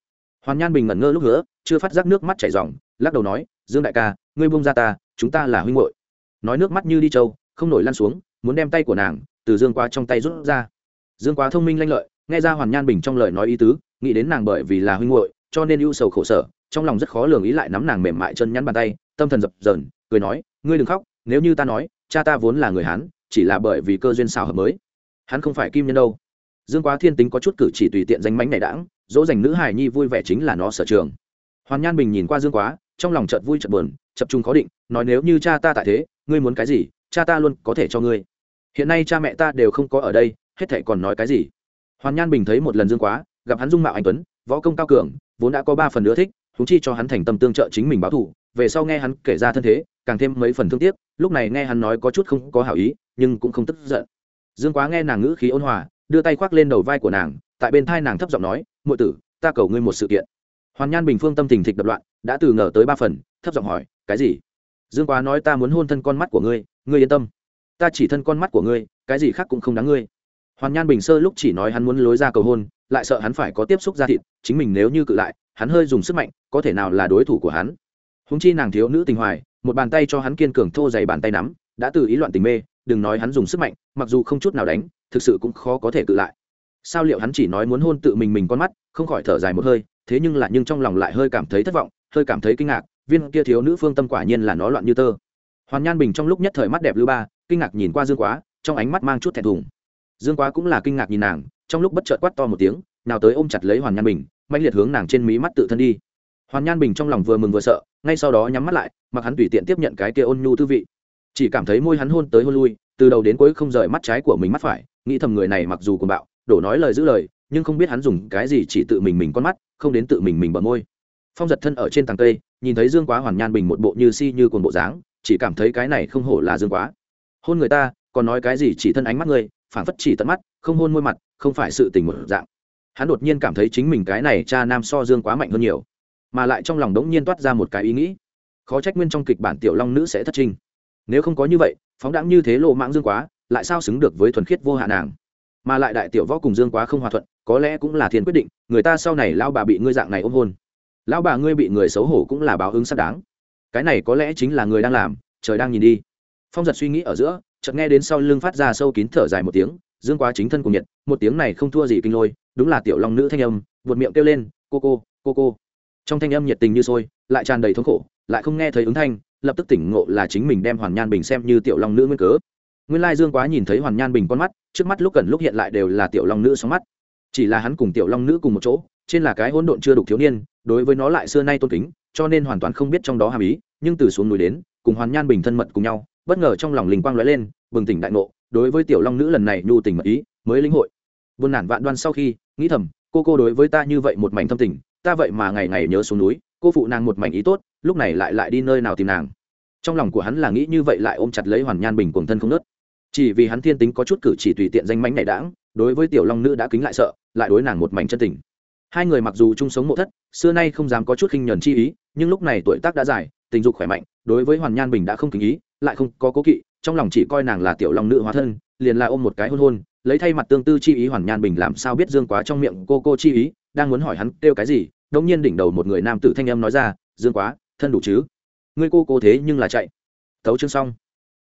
Hoàn nhan bình ngẩn ngơ lúc nữa, chưa phát giác nước mắt chảy ròng, lắc đầu nói, dương đại ca, ngươi buông ra ta, chúng ta là huynh hội nói nước mắt như đi trâu, không nổi lăn xuống, muốn đem tay của nàng từ dương quá trong tay rút ra. Dương quá thông minh lanh lợi, nghe ra hoàn nhan bình trong lời nói ý tứ, nghĩ đến nàng bởi vì là huynh hội cho nên ưu sầu khổ sở trong lòng rất khó lường ý lại nắm nàng mềm mại chân nhắn bàn tay, tâm thần dập dờn, cười nói, ngươi đừng khóc, nếu như ta nói, cha ta vốn là người hán, chỉ là bởi vì cơ duyên xào hợp mới. Hắn không phải kim nhân đâu. Dương quá thiên tính có chút cử chỉ tùy tiện danh mánh này đãng, dỗ dành nữ hài nhi vui vẻ chính là nó sở trường. Hoàn nhan bình nhìn qua dương quá, trong lòng chợt vui chợt buồn, chập trung khó định, nói, nếu như cha ta tại thế, ngươi muốn cái gì, cha ta luôn có thể cho ngươi. Hiện nay cha mẹ ta đều không có ở đây, hết thể còn nói cái gì? Hoàn nhan bình thấy một lần dương quá, gặp hắn dung mạo anh tuấn, võ công cao cường, vốn đã có ba phần nữa thích húng chi cho hắn thành tâm tương trợ chính mình báo thù, về sau nghe hắn kể ra thân thế, càng thêm mấy phần thương tiếc, lúc này nghe hắn nói có chút không có hảo ý, nhưng cũng không tức giận. Dương quá nghe nàng ngữ khí ôn hòa, đưa tay khoác lên đầu vai của nàng, tại bên thai nàng thấp giọng nói, muội tử, ta cầu ngươi một sự kiện. Hoàn nhan bình phương tâm tình thịch đập loạn, đã từ ngờ tới ba phần, thấp giọng hỏi, cái gì? Dương quá nói, ta muốn hôn thân con mắt của ngươi ngươi yên tâm. Ta chỉ thân con mắt của ngươi, cái gì khác cũng không đáng ngươi. Hoàn nhan bình sơ lúc chỉ nói hắn muốn lối ra cầu hôn lại sợ hắn phải có tiếp xúc ra thịt, chính mình nếu như cự lại, hắn hơi dùng sức mạnh, có thể nào là đối thủ của hắn. Húng chi nàng thiếu nữ tình hoài, một bàn tay cho hắn kiên cường thô dày bàn tay nắm, đã từ ý loạn tình mê, đừng nói hắn dùng sức mạnh, mặc dù không chút nào đánh, thực sự cũng khó có thể cự lại. Sao liệu hắn chỉ nói muốn hôn tự mình mình con mắt, không khỏi thở dài một hơi, thế nhưng là nhưng trong lòng lại hơi cảm thấy thất vọng, hơi cảm thấy kinh ngạc, viên kia thiếu nữ phương tâm quả nhiên là nó loạn như tơ. Hoàn nhan bình trong lúc nhất thời mắt đẹp lưu ba, kinh ngạc nhìn qua dương quá, trong ánh mắt mang chút thẹn thùng. Dương quá cũng là kinh ngạc nhìn nàng trong lúc bất chợt quát to một tiếng, nào tới ôm chặt lấy hoàn nhan bình mạnh liệt hướng nàng trên mí mắt tự thân đi. Hoàn nhan bình trong lòng vừa mừng vừa sợ, ngay sau đó nhắm mắt lại, mặc hắn tùy tiện tiếp nhận cái kia ôn nhu tư vị. Chỉ cảm thấy môi hắn hôn tới hôn lui, từ đầu đến cuối không rời mắt trái của mình mắt phải, nghĩ thầm người này mặc dù cuồng bạo, đổ nói lời giữ lời, nhưng không biết hắn dùng cái gì chỉ tự mình mình con mắt, không đến tự mình mình bờ môi. Phong giật thân ở trên tàng cây, nhìn thấy dương quá hoàn nhan bình một bộ như si như cồn bộ dáng, chỉ cảm thấy cái này không hổ là dương quá. Hôn người ta, còn nói cái gì chỉ thân ánh mắt người phản phất chỉ tận mắt, không hôn môi mặt không phải sự tình một dạng. Hắn đột nhiên cảm thấy chính mình cái này cha nam so dương quá mạnh hơn nhiều, mà lại trong lòng đống nhiên toát ra một cái ý nghĩ. Khó trách nguyên trong kịch bản tiểu long nữ sẽ thất trinh. Nếu không có như vậy, phóng đãng như thế lộ mãng dương quá, lại sao xứng được với thuần khiết vô hạ nàng? Mà lại đại tiểu võ cùng dương quá không hòa thuận, có lẽ cũng là thiên quyết định, người ta sau này lao bà bị ngươi dạng này ôm hôn. Lão bà ngươi bị người xấu hổ cũng là báo ứng xác đáng. Cái này có lẽ chính là người đang làm, trời đang nhìn đi. Phong giật suy nghĩ ở giữa, chợt nghe đến sau lưng phát ra sâu kín thở dài một tiếng dương quá chính thân cùng nhiệt, một tiếng này không thua gì kinh lôi, đúng là tiểu long nữ thanh âm, buột miệng kêu lên, cô cô cô cô. Trong thanh âm nhiệt tình như sôi, lại tràn đầy thống khổ, lại không nghe thấy ứng thanh, lập tức tỉnh ngộ là chính mình đem hoàn nhan bình xem như tiểu long nữ nguyên cớ. Nguyên lai dương quá nhìn thấy hoàn nhan bình con mắt, trước mắt lúc cần lúc hiện lại đều là tiểu long nữ sóng mắt. Chỉ là hắn cùng tiểu long nữ cùng một chỗ, trên là cái hỗn độn chưa đục thiếu niên, đối với nó lại xưa nay tôn kính, cho nên hoàn toàn không biết trong đó hàm ý, nhưng từ xuống núi đến, cùng hoàn nhan bình thân mật cùng nhau, bất ngờ trong lòng linh quang lóe lên, bừng tỉnh đại ngộ đối với tiểu long nữ lần này nhu tình mật ý mới linh hội. Buồn nản vạn đoan sau khi, nghĩ thầm, cô cô đối với ta như vậy một mảnh thâm tình, ta vậy mà ngày ngày nhớ xuống núi, cô phụ nàng một mảnh ý tốt, lúc này lại lại đi nơi nào tìm nàng. Trong lòng của hắn là nghĩ như vậy lại ôm chặt lấy hoàn nhan bình cùng thân không nớt. Chỉ vì hắn thiên tính có chút cử chỉ tùy tiện danh mánh này đãng, đối với tiểu long nữ đã kính lại sợ, lại đối nàng một mảnh chân tình. Hai người mặc dù chung sống mộ thất, xưa nay không dám có chút khinh nhuần chi ý, nhưng lúc này tuổi tác đã dài, tình dục khỏe mạnh, đối với hoàn nhan bình đã không kính ý, lại không có cố kỵ trong lòng chỉ coi nàng là tiểu long nữ hóa thân, liền là ôm một cái hôn hôn, lấy thay mặt tương tư chi ý hoàn nhan bình làm sao biết dương quá trong miệng cô cô chi ý, đang muốn hỏi hắn kêu cái gì đông nhiên đỉnh đầu một người nam tử thanh âm nói ra, dương quá, thân đủ chứ? Ngươi cô cô thế nhưng là chạy. Tấu chương xong.